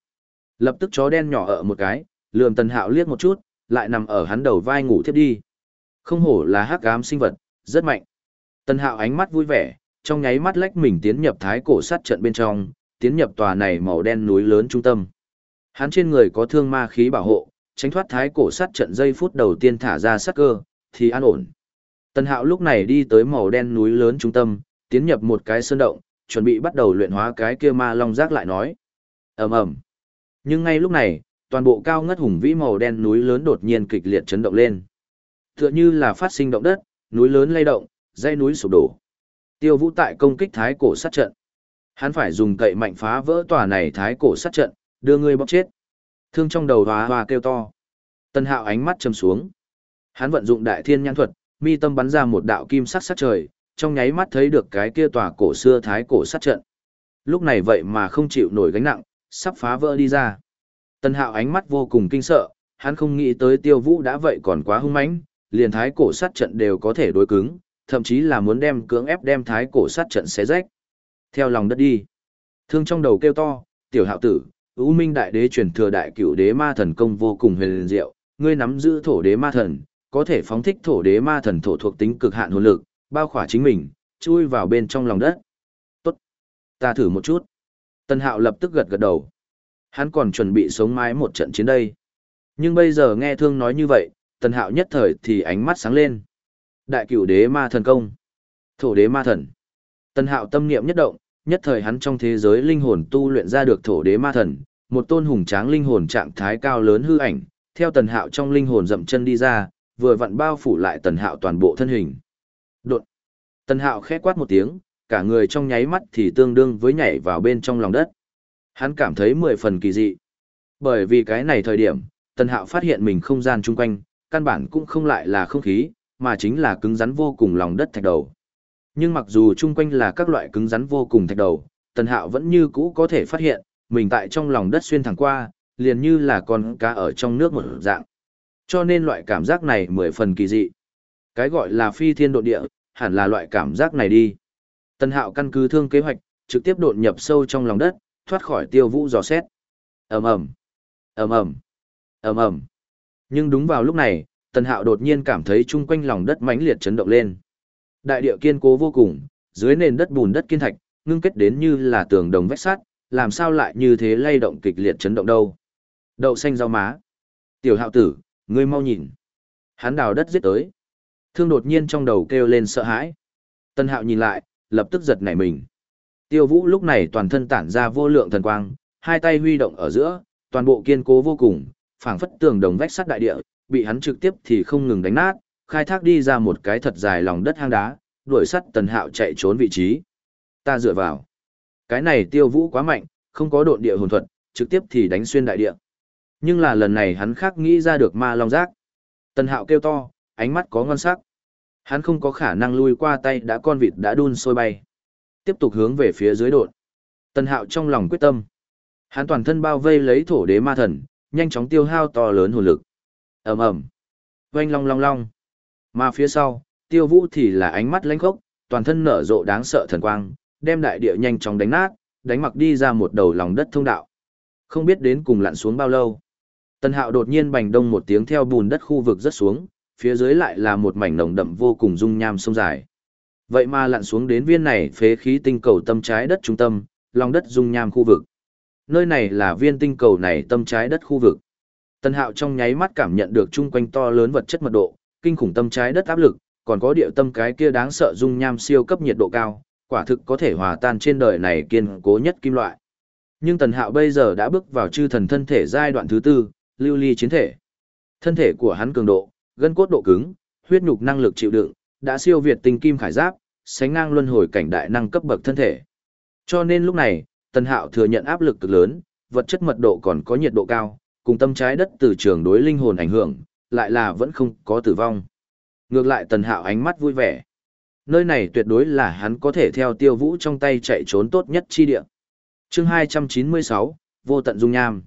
Lập tức chó đen nhỏ ở một cái, lườm tần hạo liếc một chút, lại nằm ở hắn đầu vai ngủ thiếp đi. Không hổ là hắc ám sinh vật, rất mạnh. Tần hạo ánh mắt vui vẻ, trong nháy mắt lách mình tiến nhập thái cổ sát trận bên trong, tiến nhập tòa này màu đen núi lớn trung tâm. Hắn trên người có thương ma khí bảo hộ, tránh thoát thái cổ sát trận giây phút đầu tiên thả ra sát cơ, thì an ổn. Tần hạo lúc này đi tới màu đen núi lớn trung tâm, tiến nhập một cái sơn động, chuẩn bị bắt đầu luyện hóa cái kia ma long giác lại nói. ầm ầm Nhưng ngay lúc này, toàn bộ cao ngất hùng vĩ màu đen núi lớn đột nhiên kịch liệt chấn động lên. Tựa như là phát sinh động đất, núi lớn lay động, dãy núi sụp đổ. Tiêu Vũ tại công kích thái cổ sát trận. Hắn phải dùng cậy mạnh phá vỡ tòa này thái cổ sát trận, đưa ngươi bóc chết. Thương trong đầu hoa hoa kêu to. Tân Hạo ánh mắt châm xuống. Hắn vận dụng đại thiên nhãn thuật, mi tâm bắn ra một đạo kim sắc sát trời, trong nháy mắt thấy được cái kia tòa cổ xưa thái cổ sát trận. Lúc này vậy mà không chịu nổi gánh nặng, sắp phá vỡ đi ra. Tân Hạo ánh mắt vô cùng kinh sợ, hắn không nghĩ tới Tiêu Vũ đã vậy còn quá hung mãnh, liền thái cổ sát trận đều có thể đối cứng, thậm chí là muốn đem cưỡng ép đem thái cổ sát trận xé rách. Theo lòng đất đi. Thương trong đầu kêu to, tiểu hạo tử, U Minh Đại Đế truyền thừa đại cửu đế ma thần công vô cùng huyền diệu, ngươi nắm giữ thổ đế ma thần, có thể phóng thích thổ đế ma thần thổ thuộc tính cực hạn hồn lực, bao khỏa chính mình, chui vào bên trong lòng đất. Tốt. Ta thử một chút. Tân Hạo lập tức gật gật đầu. Hắn còn chuẩn bị sống mái một trận chiến đây. Nhưng bây giờ nghe thương nói như vậy, Tân Hạo nhất thời thì ánh mắt sáng lên. Đại cửu đế ma thần công. Thổ đế ma thần. Tân Hạo tâm niệm nhất động, nhất thời hắn trong thế giới linh hồn tu luyện ra được thổ đế ma thần, một tôn hùng tráng linh hồn trạng thái cao lớn hư ảnh, theo Tần Hạo trong linh hồn dậm chân đi ra, vừa vặn bao phủ lại Tần Hạo toàn bộ thân hình. Đột. Tần Hạo khẽ quát một tiếng, cả người trong nháy mắt thì tương đương với nhảy vào bên trong lòng đất. Hắn cảm thấy mười phần kỳ dị. Bởi vì cái này thời điểm, Tần Hạo phát hiện mình không gian chung quanh, căn bản cũng không lại là không khí, mà chính là cứng rắn vô cùng lòng đất thạch đầu. Nhưng mặc dù chung quanh là các loại cứng rắn vô cùng thạch đầu, Tần Hạo vẫn như cũ có thể phát hiện, mình tại trong lòng đất xuyên thẳng qua, liền như là con cá ở trong nước một dạng. Cho nên loại cảm giác này mười phần kỳ dị. Cái gọi là phi thiên độ địa, hẳn là loại cảm giác này đi. Tần Hạo căn cứ thương kế hoạch, trực tiếp đột nhập sâu trong lòng đất, thoát khỏi tiêu vũ dò xét. ầm ầm ầm ầm ầm ầm Nhưng đúng vào lúc này, Tần Hạo đột nhiên cảm thấy chung quanh lòng đất mãnh liệt chấn động lên. Đại địa kiên cố vô cùng, dưới nền đất bùn đất kiên thạch, ngưng kết đến như là tường đồng vách sắt, làm sao lại như thế lay động kịch liệt chấn động đâu. Đậu xanh rau má. Tiểu hạo tử, ngươi mau nhìn. Hắn đào đất giết tới. Thương đột nhiên trong đầu kêu lên sợ hãi. Tân hạo nhìn lại, lập tức giật nảy mình. Tiêu vũ lúc này toàn thân tản ra vô lượng thần quang, hai tay huy động ở giữa, toàn bộ kiên cố vô cùng, phảng phất tường đồng vách sắt đại địa, bị hắn trực tiếp thì không ngừng đánh nát, khai thác đi ra một cái thật dài lòng đất hang đá, đuổi sắt tần hạo chạy trốn vị trí. Ta dựa vào. Cái này tiêu vũ quá mạnh, không có độn địa hồn thuật, trực tiếp thì đánh xuyên đại địa. Nhưng là lần này hắn khác nghĩ ra được ma long giác. Tần hạo kêu to, ánh mắt có ngon sắc. Hắn không có khả năng lui qua tay đã con vịt đã đun sôi bay. Tiếp tục hướng về phía dưới đột. Tần hạo trong lòng quyết tâm. Hắn toàn thân bao vây lấy thổ đế ma thần, nhanh chóng tiêu hao to lớn hồn lực. ầm ầm, Oanh long long long. Mà phía sau, tiêu vũ thì là ánh mắt lãnh khốc, toàn thân nở rộ đáng sợ thần quang, đem đại địa nhanh chóng đánh nát, đánh mặc đi ra một đầu lòng đất thông đạo. Không biết đến cùng lặn xuống bao lâu. tân hạo đột nhiên bành đông một tiếng theo bùn đất khu vực rất xuống, phía dưới lại là một mảnh nồng đậm vô cùng dung nham sông dài. Vậy mà lặn xuống đến viên này phế khí tinh cầu tâm trái đất trung tâm, lòng đất dung nham khu vực. Nơi này là viên tinh cầu này tâm trái đất khu vực. Tân hạo trong nháy mắt cảm nhận được chung quanh to lớn vật chất mật độ, kinh khủng tâm trái đất áp lực, còn có địa tâm cái kia đáng sợ dung nham siêu cấp nhiệt độ cao, quả thực có thể hòa tan trên đời này kiên cố nhất kim loại. Nhưng Tần Hạo bây giờ đã bước vào chư thần thân thể giai đoạn thứ tư, lưu ly chiến thể. Thân thể của hắn cường độ, gân cốt độ cứng, huyết nhục năng lực chịu đựng, đã siêu việt tinh kim khải giáp, sánh ngang luân hồi cảnh đại năng cấp bậc thân thể. Cho nên lúc này, Tần Hạo thừa nhận áp lực cực lớn, vật chất mật độ còn có nhiệt độ cao, cùng tâm trái đất từ trường đối linh hồn ảnh hưởng, lại là vẫn không có tử vong. Ngược lại Tần Hạo ánh mắt vui vẻ. Nơi này tuyệt đối là hắn có thể theo tiêu vũ trong tay chạy trốn tốt nhất chi địa. chương 296, Vô tận dung nham.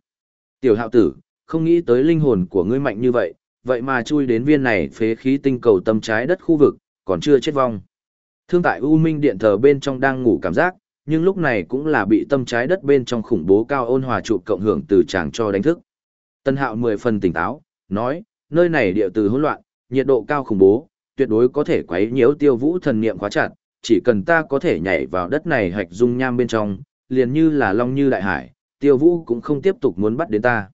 Tiểu hạo tử, không nghĩ tới linh hồn của ngươi mạnh như vậy, vậy mà chui đến viên này phế khí tinh cầu tâm trái đất khu vực, còn chưa chết vong. Thương tại U Minh điện thờ bên trong đang ngủ cảm giác, nhưng lúc này cũng là bị tâm trái đất bên trong khủng bố cao ôn hòa trụ cộng hưởng từ chàng cho đánh thức. Tân hạo mười phần tỉnh táo, nói, nơi này địa từ hỗn loạn, nhiệt độ cao khủng bố, tuyệt đối có thể quấy nhiễu tiêu vũ thần niệm khóa chặt, chỉ cần ta có thể nhảy vào đất này hạch dung nham bên trong, liền như là long như đại hải, tiêu vũ cũng không tiếp tục muốn bắt đến ta.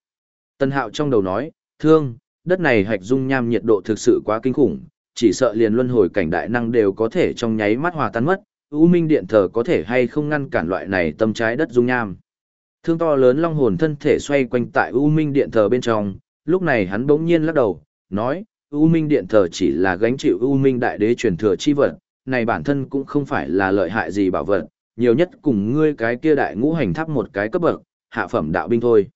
Tân hạo trong đầu nói, thương, đất này hạch dung nham nhiệt độ thực sự quá kinh khủng, chỉ sợ liền luân hồi cảnh đại năng đều có thể trong nháy mắt hòa tan mất, U Minh Điện Thờ có thể hay không ngăn cản loại này tâm trái đất dung nham. Thương to lớn long hồn thân thể xoay quanh tại U Minh Điện Thờ bên trong, lúc này hắn bỗng nhiên lắc đầu, nói, U Minh Điện Thờ chỉ là gánh chịu U Minh Đại Đế truyền thừa chi vật, này bản thân cũng không phải là lợi hại gì bảo vật, nhiều nhất cùng ngươi cái kia đại ngũ hành tháp một cái cấp bậc, hạ phẩm đạo binh thôi.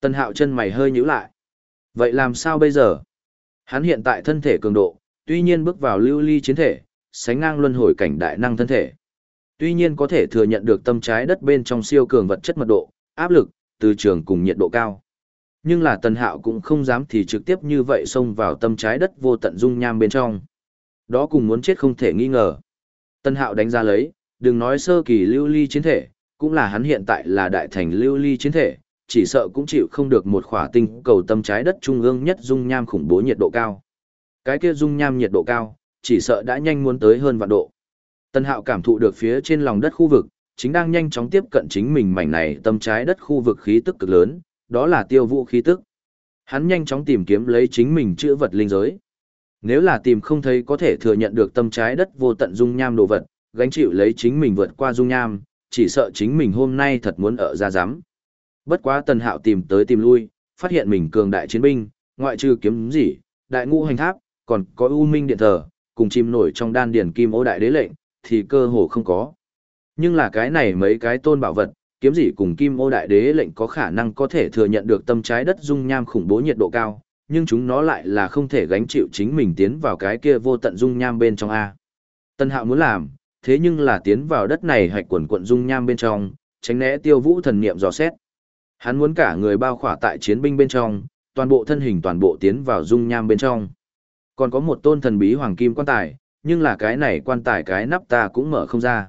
Tân hạo chân mày hơi nhíu lại. Vậy làm sao bây giờ? Hắn hiện tại thân thể cường độ, tuy nhiên bước vào lưu ly chiến thể, sánh ngang luân hồi cảnh đại năng thân thể. Tuy nhiên có thể thừa nhận được tâm trái đất bên trong siêu cường vật chất mật độ, áp lực, từ trường cùng nhiệt độ cao. Nhưng là tần hạo cũng không dám thì trực tiếp như vậy xông vào tâm trái đất vô tận dung nham bên trong. Đó cùng muốn chết không thể nghi ngờ. Tần hạo đánh ra lấy, đừng nói sơ kỳ lưu ly chiến thể, cũng là hắn hiện tại là đại thành lưu ly chiến thể, chỉ sợ cũng chịu không được một khỏa tinh cầu tâm trái đất trung ương nhất dung nham khủng bố nhiệt độ cao. Cái kia dung nham nhiệt độ cao, chỉ sợ đã nhanh muốn tới hơn vạn độ. tần Hạo cảm thụ được phía trên lòng đất khu vực, chính đang nhanh chóng tiếp cận chính mình mảnh này tâm trái đất khu vực khí tức cực lớn, đó là tiêu vũ khí tức. Hắn nhanh chóng tìm kiếm lấy chính mình chữa vật linh giới. Nếu là tìm không thấy có thể thừa nhận được tâm trái đất vô tận dung nham đồ vật, gánh chịu lấy chính mình vượt qua dung nham, chỉ sợ chính mình hôm nay thật muốn ở ra giám. Bất quá Tần Hạo tìm tới tìm lui, phát hiện mình cường đại chiến binh, ngoại trừ kiếm gì, đại ngũ hành tháp, còn có u minh điện thờ, cùng chim nổi trong đan điển kim ô đại đế lệnh, thì cơ hồ không có. Nhưng là cái này mấy cái tôn bảo vật, kiếm gì cùng kim ô đại đế lệnh có khả năng có thể thừa nhận được tâm trái đất dung nham khủng bố nhiệt độ cao, nhưng chúng nó lại là không thể gánh chịu chính mình tiến vào cái kia vô tận dung nham bên trong A. Tân hạo muốn làm, thế nhưng là tiến vào đất này hạch quần quận dung nham bên trong, tránh né tiêu vũ thần niệm dò xét. Hắn muốn cả người bao khỏa tại chiến binh bên trong, toàn bộ thân hình toàn bộ tiến vào dung nham bên trong. Còn có một tôn thần bí hoàng kim quan tài, nhưng là cái này quan tài cái nắp ta cũng mở không ra.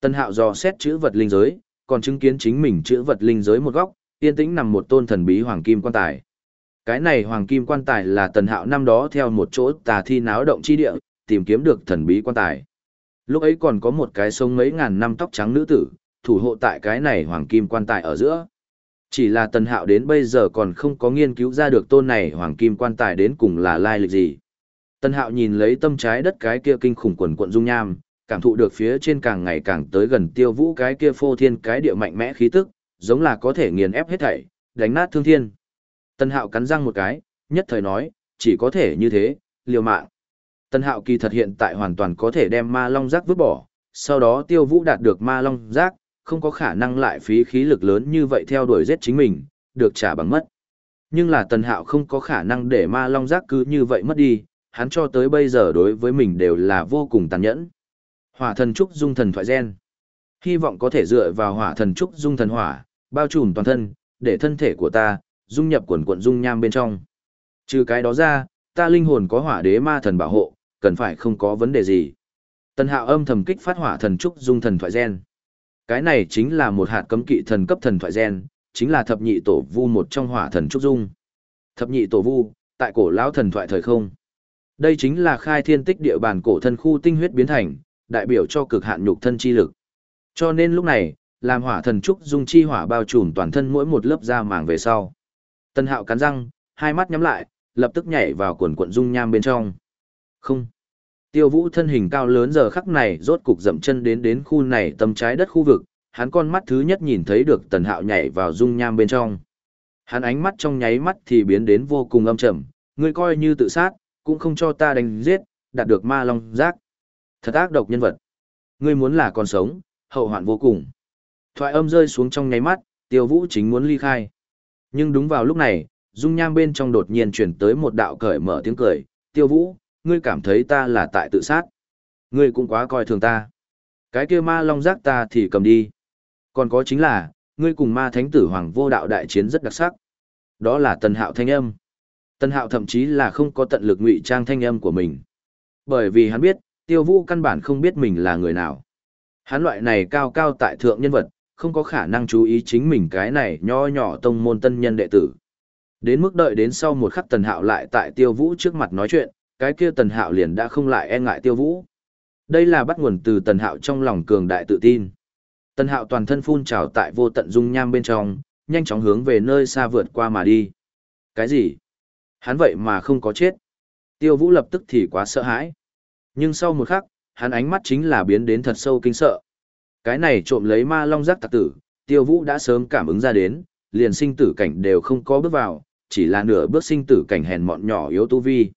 Tân hạo dò xét chữ vật linh giới, còn chứng kiến chính mình chữ vật linh giới một góc, yên tĩnh nằm một tôn thần bí hoàng kim quan tài. Cái này hoàng kim quan tài là tần hạo năm đó theo một chỗ tà thi náo động chi địa, tìm kiếm được thần bí quan tài. Lúc ấy còn có một cái sông mấy ngàn năm tóc trắng nữ tử, thủ hộ tại cái này hoàng kim quan tài ở giữa. Chỉ là tần hạo đến bây giờ còn không có nghiên cứu ra được tôn này hoàng kim quan tài đến cùng là lai lịch gì. Tần hạo nhìn lấy tâm trái đất cái kia kinh khủng quần quận dung nham, cảm thụ được phía trên càng ngày càng tới gần tiêu vũ cái kia phô thiên cái địa mạnh mẽ khí tức, giống là có thể nghiền ép hết thảy, đánh nát thương thiên. Tần hạo cắn răng một cái, nhất thời nói, chỉ có thể như thế, liều mạng. Tần hạo kỳ thật hiện tại hoàn toàn có thể đem ma long giác vứt bỏ, sau đó tiêu vũ đạt được ma long giác, không có khả năng lại phí khí lực lớn như vậy theo đuổi giết chính mình, được trả bằng mất. Nhưng là tần hạo không có khả năng để ma long giác cứ như vậy mất đi, hắn cho tới bây giờ đối với mình đều là vô cùng tàn nhẫn. Hỏa thần trúc dung thần thoại gen. Hy vọng có thể dựa vào hỏa thần trúc dung thần hỏa, bao trùm toàn thân, để thân thể của ta, dung nhập quần quận dung nham bên trong. Trừ cái đó ra, ta linh hồn có hỏa đế ma thần bảo hộ, cần phải không có vấn đề gì. Tần hạo âm thầm kích phát hỏa thần trúc dung thần thoại gen. Cái này chính là một hạt cấm kỵ thần cấp thần thoại gen, chính là thập nhị tổ vu một trong hỏa thần trúc dung. Thập nhị tổ vu, tại cổ lão thần thoại thời không. Đây chính là khai thiên tích địa bàn cổ thần khu tinh huyết biến thành, đại biểu cho cực hạn nhục thân chi lực. Cho nên lúc này, làm hỏa thần trúc dung chi hỏa bao trùm toàn thân mỗi một lớp da màng về sau. Tân hạo cắn răng, hai mắt nhắm lại, lập tức nhảy vào quần quận dung nham bên trong. Không. Tiêu vũ thân hình cao lớn giờ khắc này rốt cục dậm chân đến đến khu này tầm trái đất khu vực, hắn con mắt thứ nhất nhìn thấy được tần hạo nhảy vào dung nham bên trong. Hắn ánh mắt trong nháy mắt thì biến đến vô cùng âm trầm, ngươi coi như tự sát, cũng không cho ta đánh giết, đạt được ma long giác. Thật ác độc nhân vật. Ngươi muốn là còn sống, hậu hoạn vô cùng. Thoại âm rơi xuống trong nháy mắt, tiêu vũ chính muốn ly khai. Nhưng đúng vào lúc này, dung nham bên trong đột nhiên chuyển tới một đạo cởi mở tiếng cười, tiêu vũ, ngươi cảm thấy ta là tại tự sát. Ngươi cũng quá coi thường ta. Cái kia ma long giác ta thì cầm đi. Còn có chính là, ngươi cùng ma thánh tử hoàng vô đạo đại chiến rất đặc sắc. Đó là tần hạo thanh âm. Tần hạo thậm chí là không có tận lực ngụy trang thanh âm của mình. Bởi vì hắn biết, tiêu vũ căn bản không biết mình là người nào. Hắn loại này cao cao tại thượng nhân vật, không có khả năng chú ý chính mình cái này nho nhỏ tông môn tân nhân đệ tử. Đến mức đợi đến sau một khắc tần hạo lại tại tiêu vũ trước mặt nói chuyện, cái kia tần hạo liền đã không lại e ngại tiêu vũ. Đây là bắt nguồn từ tần hạo trong lòng cường đại tự tin. Tần hạo toàn thân phun trào tại vô tận dung nham bên trong, nhanh chóng hướng về nơi xa vượt qua mà đi. Cái gì? Hắn vậy mà không có chết. Tiêu vũ lập tức thì quá sợ hãi. Nhưng sau một khắc, hắn ánh mắt chính là biến đến thật sâu kinh sợ. Cái này trộm lấy ma long giác tặc tử, tiêu vũ đã sớm cảm ứng ra đến, liền sinh tử cảnh đều không có bước vào, chỉ là nửa bước sinh tử cảnh hèn mọn nhỏ yếu tu vi.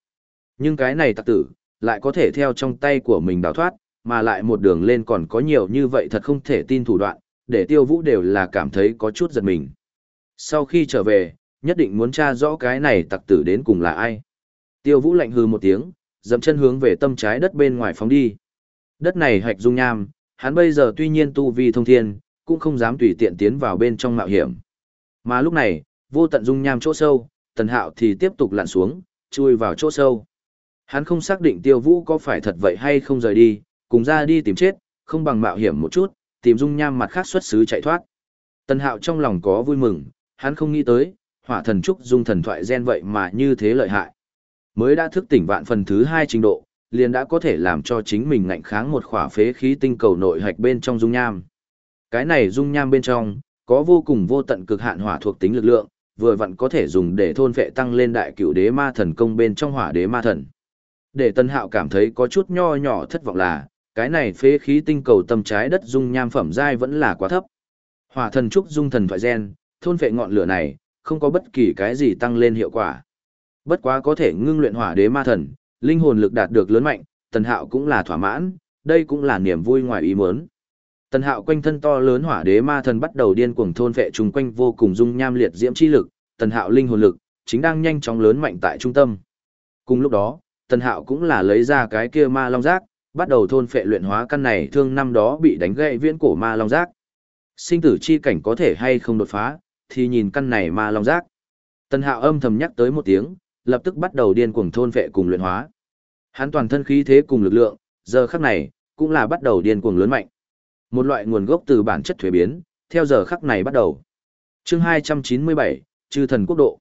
Nhưng cái này tặc tử, lại có thể theo trong tay của mình đào thoát, mà lại một đường lên còn có nhiều như vậy thật không thể tin thủ đoạn, để tiêu vũ đều là cảm thấy có chút giật mình. Sau khi trở về, nhất định muốn tra rõ cái này tặc tử đến cùng là ai. Tiêu vũ lạnh hư một tiếng, dẫm chân hướng về tâm trái đất bên ngoài phóng đi. Đất này hạch dung nham, hắn bây giờ tuy nhiên tu vi thông thiên, cũng không dám tùy tiện tiến vào bên trong mạo hiểm. Mà lúc này, vô tận dung nham chỗ sâu, tần hạo thì tiếp tục lặn xuống, chui vào chỗ sâu. Hắn không xác định tiêu vũ có phải thật vậy hay không rời đi, cùng ra đi tìm chết, không bằng mạo hiểm một chút, tìm dung nham mặt khác xuất xứ chạy thoát. Tần hạo trong lòng có vui mừng, hắn không nghĩ tới, hỏa thần trúc dung thần thoại gen vậy mà như thế lợi hại. Mới đã thức tỉnh vạn phần thứ hai trình độ, liền đã có thể làm cho chính mình ngạnh kháng một khỏa phế khí tinh cầu nội hạch bên trong dung nham. Cái này dung nham bên trong, có vô cùng vô tận cực hạn hỏa thuộc tính lực lượng, vừa vặn có thể dùng để thôn vệ tăng lên đại cửu đế ma thần công bên trong hỏa đế ma thần. Để Tân Hạo cảm thấy có chút nho nhỏ thất vọng là, cái này phế khí tinh cầu tâm trái đất dung nham phẩm giai vẫn là quá thấp. Hỏa thần trúc dung thần thoại gen, thôn vệ ngọn lửa này, không có bất kỳ cái gì tăng lên hiệu quả. Bất quá có thể ngưng luyện hỏa đế ma thần, linh hồn lực đạt được lớn mạnh, Tần Hạo cũng là thỏa mãn, đây cũng là niềm vui ngoài ý muốn. Tần Hạo quanh thân to lớn hỏa đế ma thần bắt đầu điên cuồng thôn vệ trùng quanh vô cùng dung nham liệt diễm chi lực, Tần Hạo linh hồn lực chính đang nhanh chóng lớn mạnh tại trung tâm. Cùng lúc đó, Tần Hạo cũng là lấy ra cái kia ma long giác, bắt đầu thôn phệ luyện hóa căn này thương năm đó bị đánh gãy viễn cổ ma long giác. Sinh tử chi cảnh có thể hay không đột phá, thì nhìn căn này ma long giác. Tần Hạo âm thầm nhắc tới một tiếng, lập tức bắt đầu điên cuồng thôn vệ cùng luyện hóa. Hắn toàn thân khí thế cùng lực lượng, giờ khắc này cũng là bắt đầu điên cuồng lớn mạnh. Một loại nguồn gốc từ bản chất thuế biến, theo giờ khắc này bắt đầu. Chương 297, Chư thần quốc độ.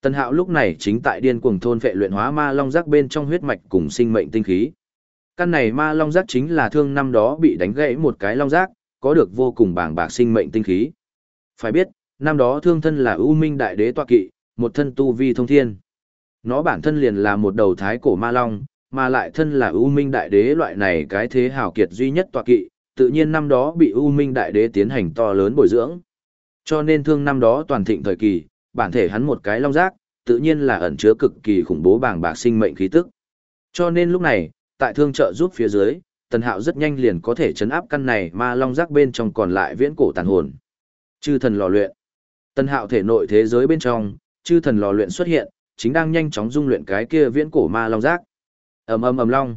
Tần Hạo lúc này chính tại điên cuồng thôn vệ luyện hóa ma long giác bên trong huyết mạch cùng sinh mệnh tinh khí. Căn này ma long giác chính là thương năm đó bị đánh gãy một cái long giác, có được vô cùng bảng bạc sinh mệnh tinh khí. Phải biết, năm đó thương thân là ưu minh đại đế tọa kỵ, một thân tu vi thông thiên. Nó bản thân liền là một đầu thái cổ ma long, mà lại thân là u minh đại đế loại này cái thế hào kiệt duy nhất tọa kỵ, tự nhiên năm đó bị u minh đại đế tiến hành to lớn bồi dưỡng. Cho nên thương năm đó toàn thịnh thời kỳ, bản thể hắn một cái long giác, tự nhiên là ẩn chứa cực kỳ khủng bố bảng bạc sinh mệnh khí tức. Cho nên lúc này, tại thương trợ giúp phía dưới, Tần Hạo rất nhanh liền có thể chấn áp căn này ma long giác bên trong còn lại viễn cổ tàn hồn. Chư thần lò luyện. Tần Hạo thể nội thế giới bên trong, chư thần lò luyện xuất hiện, chính đang nhanh chóng dung luyện cái kia viễn cổ ma long giác. Ầm ầm ầm long.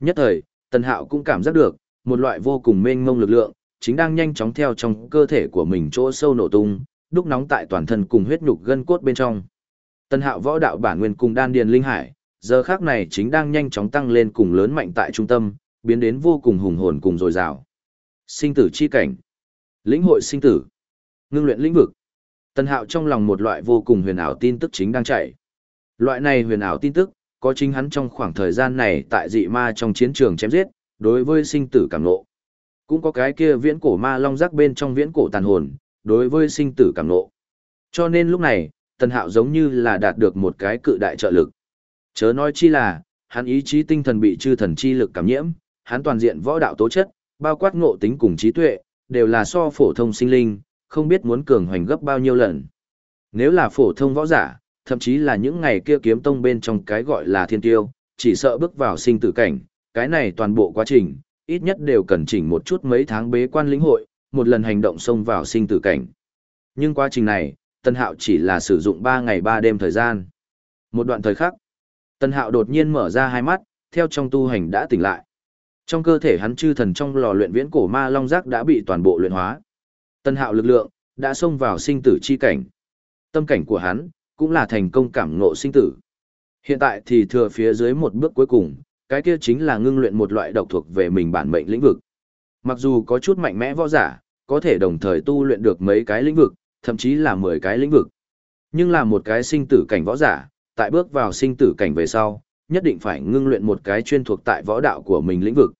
Nhất thời, Tần Hạo cũng cảm giác được một loại vô cùng mênh mông lực lượng, chính đang nhanh chóng theo trong cơ thể của mình chỗ sâu nổ tung, đúc nóng tại toàn thân cùng huyết nhục gân cốt bên trong. tần hạo võ đạo bản nguyên cùng đan điền linh hải, giờ khác này chính đang nhanh chóng tăng lên cùng lớn mạnh tại trung tâm, biến đến vô cùng hùng hồn cùng dồi dào. Sinh tử chi cảnh, lĩnh hội sinh tử, ngưng luyện lĩnh vực. tần hạo trong lòng một loại vô cùng huyền ảo tin tức chính đang chạy. Loại này huyền ảo tin tức, có chính hắn trong khoảng thời gian này tại dị ma trong chiến trường chém giết, đối với sinh tử cảm ngộ. Cũng có cái kia viễn cổ ma long rắc bên trong viễn cổ tàn hồn, đối với sinh tử cảm ngộ. Cho nên lúc này, Tần Hạo giống như là đạt được một cái cự đại trợ lực. Chớ nói chi là, hắn ý chí tinh thần bị chư thần chi lực cảm nhiễm, hắn toàn diện võ đạo tố chất, bao quát ngộ tính cùng trí tuệ, đều là so phổ thông sinh linh, không biết muốn cường hoành gấp bao nhiêu lần. Nếu là phổ thông võ giả, thậm chí là những ngày kia kiếm tông bên trong cái gọi là thiên tiêu, chỉ sợ bước vào sinh tử cảnh, cái này toàn bộ quá trình, ít nhất đều cần chỉnh một chút mấy tháng bế quan lĩnh hội, một lần hành động xông vào sinh tử cảnh. Nhưng quá trình này, Tân Hạo chỉ là sử dụng 3 ngày 3 đêm thời gian. Một đoạn thời khắc, Tân Hạo đột nhiên mở ra hai mắt, theo trong tu hành đã tỉnh lại. Trong cơ thể hắn chư thần trong lò luyện viễn cổ ma long giác đã bị toàn bộ luyện hóa. Tân Hạo lực lượng đã xông vào sinh tử chi cảnh. Tâm cảnh của hắn cũng là thành công cảm ngộ sinh tử. Hiện tại thì thừa phía dưới một bước cuối cùng, cái kia chính là ngưng luyện một loại độc thuộc về mình bản mệnh lĩnh vực. Mặc dù có chút mạnh mẽ võ giả, có thể đồng thời tu luyện được mấy cái lĩnh vực, thậm chí là 10 cái lĩnh vực. Nhưng là một cái sinh tử cảnh võ giả, tại bước vào sinh tử cảnh về sau, nhất định phải ngưng luyện một cái chuyên thuộc tại võ đạo của mình lĩnh vực.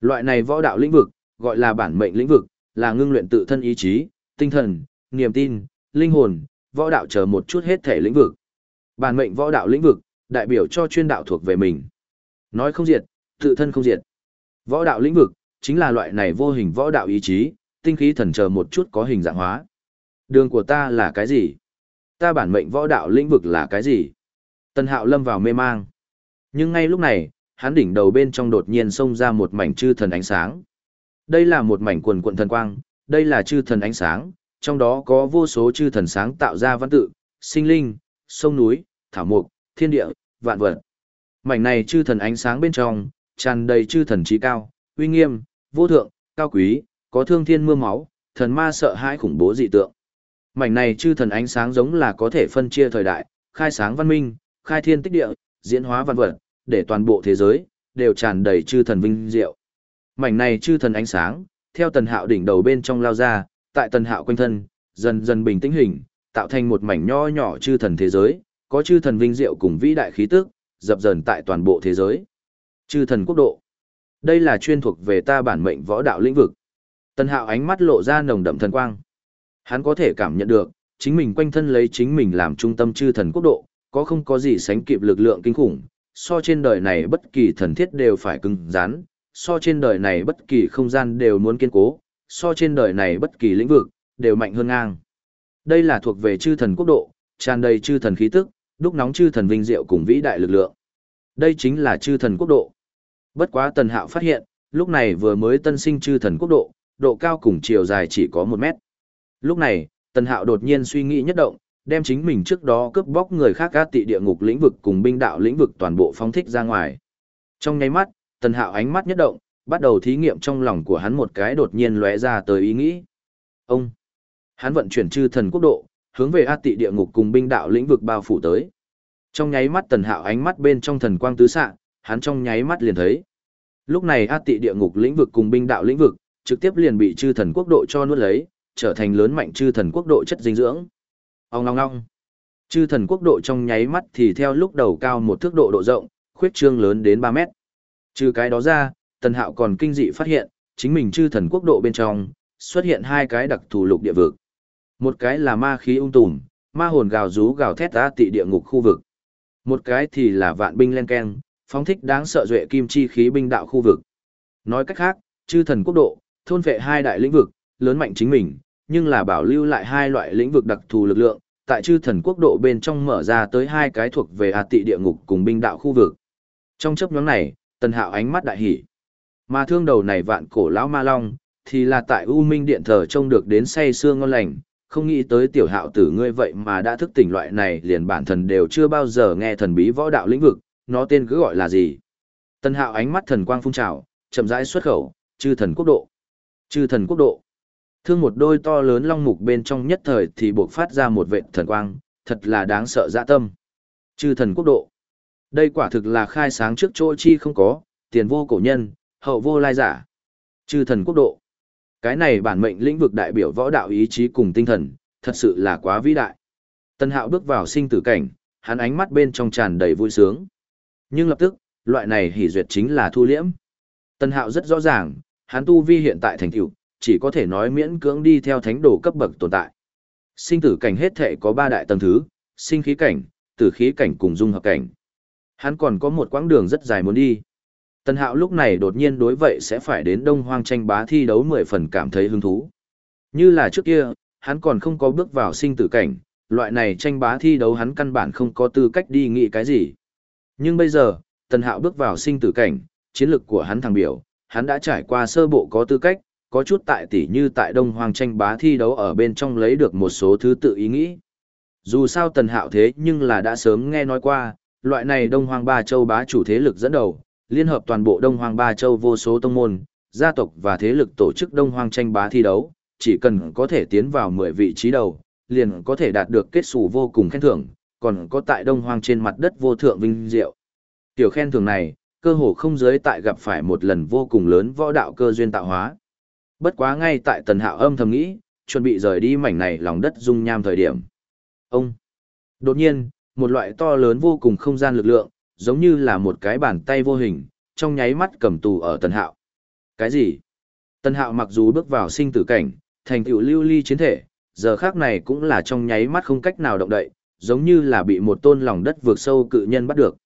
Loại này võ đạo lĩnh vực, gọi là bản mệnh lĩnh vực, là ngưng luyện tự thân ý chí, tinh thần, niềm tin, linh hồn, võ đạo chờ một chút hết thể lĩnh vực. Bản mệnh võ đạo lĩnh vực, đại biểu cho chuyên đạo thuộc về mình. Nói không diệt, tự thân không diệt. Võ đạo lĩnh vực, chính là loại này vô hình võ đạo ý chí, tinh khí thần chờ một chút có hình dạng hóa. Đường của ta là cái gì? Ta bản mệnh võ đạo lĩnh vực là cái gì? Tần Hạo lâm vào mê mang. Nhưng ngay lúc này, hắn đỉnh đầu bên trong đột nhiên xông ra một mảnh chư thần ánh sáng. Đây là một mảnh quần quận thần quang, đây là chư thần ánh sáng, trong đó có vô số chư thần sáng tạo ra văn tự, sinh linh, sông núi, thảo mục, thiên địa, vạn vật. Mảnh này chư thần ánh sáng bên trong, tràn đầy chư thần trí cao, uy nghiêm, vô thượng, cao quý, có thương thiên mưa máu, thần ma sợ hãi khủng bố dị tượng. Mảnh này chư thần ánh sáng giống là có thể phân chia thời đại, khai sáng văn minh, khai thiên tích địa, diễn hóa văn vật, để toàn bộ thế giới đều tràn đầy chư thần vinh diệu. Mảnh này chư thần ánh sáng, theo tần hạo đỉnh đầu bên trong lao ra, tại tần hạo quanh thân, dần dần bình tĩnh hình, tạo thành một mảnh nho nhỏ chư thần thế giới, có chư thần vinh diệu cùng vĩ đại khí tức, dập dần tại toàn bộ thế giới. Chư thần quốc độ. Đây là chuyên thuộc về ta bản mệnh võ đạo lĩnh vực. Tần Hạo ánh mắt lộ ra nồng đậm thần quang. Hắn có thể cảm nhận được, chính mình quanh thân lấy chính mình làm trung tâm chư thần quốc độ, có không có gì sánh kịp lực lượng kinh khủng, so trên đời này bất kỳ thần thiết đều phải cứng rắn, so trên đời này bất kỳ không gian đều muốn kiên cố, so trên đời này bất kỳ lĩnh vực đều mạnh hơn ngang. Đây là thuộc về chư thần quốc độ, tràn đầy chư thần khí tức, đúc nóng chư thần vinh diệu cùng vĩ đại lực lượng. Đây chính là chư thần quốc độ. Bất quá Tần Hạo phát hiện, lúc này vừa mới tân sinh chư thần quốc độ, độ cao cùng chiều dài chỉ có một mét. Lúc này, Tần Hạo đột nhiên suy nghĩ nhất động, đem chính mình trước đó cướp bóc người khác các tị địa ngục lĩnh vực cùng binh đạo lĩnh vực toàn bộ phóng thích ra ngoài. Trong nháy mắt, Tần Hạo ánh mắt nhất động, bắt đầu thí nghiệm trong lòng của hắn một cái đột nhiên lóe ra tới ý nghĩ. Ông, hắn vận chuyển chư thần quốc độ, hướng về A tị địa ngục cùng binh đạo lĩnh vực bao phủ tới. Trong nháy mắt Tần Hạo ánh mắt bên trong thần quang tứ xạ, hắn trong nháy mắt liền thấy. Lúc này A tị địa ngục lĩnh vực cùng binh đạo lĩnh vực, trực tiếp liền bị chư thần quốc độ cho nuốt lấy, trở thành lớn mạnh chư thần quốc độ chất dinh dưỡng. Ông ngong ngong. Chư thần quốc độ trong nháy mắt thì theo lúc đầu cao một thước độ độ rộng, khuyết trương lớn đến 3 mét. Trừ cái đó ra, Tần Hạo còn kinh dị phát hiện, chính mình chư thần quốc độ bên trong, xuất hiện hai cái đặc thù lục địa vực. Một cái là ma khí ung tùm, ma hồn gào rú gào thét ra tị địa ngục khu vực. Một cái thì là vạn binh len keng, phóng thích đáng sợ duệ kim chi khí binh đạo khu vực. Nói cách khác, chư thần quốc độ, thôn vệ hai đại lĩnh vực, lớn mạnh chính mình, nhưng là bảo lưu lại hai loại lĩnh vực đặc thù lực lượng, tại chư thần quốc độ bên trong mở ra tới hai cái thuộc về A tị địa ngục cùng binh đạo khu vực. Trong chấp nhóm này, tần hạo ánh mắt đại hỉ. Mà thương đầu này vạn cổ lão ma long, thì là tại U Minh Điện thờ trông được đến say xương ngon lành, không nghĩ tới tiểu hạo tử ngươi vậy mà đã thức tỉnh loại này liền bản thần đều chưa bao giờ nghe thần bí võ đạo lĩnh vực, nó tên cứ gọi là gì. Tân hạo ánh mắt thần quang phun trào, chậm rãi xuất khẩu, chư thần quốc độ. Chư thần quốc độ. Thương một đôi to lớn long mục bên trong nhất thời thì buộc phát ra một vệ thần quang, thật là đáng sợ dạ tâm. Chư thần quốc độ. Đây quả thực là khai sáng trước chỗ chi không có, tiền vô cổ nhân, hậu vô lai giả. Chư thần quốc độ. Cái này bản mệnh lĩnh vực đại biểu võ đạo ý chí cùng tinh thần, thật sự là quá vĩ đại. Tân hạo bước vào sinh tử cảnh, hắn ánh mắt bên trong tràn đầy vui sướng. Nhưng lập tức, loại này hỉ duyệt chính là thu liễm. Tân hạo rất rõ ràng, hắn tu vi hiện tại thành tựu chỉ có thể nói miễn cưỡng đi theo thánh đồ cấp bậc tồn tại. Sinh tử cảnh hết thể có ba đại tầng thứ, sinh khí cảnh, tử khí cảnh cùng dung hợp cảnh. Hắn còn có một quãng đường rất dài muốn đi. Tần Hạo lúc này đột nhiên đối vậy sẽ phải đến Đông Hoang tranh bá thi đấu 10 phần cảm thấy hứng thú. Như là trước kia, hắn còn không có bước vào sinh tử cảnh, loại này tranh bá thi đấu hắn căn bản không có tư cách đi nghĩ cái gì. Nhưng bây giờ, Tần Hạo bước vào sinh tử cảnh, chiến lực của hắn thằng biểu, hắn đã trải qua sơ bộ có tư cách, có chút tại tỷ như tại Đông Hoang tranh bá thi đấu ở bên trong lấy được một số thứ tự ý nghĩ. Dù sao Tần Hạo thế nhưng là đã sớm nghe nói qua, loại này Đông Hoang Ba Châu bá chủ thế lực dẫn đầu, liên hợp toàn bộ Đông Hoang Ba Châu vô số tông môn, gia tộc và thế lực tổ chức Đông Hoang tranh bá thi đấu, chỉ cần có thể tiến vào 10 vị trí đầu, liền có thể đạt được kết sủ vô cùng khen thưởng, còn có tại Đông Hoang trên mặt đất vô thượng vinh diệu. Tiểu khen thưởng này, cơ hồ không giới tại gặp phải một lần vô cùng lớn võ đạo cơ duyên tạo hóa. Bất quá ngay tại tần hạo âm thầm nghĩ, chuẩn bị rời đi mảnh này lòng đất dung nham thời điểm. Ông! Đột nhiên, một loại to lớn vô cùng không gian lực lượng, giống như là một cái bàn tay vô hình, trong nháy mắt cầm tù ở tần hạo. Cái gì? Tần hạo mặc dù bước vào sinh tử cảnh, thành tựu lưu ly chiến thể, giờ khác này cũng là trong nháy mắt không cách nào động đậy, giống như là bị một tôn lòng đất vượt sâu cự nhân bắt được.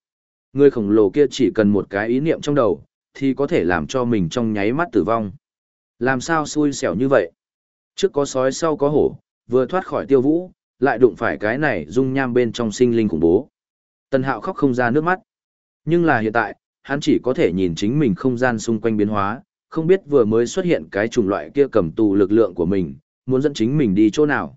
Người khổng lồ kia chỉ cần một cái ý niệm trong đầu, thì có thể làm cho mình trong nháy mắt tử vong. Làm sao xui xẻo như vậy? Trước có sói sau có hổ, vừa thoát khỏi tiêu vũ, lại đụng phải cái này dung nham bên trong sinh linh khủng bố. Tần hạo khóc không ra nước mắt. Nhưng là hiện tại, hắn chỉ có thể nhìn chính mình không gian xung quanh biến hóa, không biết vừa mới xuất hiện cái chủng loại kia cầm tù lực lượng của mình, muốn dẫn chính mình đi chỗ nào.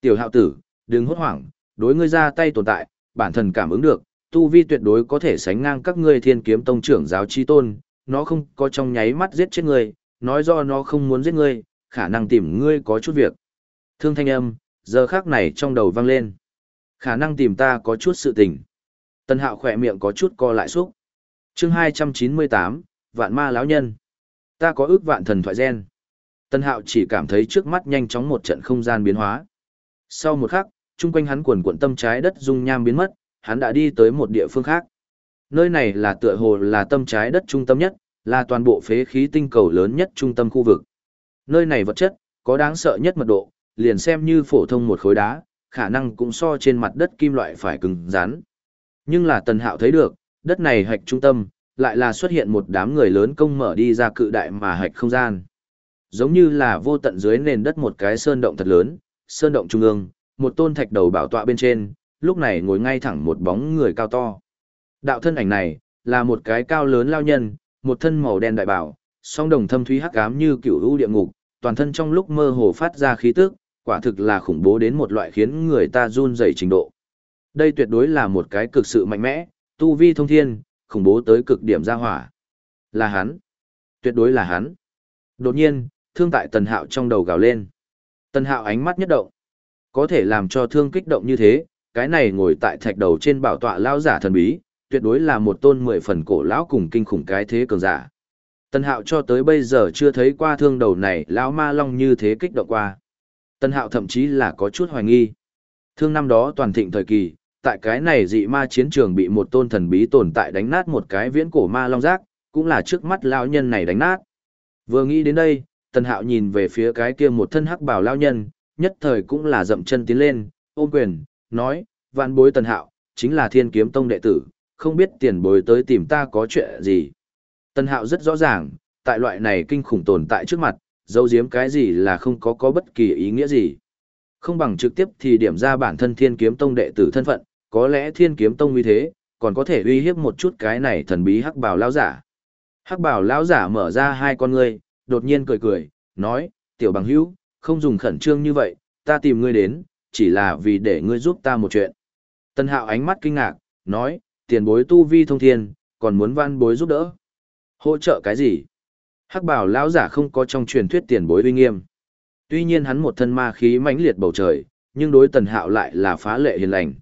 Tiểu hạo tử, đừng hốt hoảng, đối ngươi ra tay tồn tại, bản thân cảm ứng được, tu vi tuyệt đối có thể sánh ngang các ngươi thiên kiếm tông trưởng giáo chi tôn, nó không có trong nháy mắt giết chết ngươi, nói do nó không muốn giết ngươi, khả năng tìm ngươi có chút việc. Thương thanh âm, giờ khác này trong đầu vang lên. Khả năng tìm ta có chút sự tình. Tân hạo khỏe miệng có chút co lại xúc. chương 298, Vạn Ma lão Nhân. Ta có ước vạn thần thoại gen. Tân hạo chỉ cảm thấy trước mắt nhanh chóng một trận không gian biến hóa. Sau một khắc, chung quanh hắn quần cuộn tâm trái đất dung nham biến mất, hắn đã đi tới một địa phương khác. Nơi này là tựa hồ là tâm trái đất trung tâm nhất, là toàn bộ phế khí tinh cầu lớn nhất trung tâm khu vực. Nơi này vật chất, có đáng sợ nhất mật độ, liền xem như phổ thông một khối đá, khả năng cũng so trên mặt đất kim loại phải cứng rắn. Nhưng là Tần Hạo thấy được, đất này hạch trung tâm, lại là xuất hiện một đám người lớn công mở đi ra cự đại mà hạch không gian. Giống như là vô tận dưới nền đất một cái sơn động thật lớn, sơn động trung ương, một tôn thạch đầu bảo tọa bên trên, lúc này ngồi ngay thẳng một bóng người cao to. Đạo thân ảnh này, là một cái cao lớn lao nhân, một thân màu đen đại bảo, song đồng thâm thúy hắc ám như kiểu u địa ngục, toàn thân trong lúc mơ hồ phát ra khí tức, quả thực là khủng bố đến một loại khiến người ta run rẩy trình độ. Đây tuyệt đối là một cái cực sự mạnh mẽ, tu vi thông thiên, khủng bố tới cực điểm ra hỏa. Là hắn. Tuyệt đối là hắn. Đột nhiên, thương tại tần hạo trong đầu gào lên. Tần hạo ánh mắt nhất động. Có thể làm cho thương kích động như thế, cái này ngồi tại thạch đầu trên bảo tọa lao giả thần bí, tuyệt đối là một tôn mười phần cổ lão cùng kinh khủng cái thế cường giả. Tần Hạo cho tới bây giờ chưa thấy qua thương đầu này lão ma long như thế kích động qua. Tần Hạo thậm chí là có chút hoài nghi. Thương năm đó toàn thịnh thời kỳ, tại cái này dị ma chiến trường bị một tôn thần bí tồn tại đánh nát một cái viễn cổ ma long giác, cũng là trước mắt lão nhân này đánh nát. Vừa nghĩ đến đây, Tần Hạo nhìn về phía cái kia một thân hắc bảo lão nhân, nhất thời cũng là dậm chân tiến lên, ôm quyền, nói, vạn bối Tần Hạo, chính là thiên kiếm tông đệ tử, không biết tiền bối tới tìm ta có chuyện gì. Tần Hạo rất rõ ràng, tại loại này kinh khủng tồn tại trước mặt, dấu giếm cái gì là không có có bất kỳ ý nghĩa gì. Không bằng trực tiếp thì điểm ra bản thân thiên kiếm tông đệ tử thân phận, có lẽ thiên kiếm tông uy thế, còn có thể uy hiếp một chút cái này thần bí hắc Bảo lão giả. Hắc Bảo lão giả mở ra hai con ngươi, đột nhiên cười cười, nói, tiểu bằng hữu, không dùng khẩn trương như vậy, ta tìm ngươi đến, chỉ là vì để ngươi giúp ta một chuyện. Tân hạo ánh mắt kinh ngạc, nói, tiền bối tu vi thông thiên, còn muốn văn bối giúp đỡ. Hỗ trợ cái gì? Hắc bảo lão giả không có trong truyền thuyết tiền bối uy nghiêm. Tuy nhiên hắn một thân ma khí mãnh liệt bầu trời, nhưng đối tần hạo lại là phá lệ hiền lành.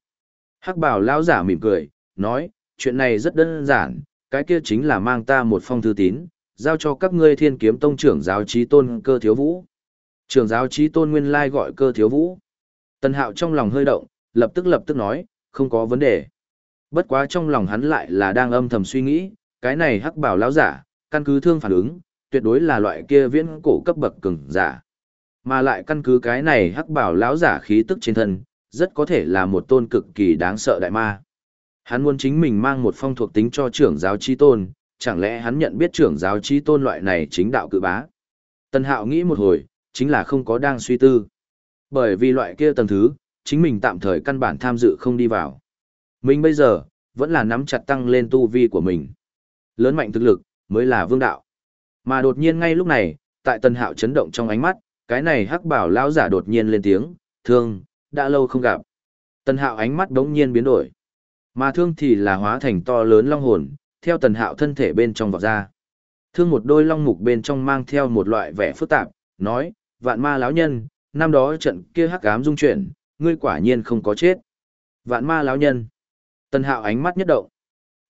Hắc bảo lão giả mỉm cười, nói, chuyện này rất đơn giản, cái kia chính là mang ta một phong thư tín, giao cho các ngươi thiên kiếm tông trưởng giáo trí tôn cơ thiếu vũ. Trưởng giáo trí tôn nguyên lai gọi cơ thiếu vũ. Tần hạo trong lòng hơi động, lập tức lập tức nói, không có vấn đề. Bất quá trong lòng hắn lại là đang âm thầm suy nghĩ, cái này hắc bảo lão giả, căn cứ thương phản ứng, tuyệt đối là loại kia viễn cổ cấp bậc cường giả. Mà lại căn cứ cái này hắc bảo lão giả khí tức trên thân, rất có thể là một tôn cực kỳ đáng sợ đại ma. Hắn muốn chính mình mang một phong thuộc tính cho trưởng giáo chi tôn, chẳng lẽ hắn nhận biết trưởng giáo chi tôn loại này chính đạo cự bá. Tân hạo nghĩ một hồi, chính là không có đang suy tư. Bởi vì loại kia tầng thứ, chính mình tạm thời căn bản tham dự không đi vào. Mình bây giờ, vẫn là nắm chặt tăng lên tu vi của mình. Lớn mạnh thực lực, mới là vương đạo. Mà đột nhiên ngay lúc này, tại tần hạo chấn động trong ánh mắt, cái này hắc bảo lão giả đột nhiên lên tiếng, thương, đã lâu không gặp. Tần hạo ánh mắt đống nhiên biến đổi. Mà thương thì là hóa thành to lớn long hồn, theo tần hạo thân thể bên trong vọt ra. Thương một đôi long mục bên trong mang theo một loại vẻ phức tạp, nói, vạn ma lão nhân, năm đó trận kia hắc ám dung chuyển, ngươi quả nhiên không có chết. Vạn ma lão nhân. Tần hạo ánh mắt nhất động.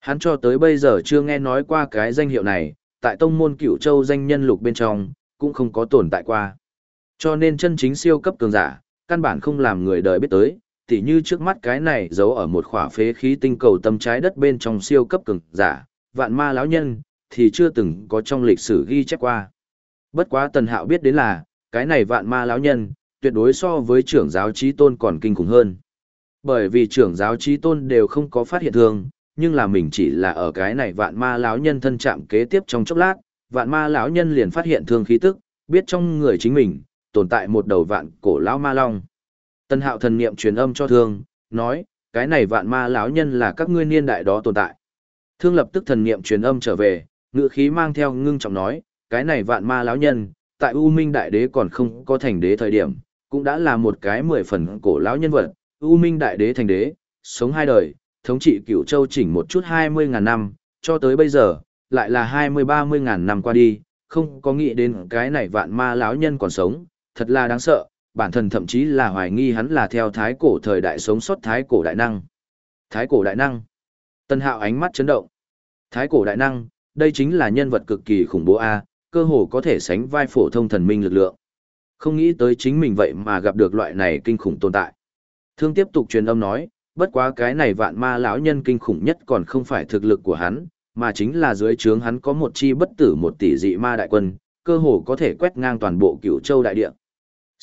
Hắn cho tới bây giờ chưa nghe nói qua cái danh hiệu này, tại tông môn cửu châu danh nhân lục bên trong, cũng không có tồn tại qua. Cho nên chân chính siêu cấp cường giả, căn bản không làm người đời biết tới, tỉ như trước mắt cái này giấu ở một khỏa phế khí tinh cầu tâm trái đất bên trong siêu cấp cường giả, vạn ma lão nhân, thì chưa từng có trong lịch sử ghi chép qua. Bất quá tần hạo biết đến là, cái này vạn ma lão nhân, tuyệt đối so với trưởng giáo trí tôn còn kinh khủng hơn. Bởi vì trưởng giáo trí tôn đều không có phát hiện thương, nhưng là mình chỉ là ở cái này vạn ma lão nhân thân chạm kế tiếp trong chốc lát, vạn ma lão nhân liền phát hiện thương khí tức, biết trong người chính mình tồn tại một đầu vạn cổ lão ma long. Tân Hạo thần niệm truyền âm cho thương, nói, cái này vạn ma lão nhân là các ngươi niên đại đó tồn tại. Thương lập tức thần niệm truyền âm trở về, ngựa khí mang theo ngưng trọng nói, cái này vạn ma lão nhân, tại U Minh Đại Đế còn không có thành đế thời điểm, cũng đã là một cái mười phần cổ lão nhân vật, U Minh Đại Đế thành đế, sống hai đời, thống trị cửu châu chỉnh một chút hai mươi ngàn năm, cho tới bây giờ, lại là hai mươi ba mươi ngàn năm qua đi, không có nghĩ đến cái này vạn ma lão nhân còn sống, thật là đáng sợ, bản thân thậm chí là hoài nghi hắn là theo thái cổ thời đại sống sót thái cổ đại năng. Thái cổ đại năng. Tân hạo ánh mắt chấn động. Thái cổ đại năng, đây chính là nhân vật cực kỳ khủng bố A, cơ hồ có thể sánh vai phổ thông thần minh lực lượng. Không nghĩ tới chính mình vậy mà gặp được loại này kinh khủng tồn tại. Thương tiếp tục truyền âm nói, bất quá cái này vạn ma lão nhân kinh khủng nhất còn không phải thực lực của hắn, mà chính là dưới trướng hắn có một chi bất tử một tỷ dị ma đại quân, cơ hồ có thể quét ngang toàn bộ cửu châu đại địa.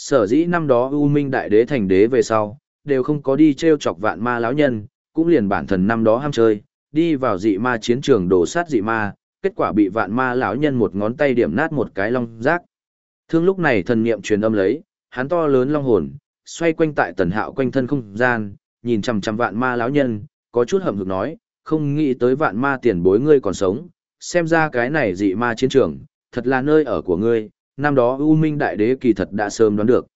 Sở dĩ năm đó U Minh đại đế thành đế về sau, đều không có đi treo chọc vạn ma lão nhân, cũng liền bản thần năm đó ham chơi, đi vào dị ma chiến trường đổ sát dị ma, kết quả bị vạn ma lão nhân một ngón tay điểm nát một cái long rác. Thương lúc này thần niệm truyền âm lấy, hắn to lớn long hồn, xoay quanh tại tần hạo quanh thân không gian, nhìn chằm chằm vạn ma lão nhân, có chút hậm hực nói, không nghĩ tới vạn ma tiền bối ngươi còn sống, xem ra cái này dị ma chiến trường, thật là nơi ở của ngươi, năm đó U Minh Đại Đế kỳ thật đã sớm đoán được.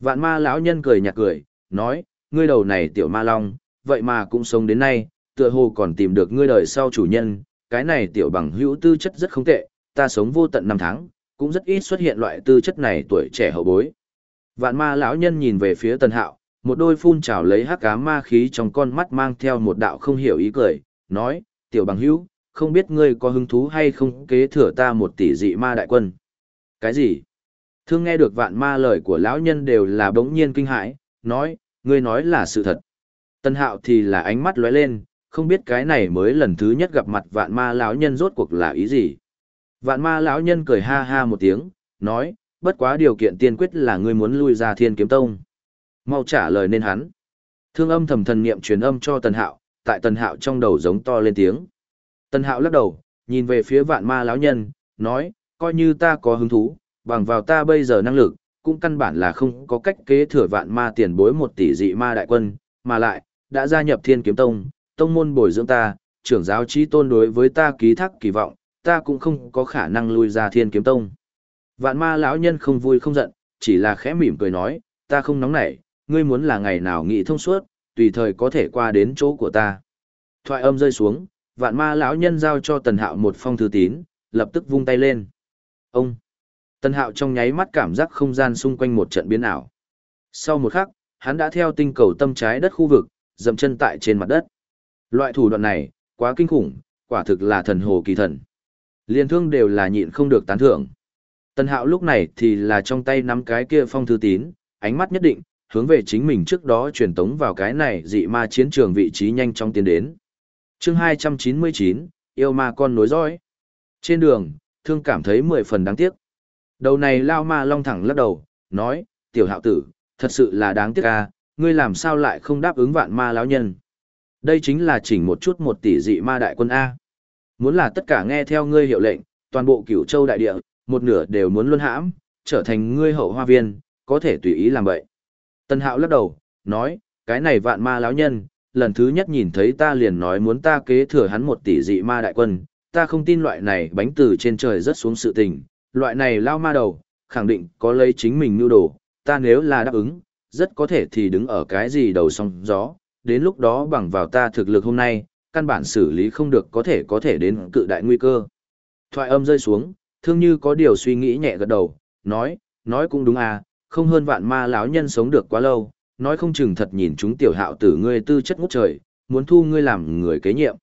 Vạn ma lão nhân cười nhạt cười, nói, ngươi đầu này tiểu ma long, vậy mà cũng sống đến nay, tựa hồ còn tìm được ngươi đời sau chủ nhân, cái này tiểu bằng hữu tư chất rất không tệ, ta sống vô tận năm tháng, cũng rất ít xuất hiện loại tư chất này tuổi trẻ hậu bối. Vạn ma lão nhân nhìn về phía tần hạo, một đôi phun trào lấy hắc cá ma khí trong con mắt mang theo một đạo không hiểu ý cười, nói, tiểu bằng hữu, không biết ngươi có hứng thú hay không kế thừa ta một tỷ dị ma đại quân. Cái gì? Thương nghe được vạn ma lời của lão nhân đều là bỗng nhiên kinh hãi, nói, ngươi nói là sự thật. Tân hạo thì là ánh mắt lóe lên, không biết cái này mới lần thứ nhất gặp mặt vạn ma lão nhân rốt cuộc là ý gì. Vạn ma lão nhân cười ha ha một tiếng, nói, bất quá điều kiện tiên quyết là ngươi muốn lui ra thiên kiếm tông. Mau trả lời nên hắn. Thương âm thầm thần niệm truyền âm cho tần hạo, tại tần hạo trong đầu giống to lên tiếng. Tần hạo lắc đầu, nhìn về phía vạn ma lão nhân, nói, coi như ta có hứng thú, bằng vào ta bây giờ năng lực, cũng căn bản là không có cách kế thừa vạn ma tiền bối một tỷ dị ma đại quân, mà lại, đã gia nhập thiên kiếm tông, tông môn bồi dưỡng ta, trưởng giáo trí tôn đối với ta ký thác kỳ vọng, ta cũng không có khả năng lui ra thiên kiếm tông. Vạn ma lão nhân không vui không giận, chỉ là khẽ mỉm cười nói, ta không nóng nảy, ngươi muốn là ngày nào nghị thông suốt, tùy thời có thể qua đến chỗ của ta. Thoại âm rơi xuống, vạn ma lão nhân giao cho tần hạo một phong thư tín, lập tức vung tay lên. Ông! tân hạo trong nháy mắt cảm giác không gian xung quanh một trận biến ảo. Sau một khắc, hắn đã theo tinh cầu tâm trái đất khu vực, dậm chân tại trên mặt đất. Loại thủ đoạn này, quá kinh khủng, quả thực là thần hồ kỳ thần. Liên thương đều là nhịn không được tán thưởng. tân hạo lúc này thì là trong tay nắm cái kia phong thư tín, ánh mắt nhất định, hướng về chính mình trước đó truyền tống vào cái này dị ma chiến trường vị trí nhanh chóng tiến đến. chương 299, yêu ma con nối dõi. Trên đường, thương cảm thấy mười phần đáng tiếc. Đầu này lao ma long thẳng lắc đầu, nói, tiểu hạo tử, thật sự là đáng tiếc ca, ngươi làm sao lại không đáp ứng vạn ma lão nhân. Đây chính là chỉnh một chút một tỷ dị ma đại quân A. Muốn là tất cả nghe theo ngươi hiệu lệnh, toàn bộ cửu châu đại địa, một nửa đều muốn luân hãm, trở thành ngươi hậu hoa viên, có thể tùy ý làm vậy. Tân hạo lắc đầu, nói, cái này vạn ma lão nhân, lần thứ nhất nhìn thấy ta liền nói muốn ta kế thừa hắn một tỷ dị ma đại quân, ta không tin loại này bánh từ trên trời rớt xuống sự tình, loại này lao ma đầu, khẳng định có lấy chính mình nưu đồ, ta nếu là đáp ứng, rất có thể thì đứng ở cái gì đầu song gió, đến lúc đó bằng vào ta thực lực hôm nay, căn bản xử lý không được có thể có thể đến cự đại nguy cơ. Thoại âm rơi xuống, thương như có điều suy nghĩ nhẹ gật đầu, nói, nói cũng đúng à, không hơn vạn ma lão nhân sống được quá lâu, nói không chừng thật nhìn chúng tiểu hạo tử ngươi tư chất ngút trời, muốn thu ngươi làm người kế nhiệm.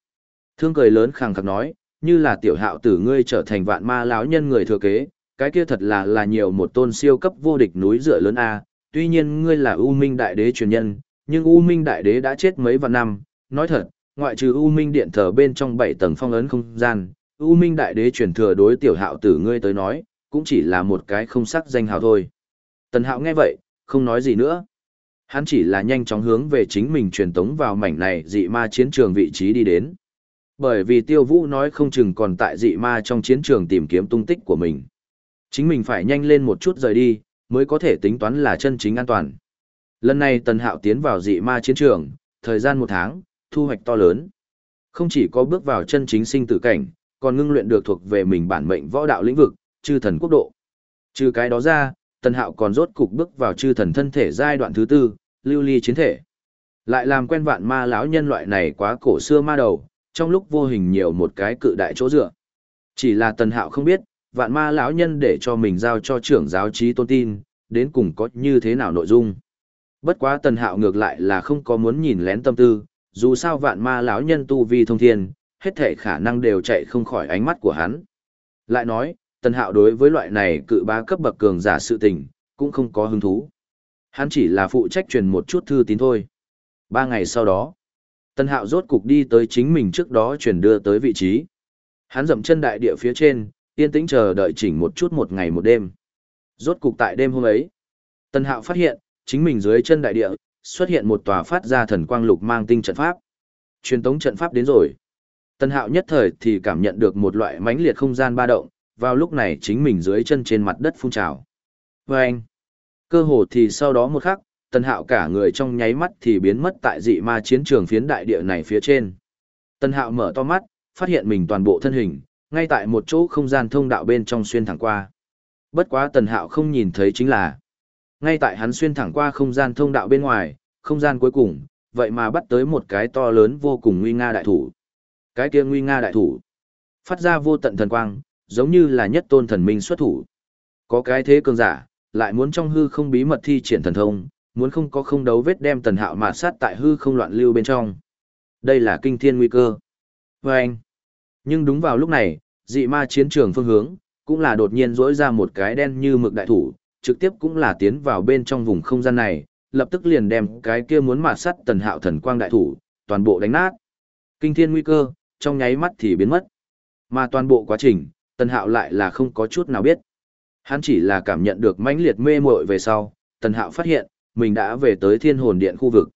Thương cười lớn khẳng khắc nói, như là tiểu hạo tử ngươi trở thành vạn ma lão nhân người thừa kế, cái kia thật là là nhiều một tôn siêu cấp vô địch núi dựa lớn a. Tuy nhiên ngươi là U Minh Đại Đế truyền nhân, nhưng U Minh Đại Đế đã chết mấy vạn năm, nói thật, ngoại trừ U Minh điện thờ bên trong bảy tầng phong ấn không gian, U Minh Đại Đế truyền thừa đối tiểu hạo tử ngươi tới nói, cũng chỉ là một cái không sắc danh hào thôi. Tần hạo nghe vậy, không nói gì nữa. Hắn chỉ là nhanh chóng hướng về chính mình truyền tống vào mảnh này dị ma chiến trường vị trí đi đến. Bởi vì tiêu vũ nói không chừng còn tại dị ma trong chiến trường tìm kiếm tung tích của mình. Chính mình phải nhanh lên một chút rời đi, mới có thể tính toán là chân chính an toàn. Lần này tần hạo tiến vào dị ma chiến trường, thời gian một tháng, thu hoạch to lớn. Không chỉ có bước vào chân chính sinh tử cảnh, còn ngưng luyện được thuộc về mình bản mệnh võ đạo lĩnh vực, chư thần quốc độ. Trừ cái đó ra, Tần Hạo còn rốt cục bước vào chư thần thân thể giai đoạn thứ tư, lưu ly chiến thể. Lại làm quen vạn ma lão nhân loại này quá cổ xưa ma đầu, trong lúc vô hình nhiều một cái cự đại chỗ dựa. Chỉ là Tần Hạo không biết, vạn ma lão nhân để cho mình giao cho trưởng giáo trí tôn tin, đến cùng có như thế nào nội dung. Bất quá Tần Hạo ngược lại là không có muốn nhìn lén tâm tư, dù sao vạn ma lão nhân tu vi thông thiên, hết thể khả năng đều chạy không khỏi ánh mắt của hắn. Lại nói, Tần Hạo đối với loại này cự bá cấp bậc cường giả sự tình, cũng không có hứng thú. Hắn chỉ là phụ trách truyền một chút thư tín thôi. Ba ngày sau đó, Tân Hạo rốt cục đi tới chính mình trước đó chuyển đưa tới vị trí. Hắn dậm chân đại địa phía trên, yên tĩnh chờ đợi chỉnh một chút một ngày một đêm. Rốt cục tại đêm hôm ấy, Tân Hạo phát hiện, chính mình dưới chân đại địa, xuất hiện một tòa phát ra thần quang lục mang tinh trận pháp. Truyền tống trận pháp đến rồi. Tân Hạo nhất thời thì cảm nhận được một loại mãnh liệt không gian ba động, vào lúc này chính mình dưới chân trên mặt đất phun trào. Và anh, cơ hồ thì sau đó một khắc, Tần Hạo cả người trong nháy mắt thì biến mất tại dị ma chiến trường phiến đại địa này phía trên. Tần Hạo mở to mắt, phát hiện mình toàn bộ thân hình, ngay tại một chỗ không gian thông đạo bên trong xuyên thẳng qua. Bất quá Tần Hạo không nhìn thấy chính là, ngay tại hắn xuyên thẳng qua không gian thông đạo bên ngoài, không gian cuối cùng, vậy mà bắt tới một cái to lớn vô cùng nguy nga đại thủ. Cái kia nguy nga đại thủ, phát ra vô tận thần quang, giống như là nhất tôn thần minh xuất thủ. Có cái thế cường giả, lại muốn trong hư không bí mật thi triển thần thông, muốn không có không đấu vết đem tần hạo mà sát tại hư không loạn lưu bên trong. Đây là kinh thiên nguy cơ. Và anh. Nhưng đúng vào lúc này, dị ma chiến trường phương hướng, cũng là đột nhiên rỗi ra một cái đen như mực đại thủ, trực tiếp cũng là tiến vào bên trong vùng không gian này, lập tức liền đem cái kia muốn mà sát tần hạo thần quang đại thủ, toàn bộ đánh nát. Kinh thiên nguy cơ, trong nháy mắt thì biến mất. Mà toàn bộ quá trình, tần hạo lại là không có chút nào biết. Hắn chỉ là cảm nhận được mãnh liệt mê muội về sau, tần hạo phát hiện, mình đã về tới thiên hồn điện khu vực.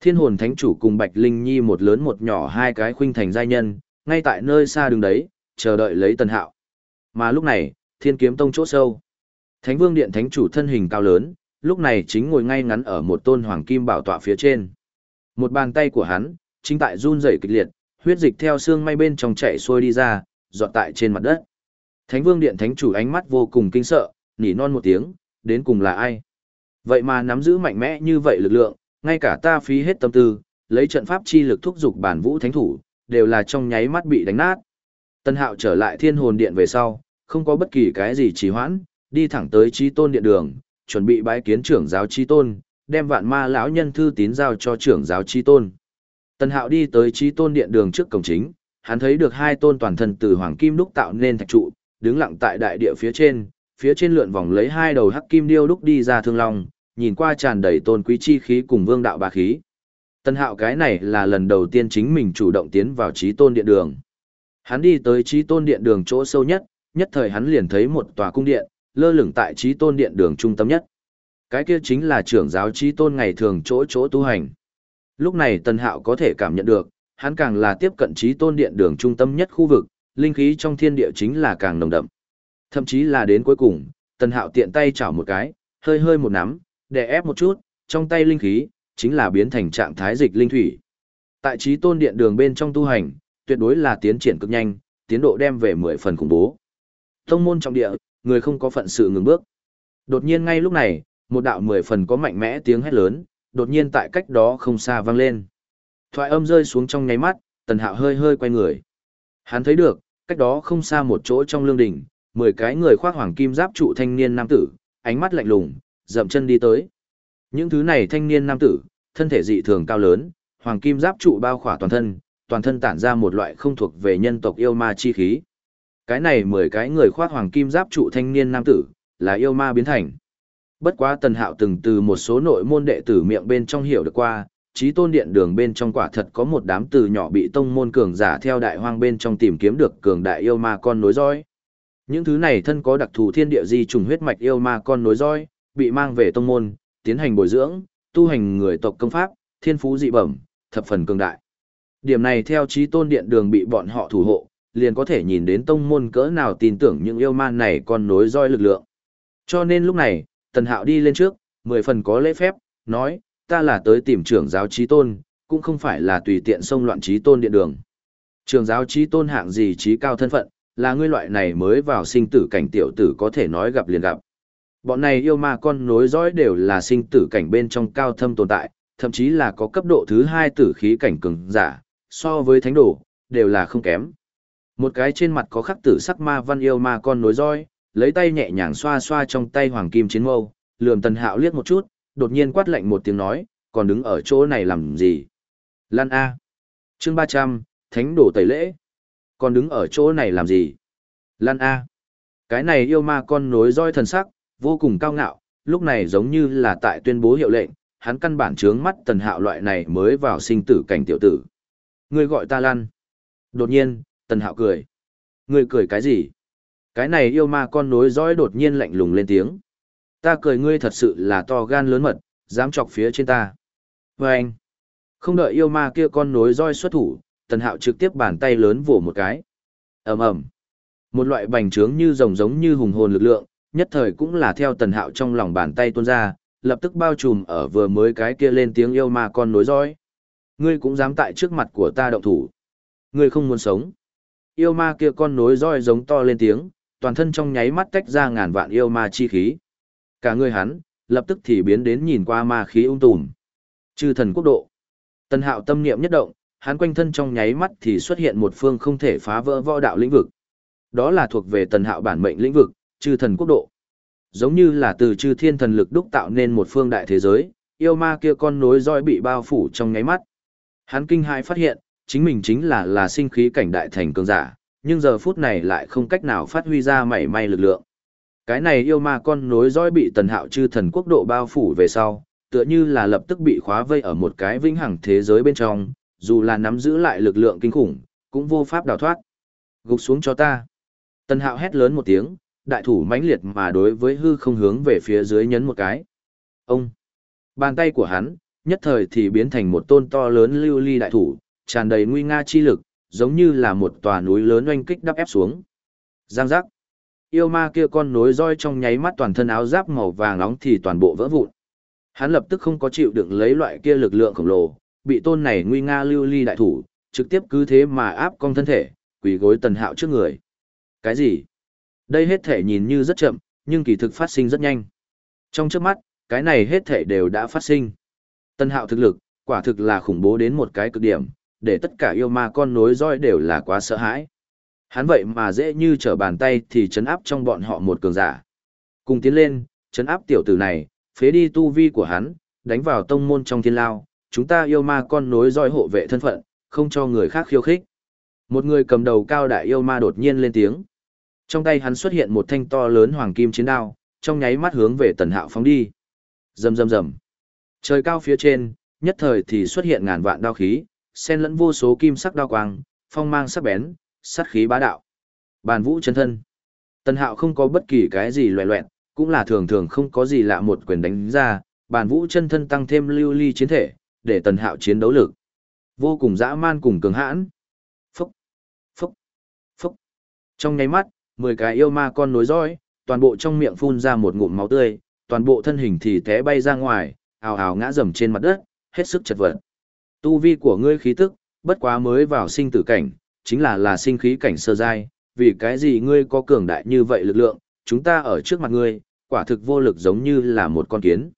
Thiên hồn thánh chủ cùng Bạch Linh Nhi một lớn một nhỏ hai cái khuynh thành giai nhân, ngay tại nơi xa đường đấy, chờ đợi lấy tần hạo. Mà lúc này, thiên kiếm tông chỗ sâu. Thánh vương điện thánh chủ thân hình cao lớn, lúc này chính ngồi ngay ngắn ở một tôn hoàng kim bảo tọa phía trên. Một bàn tay của hắn, chính tại run rẩy kịch liệt, huyết dịch theo xương may bên trong chảy xuôi đi ra, dọt tại trên mặt đất. Thánh vương điện thánh chủ ánh mắt vô cùng kinh sợ, nỉ non một tiếng, đến cùng là ai? Vậy mà nắm giữ mạnh mẽ như vậy lực lượng, ngay cả ta phí hết tâm tư, lấy trận pháp chi lực thúc giục bản vũ thánh thủ, đều là trong nháy mắt bị đánh nát. Tân hạo trở lại thiên hồn điện về sau, không có bất kỳ cái gì trì hoãn, đi thẳng tới Chí tôn điện đường, chuẩn bị bái kiến trưởng giáo Chí tôn, đem vạn ma lão nhân thư tín giao cho trưởng giáo Chí tôn. Tân hạo đi tới Chí tôn điện đường trước cổng chính, hắn thấy được hai tôn toàn thân từ hoàng kim đúc tạo nên thạch trụ, đứng lặng tại đại địa phía trên, phía trên lượn vòng lấy hai đầu hắc kim điêu đúc đi ra thương long, nhìn qua tràn đầy tôn quý chi khí cùng vương đạo bà khí. Tân hạo cái này là lần đầu tiên chính mình chủ động tiến vào trí tôn điện đường. Hắn đi tới trí tôn điện đường chỗ sâu nhất, nhất thời hắn liền thấy một tòa cung điện, lơ lửng tại trí tôn điện đường trung tâm nhất. Cái kia chính là trưởng giáo trí tôn ngày thường chỗ chỗ tu hành. Lúc này Tân Hạo có thể cảm nhận được, hắn càng là tiếp cận trí tôn điện đường trung tâm nhất khu vực, linh khí trong thiên địa chính là càng nồng đậm. Thậm chí là đến cuối cùng, tần Hạo tiện tay chảo một cái, hơi hơi một nắm, để ép một chút, trong tay linh khí, chính là biến thành trạng thái dịch linh thủy. Tại trí tôn điện đường bên trong tu hành, tuyệt đối là tiến triển cực nhanh, tiến độ đem về 10 phần khủng bố. Tông môn trong địa, người không có phận sự ngừng bước. Đột nhiên ngay lúc này, một đạo 10 phần có mạnh mẽ tiếng hét lớn, đột nhiên tại cách đó không xa vang lên. Thoại âm rơi xuống trong nháy mắt, tần hạo hơi hơi quay người. Hắn thấy được, cách đó không xa một chỗ trong lương đỉnh, 10 cái người khoác hoàng kim giáp trụ thanh niên nam tử, ánh mắt lạnh lùng, dậm chân đi tới. Những thứ này thanh niên nam tử, thân thể dị thường cao lớn, hoàng kim giáp trụ bao khỏa toàn thân, toàn thân tản ra một loại không thuộc về nhân tộc yêu ma chi khí. Cái này mười cái người khoác hoàng kim giáp trụ thanh niên nam tử, là yêu ma biến thành. Bất quá tần hạo từng từ một số nội môn đệ tử miệng bên trong hiểu được qua, trí tôn điện đường bên trong quả thật có một đám từ nhỏ bị tông môn cường giả theo đại hoang bên trong tìm kiếm được cường đại yêu ma con nối dõi. Những thứ này thân có đặc thù thiên địa di trùng huyết mạch yêu ma con nối dõi, bị mang về tông môn, tiến hành bồi dưỡng, tu hành người tộc công pháp, thiên phú dị bẩm, thập phần cường đại. Điểm này theo trí tôn điện đường bị bọn họ thủ hộ, liền có thể nhìn đến tông môn cỡ nào tin tưởng những yêu ma này còn nối roi lực lượng. Cho nên lúc này, Tần Hạo đi lên trước, mười phần có lễ phép, nói, ta là tới tìm trưởng giáo trí tôn, cũng không phải là tùy tiện xông loạn trí tôn điện đường. Trường giáo trí tôn hạng gì trí cao thân phận, là ngươi loại này mới vào sinh tử cảnh tiểu tử có thể nói gặp liền gặp. Bọn này yêu ma con nối dõi đều là sinh tử cảnh bên trong cao thâm tồn tại, thậm chí là có cấp độ thứ hai tử khí cảnh cường giả, so với thánh đồ, đều là không kém. Một cái trên mặt có khắc tử sắc ma văn yêu ma con nối dõi lấy tay nhẹ nhàng xoa xoa trong tay hoàng kim chiến mâu, lườm tần hạo liếc một chút, đột nhiên quát lạnh một tiếng nói, còn đứng ở chỗ này làm gì? Lan A. chương 300, Thánh đồ tẩy lễ. Còn đứng ở chỗ này làm gì? Lan A. Cái này yêu ma con nối roi thần sắc, vô cùng cao ngạo, lúc này giống như là tại tuyên bố hiệu lệnh, hắn căn bản trướng mắt tần hạo loại này mới vào sinh tử cảnh tiểu tử. Ngươi gọi ta Lan. Đột nhiên, tần hạo cười. Ngươi cười cái gì? Cái này yêu ma con nối dõi đột nhiên lạnh lùng lên tiếng. Ta cười ngươi thật sự là to gan lớn mật, dám chọc phía trên ta. Và anh, không đợi yêu ma kia con nối roi xuất thủ, tần hạo trực tiếp bàn tay lớn vỗ một cái. ầm ầm Một loại bành trướng như rồng giống như hùng hồn lực lượng, nhất thời cũng là theo tần hạo trong lòng bàn tay tuôn ra, lập tức bao trùm ở vừa mới cái kia lên tiếng yêu ma con nối roi. Ngươi cũng dám tại trước mặt của ta động thủ. Ngươi không muốn sống. Yêu ma kia con nối roi giống to lên tiếng, toàn thân trong nháy mắt tách ra ngàn vạn yêu ma chi khí. Cả người hắn, lập tức thì biến đến nhìn qua ma khí ung tùm. Chư thần quốc độ. Tần hạo tâm niệm nhất động, hắn quanh thân trong nháy mắt thì xuất hiện một phương không thể phá vỡ võ đạo lĩnh vực. Đó là thuộc về tần hạo bản mệnh lĩnh vực, chư thần quốc độ. Giống như là từ chư thiên thần lực đúc tạo nên một phương đại thế giới, yêu ma kia con nối roi bị bao phủ trong nháy mắt. Hắn kinh hãi phát hiện, chính mình chính là là sinh khí cảnh đại thành cường giả, nhưng giờ phút này lại không cách nào phát huy ra mảy may lực lượng. Cái này yêu ma con nối dõi bị tần hạo chư thần quốc độ bao phủ về sau, tựa như là lập tức bị khóa vây ở một cái vĩnh hằng thế giới bên trong, dù là nắm giữ lại lực lượng kinh khủng, cũng vô pháp đào thoát. Gục xuống cho ta. Tần hạo hét lớn một tiếng, đại thủ mãnh liệt mà đối với hư không hướng về phía dưới nhấn một cái. Ông! Bàn tay của hắn, nhất thời thì biến thành một tôn to lớn lưu ly đại thủ, tràn đầy nguy nga chi lực, giống như là một tòa núi lớn oanh kích đắp ép xuống. Giang giác. Yêu ma kia con nối roi trong nháy mắt toàn thân áo giáp màu vàng nóng thì toàn bộ vỡ vụn. Hắn lập tức không có chịu đựng lấy loại kia lực lượng khổng lồ, bị tôn này nguy nga lưu ly đại thủ, trực tiếp cứ thế mà áp cong thân thể, quỳ gối tần hạo trước người. Cái gì? Đây hết thể nhìn như rất chậm, nhưng kỳ thực phát sinh rất nhanh. Trong trước mắt, cái này hết thể đều đã phát sinh. Tần hạo thực lực, quả thực là khủng bố đến một cái cực điểm, để tất cả yêu ma con nối roi đều là quá sợ hãi. Hắn vậy mà dễ như trở bàn tay thì chấn áp trong bọn họ một cường giả. Cùng tiến lên, chấn áp tiểu tử này, phế đi tu vi của hắn, đánh vào tông môn trong thiên lao, chúng ta yêu ma con nối roi hộ vệ thân phận, không cho người khác khiêu khích. Một người cầm đầu cao đại yêu ma đột nhiên lên tiếng. Trong tay hắn xuất hiện một thanh to lớn hoàng kim chiến đao, trong nháy mắt hướng về tần hạo phóng đi. Rầm rầm rầm. Trời cao phía trên, nhất thời thì xuất hiện ngàn vạn đao khí, xen lẫn vô số kim sắc đao quang, phong mang sắc bén, sát khí bá đạo. Bàn vũ chân thân. Tần Hạo không có bất kỳ cái gì loẹ loẹn, cũng là thường thường không có gì lạ một quyền đánh ra, bàn vũ chân thân tăng thêm lưu ly chiến thể, để Tần Hạo chiến đấu lực. Vô cùng dã man cùng cường hãn. Phúc, phúc, phúc. Trong nháy mắt, 10 cái yêu ma con nối dõi, toàn bộ trong miệng phun ra một ngụm máu tươi, toàn bộ thân hình thì té bay ra ngoài, ào ào ngã rầm trên mặt đất, hết sức chật vật. Tu vi của ngươi khí tức, bất quá mới vào sinh tử cảnh, chính là là sinh khí cảnh sơ giai, vì cái gì ngươi có cường đại như vậy lực lượng, chúng ta ở trước mặt ngươi, quả thực vô lực giống như là một con kiến.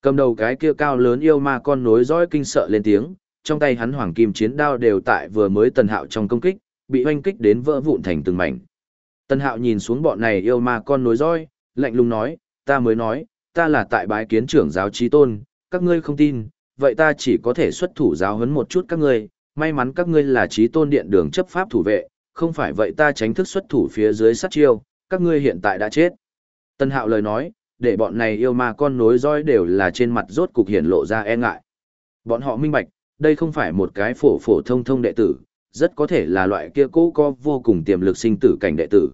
Cầm đầu cái kia cao lớn yêu ma con nối dõi kinh sợ lên tiếng, trong tay hắn hoàng kim chiến đao đều tại vừa mới tần hạo trong công kích, bị hoanh kích đến vỡ vụn thành từng mảnh. Tần hạo nhìn xuống bọn này yêu ma con nối dõi, lạnh lùng nói, ta mới nói, ta là tại bái kiến trưởng giáo trí tôn, các ngươi không tin, vậy ta chỉ có thể xuất thủ giáo huấn một chút các ngươi, may mắn các ngươi là trí tôn điện đường chấp pháp thủ vệ, không phải vậy ta tránh thức xuất thủ phía dưới sát chiêu, các ngươi hiện tại đã chết. Tân hạo lời nói, để bọn này yêu ma con nối roi đều là trên mặt rốt cục hiển lộ ra e ngại. Bọn họ minh bạch, đây không phải một cái phổ phổ thông thông đệ tử, rất có thể là loại kia cố có vô cùng tiềm lực sinh tử cảnh đệ tử.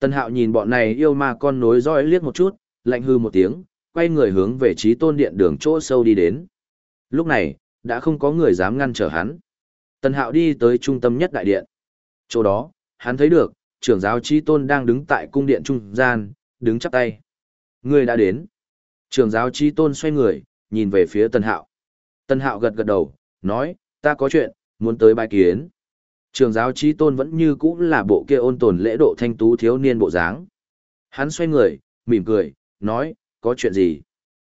Tân hạo nhìn bọn này yêu ma con nối roi liếc một chút, lạnh hư một tiếng, quay người hướng về trí tôn điện đường chỗ sâu đi đến. Lúc này, đã không có người dám ngăn trở hắn. Tần Hạo đi tới trung tâm nhất đại điện. Chỗ đó, hắn thấy được, trưởng giáo trí tôn đang đứng tại cung điện trung gian, đứng chắp tay. Người đã đến. Trường giáo trí tôn xoay người, nhìn về phía tân Hạo. Tân Hạo gật gật đầu, nói, ta có chuyện, muốn tới bài kiến. Trường giáo trí tôn vẫn như cũ là bộ kia ôn tồn lễ độ thanh tú thiếu niên bộ dáng. Hắn xoay người, mỉm cười, nói, có chuyện gì?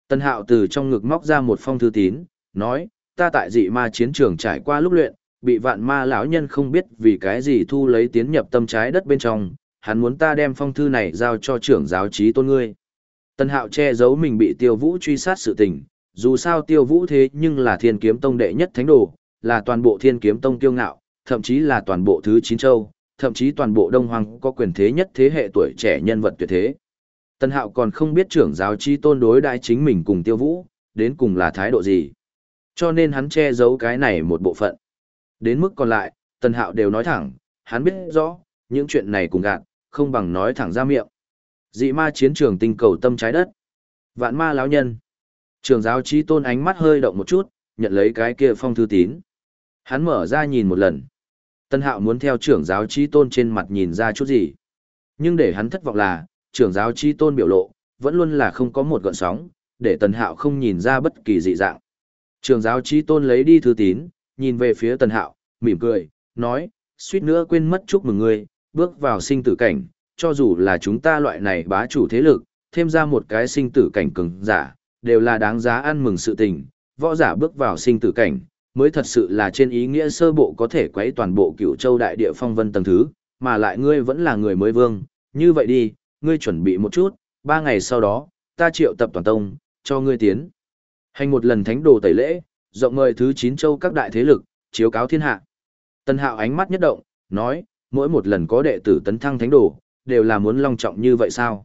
Tân hạo từ trong ngực móc ra một phong thư tín, nói, ta tại dị ma chiến trường trải qua lúc luyện, bị vạn ma lão nhân không biết vì cái gì thu lấy tiến nhập tâm trái đất bên trong, hắn muốn ta đem phong thư này giao cho trưởng giáo trí tôn ngươi. Tân hạo che giấu mình bị tiêu vũ truy sát sự tình, dù sao tiêu vũ thế nhưng là thiên kiếm tông đệ nhất thánh đồ, là toàn bộ thiên kiếm tông kiêu ngạo, thậm chí là toàn bộ thứ chín châu, thậm chí toàn bộ đông hoàng có quyền thế nhất thế hệ tuổi trẻ nhân vật tuyệt thế. Tân hạo còn không biết trưởng giáo chi tôn đối đại chính mình cùng tiêu vũ, đến cùng là thái độ gì. Cho nên hắn che giấu cái này một bộ phận. Đến mức còn lại, Tân hạo đều nói thẳng, hắn biết rõ, những chuyện này cùng gạt, không bằng nói thẳng ra miệng. Dị ma chiến trường tinh cầu tâm trái đất. Vạn ma lão nhân. Trường giáo trí tôn ánh mắt hơi động một chút, nhận lấy cái kia phong thư tín. Hắn mở ra nhìn một lần. Tân hạo muốn theo trưởng giáo trí tôn trên mặt nhìn ra chút gì. Nhưng để hắn thất vọng là, trưởng giáo trí tôn biểu lộ, vẫn luôn là không có một gọn sóng, để tần hạo không nhìn ra bất kỳ dị dạng. Trường giáo trí tôn lấy đi thư tín, nhìn về phía tần hạo, mỉm cười, nói, suýt nữa quên mất chúc mừng ngươi, bước vào sinh tử cảnh, cho dù là chúng ta loại này bá chủ thế lực, thêm ra một cái sinh tử cảnh cường giả, đều là đáng giá ăn mừng sự tình, võ giả bước vào sinh tử cảnh, mới thật sự là trên ý nghĩa sơ bộ có thể quấy toàn bộ cựu châu đại địa phong vân tầng thứ, mà lại ngươi vẫn là người mới vương, như vậy đi, ngươi chuẩn bị một chút, ba ngày sau đó, ta triệu tập toàn tông, cho ngươi tiến. Hành một lần thánh đồ tẩy lễ, rộng mời thứ 9 châu các đại thế lực, chiếu cáo thiên hạ. Tân hạo ánh mắt nhất động, nói, mỗi một lần có đệ tử tấn thăng thánh đồ, đều là muốn long trọng như vậy sao?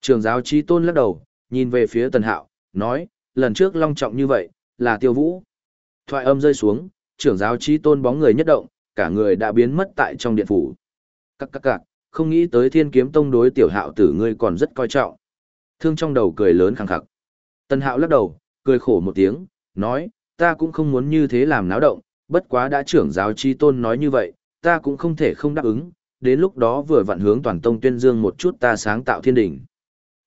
Trường giáo trí tôn lắc đầu, nhìn về phía tần hạo, nói, lần trước long trọng như vậy, là tiêu vũ. Thoại âm rơi xuống, trưởng giáo trí tôn bóng người nhất động, cả người đã biến mất tại trong điện phủ. Các các các, không nghĩ tới thiên kiếm tông đối tiểu hạo tử ngươi còn rất coi trọng. Thương trong đầu cười lớn khẳng khẳng. Tần hạo lắc đầu, cười khổ một tiếng, nói, ta cũng không muốn như thế làm náo động, bất quá đã trưởng giáo trí tôn nói như vậy, ta cũng không thể không đáp ứng, đến lúc đó vừa vặn hướng toàn tông tuyên dương một chút ta sáng tạo thiên đỉnh.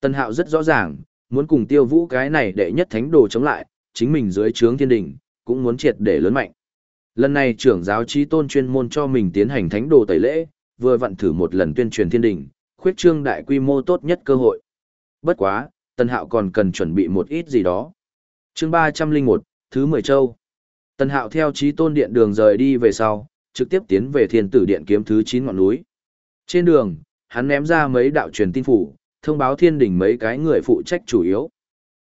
Tân hạo rất rõ ràng, muốn cùng tiêu vũ cái này đệ nhất thánh đồ chống lại, chính mình dưới trướng thiên đỉnh, cũng muốn triệt để lớn mạnh. Lần này trưởng giáo trí tôn chuyên môn cho mình tiến hành thánh đồ tẩy lễ, vừa vặn thử một lần tuyên truyền thiên đỉnh, khuyết trương đại quy mô tốt nhất cơ hội. Bất quá, Tân Hạo còn cần chuẩn bị một ít gì đó. Chương 301, thứ 10 châu. Tân Hạo theo trí tôn điện đường rời đi về sau, trực tiếp tiến về thiên tử điện kiếm thứ 9 ngọn núi. Trên đường, hắn ném ra mấy đạo truyền tin phủ, thông báo thiên đỉnh mấy cái người phụ trách chủ yếu.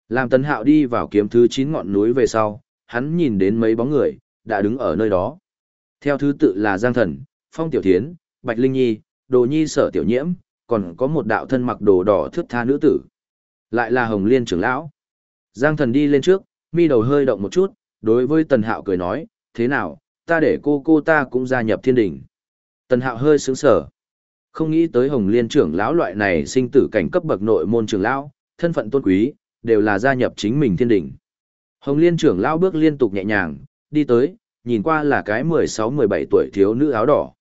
Làm Tần Hạo đi vào kiếm thứ 9 ngọn núi về sau, hắn nhìn đến mấy bóng người, đã đứng ở nơi đó. Theo thứ tự là Giang Thần, Phong Tiểu Thiến, Bạch Linh Nhi, Đồ Nhi Sở Tiểu Nhiễm, còn có một đạo thân mặc đồ đỏ thước tha nữ tử. Lại là Hồng Liên trưởng lão. Giang Thần đi lên trước, mi đầu hơi động một chút, đối với Tần Hạo cười nói, thế nào, ta để cô cô ta cũng gia nhập thiên đình. Tần Hạo hơi sướng sở. Không nghĩ tới Hồng Liên trưởng lão loại này sinh tử cảnh cấp bậc nội môn trưởng lão, thân phận tôn quý, đều là gia nhập chính mình thiên đình. Hồng Liên trưởng lão bước liên tục nhẹ nhàng, đi tới, nhìn qua là cái 16-17 tuổi thiếu nữ áo đỏ.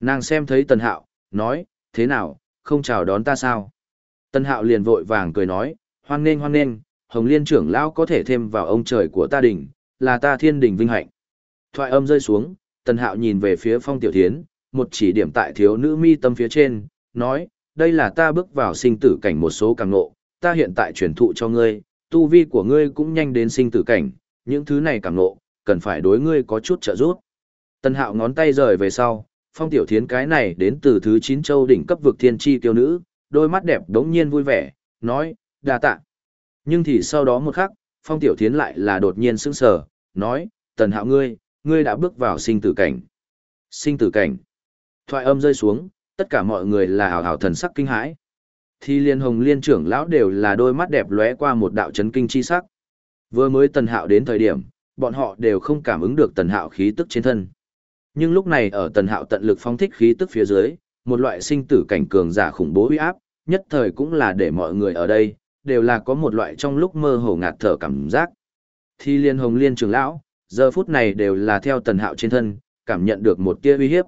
Nàng xem thấy Tần Hạo, nói, thế nào, không chào đón ta sao? Tần Hạo liền vội vàng cười nói, hoan nghênh hoan nghênh, Hồng Liên trưởng lão có thể thêm vào ông trời của ta đỉnh, là ta thiên đỉnh vinh hạnh. Thoại âm rơi xuống, Tần Hạo nhìn về phía Phong Tiểu Thiến, một chỉ điểm tại thiếu nữ mi tâm phía trên, nói, đây là ta bước vào sinh tử cảnh một số càng ngộ, ta hiện tại truyền thụ cho ngươi, tu vi của ngươi cũng nhanh đến sinh tử cảnh, những thứ này càng ngộ, cần phải đối ngươi có chút trợ giúp. Tần Hạo ngón tay rời về sau, Phong Tiểu Thiến cái này đến từ thứ 9 châu đỉnh cấp vực thiên chi kiêu nữ, đôi mắt đẹp đống nhiên vui vẻ, nói, đa tạ. Nhưng thì sau đó một khắc, Phong Tiểu Thiến lại là đột nhiên sững sờ, nói, Tần Hạo ngươi, ngươi đã bước vào sinh tử cảnh. Sinh tử cảnh. Thoại âm rơi xuống, tất cả mọi người là hào hào thần sắc kinh hãi. Thì liên hồng liên trưởng lão đều là đôi mắt đẹp lóe qua một đạo chấn kinh chi sắc. Vừa mới tần hạo đến thời điểm, bọn họ đều không cảm ứng được tần hạo khí tức trên thân. Nhưng lúc này ở tần hạo tận lực phong thích khí tức phía dưới, một loại sinh tử cảnh cường giả khủng bố uy áp, nhất thời cũng là để mọi người ở đây, đều là có một loại trong lúc mơ hồ ngạt thở cảm giác. Thì liên hồng liên trưởng lão, giờ phút này đều là theo tần hạo trên thân, cảm nhận được một tia uy hiếp.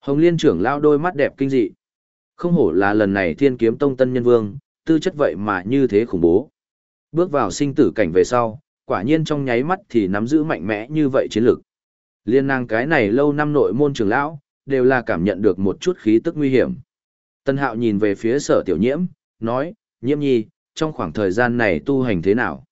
Hồng liên trưởng lão đôi mắt đẹp kinh dị. Không hổ là lần này thiên kiếm tông tân nhân vương, tư chất vậy mà như thế khủng bố. Bước vào sinh tử cảnh về sau, quả nhiên trong nháy mắt thì nắm giữ mạnh mẽ như vậy chiến lược. Liên nàng cái này lâu năm nội môn trưởng lão, đều là cảm nhận được một chút khí tức nguy hiểm. Tân hạo nhìn về phía sở tiểu nhiễm, nói, nhiễm nhi, trong khoảng thời gian này tu hành thế nào?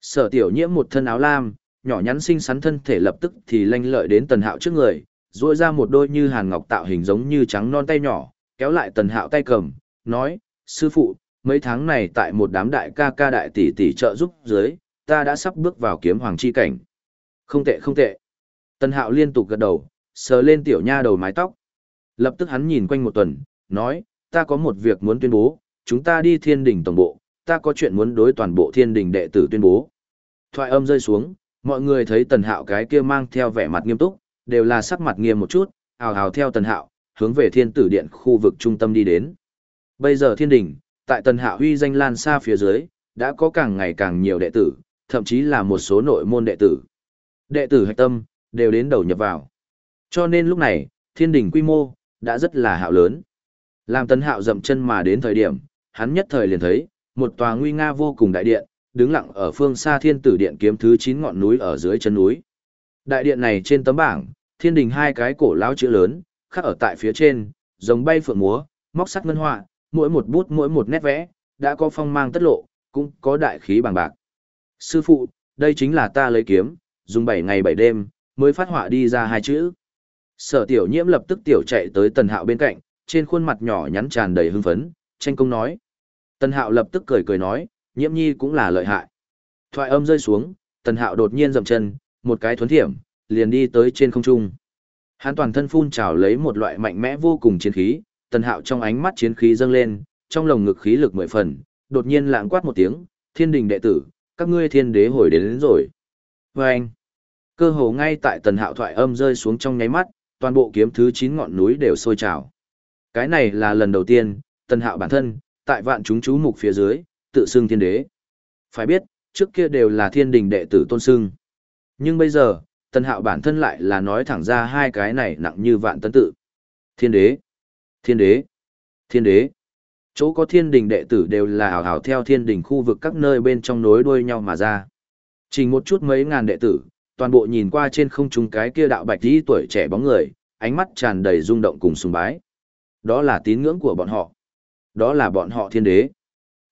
Sở tiểu nhiễm một thân áo lam, nhỏ nhắn xinh xắn thân thể lập tức thì lanh lợi đến tần hạo trước người, duỗi ra một đôi như hàn ngọc tạo hình giống như trắng non tay nhỏ, kéo lại tần hạo tay cầm, nói, sư phụ, mấy tháng này tại một đám đại ca ca đại tỷ tỷ trợ giúp dưới, ta đã sắp bước vào kiếm hoàng chi cảnh. Không tệ không tệ. Tần hạo liên tục gật đầu, sờ lên tiểu nha đầu mái tóc. Lập tức hắn nhìn quanh một tuần, nói, ta có một việc muốn tuyên bố, chúng ta đi thiên đình tổng bộ, ta có chuyện muốn đối toàn bộ thiên đình đệ tử tuyên bố. Thoại âm rơi xuống, mọi người thấy tần hạo cái kia mang theo vẻ mặt nghiêm túc, đều là sắc mặt nghiêm một chút, ào ào theo tần hạo, hướng về thiên tử điện khu vực trung tâm đi đến. Bây giờ thiên đình, tại tần hạo huy danh lan xa phía dưới, đã có càng ngày càng nhiều đệ tử, thậm chí là một số nội môn đệ tử. Đệ tử hạch tâm, đều đến đầu nhập vào. Cho nên lúc này, thiên đình quy mô, đã rất là hạo lớn. Làm tần hạo dậm chân mà đến thời điểm, hắn nhất thời liền thấy, một tòa nguy nga vô cùng đại điện, đứng lặng ở phương xa thiên tử điện kiếm thứ 9 ngọn núi ở dưới chân núi. Đại điện này trên tấm bảng, thiên đình hai cái cổ lão chữ lớn, khắc ở tại phía trên, giống bay phượng múa, móc sắt ngân họa, mỗi một bút mỗi một nét vẽ, đã có phong mang tất lộ, cũng có đại khí bằng bạc. Sư phụ, đây chính là ta lấy kiếm, dùng 7 ngày 7 đêm, mới phát họa đi ra hai chữ. Sở tiểu nhiễm lập tức tiểu chạy tới tần hạo bên cạnh, trên khuôn mặt nhỏ nhắn tràn đầy hưng phấn, tranh công nói. Tần hạo lập tức cười cười nói, nhiễm nhi cũng là lợi hại. Thoại âm rơi xuống, tần hạo đột nhiên dậm chân, một cái thuấn thiểm, liền đi tới trên không trung. Hắn toàn thân phun trào lấy một loại mạnh mẽ vô cùng chiến khí, tần hạo trong ánh mắt chiến khí dâng lên, trong lồng ngực khí lực mười phần, đột nhiên lãng quát một tiếng, thiên đình đệ tử, các ngươi thiên đế hồi đến, đến rồi. Và anh, cơ hồ ngay tại tần hạo thoại âm rơi xuống trong nháy mắt, toàn bộ kiếm thứ 9 ngọn núi đều sôi trào. Cái này là lần đầu tiên, tần hạo bản thân, tại vạn chúng chú mục phía dưới, tự xưng thiên đế. Phải biết, trước kia đều là thiên đình đệ tử tôn xưng. Nhưng bây giờ, Tân hạo bản thân lại là nói thẳng ra hai cái này nặng như vạn tân tự. Thiên đế, thiên đế, thiên đế. Chỗ có thiên đình đệ tử đều là hào hào theo thiên đình khu vực các nơi bên trong nối đuôi nhau mà ra. Chỉ một chút mấy ngàn đệ tử, toàn bộ nhìn qua trên không trung cái kia đạo bạch tí tuổi trẻ bóng người, ánh mắt tràn đầy rung động cùng sùng bái. Đó là tín ngưỡng của bọn họ. Đó là bọn họ thiên đế.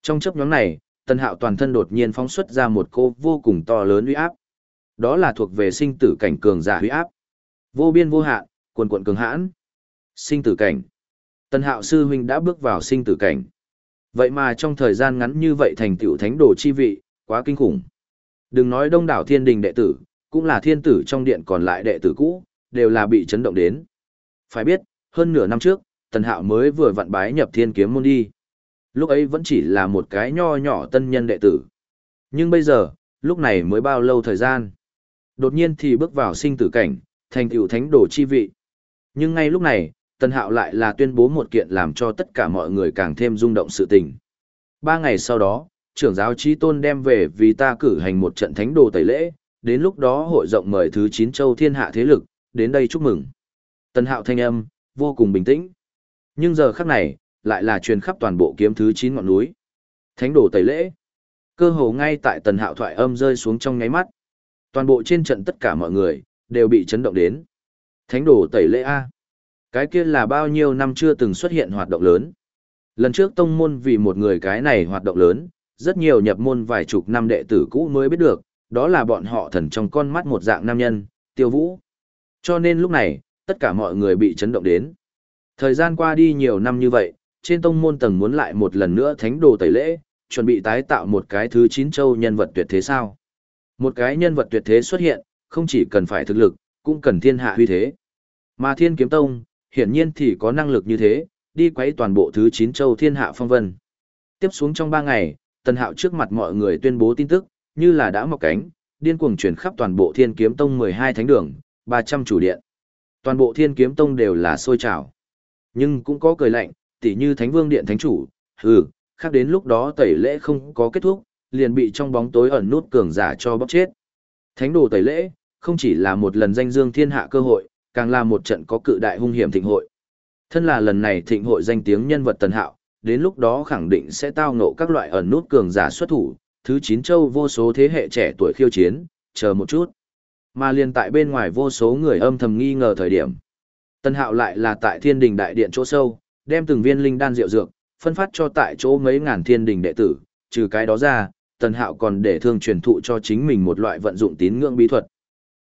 Trong chấp nhóm này, Tân Hạo toàn thân đột nhiên phóng xuất ra một cô vô cùng to lớn uy áp. Đó là thuộc về sinh tử cảnh cường giả uy áp. Vô biên vô hạn, quần quần cường hãn. Sinh tử cảnh. Tân Hạo sư huynh đã bước vào sinh tử cảnh. Vậy mà trong thời gian ngắn như vậy thành tựu thánh đồ chi vị, quá kinh khủng. Đừng nói đông đảo thiên đình đệ tử, cũng là thiên tử trong điện còn lại đệ tử cũ, đều là bị chấn động đến. Phải biết, hơn nửa năm trước, Tần Hạo mới vừa vặn bái nhập thiên kiếm môn đi. Lúc ấy vẫn chỉ là một cái nho nhỏ tân nhân đệ tử. Nhưng bây giờ, lúc này mới bao lâu thời gian. Đột nhiên thì bước vào sinh tử cảnh, thành tựu thánh đồ chi vị. Nhưng ngay lúc này, tân Hạo lại là tuyên bố một kiện làm cho tất cả mọi người càng thêm rung động sự tình. Ba ngày sau đó, trưởng giáo trí tôn đem về vì ta cử hành một trận thánh đồ tẩy lễ, đến lúc đó hội rộng mời thứ chín châu thiên hạ thế lực, đến đây chúc mừng. tân Hạo thanh âm, vô cùng bình tĩnh. Nhưng giờ khắc này, lại là truyền khắp toàn bộ kiếm thứ 9 ngọn núi. Thánh đồ tẩy lễ. Cơ hồ ngay tại tần hạo thoại âm rơi xuống trong nháy mắt. Toàn bộ trên trận tất cả mọi người, đều bị chấn động đến. Thánh đồ tẩy lễ A. Cái kia là bao nhiêu năm chưa từng xuất hiện hoạt động lớn. Lần trước tông môn vì một người cái này hoạt động lớn, rất nhiều nhập môn vài chục năm đệ tử cũ mới biết được, đó là bọn họ thần trong con mắt một dạng nam nhân, tiêu vũ. Cho nên lúc này, tất cả mọi người bị chấn động đến. Thời gian qua đi nhiều năm như vậy, trên tông môn tầng muốn lại một lần nữa thánh đồ tẩy lễ, chuẩn bị tái tạo một cái thứ chín châu nhân vật tuyệt thế sao. Một cái nhân vật tuyệt thế xuất hiện, không chỉ cần phải thực lực, cũng cần thiên hạ huy thế. Mà thiên kiếm tông, hiển nhiên thì có năng lực như thế, đi quấy toàn bộ thứ chín châu thiên hạ phong vân. Tiếp xuống trong ba ngày, tần hạo trước mặt mọi người tuyên bố tin tức, như là đã mọc cánh, điên cuồng chuyển khắp toàn bộ thiên kiếm tông 12 thánh đường, 300 chủ điện. Toàn bộ thiên kiếm tông đều là sôi trào. Nhưng cũng có cười lạnh, tỉ như Thánh Vương Điện Thánh Chủ, hừ, khác đến lúc đó tẩy lễ không có kết thúc, liền bị trong bóng tối ẩn nút cường giả cho bóc chết. Thánh đồ tẩy lễ, không chỉ là một lần danh dương thiên hạ cơ hội, càng là một trận có cự đại hung hiểm thịnh hội. Thân là lần này thịnh hội danh tiếng nhân vật tần hạo, đến lúc đó khẳng định sẽ tao ngộ các loại ẩn nút cường giả xuất thủ, thứ chín châu vô số thế hệ trẻ tuổi khiêu chiến, chờ một chút. Mà liền tại bên ngoài vô số người âm thầm nghi ngờ thời điểm. Tân hạo lại là tại thiên đình đại điện chỗ sâu, đem từng viên linh đan rượu dược, phân phát cho tại chỗ mấy ngàn thiên đình đệ tử, trừ cái đó ra, Tần Hạo còn để thương truyền thụ cho chính mình một loại vận dụng tín ngưỡng bí thuật.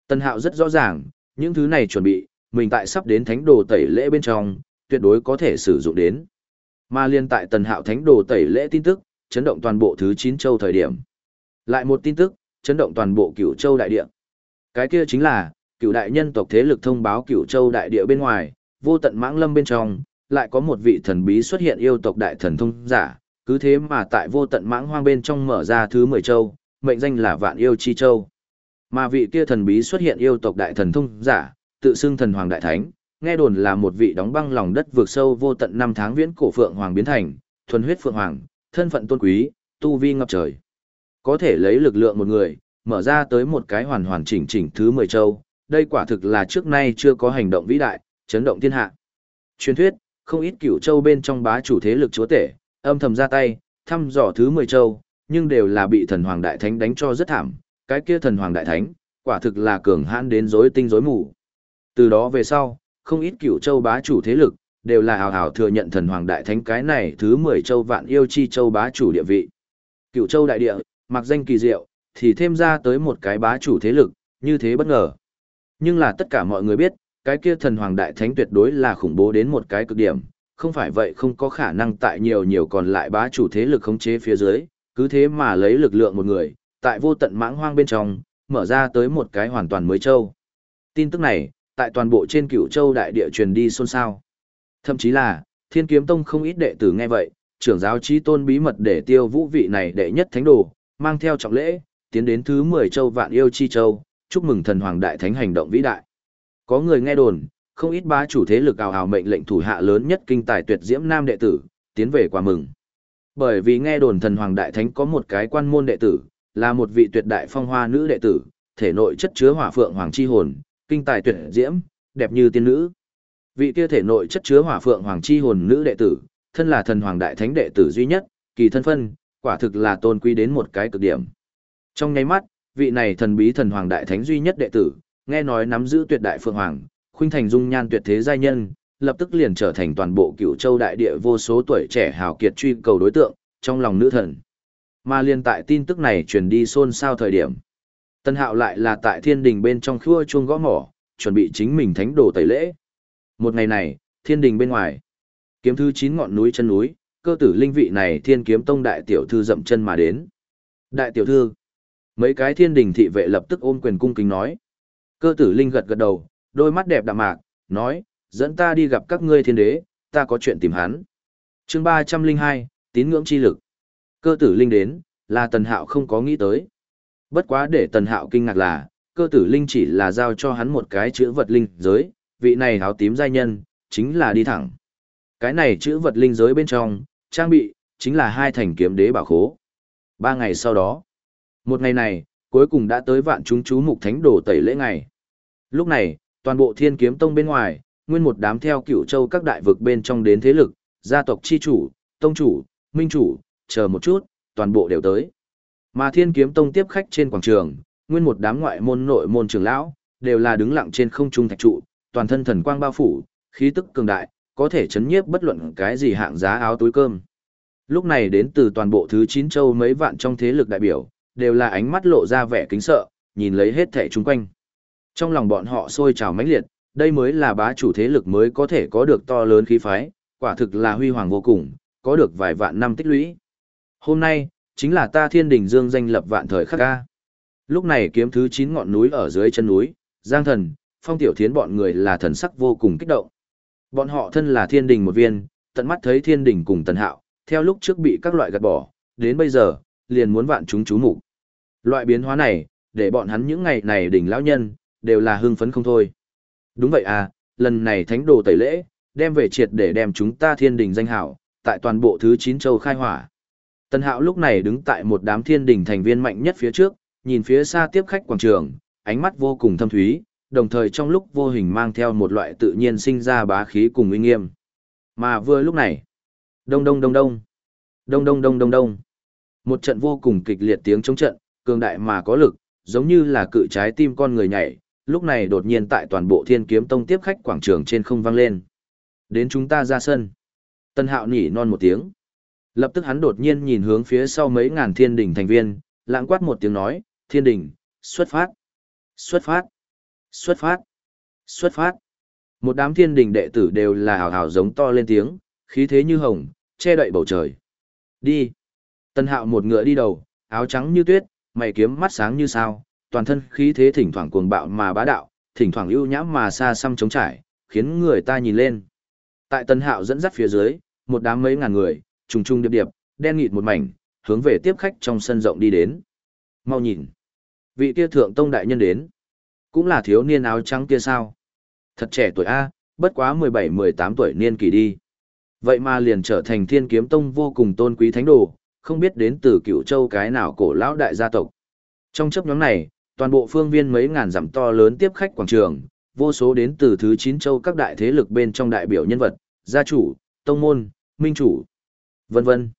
Tần Hạo rất rõ ràng, những thứ này chuẩn bị, mình tại sắp đến thánh đồ tẩy lễ bên trong, tuyệt đối có thể sử dụng đến. Mà liên tại Tần Hạo thánh đồ tẩy lễ tin tức, chấn động toàn bộ thứ 9 châu thời điểm. Lại một tin tức, chấn động toàn bộ cửu châu đại địa. Cái kia chính là, cửu đại nhân tộc thế lực thông báo cửu châu đại địa bên ngoài, vô tận mãng lâm bên trong, lại có một vị thần bí xuất hiện yêu tộc đại thần thông giả, cứ thế mà tại vô tận mãng hoang bên trong mở ra thứ 10 châu, mệnh danh là vạn yêu chi châu. Mà vị kia thần bí xuất hiện yêu tộc đại thần thông giả, tự xưng thần hoàng đại thánh, nghe đồn là một vị đóng băng lòng đất vượt sâu vô tận năm tháng viễn cổ phượng hoàng biến thành, thuần huyết phượng hoàng, thân phận tôn quý, tu vi ngập trời. Có thể lấy lực lượng một người, mở ra tới một cái hoàn hoàn chỉnh chỉnh thứ 10 châu, đây quả thực là trước nay chưa có hành động vĩ đại, chấn động thiên hạ. Truyền thuyết, không ít cửu châu bên trong bá chủ thế lực chúa tể, âm thầm ra tay, thăm dò thứ 10 châu, nhưng đều là bị thần hoàng đại thánh đánh cho rất thảm, cái kia thần hoàng đại thánh, quả thực là cường hãn đến rối tinh rối mù. Từ đó về sau, không ít cửu châu bá chủ thế lực, đều là hào hào thừa nhận thần hoàng đại thánh cái này thứ 10 châu vạn yêu chi châu bá chủ địa vị. Cửu châu đại địa, mặc danh kỳ diệu, thì thêm ra tới một cái bá chủ thế lực, như thế bất ngờ. Nhưng là tất cả mọi người biết, cái kia thần hoàng đại thánh tuyệt đối là khủng bố đến một cái cực điểm, không phải vậy không có khả năng tại nhiều nhiều còn lại bá chủ thế lực khống chế phía dưới, cứ thế mà lấy lực lượng một người, tại vô tận mãng hoang bên trong, mở ra tới một cái hoàn toàn mới châu. Tin tức này, tại toàn bộ trên cửu châu đại địa truyền đi xôn xao. Thậm chí là, thiên kiếm tông không ít đệ tử nghe vậy, trưởng giáo trí tôn bí mật để tiêu vũ vị này đệ nhất thánh đồ, mang theo trọng lễ, tiến đến thứ 10 châu vạn yêu chi châu, chúc mừng thần hoàng đại thánh hành động vĩ đại. Có người nghe đồn, không ít bá chủ thế lực ảo ảo mệnh lệnh thủ hạ lớn nhất kinh tài tuyệt diễm nam đệ tử, tiến về quà mừng. Bởi vì nghe đồn thần hoàng đại thánh có một cái quan môn đệ tử, là một vị tuyệt đại phong hoa nữ đệ tử, thể nội chất chứa hỏa phượng hoàng chi hồn, kinh tài tuyệt diễm, đẹp như tiên nữ. Vị kia thể nội chất chứa hỏa phượng hoàng chi hồn nữ đệ tử, thân là thần hoàng đại thánh đệ tử duy nhất, kỳ thân phân, quả thực là tôn quý đến một cái cực điểm. Trong nháy mắt, vị này thần bí thần hoàng đại thánh duy nhất đệ tử, nghe nói nắm giữ tuyệt đại phượng hoàng, khuynh thành dung nhan tuyệt thế giai nhân, lập tức liền trở thành toàn bộ cựu châu đại địa vô số tuổi trẻ hào kiệt truy cầu đối tượng, trong lòng nữ thần. Mà liên tại tin tức này truyền đi xôn xao thời điểm. Tân hạo lại là tại thiên đình bên trong khua chuông gõ mỏ, chuẩn bị chính mình thánh đồ tẩy lễ. Một ngày này, thiên đình bên ngoài, kiếm thứ 9 ngọn núi chân núi, cơ tử linh vị này thiên kiếm tông đại tiểu thư dậm chân mà đến. Đại tiểu thư, mấy cái thiên đình thị vệ lập tức ôm quyền cung kính nói. Cơ tử linh gật gật đầu, đôi mắt đẹp đạm mạc, nói, dẫn ta đi gặp các ngươi thiên đế, ta có chuyện tìm hắn. chương 302, tín ngưỡng chi lực. Cơ tử linh đến, là tần hạo không có nghĩ tới. Bất quá để tần hạo kinh ngạc là, cơ tử linh chỉ là giao cho hắn một cái chữ vật linh giới, vị này áo tím giai nhân, chính là đi thẳng. Cái này chữ vật linh giới bên trong, trang bị, chính là hai thành kiếm đế bảo khố. Ba ngày sau đó, một ngày này, cuối cùng đã tới vạn chúng chú mục thánh đồ tẩy lễ ngày. Lúc này, toàn bộ thiên kiếm tông bên ngoài, nguyên một đám theo cửu châu các đại vực bên trong đến thế lực, gia tộc chi chủ, tông chủ, minh chủ, chờ một chút, toàn bộ đều tới. Mà thiên kiếm tông tiếp khách trên quảng trường, nguyên một đám ngoại môn nội môn trưởng lão, đều là đứng lặng trên không trung thạch trụ, toàn thân thần quang bao phủ, khí tức cường đại, có thể chấn nhiếp bất luận cái gì hạng giá áo túi cơm. Lúc này đến từ toàn bộ thứ 9 châu mấy vạn trong thế lực đại biểu, đều là ánh mắt lộ ra vẻ kính sợ, nhìn lấy hết thể chung quanh. Trong lòng bọn họ sôi trào mãnh liệt, đây mới là bá chủ thế lực mới có thể có được to lớn khí phái, quả thực là huy hoàng vô cùng, có được vài vạn năm tích lũy. Hôm nay, chính là ta thiên đình dương danh lập vạn thời khắc ca. Lúc này kiếm thứ 9 ngọn núi ở dưới chân núi, Giang Thần, Phong Tiểu Thiến bọn người là thần sắc vô cùng kích động. Bọn họ thân là thiên đình một viên, tận mắt thấy thiên đình cùng tần hạo, theo lúc trước bị các loại gạt bỏ, đến bây giờ, liền muốn vạn chúng chú mục Loại biến hóa này, để bọn hắn những ngày này đỉnh lão nhân, đều là hưng phấn không thôi. Đúng vậy à, lần này thánh đồ tẩy lễ, đem về triệt để đem chúng ta thiên đình danh hảo, tại toàn bộ thứ 9 châu khai hỏa. tân Hạo lúc này đứng tại một đám thiên đình thành viên mạnh nhất phía trước, nhìn phía xa tiếp khách quảng trường, ánh mắt vô cùng thâm thúy, đồng thời trong lúc vô hình mang theo một loại tự nhiên sinh ra bá khí cùng uy nghiêm. Mà vừa lúc này, đông đông đông đông, đông đông đông đông đông, một trận vô cùng kịch liệt tiếng chống trận, cường đại mà có lực, giống như là cự trái tim con người nhảy, lúc này đột nhiên tại toàn bộ thiên kiếm tông tiếp khách quảng trường trên không vang lên. Đến chúng ta ra sân. Tân hạo nhỉ non một tiếng. Lập tức hắn đột nhiên nhìn hướng phía sau mấy ngàn thiên đỉnh thành viên, lãng quát một tiếng nói, thiên đỉnh, xuất phát, xuất phát, xuất phát, xuất phát. Một đám thiên đỉnh đệ tử đều là hào hào giống to lên tiếng, khí thế như hồng, che đậy bầu trời. Đi. Tân hạo một ngựa đi đầu, áo trắng như tuyết, mày kiếm mắt sáng như sao, toàn thân khí thế thỉnh thoảng cuồng bạo mà bá đạo, thỉnh thoảng ưu nhãm mà xa xăm chống trải, khiến người ta nhìn lên. Tại Tân Hạo dẫn dắt phía dưới, một đám mấy ngàn người, trùng trùng điệp điệp, đen nghịt một mảnh, hướng về tiếp khách trong sân rộng đi đến. Mau nhìn, vị kia thượng tông đại nhân đến, cũng là thiếu niên áo trắng kia sao? Thật trẻ tuổi a, bất quá 17-18 tuổi niên kỳ đi. Vậy mà liền trở thành Thiên Kiếm Tông vô cùng tôn quý thánh đồ, không biết đến từ cửu Châu cái nào cổ lão đại gia tộc. Trong chấp nhóm này, toàn bộ phương viên mấy ngàn dặm to lớn tiếp khách quảng trường, vô số đến từ thứ 9 châu các đại thế lực bên trong đại biểu nhân vật, gia chủ, tông môn, minh chủ, vân vân.